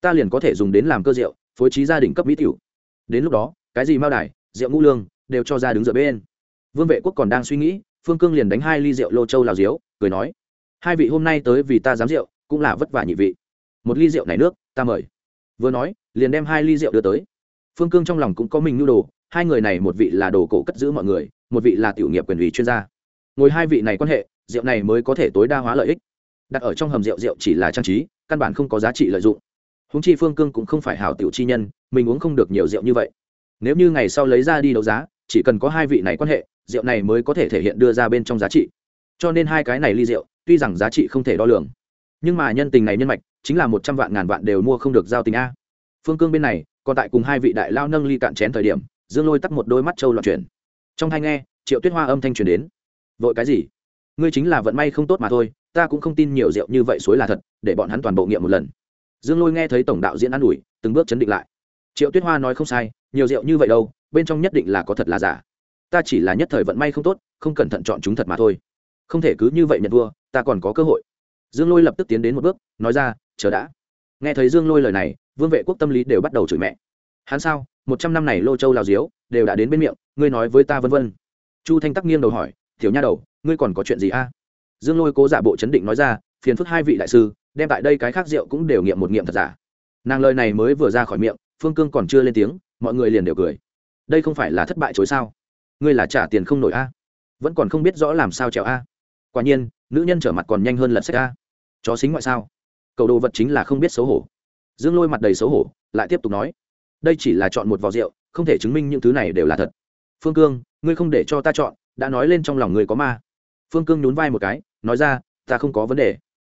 Ta liền có thể dùng đến làm cơ rượu, phối trí gia đình cấp mỹ tiểu. Đến lúc đó, cái gì mao đài, rượu ngũ lương, đều cho ra đứng dựa bên. Vương vệ quốc còn đang suy nghĩ phương cương liền đánh hai ly rượu lô châu lào diếu, cười nói, hai vị hôm nay tới vì ta dám rượu, cũng là vất vả nhị vị. Một ly rượu này nước, ta mời. Vừa nói, liền đem hai ly rượu đưa tới. Phương cương trong lòng cũng có mình nhu đồ, hai người này một vị là đồ cổ cất giữ mọi người, một vị là tiểu nghiệp quyền ủy chuyên gia. Ngồi hai vị này quan hệ, rượu này mới có thể tối đa hóa lợi ích. Đặt ở trong hầm rượu rượu chỉ là trang trí, căn bản không có giá trị lợi dụng. Húng chi phương cương cũng không phải hảo tiểu chi nhân, mình uống không được nhiều rượu như vậy. Nếu như ngày sau lấy ra đi đấu giá, chỉ cần có hai vị này quan hệ rượu này mới có thể thể hiện đưa ra bên trong giá trị. Cho nên hai cái này ly rượu, tuy rằng giá trị không thể đo lường, nhưng mà nhân tình này nhân mạch, chính là một trăm vạn ngàn vạn đều mua không được giao tình a. Phương cương bên này, còn tại cùng hai vị đại lao nâng ly cạn chén thời điểm, dương lôi tắt một đôi mắt trâu loạn chuyển. Trong thanh nghe, triệu tuyết hoa âm thanh truyền đến. Vội cái gì? Ngươi chính là vận may không tốt mà thôi, ta cũng không tin nhiều rượu như vậy suối là thật, để bọn hắn toàn bộ nghiệm một lần. Dương lôi nghe thấy tổng đạo diễn an ủi, từng bước chấn định lại. Triệu tuyết hoa nói không sai, nhiều rượu như vậy đâu, bên trong nhất định là có thật là giả ta chỉ là nhất thời vận may không tốt, không cẩn thận chọn chúng thật mà thôi. Không thể cứ như vậy nhận vua ta còn có cơ hội. Dương lôi lập tức tiến đến một bước, nói ra, chờ đã. Nghe thấy dương lôi lời này, vương vệ quốc tâm lý đều bắt đầu chửi mẹ. Hắn sao, một trăm năm này lô châu lào diếu, đều đã đến bên miệng, ngươi nói với ta vân vân. Chu thanh tắc nghiêng đầu hỏi thiếu nha đầu, ngươi còn có chuyện gì a? Dương lôi cố giả bộ chấn định nói ra, phiền phức hai vị đại sư, đem tại đây cái khác rượu cũng đều nghiệm một nghiệm thật giả. Nàng lời này mới vừa ra khỏi miệng, phương cương còn chưa lên tiếng, mọi người liền đều cười. Đây không phải là thất bại chối sao? Ngươi là trả tiền không nổi a? Vẫn còn không biết rõ làm sao trèo a. Quả nhiên, nữ nhân trở mặt còn nhanh hơn lật sách a. Chó xính ngoại sao? Cầu đồ vật chính là không biết xấu hổ. Dương lôi mặt đầy xấu hổ, lại tiếp tục nói. Đây chỉ là chọn một vò rượu, không thể chứng minh những thứ này đều là thật. Phương cương, ngươi không để cho ta chọn, đã nói lên trong lòng người có ma. Phương cương nhún vai một cái, nói ra, ta không có vấn đề.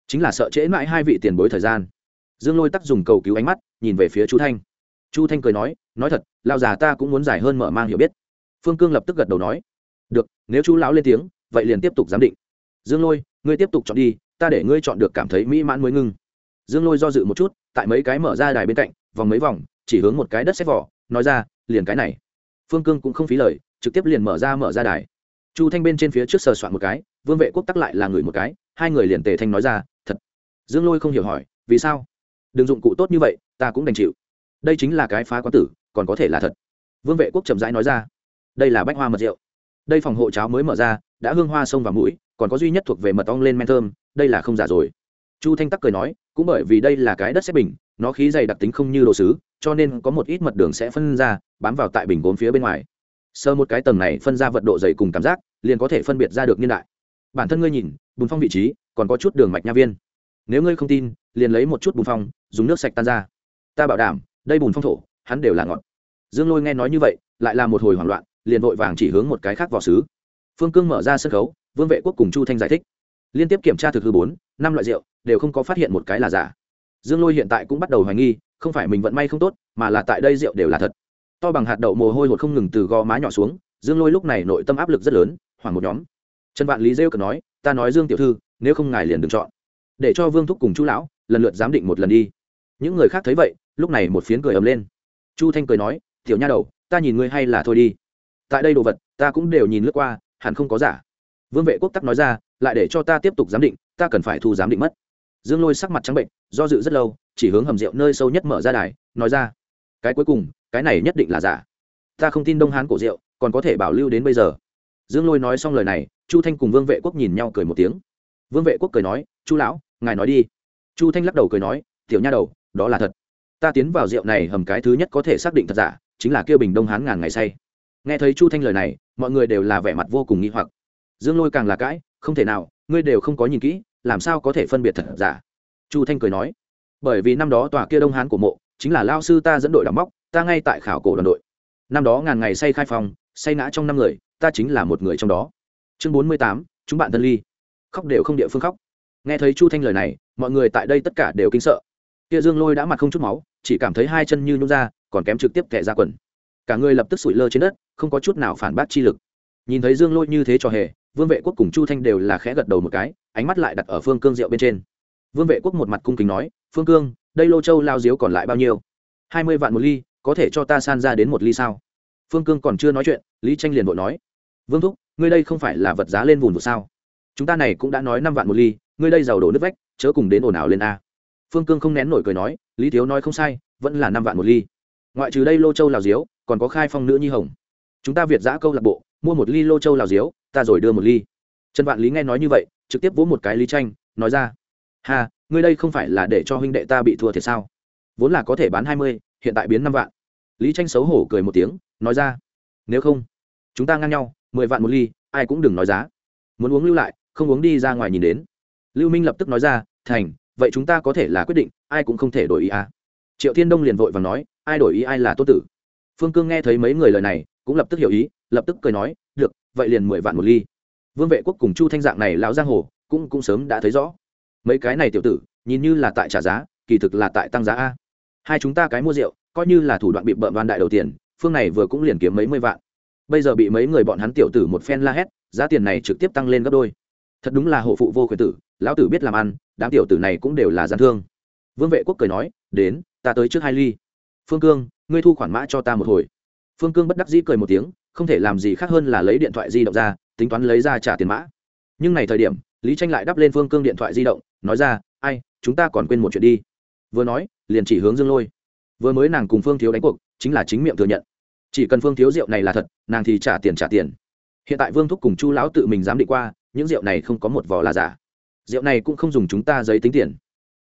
Chính là sợ trễ mãi hai vị tiền bối thời gian. Dương lôi tắc dùng cầu cứu ánh mắt, nhìn về phía chu thanh. Chu thanh cười nói nói thật lao già ta cũng muốn giải hơn mở mang hiểu biết phương cương lập tức gật đầu nói, được, nếu chú lão lên tiếng, vậy liền tiếp tục giám định. Dương lôi, ngươi tiếp tục chọn đi, ta để ngươi chọn được cảm thấy mỹ mãn mới ngưng. Dương lôi do dự một chút, tại mấy cái mở ra đài bên cạnh, vòng mấy vòng, chỉ hướng một cái đất xét vỏ, nói ra, liền cái này. Phương cương cũng không phí lời, trực tiếp liền mở ra mở ra đài. Chu thanh bên trên phía trước sờ soạn một cái, vương vệ quốc tắc lại là người một cái, hai người liền tề thanh nói ra, thật. Dương lôi không hiểu hỏi, vì sao? Đừng dụng cụ tốt như vậy, ta cũng đành chịu. Đây chính là cái phá quán tử, còn có thể là thật. Vương vệ quốc chậm rãi nói ra đây là bách hoa mật rượu. Đây phòng hộ cháo mới mở ra, đã hương hoa sông vào mũi, còn có duy nhất thuộc về mật ong lên men thơm, đây là không giả rồi. Chu thanh tắc cười nói, cũng bởi vì đây là cái đất xếp bình, nó khí dày đặc tính không như đồ sứ, cho nên có một ít mật đường sẽ phân ra, bám vào tại bình gốm phía bên ngoài. Sơ một cái tầng này phân ra vật độ dày cùng cảm giác, liền có thể phân biệt ra được niên đại. Bản thân ngươi nhìn, bùn phong vị trí, còn có chút đường mạch nha viên. Nếu ngươi không tin, liền lấy một chút bùn phong, dùng nước sạch tan ra. Ta bảo đảm, đây bùn phong thổ, hắn đều là ngọt. Dương lôi nghe nói như vậy, lại là một hồi hoảng loạn liền vội vàng chỉ hướng một cái khác vào xứ phương cương mở ra sân khấu, vương vệ quốc cùng chu thanh giải thích. Liên tiếp kiểm tra thực hư bốn, năm loại rượu, đều không có phát hiện một cái là giả. Dương lôi hiện tại cũng bắt đầu hoài nghi, không phải mình vận may không tốt, mà là tại đây rượu đều là thật. To bằng hạt đậu mồ hôi hột không ngừng từ gò má nhỏ xuống, dương lôi lúc này nội tâm áp lực rất lớn, hoảng một nhóm. Trần vạn lý rêu cần nói, ta nói dương tiểu thư, nếu không ngài liền đừng chọn. Để cho vương thúc cùng chú lão lần lượt giám định một lần đi. Những người khác thấy vậy, lúc này một phiến cười ấm lên. Chu thanh cười nói, tiểu nha đầu, ta nhìn ngươi hay là thôi đi tại đây đồ vật, ta cũng đều nhìn lướt qua, hẳn không có giả. Vương vệ quốc tắc nói ra, lại để cho ta tiếp tục giám định, ta cần phải thu giám định mất. Dương lôi sắc mặt trắng bệnh, do dự rất lâu, chỉ hướng hầm rượu nơi sâu nhất mở ra đài, nói ra, cái cuối cùng, cái này nhất định là giả. Ta không tin đông hán cổ rượu, còn có thể bảo lưu đến bây giờ. Dương lôi nói xong lời này, chu thanh cùng vương vệ quốc nhìn nhau cười một tiếng. Vương vệ quốc cười nói, chu lão, ngài nói đi. Chu thanh lắc đầu cười nói, tiểu nha đầu, đó là thật. Ta tiến vào rượu này hầm cái thứ nhất có thể xác định thật giả, chính là kêu bình đông hán ngàn ngày say nghe thấy chu thanh lời này, mọi người đều là vẻ mặt vô cùng nghi hoặc. Dương lôi càng là cãi, không thể nào, ngươi đều không có nhìn kỹ, làm sao có thể phân biệt thật giả? Chu thanh cười nói, bởi vì năm đó tòa kia đông hán của mộ, chính là lao sư ta dẫn đội đắm móc, ta ngay tại khảo cổ đoàn đội. Năm đó ngàn ngày say khai phòng, say ngã trong năm người, ta chính là một người trong đó. Chương bốn mươi tám, chúng bạn thân ly. Khóc đều không địa phương khóc. Nghe thấy chu thanh lời này, mọi người tại đây tất cả đều kinh sợ. Kia dương lôi đã mặt không chút máu, chỉ cảm thấy hai chân như nhún ra, còn kém trực tiếp kẻ ra quần cả người lập tức sủi lơ trên đất, không có chút nào phản bác chi lực. Nhìn thấy dương lôi như thế cho hề, vương vệ quốc cùng chu thanh đều là khẽ gật đầu một cái, ánh mắt lại đặt ở phương cương rượu bên trên. Vương vệ quốc một mặt cung kính nói, phương cương, đây lô châu lao diếu còn lại bao nhiêu? Hai mươi vạn một ly, có thể cho ta san ra đến một ly sao? Phương cương còn chưa nói chuyện, lý tranh liền vội nói, vương thúc, ngươi đây không phải là vật giá lên vùng vụ sao? Chúng ta này cũng đã nói năm vạn một ly, ngươi đây giàu đổ nước vách, chớ cùng đến ồn ào lên a. Phương cương không nén nổi cười nói, lý thiếu nói không sai, vẫn là năm vạn một ly. Ngoại trừ đây lô châu lào diếu còn có khai phong nữ nhi hồng. Chúng ta việt giã câu lạc bộ, mua một ly lô châu lào diếu, ta rồi đưa một ly. Trần vạn lý nghe nói như vậy, trực tiếp vỗ một cái lý tranh, nói ra hà ngươi đây không phải là để cho huynh đệ ta bị thua thiệt sao? Vốn là có thể bán hai mươi, hiện tại biến năm vạn. Lý tranh xấu hổ cười một tiếng, nói ra, nếu không, chúng ta ngang nhau, mười vạn một ly, ai cũng đừng nói giá. Muốn uống lưu lại, không uống đi ra ngoài nhìn đến. Lưu minh lập tức nói ra, thành, vậy chúng ta có thể là quyết định, ai cũng không thể đổi ý à. triệu thiên đông liền vội và nói, ai đổi ý ai là tốt tử phương cương nghe thấy mấy người lời này, cũng lập tức hiểu ý, lập tức cười nói, được, vậy liền mười vạn một ly. Vương vệ quốc cùng chu thanh dạng này lão giang hồ, cũng cũng sớm đã thấy rõ. Mấy cái này tiểu tử, nhìn như là tại trả giá, kỳ thực là tại tăng giá a. Hai chúng ta cái mua rượu, coi như là thủ đoạn bị bợm đoan đại đầu tiền, phương này vừa cũng liền kiếm mấy mươi vạn. Bây giờ bị mấy người bọn hắn tiểu tử một phen la hét, giá tiền này trực tiếp tăng lên gấp đôi. Thật đúng là hộ phụ vô khuyến tử, lão tử biết làm ăn, đám tiểu tử này cũng đều là gian thương. Vương vệ quốc cười nói, đến, ta tới trước hai ly phương cương, ngươi thu khoản mã cho ta một hồi. Phương cương bất đắc dĩ cười một tiếng, không thể làm gì khác hơn là lấy điện thoại di động ra, tính toán lấy ra trả tiền mã. Nhưng này thời điểm, lý tranh lại đắp lên phương cương điện thoại di động, nói ra, ai, chúng ta còn quên một chuyện đi. Vừa nói, liền chỉ hướng dương lôi. Vừa mới nàng cùng phương thiếu đánh cuộc, chính là chính miệng thừa nhận. Chỉ cần phương thiếu rượu này là thật, nàng thì trả tiền trả tiền. Hiện tại vương thúc cùng chu lão tự mình dám định qua, những rượu này không có một vỏ là giả. Rượu này cũng không dùng chúng ta giấy tính tiền.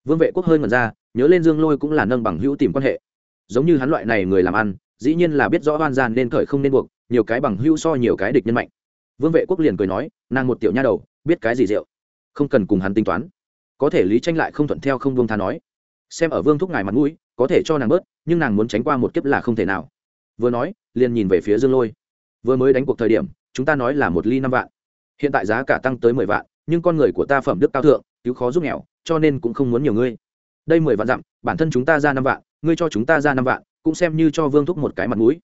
Vương vệ quốc hơi ngẩn ra, nhớ lên dương lôi cũng là nâng bằng hữu tìm quan hệ giống như hắn loại này người làm ăn, dĩ nhiên là biết rõ oan gian nên khởi không nên buộc, nhiều cái bằng hữu so nhiều cái địch nhân mạnh. Vương vệ quốc liền cười nói, nàng một tiểu nha đầu, biết cái gì rượu? Không cần cùng hắn tính toán. Có thể lý tranh lại không thuận theo không buông tha nói, xem ở vương thúc ngài mặt mũi, có thể cho nàng bớt, nhưng nàng muốn tránh qua một kiếp là không thể nào. Vừa nói, liền nhìn về phía dương lôi. Vừa mới đánh cuộc thời điểm, chúng ta nói là một ly năm vạn. Hiện tại giá cả tăng tới mười vạn, nhưng con người của ta phẩm đức cao thượng, cứu khó giúp nghèo, cho nên cũng không muốn nhiều ngươi đây mười vạn dặm, bản thân chúng ta ra năm vạn, ngươi cho chúng ta ra năm vạn, cũng xem như cho vương thúc một cái mặt mũi.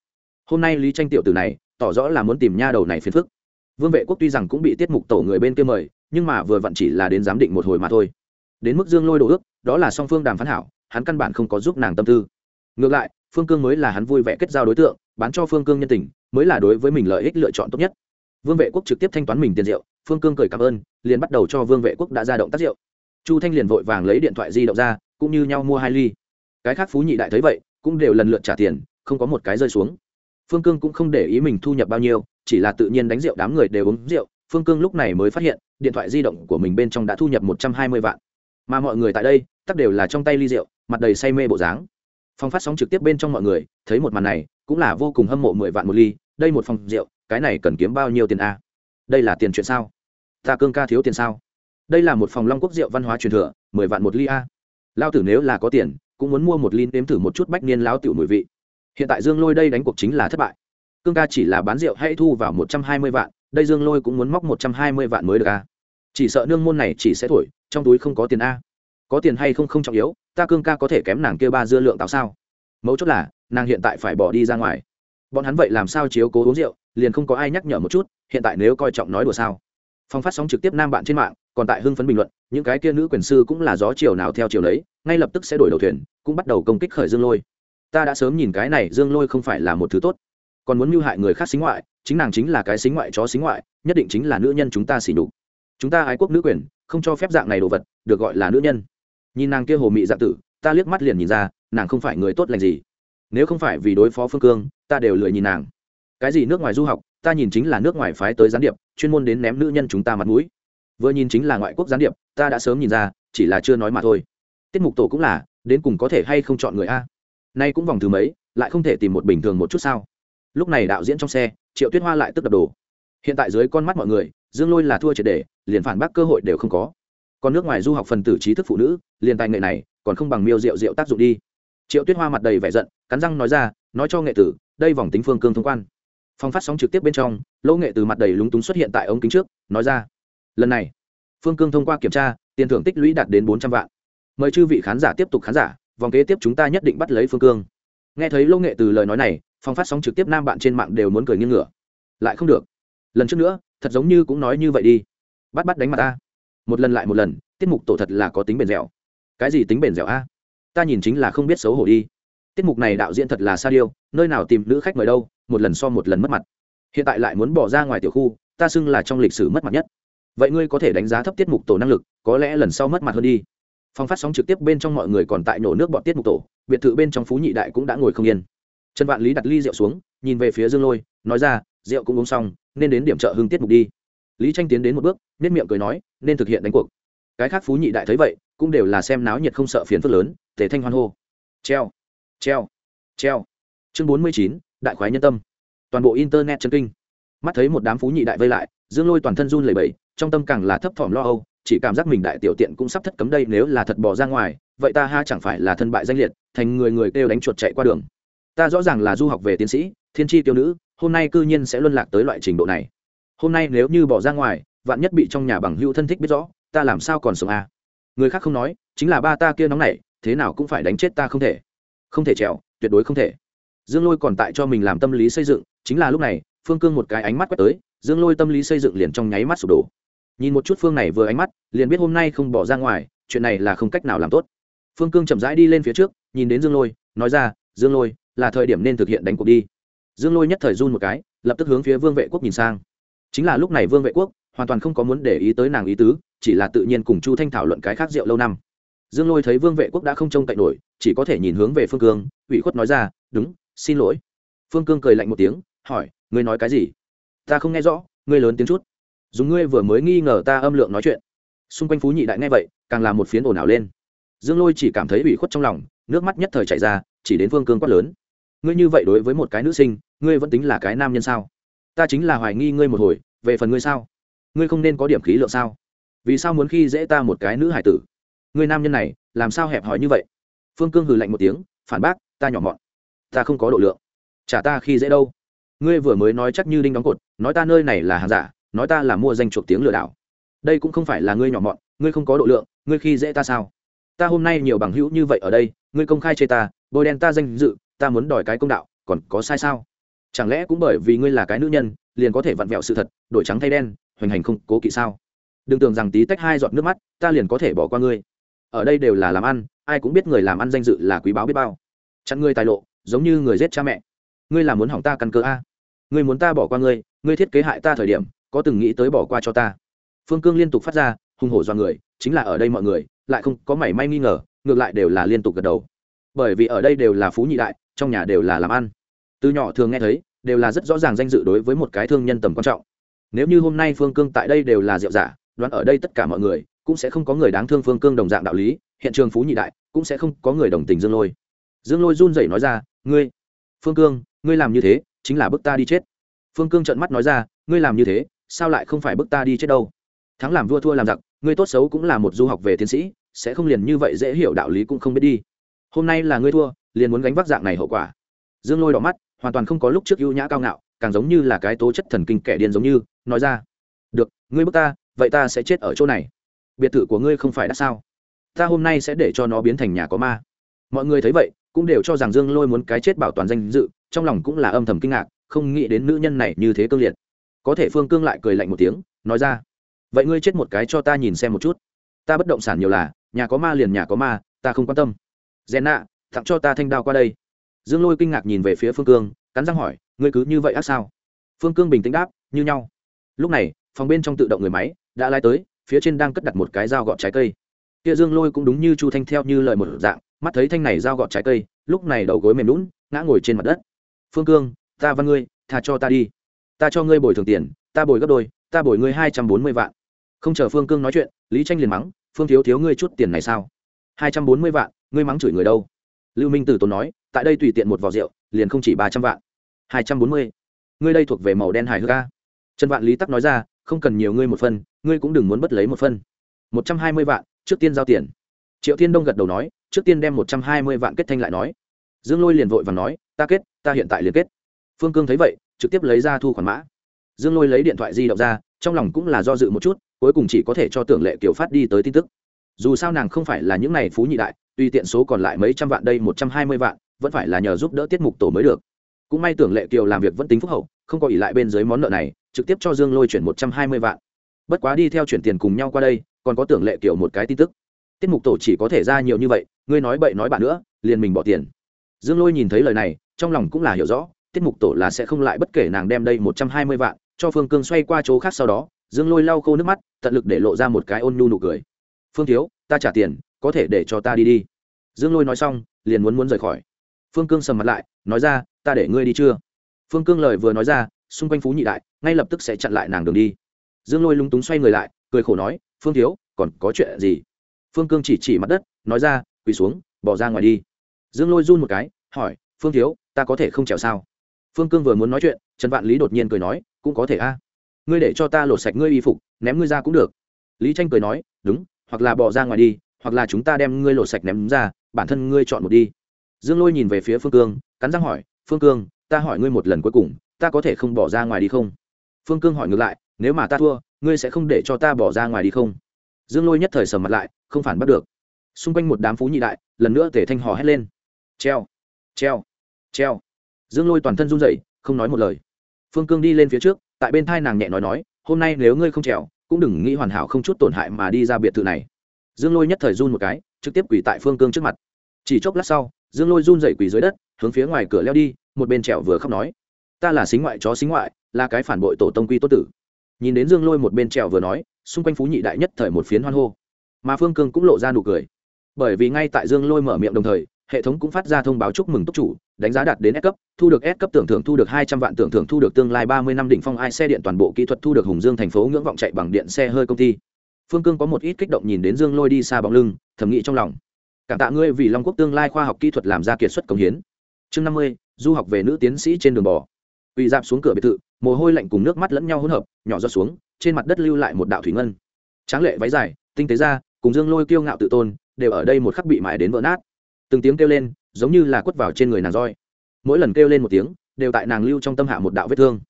Hôm nay lý tranh tiểu tử này, tỏ rõ là muốn tìm nha đầu này phiền phức. Vương vệ quốc tuy rằng cũng bị tiết mục tổ người bên kia mời, nhưng mà vừa vặn chỉ là đến giám định một hồi mà thôi. Đến mức dương lôi đồ ước, đó là song phương đàm phán hảo, hắn căn bản không có giúp nàng tâm tư. Ngược lại, phương cương mới là hắn vui vẻ kết giao đối tượng, bán cho phương cương nhân tình, mới là đối với mình lợi ích lựa chọn tốt nhất. Vương vệ quốc trực tiếp thanh toán mình tiền rượu, phương cương cười cảm ơn, liền bắt đầu cho vương vệ quốc đã ra động tác rượu. Chu thanh liền vội vàng lấy điện thoại di động ra cũng như nhau mua hai ly. Cái khác phú nhị đại thấy vậy, cũng đều lần lượt trả tiền, không có một cái rơi xuống. Phương cương cũng không để ý mình thu nhập bao nhiêu, chỉ là tự nhiên đánh rượu đám người đều uống rượu. Phương cương lúc này mới phát hiện, điện thoại di động của mình bên trong đã thu nhập một trăm hai mươi vạn. Mà mọi người tại đây tắc đều là trong tay ly rượu, mặt đầy say mê bộ dáng. Phòng phát sóng trực tiếp bên trong mọi người, thấy một màn này, cũng là vô cùng hâm mộ mười vạn một ly. Đây một phòng rượu, cái này cần kiếm bao nhiêu tiền a? Đây là tiền chuyện sao? Ta cương ca thiếu tiền sao? Đây là một phòng long quốc rượu văn hóa truyền thừa, mười vạn một ly a lao tử nếu là có tiền, cũng muốn mua một ly nếm thử một chút bách niên lão tiểu mùi vị. Hiện tại dương lôi đây đánh cuộc chính là thất bại. Cương ca chỉ là bán rượu hay thu vào một trăm hai mươi vạn, đây dương lôi cũng muốn móc một trăm hai mươi vạn mới được a chỉ sợ nương môn này chỉ sẽ thổi, trong túi không có tiền a. Có tiền hay không không trọng yếu, ta cương ca có thể kém nàng kia ba dưa lượng táo sao? Mấu chốt là, nàng hiện tại phải bỏ đi ra ngoài. Bọn hắn vậy làm sao chiếu cố uống rượu, liền không có ai nhắc nhở một chút, hiện tại nếu coi trọng nói đùa sao? Phong phát sóng trực tiếp nam bạn trên mạng còn tại hưng phấn bình luận, những cái kia nữ quyền sư cũng là gió chiều nào theo chiều đấy ngay lập tức sẽ đổi đầu thuyền, cũng bắt đầu công kích khởi dương lôi. Ta đã sớm nhìn cái này, dương lôi không phải là một thứ tốt. Còn muốn mưu hại người khác xính ngoại, chính nàng chính là cái xính ngoại chó xính ngoại, nhất định chính là nữ nhân chúng ta xỉ đục chúng ta ái quốc nữ quyền, không cho phép dạng này đồ vật, được gọi là nữ nhân. Nhìn nàng kia hồ mị dạng tử, ta liếc mắt liền nhìn ra, nàng không phải người tốt lành gì. Nếu không phải vì đối phó phương cương, ta đều lười nhìn nàng. Cái gì nước ngoài du học, ta nhìn chính là nước ngoài phái tới gián điệp, chuyên môn đến ném nữ nhân chúng ta mặt mũi vừa nhìn chính là ngoại quốc gián điệp, ta đã sớm nhìn ra, chỉ là chưa nói mà thôi. Tiết mục tổ cũng là, đến cùng có thể hay không chọn người a? Nay cũng vòng thứ mấy, lại không thể tìm một bình thường một chút sao? Lúc này đạo diễn trong xe, triệu tuyết hoa lại tức đập đồ. Hiện tại dưới con mắt mọi người, dương lôi là thua triệt để, liền phản bác cơ hội đều không có. Còn nước ngoài du học phần tử trí thức phụ nữ, liền tài nghệ này, còn không bằng miêu rượu rượu tác dụng đi. Triệu tuyết hoa mặt đầy vẻ giận, cắn răng nói ra, nói cho nghệ tử, đây vòng tính phương cương thông quan. Phong phát sóng trực tiếp bên trong, lỗ nghệ từ mặt đầy lúng túng xuất hiện tại ống kính trước, nói ra lần này, phương cương thông qua kiểm tra, tiền thưởng tích lũy đạt đến bốn trăm vạn. Mời chư vị khán giả tiếp tục khán giả, vòng kế tiếp chúng ta nhất định bắt lấy phương cương. Nghe thấy lỗ nghệ từ lời nói này phong phát sóng trực tiếp nam bạn trên mạng đều muốn cười nghiêng ngửa. Lại không được. Lần trước nữa, thật giống như cũng nói như vậy đi. Bắt bắt đánh mặt ta. Một lần lại một lần, tiết mục tổ thật là có tính bền dẻo. Cái gì tính bền dẻo a? Ta nhìn chính là không biết xấu hổ đi. Tiết mục này đạo diễn thật là sa điêu, nơi nào tìm nữ khách mời đâu, một lần so một lần mất mặt. Hiện tại lại muốn bỏ ra ngoài tiểu khu, ta xưng là trong lịch sử mất mặt nhất vậy ngươi có thể đánh giá thấp tiết mục tổ năng lực, có lẽ lần sau mất mặt hơn đi. Phong phát sóng trực tiếp bên trong mọi người còn tại nổ nước bọn tiết mục tổ, biệt thự bên trong phú nhị đại cũng đã ngồi không yên. Trần vạn lý đặt ly rượu xuống, nhìn về phía dương lôi, nói ra, rượu cũng uống xong, nên đến điểm chợ hưng tiết mục đi. Lý tranh tiến đến một bước nên miệng cười nói, nên thực hiện đánh cuộc. Cái khác phú nhị đại thấy vậy, cũng đều là xem náo nhiệt không sợ phiền phức lớn, tề thanh hoan hô. Treo treo treo. Chương bốn mươi chín, đại khoái nhân tâm. Toàn bộ internet chân kinh. Mắt thấy một đám phú nhị đại vây lại, dương lôi toàn thân run lẩy bẩy trong tâm càng là thấp thỏm lo âu, chỉ cảm giác mình đại tiểu tiện cũng sắp thất cấm đây nếu là thật bỏ ra ngoài, vậy ta ha chẳng phải là thân bại danh liệt, thành người người kêu đánh chuột chạy qua đường. Ta rõ ràng là du học về tiến sĩ, thiên tri tiêu nữ, hôm nay cư nhiên sẽ luân lạc tới loại trình độ này. Hôm nay nếu như bỏ ra ngoài, vạn nhất bị trong nhà bằng hữu thân thích biết rõ, ta làm sao còn sống à? người khác không nói, chính là ba ta kia nóng nảy, thế nào cũng phải đánh chết ta không thể. Không thể trèo, tuyệt đối không thể. Dương lôi còn tại cho mình làm tâm lý xây dựng, chính là lúc này, phương cương một cái ánh mắt quét tới, dương lôi tâm lý xây dựng liền trong nháy mắt sụp đổ nhìn một chút phương này vừa ánh mắt, liền biết hôm nay không bỏ ra ngoài, chuyện này là không cách nào làm tốt. Phương cương chậm rãi đi lên phía trước, nhìn đến dương lôi, nói ra, dương lôi, là thời điểm nên thực hiện đánh cuộc đi. Dương lôi nhất thời run một cái, lập tức hướng phía vương vệ quốc nhìn sang. Chính là lúc này vương vệ quốc hoàn toàn không có muốn để ý tới nàng ý tứ, chỉ là tự nhiên cùng chu thanh thảo luận cái khác rượu lâu năm. Dương lôi thấy vương vệ quốc đã không trông cậy nổi, chỉ có thể nhìn hướng về phương cương, ủy khuất nói ra, đúng, xin lỗi. Phương cương cười lạnh một tiếng, hỏi, ngươi nói cái gì? Ta không nghe rõ, ngươi lớn tiếng chút dùng ngươi vừa mới nghi ngờ ta âm lượng nói chuyện. Xung quanh phú nhị đại nghe vậy, càng làm một phiến ồn ào lên. Dương lôi chỉ cảm thấy ủy khuất trong lòng, nước mắt nhất thời chạy ra, chỉ đến Vương cương quát lớn. Ngươi như vậy đối với một cái nữ sinh, ngươi vẫn tính là cái nam nhân sao? Ta chính là hoài nghi ngươi một hồi, về phần ngươi sao? Ngươi không nên có điểm khí lượng sao? Vì sao muốn khi dễ ta một cái nữ hải tử? Ngươi nam nhân này, làm sao hẹp hòi như vậy? Phương cương hừ lạnh một tiếng, phản bác, ta nhỏ mọn. Ta không có độ lượng. Chả ta khi dễ đâu. Ngươi vừa mới nói chắc như đinh đóng cột, nói ta nơi này là hàng giả nói ta là mua danh chuộc tiếng lừa đảo. Đây cũng không phải là ngươi nhỏ mọn, ngươi không có độ lượng, ngươi khi dễ ta sao? Ta hôm nay nhiều bằng hữu như vậy ở đây, ngươi công khai chê ta, bôi đen ta danh dự, ta muốn đòi cái công đạo, còn có sai sao? Chẳng lẽ cũng bởi vì ngươi là cái nữ nhân, liền có thể vặn vẹo sự thật, đổi trắng thay đen, hoành hành không cố kỵ sao? Đừng tưởng rằng tí tách hai giọt nước mắt, ta liền có thể bỏ qua ngươi. Ở đây đều là làm ăn, ai cũng biết người làm ăn danh dự là quý báo biết bao. Chặn ngươi tài lộ, giống như người giết cha mẹ. Ngươi là muốn hỏng ta căn cơ a. Ngươi muốn ta bỏ qua ngươi ngươi thiết kế hại ta thời điểm có từng nghĩ tới bỏ qua cho ta. Phương cương liên tục phát ra hung hổ do người, chính là ở đây mọi người, lại không có mảy may nghi ngờ, ngược lại đều là liên tục gật đầu. Bởi vì ở đây đều là phú nhị đại, trong nhà đều là làm ăn. Từ nhỏ thường nghe thấy, đều là rất rõ ràng danh dự đối với một cái thương nhân tầm quan trọng. Nếu như hôm nay phương cương tại đây đều là rượu giả, đoán ở đây tất cả mọi người, cũng sẽ không có người đáng thương phương cương đồng dạng đạo lý, hiện trường phú nhị đại, cũng sẽ không có người đồng tình dương lôi. Dương lôi run rẩy nói ra, ngươi, phương cương, ngươi làm như thế, chính là bức ta đi chết. Phương cương trợn mắt nói ra, ngươi làm như thế sao lại không phải bức ta đi chết đâu? Thắng làm vua thua làm giặc, ngươi tốt xấu cũng là một du học về tiến sĩ, sẽ không liền như vậy dễ hiểu đạo lý cũng không biết đi. Hôm nay là ngươi thua, liền muốn gánh vác dạng này hậu quả. Dương lôi đỏ mắt, hoàn toàn không có lúc trước ưu nhã cao ngạo, càng giống như là cái tố chất thần kinh kẻ điên giống như, nói ra, được, ngươi bức ta, vậy ta sẽ chết ở chỗ này. Biệt thự của ngươi không phải đã sao? Ta hôm nay sẽ để cho nó biến thành nhà có ma. Mọi người thấy vậy, cũng đều cho rằng dương lôi muốn cái chết bảo toàn danh dự, trong lòng cũng là âm thầm kinh ngạc, không nghĩ đến nữ nhân này như thế cương liệt có thể phương cương lại cười lạnh một tiếng, nói ra, vậy ngươi chết một cái cho ta nhìn xem một chút. Ta bất động sản nhiều là, nhà có ma liền nhà có ma, ta không quan tâm. Rèn nạ, tặng cho ta thanh đao qua đây. Dương lôi kinh ngạc nhìn về phía phương cương, cắn răng hỏi, ngươi cứ như vậy ác sao? Phương cương bình tĩnh đáp, như nhau. Lúc này, phòng bên trong tự động người máy đã lai tới, phía trên đang cất đặt một cái dao gọt trái cây. Kia dương lôi cũng đúng như chu thanh theo như lời một dạng, mắt thấy thanh này dao gọt trái cây, lúc này đầu gối mềm lún ngã ngồi trên mặt đất. Phương cương, ta văn ngươi, tha cho ta đi ta cho ngươi bồi thường tiền, ta bồi gấp đôi, ta bồi ngươi hai trăm bốn mươi vạn. Không chờ phương cương nói chuyện, lý tranh liền mắng, phương thiếu thiếu ngươi chút tiền này sao? hai trăm bốn mươi vạn, ngươi mắng chửi người đâu? Lưu minh tử tốn nói, tại đây tùy tiện một vò rượu, liền không chỉ ba trăm vạn. hai trăm bốn mươi. Ngươi đây thuộc về màu đen hài hước ca trần vạn lý tắc nói ra, không cần nhiều ngươi một phân ngươi cũng đừng muốn bất lấy một phân một trăm hai mươi vạn, trước tiên giao tiền. Triệu thiên đông gật đầu nói, trước tiên đem một trăm hai mươi vạn kết thanh lại nói. Dương lôi liền vội và nói, ta kết, ta hiện tại liền kết. Phương cương thấy vậy trực tiếp lấy ra thu khoản mã. Dương lôi lấy điện thoại di động ra, trong lòng cũng là do dự một chút, cuối cùng chỉ có thể cho tưởng lệ kiều phát đi tới tin tức. Dù sao nàng không phải là những này phú nhị đại, tuy tiện số còn lại mấy trăm vạn đây một trăm hai mươi vạn, vẫn phải là nhờ giúp đỡ tiết mục tổ mới được. Cũng may tưởng lệ kiều làm việc vẫn tính phúc hậu, không có ỉ lại bên dưới món nợ này, trực tiếp cho dương lôi chuyển một trăm hai mươi vạn. Bất quá đi theo chuyển tiền cùng nhau qua đây, còn có tưởng lệ kiều một cái tin tức. Tiết mục tổ chỉ có thể ra nhiều như vậy, ngươi nói bậy nói bạn nữa, liền mình bỏ tiền. Dương lôi nhìn thấy lời này, trong lòng cũng là hiểu rõ tiết mục tổ là sẽ không lại bất kể nàng đem đây một trăm hai mươi vạn cho phương cương xoay qua chỗ khác sau đó, dương lôi lau khô nước mắt, tận lực để lộ ra một cái ôn nhu nụ cười. Phương thiếu, ta trả tiền, có thể để cho ta đi đi. Dương lôi nói xong, liền muốn muốn rời khỏi. Phương cương sầm mặt lại, nói ra, ta để ngươi đi chưa? Phương cương lời vừa nói ra, xung quanh phú nhị đại, ngay lập tức sẽ chặn lại nàng đường đi. Dương lôi lung túng xoay người lại, cười khổ nói, phương thiếu, còn có chuyện gì? Phương cương chỉ chỉ mặt đất, nói ra, quỳ xuống, bỏ ra ngoài đi. Dương lôi run một cái, hỏi, phương thiếu, ta có thể không trèo sao? Phương cương vừa muốn nói chuyện, trần vạn lý đột nhiên cười nói, cũng có thể a. Ngươi để cho ta lột sạch ngươi y phục, ném ngươi ra cũng được. Lý tranh cười nói, đúng, hoặc là bỏ ra ngoài đi, hoặc là chúng ta đem ngươi lột sạch ném ra, bản thân ngươi chọn một đi. Dương lôi nhìn về phía phương cương, cắn răng hỏi, phương cương, ta hỏi ngươi một lần cuối cùng, ta có thể không bỏ ra ngoài đi không? Phương cương hỏi ngược lại, nếu mà ta thua, ngươi sẽ không để cho ta bỏ ra ngoài đi không? Dương lôi nhất thời sầm mặt lại, không phản bắt được. Xung quanh một đám phú nhị đại, lần nữa tể thanh hò hét lên. Treo treo treo dương lôi toàn thân run rẩy, không nói một lời. Phương cương đi lên phía trước, tại bên thai nàng nhẹ nói nói, hôm nay nếu ngươi không trèo, cũng đừng nghĩ hoàn hảo không chút tổn hại mà đi ra biệt thự này. Dương lôi nhất thời run một cái, trực tiếp quỳ tại phương cương trước mặt. Chỉ chốc lát sau, dương lôi run dậy quỳ dưới đất, hướng phía ngoài cửa leo đi, một bên trèo vừa khóc nói, ta là xính ngoại chó xính ngoại, là cái phản bội tổ tông quy tốt tử. Nhìn đến dương lôi một bên trèo vừa nói, xung quanh phú nhị đại nhất thời một phiến hoan hô. Mà phương cương cũng lộ ra nụ cười. Bởi vì ngay tại dương lôi mở miệng đồng thời, hệ thống cũng phát ra thông báo chúc mừng túc chủ đánh giá đạt đến S cấp, thu được S cấp tưởng thưởng thu được hai trăm vạn tưởng thưởng thu được tương lai ba mươi năm đỉnh phong ai xe điện toàn bộ kỹ thuật thu được Hùng Dương thành phố ngưỡng vọng chạy bằng điện xe hơi công ty. Phương Cương có một ít kích động nhìn đến Dương Lôi đi xa bóng lưng, thầm nghĩ trong lòng. Cảm tạ ngươi vì Long Quốc tương lai khoa học kỹ thuật làm ra kiệt xuất công hiến. Chương năm mươi, du học về nữ tiến sĩ trên đường bò. Quỳ dạp xuống cửa biệt thự, mồ hôi lạnh cùng nước mắt lẫn nhau hỗn hợp, nhỏ giọt xuống, trên mặt đất lưu lại một đạo thủy ngân. Tráng lệ váy dài, tinh tế ra, cùng Dương Lôi kiêu ngạo tự tôn, đều ở đây một khắc bị mại đến vỡ nát. Từng tiếng kêu lên, giống như là quất vào trên người nàng roi. Mỗi lần kêu lên một tiếng, đều tại nàng lưu trong tâm hạ một đạo vết thương.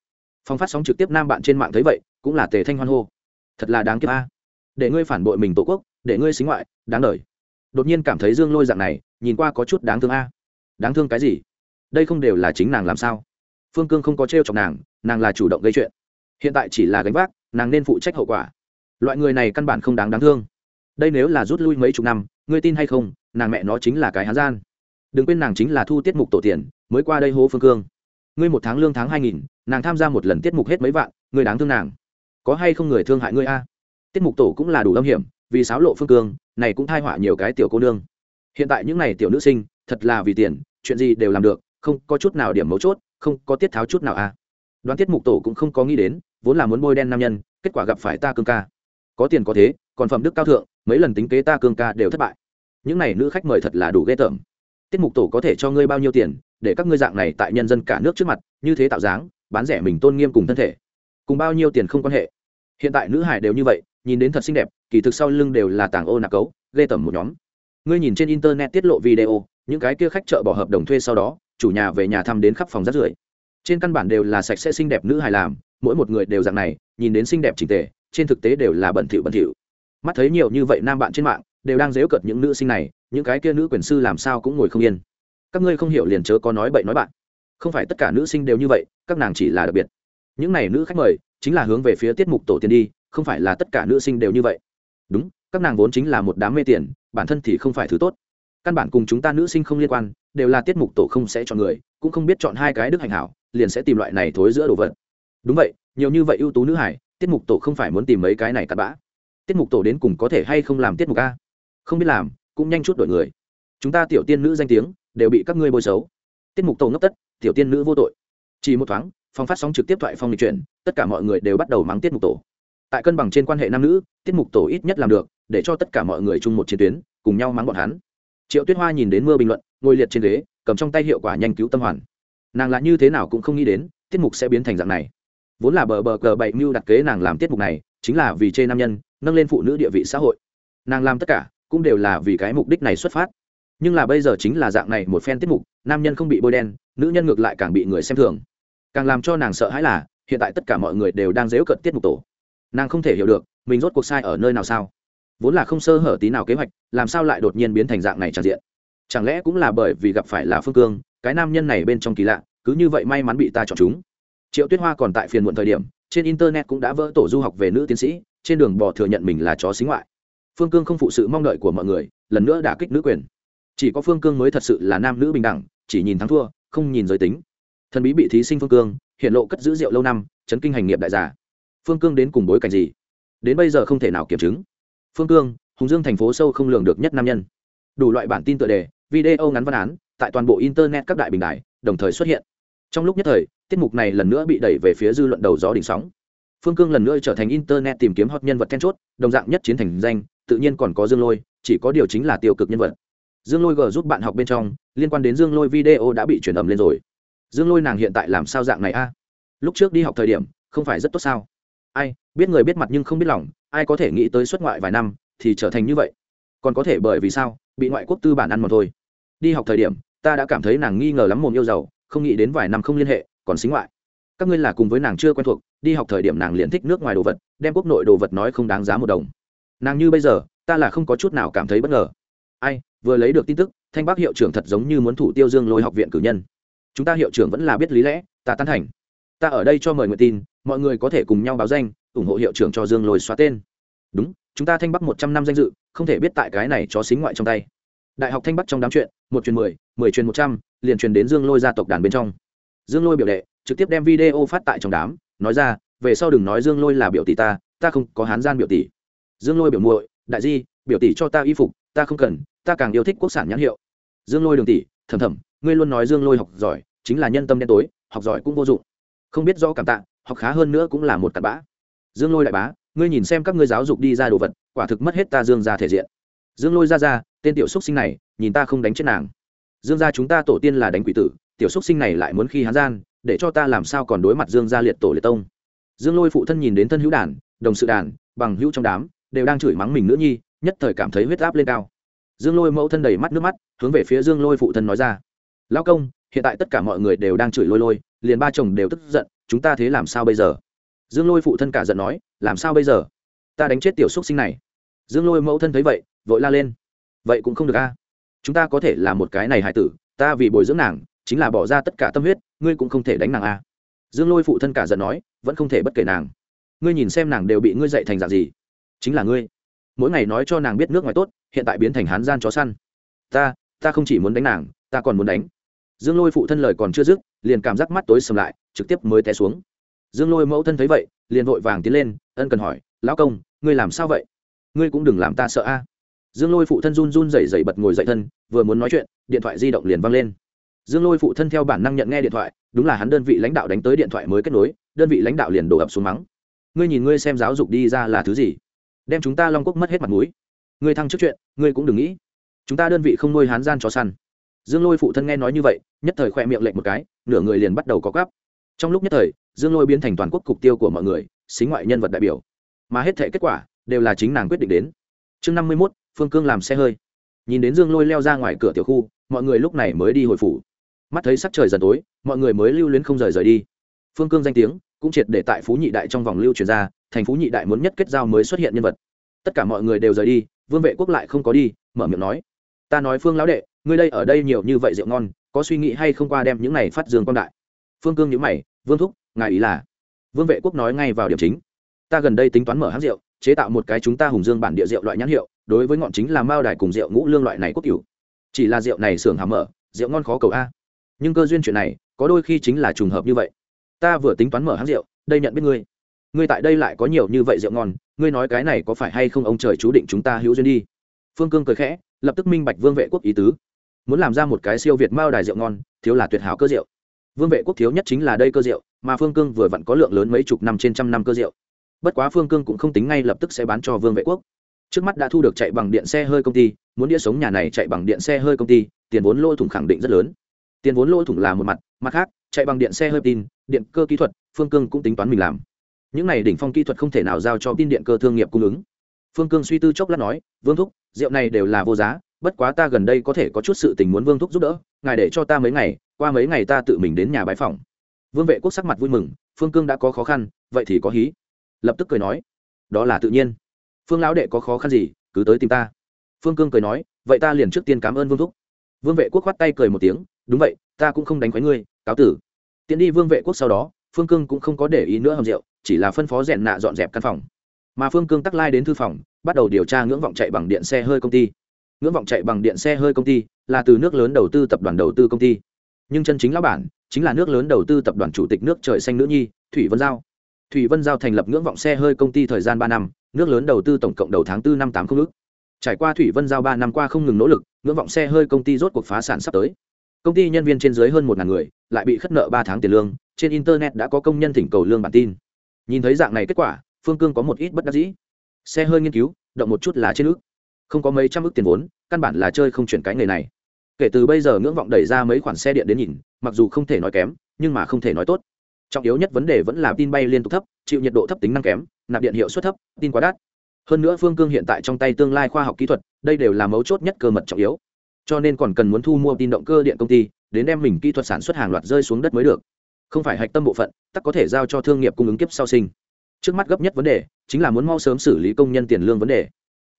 Phong phát sóng trực tiếp nam bạn trên mạng thấy vậy, cũng là tề thanh hoan hô. Thật là đáng kiếp a. Để ngươi phản bội mình tổ quốc, để ngươi xính ngoại, đáng đời. Đột nhiên cảm thấy dương lôi dạng này, nhìn qua có chút đáng thương a. Đáng thương cái gì? Đây không đều là chính nàng làm sao? Phương cương không có t r e o chọc nàng nàng là chủ động gây chuyện. Hiện tại chỉ là gánh vác, nàng nên phụ trách hậu quả. Loại người này căn bản không đáng đáng thương. Đây nếu là rút lui mấy chục năm, ngươi tin hay không, nàng mẹ nó chính là cái hán gian đừng quên nàng chính là thu tiết mục tổ tiền, mới qua đây hố phương cương. Ngươi một tháng lương tháng hai nghìn, nàng tham gia một lần tiết mục hết mấy vạn, ngươi đáng thương nàng. Có hay không người thương hại ngươi a? Tiết mục tổ cũng là đủ âm hiểm, vì sáo lộ phương cương, này cũng thai họa nhiều cái tiểu cô nương. Hiện tại những n à y tiểu nữ sinh, thật là vì tiền, chuyện gì đều làm được, không có chút nào điểm mấu chốt, không có tiết tháo chút nào a. Đoán tiết mục tổ cũng không có nghĩ đến, vốn là muốn bôi đen nam nhân, kết quả gặp phải ta cương ca. Có tiền có thế, còn phẩm đức cao thượng, mấy lần tính kế ta cương ca đều thất bại. Những n à y nữ khách mời thật là đủ ghê tởm tiết mục tổ có thể cho ngươi bao nhiêu tiền, để các ngươi dạng này tại nhân dân cả nước trước mặt, như thế tạo dáng, bán rẻ mình tôn nghiêm cùng thân thể. Cùng bao nhiêu tiền không quan hệ. Hiện tại nữ hải đều như vậy, nhìn đến thật xinh đẹp, kỳ thực sau lưng đều là tảng ô nạc cấu, ghê tởm một nhóm. Ngươi nhìn trên internet tiết lộ video, những cái kia khách chợ bỏ hợp đồng thuê sau đó, chủ nhà về nhà thăm đến khắp phòng rác rưởi. Trên căn bản đều là sạch sẽ xinh đẹp nữ hài làm, mỗi một người đều dạng này, nhìn đến xinh đẹp trình tề, trên thực tế đều là bẩn thỉu bẩn thỉu. Mắt thấy nhiều như vậy nam bạn trên mạng, đều đang dếu cợt những nữ sinh này những cái kia nữ quyền sư làm sao cũng ngồi không yên. Các ngươi không hiểu liền chớ có nói bậy nói bạn. Không phải tất cả nữ sinh đều như vậy, các nàng chỉ là đặc biệt. Những này nữ khách mời, chính là hướng về phía tiết mục tổ tiên đi, không phải là tất cả nữ sinh đều như vậy. Đúng, các nàng vốn chính là một đám mê tiền, bản thân thì không phải thứ tốt. Căn bản cùng chúng ta nữ sinh không liên quan, đều là tiết mục tổ không sẽ chọn người, cũng không biết chọn hai cái đức hành hảo, liền sẽ tìm loại này thối giữa đồ vật. Đúng vậy, nhiều như vậy ưu tú nữ hải, tiết mục tổ không phải muốn tìm mấy cái này cặn bã. Tiết mục tổ đến cùng có thể hay không làm tiết mục a? Không biết làm cũng nhanh chút đổi người. Chúng ta tiểu tiên nữ danh tiếng đều bị các ngươi bôi xấu. Tiết mục tổ ngốc tất, tiểu tiên nữ vô tội. Chỉ một thoáng phong phát sóng trực tiếp thoại phong lịch chuyển, tất cả mọi người đều bắt đầu mắng tiết mục tổ. Tại cân bằng trên quan hệ nam nữ, tiết mục tổ ít nhất làm được để cho tất cả mọi người chung một chiến tuyến, cùng nhau mắng bọn hắn. Triệu tuyết hoa nhìn đến mưa bình luận, ngồi liệt trên ghế, cầm trong tay hiệu quả nhanh cứu tâm hoàn. Nàng là như thế nào cũng không nghĩ đến, tiết mục sẽ biến thành dạng này. Vốn là bờ bờ cờ bậy mưu đặt kế nàng làm tiết mục này, chính là vì chê nam nhân, nâng lên phụ nữ địa vị xã hội. Nàng làm tất cả cũng đều là vì cái mục đích này xuất phát. Nhưng là bây giờ chính là dạng này một phen tiết mục, nam nhân không bị bôi đen, nữ nhân ngược lại càng bị người xem thường. Càng làm cho nàng sợ hãi là, hiện tại tất cả mọi người đều đang dếu cận tiết mục tổ. Nàng không thể hiểu được, mình rốt cuộc sai ở nơi nào sao? Vốn là không sơ hở tí nào kế hoạch, làm sao lại đột nhiên biến thành dạng này tràn diện? Chẳng lẽ cũng là bởi vì gặp phải là phương cương, cái nam nhân này bên trong kỳ lạ, cứ như vậy may mắn bị ta chọn chúng. Triệu tuyết hoa còn tại phiền muộn thời điểm, trên internet cũng đã vỡ tổ du học về nữ tiến sĩ, trên đường bò thừa nhận mình là chó xính ngoại phương cương không phụ sự mong đợi của mọi người, lần nữa đả kích nữ quyền. Chỉ có phương cương mới thật sự là nam nữ bình đẳng, chỉ nhìn thắng thua, không nhìn giới tính. Thần bí bị thí sinh phương cương, hiện lộ cất giữ rượu lâu năm, chấn kinh hành nghiệp đại giả. Phương cương đến cùng bối cảnh gì? Đến bây giờ không thể nào kiểm chứng. Phương cương, hùng dương thành phố sâu không lường được nhất nam nhân. Đủ loại bản tin tựa đề, video ngắn văn án, tại toàn bộ internet các đại bình đại đồng thời xuất hiện. Trong lúc nhất thời, tiết mục này lần nữa bị đẩy về phía dư luận đầu gió đỉnh sóng. Phương cương lần nữa trở thành internet tìm kiếm hot nhân vật then chốt, đồng dạng nhất chiến thành danh tự nhiên còn có dương lôi, chỉ có điều chính là tiêu cực nhân vật. Dương lôi g giúp bạn học bên trong, liên quan đến dương lôi video đã bị chuyển ẩm lên rồi. Dương lôi nàng hiện tại làm sao dạng này a? Lúc trước đi học thời điểm, không phải rất tốt sao? Ai, biết người biết mặt nhưng không biết lòng, ai có thể nghĩ tới xuất ngoại vài năm thì trở thành như vậy? Còn có thể bởi vì sao, bị ngoại quốc tư bản ăn một thôi. Đi học thời điểm, ta đã cảm thấy nàng nghi ngờ lắm mồm yêu giàu, không nghĩ đến vài năm không liên hệ, còn xính ngoại. Các ngươi là cùng với nàng chưa quen thuộc, đi học thời điểm nàng liền thích nước ngoài đồ vật, đem quốc nội đồ vật nói không đáng giá một đồng nàng như bây giờ, ta là không có chút nào cảm thấy bất ngờ. Ai, vừa lấy được tin tức, thanh bác hiệu trưởng thật giống như muốn thủ tiêu dương lôi học viện cử nhân. Chúng ta hiệu trưởng vẫn là biết lý lẽ, ta tán thành. Ta ở đây cho mời nguyện tin, mọi người có thể cùng nhau báo danh, ủng hộ hiệu trưởng cho dương lôi xóa tên. Đúng, chúng ta thanh bắc một trăm năm danh dự, không thể biết tại cái này cho xính ngoại trong tay. Đại học thanh bắc trong đám chuyện, một truyền mười mười truyền một trăm, liền truyền đến dương lôi gia tộc đàn bên trong. Dương lôi biểu đệ, trực tiếp đem video phát tại trong đám, nói ra, về sau đừng nói dương lôi là biểu tỷ ta ta không có hán gian biểu tỷ dương lôi biểu muội, đại di, biểu tỷ cho ta y phục, ta không cần, ta càng yêu thích quốc sản nhãn hiệu. Dương lôi đường tỷ thầm thầm ngươi luôn nói dương lôi học giỏi, chính là nhân tâm đen tối, học giỏi cũng vô dụng. Không biết rõ cảm tạ, học khá hơn nữa cũng là một cặn bã. Dương lôi đại bá, ngươi nhìn xem các ngươi giáo dục đi ra đồ vật, quả thực mất hết ta dương ra thể diện. Dương lôi ra ra, tên tiểu xúc sinh này, nhìn ta không đánh chết nàng. Dương gia chúng ta tổ tiên là đánh quỷ tử, tiểu xúc sinh này lại muốn khi hán gian, để cho ta làm sao còn đối mặt dương gia liệt tổ liệt tông. Dương lôi phụ thân nhìn đến thân hữu đàn, đồng sự đàn, bằng hữu trong đám đều đang chửi mắng mình nữ nhi, nhất thời cảm thấy huyết áp lên cao. Dương lôi mẫu thân đầy mắt nước mắt, hướng về phía dương lôi phụ thân nói ra. Lão công, hiện tại tất cả mọi người đều đang chửi lôi lôi, liền ba chồng đều tức giận, chúng ta thế làm sao bây giờ? Dương lôi phụ thân cả giận nói, làm sao bây giờ? Ta đánh chết tiểu xúc sinh này. Dương lôi mẫu thân thấy vậy, vội la lên. Vậy cũng không được a. Chúng ta có thể là một cái này hài tử, ta vì bồi dưỡng nàng, chính là bỏ ra tất cả tâm huyết, ngươi cũng không thể đánh nàng a. Dương lôi phụ thân cả giận nói, vẫn không thể bất kể nàng. Ngươi nhìn xem nàng đều bị ngươi dạy thành dạng gì chính là ngươi. Mỗi ngày nói cho nàng biết nước ngoài tốt, hiện tại biến thành hán gian chó săn. Ta ta không chỉ muốn đánh nàng, ta còn muốn đánh. Dương lôi phụ thân lời còn chưa dứt, liền cảm giác mắt tối sầm lại, trực tiếp mới té xuống. Dương lôi mẫu thân thấy vậy, liền vội vàng tiến lên, ân cần hỏi, lão công, ngươi làm sao vậy? Ngươi cũng đừng làm ta sợ a. À. Dương lôi phụ thân run run rẩy rẩy bật ngồi dậy thân, vừa muốn nói chuyện, điện thoại di động liền văng lên. Dương lôi phụ thân theo bản năng nhận nghe điện thoại, đúng là hắn đơn vị lãnh đạo đánh tới điện thoại mới kết nối, đơn vị lãnh đạo liền đổ ập xuống mắng. Ngươi nhìn ngươi xem giáo dục đi ra là thứ gì? Đem chúng ta long quốc mất hết mặt mũi. Ngươi thăng trước chuyện, ngươi cũng đừng nghĩ. Chúng ta đơn vị không nuôi hán gian cho săn. Dương lôi phụ thân nghe nói như vậy, nhất thời khoe miệng lệnh một cái, nửa người liền bắt đầu có gắp trong lúc nhất thời, dương lôi biến thành toàn quốc cục tiêu của mọi người, xính ngoại nhân vật đại biểu. Mà hết thể kết quả, đều là chính nàng quyết định đến. Chương năm mươi mốt, phương cương làm xe hơi. Nhìn đến dương lôi leo ra ngoài cửa tiểu khu, mọi người lúc này mới đi hồi phủ. Mắt thấy sắc trời dần tối, mọi người mới lưu luyến không rời rời đi. Phương cương danh tiếng cũng triệt để tại phú nhị đại trong vòng lưu truyền ra thành phú nhị đại muốn nhất kết giao mới xuất hiện nhân vật. Tất cả mọi người đều rời đi, vương vệ quốc lại không có đi, mở miệng nói. Ta nói phương lão đệ, ngươi đây ở đây nhiều như vậy rượu ngon, có suy nghĩ hay không qua đem những này phát dương quan đại? Phương cương nhữ mày, vương thúc, ngài ý là? Vương vệ quốc nói ngay vào điểm chính. Ta gần đây tính toán mở hãng rượu, chế tạo một cái chúng ta hùng dương bản địa rượu loại nhãn hiệu, đối với ngọn chính là mao đài cùng rượu ngũ lương loại này quốc cửu. Chỉ là rượu này xưởng hàm mở, rượu ngon khó cầu a. Nhưng cơ duyên chuyện này, có đôi khi chính là trùng hợp như vậy. Ta vừa tính toán mở hãng rượu, đây nhận biết ngươi ngươi tại đây lại có nhiều như vậy rượu ngon, ngươi nói cái này có phải hay không ông trời chú định chúng ta hữu duyên đi? Phương cương cười khẽ, lập tức minh bạch vương vệ quốc ý tứ. Muốn làm ra một cái siêu việt mao đài rượu ngon, thiếu là tuyệt hảo cơ rượu. Vương vệ quốc thiếu nhất chính là đây cơ rượu, mà phương cương vừa vặn có lượng lớn mấy chục năm trên trăm năm cơ rượu. Bất quá phương cương cũng không tính ngay lập tức sẽ bán cho vương vệ quốc. Trước mắt đã thu được chạy bằng điện xe hơi công ty, muốn đĩa sống nhà này chạy bằng điện xe hơi công ty, tiền vốn lỗ thủng khẳng định rất lớn. Tiền vốn lỗ thủng là một mặt mặt khác, chạy bằng điện xe hơi tin, điện cơ kỹ thuật, phương cương cũng tính toán mình làm những này đỉnh phong kỹ thuật không thể nào giao cho tin điện cơ thương nghiệp cung ứng. Phương cương suy tư chốc lát nói, vương thúc, rượu này đều là vô giá, bất quá ta gần đây có thể có chút sự tình muốn vương thúc giúp đỡ, ngài để cho ta mấy ngày, qua mấy ngày ta tự mình đến nhà bãi phòng vương vệ quốc sắc mặt vui mừng, phương cương đã có khó khăn, vậy thì có hí. Lập tức cười nói, đó là tự nhiên. Phương lão đệ có khó khăn gì, cứ tới tìm ta. Phương cương cười nói, vậy ta liền trước tiên cảm ơn vương thúc. Vương vệ quốc khoát tay cười một tiếng, đúng vậy, ta cũng không đánh khoái ngươi, cáo tử. Tiến đi vương vệ quốc sau đó, phương cương cũng không có để ý nữa hầm rượu chỉ là phân phó rèn nạ dọn dẹp căn phòng. Mà phương cương tắc lai đến thư phòng, bắt đầu điều tra ngưỡng vọng chạy bằng điện xe hơi công ty. Ngưỡng vọng chạy bằng điện xe hơi công ty là từ nước lớn đầu tư tập đoàn đầu tư công ty. Nhưng chân chính lão bản chính là nước lớn đầu tư tập đoàn chủ tịch nước trời xanh nữ nhi, thủy vân giao. Thủy vân giao thành lập ngưỡng vọng xe hơi công ty thời gian ba năm, nước lớn đầu tư tổng cộng đầu tháng bốn năm tám không ước. Trải qua thủy vân giao ba năm qua không ngừng nỗ lực, ngưỡng vọng xe hơi công ty rốt cuộc phá sản sắp tới. Công ty nhân viên trên dưới hơn một ngàn người, lại bị khất nợ ba tháng tiền lương, trên internet đã có công nhân thỉnh cầu lương bản tin nhìn thấy dạng này kết quả, phương cương có một ít bất đắc dĩ. Xe hơi nghiên cứu, động một chút là trên ước. Không có mấy trăm ước tiền vốn, căn bản là chơi không chuyển cái nghề này. Kể từ bây giờ ngưỡng vọng đẩy ra mấy khoản xe điện đến nhìn, mặc dù không thể nói kém, nhưng mà không thể nói tốt. Trọng yếu nhất vấn đề vẫn là tin bay liên tục thấp, chịu nhiệt độ thấp tính năng kém, nạp điện hiệu suất thấp, tin quá đắt. Hơn nữa phương cương hiện tại trong tay tương lai khoa học kỹ thuật, đây đều là mấu chốt nhất cơ mật trọng yếu. Cho nên còn cần muốn thu mua tin động cơ điện công ty, đến đem mình kỹ thuật sản xuất hàng loạt rơi xuống đất mới được không phải hạch tâm bộ phận tắc có thể giao cho thương nghiệp cung ứng kiếp sau sinh. Trước mắt gấp nhất vấn đề chính là muốn mau sớm xử lý công nhân tiền lương vấn đề.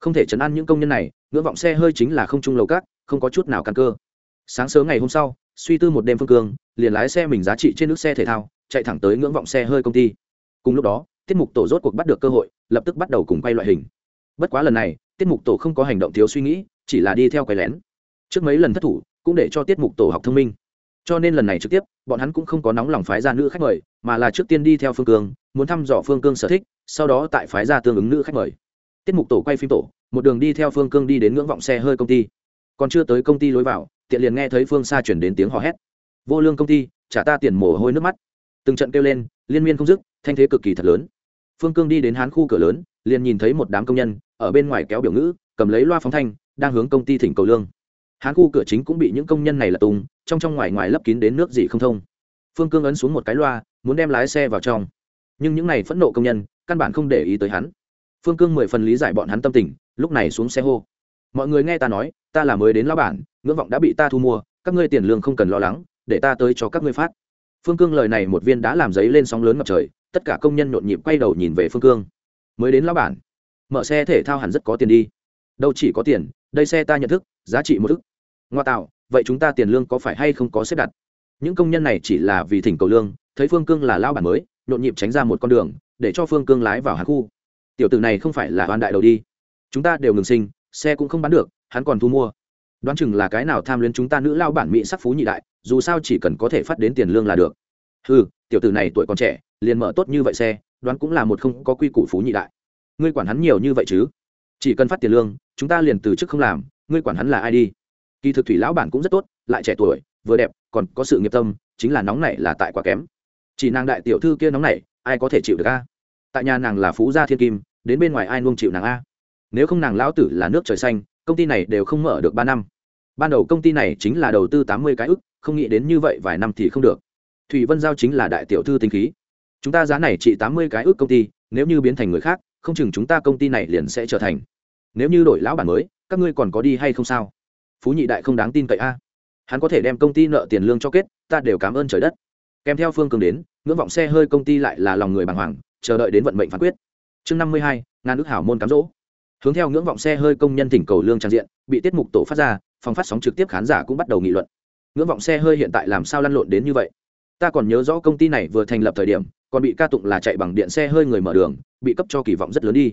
Không thể chấn an những công nhân này, ngưỡng vọng xe hơi chính là không trung lầu cát, không có chút nào căn cơ. Sáng sớm ngày hôm sau, suy tư một đêm phương cương liền lái xe mình giá trị trên nước xe thể thao, chạy thẳng tới ngưỡng vọng xe hơi công ty. Cùng lúc đó, tiết mục tổ rốt cuộc bắt được cơ hội, lập tức bắt đầu cùng quay loại hình. Bất quá lần này, tiết mục tổ không có hành động thiếu suy nghĩ, chỉ là đi theo quay lén. Trước mấy lần thất thủ, cũng để cho tiết mục tổ học thông minh cho nên lần này trực tiếp, bọn hắn cũng không có nóng lòng phái ra nữ khách mời, mà là trước tiên đi theo phương cương, muốn thăm dò phương cương sở thích, sau đó tại phái ra tương ứng nữ khách mời. Tiết mục tổ quay phim tổ, một đường đi theo phương cương đi đến ngưỡng vọng xe hơi công ty. Còn chưa tới công ty lối vào, tiện liền nghe thấy phương xa chuyển đến tiếng hò hét. Vô lương công ty, trả ta tiền mồ hôi nước mắt. Từng trận kêu lên, liên miên không dứt, thanh thế cực kỳ thật lớn. Phương cương đi đến hán khu cửa lớn, liền nhìn thấy một đám công nhân, ở bên ngoài kéo biểu ngữ, cầm lấy loa phóng thanh, đang hướng công ty thỉnh cầu lương hán khu cửa chính cũng bị những công nhân này là tung, trong trong ngoài ngoài lấp kín đến nước gì không thông. Phương cương ấn xuống một cái loa, muốn đem lái xe vào trong. Nhưng những này phẫn nộ công nhân, căn bản không để ý tới hắn. Phương cương mười phần lý giải bọn hắn tâm tình, lúc này xuống xe hô. Mọi người nghe ta nói, ta là mới đến lao bản, ngưỡng vọng đã bị ta thu mua, các ngươi tiền lương không cần lo lắng, để ta tới cho các ngươi phát. Phương cương lời này một viên đã làm giấy lên sóng lớn ngập trời, tất cả công nhân nhộn nhịp quay đầu nhìn về phương cương. Mới đến lao bản, mở xe thể thao hẳn rất có tiền đi. Đâu chỉ có tiền, đây xe ta nhận thức, giá trị một thức ngoa tạo, vậy chúng ta tiền lương có phải hay không có xếp đặt? Những công nhân này chỉ là vì thỉnh cầu lương, thấy phương cương là lao bản mới, nhộn nhịp tránh ra một con đường, để cho phương cương lái vào hạt khu. Tiểu tử này không phải là hoàn đại đầu đi. Chúng ta đều ngừng sinh, xe cũng không bán được, hắn còn thu mua. Đoán chừng là cái nào tham luyến chúng ta nữ lao bản mỹ sắc phú nhị đại, dù sao chỉ cần có thể phát đến tiền lương là được. Ừ tiểu tử này tuổi còn trẻ, liền mở tốt như vậy xe, đoán cũng là một không có quy củ phú nhị đại. Ngươi quản hắn nhiều như vậy chứ? Chỉ cần phát tiền lương, chúng ta liền từ chức không làm, ngươi quản hắn là ai đi? Kỳ thực thủy lão bản cũng rất tốt, lại trẻ tuổi, vừa đẹp, còn có sự nghiệp tâm, chính là nóng này là tại quá kém. Chỉ nàng đại tiểu thư kia nóng này ai có thể chịu được a? Tại nhà nàng là phú gia thiên kim, đến bên ngoài ai luôn chịu nàng a? Nếu không nàng lão tử là nước trời xanh, công ty này đều không mở được ba năm. Ban đầu công ty này chính là đầu tư tám mươi cái ức, không nghĩ đến như vậy vài năm thì không được. Thủy vân giao chính là đại tiểu thư tinh khí. Chúng ta giá này trị tám mươi cái ước công ty, nếu như biến thành người khác, không chừng chúng ta công ty này liền sẽ trở thành. Nếu như đổi lão bản mới, các ngươi còn có đi hay không sao? Phú nhị đại không đáng tin cậy a. Hắn có thể đem công ty nợ tiền lương cho kết, ta đều cảm ơn trời đất. Kèm theo phương cường đến, ngưỡng vọng xe hơi công ty lại là lòng người bàng hoàng, chờ đợi đến vận mệnh phán quyết. Chương năm mươi hai, ngàn ước hảo môn cám dỗ. Hướng theo ngưỡng vọng xe hơi công nhân thỉnh cầu lương trang diện, bị tiết mục tổ phát ra, phòng phát sóng trực tiếp khán giả cũng bắt đầu nghị luận. Ngưỡng vọng xe hơi hiện tại làm sao lăn lộn đến như vậy? Ta còn nhớ rõ công ty này vừa thành lập thời điểm, còn bị ca tụng là chạy bằng điện xe hơi người mở đường, bị cấp cho kỳ vọng rất lớn đi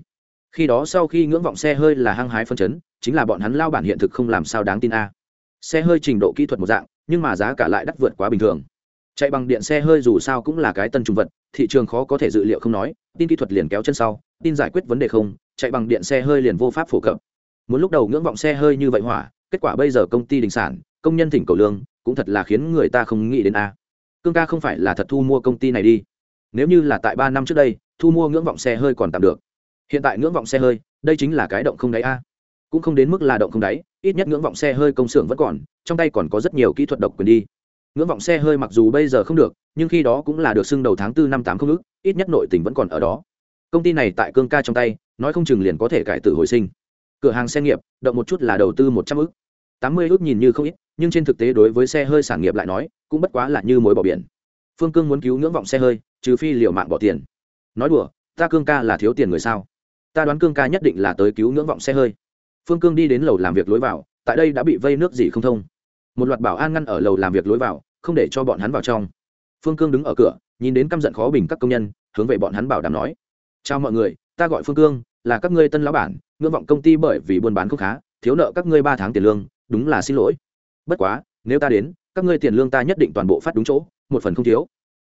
khi đó sau khi ngưỡng vọng xe hơi là hăng hái phân chấn, chính là bọn hắn lao bản hiện thực không làm sao đáng tin a. Xe hơi trình độ kỹ thuật một dạng, nhưng mà giá cả lại đắt vượt quá bình thường. Chạy bằng điện xe hơi dù sao cũng là cái tân trùng vật, thị trường khó có thể dự liệu không nói, tin kỹ thuật liền kéo chân sau, tin giải quyết vấn đề không, chạy bằng điện xe hơi liền vô pháp phổ cập. Muốn lúc đầu ngưỡng vọng xe hơi như vậy hỏa, kết quả bây giờ công ty đình sản, công nhân thỉnh cầu lương, cũng thật là khiến người ta không nghĩ đến a. Cương ca không phải là thật thu mua công ty này đi. Nếu như là tại ba năm trước đây, thu mua ngưỡng vọng xe hơi còn tạm được hiện tại ngưỡng vọng xe hơi, đây chính là cái động không đáy a. Cũng không đến mức là động không đáy, ít nhất ngưỡng vọng xe hơi công xưởng vẫn còn, trong tay còn có rất nhiều kỹ thuật độc quyền đi. Ngưỡng vọng xe hơi mặc dù bây giờ không được, nhưng khi đó cũng là được xưng đầu tháng tư năm tám không ước ít nhất nội tỉnh vẫn còn ở đó. Công ty này tại cương ca trong tay, nói không chừng liền có thể cải tử hồi sinh. Cửa hàng xe nghiệp, động một chút là đầu tư một trăm ước tám mươi ước nhìn như không ít, nhưng trên thực tế đối với xe hơi sản nghiệp lại nói, cũng bất quá là như mối bỏ biển. Phương cương muốn cứu ngưỡng vọng xe hơi, trừ phi liều mạng bỏ tiền. Nói đùa, ta cương ca là thiếu tiền người sao? Ta đoán cương ca nhất định là tới cứu ngưỡng vọng xe hơi. Phương cương đi đến lầu làm việc lối vào, tại đây đã bị vây nước gì không thông. Một loạt bảo an ngăn ở lầu làm việc lối vào, không để cho bọn hắn vào trong. Phương cương đứng ở cửa, nhìn đến căm giận khó bình các công nhân, hướng về bọn hắn bảo đảm nói, chào mọi người, ta gọi phương cương, là các ngươi tân lão bản, ngưỡng vọng công ty bởi vì buôn bán không khá, thiếu nợ các ngươi ba tháng tiền lương, đúng là xin lỗi. Bất quá, nếu ta đến, các ngươi tiền lương ta nhất định toàn bộ phát đúng chỗ, một phần không thiếu.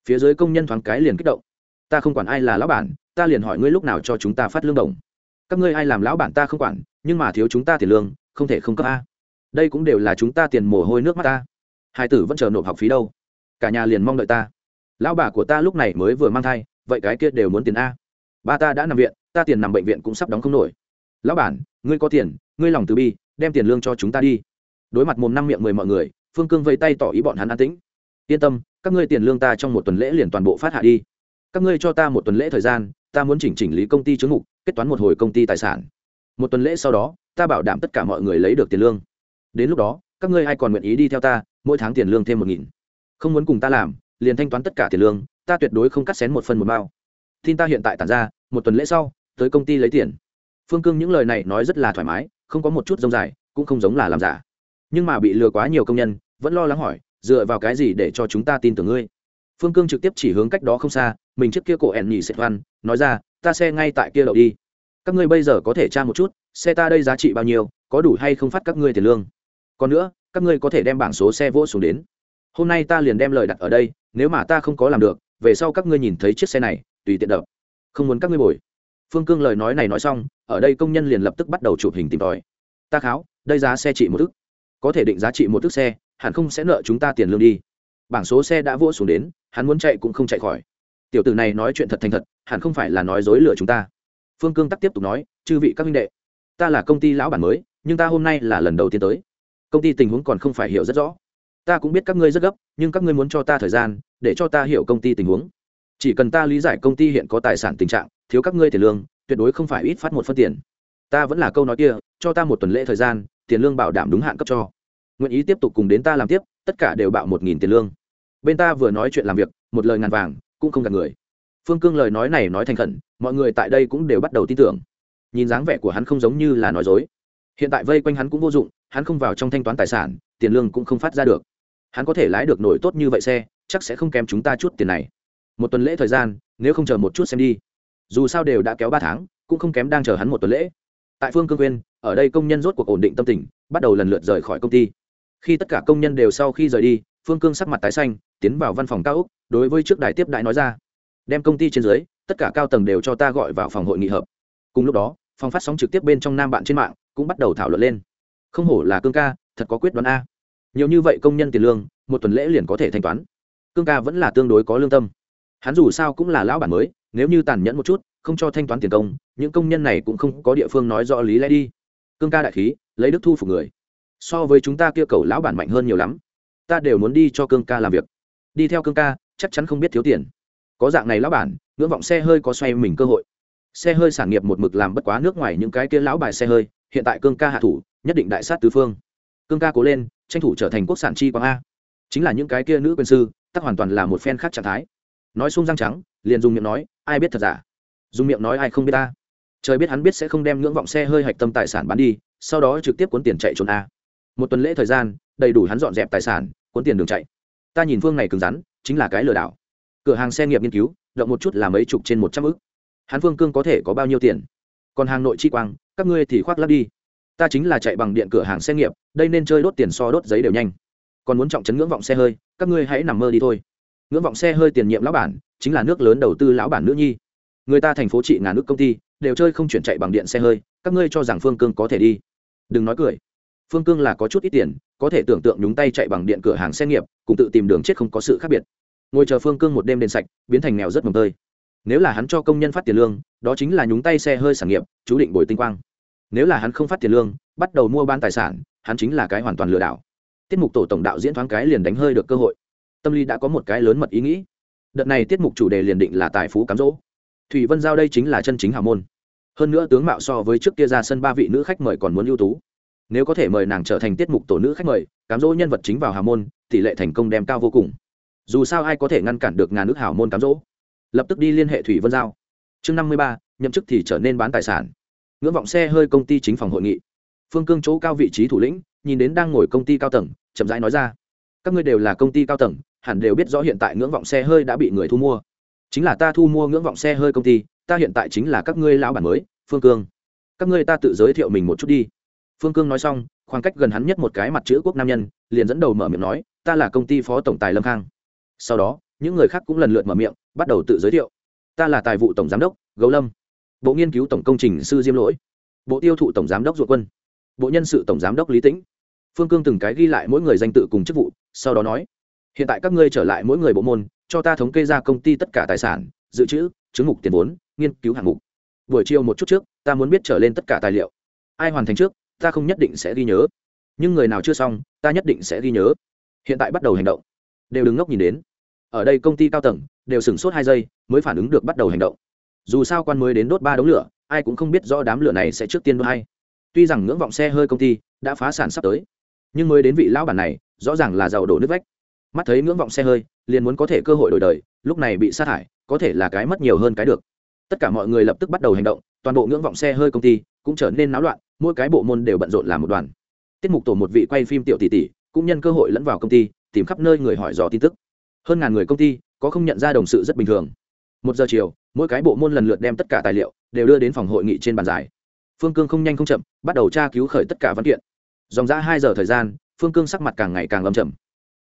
Phía dưới công nhân thoáng cái liền kích động, ta không quản ai là lão bản ta liền hỏi ngươi lúc nào cho chúng ta phát lương đồng. Các ngươi ai làm lão bản ta không quản, nhưng mà thiếu chúng ta tiền lương, không thể không cấp a. Đây cũng đều là chúng ta tiền mồ hôi nước mắt ta. Hai tử vẫn chờ nộp học phí đâu. Cả nhà liền mong đợi ta. Lão bà của ta lúc này mới vừa mang thai, vậy cái kia đều muốn tiền a. Ba ta đã nằm viện, ta tiền nằm bệnh viện cũng sắp đóng không nổi. Lão bản, ngươi có tiền, ngươi lòng từ bi, đem tiền lương cho chúng ta đi. Đối mặt mồm năm miệng mười mọi người, phương cương vây tay tỏ ý bọn hắn an tĩnh. Yên tâm, các ngươi tiền lương ta trong một tuần lễ liền toàn bộ phát hạ đi các ngươi cho ta một tuần lễ thời gian, ta muốn chỉnh chỉnh lý công ty chứng mục, kết toán một hồi công ty tài sản. Một tuần lễ sau đó, ta bảo đảm tất cả mọi người lấy được tiền lương. Đến lúc đó, các ngươi ai còn nguyện ý đi theo ta, mỗi tháng tiền lương thêm một nghìn. Không muốn cùng ta làm, liền thanh toán tất cả tiền lương, ta tuyệt đối không cắt xén một phần một bao tin ta hiện tại tàn ra, một tuần lễ sau, tới công ty lấy tiền. Phương cương những lời này nói rất là thoải mái, không có một chút rông dài, cũng không giống là làm giả. Nhưng mà bị lừa quá nhiều công nhân, vẫn lo lắng hỏi, dựa vào cái gì để cho chúng ta tin tưởng ngươi? Phương cương trực tiếp chỉ hướng cách đó không xa mình trước kia cổ ẻn nhì sệt hoan, nói ra, ta xe ngay tại kia đậu đi. Các ngươi bây giờ có thể tra một chút, xe ta đây giá trị bao nhiêu, có đủ hay không phát các ngươi tiền lương? Còn nữa, các ngươi có thể đem bảng số xe vỗ xuống đến. Hôm nay ta liền đem lời đặt ở đây, nếu mà ta không có làm được, về sau các ngươi nhìn thấy chiếc xe này, tùy tiện đập. Không muốn các ngươi bồi. Phương cương lời nói này nói xong, ở đây công nhân liền lập tức bắt đầu chụp hình tìm tòi. Ta kháo, đây giá xe trị một thức có thể định giá trị một thức xe, hẳn không sẽ nợ chúng ta tiền lương đi. Bảng số xe đã vỗ xuống đến, hắn muốn chạy cũng không chạy khỏi tiểu tử này nói chuyện thật thành thật, hẳn không phải là nói dối lừa chúng ta. Phương cương tắc tiếp tục nói, chư vị các minh đệ, ta là công ty lão bản mới, nhưng ta hôm nay là lần đầu tiên tới. Công ty tình huống còn không phải hiểu rất rõ. Ta cũng biết các ngươi rất gấp, nhưng các ngươi muốn cho ta thời gian, để cho ta hiểu công ty tình huống. Chỉ cần ta lý giải công ty hiện có tài sản tình trạng, thiếu các ngươi tiền lương, tuyệt đối không phải ít phát một phân tiền. Ta vẫn là câu nói kia, cho ta một tuần lễ thời gian, tiền lương bảo đảm đúng hạn cấp cho. Nguyện ý tiếp tục cùng đến ta làm tiếp, tất cả đều bạo một nghìn tiền lương. Bên ta vừa nói chuyện làm việc, một lời ngàn vàng cũng không gạt người. Phương cương lời nói này nói thành khẩn, mọi người tại đây cũng đều bắt đầu tin tưởng. Nhìn dáng vẻ của hắn không giống như là nói dối. Hiện tại vây quanh hắn cũng vô dụng, hắn không vào trong thanh toán tài sản, tiền lương cũng không phát ra được. Hắn có thể lái được nổi tốt như vậy xe, chắc sẽ không kém chúng ta chút tiền này. Một tuần lễ thời gian, nếu không chờ một chút xem đi. Dù sao đều đã kéo ba tháng, cũng không kém đang chờ hắn một tuần lễ. Tại phương cương quyên, ở đây công nhân rốt cuộc ổn định tâm tình, bắt đầu lần lượt rời khỏi công ty. Khi tất cả công nhân đều sau khi rời đi, phương cương sắc mặt tái xanh tiến vào văn phòng cao úc, đối với trước đài tiếp đại nói ra. Đem công ty trên dưới, tất cả cao tầng đều cho ta gọi vào phòng hội nghị hợp cùng lúc đó, phòng phát sóng trực tiếp bên trong nam bạn trên mạng cũng bắt đầu thảo luận lên. Không hổ là cương ca, thật có quyết đoán a. Nhiều như vậy công nhân tiền lương, một tuần lễ liền có thể thanh toán. Cương ca vẫn là tương đối có lương tâm. Hắn dù sao cũng là lão bản mới, nếu như tàn nhẫn một chút, không cho thanh toán tiền công, những công nhân này cũng không có địa phương nói rõ lý lẽ đi. Cương ca đại khí, lấy đức thu phục người. So với chúng ta kia cầu lão bản mạnh hơn nhiều lắm. Ta đều muốn đi cho cương ca làm việc đi theo cương ca, chắc chắn không biết thiếu tiền. Có dạng này lão bản, ngưỡng vọng xe hơi có xoay mình cơ hội. Xe hơi sản nghiệp một mực làm bất quá nước ngoài những cái kia lão bài xe hơi, hiện tại cương ca hạ thủ, nhất định đại sát tứ phương. Cương ca cố lên, tranh thủ trở thành quốc sản chi quang a. Chính là những cái kia nữ quyền sư, tắc hoàn toàn là một phen khác trạng thái. Nói xung răng trắng, liền dùng miệng nói, ai biết thật giả. Dùng miệng nói ai không biết ta. Trời biết hắn biết sẽ không đem ngưỡng vọng xe hơi hạch tâm tài sản bán đi, sau đó trực tiếp cuốn tiền chạy trốn a. Một tuần lễ thời gian, đầy đủ hắn dọn dẹp tài sản, cuốn tiền đường chạy ta nhìn phương này cứng rắn, chính là cái lừa đảo. Cửa hàng xe nghiệp nghiên cứu động một chút là mấy chục trên một trăm ức. Hắn phương cương có thể có bao nhiêu tiền? Còn hàng nội chi quang, các ngươi thì khoác lắp đi. Ta chính là chạy bằng điện cửa hàng xe nghiệp, đây nên chơi đốt tiền so đốt giấy đều nhanh. Còn muốn trọng chấn ngưỡng vọng xe hơi, các ngươi hãy nằm mơ đi thôi. Ngưỡng vọng xe hơi tiền nhiệm lão bản, chính là nước lớn đầu tư lão bản nữ nhi. Người ta thành phố trị ngàn nước công ty, đều chơi không chuyển chạy bằng điện xe hơi, các ngươi cho rằng phương cương có thể đi. Đừng nói cười. Phương cương là có chút ít tiền có thể tưởng tượng nhúng tay chạy bằng điện cửa hàng xe nghiệp, cùng tự tìm đường chết không có sự khác biệt. Ngồi chờ phương cương một đêm đền sạch, biến thành nghèo rất mồng tơi. Nếu là hắn cho công nhân phát tiền lương, đó chính là nhúng tay xe hơi sản nghiệp, chú định bồi tinh quang. Nếu là hắn không phát tiền lương, bắt đầu mua bán tài sản, hắn chính là cái hoàn toàn lừa đảo. Tiết mục tổ tổng đạo diễn thoáng cái liền đánh hơi được cơ hội. Tâm lý đã có một cái lớn mật ý nghĩ. Đợt này tiết mục chủ đề liền định là tài phú cám dỗ. Thủy vân giao đây chính là chân chính hào môn. Hơn nữa tướng mạo so với trước kia ra sân ba vị nữ khách mời còn muốn ưu tú nếu có thể mời nàng trở thành tiết mục tổ nữ khách mời, cám dỗ nhân vật chính vào hào môn, tỷ lệ thành công đem cao vô cùng. Dù sao ai có thể ngăn cản được ngàn nước hào môn cám dỗ? Lập tức đi liên hệ thủy vân giao. Chương năm mươi ba, nhậm chức thì trở nên bán tài sản. Ngưỡng vọng xe hơi công ty chính phòng hội nghị. Phương cương chỗ cao vị trí thủ lĩnh, nhìn đến đang ngồi công ty cao tầng, chậm rãi nói ra. Các ngươi đều là công ty cao tầng, hẳn đều biết rõ hiện tại ngưỡng vọng xe hơi đã bị người thu mua. Chính là ta thu mua ngưỡng vọng xe hơi công ty, ta hiện tại chính là các ngươi lão bản mới, phương cương. Các ngươi ta tự giới thiệu mình một chút đi phương cương nói xong, khoảng cách gần hắn nhất một cái mặt chữ quốc nam nhân, liền dẫn đầu mở miệng nói, ta là công ty phó tổng tài lâm khang. Sau đó, những người khác cũng lần lượt mở miệng, bắt đầu tự giới thiệu. Ta là tài vụ tổng giám đốc, gấu lâm. Bộ nghiên cứu tổng công trình sư diêm lỗi. Bộ tiêu thụ tổng giám đốc ruột quân. Bộ nhân sự tổng giám đốc lý tĩnh. Phương cương từng cái ghi lại mỗi người danh tự cùng chức vụ, sau đó nói, hiện tại các ngươi trở lại mỗi người bộ môn, cho ta thống kê ra công ty tất cả tài sản, dự trữ, chứng mục tiền vốn, nghiên cứu hạng mục. Buổi chiều một chút trước, ta muốn biết trở lên tất cả tài liệu. Ai hoàn thành trước ta không nhất định sẽ ghi nhớ. Nhưng người nào chưa xong, ta nhất định sẽ ghi nhớ. Hiện tại bắt đầu hành động. Đều đứng ngốc nhìn đến. Ở đây công ty cao tầng, đều sửng sốt hai giây, mới phản ứng được bắt đầu hành động. Dù sao quan mới đến đốt ba đống lửa, ai cũng không biết rõ đám lửa này sẽ trước tiên đốt hay. Tuy rằng ngưỡng vọng xe hơi công ty đã phá sản sắp tới, nhưng mới đến vị lão bản này, rõ ràng là giàu đổ nước vách. Mắt thấy ngưỡng vọng xe hơi, liền muốn có thể cơ hội đổi đời, lúc này bị sa thải, có thể là cái mất nhiều hơn cái được. Tất cả mọi người lập tức bắt đầu hành động, toàn bộ ngưỡng vọng xe hơi công ty cũng trở nên náo loạn mỗi cái bộ môn đều bận rộn làm một đoàn. Tiết mục tổ một vị quay phim tiểu tỷ tỷ cũng nhân cơ hội lẫn vào công ty, tìm khắp nơi người hỏi dò tin tức. Hơn ngàn người công ty có không nhận ra đồng sự rất bình thường. Một giờ chiều, mỗi cái bộ môn lần lượt đem tất cả tài liệu đều đưa đến phòng hội nghị trên bàn giải. Phương cương không nhanh không chậm, bắt đầu tra cứu khởi tất cả văn kiện. Dòng ra hai giờ thời gian, phương cương sắc mặt càng ngày càng lâm chậm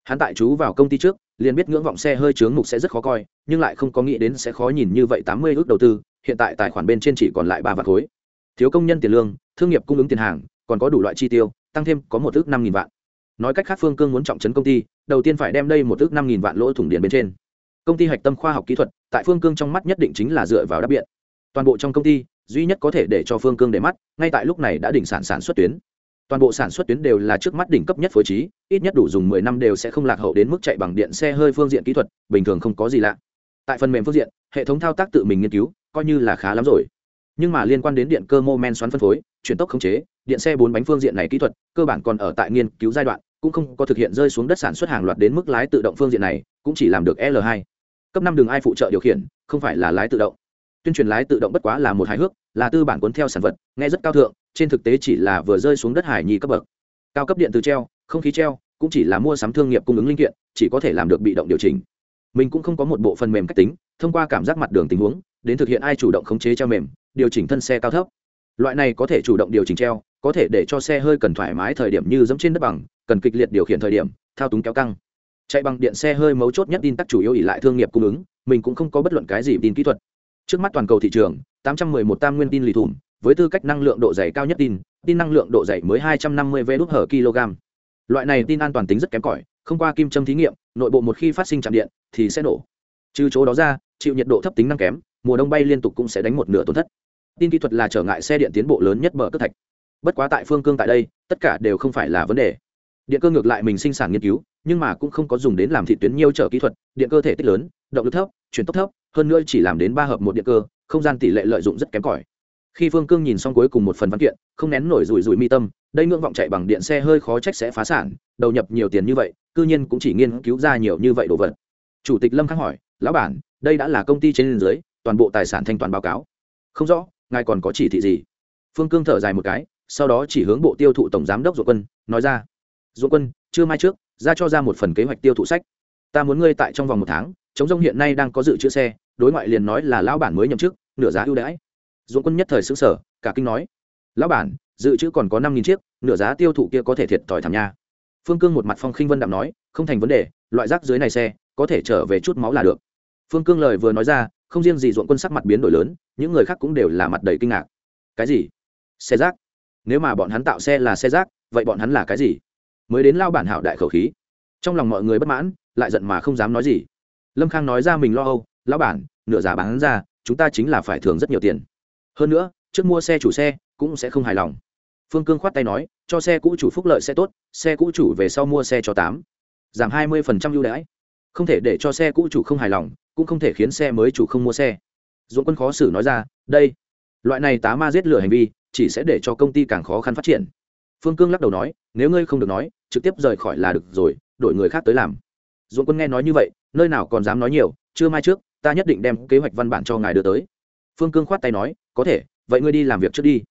hắn tại chú vào công ty trước, liền biết ngưỡng vọng xe hơi chướng mục sẽ rất khó coi, nhưng lại không có nghĩ đến sẽ khó nhìn như vậy tám mươi ước đầu tư, hiện tại tài khoản bên trên chỉ còn lại ba vạn khối thiếu công nhân tiền lương, thương nghiệp cung ứng tiền hàng, còn có đủ loại chi tiêu, tăng thêm có một ước năm nghìn vạn. Nói cách khác, phương cương muốn trọng chấn công ty, đầu tiên phải đem đây một ước năm nghìn vạn lỗ thủng điện bên trên. Công ty hạch tâm khoa học kỹ thuật, tại phương cương trong mắt nhất định chính là dựa vào đáp biện. Toàn bộ trong công ty, duy nhất có thể để cho phương cương để mắt, ngay tại lúc này đã đỉnh sản sản xuất tuyến. Toàn bộ sản xuất tuyến đều là trước mắt đỉnh cấp nhất phối trí, ít nhất đủ dùng mười năm đều sẽ không lạc hậu đến mức chạy bằng điện xe hơi phương diện kỹ thuật, bình thường không có gì lạ. Tại phần mềm phương diện, hệ thống thao tác tự mình nghiên cứu, coi như là khá lắm rồi nhưng mà liên quan đến điện cơ mô men xoắn phân phối, chuyển tốc khống chế, điện xe bốn bánh phương diện này kỹ thuật, cơ bản còn ở tại nghiên cứu giai đoạn, cũng không có thực hiện rơi xuống đất sản xuất hàng loạt đến mức lái tự động phương diện này, cũng chỉ làm được l 2 cấp năm đường ai phụ trợ điều khiển, không phải là lái tự động. Tuyên truyền lái tự động bất quá là một hài hước, là tư bản cuốn theo sản vật, nghe rất cao thượng, trên thực tế chỉ là vừa rơi xuống đất hải nhi cấp bậc. Cao cấp điện từ treo, không khí treo, cũng chỉ là mua sắm thương nghiệp cung ứng linh kiện, chỉ có thể làm được bị động điều chỉnh mình cũng không có một bộ phần mềm cách tính, thông qua cảm giác mặt đường tình huống, đến thực hiện ai chủ động khống chế treo mềm, điều chỉnh thân xe cao thấp. Loại này có thể chủ động điều chỉnh treo, có thể để cho xe hơi cần thoải mái thời điểm như dẫm trên đất bằng, cần kịch liệt điều khiển thời điểm, thao túng kéo căng. Chạy bằng điện xe hơi mấu chốt nhất tin tắc chủ yếu ỉ lại thương nghiệp cung ứng, mình cũng không có bất luận cái gì tin kỹ thuật. Trước mắt toàn cầu thị trường 811 tam nguyên tin lì thủng, với tư cách năng lượng độ dày cao nhất tin tin năng lượng độ dày mới 250 v đốt hở kg loại này tin an toàn tính rất kém cỏi không qua kim châm thí nghiệm, nội bộ một khi phát sinh chạm điện thì sẽ nổ. Trừ chỗ đó ra, chịu nhiệt độ thấp tính năng kém, mùa đông bay liên tục cũng sẽ đánh một nửa tổn thất. Tin kỹ thuật là trở ngại xe điện tiến bộ lớn nhất bờ cất thạch. Bất quá tại phương cương tại đây, tất cả đều không phải là vấn đề. Điện cơ ngược lại mình sinh sản nghiên cứu, nhưng mà cũng không có dùng đến làm thị tuyến nhiều trở kỹ thuật, điện cơ thể tích lớn, động lực thấp, chuyển tốc thấp, hơn nữa chỉ làm đến ba hợp một điện cơ, không gian tỷ lệ lợi dụng rất kém cỏi khi phương cương nhìn xong cuối cùng một phần văn kiện, không nén nổi rủi rủi mi tâm, đây ngưỡng vọng chạy bằng điện xe hơi khó trách sẽ phá sản, đầu nhập nhiều tiền như vậy, cư nhiên cũng chỉ nghiên cứu ra nhiều như vậy đồ vật. Chủ tịch lâm khang hỏi, lão bản, đây đã là công ty trên dưới, toàn bộ tài sản thanh toán báo cáo? Không rõ, ngài còn có chỉ thị gì? Phương cương thở dài một cái, sau đó chỉ hướng bộ tiêu thụ tổng giám đốc dỗ quân, nói ra dỗ quân chưa mai trước, ra cho ra một phần kế hoạch tiêu thụ sách. Ta muốn ngươi tại trong vòng một tháng chống rông hiện nay đang có dự trữ xe, đối ngoại liền nói là lão bản mới nhậm chức, nửa giá ưu đãi dũng quân nhất thời xứng sở, cả kinh nói, lão bản, dự trữ còn có năm nghìn chiếc, nửa giá tiêu thụ kia có thể thiệt thòi thảm nha. Phương cương một mặt phong khinh vân đạm nói, không thành vấn đề, loại rác dưới này xe, có thể trở về chút máu là được. Phương cương lời vừa nói ra, không riêng gì ruộng quân sắc mặt biến đổi lớn, những người khác cũng đều là mặt đầy kinh ngạc. Cái gì? Xe rác? Nếu mà bọn hắn tạo xe là xe rác, vậy bọn hắn là cái gì? Mới đến lao bản hảo đại khẩu khí. Trong lòng mọi người bất mãn, lại giận mà không dám nói gì. Lâm khang nói ra mình lo âu, lão bản, nửa giá bán ra, chúng ta chính là phải thường rất nhiều tiền hơn nữa, trước mua xe chủ xe cũng sẽ không hài lòng. Phương cương khoát tay nói, cho xe cũ chủ phúc lợi sẽ tốt, xe cũ chủ về sau mua xe cho tám. Giảm hai mươi ưu đãi. Không thể để cho xe cũ chủ không hài lòng, cũng không thể khiến xe mới chủ không mua xe. Dũng quân khó xử nói ra, đây, loại này tá ma giết lửa hành vi, chỉ sẽ để cho công ty càng khó khăn phát triển. Phương cương lắc đầu nói, nếu ngươi không được nói, trực tiếp rời khỏi là được rồi, đổi người khác tới làm. Dũng quân nghe nói như vậy, nơi nào còn dám nói nhiều chưa mai trước, ta nhất định đem kế hoạch văn bản cho ngài đưa tới phương cương khoát tay nói, có thể, vậy ngươi đi làm việc trước đi.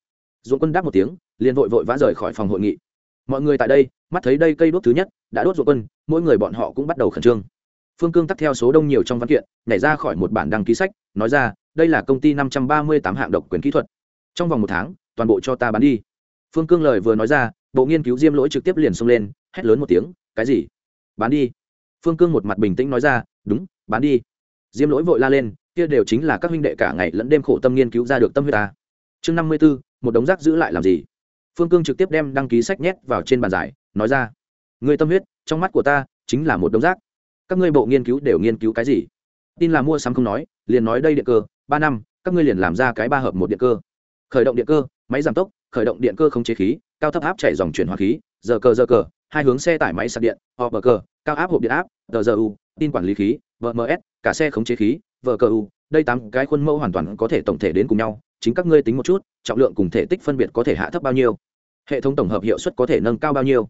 Dũng quân đáp một tiếng, liền vội vội vã rời khỏi phòng hội nghị. Mọi người tại đây, mắt thấy đây cây đốt thứ nhất, đã đốt dũng quân, mỗi người bọn họ cũng bắt đầu khẩn trương. Phương cương tắt theo số đông nhiều trong văn kiện, nhảy ra khỏi một bản đăng ký sách, nói ra, đây là công ty năm trăm ba mươi tám hạng độc quyền kỹ thuật. Trong vòng một tháng, toàn bộ cho ta bán đi. Phương cương lời vừa nói ra, bộ nghiên cứu diêm lỗi trực tiếp liền xông lên, hét lớn một tiếng, cái gì? Bán đi. Phương cương một mặt bình tĩnh nói ra, đúng, bán đi. Diêm lỗi vội la lên kia đều chính là các huynh đệ cả ngày lẫn đêm khổ tâm nghiên cứu ra được tâm huyết ta. Chương năm mươi b ố một đống rác giữ lại làm gì? Phương cương trực tiếp đem đăng ký sách nhét vào trên bàn giải, nói ra. Người tâm huyết, trong mắt của ta, chính là một đống rác. Các ngươi bộ nghiên cứu đều nghiên cứu cái gì? Tin là mua sắm không nói, liền nói đây điện cơ, ba năm, các ngươi liền làm ra cái ba hợp một điện cơ. Khởi động điện cơ, máy giảm tốc, khởi động điện cơ không chế khí, cao thấp áp chạy dòng chuyển hóa khí, giờ cờ giờ cờ, hai hướng xe tải máy sạc điện họ bờ cờ, cao áp hộp điện áp, tờ giờ u, tin quản lý khí vms cả xe khống chế khí vờ cờ u, đây tám cái khuôn mẫu hoàn toàn có thể tổng thể đến cùng nhau, chính các ngươi tính một chút, trọng lượng cùng thể tích phân biệt có thể hạ thấp bao nhiêu? Hệ thống tổng hợp hiệu suất có thể nâng cao bao nhiêu?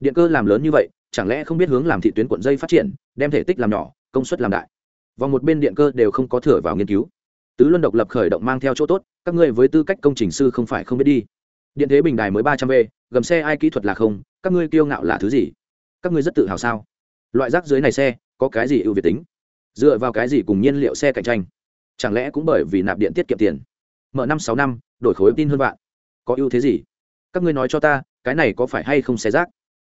Điện cơ làm lớn như vậy, chẳng lẽ không biết hướng làm thị tuyến cuộn dây phát triển, đem thể tích làm nhỏ, công suất làm đại? Vòng một bên điện cơ đều không có thừa vào nghiên cứu. Tứ luân độc lập khởi động mang theo chỗ tốt, các ngươi với tư cách công trình sư không phải không biết đi. Điện thế bình đài mới ba trăm v, gầm xe ai kỹ thuật là không, các ngươi kiêu ngạo là thứ gì? Các ngươi rất tự hào sao? Loại rác dưới này xe, có cái gì ưu việt tính? Dựa vào cái gì cùng nhiên liệu xe cạnh tranh? Chẳng lẽ cũng bởi vì nạp điện tiết kiệm tiền? Mở năm, sáu năm, đổi khối tin hơn bạn có ưu thế gì? Các ngươi nói cho ta, cái này có phải hay không xe rác?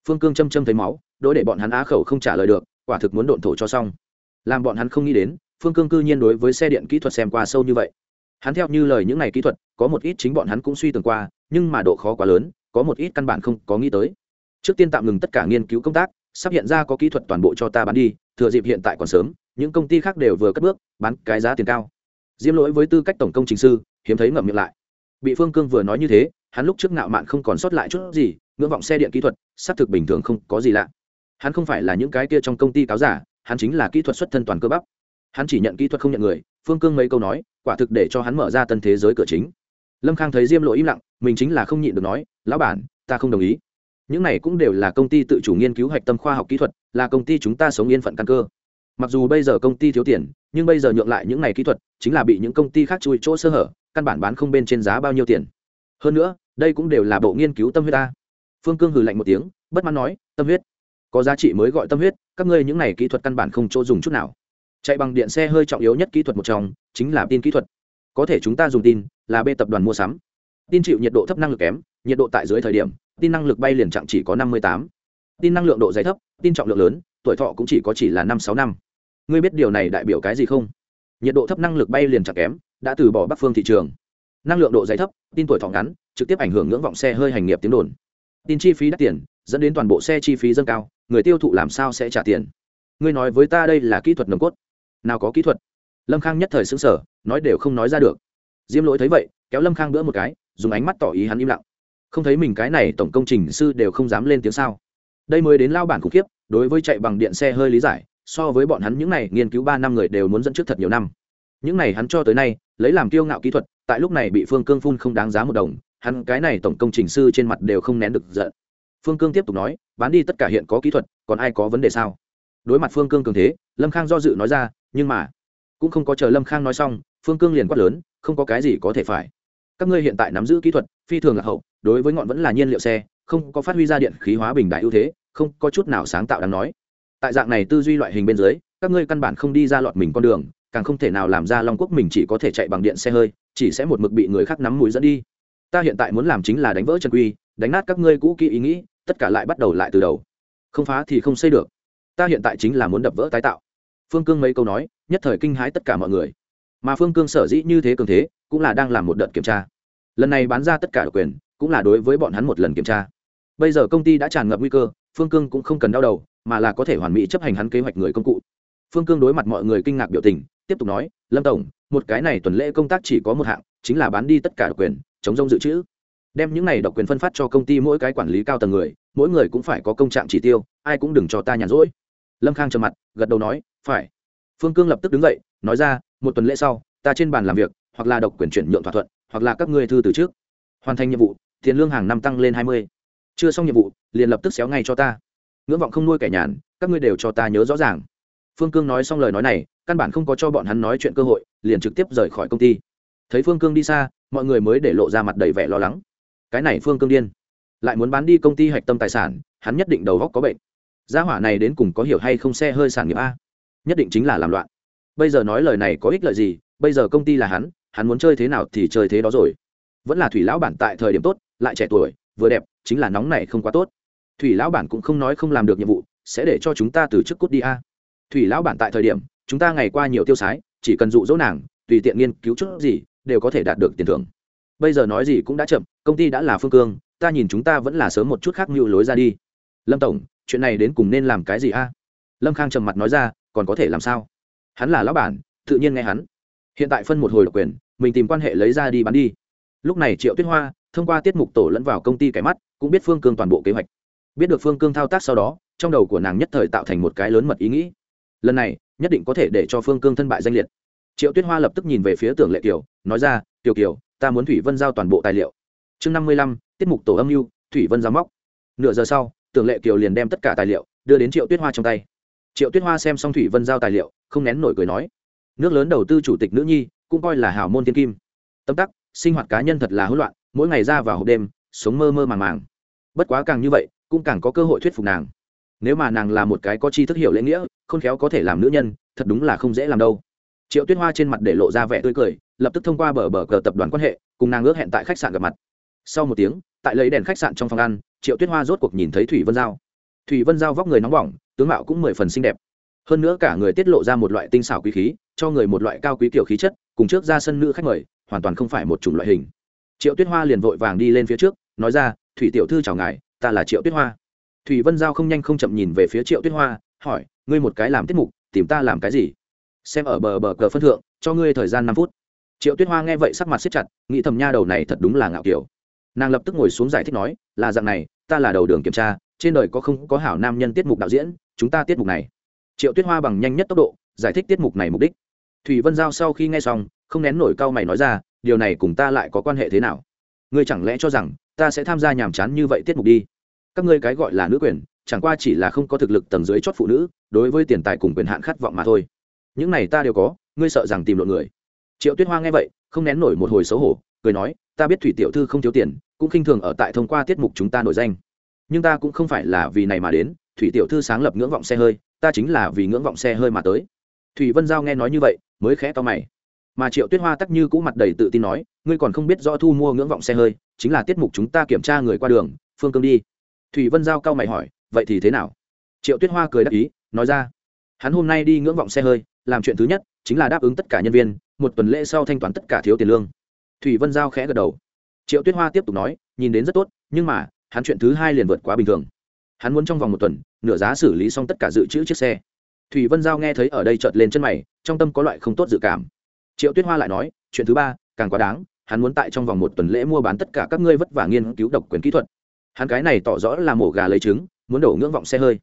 Phương cương châm châm thấy máu, đối để bọn hắn á khẩu không trả lời được, quả thực muốn độn thổ cho xong. Làm bọn hắn không nghĩ đến, phương cương cư nhiên đối với xe điện kỹ thuật xem qua sâu như vậy. Hắn theo như lời những này kỹ thuật, có một ít chính bọn hắn cũng suy tưởng qua, nhưng mà độ khó quá lớn, có một ít căn bản không có nghĩ tới. Trước tiên tạm ngừng tất cả nghiên cứu công tác sắp hiện ra có kỹ thuật toàn bộ cho ta bán đi, thừa dịp hiện tại còn sớm, những công ty khác đều vừa cất bước, bán cái giá tiền cao. Diêm lỗi với tư cách tổng công trình sư, hiếm thấy ngậm miệng lại. Bị phương cương vừa nói như thế, hắn lúc trước ngạo mạn không còn sót lại chút gì, ngưỡng vọng xe điện kỹ thuật, xác thực bình thường không có gì lạ. Hắn không phải là những cái kia trong công ty cáo giả, hắn chính là kỹ thuật xuất thân toàn cơ bắp. Hắn chỉ nhận kỹ thuật không nhận người, phương cương mấy câu nói, quả thực để cho hắn mở ra tân thế giới cửa chính. Lâm khang thấy diêm lỗi im lặng, mình chính là không nhịn được nói, lão bản, ta không đồng ý những này cũng đều là công ty tự chủ nghiên cứu hạch tâm khoa học kỹ thuật, là công ty chúng ta sống yên phận căn cơ. Mặc dù bây giờ công ty thiếu tiền, nhưng bây giờ nhượng lại những này kỹ thuật, chính là bị những công ty khác chui chỗ sơ hở, căn bản bán không bên trên giá bao nhiêu tiền. Hơn nữa, đây cũng đều là bộ nghiên cứu tâm huyết ta phương cương hừ lạnh một tiếng, bất mãn nói, tâm huyết? Có giá trị mới gọi tâm huyết, các ngươi những này kỹ thuật căn bản không chỗ dùng chút nào. Chạy bằng điện xe hơi trọng yếu nhất kỹ thuật một trong, chính là tin kỹ thuật. Có thể chúng ta dùng tin là b tập đoàn mua sắm. Tin chịu nhiệt độ thấp năng lực kém, nhiệt độ tại dưới thời điểm tin năng lực bay liền chặng chỉ có năm mươi tám. Tin năng lượng độ dày thấp, tin trọng lượng lớn, tuổi thọ cũng chỉ có chỉ là năm sáu năm. Ngươi biết điều này đại biểu cái gì không? Nhiệt độ thấp năng lực bay liền chặng kém, đã từ bỏ bắc phương thị trường. Năng lượng độ dày thấp, tin tuổi thọ ngắn, trực tiếp ảnh hưởng ngưỡng vọng xe hơi hành nghiệp tiếng đồn. Tin chi phí đắt tiền, dẫn đến toàn bộ xe chi phí dâng cao, người tiêu thụ làm sao sẽ trả tiền? Ngươi nói với ta đây là kỹ thuật nồng cốt. Nào có kỹ thuật? Lâm khang nhất thời xứng sở nói đều không nói ra được. Diêm lỗi thấy vậy, kéo lâm khang bữa một cái, dùng ánh mắt tỏ ý hắn im lặng không thấy mình cái này tổng công trình sư đều không dám lên tiếng sao. Đây mới đến lao bản khủng khiếp, đối với chạy bằng điện xe hơi lý giải, so với bọn hắn những này nghiên cứu ba năm người đều muốn dẫn trước thật nhiều năm. Những này hắn cho tới nay, lấy làm kiêu ngạo kỹ thuật, tại lúc này bị phương cương phun không đáng giá một đồng, hắn cái này tổng công trình sư trên mặt đều không nén được giận. Phương cương tiếp tục nói, bán đi tất cả hiện có kỹ thuật, còn ai có vấn đề sao? Đối mặt phương cương cường thế, lâm khang do dự nói ra, nhưng mà, cũng không có chờ lâm khang nói xong, phương cương liền quát lớn, không có cái gì có thể phải các ngươi hiện tại nắm giữ kỹ thuật, phi thường là hậu, đối với ngọn vẫn là nhiên liệu xe, không có phát huy ra điện khí hóa bình đại ưu thế, không có chút nào sáng tạo đáng nói. Tại dạng này tư duy loại hình bên dưới, các ngươi căn bản không đi ra lọt mình con đường, càng không thể nào làm ra long quốc mình chỉ có thể chạy bằng điện xe hơi, chỉ sẽ một mực bị người khác nắm mũi dẫn đi. Ta hiện tại muốn làm chính là đánh vỡ chân quy, đánh nát các ngươi cũ kỹ ý nghĩ, tất cả lại bắt đầu lại từ đầu. Không phá thì không xây được. Ta hiện tại chính là muốn đập vỡ tái tạo. Phương cương mấy câu nói, nhất thời kinh hãi tất cả mọi người mà phương cương sở dĩ như thế cường thế, cũng là đang làm một đợt kiểm tra. Lần này bán ra tất cả quyền, cũng là đối với bọn hắn một lần kiểm tra. Bây giờ công ty đã tràn ngập nguy cơ, phương cương cũng không cần đau đầu, mà là có thể hoàn mỹ chấp hành hắn kế hoạch người công cụ. Phương cương đối mặt mọi người kinh ngạc biểu tình, tiếp tục nói, lâm tổng, một cái này tuần lễ công tác chỉ có một hạng, chính là bán đi tất cả độc quyền, chống rông dự trữ. Đem những này độc quyền phân phát cho công ty mỗi cái quản lý cao tầng người, mỗi người cũng phải có công trạng chỉ tiêu, ai cũng đừng cho ta nhàn rỗi. Lâm khang trầm mặt, gật đầu nói, phải. Phương cương lập tức đứng dậy, nói ra một tuần lễ sau, ta trên bàn làm việc, hoặc là độc quyền chuyển nhượng thỏa thuận, hoặc là các ngươi thư từ trước. Hoàn thành nhiệm vụ, tiền lương hàng năm tăng lên hai mươi. Chưa xong nhiệm vụ, liền lập tức xéo ngay cho ta. Ngưỡng vọng không nuôi kẻ nhàn, các ngươi đều cho ta nhớ rõ ràng. Phương cương nói xong lời nói này, căn bản không có cho bọn hắn nói chuyện cơ hội, liền trực tiếp rời khỏi công ty. Thấy phương cương đi xa, mọi người mới để lộ ra mặt đầy vẻ lo lắng. Cái này phương cương điên. Lại muốn bán đi công ty hạch tâm tài sản, hắn nhất định đầu góc có bệnh. Gia hỏa này đến cùng có hiểu hay không xe hơi sản nghiệp a? Nhất định chính là làm loạn bây giờ nói lời này có ích lợi gì? Bây giờ công ty là hắn hắn muốn chơi thế nào thì chơi thế đó rồi. Vẫn là thủy lão bản tại thời điểm tốt, lại trẻ tuổi, vừa đẹp, chính là nóng này không quá tốt. Thủy lão bản cũng không nói không làm được nhiệm vụ, sẽ để cho chúng ta từ chức cút đi a. Thủy lão bản tại thời điểm, chúng ta ngày qua nhiều tiêu sái, chỉ cần dụ dỗ nàng, tùy tiện nghiên cứu chút gì, đều có thể đạt được tiền thưởng. Bây giờ nói gì cũng đã chậm, công ty đã là phương cương, ta nhìn chúng ta vẫn là sớm một chút khác mưu lối ra đi. Lâm tổng, chuyện này đến cùng nên làm cái gì a? Lâm khang trầm mặt nói ra, còn có thể làm sao? Hắn là lão bản, tự nhiên nghe hắn. Hiện tại phân một hồi độc quyền, mình tìm quan hệ lấy ra đi bán đi. Lúc này triệu tuyết hoa thông qua tiết mục tổ lẫn vào công ty cái mắt, cũng biết phương cương toàn bộ kế hoạch. Biết được phương cương thao tác sau đó, trong đầu của nàng nhất thời tạo thành một cái lớn mật ý nghĩ. Lần này, nhất định có thể để cho phương cương thân bại danh liệt. Triệu tuyết hoa lập tức nhìn về phía tưởng lệ kiều, nói ra, kiều kiều, ta muốn thủy vân giao toàn bộ tài liệu. Chương năm mươi lăm, tiết mục tổ âm mưu, thủy vân giao móc. Nửa giờ sau, tưởng lệ kiều liền đem tất cả tài liệu đưa đến triệu tuyết hoa trong tay triệu tuyết hoa xem xong thủy vân giao tài liệu, không nén nổi cười nói, nước lớn đầu tư chủ tịch nữ nhi, cũng coi là hào môn thiên kim. Tâm tắc, sinh hoạt cá nhân thật là hỗn loạn, mỗi ngày ra vào hộp đêm, sống mơ mơ màng màng. Bất quá càng như vậy, cũng càng có cơ hội thuyết phục nàng. Nếu mà nàng là một cái có chi thức hiểu lễ nghĩa không khéo có thể làm nữ nhân, thật đúng là không dễ làm đâu. Triệu tuyết hoa trên mặt để lộ ra vẻ tươi cười, lập tức thông qua bờ bờ cờ tập đoàn quan hệ, cùng nàng ước hẹn tại khách sạn gặp mặt. Sau một tiếng, tại lấy đèn khách sạn trong phòng ăn, triệu tuyết hoa rốt cuộc nhìn thấy thủy vân giao thủy vân giao vóc người nóng bỏng, tướng mạo cũng mười phần xinh đẹp. Hơn nữa cả người tiết lộ ra một loại tinh xảo quý khí, cho người một loại cao quý tiểu khí chất, cùng trước ra sân nữ khách mời, hoàn toàn không phải một chủng loại hình. Triệu tuyết hoa liền vội vàng đi lên phía trước, nói ra, thủy tiểu thư chào ngài, ta là triệu tuyết hoa. Thủy vân giao không nhanh không chậm nhìn về phía triệu tuyết hoa, hỏi, ngươi một cái làm tiết mục, tìm ta làm cái gì? Xem ở bờ bờ cờ phân thượng, cho ngươi thời gian năm phút. Triệu tuyết hoa nghe vậy sắc mặt siết chặt, nghĩ thầm nha đầu này thật đúng là ngạo kiểu. Nàng lập tức ngồi xuống giải thích nói, là dạng này, ta là đầu đường kiểm tra trên đời có không có hảo nam nhân tiết mục đạo diễn, chúng ta tiết mục này. Triệu tuyết hoa bằng nhanh nhất tốc độ, giải thích tiết mục này mục đích. Thủy vân giao sau khi nghe xong, không nén nổi cao mày nói ra, điều này cùng ta lại có quan hệ thế nào? Ngươi chẳng lẽ cho rằng, ta sẽ tham gia nhàm chán như vậy tiết mục đi? Các ngươi cái gọi là nữ quyền, chẳng qua chỉ là không có thực lực tầng dưới chót phụ nữ, đối với tiền tài cùng quyền hạn khát vọng mà thôi. Những này ta đều có, ngươi sợ rằng tìm lộn người. Triệu tuyết hoa nghe vậy, không nén nổi một hồi xấu hổ, cười nói, ta biết thủy tiểu thư không thiếu tiền, cũng khinh thường ở tại thông qua tiết mục chúng ta nổi danh nhưng ta cũng không phải là vì này mà đến, thủy tiểu thư sáng lập ngưỡng vọng xe hơi, ta chính là vì ngưỡng vọng xe hơi mà tới. Thủy vân giao nghe nói như vậy, mới khẽ to mày. Mà triệu tuyết hoa tắc như cũ mặt đầy tự tin nói, ngươi còn không biết rõ thu mua ngưỡng vọng xe hơi, chính là tiết mục chúng ta kiểm tra người qua đường, phương cương đi. Thủy vân giao cao mày hỏi, vậy thì thế nào? Triệu tuyết hoa cười đáp ý, nói ra, hắn hôm nay đi ngưỡng vọng xe hơi, làm chuyện thứ nhất, chính là đáp ứng tất cả nhân viên, một tuần lễ sau thanh toán tất cả thiếu tiền lương. Thủy vân giao khẽ gật đầu. Triệu tuyết hoa tiếp tục nói, nhìn đến rất tốt, nhưng mà hắn chuyện thứ hai liền vượt quá bình thường. Hắn muốn trong vòng một tuần, nửa giá xử lý xong tất cả dự trữ chiếc xe. Thủy vân giao nghe thấy ở đây chợt lên chân mày, trong tâm có loại không tốt dự cảm. Triệu tuyết hoa lại nói, chuyện thứ ba, càng quá đáng, hắn muốn tại trong vòng một tuần lễ mua bán tất cả các ngươi vất vả nghiên cứu độc quyền kỹ thuật. Hắn cái này tỏ rõ là mổ gà lấy trứng, muốn đổ ngưỡng vọng xe hơi.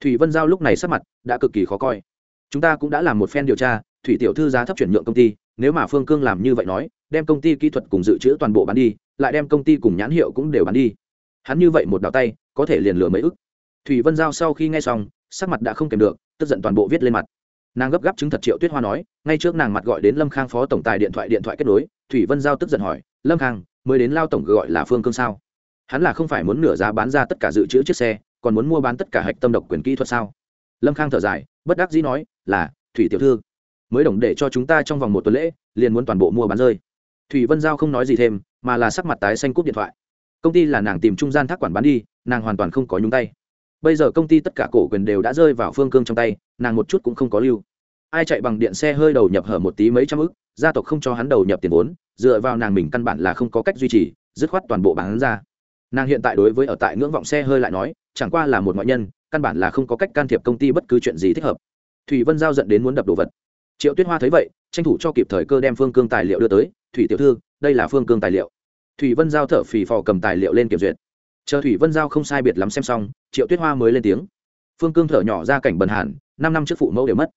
Thủy vân giao lúc này sắc mặt đã cực kỳ khó coi. Chúng ta cũng đã làm một phen điều tra, thủy tiểu thư giá thấp chuyển nhượng công ty, nếu mà phương cương làm như vậy nói, đem công ty kỹ thuật cùng dự trữ toàn bộ bán đi, lại đem công ty cùng nhãn hiệu cũng đều bán đi hắn như vậy một đào tay, có thể liền lừa mấy ức. Thủy vân giao sau khi nghe xong, sắc mặt đã không kèm được, tức giận toàn bộ viết lên mặt. Nàng gấp gáp chứng thật triệu tuyết hoa nói, ngay trước nàng mặt gọi đến lâm khang phó tổng tài điện thoại điện thoại kết nối, thủy vân giao tức giận hỏi, lâm khang, mới đến lao tổng gọi là phương cương sao? Hắn là không phải muốn nửa giá bán ra tất cả dự trữ chiếc xe, còn muốn mua bán tất cả hạch tâm độc quyền kỹ thuật sao? Lâm khang thở dài, bất đắc dĩ nói, là, thủy tiểu thư, mới đồng để cho chúng ta trong vòng một tuần lễ, liền muốn toàn bộ mua bán rơi. Thủy vân giao không nói gì thêm, mà là sắc mặt tái xanh cúp điện thoại công ty là nàng tìm trung gian thác quản bán đi, nàng hoàn toàn không có nhúng tay. Bây giờ công ty tất cả cổ quyền đều đã rơi vào phương cương trong tay, nàng một chút cũng không có lưu. Ai chạy bằng điện xe hơi đầu nhập hở một tí mấy trăm ức, gia tộc không cho hắn đầu nhập tiền vốn, dựa vào nàng mình căn bản là không có cách duy trì, dứt khoát toàn bộ bán ra. Nàng hiện tại đối với ở tại ngưỡng vọng xe hơi lại nói, chẳng qua là một ngoại nhân, căn bản là không có cách can thiệp công ty bất cứ chuyện gì thích hợp. Thủy vân giao dẫn đến muốn đập đồ vật. Triệu tuyết hoa thấy vậy, tranh thủ cho kịp thời cơ đem phương cương tài liệu đưa tới. Thủy tiểu thư, đây là phương cương tài liệu thủy vân giao thở phì phò cầm tài liệu lên kiểm duyệt. Chờ thủy vân giao không sai biệt lắm xem xong, triệu tuyết hoa mới lên tiếng. Phương cương thở nhỏ ra cảnh bần hàn, năm năm trước phụ mẫu đều mất.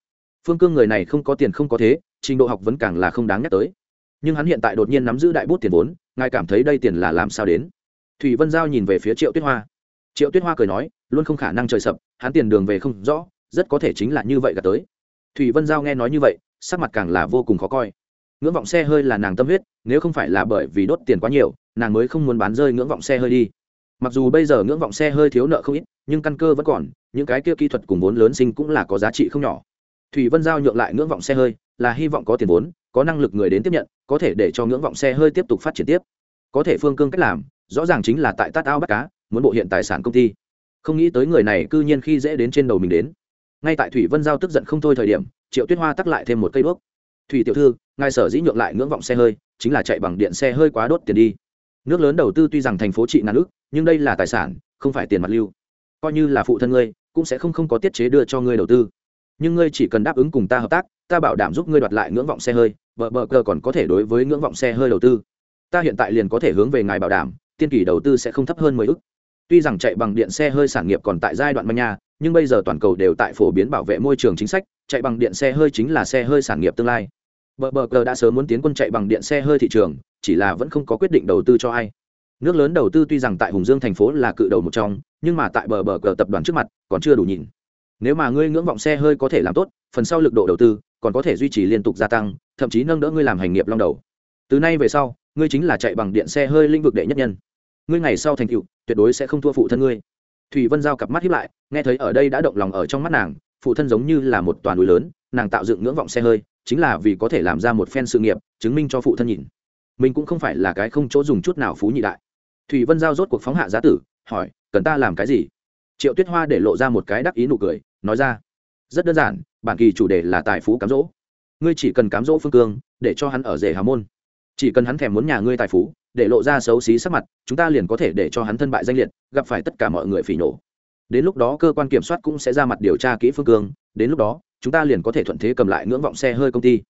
Phương cương người này không có tiền không có thế, trình độ học vẫn càng là không đáng nhắc tới. Nhưng hắn hiện tại đột nhiên nắm giữ đại bút tiền vốn, ngài cảm thấy đây tiền là làm sao đến? Thủy vân giao nhìn về phía triệu tuyết hoa. Triệu tuyết hoa cười nói, luôn không khả năng trời sập, hắn tiền đường về không rõ, rất có thể chính là như vậy cả tới. Thủy vân giao nghe nói như vậy, sắc mặt càng là vô cùng khó coi ngưỡng vọng xe hơi là nàng tâm huyết, nếu không phải là bởi vì đốt tiền quá nhiều, nàng mới không muốn bán rơi ngưỡng vọng xe hơi đi. Mặc dù bây giờ ngưỡng vọng xe hơi thiếu nợ không ít, nhưng căn cơ vẫn còn, những cái kia kỹ thuật cùng vốn lớn sinh cũng là có giá trị không nhỏ. Thủy vân giao nhượng lại ngưỡng vọng xe hơi, là hy vọng có tiền vốn, có năng lực người đến tiếp nhận, có thể để cho ngưỡng vọng xe hơi tiếp tục phát triển tiếp. Có thể phương cương cách làm, rõ ràng chính là tại tát ao bắt cá, muốn bộ hiện tài sản công ty. Không nghĩ tới người này cư nhiên khi dễ đến trên đầu mình đến. Ngay tại thủy vân giao tức giận không thôi thời điểm, triệu tuyết hoa tắc lại thêm một cây đuốc. Thủy tiểu thư ngài sở dĩ nhượng lại ngưỡng vọng xe hơi, chính là chạy bằng điện xe hơi quá đốt tiền đi. Nước lớn đầu tư tuy rằng thành phố trị ngàn ước nhưng đây là tài sản, không phải tiền mặt lưu. Coi như là phụ thân ngươi, cũng sẽ không không có tiết chế đưa cho ngươi đầu tư. Nhưng ngươi chỉ cần đáp ứng cùng ta hợp tác, ta bảo đảm giúp ngươi đoạt lại ngưỡng vọng xe hơi vợ bờ cờ còn có thể đối với ngưỡng vọng xe hơi đầu tư. Ta hiện tại liền có thể hướng về ngài bảo đảm, tiên kỳ đầu tư sẽ không thấp hơn mười ước tuy rằng chạy bằng điện xe hơi sản nghiệp còn tại giai đoạn manh nha, nhưng bây giờ toàn cầu đều tại phổ biến bảo vệ môi trường chính sách, chạy bằng điện xe hơi chính là xe hơi sản nghiệp tương lai bờ bờ cờ đã sớm muốn tiến quân chạy bằng điện xe hơi thị trường, chỉ là vẫn không có quyết định đầu tư cho ai. Nước lớn đầu tư tuy rằng tại hùng dương thành phố là cự đầu một trong, nhưng mà tại bờ bờ cờ tập đoàn trước mặt còn chưa đủ nhìn. Nếu mà ngươi ngưỡng vọng xe hơi có thể làm tốt, phần sau lực độ đầu tư còn có thể duy trì liên tục gia tăng, thậm chí nâng đỡ ngươi làm hành nghiệp long đầu. Từ nay về sau, ngươi chính là chạy bằng điện xe hơi lĩnh vực đệ nhất nhân. Ngươi ngày sau thành tựu, tuyệt đối sẽ không thua phụ thân ngươi. Thủy vân giao cặp mắt hiếp lại, nghe thấy ở đây đã động lòng ở trong mắt nàng, phụ thân giống như là một toàn núi lớn nàng tạo dựng ngưỡng vọng xe hơi, chính là vì có thể làm ra một phen sự nghiệp, chứng minh cho phụ thân nhìn. Mình cũng không phải là cái không chỗ dùng chút nào phú nhị đại. Thủy vân giao rốt cuộc phóng hạ giá tử, hỏi, cần ta làm cái gì? Triệu tuyết hoa để lộ ra một cái đắc ý nụ cười, nói ra, rất đơn giản, bản kỳ chủ đề là tài phú cám dỗ. Ngươi chỉ cần cám dỗ phương cương, để cho hắn ở rể hà môn. Chỉ cần hắn thèm muốn nhà ngươi tài phú, để lộ ra xấu xí sắc mặt, chúng ta liền có thể để cho hắn thân bại danh liệt, gặp phải tất cả mọi người phỉ nổ đến lúc đó cơ quan kiểm soát cũng sẽ ra mặt điều tra kỹ phương cương, đến lúc đó, chúng ta liền có thể thuận thế cầm lại ngưỡng vọng xe hơi công ty.